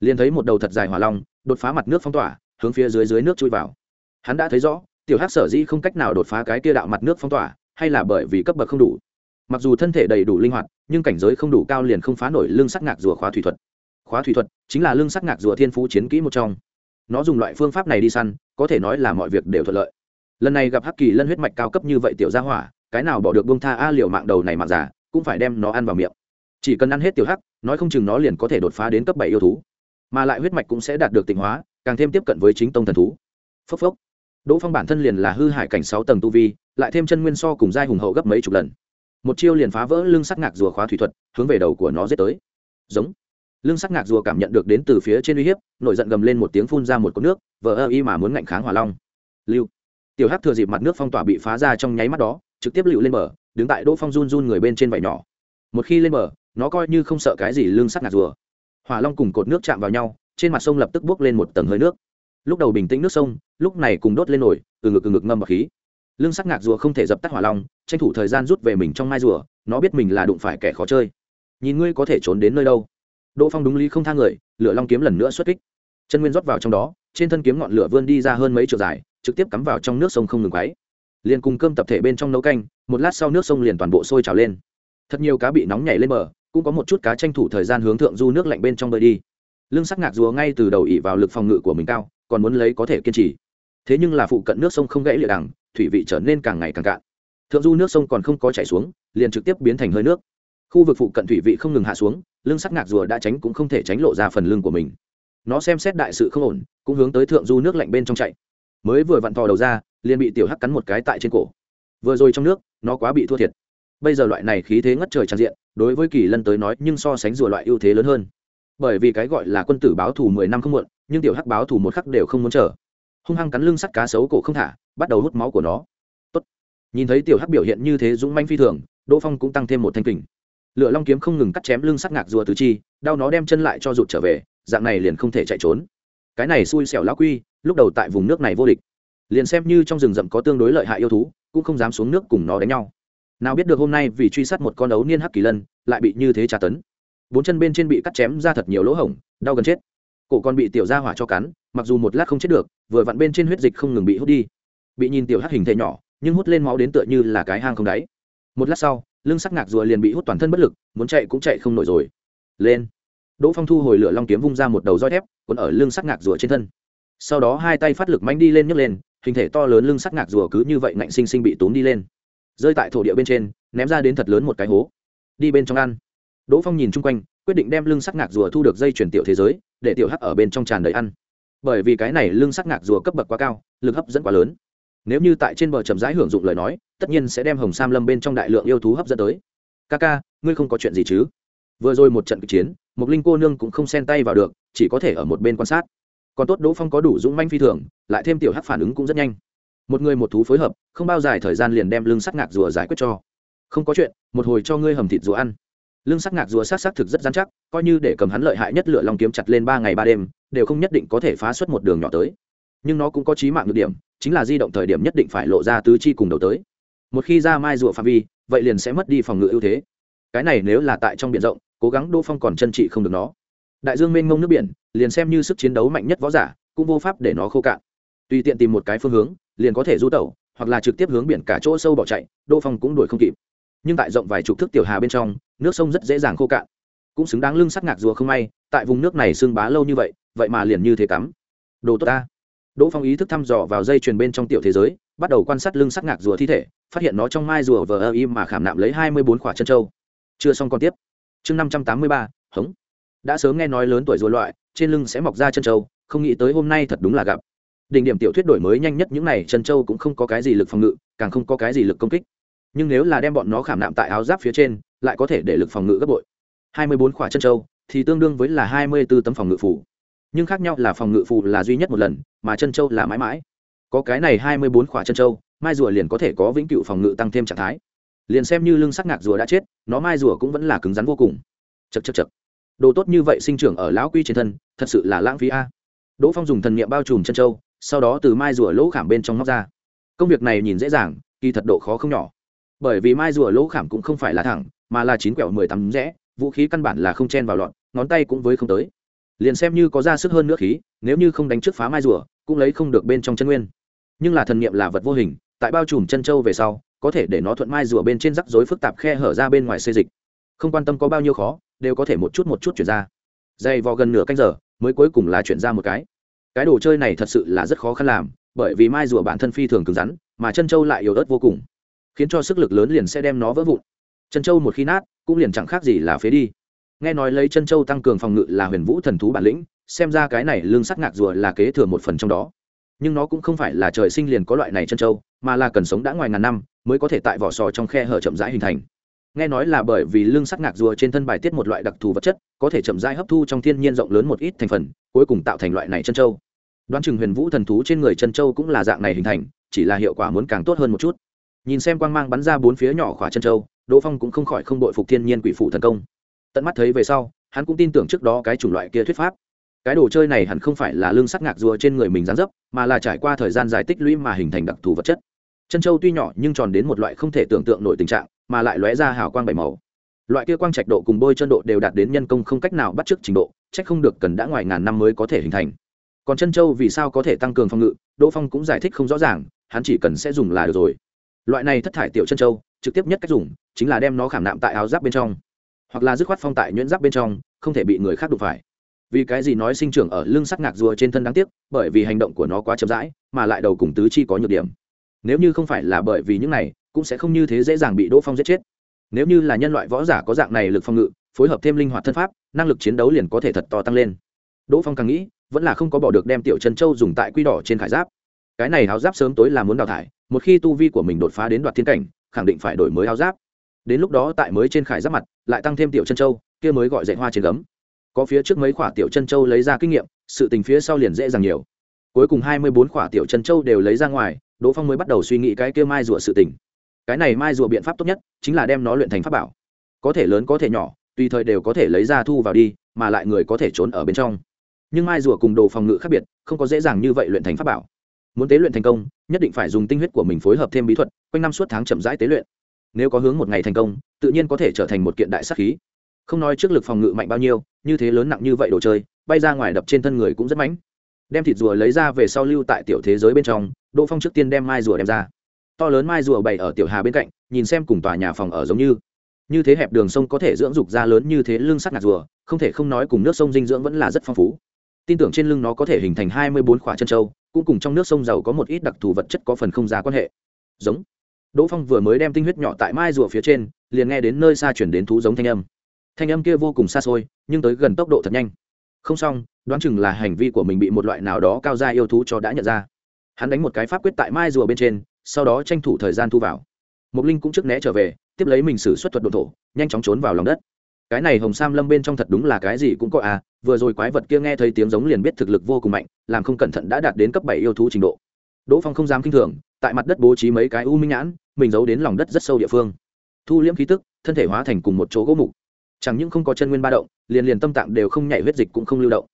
[SPEAKER 1] Liền thấy một đầu thật dài hỏa long, đột phá mặt nước phong tỏa, hướng phía dưới dưới nước chui vào. Hắn đã thấy rõ, tiểu hắc sở dĩ không cách nào đột phá cái kia đạo mặt nước phong tỏa hay là bởi vì cấp bậc không đủ? Mặc dù thân thể đầy đủ linh hoạt, nhưng cảnh giới không đủ cao liền không phá nổi lương sắc ngạc rùa khóa thủy thuật. Khóa thủy thuật chính là lương sắc ngạc rùa thiên phú chiến kỹ một trong. Nó dùng loại phương pháp này đi săn, có thể nói là mọi việc đều thuận lợi. Lần này gặp hắc kỳ lân huyết mạch cao cấp như vậy tiểu gia hỏa, cái nào bỏ được bông tha a liều mạng đầu này mạng giả, cũng phải đem nó ăn vào miệng. Chỉ cần ăn hết tiểu hắc, nói không chừng nó liền có thể đột phá đến cấp bảy yêu thú. Mà lại huyết mạch cũng sẽ đạt được tịnh hóa, càng thêm tiếp cận với chính tông thần thú. Phốc phốc đỗ phong bản thân liền là hư hải cảnh sáu tầng tu vi, lại thêm chân nguyên so cùng giai hùng hậu gấp mấy chục lần. Một chiêu liền phá vỡ lưng sắc ngạc rùa khóa thủy thuật, hướng về đầu của nó giết tới. Giống. Lưng sắc ngạc rùa cảm nhận được đến từ phía trên uy hiếp, nổi giận gầm lên một tiếng phun ra một cột nước, vờ ơ y mà muốn ngạnh kháng hỏa long. Lưu. Tiểu hắc thừa dịp mặt nước phong tỏa bị phá ra trong nháy mắt đó, trực tiếp lựu lên bờ, đứng tại đỗ phong run run người bên trên vải nhỏ. Một khi lên bờ, nó coi như không sợ cái gì lưng sắc ngạc rùa. Hỏa long cùng cột nước chạm vào nhau, trên mặt sông lập tức bốc lên một tầng hơi nước. Lúc đầu bình tĩnh nước sông lúc này cùng đốt lên nổi từ ngực từ ngực ngâm bọc khí. Lương sắc ngạc rùa không thể dập tắt hỏa long, tranh thủ thời gian rút về mình trong mai rùa, nó biết mình là đụng phải kẻ khó chơi. Nhìn ngươi có thể trốn đến nơi đâu. Đỗ phong đúng lý không tha người, lửa long kiếm lần nữa xuất kích. Chân nguyên rót vào trong đó, trên thân kiếm ngọn lửa vươn đi ra hơn mấy triệu dài, trực tiếp cắm vào trong nước sông không ngừng quáy liền cùng cơm tập thể bên trong nấu canh, một lát sau nước sông liền toàn bộ sôi trào lên. Thật nhiều cá bị nóng nhảy lên bờ, cũng có một chút cá tranh thủ thời gian hướng thượng du nước lạnh bên trong bơi đi. Lương sắc ngạc rùa ngay từ đầu ỉ vào lực phòng ngự của mình cao, còn muốn lấy có thể kiên trì thế nhưng là phụ cận nước sông không gãy lịa đằng, thủy vị trở nên càng ngày càng cạn. Thượng du nước sông còn không có chảy xuống, liền trực tiếp biến thành hơi nước. Khu vực phụ cận thủy vị không ngừng hạ xuống, lưng sắt ngạc rùa đã tránh cũng không thể tránh lộ ra phần lưng của mình. Nó xem xét đại sự không ổn, cũng hướng tới thượng du nước lạnh bên trong chạy. Mới vừa vặn thò đầu ra, liền bị tiểu hắc cắn một cái tại trên cổ. Vừa rồi trong nước, nó quá bị thua thiệt. Bây giờ loại này khí thế ngất trời tràn diện, đối với kỳ lân tới nói nhưng so sánh rùa loại ưu thế lớn hơn. Bởi vì cái gọi là quân tử báo thù mười năm không muộn, nhưng tiểu hắc báo thù một khắc đều không muốn chờ hung hăng cắn lưng sắt cá sấu cổ không thả, bắt đầu hút máu của nó. Tốt. nhìn thấy tiểu hắc biểu hiện như thế dũng manh phi thường, đỗ phong cũng tăng thêm một thanh kình. Lựa long kiếm không ngừng cắt chém lưng sắt ngạc rùa tứ chi, đau nó đem chân lại cho rụt trở về, dạng này liền không thể chạy trốn. Cái này xui xẻo lão quy, lúc đầu tại vùng nước này vô địch. Liền xem như trong rừng rậm có tương đối lợi hại yêu thú, cũng không dám xuống nước cùng nó đánh nhau. Nào biết được hôm nay vì truy sát một con ấu niên hắc kỳ lân, lại bị như thế tra tấn. Bốn chân bên trên bị cắt chém ra thật nhiều lỗ hổng, đau gần chết cổ còn bị tiểu ra hỏa cho cắn, mặc dù một lát không chết được, vừa vặn bên trên huyết dịch không ngừng bị hút đi. Bị nhìn tiểu hắc hình thể nhỏ, nhưng hút lên máu đến tựa như là cái hang không đáy. Một lát sau, lưng sắc ngạc rùa liền bị hút toàn thân bất lực, muốn chạy cũng chạy không nổi rồi. Lên. Đỗ phong thu hồi lửa long kiếm vung ra một đầu roi thép còn ở lưng sắc ngạc rùa trên thân. Sau đó hai tay phát lực manh đi lên nhấc lên, hình thể to lớn lưng sắc ngạc rùa cứ như vậy ngạnh sinh sinh bị tốn đi lên. Rơi tại thổ địa bên trên, ném ra đến thật lớn một cái hố. Đi bên trong ăn. Đỗ phong nhìn chung quanh quyết định đem lưng sắc ngạc rùa thu được dây chuyển tiểu thế giới, để tiểu hắc ở bên trong tràn đầy ăn. Bởi vì cái này lưng sắc ngạc rùa cấp bậc quá cao, lực hấp dẫn quá lớn. Nếu như tại trên bờ chậm rãi hưởng dụng lời nói, tất nhiên sẽ đem hồng sam lâm bên trong đại lượng yêu thú hấp dẫn tới. Ca ca ngươi không có chuyện gì chứ? Vừa rồi một trận kịch chiến một linh cô nương cũng không xen tay vào được, chỉ có thể ở một bên quan sát. Còn tốt đỗ phong có đủ dũng manh phi thường, lại thêm tiểu hắc phản ứng cũng rất nhanh. Một người một thú phối hợp, không bao dài thời gian liền đem lưng sắc ngạc rùa giải quyết cho. Không có chuyện, một hồi cho ngươi hầm thịt rùa ăn lương sắc ngạc rùa sắc sắc thực rất dán chắc, coi như để cầm hắn lợi hại nhất lựa lòng kiếm chặt lên ba ngày ba đêm, đều không nhất định có thể phá xuất một đường nhỏ tới. Nhưng nó cũng có trí mạng được điểm, chính là di động thời điểm nhất định phải lộ ra tứ chi cùng đầu tới. Một khi ra mai rùa phạm vi, vậy liền sẽ mất đi phòng ngự ưu thế. Cái này nếu là tại trong biển rộng, cố gắng đô phong còn chân trị không được nó. Đại dương mênh mông nước biển, liền xem như sức chiến đấu mạnh nhất võ giả, cũng vô pháp để nó khô cạn. Tùy tiện tìm một cái phương hướng, liền có thể du tẩu, hoặc là trực tiếp hướng biển cả chỗ sâu bỏ chạy, đô phong cũng đuổi không kịp. Nhưng tại rộng vài chục thước tiểu hà bên trong nước sông rất dễ dàng khô cạn. Cũng xứng đáng lưng sắt ngạc rùa không may, tại vùng nước này xương bá lâu như vậy vậy mà liền như thế cắm. Đồ tốt ta. Đỗ phong ý thức thăm dò vào dây chuyền bên trong tiểu thế giới, bắt đầu quan sát lưng sắt ngạc rùa thi thể, phát hiện nó trong mai rùa vờ ơ im mà khảm nạm lấy hai mươi bốn quả chân trâu. Chưa xong còn tiếp. Chương năm trăm tám mươi ba, hống. Đã sớm nghe nói lớn tuổi rùa loại, trên lưng sẽ mọc ra chân trâu, không nghĩ tới hôm nay thật đúng là gặp. Đỉnh điểm tiểu thuyết đổi mới nhanh nhất những này, chân trâu cũng không có cái gì lực phòng ngự, càng không có cái gì lực công kích nhưng nếu là đem bọn nó khảm nạm tại áo giáp phía trên, lại có thể để lực phòng ngự gấp bội. Hai mươi bốn khỏa chân trâu thì tương đương với là hai mươi b ố tấm phòng ngự phủ nhưng khác nhau là phòng ngự phủ là duy nhất một lần, mà chân trâu là mãi mãi. Có cái này hai mươi bốn khỏa chân trâu mai rùa liền có thể có vĩnh cựu phòng ngự tăng thêm trạng thái. Liền xem như lưng sắc ngạc rùa đã chết, nó mai rùa cũng vẫn là cứng rắn vô cùng. Chật chật chật đồ tốt như vậy sinh trưởng ở lão quy trên thân, thật sự là lãng phí a. Đỗ phong dùng thần nghiệm bao trùm chân trâu sau đó từ mai rùa lỗ khảm bên trong móc ra. Công việc này nhìn dễ dàng, kỳ thật độ khó không nhỏ bởi vì mai rùa lỗ khảm cũng không phải là thẳng, mà là chín quẹo mười tắm rẽ, vũ khí căn bản là không chen vào lọn, ngón tay cũng với không tới. Liền xem như có ra sức hơn nữa khí, nếu như không đánh trước phá mai rùa, cũng lấy không được bên trong chân nguyên. Nhưng là thần niệm là vật vô hình, tại bao trùm chân trâu về sau, có thể để nó thuận mai rùa bên trên rắc rối phức tạp khe hở ra bên ngoài xây dịch. Không quan tâm có bao nhiêu khó, đều có thể một chút một chút chuyển ra. Dày vò gần nửa canh giờ, mới cuối cùng là chuyển ra một cái. Cái đồ chơi này thật sự là rất khó khăn làm, bởi vì mai rùa bản thân phi thường cứng rắn, mà chân trâu lại yếu ớt vô cùng khiến cho sức lực lớn liền sẽ đem nó vỡ vụn. Chân trâu một khi nát, cũng liền chẳng khác gì là phế đi. Nghe nói lấy chân trâu tăng cường phòng ngự là huyền vũ thần thú bản lĩnh, xem ra cái này lương sắc ngạc rùa là kế thừa một phần trong đó. Nhưng nó cũng không phải là trời sinh liền có loại này chân trâu mà là cần sống đã ngoài ngàn năm mới có thể tại vỏ sò trong khe hở chậm rãi hình thành. Nghe nói là bởi vì lương sắc ngạc rùa trên thân bài tiết một loại đặc thù vật chất, có thể chậm rãi hấp thu trong thiên nhiên rộng lớn một ít thành phần, cuối cùng tạo thành loại này chân trâu đoán chừng huyền vũ thần thú trên người chân trâu cũng là dạng này hình thành, chỉ là hiệu quả muốn càng tốt hơn một chút nhìn xem quang mang bắn ra bốn phía nhỏ khỏa chân châu, đỗ phong cũng không khỏi không đội phục thiên nhiên quỷ phụ thần công. Tận mắt thấy về sau hắn cũng tin tưởng trước đó cái chủng loại kia thuyết pháp. Cái đồ chơi này hẳn không phải là lương sắc ngạc rùa trên người mình dán dấp mà là trải qua thời gian dài tích lũy mà hình thành đặc thù vật chất. Chân châu tuy nhỏ nhưng tròn đến một loại không thể tưởng tượng nổi tình trạng mà lại lóe ra hào quang bảy màu. Loại kia quang trạch độ cùng bôi chân độ đều đạt đến nhân công không cách nào bắt chước trình độ trách không được cần đã ngoài ngàn năm mới có thể hình thành. Còn chân châu vì sao có thể tăng cường phòng ngự đỗ phong cũng giải thích không rõ ràng hắn chỉ cần sẽ dùng là được rồi loại này thất thải tiểu chân châu trực tiếp nhất cách dùng, chính là đem nó khảm nạm tại áo giáp bên trong. Hoặc là dứt khoát phong tại nhuyễn giáp bên trong, không thể bị người khác đụng phải. Vì cái gì nói sinh trưởng ở lưng sắc ngạc rùa trên thân đáng tiếc, bởi vì hành động của nó quá chậm rãi, mà lại đầu cùng tứ chi có nhược điểm. Nếu như không phải là bởi vì những này, cũng sẽ không như thế dễ dàng bị đỗ phong giết chết. Nếu như là nhân loại võ giả có dạng này lực phòng ngự, phối hợp thêm linh hoạt thân pháp, năng lực chiến đấu liền có thể thật to tăng lên. Đỗ phong càng nghĩ, vẫn là không có bỏ được đem tiểu chân châu dùng tại quy đỏ trên khải giáp cái này áo giáp sớm tối là muốn đào thải, một khi tu vi của mình đột phá đến đoạt thiên cảnh, khẳng định phải đổi mới áo giáp. Đến lúc đó tại mới trên khải giáp mặt, lại tăng thêm tiểu chân châu, kia mới gọi dạy hoa trên gấm. Có phía trước mấy khoả tiểu chân châu lấy ra kinh nghiệm, sự tình phía sau liền dễ dàng nhiều. Cuối cùng hai mươi bốn khoả tiểu chân châu đều lấy ra ngoài, đỗ phong mới bắt đầu suy nghĩ cái kia mai rùa sự tình. Cái này mai rùa biện pháp tốt nhất chính là đem nó luyện thành pháp bảo. Có thể lớn có thể nhỏ, tùy thời đều có thể lấy ra thu vào đi, mà lại người có thể trốn ở bên trong. Nhưng mai rùa cùng đồ phòng ngự khác biệt, không có dễ dàng như vậy luyện thành pháp bảo muốn tế luyện thành công, nhất định phải dùng tinh huyết của mình phối hợp thêm bí thuật, quanh năm suốt tháng chậm rãi tế luyện. Nếu có hướng một ngày thành công, tự nhiên có thể trở thành một kiện đại sắc khí. Không nói trước lực phòng ngự mạnh bao nhiêu, như thế lớn nặng như vậy đồ chơi, bay ra ngoài đập trên thân người cũng rất mãnh. Đem thịt rùa lấy ra về sau lưu tại tiểu thế giới bên trong, đỗ phong trước tiên đem mai rùa đem ra. To lớn mai rùa bày ở tiểu hà bên cạnh, nhìn xem cùng tòa nhà phòng ở giống như. Như thế hẹp đường sông có thể dưỡng dục ra lớn như thế lưng sắt ngạt rùa, không thể không nói cùng nước sông dinh dưỡng vẫn là rất phong phú. Tin tưởng trên lưng nó có thể hình thành hai mươi bốn khỏa chân trâu cũng cùng trong nước sông giàu có một ít đặc thù vật chất có phần không ra quan hệ. Giống. Đỗ phong vừa mới đem tinh huyết nhỏ tại mai rùa phía trên, liền nghe đến nơi xa chuyển đến thú giống thanh âm. Thanh âm kia vô cùng xa xôi, nhưng tới gần tốc độ thật nhanh. Không xong, đoán chừng là hành vi của mình bị một loại nào đó cao ra yêu thú cho đã nhận ra. Hắn đánh một cái pháp quyết tại mai rùa bên trên, sau đó tranh thủ thời gian thu vào. Mục linh cũng trước né trở về, tiếp lấy mình xử xuất thuật độ thổ, nhanh chóng trốn vào lòng đất cái này hồng sam lâm bên trong thật đúng là cái gì cũng có à vừa rồi quái vật kia nghe thấy tiếng giống liền biết thực lực vô cùng mạnh, làm không cẩn thận đã đạt đến cấp bảy yêu thú trình độ. Đỗ phong không dám kinh thường, tại mặt đất bố trí mấy cái u minh nhãn, mình giấu đến lòng đất rất sâu địa phương. Thu liễm khí tức, thân thể hóa thành cùng một chỗ gỗ mục. Chẳng những không có chân nguyên ba động, liền liền tâm tạng đều không nhảy huyết dịch cũng không lưu động.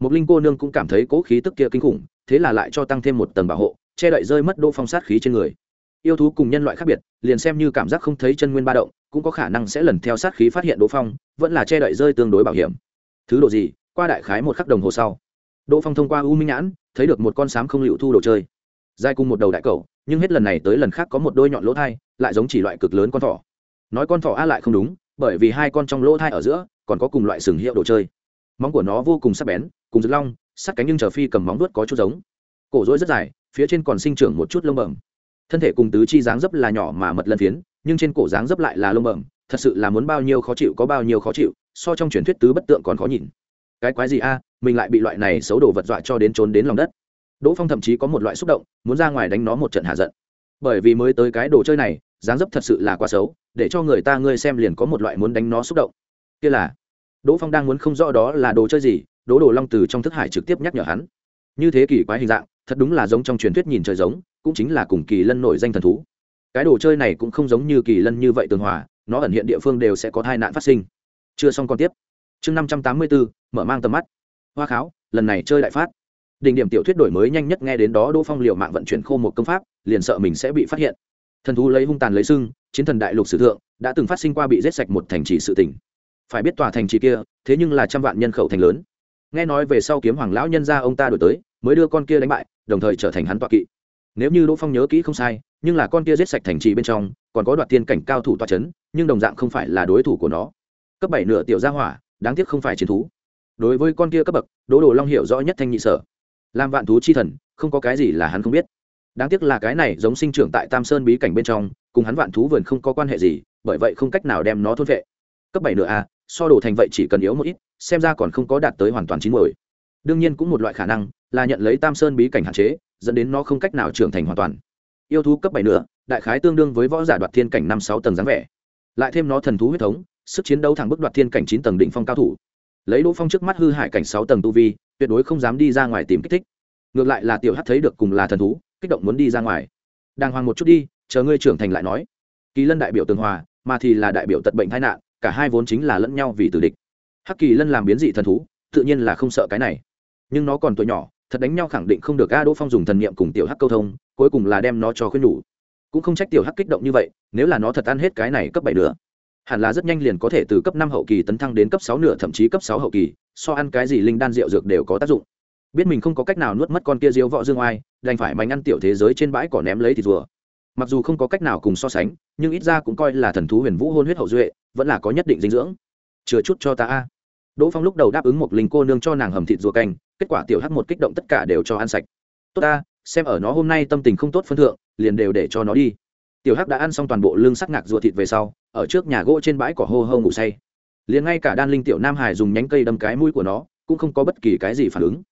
[SPEAKER 1] Một linh cô nương cũng cảm thấy cố khí tức kia kinh khủng, thế là lại cho tăng thêm một tầng bảo hộ, che đậy rơi mất đỗ phong sát khí trên người. Yêu thú cùng nhân loại khác biệt, liền xem như cảm giác không thấy chân nguyên ba động cũng có khả năng sẽ lần theo sát khí phát hiện đỗ phong, vẫn là che đậy rơi tương đối bảo hiểm. Thứ độ gì? Qua đại khái một khắc đồng hồ sau, đỗ phong thông qua u minh nhãn, thấy được một con sám không liệu thu đồ chơi. Dài cùng một đầu đại cầu nhưng hết lần này tới lần khác có một đôi nhọn lỗ thai, lại giống chỉ loại cực lớn con thỏ. Nói con thỏ a lại không đúng, bởi vì hai con trong lỗ thai ở giữa, còn có cùng loại sừng hiệu đồ chơi. Móng của nó vô cùng sắc bén, cùng rực long sắc cánh nhưng chờ phi cầm móng đuốt có chút giống. Cổ rối rất dài, phía trên còn sinh trưởng một chút lông bẩm. Thân thể cùng tứ chi dáng dấp là nhỏ mà mật lân phiến nhưng trên cổ dáng dấp lại là lông bẩm, thật sự là muốn bao nhiêu khó chịu có bao nhiêu khó chịu, so trong truyền thuyết tứ bất tượng còn khó nhìn. Cái quái gì a, mình lại bị loại này xấu đồ vật dọa cho đến trốn đến lòng đất. Đỗ phong thậm chí có một loại xúc động, muốn ra ngoài đánh nó một trận hạ giận. Bởi vì mới tới cái đồ chơi này, dáng dấp thật sự là quá xấu, để cho người ta ngươi xem liền có một loại muốn đánh nó xúc động. Kia là, đỗ phong đang muốn không rõ đó là đồ chơi gì, đỗ đồ long từ trong thức hải trực tiếp nhắc nhở hắn. Như thế kỷ quái hình dạng, thật đúng là giống trong truyền thuyết nhìn trời giống, cũng chính là cùng kỳ lân nổi danh thần thú cái đồ chơi này cũng không giống như kỳ lân như vậy tường hòa, nó ẩn hiện địa phương đều sẽ có tai nạn phát sinh. Chưa xong còn tiếp. Chương năm trăm tám mươi bốn mở mang tầm mắt. Hoa kháo, lần này chơi đại phát. Đỉnh điểm tiểu thuyết đổi mới nhanh nhất nghe đến đó đỗ phong liệu mạng vận chuyển khô một công pháp, liền sợ mình sẽ bị phát hiện. Thần thú lấy hung tàn lấy sưng, chiến thần đại lục sử thượng, đã từng phát sinh qua bị giết sạch một thành trì sự tỉnh phải biết tòa thành trì kia, thế nhưng là trăm vạn nhân khẩu thành lớn. Nghe nói về sau kiếm hoàng lão nhân ra ông ta đổi tới, mới đưa con kia đánh bại, đồng thời trở thành hắn tọa kỵ. Nếu như đỗ phong nhớ kỹ không sai nhưng là con kia giết sạch thành trì bên trong, còn có đoạt tiên cảnh cao thủ toa c h ấ n nhưng đồng dạng không phải là đối thủ của nó. Cấp bảy nửa tiểu gia hỏa, đáng tiếc không phải chiến thú. Đối với con kia cấp bậc, đỗ đồ long hiểu rõ nhất thanh nhị sở. Làm vạn thú chi thần, không có cái gì là hắn không biết. Đáng tiếc là cái này giống sinh trưởng tại tam sơn bí cảnh bên trong, cùng hắn vạn thú vườn không có quan hệ gì, bởi vậy không cách nào đem nó thôn vệ. Cấp bảy nửa a, so đồ thành vậy chỉ cần yếu một ít, xem ra còn không có đạt tới hoàn toàn chín mồi đương nhiên cũng một loại khả năng, là nhận lấy tam sơn bí cảnh hạn chế, dẫn đến nó không cách nào trưởng thành hoàn toàn yêu thú cấp bảy nữa, đại khái tương đương với võ giả đoạt thiên cảnh năm sáu tầng dáng vẻ. Lại thêm nó thần thú huyết thống, sức chiến đấu thẳng bức đoạt thiên cảnh chín tầng đỉnh phong cao thủ. Lấy đỗ phong trước mắt hư hại cảnh sáu tầng tu vi, tuyệt đối không dám đi ra ngoài tìm kích thích. Ngược lại là tiểu hát thấy được cùng là thần thú, kích động muốn đi ra ngoài. Đàng hoàng một chút đi, chờ ngươi trưởng thành lại nói. Kỳ lân đại biểu tường hòa, mà thì là đại biểu tật bệnh tai nạn, cả hai vốn chính là lẫn nhau vì tử địch. Hắc kỳ lân làm biến dị thần thú, tự nhiên là không sợ cái này. Nhưng nó còn tuổi nhỏ, thật đánh nhau khẳng định không được a đỗ phong dùng thần niệm cùng tiểu hắc câu thông cuối cùng là đem nó cho khuyên nhủ. Cũng không trách tiểu hắc kích động như vậy, nếu là nó thật ăn hết cái này cấp bảy nữa, hẳn là rất nhanh liền có thể từ cấp năm hậu kỳ tấn thăng đến cấp sáu nửa, thậm chí cấp sáu hậu kỳ, so ăn cái gì linh đan rượu dược đều có tác dụng. Biết mình không có cách nào nuốt mất con kia diếu võ dương oai, đành phải mánh ăn tiểu thế giới trên bãi cỏ ném lấy thịt rùa. Mặc dù không có cách nào cùng so sánh, nhưng ít ra cũng coi là thần thú huyền vũ hôn huyết hậu duệ, vẫn là có nhất định dinh dưỡng. Chừa chút cho ta a. Đỗ phong lúc đầu đáp ứng một linh cô nương cho nàng hầm thịt rùa canh, kết quả tiểu hắc một kích động tất cả đều cho ăn sạch. Tốt ta xem ở nó hôm nay tâm tình không tốt phân thượng, liền đều để cho nó đi. Tiểu hắc đã ăn xong toàn bộ lương sắc ngạc ruột thịt về sau, ở trước nhà gỗ trên bãi cỏ hô hô ngủ say. Liền ngay cả đan linh tiểu nam hải dùng nhánh cây đâm cái mũi của nó, cũng không có bất kỳ cái gì phản ứng.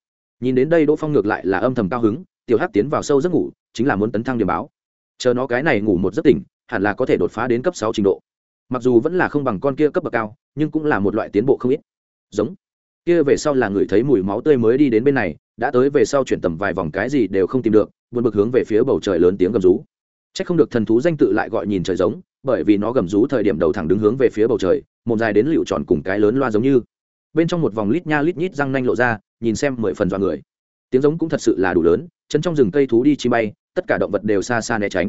[SPEAKER 1] Nhìn đến đây đỗ phong ngược lại là âm thầm cao hứng, tiểu hắc tiến vào sâu giấc ngủ, chính là muốn tấn thăng điểm báo. Chờ nó cái này ngủ một giấc tỉnh, hẳn là có thể đột phá đến cấp sáu trình độ. Mặc dù vẫn là không bằng con kia cấp bậc cao, nhưng cũng là một loại tiến bộ không ít. Giống. Kia về sau là người thấy mùi máu tươi mới đi đến bên này đã tới về sau chuyển tầm vài vòng cái gì đều không tìm được, buồn bực hướng về phía bầu trời lớn tiếng gầm rú. C h ắ c không được thần thú danh tự lại gọi nhìn trời giống, bởi vì nó gầm rú thời điểm đầu thẳng đứng hướng về phía bầu trời một dài đến lựu tròn cùng cái lớn loa giống như. Bên trong một vòng lít nha lít nhít răng nanh lộ ra, nhìn xem mười phần dọa người. Tiếng giống cũng thật sự là đủ lớn, chân trong rừng cây thú đi chi bay, tất cả động vật đều xa xa né tránh.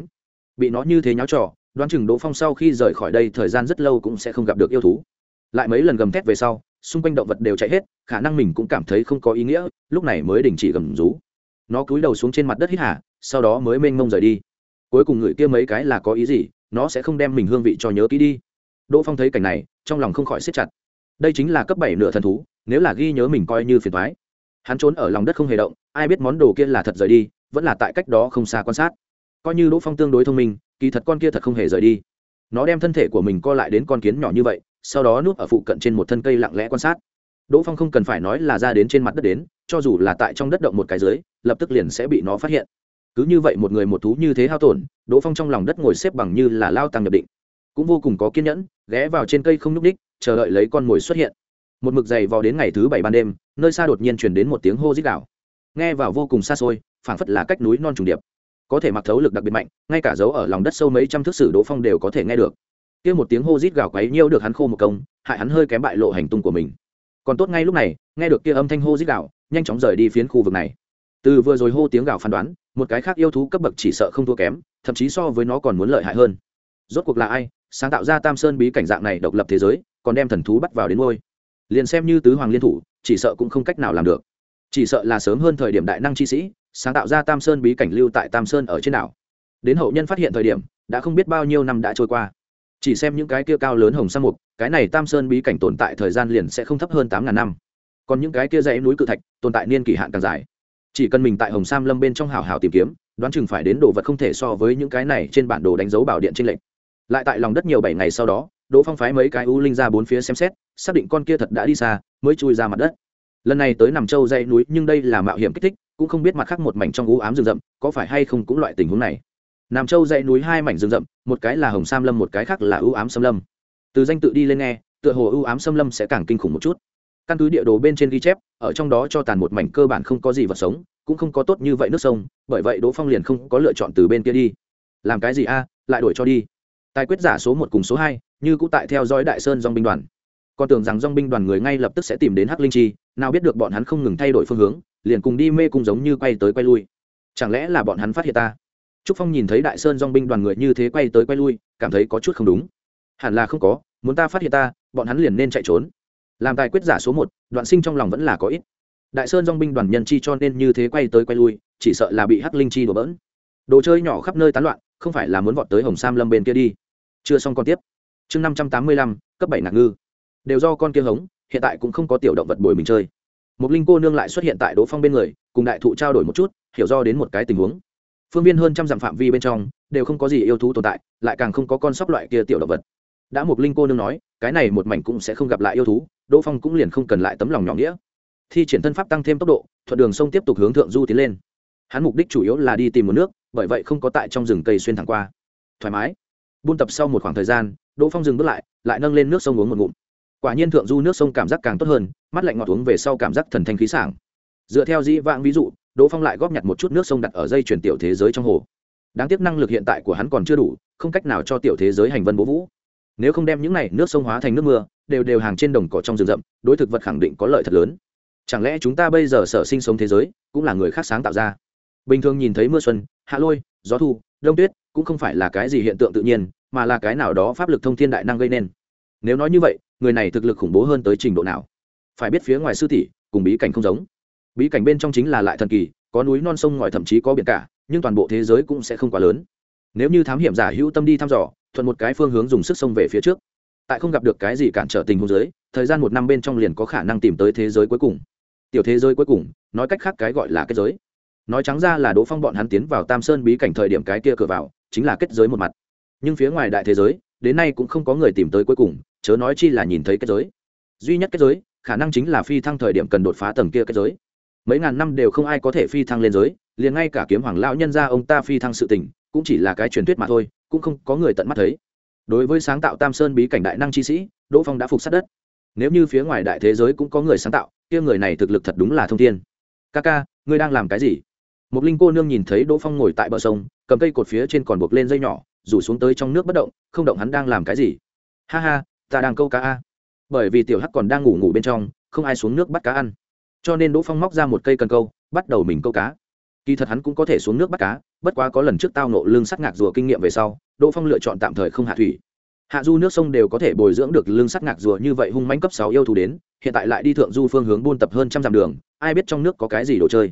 [SPEAKER 1] Bị nó như thế nháo trò, đoán chừng đỗ phong sau khi rời khỏi đây thời gian rất lâu cũng sẽ không gặp được yêu thú. Lại mấy lần gầm thét về sau xung quanh động vật đều chạy hết, khả năng mình cũng cảm thấy không có ý nghĩa, lúc này mới đình chỉ gầm rú. Nó cúi đầu xuống trên mặt đất hít hả sau đó mới mênh mông rời đi. Cuối cùng người kia mấy cái là có ý gì, nó sẽ không đem mình hương vị cho nhớ kỹ đi. Đỗ phong thấy cảnh này, trong lòng không khỏi siết chặt. Đây chính là cấp bảy nửa thần thú, nếu là ghi nhớ mình coi như phiền thoái hắn trốn ở lòng đất không hề động, ai biết món đồ kia là thật rời đi, vẫn là tại cách đó không xa quan sát. Coi như đỗ phong tương đối thông minh, kỳ thật con kia thật không hề rời đi nó đem thân thể của mình co lại đến con kiến nhỏ như vậy, sau đó núp ở phụ cận trên một thân cây lặng lẽ quan sát. Đỗ phong không cần phải nói là ra đến trên mặt đất đến, cho dù là tại trong đất động một cái dưới, lập tức liền sẽ bị nó phát hiện. Cứ như vậy một người một thú như thế hao tổn, đỗ phong trong lòng đất ngồi xếp bằng như là lao tăng nhập định. Cũng vô cùng có kiên nhẫn, ghé vào trên cây không n ú c ních chờ đợi lấy con mồi xuất hiện. Một mực dày vò đến ngày thứ bảy ban đêm, nơi xa đột nhiên chuyển đến một tiếng hô dích đạo nghe vào vô cùng xa xôi, phảng phất là cách núi non trùng điệp có thể mặc thấu lực đặc biệt mạnh, ngay cả dấu ở lòng đất sâu mấy trăm thước sử đỗ phong đều có thể nghe được. Kia một tiếng hô rít gào quấy nhiêu được hắn khô một công, hại hắn hơi kém bại lộ hành tung của mình. Còn tốt ngay lúc này, nghe được kia âm thanh hô rít gào, nhanh chóng rời đi phiến khu vực này. Từ vừa rồi hô tiếng gào phán đoán, một cái khác yêu thú cấp bậc chỉ sợ không thua kém, thậm chí so với nó còn muốn lợi hại hơn. Rốt cuộc là ai? Sáng tạo ra tam sơn bí cảnh dạng này độc lập thế giới, còn đem thần thú bắt vào đến ngôi. Liền xem như tứ hoàng liên thủ, chỉ sợ cũng không cách nào làm được. Chỉ sợ là sớm hơn thời điểm đại năng chi sĩ sáng tạo ra tam sơn bí cảnh lưu tại tam sơn ở trên đảo. Đến hậu nhân phát hiện thời điểm, đã không biết bao nhiêu năm đã trôi qua. Chỉ xem những cái kia cao lớn hồng sang mục, cái này tam sơn bí cảnh tồn tại thời gian liền sẽ không thấp hơn tám ngàn năm. Còn những cái kia dãy núi cự thạch, tồn tại niên kỷ hạn càng dài. Chỉ cần mình tại hồng sam lâm bên trong hào hào tìm kiếm, đoán chừng phải đến đồ vật không thể so với những cái này trên bản đồ đánh dấu bảo điện trên lệnh lại tại lòng đất nhiều bảy ngày sau đó, đỗ phong phái mấy cái u linh ra bốn phía xem xét, xác định con kia thật đã đi xa, mới chui ra mặt đất lần này tới nằm châu dãy núi, nhưng đây là mạo hiểm kích thích, cũng không biết mặt khác một mảnh trong u ám rừng rậm, có phải hay không cũng loại tình huống này. Nam châu dãy núi hai mảnh rừng rậm, một cái là hồng sam lâm, một cái khác là ưu ám xâm lâm. Từ danh tự đi lên nghe, tựa hồ ưu ám xâm lâm sẽ càng kinh khủng một chút. Căn cứ địa đồ bên trên ghi chép, ở trong đó cho tàn một mảnh cơ bản không có gì vật sống, cũng không có tốt như vậy nước sông, bởi vậy đỗ phong liền không có lựa chọn từ bên kia đi. Làm cái gì a? Lại đổi cho đi. Tài quyết giả số một cùng số hai, như cũng tại theo dõi đại sơn dong binh đoàn còn tưởng rằng dong binh đoàn người ngay lập tức sẽ tìm đến hắc linh chi, nào biết được bọn hắn không ngừng thay đổi phương hướng, liền cùng đi mê cung giống như quay tới quay lui. Chẳng lẽ là bọn hắn phát hiện ta? Trúc phong nhìn thấy đại sơn dong binh đoàn người như thế quay tới quay lui, cảm thấy có chút không đúng. Hẳn là không có, muốn ta phát hiện ta, bọn hắn liền nên chạy trốn. Làm tài quyết giả số một, đoạn sinh trong lòng vẫn là có ít. Đại sơn dong binh đoàn nhân chi cho nên như thế quay tới quay lui, chỉ sợ là bị hắc linh chi đổ bỡn. Đồ chơi nhỏ khắp nơi tán loạn, không phải là muốn vọt tới hồng sam lâm bên kia đi. Chưa xong còn tiếp. Chương năm trăm tám mươi lăm, cấp bảy ngạc ngư đều do con kia hống, hiện tại cũng không có tiểu động vật bồi mình chơi. Một linh cô nương lại xuất hiện tại đỗ phong bên người, cùng đại thụ trao đổi một chút, hiểu do đến một cái tình huống. Phương viên hơn trăm dặm phạm vi bên trong, đều không có gì yêu thú tồn tại, lại càng không có con sóc loại kia tiểu động vật. Đã một linh cô nương nói, cái này một mảnh cũng sẽ không gặp lại yêu thú, đỗ phong cũng liền không cần lại tấm lòng nhỏ nghĩa. Thi triển thân pháp tăng thêm tốc độ, thuận đường sông tiếp tục hướng thượng du tiến lên. Hắn mục đích chủ yếu là đi tìm một nước, bởi vậy không có tại trong rừng cây xuyên thẳng qua. Thoải mái. Buôn tập sau một khoảng thời gian, đỗ phong dừng bước lại lại nâng lên nước sông uống một ngụm quả nhiên thượng du nước sông cảm giác càng tốt hơn, mắt lạnh ngọt uống về sau cảm giác thần thanh khí sảng. Dựa theo dĩ vãng ví dụ, đỗ phong lại góp nhặt một chút nước sông đặt ở dây chuyển tiểu thế giới trong hồ. Đáng tiếc năng lực hiện tại của hắn còn chưa đủ, không cách nào cho tiểu thế giới hành vân bố vũ. Nếu không đem những này nước sông hóa thành nước mưa, đều đều hàng trên đồng cỏ trong rừng rậm, đối thực vật khẳng định có lợi thật lớn. Chẳng lẽ chúng ta bây giờ sở sinh sống thế giới, cũng là người khác sáng tạo ra? Bình thường nhìn thấy mưa xuân, hạ lôi, gió thu, đông tuyết, cũng không phải là cái gì hiện tượng tự nhiên, mà là cái nào đó pháp lực thông thiên đại năng gây nên nếu nói như vậy, người này thực lực khủng bố hơn tới trình độ nào? Phải biết phía ngoài sư tỷ cùng bí cảnh không giống. Bí cảnh bên trong chính là lại thần kỳ, có núi non sông ngòi thậm chí có biển cả, nhưng toàn bộ thế giới cũng sẽ không quá lớn. Nếu như thám hiểm giả hữu tâm đi thăm dò, thuận một cái phương hướng dùng sức sông về phía trước. Tại không gặp được cái gì cản trở tình huống giới thời gian một năm bên trong liền có khả năng tìm tới thế giới cuối cùng. Tiểu thế giới cuối cùng, nói cách khác cái gọi là kết giới. Nói trắng ra là đỗ phong bọn hắn tiến vào tam sơn bí cảnh thời điểm cái kia cửa vào, chính là kết giới một mặt. Nhưng phía ngoài đại thế giới, đến nay cũng không có người tìm tới cuối cùng chớ nói chi là nhìn thấy kết giới. Duy nhất kết giới, khả năng chính là phi thăng thời điểm cần đột phá tầng kia kết giới. Mấy ngàn năm đều không ai có thể phi thăng lên giới, liền ngay cả kiếm hoàng lão nhân ra ông ta phi thăng sự tình, cũng chỉ là cái truyền thuyết mà thôi, cũng không có người tận mắt thấy. Đối với sáng tạo tam sơn bí cảnh đại năng chi sĩ, đỗ phong đã phục sát đất. Nếu như phía ngoài đại thế giới cũng có người sáng tạo, kia người này thực lực thật đúng là thông thiên. Ca ca, ngươi đang làm cái gì? Một linh cô nương nhìn thấy đỗ phong ngồi tại bờ sông, cầm cây cột phía trên còn buộc lên dây nhỏ, rủ xuống tới trong nước bất động, không động hắn đang làm cái gì. Ha ha ta đang câu cá a. Bởi vì tiểu hắc còn đang ngủ ngủ bên trong, không ai xuống nước bắt cá ăn. Cho nên đỗ phong móc ra một cây cần câu, bắt đầu mình câu cá. Kỳ thật hắn cũng có thể xuống nước bắt cá, bất quá có lần trước tao nộ lương sắt ngạc rùa kinh nghiệm về sau, đỗ phong lựa chọn tạm thời không hạ thủy. Hạ du nước sông đều có thể bồi dưỡng được lương sắt ngạc rùa như vậy hung mãnh cấp sáu yêu thú đến, hiện tại lại đi thượng du phương hướng buôn tập hơn trăm dặm đường, ai biết trong nước có cái gì đồ chơi.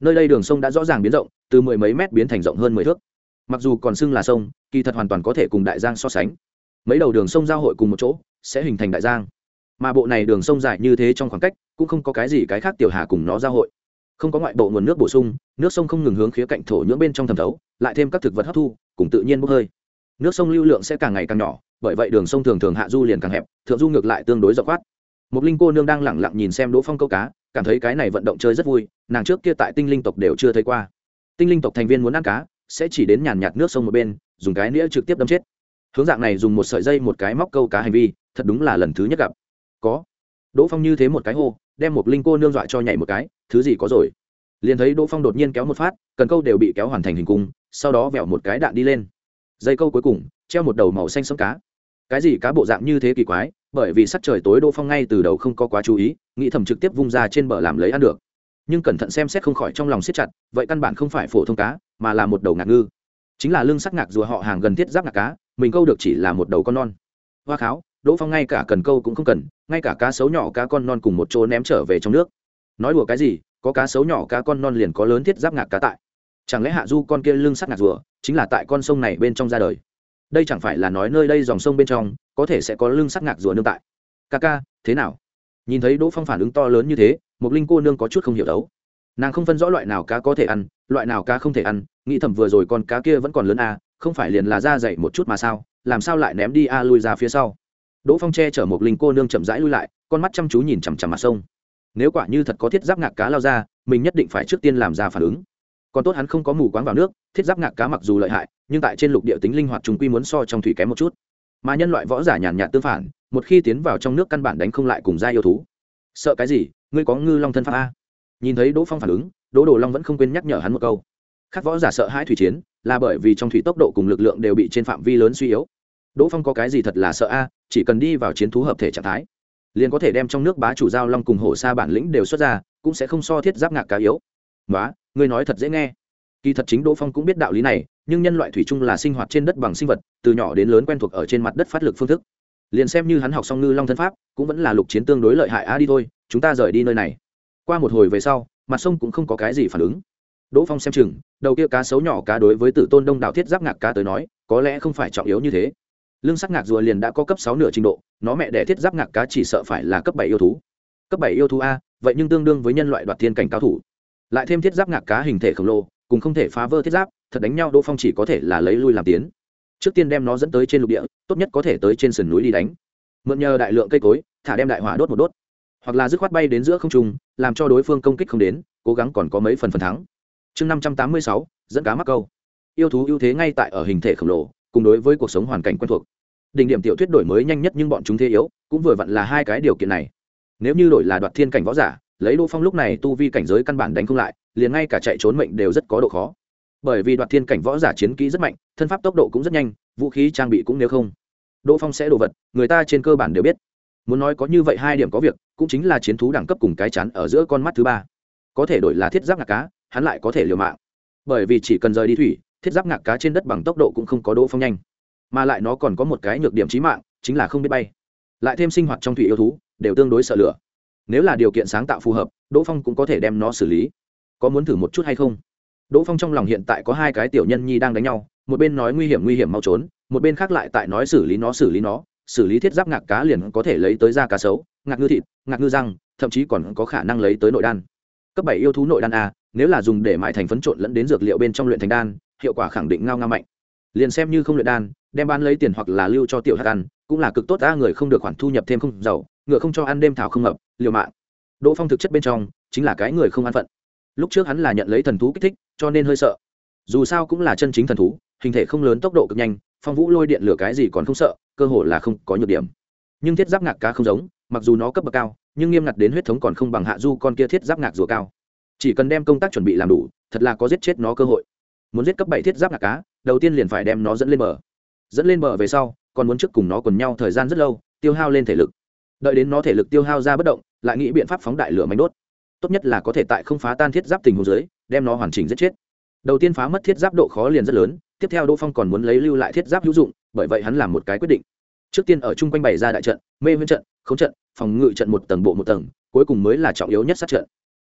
[SPEAKER 1] Nơi đây đường sông đã rõ ràng biến rộng, từ mười mấy mét biến thành rộng hơn mười thước. Mặc dù còn xưng là sông, kỳ thật hoàn toàn có thể cùng đại giang so sánh mấy đầu đường sông giao hội cùng một chỗ, sẽ hình thành đại giang. Mà bộ này đường sông dài như thế trong khoảng cách, cũng không có cái gì cái khác tiểu hà cùng nó giao hội. Không có ngoại bộ nguồn nước bổ sung, nước sông không ngừng hướng khía cạnh thổ nhưỡng bên trong thẩm thấu, lại thêm các thực vật hấp thu, cùng tự nhiên bốc hơi. Nước sông lưu lượng sẽ càng ngày càng nhỏ, bởi vậy đường sông thường thường hạ du liền càng hẹp, thượng du ngược lại tương đối rộng khoát. Một linh cô nương đang lẳng lặng nhìn xem đỗ phong câu cá, cảm thấy cái này vận động chơi rất vui, nàng trước kia tại tinh linh tộc đều chưa thấy qua. Tinh linh tộc thành viên muốn ăn cá, sẽ chỉ đến nhàn nhạt nước sông một bên, dùng cái nĩa trực tiếp đâm chết hướng dạng này dùng một sợi dây, một cái móc câu cá hành vi, thật đúng là lần thứ nhất gặp. Có. Đỗ phong như thế một cái hô, đem một linh cô nương dọa cho nhảy một cái, thứ gì có rồi. Liền thấy đỗ phong đột nhiên kéo một phát, cần câu đều bị kéo hoàn thành hình cung, sau đó vẹo một cái đạn đi lên. Dây câu cuối cùng, treo một đầu màu xanh sẫm cá. Cái gì cá bộ dạng như thế kỳ quái, bởi vì sắc trời tối đỗ phong ngay từ đầu không có quá chú ý, nghĩ thầm trực tiếp vung ra trên bờ làm lấy ăn được. Nhưng cẩn thận xem xét không khỏi trong lòng siết chặt, vậy căn bản không phải phổ thông cá, mà là một đầu ngạc ngư chính là lương sắc ngạc rùa họ hàng gần thiết giáp ngạc cá, mình câu được chỉ là một đầu con non. Hoa kháo, đỗ phong ngay cả cần câu cũng không cần, ngay cả cá sấu nhỏ cá con non cùng một chỗ ném trở về trong nước. Nói đùa cái gì, có cá sấu nhỏ cá con non liền có lớn thiết giáp ngạc cá tại. Chẳng lẽ hạ du con kia lưng sắt ngạc rùa, chính là tại con sông này bên trong ra đời? Đây chẳng phải là nói nơi đây dòng sông bên trong, có thể sẽ có lưng sắt ngạc rùa nương tại. Ca ca thế nào? Nhìn thấy đỗ phong phản ứng to lớn như thế một linh cô nương có chút không hiểu đấu nàng không phân rõ loại nào cá có thể ăn loại nào cá không thể ăn nghĩ thầm vừa rồi con cá kia vẫn còn lớn a à, không phải liền là ra dậy một chút mà sao làm sao lại ném đi a lui ra phía sau. Đỗ phong che chở một linh cô nương chậm rãi lui lại con mắt chăm chú nhìn chằm chằm mặt sông. Nếu quả như thật có thiết giáp ngạc cá lao ra mình nhất định phải trước tiên làm ra phản ứng. Còn tốt hắn không có mù quáng vào nước thiết giáp ngạc cá mặc dù lợi hại nhưng tại trên lục địa tính linh hoạt chúng quy muốn so trong thủy kém một chút. Mà nhân loại võ giả nhàn nhạt tương phản một khi tiến vào trong nước căn bản đánh không lại cùng gia yêu thú. Sợ cái gì? Ngươi có ngư long thân pháp a? Nhìn thấy đỗ phong phản ứng, đỗ đồ long vẫn không quên nhắc nhở hắn một câu. Khắc võ giả sợ hãi thủy chiến, là bởi vì trong thủy tốc độ cùng lực lượng đều bị trên phạm vi lớn suy yếu. Đỗ phong có cái gì thật là sợ a, chỉ cần đi vào chiến thú hợp thể trạng thái, liền có thể đem trong nước bá chủ giao long cùng hổ xa bản lĩnh đều xuất ra, cũng sẽ không so thiết giáp ngạc cá yếu. Nói ngươi nói thật dễ nghe. Kỳ thật chính đỗ phong cũng biết đạo lý này, nhưng nhân loại thủy chung là sinh hoạt trên đất bằng sinh vật, từ nhỏ đến lớn quen thuộc ở trên mặt đất phát lực phương thức. Liền xem như hắn học xong ngư long thân pháp, cũng vẫn là lục chiến tương đối lợi hại, a, đi thôi, chúng ta rời đi nơi này qua một hồi về sau, mặt sông cũng không có cái gì phản ứng. Đỗ phong xem chừng, đầu kia cá sấu nhỏ cá đối với tử tôn đông đảo thiết giáp ngạc cá tới nói, có lẽ không phải trọng yếu như thế. Lương sắc ngạc rùa liền đã có cấp sáu nửa trình độ, nó mẹ đẻ thiết giáp ngạc cá chỉ sợ phải là cấp bảy yêu thú. Cấp bảy yêu thú a, vậy nhưng tương đương với nhân loại đoạt thiên cảnh cao thủ. Lại thêm thiết giáp ngạc cá hình thể khổng lồ, cùng không thể phá vỡ thiết giáp, thật đánh nhau đỗ phong chỉ có thể là lấy lui làm tiến. Trước tiên đem nó dẫn tới trên lục địa, tốt nhất có thể tới trên sườn núi đi đánh. Mượn nhờ đại lượng cây cối, thả đem đại hỏa đốt một đốt hoặc là dứt khoát bay đến giữa không trung, làm cho đối phương công kích không đến, cố gắng còn có mấy phần phần thắng. Chương năm trăm tám mươi sáu, dẫn cá mắc câu. Yêu thú ưu thế ngay tại ở hình thể khổng lồ, cùng đối với cuộc sống hoàn cảnh quen thuộc. Đỉnh điểm tiểu thuyết đổi mới nhanh nhất nhưng bọn chúng thế yếu, cũng vừa vặn là hai cái điều kiện này. Nếu như đổi là đoạt thiên cảnh võ giả, lấy Đỗ phong lúc này tu vi cảnh giới căn bản đánh không lại, liền ngay cả chạy trốn mệnh đều rất có độ khó. Bởi vì đoạt thiên cảnh võ giả chiến kỹ rất mạnh, thân pháp tốc độ cũng rất nhanh, vũ khí trang bị cũng nếu không. Đỗ phong sẽ đồ vật, người ta trên cơ bản đều biết muốn nói có như vậy hai điểm có việc, cũng chính là chiến thú đẳng cấp cùng cái chắn ở giữa con mắt thứ ba. Có thể đổi là thiết giáp ngạc cá, hắn lại có thể liều mạng. Bởi vì chỉ cần rời đi thủy, thiết giáp ngạc cá trên đất bằng tốc độ cũng không có đỗ phong nhanh. Mà lại nó còn có một cái nhược điểm trí mạng, chính là không biết bay. Lại thêm sinh hoạt trong thủy yêu thú, đều tương đối sợ lửa. Nếu là điều kiện sáng tạo phù hợp, đỗ phong cũng có thể đem nó xử lý. Có muốn thử một chút hay không? Đỗ phong trong lòng hiện tại có hai cái tiểu nhân nhi đang đánh nhau, một bên nói nguy hiểm nguy hiểm mau trốn, một bên khác lại tại nói xử lý nó xử lý nó xử lý thiết giáp ngạc cá liền có thể lấy tới da cá sấu, ngạc ngư thịt, ngạc ngư răng, thậm chí còn có khả năng lấy tới nội đan. Cấp bảy yêu thú nội đan a, nếu là dùng để mại thành phấn trộn lẫn đến dược liệu bên trong luyện thành đan, hiệu quả khẳng định ngao ngao mạnh. Liền xem như không luyện đan, đem bán lấy tiền hoặc là lưu cho tiểu hạt ăn, cũng là cực tốt ta người không được khoản thu nhập thêm không giàu, ngựa không cho ăn đêm thảo không hợp liều mạng. Đỗ phong thực chất bên trong, chính là cái người không an phận. Lúc trước hắn là nhận lấy thần thú kích thích, cho nên hơi sợ. Dù sao cũng là chân chính thần thú, hình thể không lớn, tốc độ cực nhanh phong vũ lôi điện lửa cái gì còn không sợ, cơ hồ là không có nhược điểm. Nhưng thiết giáp ngạc cá không giống, mặc dù nó cấp bậc cao, nhưng nghiêm ngặt đến huyết thống còn không bằng hạ du con kia thiết giáp ngạc rùa cao. Chỉ cần đem công tác chuẩn bị làm đủ, thật là có giết chết nó cơ hội. Muốn giết cấp bảy thiết giáp ngạc cá, đầu tiên liền phải đem nó dẫn lên bờ. Dẫn lên bờ về sau, còn muốn trước cùng nó quần nhau thời gian rất lâu, tiêu hao lên thể lực. Đợi đến nó thể lực tiêu hao ra bất động, lại nghĩ biện pháp phóng đại lửa mánh đốt. Tốt nhất là có thể tại không phá tan thiết giáp tình hồ dưới, đem nó hoàn chỉnh giết chết. Đầu tiên phá mất thiết giáp độ khó liền rất lớn tiếp theo đỗ phong còn muốn lấy lưu lại thiết giáp hữu dụng, bởi vậy hắn làm một cái quyết định. Trước tiên ở chung quanh bày ra đại trận, mê viễn trận, khống trận, phòng ngự trận một tầng bộ một tầng, cuối cùng mới là trọng yếu nhất sát trận.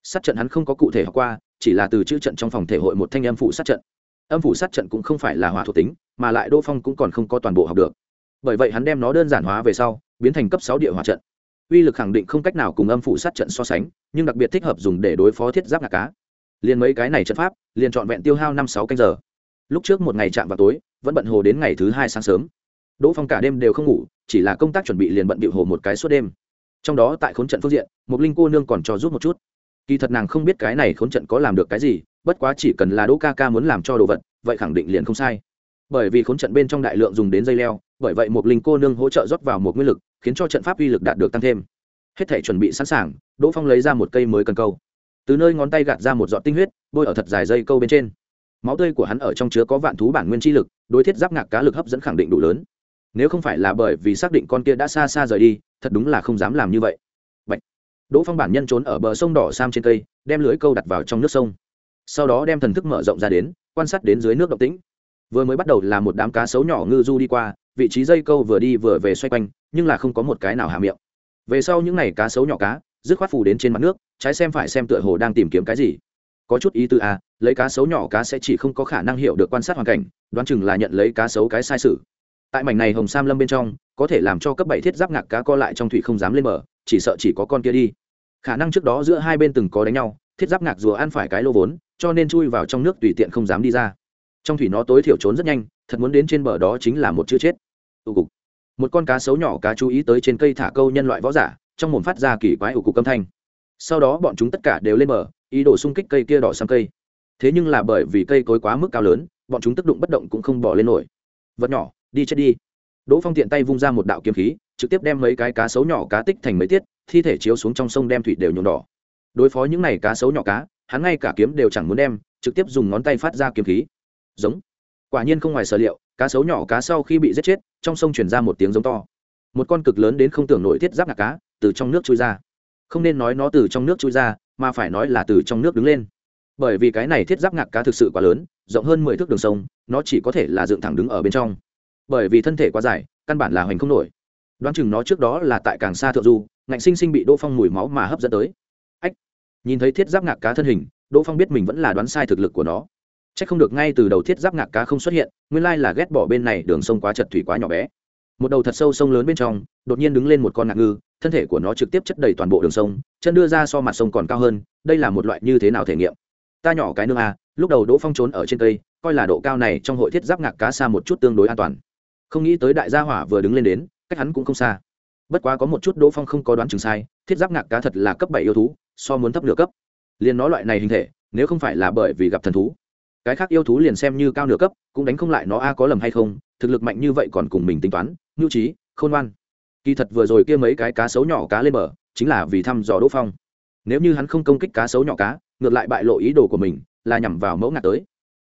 [SPEAKER 1] Sát trận hắn không có cụ thể học qua, chỉ là từ chữ trận trong phòng thể hội một thanh âm phụ sát trận. Âm phủ sát trận cũng không phải là hỏa thuộc tính, mà lại đỗ phong cũng còn không có toàn bộ học được. Bởi vậy hắn đem nó đơn giản hóa về sau, biến thành cấp sáu địa hỏa trận. Uy lực khẳng định không cách nào cùng âm phủ sát trận so sánh, nhưng đặc biệt thích hợp dùng để đối phó thiết giáp ngạc cá. Liền mấy cái này trận pháp, liền trọn vẹn tiêu hao năm sáu canh giờ lúc trước một ngày chạm vào tối, vẫn bận hồ đến ngày thứ hai sáng sớm. Đỗ phong cả đêm đều không ngủ, chỉ là công tác chuẩn bị liền bận bịu hồ một cái suốt đêm. Trong đó tại khốn trận phương diện một linh cô nương còn cho giúp một chút. Kỳ thật nàng không biết cái này khốn trận có làm được cái gì, bất quá chỉ cần là đỗ ca ca muốn làm cho đồ vật, vậy khẳng định liền không sai. Bởi vì khốn trận bên trong đại lượng dùng đến dây leo, bởi vậy một linh cô nương hỗ trợ rót vào một nguyên lực, khiến cho trận pháp uy lực đạt được tăng thêm. Hết thể chuẩn bị sẵn sàng, đỗ phong lấy ra một cây mới cần câu. Từ nơi ngón tay gạt ra một giọt tinh huyết, bôi ở thật dài dây câu bên trên máu tươi của hắn ở trong chứa có vạn thú bản nguyên chi lực, đối thiết giáp ngạc cá lực hấp dẫn khẳng định đủ lớn. Nếu không phải là bởi vì xác định con kia đã xa xa rời đi, thật đúng là không dám làm như vậy. Bạch. đỗ phong bản nhân trốn ở bờ sông đỏ sam trên cây, đem lưới câu đặt vào trong nước sông. Sau đó đem thần thức mở rộng ra đến, quan sát đến dưới nước động tĩnh. Vừa mới bắt đầu là một đám cá sấu nhỏ ngư du đi qua, vị trí dây câu vừa đi vừa về xoay quanh, nhưng là không có một cái nào hạ miệng. Về sau những n à y cá sấu nhỏ cá, dứt khoát phủ đến trên mặt nước, trái xem phải xem tựa hồ đang tìm kiếm cái gì có chút ý tư à lấy cá sấu nhỏ cá sẽ chỉ không có khả năng hiểu được quan sát hoàn cảnh, đoán chừng là nhận lấy cá sấu cái sai sự. Tại mảnh này hồng sam lâm bên trong, có thể làm cho cấp bảy thiết giáp ngạc cá co lại trong thủy không dám lên bờ, chỉ sợ chỉ có con kia đi. Khả năng trước đó giữa hai bên từng có đánh nhau, thiết giáp ngạc rùa ăn phải cái lô vốn, cho nên chui vào trong nước tùy tiện không dám đi ra. Trong thủy nó tối thiểu trốn rất nhanh, thật muốn đến trên bờ đó chính là một chữ chết. Ù cục. Một con cá sấu nhỏ cá chú ý tới trên cây thả câu nhân loại võ giả, trong mồm phát ra kỳ quái ủ cục âm thanh. Sau đó bọn chúng tất cả đều lên bờ ý đồ xung kích cây kia đỏ sang cây. Thế nhưng là bởi vì cây cối quá mức cao lớn, bọn chúng tức đụng bất động cũng không bỏ lên nổi. Vật nhỏ, đi chết đi. Đỗ phong tiện tay vung ra một đạo kiếm khí, trực tiếp đem mấy cái cá sấu nhỏ cá tích thành mấy tiết, thi thể chiếu xuống trong sông đem thủy đều nhuộm đỏ. Đối phó những này cá sấu nhỏ cá, hắn ngay cả kiếm đều chẳng muốn đem, trực tiếp dùng ngón tay phát ra kiếm khí. Giống. Quả nhiên không ngoài sở liệu, cá sấu nhỏ cá sau khi bị giết chết, trong sông chuyển ra một tiếng giống to. Một con cực lớn đến không tưởng nổi thiết giáp ngạc cá, từ trong nước chui ra. Không nên nói nó từ trong nước chui ra mà phải nói là từ trong nước đứng lên. Bởi vì cái này thiết giáp ngạc cá thực sự quá lớn, rộng hơn mười thước đường sông, nó chỉ có thể là dựng thẳng đứng ở bên trong. Bởi vì thân thể quá dài, căn bản là hoành không nổi. Đoán chừng nó trước đó là tại càng xa thượng du, ngạnh sinh sinh bị đỗ phong mùi máu mà hấp dẫn tới. Ách! Nhìn thấy thiết giáp ngạc cá thân hình, đỗ phong biết mình vẫn là đoán sai thực lực của nó. C h ắ c không được ngay từ đầu thiết giáp ngạc cá không xuất hiện, nguyên lai là ghét bỏ bên này đường sông quá chật thủy quá nhỏ bé một đầu thật sâu sông lớn bên trong, đột nhiên đứng lên một con nạc ngư, thân thể của nó trực tiếp chất đầy toàn bộ đường sông, chân đưa ra so mặt sông còn cao hơn, đây là một loại như thế nào thể nghiệm? Ta nhỏ cái nương a lúc đầu đỗ phong trốn ở trên cây, coi là độ cao này trong hội thiết giáp ngạc cá xa một chút tương đối an toàn. Không nghĩ tới đại gia hỏa vừa đứng lên đến, cách hắn cũng không xa. Bất quá có một chút đỗ phong không có đoán chừng sai, thiết giáp ngạc cá thật là cấp bảy yêu thú, so muốn thấp nửa cấp. Liền nó loại này hình thể, nếu không phải là bởi vì gặp thần thú, cái khác yêu thú liền xem như cao nửa cấp, cũng đánh không lại nó a có lầm hay không thực lực mạnh như vậy còn cùng mình tính toán, nhu trí, khôn ngoan. Kỳ thật vừa rồi kia mấy cái cá sấu nhỏ cá lên bờ, chính là vì thăm dò đỗ phong. Nếu như hắn không công kích cá sấu nhỏ cá, ngược lại bại lộ ý đồ của mình, là nhằm vào mẫu ngạc tới.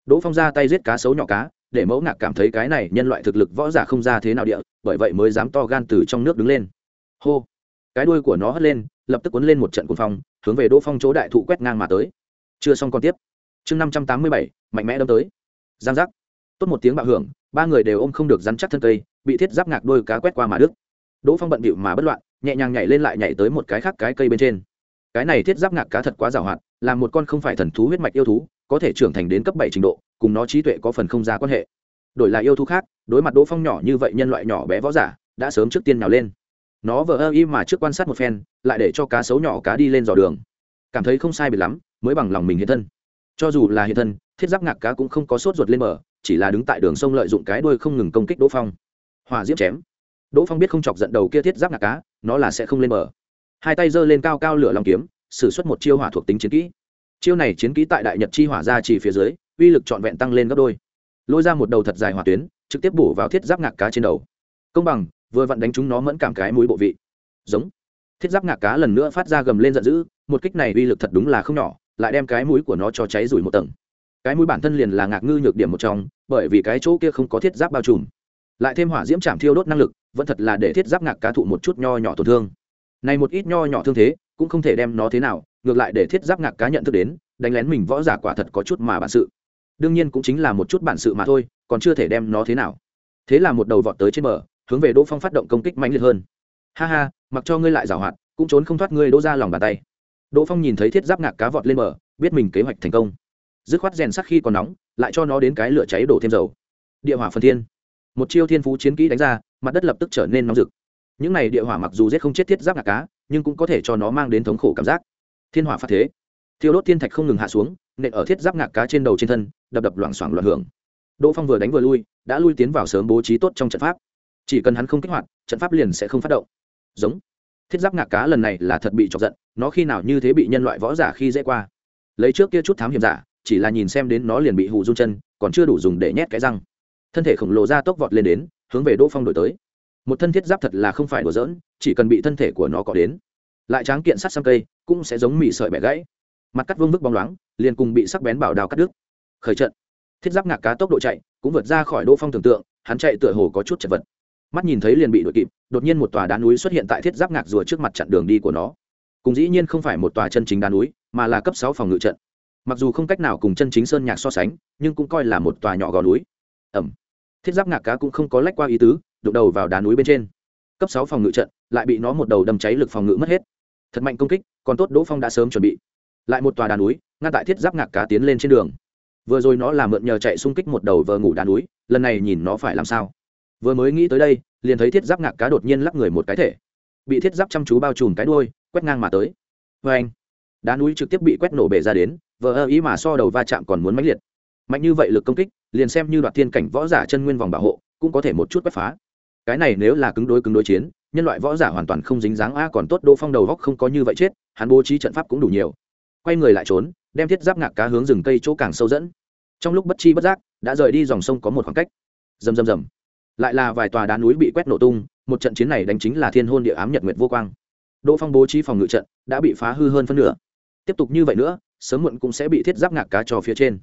[SPEAKER 1] Đỗ phong ra tay giết cá sấu nhỏ cá, để mẫu ngạc cảm thấy cái này nhân loại thực lực võ giả không ra thế nào địa, bởi vậy mới dám to gan từ trong nước đứng lên. Hô! Cái đuôi của nó hất lên, lập tức cuốn lên một trận cuồng phong, hướng về đỗ phong chỗ đại thụ quét ngang mà tới. Chưa xong còn tiếp. Chương năm trăm tám mươi bảy, mạnh mẽ đâm tới. Giang giác. Tốt một tiếng bạo hưởng ba người đều ôm không được rắn chắc thân cây, bị thiết giáp ngạc đôi cá quét qua mà đứt. đỗ phong bận bịu mà bất loạn, nhẹ nhàng nhảy lên lại nhảy tới một cái khác cái cây bên trên. Cái này thiết giáp ngạc cá thật quá giàu hoạt là một con không phải thần thú huyết mạch yêu thú, có thể trưởng thành đến cấp bảy trình độ, cùng nó trí tuệ có phần không ra quan hệ. Đổi lại yêu thú khác, đối mặt đỗ phong nhỏ như vậy nhân loại nhỏ bé võ giả, đã sớm trước tiên nào lên. Nó vờ ơ y mà trước quan sát một phen, lại để cho cá sấu nhỏ cá đi lên dò đường. Cảm thấy không sai biệt lắm, mới bằng lòng mình hiện thân. Cho dù là hiện thân, thiết giáp ngạc cá cũng không có sốt ruột lên bờ chỉ là đứng tại đường sông lợi dụng cái đuôi không ngừng công kích đỗ phong. Hỏa diễm chém. Đỗ phong biết không chọc giận đầu kia thiết giáp ngạc cá nó là sẽ không lên bờ. Hai tay giơ lên cao cao lửa lòng kiếm, sử xuất một chiêu hỏa thuộc tính chiến kỹ. Chiêu này chiến kỹ tại đại nhật chi hỏa ra chỉ phía dưới, uy lực trọn vẹn tăng lên gấp đôi. Lôi ra một đầu thật dài hỏa tuyến, trực tiếp bổ vào thiết giáp ngạc cá trên đầu. Công bằng, vừa vặn đánh chúng nó mẫn cảm cái mũi bộ vị. Giống. Thiết giáp ngạc cá lần nữa phát ra gầm lên giận dữ, một kích này uy lực thật đúng là không nhỏ, lại đem cái mũi của nó cho cháy rủi một tầng cái mũi bản thân liền là ngạc ngư nhược điểm một trong, bởi vì cái chỗ kia không có thiết giáp bao trùm. Lại thêm hỏa diễm chạm thiêu đốt năng lực, vẫn thật là để thiết giáp ngạc cá thụ một chút nho nhỏ tổn thương. Này một ít nho nhỏ thương thế, cũng không thể đem nó thế nào, ngược lại để thiết giáp ngạc cá nhận thức đến, đánh lén mình võ giả quả thật có chút mà bản sự. Đương nhiên cũng chính là một chút bản sự mà thôi, còn chưa thể đem nó thế nào. Thế là một đầu vọt tới trên bờ, hướng về đỗ phong phát động công kích mạnh liệt hơn. Ha ha, mặc cho ngươi lại giảo hoạt, cũng trốn không thoát ngươi đỗ ra lòng bàn tay. Đỗ phong nhìn thấy thiết giáp ngạc cá vọt lên bờ, biết mình kế hoạch thành công dứt khoát rèn sắc khi còn nóng, lại cho nó đến cái lửa cháy đổ thêm dầu. Địa hỏa phần thiên. Một chiêu thiên phú chiến kỹ đánh ra, mặt đất lập tức trở nên nóng rực. Những này địa hỏa mặc dù rét không chết thiết giáp ngạc cá, nhưng cũng có thể cho nó mang đến thống khổ cảm giác. Thiên hỏa phát thế. Thiêu đốt thiên thạch không ngừng hạ xuống, nện ở thiết giáp ngạc cá trên đầu trên thân, đập đập loảng xoảng loạn hưởng. Đỗ phong vừa đánh vừa lui, đã lui tiến vào sớm bố trí tốt trong trận pháp. Chỉ cần hắn không kích hoạt, trận pháp liền sẽ không phát động. Giống. Thiết giáp ngạc cá lần này là thật bị chọc giận, nó khi nào như thế bị nhân loại võ giả khi dễ qua. Lấy trước kia chút thám hiểm giả chỉ là nhìn xem đến nó liền bị hù run chân, còn chưa đủ dùng để nhét cái răng. Thân thể khổng lồ ra tốc vọt lên đến, hướng về đỗ phong đổi tới. Một thân thiết giáp thật là không phải đùa giỡn, chỉ cần bị thân thể của nó có đến, lại tráng kiện sắt xăm cây, cũng sẽ giống mị sợi bẻ gãy. Mặt cắt vương vức bóng loáng, liền cùng bị sắc bén bảo đào cắt đứt. Khởi trận. Thiết giáp ngạc cá tốc độ chạy, cũng vượt ra khỏi đỗ phong tưởng tượng, hắn chạy tựa hồ có chút chật vật. Mắt nhìn thấy liền bị đuổi kịp, đột nhiên một tòa đá núi xuất hiện tại thiết giáp ngạc rùa trước mặt chặn đường đi của nó. Cùng dĩ nhiên không phải một tòa chân chính đá núi, mà là cấp sáu phòng ngự trận mặc dù không cách nào cùng chân chính sơn nhạc so sánh, nhưng cũng coi là một tòa nhỏ gò núi. Ẩm. Thiết giáp ngạc cá cũng không có lách qua ý tứ, đụng đầu vào đá núi bên trên. Cấp sáu phòng ngự trận, lại bị nó một đầu đâm cháy lực phòng ngự mất hết. Thật mạnh công kích, còn tốt đỗ phong đã sớm chuẩn bị. Lại một tòa đá núi, ngăn tại thiết giáp ngạc cá tiến lên trên đường. Vừa rồi nó làm mượn nhờ chạy xung kích một đầu vờ ngủ đá núi, lần này nhìn nó phải làm sao? Vừa mới nghĩ tới đây, liền thấy thiết giáp ngạc cá đột nhiên lắc người một cái thể. Bị thiết giáp chăm chú bao trùm cái đuôi, quét ngang mà tới. Vê anh đá núi trực tiếp bị quét nổ bể ra đến vờ ơ ý mà so đầu va chạm còn muốn mãnh liệt. Mạnh như vậy lực công kích, liền xem như đoạt thiên cảnh võ giả chân nguyên vòng bảo hộ, cũng có thể một chút quét phá. Cái này nếu là cứng đối cứng đối chiến, nhân loại võ giả hoàn toàn không dính dáng a, còn tốt đỗ phong đầu góc không có như vậy chết, hắn bố trí trận pháp cũng đủ nhiều. Quay người lại trốn, đem thiết giáp ngạc cá hướng rừng cây chỗ càng sâu dẫn. Trong lúc bất chi bất giác, đã rời đi dòng sông có một khoảng cách. Rầm rầm rầm. Lại là vài tòa đá núi bị quét nổ tung, một trận chiến này đánh chính là thiên hôn địa ám nhật nguyệt vô quang. Đỗ phong bố trí phòng ngự trận, đã bị phá hư hơn phân nửa. Tiếp tục như vậy nữa sớm muộn cũng sẽ bị thiết giáp ngạc cá cho phía trên.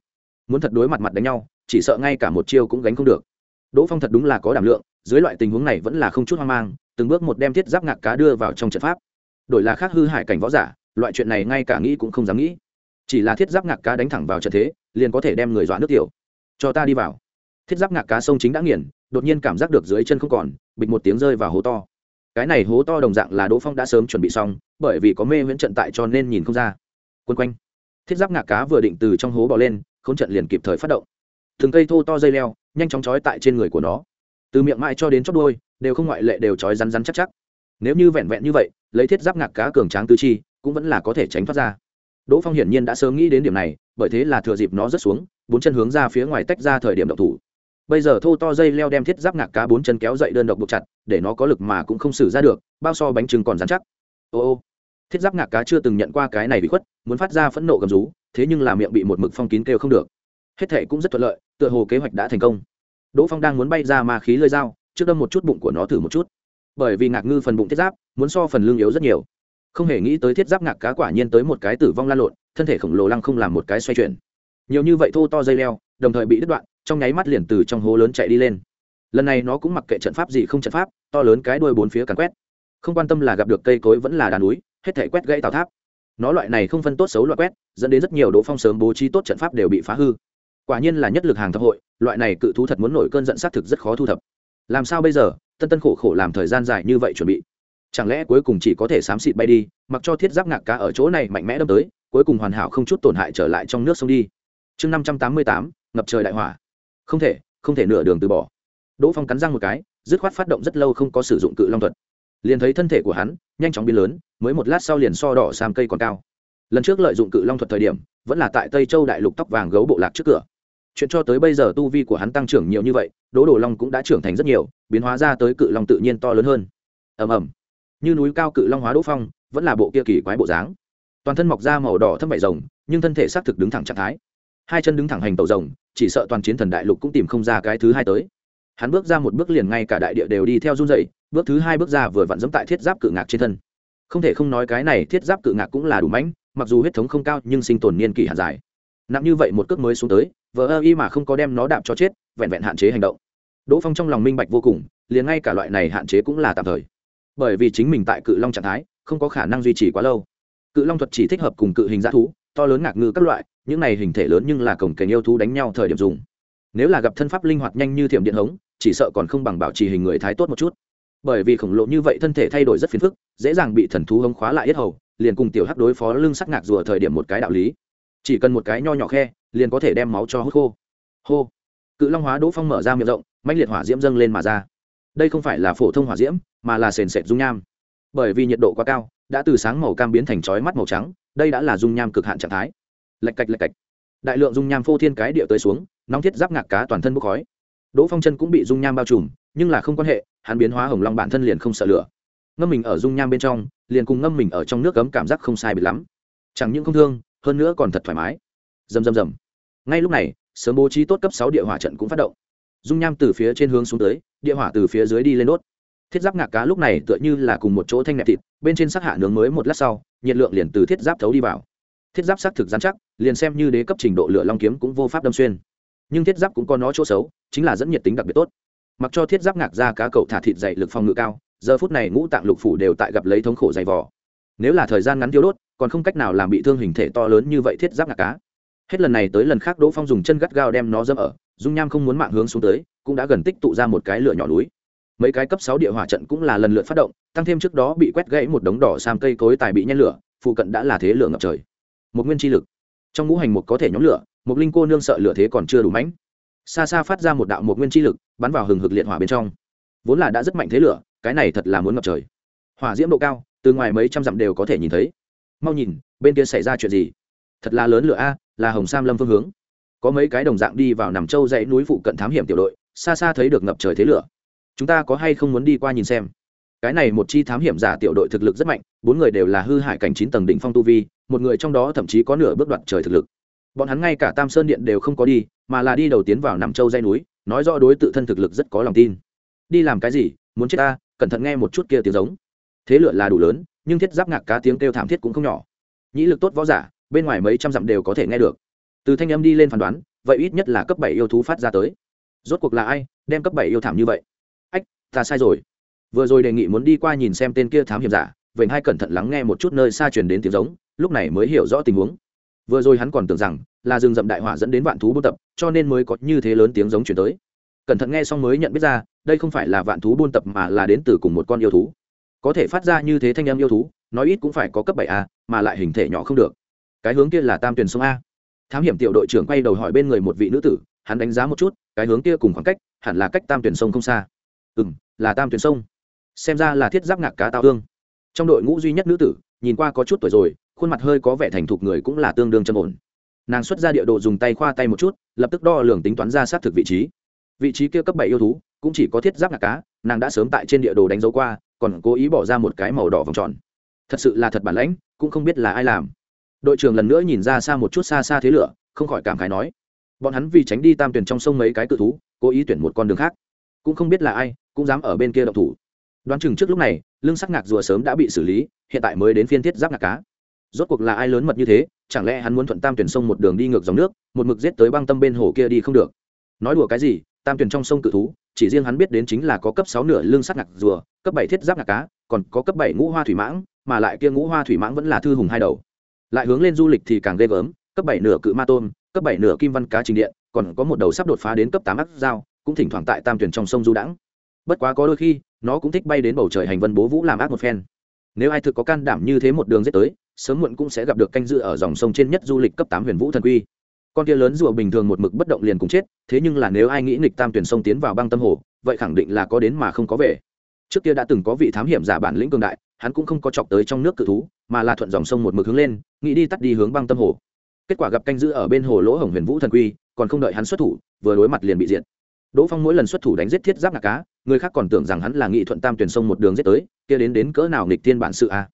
[SPEAKER 1] Muốn thật đối mặt mặt đánh nhau, chỉ sợ ngay cả một chiêu cũng gánh không được. Đỗ phong thật đúng là có đảm lượng, dưới loại tình huống này vẫn là không chút hoang mang, từng bước một đem thiết giáp ngạc cá đưa vào trong trận pháp. Đổi là khác hư hại cảnh võ giả, loại chuyện này ngay cả nghĩ cũng không dám nghĩ. Chỉ là thiết giáp ngạc cá đánh thẳng vào trận thế, liền có thể đem người dọa nước tiểu. Cho ta đi vào. Thiết giáp ngạc cá sông chính đã nghiền, đột nhiên cảm giác được dưới chân không còn, bịch một tiếng rơi vào hố to. Cái này hố to đồng dạng là đỗ phong đã sớm chuẩn bị xong, bởi vì có mê viễn trận tại cho nên nhìn không ra. Quân quanh thiết giáp ngạc cá vừa định từ trong hố bỏ lên k h ố n trận liền kịp thời phát động. Từng cây thô to dây leo, nhanh chóng trói tại trên người của nó. Từ miệng mãi cho đến chót đôi đều không ngoại lệ đều trói rắn rắn chắc chắc. Nếu như vẹn vẹn như vậy, lấy thiết giáp ngạc cá cường tráng tư chi, cũng vẫn là có thể tránh thoát ra. Đỗ phong hiển nhiên đã sớm nghĩ đến điểm này, bởi thế là thừa dịp nó rớt xuống, bốn chân hướng ra phía ngoài tách ra thời điểm độc thủ. Bây giờ thô to dây leo đem thiết giáp ngạc cá bốn chân kéo dậy đơn độc buộc chặt, để nó có lực mà cũng không xử ra được, bao so bánh trưng còn dán chắc. Ô ô thiết giáp ngạc cá chưa từng nhận qua cái này bị khuất, muốn phát ra phẫn nộ gầm rú, thế nhưng là miệng bị một mực phong kín kêu không được. Hết thể cũng rất thuận lợi, tựa hồ kế hoạch đã thành công. Đỗ phong đang muốn bay ra ma khí lơi dao, trước đâm một chút bụng của nó thử một chút. Bởi vì ngạc ngư phần bụng thiết giáp, muốn so phần lương yếu rất nhiều. Không hề nghĩ tới thiết giáp ngạc cá quả nhiên tới một cái tử vong lan lộn, thân thể khổng lồ lăng không làm một cái xoay chuyển. Nhiều như vậy thô to dây leo, đồng thời bị đứt đoạn, trong nháy mắt liền từ trong hố lớn chạy đi lên. Lần này nó cũng mặc kệ trận pháp gì không trận pháp, to lớn cái đuôi bốn phía càn quét. Không quan tâm là gặp được cây cối vẫn là đá núi hết thể quét gãy tào tháp. Nó loại này không phân tốt xấu loại quét, dẫn đến rất nhiều đỗ phong sớm bố trí tốt trận pháp đều bị phá hư. Quả nhiên là nhất lực hàng thập hội, loại này cự thú thật muốn nổi cơn giận xác thực rất khó thu thập. Làm sao bây giờ, tân tân khổ khổ làm thời gian dài như vậy chuẩn bị? Chẳng lẽ cuối cùng chỉ có thể xám xịt bay đi, mặc cho thiết giáp ngạc cá ở chỗ này mạnh mẽ đâm tới, cuối cùng hoàn hảo không chút tổn hại trở lại trong nước sông đi. Chương năm trăm tám mươi tám, ngập trời đại hỏa. Không thể không thể nửa đường từ bỏ. Đỗ phong cắn răng một cái, dứt khoát phát động rất lâu không có sử dụng cự long thuật liền thấy thân thể của hắn nhanh chóng biến lớn, mới một lát sau liền so đỏ sam cây còn cao. Lần trước lợi dụng cự long thuật thời điểm, vẫn là tại tây châu đại lục tóc vàng gấu bộ lạc trước cửa. Chuyện cho tới bây giờ tu vi của hắn tăng trưởng nhiều như vậy đỗ đồ long cũng đã trưởng thành rất nhiều, biến hóa ra tới cự long tự nhiên to lớn hơn. Ầm ầm. Như núi cao cự long hóa đỗ phong, vẫn là bộ kia kỳ quái bộ dáng. Toàn thân mọc ra màu đỏ thâm vải rồng, nhưng thân thể xác thực đứng thẳng trạng thái. Hai chân đứng thẳng hành tàu rồng, chỉ sợ toàn chiến thần đại lục cũng tìm không ra cái thứ hai tới. Hắn bước ra một bước liền ngay cả đại địa đều đi theo run dậy bước thứ hai bước ra vừa vặn dẫm tại thiết giáp cự ngạc trên thân. Không thể không nói cái này thiết giáp cự ngạc cũng là đủ mãnh, mặc dù huyết thống không cao nhưng sinh tồn niên kỷ hạn dài. Nặng như vậy một cước mới xuống tới, vờ ơ y mà không có đem nó đạp cho chết, vẹn vẹn hạn chế hành động. Đỗ phong trong lòng minh bạch vô cùng, liền ngay cả loại này hạn chế cũng là tạm thời. Bởi vì chính mình tại cự long trạng thái, không có khả năng duy trì quá lâu. Cự long thuật chỉ thích hợp cùng cự hình g thú, to lớn ngạc ngư các loại, những này hình thể lớn nhưng là cổng kềnh yêu thú đánh nhau thời điểm dùng. Nếu là gặp thân pháp linh hoạt nhanh như thiểm điện hống, chỉ sợ còn không bằng bảo trì hình người thái tốt một chút bởi vì khổng lồ như vậy thân thể thay đổi rất phiền phức, dễ dàng bị thần thú hống khóa lại yết hầu, liền cùng tiểu hắc đối phó lưng sắc ngạc rùa thời điểm một cái đạo lý. Chỉ cần một cái nho nhỏ khe, liền có thể đem máu cho hút khô. Hô. Cự long hóa đỗ phong mở ra miệng rộng mạnh liệt hỏa diễm dâng lên mà ra. Đây không phải là phổ thông hỏa diễm, mà là sền sệt dung nham. Bởi vì nhiệt độ quá cao, đã từ sáng màu cam biến thành chói mắt màu trắng, đây đã là dung nham cực hạn trạng thái. Lạch cạch lạch cạch. Đại lượng dung nham phô thiên cái địa tới xuống, nóng thiết giáp ngạc cá toàn thân bốc khói. Đỗ phong chân cũng bị dung nham bao trùm nhưng là không quan hệ, hắn biến hóa hồng long bản thân liền không sợ lửa. Ngâm mình ở dung nham bên trong, liền cùng ngâm mình ở trong nước cấm cảm giác không sai bị lắm. Chẳng những không thương, hơn nữa còn thật thoải mái. Rầm rầm rầm. Ngay lúc này, sớm bố trí tốt cấp sáu địa hỏa trận cũng phát động. Dung nham từ phía trên hướng xuống tới, địa hỏa từ phía dưới đi lên đốt. Thiết giáp ngạc cá lúc này tựa như là cùng một chỗ thanh nẹp thịt, bên trên sắc hạ nướng mới một lát sau, nhiệt lượng liền từ thiết giáp thấu đi vào. Thiết giáp xác thực dán chắc, liền xem như đế cấp trình độ lửa long kiếm cũng vô pháp đâm xuyên. Nhưng thiết giáp cũng có nó chỗ xấu, chính là dẫn nhiệt tính đặc biệt tốt mặc cho thiết giáp ngạc ra cá cậu thả thịt dày lực phòng ngự cao, giờ phút này ngũ tạng lục phủ đều tại gặp lấy thống khổ dày vỏ nếu là thời gian ngắn tiêu đốt, còn không cách nào làm bị thương hình thể to lớn như vậy thiết giáp ngạc cá. Hết lần này tới lần khác đỗ phong dùng chân gắt gao đem nó dâm ở, dung nham không muốn mạng hướng xuống tới, cũng đã gần tích tụ ra một cái lửa nhỏ núi. Mấy cái cấp sáu địa hỏa trận cũng là lần lượt phát động, tăng thêm trước đó bị quét gãy một đống đỏ sam cây cối tài bị nhen lửa, phụ cận đã là thế lửa ngập trời. Một nguyên chi lực. Trong ngũ hành một có thể nhóm lửa, một linh cô nương sợ lửa thế còn chưa đủ mãnh xa xa phát ra một đạo một nguyên chi lực, bắn vào hừng hực liệt hỏa bên trong. Vốn là đã rất mạnh thế lửa, cái này thật là muốn ngập trời. Hỏa diễm độ cao, từ ngoài mấy trăm dặm đều có thể nhìn thấy. Mau nhìn, bên kia xảy ra chuyện gì? Thật là lớn lửa a, là hồng sam lâm phương hướng. Có mấy cái đồng dạng đi vào nằm châu dãy núi phụ cận thám hiểm tiểu đội, xa xa thấy được ngập trời thế lửa. Chúng ta có hay không muốn đi qua nhìn xem? Cái này một chi thám hiểm giả tiểu đội thực lực rất mạnh, bốn người đều là hư hại cảnh chín tầng đỉnh phong tu vi, một người trong đó thậm chí có nửa bước đoạt trời thực lực bọn hắn ngay cả tam sơn điện đều không có đi, mà là đi đầu tiến vào nằm châu dây núi, nói rõ đối tự thân thực lực rất có lòng tin. Đi làm cái gì? Muốn chết ta? Cẩn thận nghe một chút kia tiếng giống. Thế lựa là đủ lớn, nhưng thiết giáp ngạc cá tiếng kêu thảm thiết cũng không nhỏ. Nhĩ lực tốt võ giả, bên ngoài mấy trăm dặm đều có thể nghe được. Từ thanh âm đi lên phán đoán, vậy ít nhất là cấp bảy yêu thú phát ra tới. Rốt cuộc là ai, đem cấp bảy yêu thảm như vậy? Ách, ta sai rồi. Vừa rồi đề nghị muốn đi qua nhìn xem tên kia thám hiểm giả, vậy hai cẩn thận lắng nghe một chút nơi xa truyền đến tiếng giống, lúc này mới hiểu rõ tình huống vừa rồi hắn còn tưởng rằng là rừng rậm đại hỏa dẫn đến vạn thú buôn tập, cho nên mới có như thế lớn tiếng giống chuyển tới. Cẩn thận nghe xong mới nhận biết ra, đây không phải là vạn thú buôn tập mà là đến từ cùng một con yêu thú. Có thể phát ra như thế thanh âm yêu thú, nói ít cũng phải có cấp bảy a, mà lại hình thể nhỏ không được. Cái hướng kia là tam tuyển sông a. Thám hiểm tiểu đội trưởng quay đầu hỏi bên người một vị nữ tử, hắn đánh giá một chút, cái hướng kia cùng khoảng cách, hẳn là cách tam tuyển sông không xa. Ừ m là tam tuyển sông. Xem ra là thiết giáp ngạc cá tao hương. Trong đội ngũ duy nhất nữ tử, nhìn qua có chút tuổi rồi khuôn mặt hơi có vẻ thành thục người cũng là tương đương châm ổn. Nàng xuất ra địa đồ dùng tay khoa tay một chút, lập tức đo lường tính toán ra xác thực vị trí. Vị trí kia cấp bảy yêu thú, cũng chỉ có thiết giáp ngạc cá, nàng đã sớm tại trên địa đồ đánh dấu qua, còn cố ý bỏ ra một cái màu đỏ vòng tròn. Thật sự là thật bản lãnh, cũng không biết là ai làm. Đội trưởng lần nữa nhìn ra xa một chút xa xa thế lửa, không khỏi cảm khái nói. Bọn hắn vì tránh đi tam tuyển trong sông mấy cái cự thú, cố ý tuyển một con đường khác. Cũng không biết là ai, cũng dám ở bên kia độc thủ. Đoán chừng trước lúc này, lưng sắc ngạc rùa sớm đã bị xử lý, hiện tại mới đến phiên thiết giáp ngạc cá rốt cuộc là ai lớn mật như thế, chẳng lẽ hắn muốn thuận tam tuyển sông một đường đi ngược dòng nước, một mực giết tới băng tâm bên hồ kia đi không được? Nói đùa cái gì, tam tuyển trong sông cự thú, chỉ riêng hắn biết đến chính là có cấp sáu nửa lương sắt ngạc rùa, cấp bảy thiết giáp ngạc cá, còn có cấp bảy ngũ hoa thủy mãng, mà lại kia ngũ hoa thủy mãng vẫn là thư hùng hai đầu. Lại hướng lên du lịch thì càng ghê gớm, cấp bảy nửa cự ma tôm, cấp bảy nửa kim văn cá trình điện, còn có một đầu sắp đột phá đến cấp tám ác dao, cũng thỉnh thoảng tại tam tuyển trong sông du đãng. Bất quá có đôi khi, nó cũng thích bay đến bầu trời hành vân bố vũ làm ác một phen. Nếu ai thực có can đảm như thế một đường giết tới sớm muộn cũng sẽ gặp được canh dự ở dòng sông trên nhất du lịch cấp tám huyền vũ thần quy. Con kia lớn rùa bình thường một mực bất động liền cùng chết, thế nhưng là nếu ai nghĩ nghịch tam tuyển sông tiến vào băng tâm hồ, vậy khẳng định là có đến mà không có về. Trước kia đã từng có vị thám hiểm giả bản lĩnh cường đại, hắn cũng không có chọc tới trong nước cự thú, mà là thuận dòng sông một mực hướng lên, nghĩ đi tắt đi hướng băng tâm hồ. Kết quả gặp canh giữ ở bên hồ lỗ hồng huyền vũ thần quy, còn không đợi hắn xuất thủ, vừa đối mặt liền bị diệt. Đỗ phong mỗi lần xuất thủ đánh giết thiết giáp ngạc cá người khác còn tưởng rằng hắn là nghị thuận tam tuyển sông một đường giết tới, kia đến đến cỡ nào nghịch thiên bản sự a